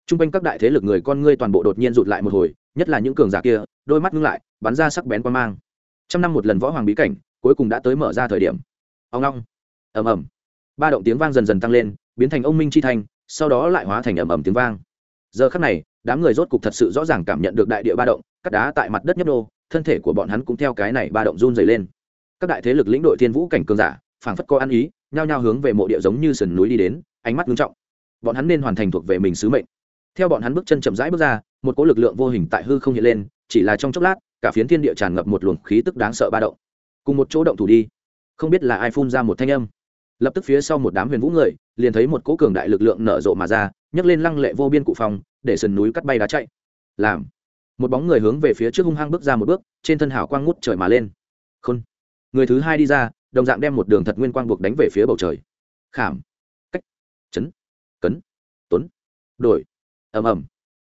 t r u n g quanh các đại thế lực người con ngươi toàn bộ đột nhiên rụt lại một hồi, nhất là những cường giả kia, đôi mắt ngưng lại, bắn ra sắc bén qua mang. Trăm năm một lần võ hoàng bí cảnh, cuối cùng đã tới mở ra thời điểm. Ông long ầm ầm. Ba động tiếng vang dần dần tăng lên, biến thành ông minh chi thanh sau đó lại hóa thành ầm ầm tiếng vang. Giờ khắc này, đám người rốt cục thật sự rõ ràng cảm nhận được đại địa ba động, cắt đá tại mặt đất nhấp đô thân thể của bọn hắn cũng theo cái này ba động run dày lên. Các đại thế lực lĩnh đội thiên vũ cảnh cường giả, phảng phất có ăn ý, nhao nhao hướng về mộ địa giống như sườn núi đi đến, ánh mắt nghiêm trọng. Bọn hắn nên hoàn thành thuộc về mình sứ mệnh. Theo bọn hắn bước chân chậm rãi bước ra, một cỗ lực lượng vô hình tại hư không hiện lên, chỉ là trong chốc lát, cả phiến thiên địa tràn ngập một luồng khí tức đáng sợ ba động. Cùng một chỗ động thủ đi. Không biết là ai phun ra một thanh âm. Lập tức phía sau một đám huyền vũ người liền thấy một cỗ cường đại lực lượng nở rộ mà ra, nhấc lên lăng lệ vô biên cụ phòng, để sườn núi cắt bay đá chạy. Làm. Một bóng người hướng về phía trước hung hăng bước ra một bước, trên thân hào quang ngút trời mà lên. Khôn. Người thứ hai đi ra, đồng dạng đem một đường thật nguyên quang buộc đánh về phía bầu trời. Khảm. Cách. Chấn. Cấn. Tuấn. Đổi. Ầm ầm.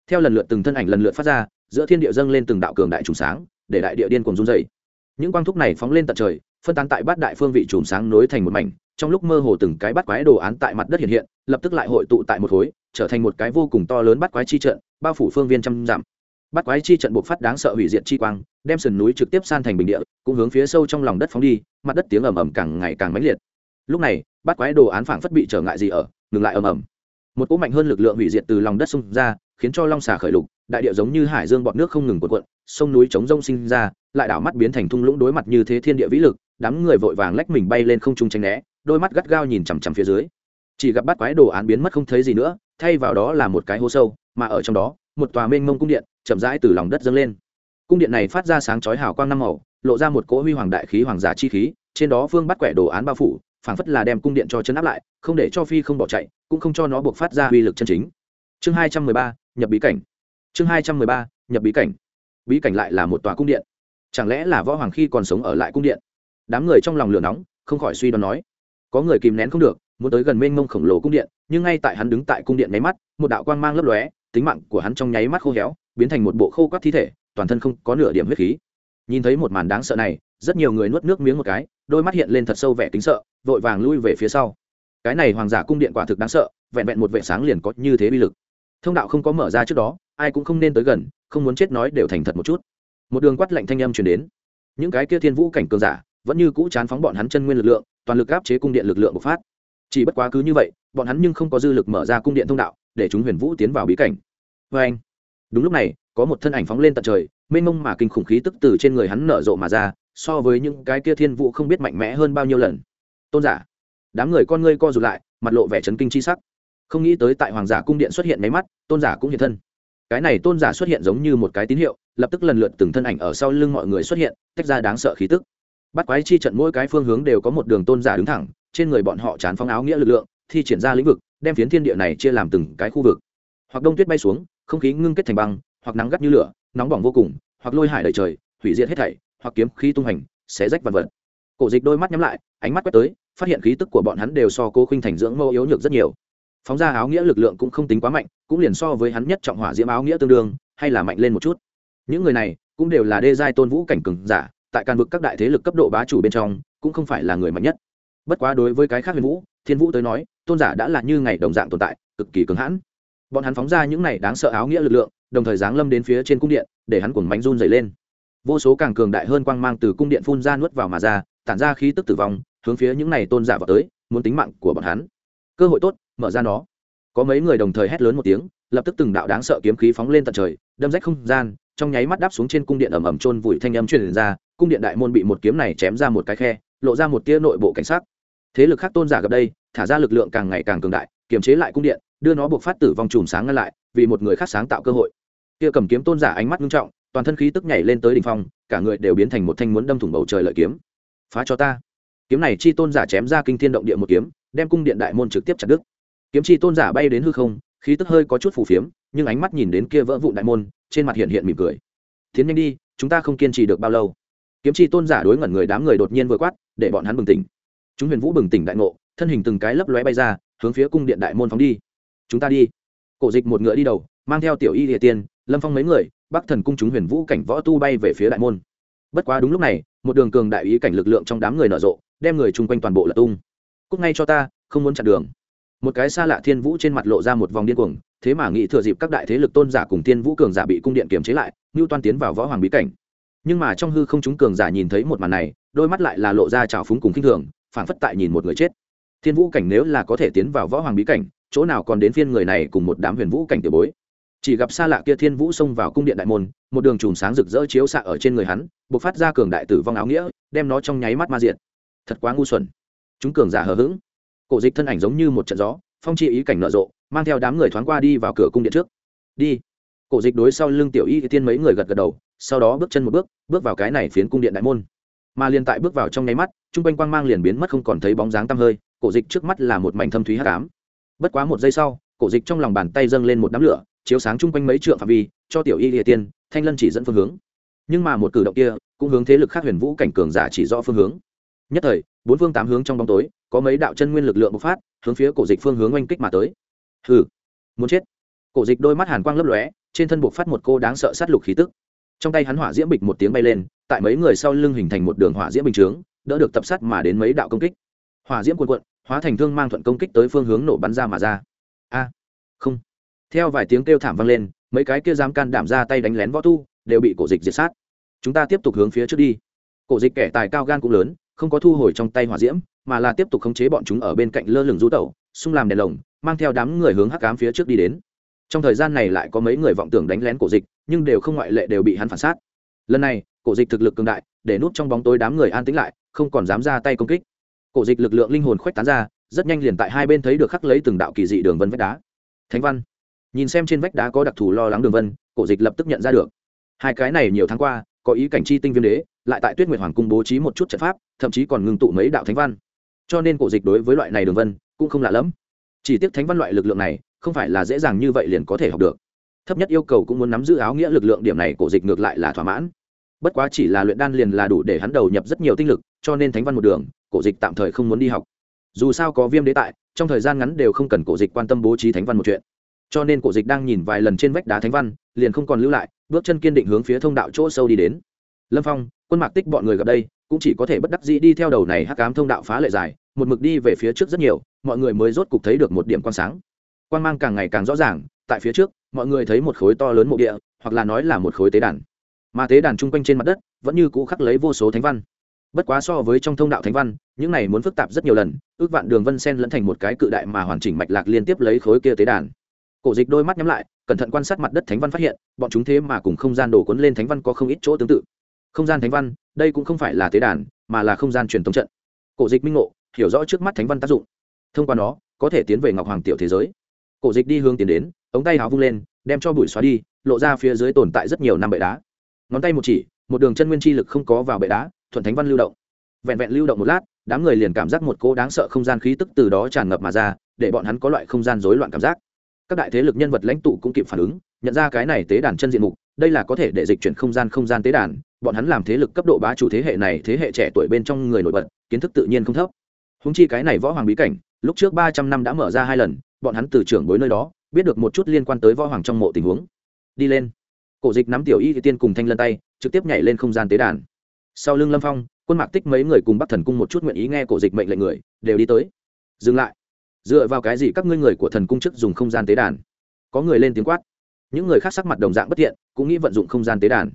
Theo lần lượt từng thân ảnh lần lượt phát ra, giữa thiên địa dâng lên từng đạo cường đại trùng sáng, để đại địa điên cùng run dày những quang thúc này phóng lên tận trời, phân tán tại bát đại phương vị trùng sáng nối thành một mảnh trong lúc mơ hồ từng cái bắt quái đồ án tại mặt đất hiện hiện, lập tức lại hội tụ tại một khối, trở thành một cái vô cùng to lớn bắt quái chi trận, bao phủ phương viên trăm dặm. Bắt quái chi trận buộc phát đáng sợ hủy diệt chi quang, đem sườn núi trực tiếp san thành bình địa, cũng hướng phía sâu trong lòng đất phóng đi, mặt đất tiếng ầm ầm càng ngày càng mãnh liệt. Lúc này, bắt quái đồ án phảng phất bị trở ngại gì ở, ngừng lại ầm ầm. Một cỗ mạnh hơn lực lượng hủy diệt từ lòng đất xung ra, khiến cho long xà khởi lục, đại địa giống như hải dương bọt nước không ngừng cuộn cuộn, sông núi chống rông sinh ra, lại đảo mắt biến thành thung lũng đối mặt như thế thiên địa vĩ lực, đám người vội vàng lách mình bay lên không trung tránh né đôi mắt gắt gao nhìn chằm chằm phía dưới. Chỉ gặp bắt quái đồ án biến mất không thấy gì nữa, thay vào đó là một cái hố sâu, mà ở trong đó, một tòa mênh mông cung điện chậm rãi từ lòng đất dâng lên. Cung điện này phát ra sáng chói hào quang năm màu, lộ ra một cỗ huy hoàng đại khí hoàng giả chi khí, trên đó phương bắt quẻ đồ án bao phủ, phảng phất là đem cung điện cho chân áp lại, không để cho phi không bỏ chạy, cũng không cho nó buộc phát ra uy lực chân chính. Chương hai trăm mười ba, nhập bí cảnh. Chương hai trăm mười ba, nhập bí cảnh. Bí cảnh lại là một tòa cung điện. Chẳng lẽ là võ hoàng khi còn sống ở lại cung điện? Đám người trong lòng lửa nóng, không khỏi suy đoán nói có người kìm nén không được, muốn tới gần mênh mông khổng lồ cung điện, nhưng ngay tại hắn đứng tại cung điện nháy mắt, một đạo quang mang lấp lóe, tính mạng của hắn trong nháy mắt khô héo, biến thành một bộ khô quắt thi thể, toàn thân không có nửa điểm huyết khí. Nhìn thấy một màn đáng sợ này, rất nhiều người nuốt nước miếng một cái, đôi mắt hiện lên thật sâu vẻ kính sợ, vội vàng lui về phía sau. Cái này hoàng giả cung điện quả thực đáng sợ, vẹn vẹn một vệ sáng liền có như thế bi lực. Thông đạo không có mở ra trước đó, ai cũng không nên tới gần, không muốn chết nói đều thành thật một chút. Một đường quát lạnh thanh âm truyền đến. Những cái kia thiên vũ cảnh cường giả vẫn như cũ chán phóng bọn hắn chân nguyên lực lượng, toàn lực áp chế cung điện lực lượng bộc phát. Chỉ bất quá cứ như vậy, bọn hắn nhưng không có dư lực mở ra cung điện thông đạo, để chúng huyền vũ tiến vào bí cảnh. Vê anh, đúng lúc này, có một thân ảnh phóng lên tận trời, mênh mông mà kinh khủng khí tức từ trên người hắn nở rộ mà ra, so với những cái kia thiên vũ không biết mạnh mẽ hơn bao nhiêu lần. Tôn giả, đám người con ngươi co rụt lại, mặt lộ vẻ chấn kinh chi sắc. Không nghĩ tới tại hoàng giả cung điện xuất hiện máy mắt, tôn giả cũng hiện thân. Cái này tôn giả xuất hiện giống như một cái tín hiệu, lập tức lần lượt từng thân ảnh ở sau lưng mọi người xuất hiện, tách ra đáng sợ khí tức bắt quái chi trận mỗi cái phương hướng đều có một đường tôn giả đứng thẳng, trên người bọn họ chán phong áo nghĩa lực lượng, thi triển ra lĩnh vực, đem phiến thiên địa này chia làm từng cái khu vực. Hoặc đông tuyết bay xuống, không khí ngưng kết thành băng, hoặc nắng gắt như lửa, nóng bỏng vô cùng, hoặc lôi hải đầy trời, hủy diệt hết thảy, hoặc kiếm khí tung hành, xé rách vật vật. Cổ dịch đôi mắt nhắm lại, ánh mắt quét tới, phát hiện khí tức của bọn hắn đều so cố khinh thành dưỡng mâu yếu nhược rất nhiều. Phóng ra áo nghĩa lực lượng cũng không tính quá mạnh, cũng liền so với hắn nhất trọng hỏa diễm áo nghĩa tương đương, hay là mạnh lên một chút. Những người này cũng đều là đê giai tôn vũ cảnh cường giả tại càn vực các đại thế lực cấp độ bá chủ bên trong, cũng không phải là người mạnh nhất. Bất quá đối với cái khác huyền vũ, thiên vũ tới nói, tôn giả đã là như ngày đồng dạng tồn tại, cực kỳ cứng hãn. Bọn hắn phóng ra những này đáng sợ áo nghĩa lực lượng, đồng thời giáng lâm đến phía trên cung điện, để hắn cuồng mánh run dày lên. Vô số càng cường đại hơn quang mang từ cung điện phun ra nuốt vào mà ra, tản ra khí tức tử vong, hướng phía những này tôn giả vào tới, muốn tính mạng của bọn hắn. Cơ hội tốt, mở ra nó. Có mấy người đồng thời hét lớn một tiếng, lập tức từng đạo đáng sợ kiếm khí phóng lên tận trời, đâm rách không gian, trong nháy mắt đáp xuống trên cung điện ẩm ẩm trôn vùi thanh âm truyền ra cung điện đại môn bị một kiếm này chém ra một cái khe, lộ ra một tia nội bộ cảnh sát thế lực khác tôn giả gặp đây, thả ra lực lượng càng ngày càng cường đại, kiềm chế lại cung điện, đưa nó buộc phát tử vong chùm sáng ngăn lại, vì một người khác sáng tạo cơ hội. Kia cầm kiếm tôn giả ánh mắt nghiêm trọng, toàn thân khí tức nhảy lên tới đỉnh phong, cả người đều biến thành một thanh muốn đâm thủng bầu trời lợi kiếm. Phá cho ta. Kiếm này chi tôn giả chém ra kinh thiên động địa một kiếm, đem cung điện đại môn trực tiếp chặt đứt. Kiếm chi tôn giả bay đến hư không, khí tức hơi có chút phù phiếm, nhưng ánh mắt nhìn đến kia vỡ vụn đại môn, trên mặt hiện hiện mỉm cười. Tiến nhanh đi, chúng ta không kiên trì được bao lâu kiếm chi tôn giả đối ngẩn người đám người đột nhiên vừa quát, để bọn hắn bừng tỉnh. Chúng huyền vũ bừng tỉnh đại ngộ, thân hình từng cái lấp lóe bay ra, hướng phía cung điện đại môn phóng đi. Chúng ta đi. Cổ dịch một ngựa đi đầu, mang theo tiểu y địa tiên, lâm phong mấy người, bắc thần cung chúng huyền vũ cảnh võ tu bay về phía đại môn. Bất quá đúng lúc này, một đường cường đại ý cảnh lực lượng trong đám người nở rộ, đem người chung quanh toàn bộ là tung. Cúc ngay cho ta, không muốn chặn đường. Một cái xa lạ thiên vũ trên mặt lộ ra một vòng điên cuồng, thế mà nghĩ thừa dịp các đại thế lực tôn giả cùng thiên vũ cường giả bị cung điện kiềm chế lại ngưu toan tiến vào võ hoàng bí cảnh nhưng mà trong hư không chúng cường giả nhìn thấy một màn này, đôi mắt lại là lộ ra trào phúng cùng k i n h thường phản phất tại nhìn một người chết. Thiên vũ cảnh nếu là có thể tiến vào võ hoàng bí cảnh, chỗ nào còn đến phiên người này cùng một đám huyền vũ cảnh tiểu bối. Chỉ gặp xa lạ kia thiên vũ xông vào cung điện đại môn, một đường chùm sáng rực rỡ chiếu xạ ở trên người hắn b ộ c phát ra cường đại tử vong áo nghĩa, đem nó trong nháy mắt ma diện thật quá ngu xuẩn. Chúng cường giả hờ hững. Cổ dịch thân ảnh giống như một trận gió, phong chi ý cảnh nở rộ, mang theo đám người thoáng qua đi vào cửa cung điện trước. Đi. Cổ dịch đối sau lưng tiểu y tiên mấy người gật gật đầu sau đó bước chân một bước bước vào cái này phiến cung điện đại môn. Mà liền tại bước vào trong nháy mắt chung quanh quang mang liền biến mất không còn thấy bóng dáng tăm hơi, cổ dịch trước mắt là một mảnh thâm thúy hắc ám. Bất quá một giây sau, cổ dịch trong lòng bàn tay dâng lên một đám lửa, chiếu sáng chung quanh mấy trượng phạm vi, cho tiểu y địa tiên, thanh lân chỉ dẫn phương hướng. Nhưng mà một cử động kia, cũng hướng thế lực khác huyền vũ cảnh cường giả chỉ rõ phương hướng. Nhất thời, bốn phương tám hướng trong bóng tối, có mấy đạo chân nguyên lực lượng bộc phát, hướng phía cổ dịch phương hướng oanh kích mà tới. Hừ, muốn chết. Cổ dịch đôi mắt hàn quang lấp lóe, trên thân bộc phát một cô đáng sợ sát lục khí tức trong tay hắn hỏa diễm bịch một tiếng bay lên, tại mấy người sau lưng hình thành một đường hỏa diễm bình chướng, đỡ được tập sát mà đến mấy đạo công kích. Hỏa diễm cuộn cuộn, hóa thành thương mang thuận công kích tới phương hướng nổ bắn ra mà ra. A, không. Theo vài tiếng kêu thảm vang lên, mấy cái kia dám can đảm ra tay đánh lén võ tu, đều bị cổ dịch diệt sát. Chúng ta tiếp tục hướng phía trước đi. Cổ dịch kẻ tài cao gan cũng lớn, không có thu hồi trong tay hỏa diễm, mà là tiếp tục khống chế bọn chúng ở bên cạnh lơ lửng rú tẩu, xung làm đèn lồng, mang theo đám người hướng hắc cám phía trước đi đến trong thời gian này lại có mấy người vọng tưởng đánh lén cổ dịch, nhưng đều không ngoại lệ đều bị hắn phản sát. Lần này, cổ dịch thực lực cường đại, để nút trong bóng tối đám người an tĩnh lại, không còn dám ra tay công kích. Cổ dịch lực lượng linh hồn khoách tán ra, rất nhanh liền tại hai bên thấy được khắc lấy từng đạo kỳ dị đường vân vách đá. Thánh văn. Nhìn xem trên vách đá có đặc thù lo lắng đường vân, cổ dịch lập tức nhận ra được. Hai cái này nhiều tháng qua, có ý cảnh chi tinh viêm đế, lại tại tuyết nguyệt hoàng cung bố trí một chút trận pháp, thậm chí còn ngưng tụ mấy đạo thánh văn. Cho nên cổ dịch đối với loại này đường vân, cũng không lạ lẫm. Chỉ tiếc thánh văn loại lực lượng này không phải là dễ dàng như vậy liền có thể học được. Thấp nhất yêu cầu cũng muốn nắm giữ áo nghĩa lực lượng, điểm này cổ dịch ngược lại là thỏa mãn. Bất quá chỉ là luyện đan liền là đủ để hắn đầu nhập rất nhiều tinh lực, cho nên thánh văn một đường, cổ dịch tạm thời không muốn đi học. Dù sao có viêm đế tại, trong thời gian ngắn đều không cần cổ dịch quan tâm bố trí thánh văn một chuyện. Cho nên cổ dịch đang nhìn vài lần trên vách đá thánh văn, liền không còn lưu lại, bước chân kiên định hướng phía thông đạo chỗ sâu đi đến. Lâm phong, quân mạc tích bọn người gặp đây, cũng chỉ có thể bất đắc dĩ đi theo đầu này hắc cám thông đạo phá lệ dài, một mực đi về phía trước rất nhiều, mọi người mới rốt cục thấy được một điểm quan sáng quan mang càng ngày càng rõ ràng, tại phía trước, mọi người thấy một khối to lớn mộ địa, hoặc là nói là một khối tế đàn. Mà tế đàn chung quanh trên mặt đất, vẫn như cũ khắc lấy vô số thánh văn. Bất quá so với trong thông đạo thánh văn, những này muốn phức tạp rất nhiều lần, ước vạn đường vân sen lẫn thành một cái cự đại mà hoàn chỉnh mạch lạc liên tiếp lấy khối kia tế đàn. Cổ dịch đôi mắt nhắm lại, cẩn thận quan sát mặt đất thánh văn phát hiện, bọn chúng thế mà cùng không gian đổ cuốn lên thánh văn có không ít chỗ tương tự. Không gian thánh văn, đây cũng không phải là tế đàn, mà là không gian truyền thống trận. Cổ dịch minh ngộ, hiểu rõ trước mắt thánh văn tác dụng. Thông qua nó, có thể tiến về ngọc hoàng tiểu thế giới cổ dịch đi hướng tiến đến, ống tay áo vung lên, đem cho bụi xóa đi, lộ ra phía dưới tồn tại rất nhiều năm bệ đá. Ngón tay một chỉ, một đường chân nguyên chi lực không có vào bệ đá, thuận thánh văn lưu động. Vẹn vẹn lưu động một lát, đám người liền cảm giác một cỗ đáng sợ không gian khí tức từ đó tràn ngập mà ra, để bọn hắn có loại không gian rối loạn cảm giác. Các đại thế lực nhân vật lãnh tụ cũng kịp phản ứng, nhận ra cái này tế đàn chân diện mục, đây là có thể để dịch chuyển không gian không gian tế đàn, bọn hắn làm thế lực cấp độ bá chủ thế hệ này, thế hệ trẻ tuổi bên trong người nổi bật, kiến thức tự nhiên không thấp. Húng chi cái này võ hoàng bí cảnh, lúc trước ba trăm năm đã mở ra hai lần bọn hắn từ trưởng bối nơi đó biết được một chút liên quan tới võ hoàng trong mộ tình huống. Đi lên. Cổ dịch nắm tiểu y thì tiên cùng thanh lân tay trực tiếp nhảy lên không gian tế đàn. Sau lưng lâm phong quân mạc tích mấy người cùng bắc thần cung một chút nguyện ý nghe cổ dịch mệnh lệnh người đều đi tới. Dừng lại. Dựa vào cái gì các ngươi người của thần cung chức dùng không gian tế đàn? Có người lên tiếng quát. Những người khác sắc mặt đồng dạng bất thiện, cũng nghĩ vận dụng không gian tế đàn.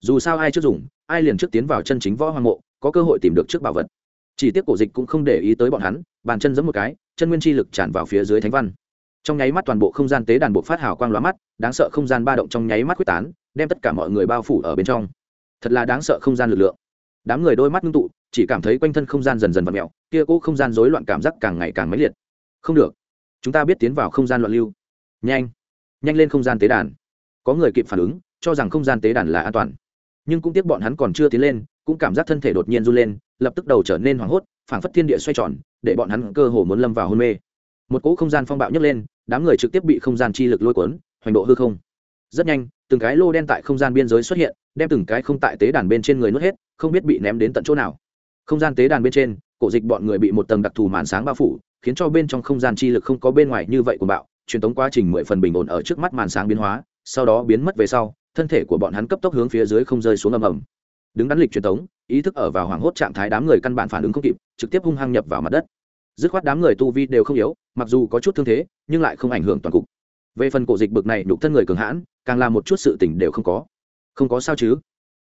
Dù sao ai trước dùng ai liền trước tiến vào chân chính võ hoàng mộ có cơ hội tìm được trước bảo vật chỉ tiếc cổ dịch cũng không để ý tới bọn hắn, bàn chân giẫm một cái, chân nguyên chi lực tràn vào phía dưới thánh văn. Trong nháy mắt toàn bộ không gian tế đàn bộ phát hào quang lóa mắt, đáng sợ không gian ba động trong nháy mắt quyết tán, đem tất cả mọi người bao phủ ở bên trong. Thật là đáng sợ không gian lực lượng. Đám người đôi mắt ngưng tụ, chỉ cảm thấy quanh thân không gian dần dần v ặ mẹo kia cỗ không gian rối loạn cảm giác càng ngày càng mãnh liệt. Không được. Chúng ta biết tiến vào không gian loạn lưu. Nhanh. Nhanh lên không gian tế đàn. Có người kịp phản ứng, cho rằng không gian tế đàn là an toàn. Nhưng cũng tiếc bọn hắn còn chưa tiến lên, cũng cảm giác thân thể đột nhiên run lên lập tức đầu trở nên hoảng hốt, phảng phất thiên địa xoay tròn, để bọn hắn cơ hồ muốn lâm vào hôn mê. Một cỗ không gian phong bạo nhấc lên, đám người trực tiếp bị không gian chi lực lôi cuốn, hoành độ hư không. Rất nhanh, từng cái lô đen tại không gian biên giới xuất hiện, đem từng cái không tại tế đàn bên trên người nuốt hết, không biết bị ném đến tận chỗ nào. Không gian tế đàn bên trên, cổ dịch bọn người bị một tầng đặc thù màn sáng bao phủ, khiến cho bên trong không gian chi lực không có bên ngoài như vậy của bạo, truyền tống quá trình mười phần bình ổn ở trước mắt màn sáng biến hóa, sau đó biến mất về sau, thân thể của bọn hắn cấp tốc hướng phía dưới không rơi xuống ầm ầm đứng đắn lịch truyền tống ý thức ở vào hoảng hốt trạng thái đám người căn bản phản ứng không kịp, trực tiếp hung hăng nhập vào mặt đất. Dứt khoát đám người tu vi đều không yếu, mặc dù có chút thương thế, nhưng lại không ảnh hưởng toàn cục. Về phần cổ dịch bực này đục thân người cường hãn, càng làm một chút sự tình đều không có. Không có sao chứ?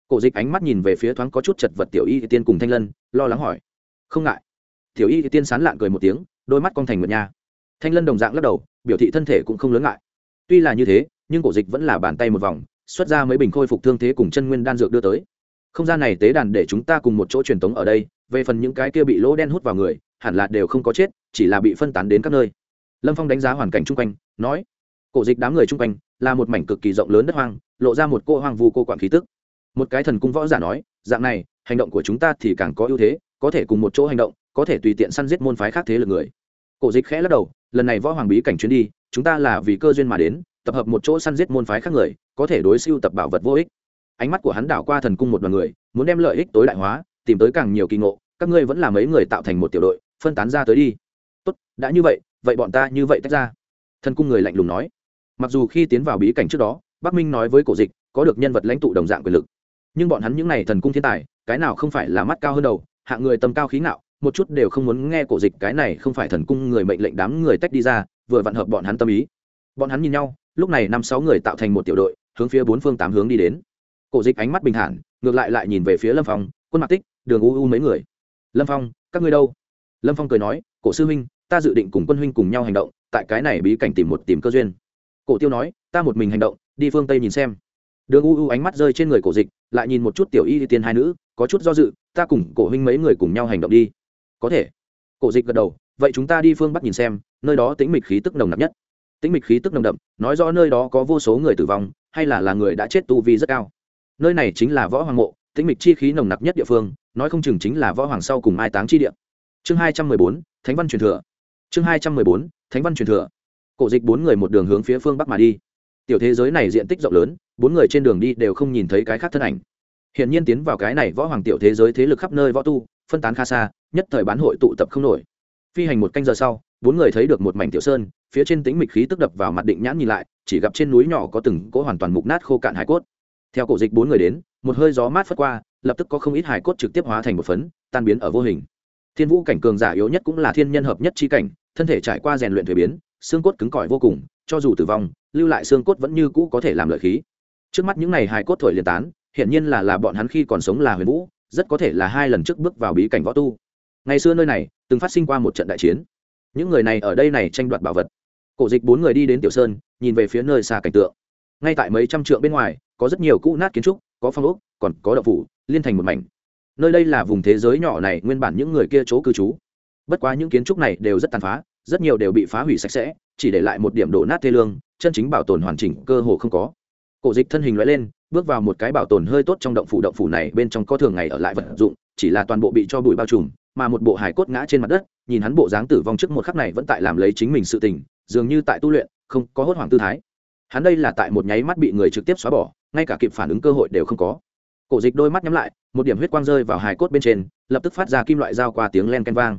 Cổ dịch ánh mắt nhìn về phía thoáng có chút chật vật tiểu y thì tiên cùng thanh lân, lo lắng hỏi. Không ngại. Tiểu y thì tiên sán lạng cười một tiếng, đôi mắt con thành nguyệt nha. Thanh lân đồng dạng lắc đầu, biểu thị thân thể cũng không lớn ngại. Tuy là như thế, nhưng cổ dịch vẫn là bàn tay một vòng, xuất ra mấy bình khôi phục thương thế cùng chân nguyên đan dược đưa tới không gian này tế đàn để chúng ta cùng một chỗ truyền tống ở đây, về phần những cái kia bị lỗ đen hút vào người, hẳn là đều không có chết, chỉ là bị phân tán đến các nơi. Lâm phong đánh giá hoàn cảnh chung quanh, nói, cổ dịch đám người chung quanh là một mảnh cực kỳ rộng lớn đất hoang, lộ ra một cô hoang vu cô quản khí tức. Một cái thần cung võ giả nói, dạng này, hành động của chúng ta thì càng có ưu thế, có thể cùng một chỗ hành động, có thể tùy tiện săn giết môn phái khác thế lực người. Cổ dịch khẽ lắc đầu, lần này võ hoàng bí cảnh chuyến đi, chúng ta là vì cơ duyên mà đến, tập hợp một chỗ săn giết môn phái khác người, có thể đối siêu tập bảo vật vô ích ánh mắt của hắn đảo qua thần cung một đoàn người, muốn đem lợi ích tối đại hóa, tìm tới càng nhiều kỳ ngộ, các ngươi vẫn là mấy người tạo thành một tiểu đội, phân tán ra tới đi. Tốt, đã như vậy vậy bọn ta như vậy tách ra. Thần cung người lạnh lùng nói. Mặc dù khi tiến vào bí cảnh trước đó, bắc minh nói với cổ dịch, có được nhân vật lãnh tụ đồng dạng quyền lực. Nhưng bọn hắn những n à y thần cung thiên tài, cái nào không phải là mắt cao hơn đầu hạng người tầm cao khí ngạo, một chút đều không muốn nghe cổ dịch cái này không phải thần cung người mệnh lệnh đám người tách đi ra, vừa vặn hợp bọn hắn tâm ý. Bọn hắn nhìn nhau, lúc này năm sáu người tạo thành một tiểu đội, hướng phía bốn phương tám hướng đi đến cổ dịch ánh mắt bình thản, ngược lại lại nhìn về phía lâm phong quân mạc tích, đường u u mấy người. Lâm phong, các ngươi đâu? Lâm phong cười nói, cổ sư huynh, ta dự định cùng quân huynh cùng nhau hành động, tại cái này bí cảnh tìm một tìm cơ duyên. Cổ tiêu nói, ta một mình hành động, đi phương tây nhìn xem. Đường u u ánh mắt rơi trên người cổ dịch, lại nhìn một chút tiểu y tiên hai nữ, có chút do dự, ta cùng cổ huynh mấy người cùng nhau hành động đi. Có thể. Cổ dịch gật đầu, vậy chúng ta đi phương bắc nhìn xem, nơi đó tính mịch khí tức nồng nặc nhất. Tính mịch khí tức nồng đậm, nói rõ nơi đó có vô số người tử vong, hay là là người đã chết tu vi rất cao nơi này chính là võ hoàng mộ, tĩnh mịch chi khí nồng nặc nhất địa phương, nói không chừng chính là võ hoàng sau cùng mai táng chi địa. Chương hai trăm mười bốn, thánh văn truyền thừa. Chương hai trăm mười bốn, thánh văn truyền thừa. Cổ dịch bốn người một đường hướng phía phương bắc mà đi. Tiểu thế giới này diện tích rộng lớn, bốn người trên đường đi đều không nhìn thấy cái khác thân ảnh. Hiển nhiên tiến vào cái này võ hoàng tiểu thế giới thế lực khắp nơi võ tu, phân tán khá xa, nhất thời bán hội tụ tập không nổi. Phi hành một canh giờ sau, bốn người thấy được một mảnh tiểu sơn, phía trên tính mịch khí tức đập vào mặt định nhãn nhìn lại, chỉ gặp trên núi nhỏ có từng cỗ hoàn toàn mục nát khô cạn hải cốt theo cổ dịch bốn người đến, một hơi gió mát phất qua, lập tức có không ít hải cốt trực tiếp hóa thành một phấn, tan biến ở vô hình. Thiên vũ cảnh cường giả yếu nhất cũng là thiên nhân hợp nhất chi cảnh, thân thể trải qua rèn luyện thuế biến, xương cốt cứng cỏi vô cùng, cho dù tử vong, lưu lại xương cốt vẫn như cũ có thể làm lợi khí. Trước mắt những n à y hài cốt thổi liền tán, hiển nhiên là là bọn hắn khi còn sống là huyền vũ, rất có thể là hai lần trước bước vào bí cảnh võ tu. Ngày xưa nơi này, từng phát sinh qua một trận đại chiến. Những người này ở đây này tranh đoạt bảo vật. Cổ dịch bốn người đi đến tiểu sơn, nhìn về phía nơi xa cảnh tượng ngay tại mấy trăm trượng bên ngoài, có rất nhiều cũ nát kiến trúc, có phong ốc, còn có đậu phủ, liên thành một mảnh. Nơi đây là vùng thế giới nhỏ này, nguyên bản những người kia chỗ cư trú. Bất quá những kiến trúc này đều rất tàn phá, rất nhiều đều bị phá hủy sạch sẽ, chỉ để lại một điểm đổ nát thê lương, chân chính bảo tồn hoàn chỉnh cơ hồ không có. Cổ dịch thân hình loại lên, bước vào một cái bảo tồn hơi tốt trong động phủ động phủ này bên trong có thường ngày ở lại vật dụng, chỉ là toàn bộ bị cho bụi bao trùm, mà một bộ hải cốt ngã trên mặt đất, nhìn hắn bộ dáng tử vong trước một khắc này vẫn tại làm lấy chính mình sự tình, dường như tại tu luyện, không có hốt hoảng tư thái hắn đây là tại một nháy mắt bị người trực tiếp xóa bỏ, ngay cả kịp phản ứng cơ hội đều không có. Cổ dịch đôi mắt nhắm lại, một điểm huyết quang rơi vào hải cốt bên trên, lập tức phát ra kim loại dao qua tiếng len ken vang.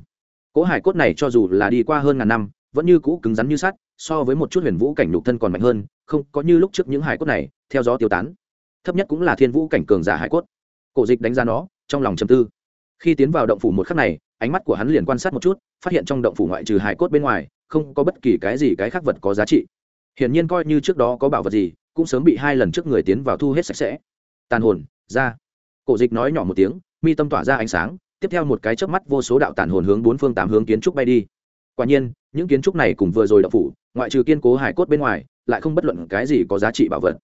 Cỗ hải cốt này cho dù là đi qua hơn ngàn năm, vẫn như cũ cứng rắn như sắt, so với một chút huyền vũ cảnh nhục thân còn mạnh hơn, không có như lúc trước những hải cốt này, theo gió tiêu tán. Thấp nhất cũng là thiên vũ cảnh cường giả hải cốt. Cổ dịch đánh giá nó, trong lòng chầm tư. Khi tiến vào động phủ một khắc này, ánh mắt của hắn liền quan sát một chút, phát hiện trong động phủ ngoại trừ hải cốt bên ngoài, không có bất kỳ cái gì cái khác vật có giá trị hiển nhiên coi như trước đó có bảo vật gì, cũng sớm bị hai lần trước người tiến vào thu hết sạch sẽ. Tàn hồn, ra. Cổ dịch nói nhỏ một tiếng, mi tâm tỏa ra ánh sáng, tiếp theo một cái chớp mắt vô số đạo tàn hồn hướng bốn phương tám hướng kiến trúc bay đi. Quả nhiên, những kiến trúc này cùng vừa rồi đậu phủ, ngoại trừ kiên cố hải cốt bên ngoài, lại không bất luận cái gì có giá trị bảo vật.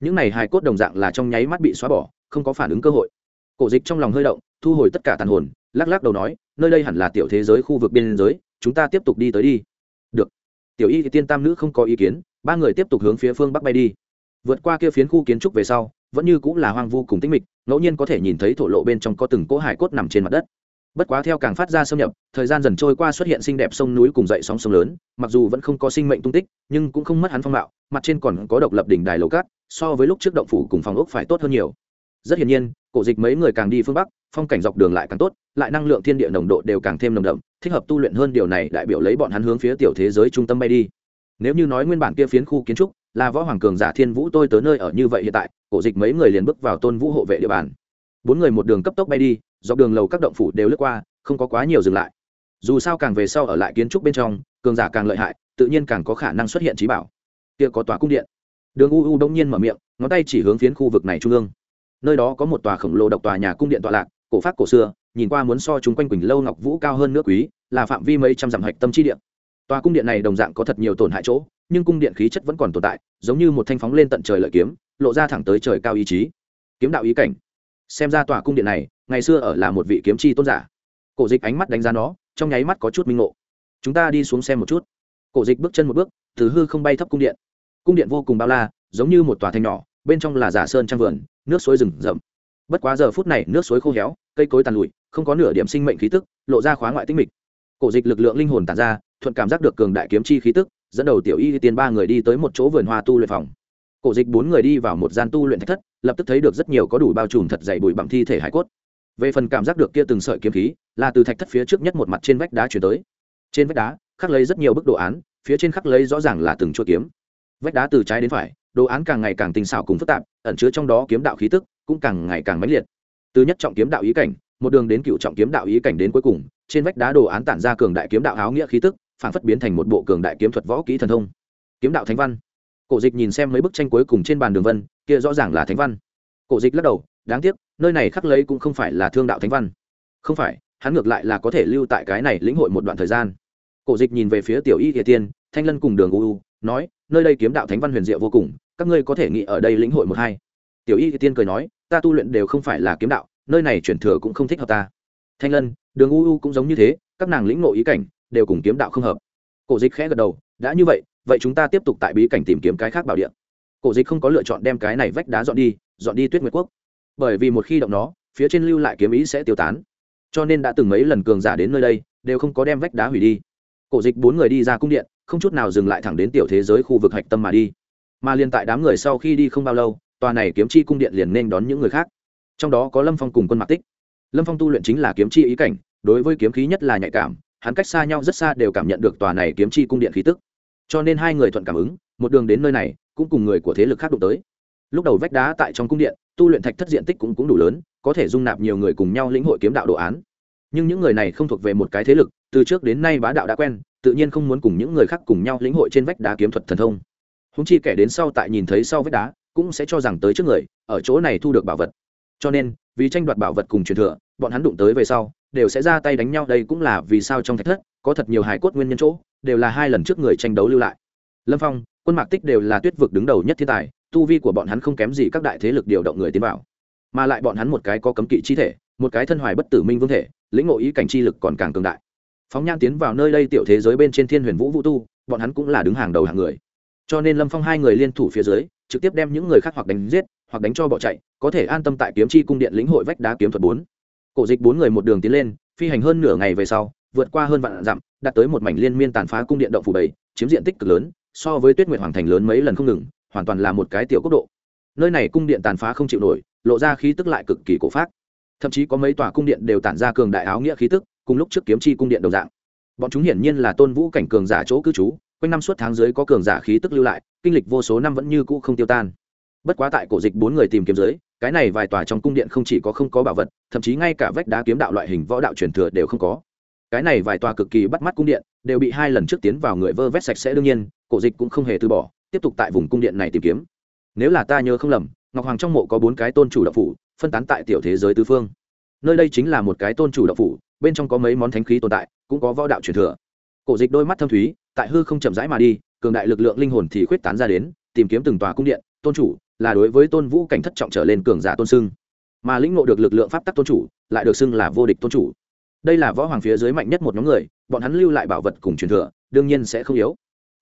Những này hải cốt đồng dạng là trong nháy mắt bị xóa bỏ, không có phản ứng cơ hội. Cổ dịch trong lòng hơi động, thu hồi tất cả tàn hồn, lắc lắc đầu nói, nơi đây hẳn là tiểu thế giới khu vực biên giới, chúng ta tiếp tục đi tới đi. Được. Tiểu y tiên tam nữ không có ý kiến ba người tiếp tục hướng phía phương bắc bay đi. Vượt qua kia phiến khu kiến trúc về sau, vẫn như cũng là hoang vu cùng tĩnh mịch, ngẫu nhiên có thể nhìn thấy thổ lộ bên trong có từng cỗ hải cốt nằm trên mặt đất. Bất quá theo càng phát ra xâm nhập, thời gian dần trôi qua xuất hiện xinh đẹp sông núi cùng dậy sóng sông lớn, mặc dù vẫn không có sinh mệnh tung tích, nhưng cũng không mất hắn phong mạo mặt trên còn có độc lập đỉnh đài lầu cát, so với lúc trước động phủ cùng phòng ốc phải tốt hơn nhiều. Rất hiển nhiên, cổ dịch mấy người càng đi phương bắc, phong cảnh dọc đường lại càng tốt, lại năng lượng thiên địa nồng độ đều càng thêm nồng đậm, thích hợp tu luyện hơn điều này đại biểu lấy bọn hắn hướng phía tiểu thế giới trung tâm bay đi nếu như nói nguyên bản kia phiến khu kiến trúc là võ hoàng cường giả thiên vũ tôi tới nơi ở như vậy hiện tại, cổ dịch mấy người liền bước vào tôn vũ hộ vệ địa bàn. Bốn người một đường cấp tốc bay đi, dọc đường lầu các động phủ đều lướt qua, không có quá nhiều dừng lại. Dù sao càng về sau ở lại kiến trúc bên trong, cường giả càng lợi hại, tự nhiên càng có khả năng xuất hiện trí bảo. Kia có tòa cung điện. Đường u u đông nhiên mở miệng, ngón tay chỉ hướng phiến khu vực này trung ương. Nơi đó có một tòa khổng lồ độc tòa nhà cung điện tọa lạc, cổ phát cổ xưa, nhìn qua muốn so chúng quanh quỳnh lâu ngọc vũ cao hơn nước quý, là phạm vi mấy trăm dặm hạch tâm chi điện tòa cung điện này đồng dạng có thật nhiều tổn hại chỗ, nhưng cung điện khí chất vẫn còn tồn tại, giống như một thanh phóng lên tận trời lợi kiếm, lộ ra thẳng tới trời cao ý chí. Kiếm đạo ý cảnh. Xem ra tòa cung điện này, ngày xưa ở là một vị kiếm chi tôn giả. Cổ dịch ánh mắt đánh giá nó, trong nháy mắt có chút minh ngộ. Chúng ta đi xuống xem một chút. Cổ dịch bước chân một bước, từ hư không bay thấp cung điện. Cung điện vô cùng bao la, giống như một tòa thanh nhỏ, bên trong là giả sơn trang vườn, nước suối rừng rậm. Bất quá giờ phút này nước suối khô héo, cây cối tàn lụi, không có nửa điểm sinh mệnh khí tức, lộ ra khóa ngoại tinh mịch cổ dịch lực lượng linh hồn tàn ra, thuận cảm giác được cường đại kiếm chi khí tức, dẫn đầu tiểu y tiên ba người đi tới một chỗ vườn hoa tu luyện phòng. Cổ dịch bốn người đi vào một gian tu luyện thạch thất, lập tức thấy được rất nhiều có đủ bao trùm thật dày bụi bằng thi thể hải cốt. Về phần cảm giác được kia từng sợi kiếm khí, là từ thạch thất phía trước nhất một mặt trên vách đá chuyển tới. Trên vách đá, khắc lấy rất nhiều bức đồ án, phía trên khắc lấy rõ ràng là từng chuỗi kiếm. Vách đá từ trái đến phải, đồ án càng ngày càng tinh xảo cùng phức tạp, ẩn chứa trong đó kiếm đạo khí tức cũng càng ngày càng mãnh liệt. Từ nhất trọng kiếm đạo ý cảnh, một đường đến cựu trọng kiếm đạo ý cảnh đến cuối cùng trên vách đá đồ án tản ra cường đại kiếm đạo áo nghĩa khí tức phản phất biến thành một bộ cường đại kiếm thuật võ kỹ thần thông. Kiếm đạo thánh văn. Cổ dịch nhìn xem mấy bức tranh cuối cùng trên bàn đường vân, kia rõ ràng là thánh văn. Cổ dịch lắc đầu, đáng tiếc, nơi này khắc lấy cũng không phải là thương đạo thánh văn. Không phải, hắn ngược lại là có thể lưu tại cái này lĩnh hội một đoạn thời gian. Cổ dịch nhìn về phía tiểu y địa tiên, thanh lân cùng đường u u, nói, nơi đây kiếm đạo thánh văn huyền diệu vô cùng, các ngươi có thể nghĩ ở đây lĩnh hội một hai. Tiểu y địa tiên cười nói, ta tu luyện đều không phải là kiếm đạo, nơi này chuyển thừa cũng không thích hợp ta. Thanh lân đường u u cũng giống như thế, các nàng lĩnh nội ý cảnh, đều cùng kiếm đạo không hợp. Cổ dịch khẽ gật đầu, đã như vậy vậy chúng ta tiếp tục tại bí cảnh tìm kiếm cái khác bảo địa. Cổ dịch không có lựa chọn đem cái này vách đá dọn đi dọn đi tuyết nguyệt quốc. Bởi vì một khi động nó, phía trên lưu lại kiếm ý sẽ tiêu tán. Cho nên đã từng mấy lần cường giả đến nơi đây, đều không có đem vách đá hủy đi. Cổ dịch bốn người đi ra cung điện, không chút nào dừng lại thẳng đến tiểu thế giới khu vực hạch tâm mà đi. Mà liên tại đám người sau khi đi không bao lâu, tòa này kiếm chi cung điện liền nên đón những người khác. Trong đó có lâm phong cùng quân mạc tích. Lâm phong tu luyện chính là kiếm chi ý cảnh đối với kiếm khí nhất là nhạy cảm hắn cách xa nhau rất xa đều cảm nhận được tòa này kiếm chi cung điện khí tức. Cho nên hai người thuận cảm ứng một đường đến nơi này cũng cùng người của thế lực khác đụng tới. Lúc đầu vách đá tại trong cung điện tu luyện thạch thất diện tích cũng, cũng đủ lớn có thể dung nạp nhiều người cùng nhau lĩnh hội kiếm đạo đồ án. Nhưng những người này không thuộc về một cái thế lực từ trước đến nay bá đạo đã quen tự nhiên không muốn cùng những người khác cùng nhau lĩnh hội trên vách đá kiếm thuật thần thông. Húng chi kẻ đến sau tại nhìn thấy sau vách đá cũng sẽ cho rằng tới trước người ở chỗ này thu được bảo vật cho nên, vì tranh đoạt bảo vật cùng truyền thừa, bọn hắn đụng tới về sau, đều sẽ ra tay đánh nhau. Đây cũng là vì sao trong thạch thất có thật nhiều hài cốt nguyên nhân chỗ, đều là hai lần trước người tranh đấu lưu lại. Lâm phong, quân mạc tích đều là tuyết vực đứng đầu nhất thiên tài, tu vi của bọn hắn không kém gì các đại thế lực điều động người tiến vào. Mà lại bọn hắn một cái có cấm kỵ chi thể, một cái thân hoài bất tử minh vương thể, lĩnh ngộ ý cảnh chi lực còn càng cường đại. Phóng nhan tiến vào nơi đây tiểu thế giới bên trên thiên huyền vũ vũ tu, bọn hắn cũng là đứng hàng đầu hàng người. Cho nên lâm phong hai người liên thủ phía dưới, trực tiếp đem những người khác hoặc đánh giết hoặc đánh cho bỏ chạy, có thể an tâm tại kiếm chi cung điện lĩnh hội vách đá kiếm thuật bốn. Cổ dịch bốn người một đường tiến lên, phi hành hơn nửa ngày về sau, vượt qua hơn vạn dặm, đạt tới một mảnh liên miên tàn phá cung điện động phủ bảy, chiếm diện tích cực lớn, so với tuyết nguyệt hoàng thành lớn mấy lần không ngừng, hoàn toàn là một cái tiểu quốc độ. Nơi này cung điện tàn phá không chịu nổi, lộ ra khí tức lại cực kỳ cổ phát thậm chí có mấy tòa cung điện đều tản ra cường đại áo nghĩa khí tức, cùng lúc trước kiếm chi cung điện đồng dạng. Bọn chúng hiển nhiên là tôn vũ cảnh cường giả chỗ cư trú, quanh năm suốt tháng dưới có cường giả khí tức lưu lại, kinh lịch vô số năm vẫn như cũ không tiêu tan bất quá tại cổ dịch bốn người tìm kiếm dưới, cái này vài tòa trong cung điện không chỉ có không có bảo vật, thậm chí ngay cả vách đá kiếm đạo loại hình võ đạo truyền thừa đều không có. Cái này vài tòa cực kỳ bắt mắt cung điện, đều bị hai lần trước tiến vào người vơ vét sạch sẽ đương nhiên, cổ dịch cũng không hề từ bỏ, tiếp tục tại vùng cung điện này tìm kiếm. Nếu là ta nhớ không lầm, ngọc hoàng trong mộ có bốn cái tôn chủ đạo phủ, phân tán tại tiểu thế giới tứ phương. Nơi đây chính là một cái tôn chủ đạo phủ, bên trong có mấy món thánh khí tồn tại, cũng có võ đạo truyền thừa. Cổ dịch đôi mắt thâm thúy, tại hư không chậm rãi mà đi, cường đại lực lượng linh hồn thì khuyết tán ra đến, tìm kiếm từng tòa cung điện tôn chủ, là đối với tôn vũ cảnh thất trọng trở lên cường giả tôn sưng. Mà lĩnh ngộ được lực lượng pháp tắc tôn chủ, lại được xưng là vô địch tôn chủ. Đây là võ hoàng phía dưới mạnh nhất một nhóm người, bọn hắn lưu lại bảo vật cùng truyền thừa, đương nhiên sẽ không yếu.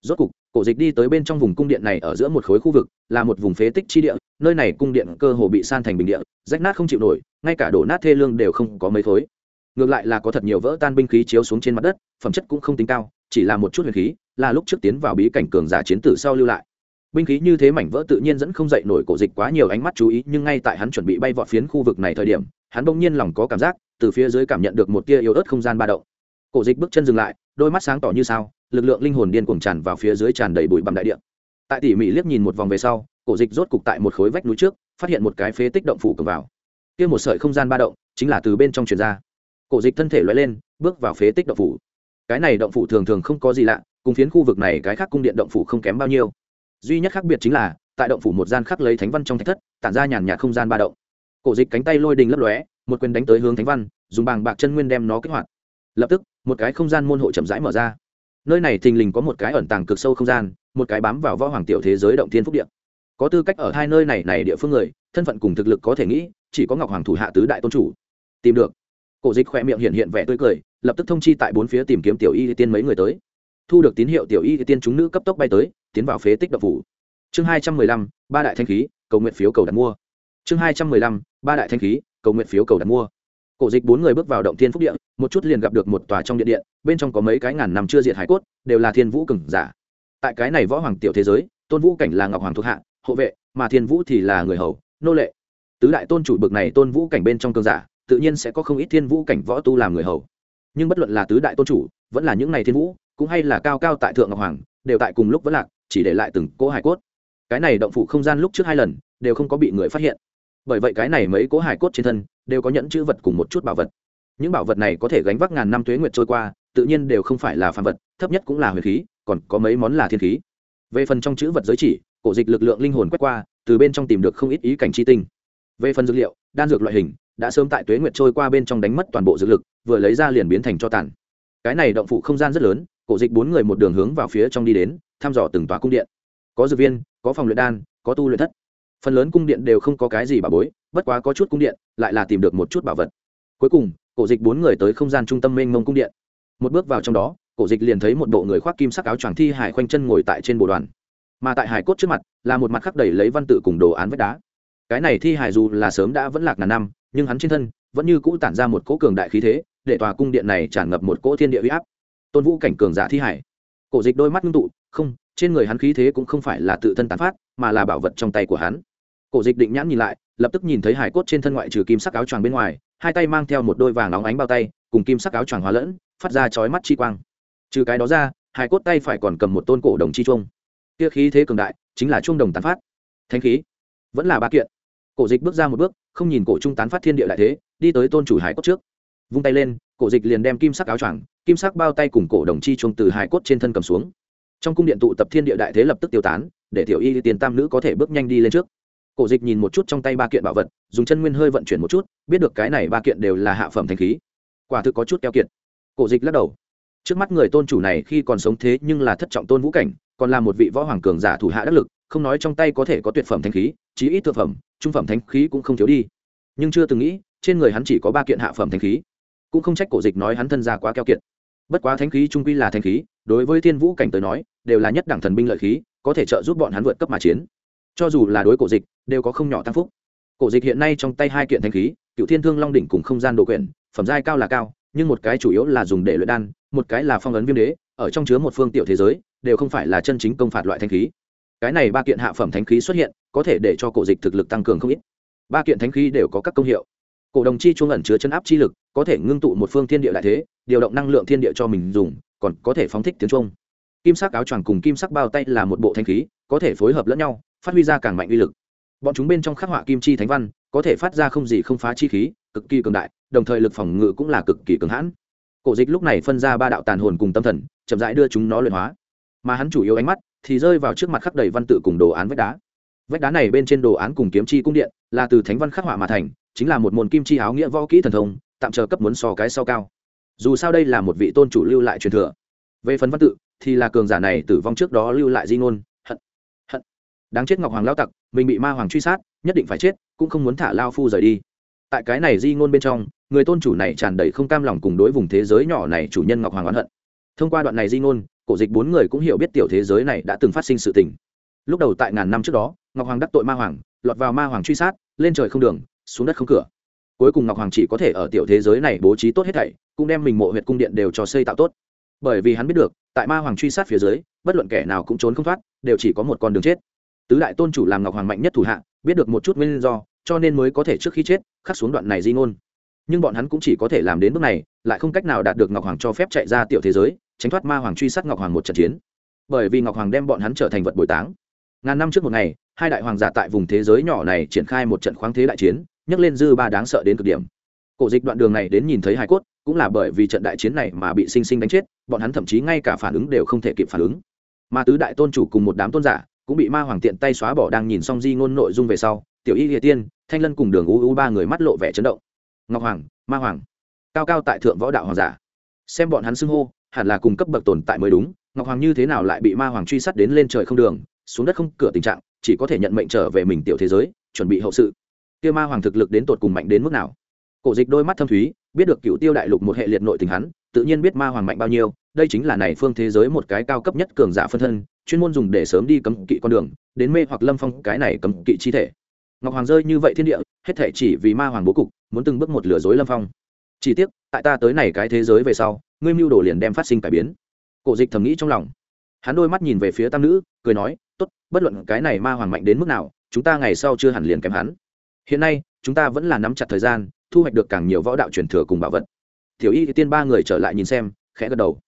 Rốt cục, cổ dịch đi tới bên trong vùng cung điện này ở giữa một khối khu vực, là một vùng phế tích chi địa, nơi này cung điện cơ hồ bị san thành bình địa, rách nát không chịu nổi, ngay cả đổ nát thê lương đều không có mấy thối ngược lại là có thật nhiều vỡ tan binh khí chiếu xuống trên mặt đất, phẩm chất cũng không tính cao, chỉ là một chút huyền khí, là lúc trước tiến vào bí cảnh cường giả chiến tử sau lưu lại binh khí như thế mảnh vỡ tự nhiên dẫn không dậy nổi cổ dịch quá nhiều ánh mắt chú ý, nhưng ngay tại hắn chuẩn bị bay vọt phiến khu vực này thời điểm, hắn bỗng nhiên lòng có cảm giác, từ phía dưới cảm nhận được một tia yếu ớt không gian ba động. Cổ dịch bước chân dừng lại, đôi mắt sáng tỏ như sao, lực lượng linh hồn điên cuồng tràn vào phía dưới tràn đầy bụi bặm đại địa. Tại tỉ mỉ liếc nhìn một vòng về sau, cổ dịch rốt cục tại một khối vách núi trước, phát hiện một cái phế tích động phủ cầm vào. Kia một sợi không gian ba động, chính là từ bên trong truyền ra. Cổ dịch thân thể loại lên, bước vào phế tích động phủ. Cái này động phủ thường thường không có gì lạ, cùng phiến khu vực này cái khác cung điện động phủ không kém bao nhiêu duy nhất khác biệt chính là, tại động phủ một gian khắc lấy thánh văn trong thạch thất, tản ra nhàn nhạt không gian ba động. Cổ dịch cánh tay lôi đình lấp lóe, một quyền đánh tới hướng thánh văn, dùng bàng bạc chân nguyên đem nó kích hoạt. Lập tức, một cái không gian môn hộ chậm rãi mở ra. Nơi này thình lình có một cái ẩn tàng cực sâu không gian, một cái bám vào võ hoàng tiểu thế giới động thiên phúc điện có tư cách ở hai nơi này này địa phương người, thân phận cùng thực lực có thể nghĩ, chỉ có ngọc hoàng thủ hạ tứ đại tôn chủ. Tìm được. Cổ dịch khỏe miệng hiện hiện vẻ tươi cười, lập tức thông chi tại bốn phía tìm kiếm tiểu y tiên mấy người tới. Thu được tín hiệu tiểu y tiên chúng nữ cấp tốc bay tới tiến vào phế tích đập phủ. Chương hai trăm mười lăm, ba đại thanh khí, cầu nguyện phiếu cầu đặt mua. Chương hai trăm mười lăm, ba đại thanh khí, cầu nguyện phiếu cầu đặt mua. Cổ dịch bốn người bước vào động thiên phúc điện một chút liền gặp được một tòa trong điện điện, bên trong có mấy cái ngàn năm chưa diệt hải cốt, đều là thiên vũ cừng giả. Tại cái này võ hoàng tiểu thế giới, tôn vũ cảnh là ngọc hoàng thuộc hạ, hộ vệ, mà thiên vũ thì là người hầu, nô lệ. Tứ đại tôn chủ bực này tôn vũ cảnh bên trong cường giả, tự nhiên sẽ có không ít thiên vũ cảnh võ tu làm người hầu. Nhưng bất luận là tứ đại tôn chủ, vẫn là những này thiên vũ, cũng hay là cao cao tại thượng ngọc hoàng, đều tại cùng lúc vẫn lạc chỉ để lại từng cỗ hải cốt. Cái này động phủ không gian lúc trước hai lần, đều không có bị người phát hiện. Bởi vậy cái này mấy cỗ hải cốt trên thân, đều có nhẫn chữ vật cùng một chút bảo vật. Những bảo vật này có thể gánh vác ngàn năm tuế nguyệt trôi qua, tự nhiên đều không phải là phàm vật, thấp nhất cũng là huyền khí, còn có mấy món là thiên khí. Về phần trong chữ vật giới chỉ, cổ dịch lực lượng linh hồn quét qua, từ bên trong tìm được không ít ý cảnh chi tinh. Về phần dược liệu, đan dược loại hình, đã sớm tại tuế nguyệt trôi qua bên trong đánh mất toàn bộ dược lực, vừa lấy ra liền biến thành cho tàn. Cái này động phủ không gian rất lớn, cổ dịch bốn người một đường hướng vào phía trong đi đến thăm dò từng tòa cung điện. Có dược viên, có phòng luyện đan, có tu luyện thất. Phần lớn cung điện đều không có cái gì bà bối, bất quá có chút cung điện, lại là tìm được một chút bảo vật. Cuối cùng, cổ dịch bốn người tới không gian trung tâm mênh mông cung điện. Một bước vào trong đó, cổ dịch liền thấy một bộ người khoác kim sắc áo choàng thi hải khoanh chân ngồi tại trên bồ đoàn. Mà tại hải cốt trước mặt, là một mặt khắc đầy lấy văn tự cùng đồ án vách đá. Cái này thi hải dù là sớm đã vẫn lạc ngàn năm, nhưng hắn trên thân vẫn như cũ tản ra một cỗ cường đại khí thế, để tòa cung điện này tràn ngập một cỗ thiên địa huy áp. Tôn vũ cảnh cường giả thi hải. Cổ dịch đôi mắt ngưng tụ không, trên người hắn khí thế cũng không phải là tự thân tán phát, mà là bảo vật trong tay của hắn. Cổ dịch định nhãn nhìn lại, lập tức nhìn thấy hải cốt trên thân ngoại trừ kim sắc áo choàng bên ngoài, hai tay mang theo một đôi vàng nóng ánh bao tay, cùng kim sắc áo choàng hóa lẫn, phát ra chói mắt chi quang. Trừ cái đó ra, hải cốt tay phải còn cầm một tôn cổ đồng chi chuông. Kia khí thế cường đại, chính là chuông đồng tán phát. Thanh khí. Vẫn là ba kiện. Cổ dịch bước ra một bước, không nhìn cổ trung tán phát thiên địa đại thế, đi tới tôn chủ hải cốt trước. Vung tay lên, cổ dịch liền đem kim sắc áo choàng, kim sắc bao tay cùng cổ đồng chi chuông từ hải cốt trên thân cầm xuống trong cung điện tụ tập thiên địa đại thế lập tức tiêu tán, để tiểu y tiền tam nữ có thể bước nhanh đi lên trước. Cổ dịch nhìn một chút trong tay ba kiện bảo vật, dùng chân nguyên hơi vận chuyển một chút, biết được cái này ba kiện đều là hạ phẩm thanh khí. Quả thực có chút keo kiệt. Cổ dịch lắc đầu. Trước mắt người tôn chủ này khi còn sống thế nhưng là thất trọng tôn vũ cảnh, còn là một vị võ hoàng cường giả thủ hạ đắc lực, không nói trong tay có thể có tuyệt phẩm thanh khí, chí ít thực phẩm, trung phẩm thanh khí cũng không thiếu đi. Nhưng chưa từng nghĩ, trên người hắn chỉ có ba kiện hạ phẩm thanh khí. Cũng không trách cổ dịch nói hắn thân ra quá keo kiệt. Bất quá thanh khí trung quy là thanh khí đối với thiên vũ cảnh tới nói, đều là nhất đẳng thần binh lợi khí, có thể trợ giúp bọn hắn vượt cấp mà chiến. Cho dù là đối cổ dịch, đều có không nhỏ tăng phúc. Cổ dịch hiện nay trong tay hai kiện thanh khí, cựu thiên thương long đỉnh cùng không gian đồ quyển, phẩm giai cao là cao, nhưng một cái chủ yếu là dùng để luyện đan, một cái là phong ấn viêm đế, ở trong chứa một phương tiểu thế giới, đều không phải là chân chính công phạt loại thanh khí. Cái này ba kiện hạ phẩm thánh khí xuất hiện, có thể để cho cổ dịch thực lực tăng cường không ít. Ba kiện thánh khí đều có các công hiệu. Cổ đồng chi chuông ẩn chứa chân áp chi lực, có thể ngưng tụ một phương thiên địa đại thế, điều động năng lượng thiên địa cho mình dùng còn có thể phóng thích tiếng trung. Kim sắc áo choàng cùng kim sắc bao tay là một bộ thanh khí, có thể phối hợp lẫn nhau, phát huy ra càng mạnh uy lực. Bọn chúng bên trong khắc họa kim chi thánh văn, có thể phát ra không gì không phá chi khí, cực kỳ cường đại, đồng thời lực phòng ngự cũng là cực kỳ cường hãn. Cổ dịch lúc này phân ra ba đạo tàn hồn cùng tâm thần, chậm rãi đưa chúng nó luyện hóa. Mà hắn chủ yếu ánh mắt thì rơi vào trước mặt khắc đầy văn tự cùng đồ án vách đá. Vách đá này bên trên đồ án cùng kiếm chi cung điện là từ thánh văn khắc họa mà thành, chính là một môn kim chi áo nghĩa võ kỹ thần thông, tạm chờ cấp muốn so cái sau cao dù sao đây là một vị tôn chủ lưu lại truyền thừa. Về phần văn tự, thì là cường giả này tử vong trước đó lưu lại di ngôn, hận hận. Đáng chết ngọc hoàng lao tặc, mình bị ma hoàng truy sát, nhất định phải chết, cũng không muốn thả lao phu rời đi. Tại cái này di ngôn bên trong, người tôn chủ này tràn đầy không cam lòng cùng đối vùng thế giới nhỏ này chủ nhân ngọc hoàng oán hận. Thông qua đoạn này di ngôn, cổ dịch bốn người cũng hiểu biết tiểu thế giới này đã từng phát sinh sự tình. Lúc đầu tại ngàn năm trước đó, ngọc hoàng đắc tội ma hoàng, lọt vào ma hoàng truy sát, lên trời không đường, xuống đất không cửa. Cuối cùng ngọc hoàng chỉ có thể ở tiểu thế giới này bố trí tốt hết thảy cũng đem mình mộ huyệt cung điện đều cho xây tạo tốt. Bởi vì hắn biết được, tại ma hoàng truy sát phía dưới, bất luận kẻ nào cũng trốn không thoát, đều chỉ có một con đường chết. Tứ đại tôn chủ làm ngọc hoàng mạnh nhất thủ hạ, biết được một chút nguyên do, cho nên mới có thể trước khi chết, khắc xuống đoạn này di ngôn. Nhưng bọn hắn cũng chỉ có thể làm đến bước này, lại không cách nào đạt được ngọc hoàng cho phép chạy ra tiểu thế giới, tránh thoát ma hoàng truy sát ngọc hoàng một trận chiến. Bởi vì ngọc hoàng đem bọn hắn trở thành vật bồi táng. Ngàn năm trước một ngày, hai đại hoàng giả tại vùng thế giới nhỏ này triển khai một trận khoáng thế đại chiến, nhấc lên dư ba đáng sợ đến cực điểm cổ dịch đoạn đường này đến nhìn thấy hải cốt, cũng là bởi vì trận đại chiến này mà bị sinh sinh đánh chết, bọn hắn thậm chí ngay cả phản ứng đều không thể kịp phản ứng. Ma tứ đại tôn chủ cùng một đám tôn giả cũng bị ma hoàng tiện tay xóa bỏ đang nhìn xong di ngôn nội dung về sau, tiểu y địa tiên, thanh lân cùng đường u u ba người mắt lộ vẻ chấn động. Ngọc hoàng, ma hoàng, cao cao tại thượng võ đạo hoàng giả. Xem bọn hắn xưng hô, hẳn là cùng cấp bậc tồn tại mới đúng, ngọc hoàng như thế nào lại bị ma hoàng truy sát đến lên trời không đường, xuống đất không cửa tình trạng, chỉ có thể nhận mệnh trở về mình tiểu thế giới, chuẩn bị hậu sự. Kia ma hoàng thực lực đến tột cùng mạnh đến mức nào? Cổ dịch đôi mắt thâm thúy, biết được cựu tiêu đại lục một hệ liệt nội tình hắn, tự nhiên biết ma hoàng mạnh bao nhiêu, đây chính là này phương thế giới một cái cao cấp nhất cường giả phân thân, chuyên môn dùng để sớm đi cấm kỵ con đường, đến mê hoặc lâm phong cái này cấm kỵ chi thể. Ngọc hoàng rơi như vậy thiên địa, hết thể chỉ vì ma hoàng bố cục, muốn từng bước một lừa dối lâm phong. Chỉ tiếc, tại ta tới này cái thế giới về sau, ngươi mưu đồ liền đem phát sinh cải biến. Cổ dịch thầm nghĩ trong lòng. Hắn đôi mắt nhìn về phía tam nữ, cười nói, tốt, bất luận cái này ma hoàng mạnh đến mức nào, chúng ta ngày sau chưa hẳn liền kém hắn. Hiện nay, chúng ta vẫn là nắm chặt thời gian thu hoạch được càng nhiều võ đạo truyền thừa cùng bảo vật. Tiểu y tiên ba người trở lại nhìn xem, khẽ gật đầu.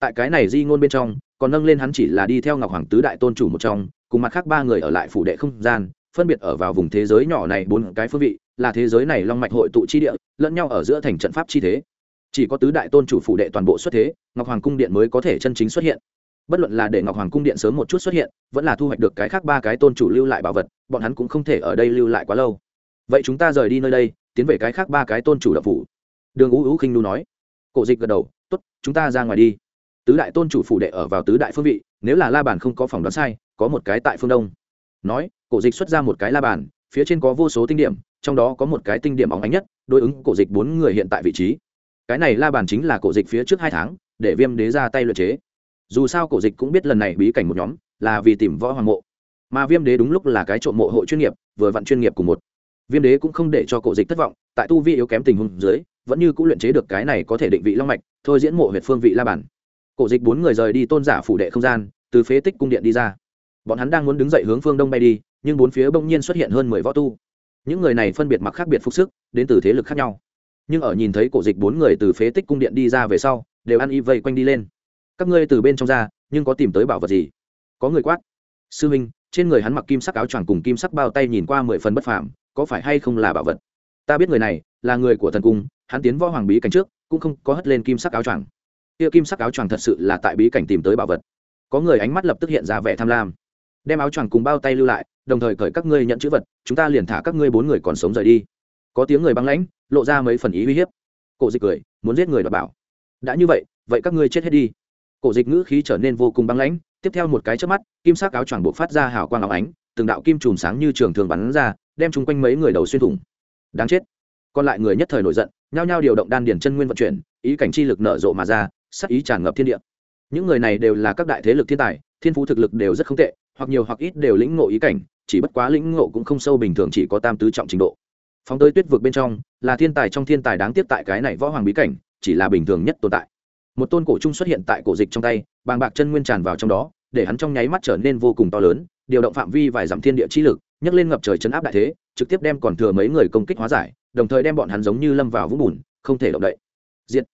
Tại cái này di ngôn bên trong, còn nâng lên hắn chỉ là đi theo ngọc hoàng tứ đại tôn chủ một trong, cùng mặt khác ba người ở lại phủ đệ không gian, phân biệt ở vào vùng thế giới nhỏ này bốn cái phương vị, là thế giới này long mạch hội tụ chi địa, lẫn nhau ở giữa thành trận pháp chi thế. Chỉ có tứ đại tôn chủ phủ đệ toàn bộ xuất thế, ngọc hoàng cung điện mới có thể chân chính xuất hiện. Bất luận là để ngọc hoàng cung điện sớm một chút xuất hiện, vẫn là thu hoạch được cái khác ba cái tôn chủ lưu lại bảo vật, bọn hắn cũng không thể ở đây lưu lại quá lâu. Vậy chúng ta rời đi nơi đây tiến về cái khác ba cái tôn chủ đạo phủ. Đường ú ú khinh nu nói. Cổ dịch gật đầu t ố t chúng ta ra ngoài đi. Tứ đại tôn chủ phủ đệ ở vào tứ đại phương vị, nếu là la bàn không có phòng đoán sai, có một cái tại phương đông. Nói, cổ dịch xuất ra một cái la bàn, phía trên có vô số tinh điểm, trong đó có một cái tinh điểm óng ánh nhất, đối ứng cổ dịch bốn người hiện tại vị trí. Cái này la bàn chính là cổ dịch phía trước hai tháng, để viêm đế ra tay luyện chế. Dù sao cổ dịch cũng biết lần này bí cảnh một nhóm, là vì tìm võ hoàng mộ. Mà viêm đế đúng lúc là cái trộm mộ hội chuyên nghiệp, vừa vặn chuyên nghiệp của một viêm đế cũng không để cho cổ dịch thất vọng, tại tu vi yếu kém tình huống dưới, vẫn như cũng luyện chế được cái này có thể định vị long mạch, thôi diễn mộ huyệt phương vị la bản cổ dịch bốn người rời đi tôn giả phủ đệ không gian, từ phế tích cung điện đi ra. Bọn hắn đang muốn đứng dậy hướng phương đông bay đi, nhưng bốn phía bỗng nhiên xuất hiện hơn mười võ tu. Những người này phân biệt mặc khác biệt phục sức, đến từ thế lực khác nhau. Nhưng ở nhìn thấy cổ dịch bốn người từ phế tích cung điện đi ra về sau, đều ăn y vây quanh đi lên. Các ngươi từ bên trong ra, nhưng có tìm tới bảo vật gì? Có người quát. Sư huynh trên người hắn mặc kim sắc áo choàng cùng kim sắc bao tay nhìn qua mười phần bất phàm có phải hay không là bảo vật? Ta biết người này là người của thần cung, hắn tiến võ hoàng bí cảnh trước, cũng không có hất lên kim sắc áo choàng. Kia kim sắc áo choàng thật sự là tại bí cảnh tìm tới bảo vật. Có người ánh mắt lập tức hiện ra vẻ tham lam. Đem áo choàng cùng bao tay lưu lại, đồng thời cởi các ngươi nhận chữ vật, chúng ta liền thả các ngươi bốn người còn sống rời đi. Có tiếng người băng lãnh, lộ ra mấy phần ý uy hiếp. Cổ dịch cười, muốn giết người đọc bảo. Đã như vậy vậy các ngươi chết hết đi. Cổ dịch ngữ khí trở nên vô cùng băng lãnh, tiếp theo một cái trước mắt, kim sắc áo choàng buộc phát ra hào quang áo ánh, từng đạo kim chùm sáng như trường thường bắn ra đem chung quanh mấy người đầu xuyên thủng. Đáng chết. Còn lại người nhất thời nổi giận, nhao nhao điều động đan điển chân nguyên vận chuyển, ý cảnh chi lực nở rộ mà ra sắc ý tràn ngập thiên địa. Những người này đều là các đại thế lực thiên tài, thiên phú thực lực đều rất không tệ, hoặc nhiều hoặc ít đều lĩnh ngộ ý cảnh, chỉ bất quá lĩnh ngộ cũng không sâu bình thường chỉ có tam tứ trọng trình độ. Phóng tới tuyết vực bên trong, là thiên tài trong thiên tài đáng tiếc tại cái này võ hoàng bí cảnh, chỉ là bình thường nhất tồn tại. Một tôn cổ trung xuất hiện tại cổ dịch trong tay, bàng bạc chân nguyên tràn vào trong đó để hắn trong nháy mắt trở nên vô cùng to lớn, điều động phạm vi vài dặm thiên địa chi lực, nhấc lên ngập trời chấn áp đại thế, trực tiếp đem còn thừa mấy người công kích hóa giải, đồng thời đem bọn hắn giống như lâm vào vũng bùn, không thể động đậy. Diện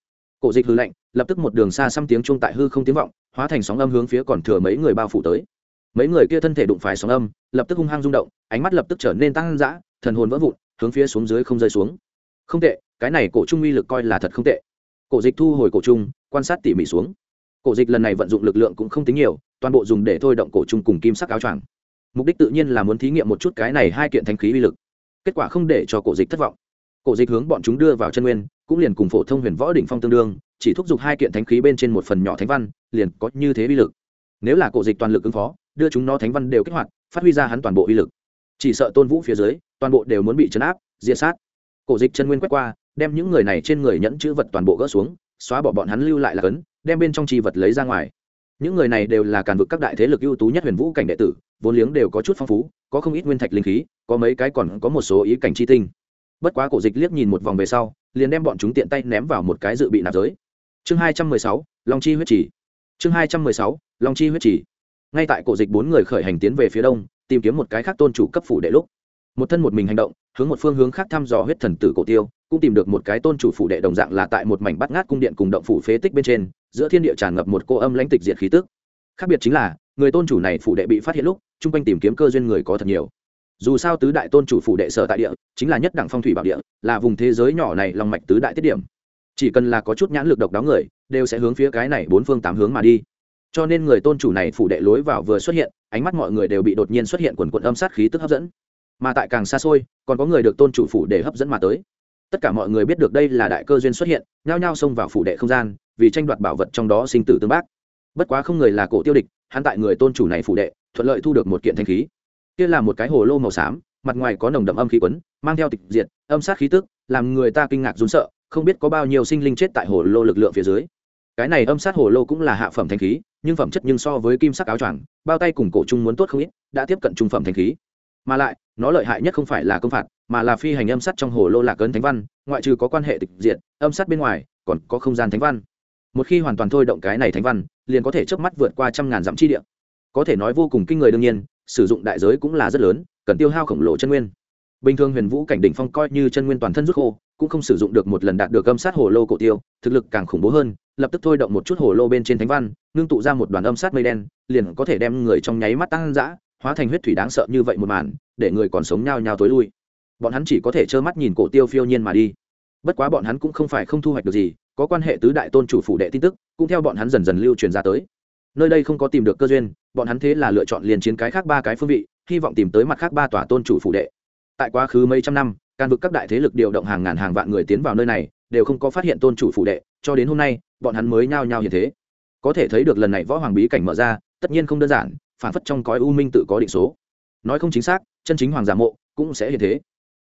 cổ dịch hư lạnh, lập tức một đường xa xăm tiếng chuông tại hư không tiếng vọng, hóa thành sóng âm hướng phía còn thừa mấy người bao phủ tới. Mấy người kia thân thể đụng phải sóng âm, lập tức hung hăng rung động, ánh mắt lập tức trở nên tăng dã, thần hồn vỡ vụn, hướng phía xuống dưới không rơi xuống. Không tệ, cái này cổ trung uy lực coi là thật không tệ. Cổ dịch thu hồi cổ trung, quan sát tỉ mỉ xuống cổ dịch lần này vận dụng lực lượng cũng không tính nhiều, toàn bộ dùng để thôi động cổ trung cùng kim sắc áo choàng. Mục đích tự nhiên là muốn thí nghiệm một chút cái này hai kiện thanh khí uy lực. Kết quả không để cho cổ dịch thất vọng. Cổ dịch hướng bọn chúng đưa vào chân nguyên, cũng liền cùng phổ thông huyền võ đỉnh phong tương đương, chỉ thúc giục hai kiện thánh khí bên trên một phần nhỏ thánh văn, liền có như thế uy lực. Nếu là cổ dịch toàn lực ứng phó, đưa chúng nó thánh văn đều kích hoạt, phát huy ra hắn toàn bộ uy lực. Chỉ sợ tôn vũ phía dưới, toàn bộ đều muốn bị chấn áp, diệt sát. Cổ dịch chân nguyên quét qua, đem những người này trên người nhẫn chữ vật toàn bộ gỡ xuống xóa bỏ bọn hắn lưu lại là cấn, đem bên trong chi vật lấy ra ngoài. Những người này đều là càn vực các đại thế lực ưu tú nhất huyền vũ cảnh đệ tử, vốn liếng đều có chút phong phú, có không ít nguyên thạch linh khí, có mấy cái còn có một số ý cảnh chi tinh. Bất quá cổ dịch liếc nhìn một vòng về sau, liền đem bọn chúng tiện tay ném vào một cái dự bị nạp giới. Chương hai trăm mười sáu, long chi huyết trì. Chương hai trăm mười sáu, long chi huyết trì. Ngay tại cổ dịch bốn người khởi hành tiến về phía đông, tìm kiếm một cái khác tôn chủ cấp phủ đệ lúc một thân một mình hành động, hướng một phương hướng khác thăm dò huyết thần tử cổ tiêu, cũng tìm được một cái tôn chủ phủ đệ đồng dạng là tại một mảnh bắt ngát cung điện cùng động phủ phế tích bên trên, giữa thiên địa tràn ngập một cô âm lãnh tịch diệt khí tức. Khác biệt chính là, người tôn chủ này phủ đệ bị phát hiện lúc, chung quanh tìm kiếm cơ duyên người có thật nhiều. Dù sao tứ đại tôn chủ phủ đệ sở tại địa, chính là nhất đẳng phong thủy bảo địa, là vùng thế giới nhỏ này lòng mạch tứ đại tiết điểm. Chỉ cần là có chút nhãn lực độc đáo người, đều sẽ hướng phía cái này bốn phương tám hướng mà đi. Cho nên người tôn chủ này phủ đệ lối vào vừa xuất hiện, ánh mắt mọi người đều bị đột nhiên xuất hiện quần quận âm sát khí tức hấp dẫn mà tại càng xa xôi, còn có người được tôn chủ phủ để hấp dẫn mà tới. Tất cả mọi người biết được đây là đại cơ duyên xuất hiện, nhao nhao xông vào phủ đệ không gian, vì tranh đoạt bảo vật trong đó sinh tử tương bác. Bất quá không người là cổ tiêu địch, hắn tại người tôn chủ này phủ đệ, thuận lợi thu được một kiện thanh khí. Kia là một cái hồ lô màu xám, mặt ngoài có nồng đậm âm khí quấn, mang theo tịch diệt, âm sát khí tức, làm người ta kinh ngạc run sợ, không biết có bao nhiêu sinh linh chết tại hồ lô lực lượng phía dưới. Cái này âm sát hồ lô cũng là hạ phẩm thanh khí, nhưng phẩm chất nhưng so với kim sắc áo choàng, bao tay cùng cổ trung muốn tốt không ít, đã tiếp cận trung phẩm thanh khí mà lại, nó lợi hại nhất không phải là công phạt, mà là phi hành âm sắt trong hồ lô lạc ấn thánh văn, ngoại trừ có quan hệ tịch diện âm sắt bên ngoài, còn có không gian thánh văn. Một khi hoàn toàn thôi động cái này thánh văn, liền có thể chớp mắt vượt qua trăm ngàn dặm chi địa. Có thể nói vô cùng kinh người đương nhiên, sử dụng đại giới cũng là rất lớn, cần tiêu hao khổng lồ chân nguyên. Bình thường huyền vũ cảnh đỉnh phong coi như chân nguyên toàn thân rút khô, cũng không sử dụng được một lần đạt được âm sát hồ lô cổ tiêu, thực lực càng khủng bố hơn, lập tức thôi động một chút hồ lô bên trên thánh văn, ngưng tụ ra một đoàn âm sát mây đen, liền có thể đem người trong nháy mắt tăng dã hóa thành huyết thủy đáng sợ như vậy một màn, để người còn sống nhao nhao tối lui. Bọn hắn chỉ có thể trơ mắt nhìn cổ tiêu phiêu nhiên mà đi. Bất quá bọn hắn cũng không phải không thu hoạch được gì, có quan hệ tứ đại tôn chủ phủ đệ tin tức, cũng theo bọn hắn dần dần lưu truyền ra tới. Nơi đây không có tìm được cơ duyên, bọn hắn thế là lựa chọn liền chiến cái khác ba cái phương vị, hy vọng tìm tới mặt khác ba tòa tôn chủ phủ đệ. Tại quá khứ mấy trăm năm, can vực các đại thế lực điều động hàng ngàn hàng vạn người tiến vào nơi này, đều không có phát hiện tôn chủ phụ đệ, cho đến hôm nay, bọn hắn mới nhao nhao như thế. Có thể thấy được lần này võ hoàng bí cảnh mở ra, tất nhiên không đơn giản phản phất trong cõi u minh tự có định số. Nói không chính xác, chân chính hoàng giả mộ cũng sẽ hiện thế.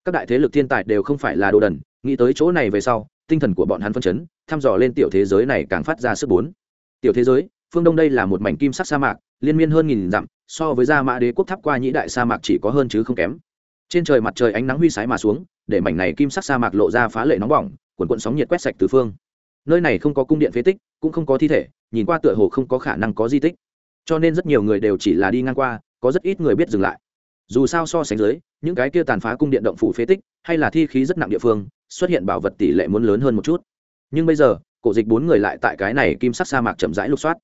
Các đại thế lực thiên tài đều không phải là đồ đần, nghĩ tới chỗ này về sau, tinh thần của bọn hắn phân chấn, thăm dò lên tiểu thế giới này càng phát ra sức bốn. Tiểu thế giới, phương đông đây là một mảnh kim sắc sa mạc, liên miên hơn nghìn dặm, so với gia mã đế quốc tháp qua nhĩ đại sa mạc chỉ có hơn chứ không kém. Trên trời mặt trời ánh nắng huy sái mà xuống, để mảnh này kim sắc sa mạc lộ ra phá lệ nóng bỏng quần quận sóng nhiệt quét sạch từ phương. Nơi này không có cung điện phế tích, cũng không có thi thể, nhìn qua tựa hồ không có khả năng có di tích cho nên rất nhiều người đều chỉ là đi ngang qua, có rất ít người biết dừng lại. Dù sao so sánh dưới, những cái kia tàn phá cung điện động phủ phế tích, hay là thi khí rất nặng địa phương, xuất hiện bảo vật tỷ lệ muốn lớn hơn một chút. Nhưng bây giờ, cổ dịch bốn người lại tại cái này kim sắc sa mạc chậm rãi lục soát.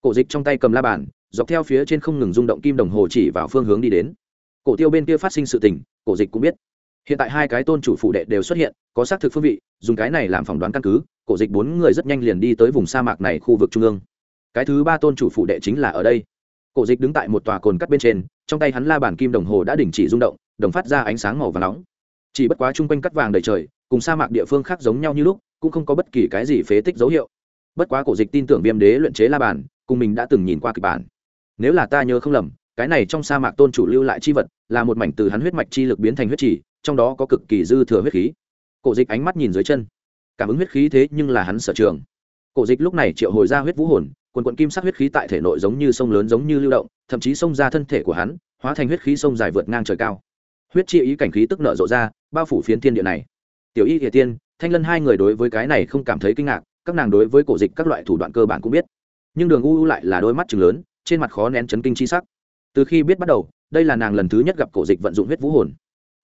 Cổ dịch trong tay cầm la bàn, dọc theo phía trên không ngừng rung động kim đồng hồ chỉ vào phương hướng đi đến. Cổ tiêu bên kia phát sinh sự tình, cổ dịch cũng biết. Hiện tại hai cái tôn chủ phụ đệ đều xuất hiện, có xác thực phương vị, dùng cái này làm phỏng đoán căn cứ, cổ dịch bốn người rất nhanh liền đi tới vùng sa mạc này khu vực trung ương cái thứ ba tôn chủ phụ đệ chính là ở đây. Cổ dịch đứng tại một tòa cồn cắt bên trên, trong tay hắn la bản kim đồng hồ đã đình chỉ rung động, đồng phát ra ánh sáng màu và nóng. Chỉ bất quá chung quanh cắt vàng đầy trời, cùng sa mạc địa phương khác giống nhau như lúc, cũng không có bất kỳ cái gì phế tích dấu hiệu. Bất quá cổ dịch tin tưởng viêm đế luyện chế la bàn, cùng mình đã từng nhìn qua kịch bản. Nếu là ta nhớ không lầm, cái này trong sa mạc tôn chủ lưu lại chi vật, là một mảnh từ hắn huyết mạch chi lực biến thành huyết chỉ trong đó có cực kỳ dư thừa huyết khí. Cổ dịch ánh mắt nhìn dưới chân. Cảm ứng huyết khí thế nhưng là hắn sở trường. Cổ dịch lúc này triệu hồi ra huyết vũ hồn quần quận kim sắc huyết khí tại thể nội giống như sông lớn giống như lưu động, thậm chí xông ra thân thể của hắn, hóa thành huyết khí sông dài vượt ngang trời cao. Huyết chi ý cảnh khí tức nở rộ ra, bao phủ phiến thiên địa này. Tiểu y địa tiên, thanh lân hai người đối với cái này không cảm thấy kinh ngạc, các nàng đối với cổ dịch các loại thủ đoạn cơ bản cũng biết. Nhưng đường u U lại là đôi mắt chừng lớn, trên mặt khó nén chấn kinh chi sắc. Từ khi biết bắt đầu, đây là nàng lần thứ nhất gặp cổ dịch vận dụng huyết vũ hồn.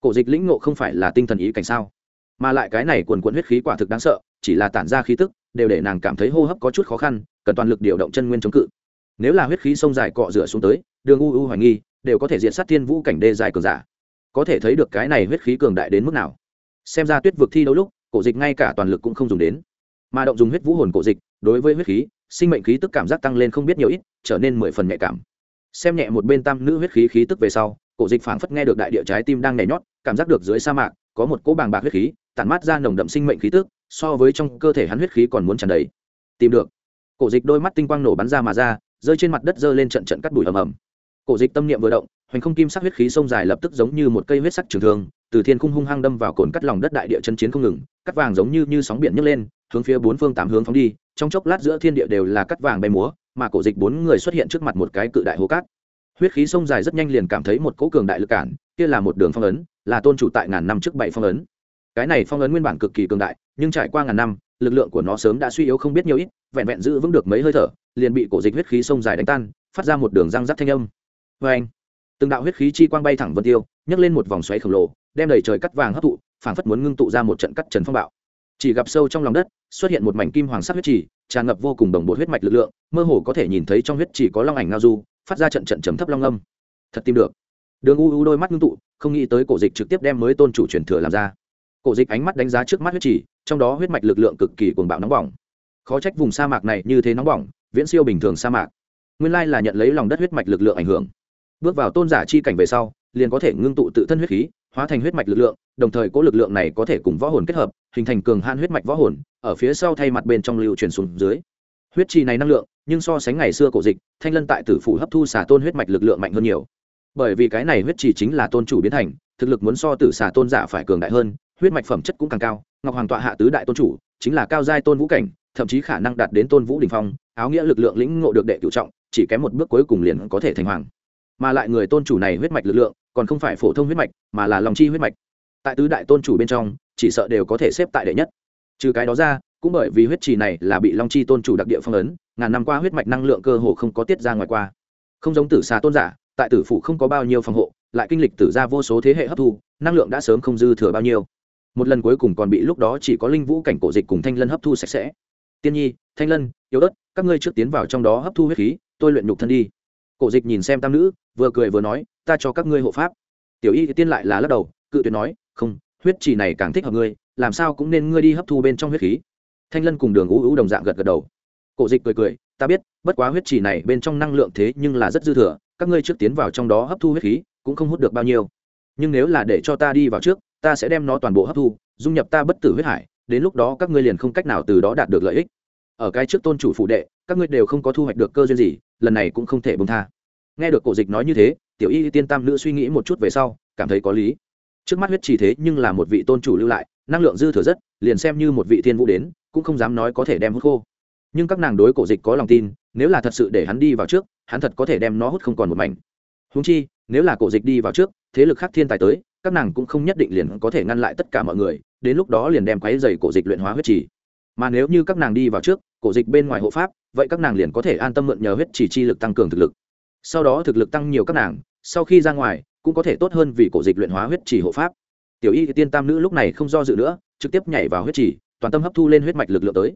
Cổ dịch lĩnh ngộ không phải là tinh thần ý cảnh sao? Mà lại cái này quần quận huyết khí quả thực đáng sợ, chỉ là tản ra khí tức đều để nàng cảm thấy hô hấp có chút khó khăn, cần toàn lực điều động chân nguyên chống cự. Nếu là huyết khí sông dài cọ rửa xuống tới, đường u u hoài nghi, đều có thể diện sát thiên vũ cảnh đê dài cường giả. Có thể thấy được cái này huyết khí cường đại đến mức nào. Xem ra tuyết vực thi đấu lúc, cổ dịch ngay cả toàn lực cũng không dùng đến. Mà động dùng huyết vũ hồn cổ dịch, đối với huyết khí, sinh mệnh khí tức cảm giác tăng lên không biết nhiều ít, trở nên mười phần nhạy cảm. Xem nhẹ một bên tam nữ huyết khí khí tức về sau, cổ dịch phảng phất nghe được đại địa trái tim đang nhảy nhót, cảm giác được dưới sa mạc, có một cỗ bàng bạc huyết khí, tản mát ra nồng đậm sinh mệnh khí tức so với trong cơ thể hắn huyết khí còn muốn tràn đầy. Tìm được. Cổ dịch đôi mắt tinh quang nổ bắn ra mà ra, rơi trên mặt đất rơi lên trận trận cắt đùi ầm ầm. Cổ dịch tâm niệm vừa động, hoành không kim sắc huyết khí sông dài lập tức giống như một cây huyết sắc trường thương, từ thiên khung hung hăng đâm vào cồn cắt lòng đất đại địa chân chiến không ngừng, cắt vàng giống như như sóng biển nhấc lên, hướng phía bốn phương tám hướng phóng đi, trong chốc lát giữa thiên địa đều là cắt vàng bay múa, mà cổ dịch bốn người xuất hiện trước mặt một cái cự đại hố cát. Huyết khí sông dài rất nhanh liền cảm thấy một cỗ cường đại lực cản, kia là một đường phong ấn, là tôn chủ tại ngàn năm trước bảy phong ấn cái này phong ấn nguyên bản cực kỳ cường đại, nhưng trải qua ngàn năm, lực lượng của nó sớm đã suy yếu không biết nhiều ít, vẹn vẹn giữ vững được mấy hơi thở, liền bị cổ dịch huyết khí sông dài đánh tan, phát ra một đường răng rắc thanh âm. Vê anh, từng đạo huyết khí chi quang bay thẳng vân tiêu, nhấc lên một vòng xoáy khổng lồ, đem đầy trời cắt vàng hấp thụ, phảng phất muốn ngưng tụ ra một trận cắt trần phong bạo. Chỉ gặp sâu trong lòng đất, xuất hiện một mảnh kim hoàng sắc huyết trì, tràn ngập vô cùng đồng bộ huyết mạch lực lượng, mơ hồ có thể nhìn thấy trong huyết trì có long ảnh ngao du, phát ra trận trận chấm thấp long âm. Thật tìm được. Đường u u đôi mắt ngưng tụ, không nghĩ tới cổ dịch trực tiếp đem mới tôn chủ truyền thừa làm ra cổ dịch ánh mắt đánh giá trước mắt huyết trì, trong đó huyết mạch lực lượng cực kỳ cuồng bạo nóng bỏng. Khó trách vùng sa mạc này như thế nóng bỏng, viễn siêu bình thường sa mạc. Nguyên lai là nhận lấy lòng đất huyết mạch lực lượng ảnh hưởng. Bước vào tôn giả chi cảnh về sau, liền có thể ngưng tụ tự thân huyết khí, hóa thành huyết mạch lực lượng, đồng thời cố lực lượng này có thể cùng võ hồn kết hợp, hình thành cường han huyết mạch võ hồn, ở phía sau thay mặt bên trong lưu truyền xuống dưới. Huyết trì này năng lượng, nhưng so sánh ngày xưa cổ dịch, thanh lân tại tử phủ hấp thu xả tôn huyết mạch lực lượng mạnh hơn nhiều. Bởi vì cái này huyết trì chính là tôn chủ biến thành, thực lực muốn so tử xả tôn giả phải cường đại hơn huyết mạch phẩm chất cũng càng cao, ngọc hoàng tọa hạ tứ đại tôn chủ, chính là cao giai tôn vũ cảnh, thậm chí khả năng đạt đến tôn vũ đình phong, áo nghĩa lực lượng lĩnh ngộ được đệ cựu trọng, chỉ kém một bước cuối cùng liền có thể thành hoàng. Mà lại người tôn chủ này huyết mạch lực lượng, còn không phải phổ thông huyết mạch, mà là lòng chi huyết mạch. Tại tứ đại tôn chủ bên trong, chỉ sợ đều có thể xếp tại đệ nhất. Trừ cái đó ra, cũng bởi vì huyết trì này là bị long chi tôn chủ đặc địa phong ấn, ngàn năm qua huyết mạch năng lượng cơ hồ không có tiết ra ngoài qua. Không giống tử xà tôn giả, tại tử phụ không có bao nhiêu phòng hộ, lại kinh lịch tử ra vô số thế hệ hấp thu, năng lượng đã sớm không dư thừa bao nhiêu một lần cuối cùng còn bị lúc đó chỉ có linh vũ cảnh cổ dịch cùng thanh lân hấp thu sạch sẽ. Tiên nhi, thanh lân, yếu ớt, các ngươi trước tiến vào trong đó hấp thu huyết khí, tôi luyện nhục thân đi. Cổ dịch nhìn xem tam nữ, vừa cười vừa nói, ta cho các ngươi hộ pháp. Tiểu y tiên lại là lắc đầu, cự tuyệt nói, không, huyết trì này càng thích hợp ngươi, làm sao cũng nên ngươi đi hấp thu bên trong huyết khí. Thanh lân cùng đường ú ú đồng dạng gật gật đầu. Cổ dịch cười cười, ta biết, bất quá huyết trì này bên trong năng lượng thế nhưng là rất dư thừa, các ngươi trước tiến vào trong đó hấp thu huyết khí, cũng không hút được bao nhiêu. Nhưng nếu là để cho ta đi vào trước ta sẽ đem nó toàn bộ hấp thu, dung nhập ta bất tử huyết hải, đến lúc đó các ngươi liền không cách nào từ đó đạt được lợi ích. Ở cái trước tôn chủ phụ đệ, các ngươi đều không có thu hoạch được cơ duyên gì, lần này cũng không thể bông tha. Nghe được cổ dịch nói như thế, tiểu y tiên tam nữ suy nghĩ một chút về sau, cảm thấy có lý. Trước mắt huyết chỉ thế nhưng là một vị tôn chủ lưu lại, năng lượng dư thừa rất, liền xem như một vị thiên vũ đến, cũng không dám nói có thể đem hút khô. Nhưng các nàng đối cổ dịch có lòng tin, nếu là thật sự để hắn đi vào trước, hắn thật có thể đem nó hút không còn một mảnh. Húng chi, nếu là cổ dịch đi vào trước, thế lực khác thiên tài tới các nàng cũng không nhất định liền có thể ngăn lại tất cả mọi người, đến lúc đó liền đem quáy dày cổ dịch luyện hóa huyết trì. Mà nếu như các nàng đi vào trước, cổ dịch bên ngoài hộ pháp, vậy các nàng liền có thể an tâm mượn nhờ huyết trì chi lực tăng cường thực lực. Sau đó thực lực tăng nhiều các nàng, sau khi ra ngoài, cũng có thể tốt hơn vì cổ dịch luyện hóa huyết trì hộ pháp. Tiểu y, tiên tam nữ lúc này không do dự nữa, trực tiếp nhảy vào huyết trì, toàn tâm hấp thu lên huyết mạch lực lượng tới.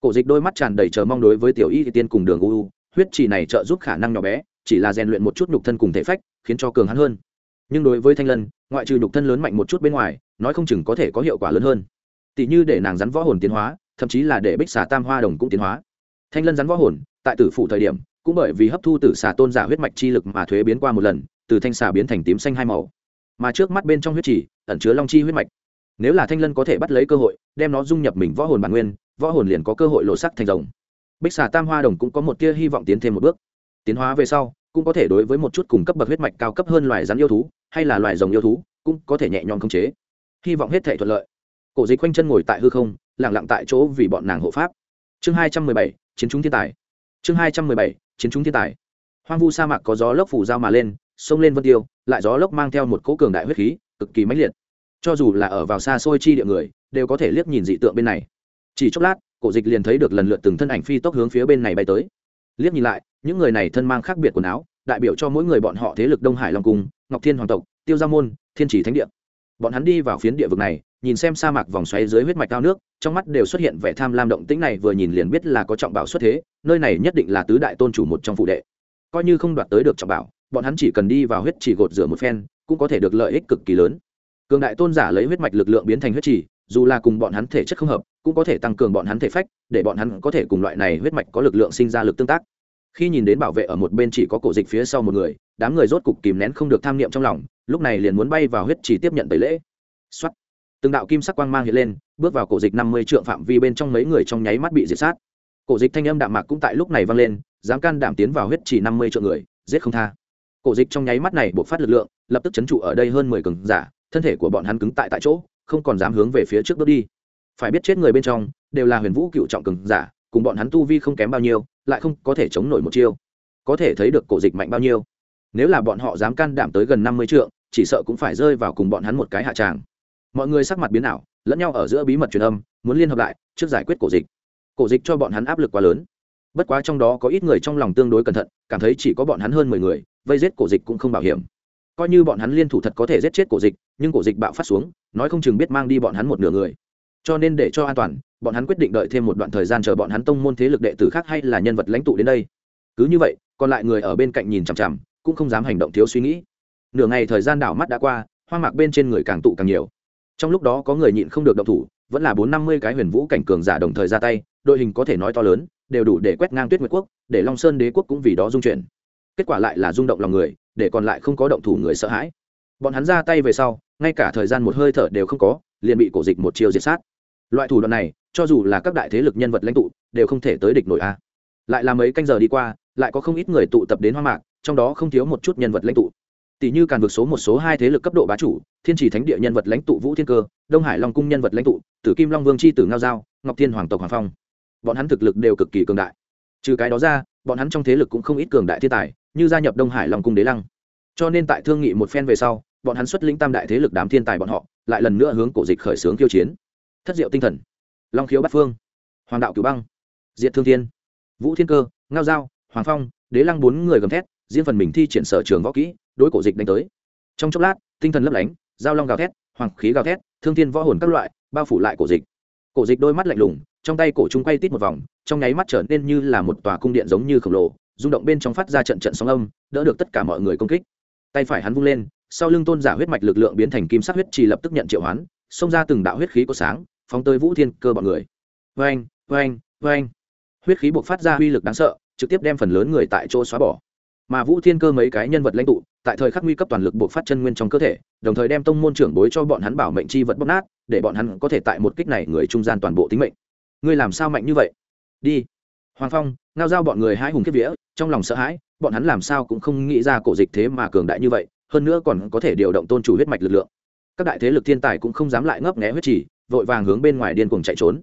Cổ dịch đôi mắt tràn đầy chờ mong đối với tiểu y, tiên cùng đường u, huyết trì này trợ giúp khả năng nhỏ bé, chỉ là rèn luyện một chút nhục thân cùng thể phách, khiến cho cường hắn hơn nhưng đối với thanh lân, ngoại trừ nhục thân lớn mạnh một chút bên ngoài, nói không chừng có thể có hiệu quả lớn hơn. Tỷ như để nàng rắn võ hồn tiến hóa, thậm chí là để bích xà tam hoa đồng cũng tiến hóa. Thanh lân rắn võ hồn, tại tử phủ thời điểm, cũng bởi vì hấp thu tử xà tôn giả huyết mạch chi lực mà thuế biến qua một lần, từ thanh xà biến thành tím xanh hai màu. Mà trước mắt bên trong huyết chỉ, ẩn chứa long chi huyết mạch. Nếu là thanh lân có thể bắt lấy cơ hội, đem nó dung nhập mình võ hồn bản nguyên, võ hồn liền có cơ hội lộ sắc thành rồng. Bích xà tam hoa đồng cũng có một tia hy vọng tiến thêm một bước. Tiến hóa về sau, cũng có thể đối với một chút cùng cấp bậc huyết mạch cao cấp hơn loài rắn yêu thú hay là loài rồng yêu thú cũng có thể nhẹ nhõm khống chế. Hy vọng hết thể thuận lợi. Cổ dịch quanh chân ngồi tại hư không lẳng lặng tại chỗ vì bọn nàng hộ pháp. Chương hai trăm mười bảy, chiến chúng thiên tài. Chương hai trăm mười bảy, chiến chúng thiên tài. Hoang vu sa mạc có gió lốc phủ dao mà lên, sông lên vân tiêu, lại gió lốc mang theo một cỗ cường đại huyết khí, cực kỳ mãnh liệt. Cho dù là ở vào xa xôi chi địa người, đều có thể liếc nhìn dị tượng bên này. Chỉ chốc lát, cổ dịch liền thấy được lần lượt từng thân ảnh phi tốc hướng phía bên này bay tới. Liếc nhìn lại, những người này thân mang khác biệt quần áo đại biểu cho mỗi người bọn họ thế lực đông hải long cung, ngọc thiên hoàng tộc, tiêu gia môn, thiên chỉ thánh địa. Bọn hắn đi vào phiến địa vực này, nhìn xem sa mạc vòng xoáy dưới huyết mạch cao nước, trong mắt đều xuất hiện vẻ tham lam động tĩnh này vừa nhìn liền biết là có trọng bảo xuất thế, nơi này nhất định là tứ đại tôn chủ một trong phụ đệ. Coi như không đoạt tới được trọng bảo, bọn hắn chỉ cần đi vào huyết chỉ gột rửa một phen, cũng có thể được lợi ích cực kỳ lớn. Cường đại tôn giả lấy huyết mạch lực lượng biến thành huyết chỉ dù là cùng bọn hắn thể chất không hợp, cũng có thể tăng cường bọn hắn thể phách, để bọn hắn có thể cùng loại này huyết mạch có lực lượng sinh ra lực tương tác khi nhìn đến bảo vệ ở một bên chỉ có cổ dịch phía sau một người, đám người rốt cục kìm nén không được tham niệm trong lòng, lúc này liền muốn bay vào huyết chỉ tiếp nhận tẩy lễ. Xuất từng đạo kim sắc quang mang hiện lên, bước vào cổ dịch năm mươi trượng phạm vi bên trong mấy người trong nháy mắt bị diệt sát. Cổ dịch thanh âm đạm mạc cũng tại lúc này vang lên, dám can đảm tiến vào huyết chỉ năm mươi trượng người, giết không tha. Cổ dịch trong nháy mắt này buộc phát lực lượng, lập tức chấn trụ ở đây hơn mười cường giả, thân thể của bọn hắn cứng tại tại chỗ, không còn dám hướng về phía trước bước đi. Phải biết chết người bên trong, đều là huyền vũ cựu trọng cường giả, cùng bọn hắn tu vi không kém bao nhiêu lại không có thể chống nổi một chiêu. Có thể thấy được cổ dịch mạnh bao nhiêu. Nếu là bọn họ dám can đảm tới gần năm mươi trượng, chỉ sợ cũng phải rơi vào cùng bọn hắn một cái hạ tràng. Mọi người sắc mặt biến ảo, lẫn nhau ở giữa bí mật truyền âm, muốn liên hợp lại, trước giải quyết cổ dịch. Cổ dịch cho bọn hắn áp lực quá lớn. Bất quá trong đó có ít người trong lòng tương đối cẩn thận, cảm thấy chỉ có bọn hắn hơn mười người, vây giết cổ dịch cũng không bảo hiểm. Coi như bọn hắn liên thủ thật có thể giết chết cổ dịch, nhưng cổ dịch bạo phát xuống, nói không chừng biết mang đi bọn hắn một nửa người. Cho nên để cho an toàn bọn hắn quyết định đợi thêm một đoạn thời gian chờ bọn hắn tông môn thế lực đệ tử khác hay là nhân vật lãnh tụ đến đây. Cứ như vậy, còn lại người ở bên cạnh nhìn chằm chằm, cũng không dám hành động thiếu suy nghĩ. Nửa ngày thời gian đảo mắt đã qua, hoang mạc bên trên người càng tụ càng nhiều. Trong lúc đó có người nhịn không được động thủ, vẫn là bốn năm mươi cái huyền vũ cảnh cường giả đồng thời ra tay, đội hình có thể nói to lớn, đều đủ để quét ngang tuyết nguyệt quốc, để long sơn đế quốc cũng vì đó dung chuyển. Kết quả lại là rung động lòng người, để còn lại không có động thủ người sợ hãi. Bọn hắn ra tay về sau, ngay cả thời gian một hơi thở đều không có, liền bị cổ dịch một chiều diệt sát. Loại thủ đoạn này cho dù là các đại thế lực nhân vật lãnh tụ, đều không thể tới địch nổi a. Lại là mấy canh giờ đi qua, lại có không ít người tụ tập đến hoa mạc, trong đó không thiếu một chút nhân vật lãnh tụ. Tỷ như càn vượt số một số hai thế lực cấp độ bá chủ, thiên chỉ thánh địa nhân vật lãnh tụ vũ thiên cơ, đông hải long cung nhân vật lãnh tụ, tử kim long vương c h i tử ngao giao, ngọc thiên hoàng tộc hoàng phong. Bọn hắn thực lực đều cực kỳ cường đại. Trừ cái đó ra, bọn hắn trong thế lực cũng không ít cường đại thiên tài, như gia nhập đông hải long cung đế lăng. Cho nên tại thương nghị một phen về sau, bọn hắn xuất lĩnh tam đại thế lực đám thiên tài bọn họ, lại lần nữa hướng cổ dịch khởi xướng kiêu chiến. Thất diệu tinh thần long khiếu bát phương, hoàng đạo cửu băng, diệt thương thiên, vũ thiên cơ, ngao giao, hoàng phong, đế lăng bốn người gầm thét, riêng phần mình thi triển sở trường võ kỹ, đối cổ dịch đánh tới. Trong chốc lát, tinh thần lấp lánh, giao long gào thét, hoàng khí gào thét, thương thiên võ hồn các loại, bao phủ lại cổ dịch. Cổ dịch đôi mắt lạnh lùng, trong tay cổ chúng quay tít một vòng, trong nháy mắt trở nên như là một tòa cung điện giống như khổng lồ, rung động bên trong phát ra trận trận sóng âm, đỡ được tất cả mọi người công kích. Tay phải hắn vung lên, sau lưng tôn giả huyết mạch lực lượng biến thành kim sắc huyết trì lập tức nhận triệu hoán, xông ra từng đạo huyết khí có sáng phóng tới vũ thiên cơ bọn người. Vê anh huyết khí buộc phát ra uy lực đáng sợ, trực tiếp đem phần lớn người tại chỗ xóa bỏ. Mà vũ thiên cơ mấy cái nhân vật lãnh tụ, tại thời khắc nguy cấp toàn lực buộc phát chân nguyên trong cơ thể, đồng thời đem tông môn trưởng bối cho bọn hắn bảo mệnh chi vật bóc nát, để bọn hắn có thể tại một kích này người trung gian toàn bộ tính mệnh. Ngươi làm sao mạnh như vậy? Đi. Hoàng phong, ngao giao bọn người hai hùng kiếp vía, trong lòng sợ hãi, bọn hắn làm sao cũng không nghĩ ra cổ dịch thế mà cường đại như vậy, hơn nữa còn có thể điều động tôn chủ huyết mạch lực lượng. Các đại thế lực thiên tài cũng không dám lại ngấp nghé huyết trì vội vàng hướng bên ngoài điên cuồng chạy trốn.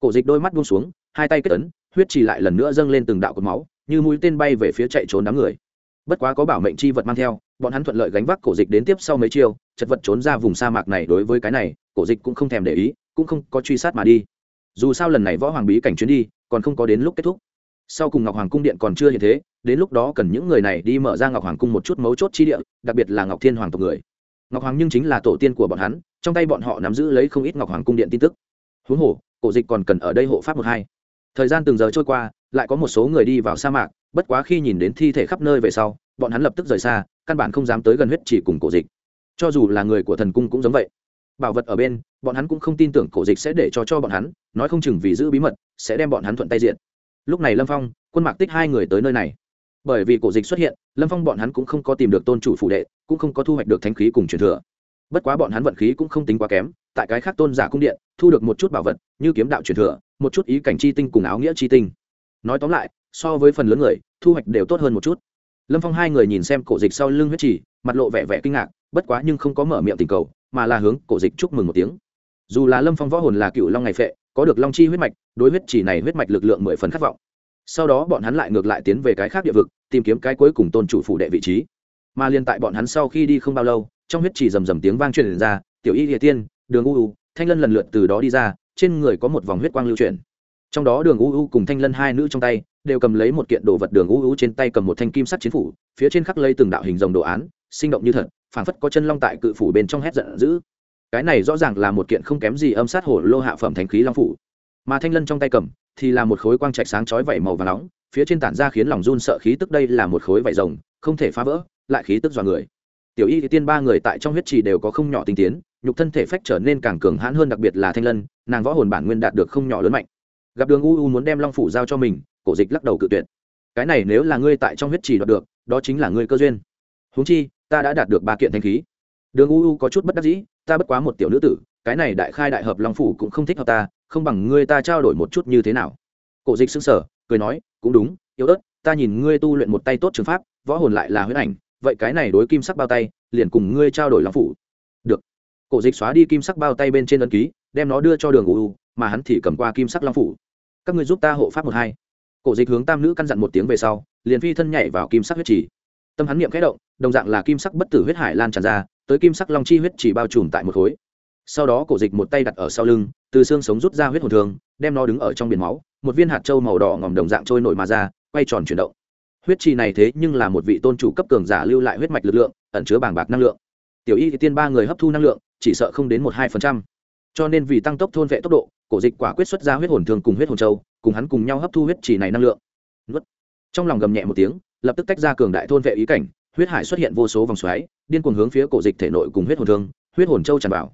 Cổ dịch đôi mắt buông xuống, hai tay kết ấn, huyết trì lại lần nữa dâng lên từng đạo cột máu, như mũi tên bay về phía chạy trốn đám người. Bất quá có bảo mệnh chi vật mang theo, bọn hắn thuận lợi gánh vác cổ dịch đến tiếp sau mấy chiêu, chật vật trốn ra vùng sa mạc này đối với cái này, cổ dịch cũng không thèm để ý, cũng không có truy sát mà đi. Dù sao lần này võ hoàng bí cảnh chuyến đi, còn không có đến lúc kết thúc. Sau cùng ngọc hoàng cung điện còn chưa như thế, đến lúc đó cần những người này đi mở ra ngọc hoàng cung một chút mấu chốt chi địa, đặc biệt là ngọc thiên hoàng tộc người ngọc hoàng nhưng chính là tổ tiên của bọn hắn, trong tay bọn họ nắm giữ lấy không ít ngọc hoàng cung điện tin tức. Huống hồ, cổ dịch còn cần ở đây hộ pháp một hai. Thời gian từng giờ trôi qua, lại có một số người đi vào sa mạc, bất quá khi nhìn đến thi thể khắp nơi về sau, bọn hắn lập tức rời xa, căn bản không dám tới gần huyết chỉ cùng cổ dịch. Cho dù là người của thần cung cũng giống vậy. Bảo vật ở bên, bọn hắn cũng không tin tưởng cổ dịch sẽ để cho cho bọn hắn, nói không chừng vì giữ bí mật, sẽ đem bọn hắn thuận tay diện lúc này lâm phong, quân mạc tích hai người tới nơi này. Bởi vì cổ dịch xuất hiện, lâm phong bọn hắn cũng không có tìm được tôn chủ phụ đệ cũng không có thu hoạch được thanh khí cùng truyền thừa. Bất quá bọn hắn vận khí cũng không tính quá kém, tại cái khác tôn giả cung điện, thu được một chút bảo vật, như kiếm đạo truyền thừa, một chút ý cảnh chi tinh cùng áo nghĩa chi tinh. Nói tóm lại, so với phần lớn người, thu hoạch đều tốt hơn một chút. Lâm phong hai người nhìn xem cổ dịch sau lưng huyết trì, mặt lộ vẻ vẻ kinh ngạc, bất quá nhưng không có mở miệng tình cầu, mà là hướng cổ dịch chúc mừng một tiếng. Dù là lâm phong võ hồn là cựu long ngày phệ, có được long chi huyết mạch, đối huyết chỉ này huyết mạch lực lượng mười phần khát vọng. Sau đó bọn hắn lại ngược lại tiến về cái khác địa vực, tìm kiếm cái cuối cùng tôn chủ phủ đệ vị trí mà liên tại bọn hắn sau khi đi không bao lâu, trong huyết chỉ rầm rầm tiếng vang truyền ra, tiểu y địa tiên, đường u u, thanh lân lần lượt từ đó đi ra, trên người có một vòng huyết quang lưu chuyển. Trong đó đường u u cùng thanh lân hai nữ trong tay, đều cầm lấy một kiện đồ vật đường u u trên tay cầm một thanh kim sắt chiến phủ, phía trên khắc lấy từng đạo hình rồng đồ án, sinh động như thật, phảng phất có chân long tại cự phủ bên trong hét giận dữ. Cái này rõ ràng là một kiện không kém gì âm sát hổ lô hạ phẩm thành khí long phủ. Mà thanh lân trong tay cầm, thì là một khối quang trạch sáng chói vảy màu và nóng, phía trên tản ra khiến lòng run sợ khí tức đây là một khối vảy rồng, không thể phá vỡ lại khí tức dọa người. Tiểu y thì tiên ba người tại trong huyết trì đều có không nhỏ tinh tiến, nhục thân thể phách trở nên càng cường hãn hơn đặc biệt là thanh lân, nàng võ hồn bản nguyên đạt được không nhỏ lớn mạnh. Gặp đường u u muốn đem long phủ giao cho mình, cổ dịch lắc đầu cự tuyệt. Cái này nếu là ngươi tại trong huyết trì đoạt được, đó chính là ngươi cơ duyên. Húng chi, ta đã đạt được ba kiện thanh khí. Đường u u có chút bất đắc dĩ, ta bất quá một tiểu nữ tử, cái này đại khai đại hợp long phủ cũng không thích hợp ta, không bằng ngươi ta trao đổi một chút như thế nào. Cổ dịch xưng sở cười nói, cũng đúng, yếu ớt, ta nhìn ngươi tu luyện một tay tốt trường pháp, võ hồn lại là huyết ảnh vậy cái này đối kim sắc bao tay, liền cùng ngươi trao đổi long phủ. Được. Cổ dịch xóa đi kim sắc bao tay bên trên ấn ký, đem nó đưa cho đường u, mà hắn thì cầm qua kim sắc long phủ. Các ngươi giúp ta hộ pháp một hai. Cổ dịch hướng tam nữ căn dặn một tiếng về sau, liền phi thân nhảy vào kim sắc huyết trì. Tâm hắn niệm khẽ động, đồng dạng là kim sắc bất tử huyết hải lan tràn ra, tới kim sắc long chi huyết chỉ bao trùm tại một khối. Sau đó cổ dịch một tay đặt ở sau lưng, từ xương sống rút ra huyết hồn thường, đem nó đứng ở trong biển máu, một viên hạt trâu màu đỏ ngòm đồng dạng trôi nổi mà ra, quay tròn chuyển động huyết trì này thế nhưng là một vị tôn chủ cấp cường giả lưu lại huyết mạch lực lượng, ẩn chứa bảng bạc năng lượng. Tiểu y thì tiên ba người hấp thu năng lượng, chỉ sợ không đến một hai phần trăm. Cho nên vì tăng tốc thôn vệ tốc độ, cổ dịch quả quyết xuất ra huyết hồn thường cùng huyết hồn châu, cùng hắn cùng nhau hấp thu huyết trì này năng lượng. Nuốt. trong lòng gầm nhẹ một tiếng, lập tức tách ra cường đại thôn vệ ý cảnh, huyết hải xuất hiện vô số vòng xoáy, điên cuồng hướng phía cổ dịch thể nội cùng huyết hồn thương, huyết hồn châu tràn vào.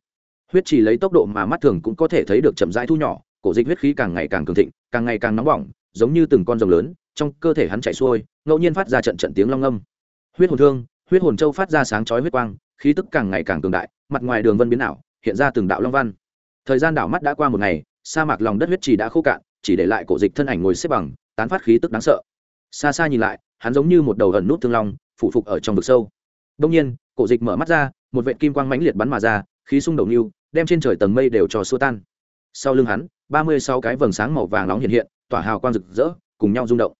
Huyết trì lấy tốc độ mà mắt thường cũng có thể thấy được chậm rãi thu nhỏ, cổ dịch huyết khí càng ngày càng cường thịnh, càng ngày càng nóng bỏng, giống như từng con rồng lớn trong cơ thể hắn chạy xuôi, ngẫu nhiên phát ra trận trận tiếng long âm huyết hồn thương, huyết hồn châu phát ra sáng chói huyết quang, khí tức càng ngày càng cường đại, mặt ngoài đường vân biến ảo, hiện ra từng đạo long văn. Thời gian đảo mắt đã qua một ngày, sa mạc lòng đất huyết trì đã khô cạn, chỉ để lại cổ dịch thân ảnh ngồi xếp bằng, tán phát khí tức đáng sợ. Xa xa nhìn lại, hắn giống như một đầu ẩn nút thương long, phủ phục ở trong vực sâu. Đông nhiên, cổ dịch mở mắt ra, một vệ kim quang mãnh liệt bắn mà ra, khí xung đầu niu đem trên trời tầng mây đều trò xua tan. Sau lưng hắn, ba mươi sáu cái vầng sáng màu vàng nóng hiện hiện, tỏa hào quang rực rỡ, cùng nhau rung động.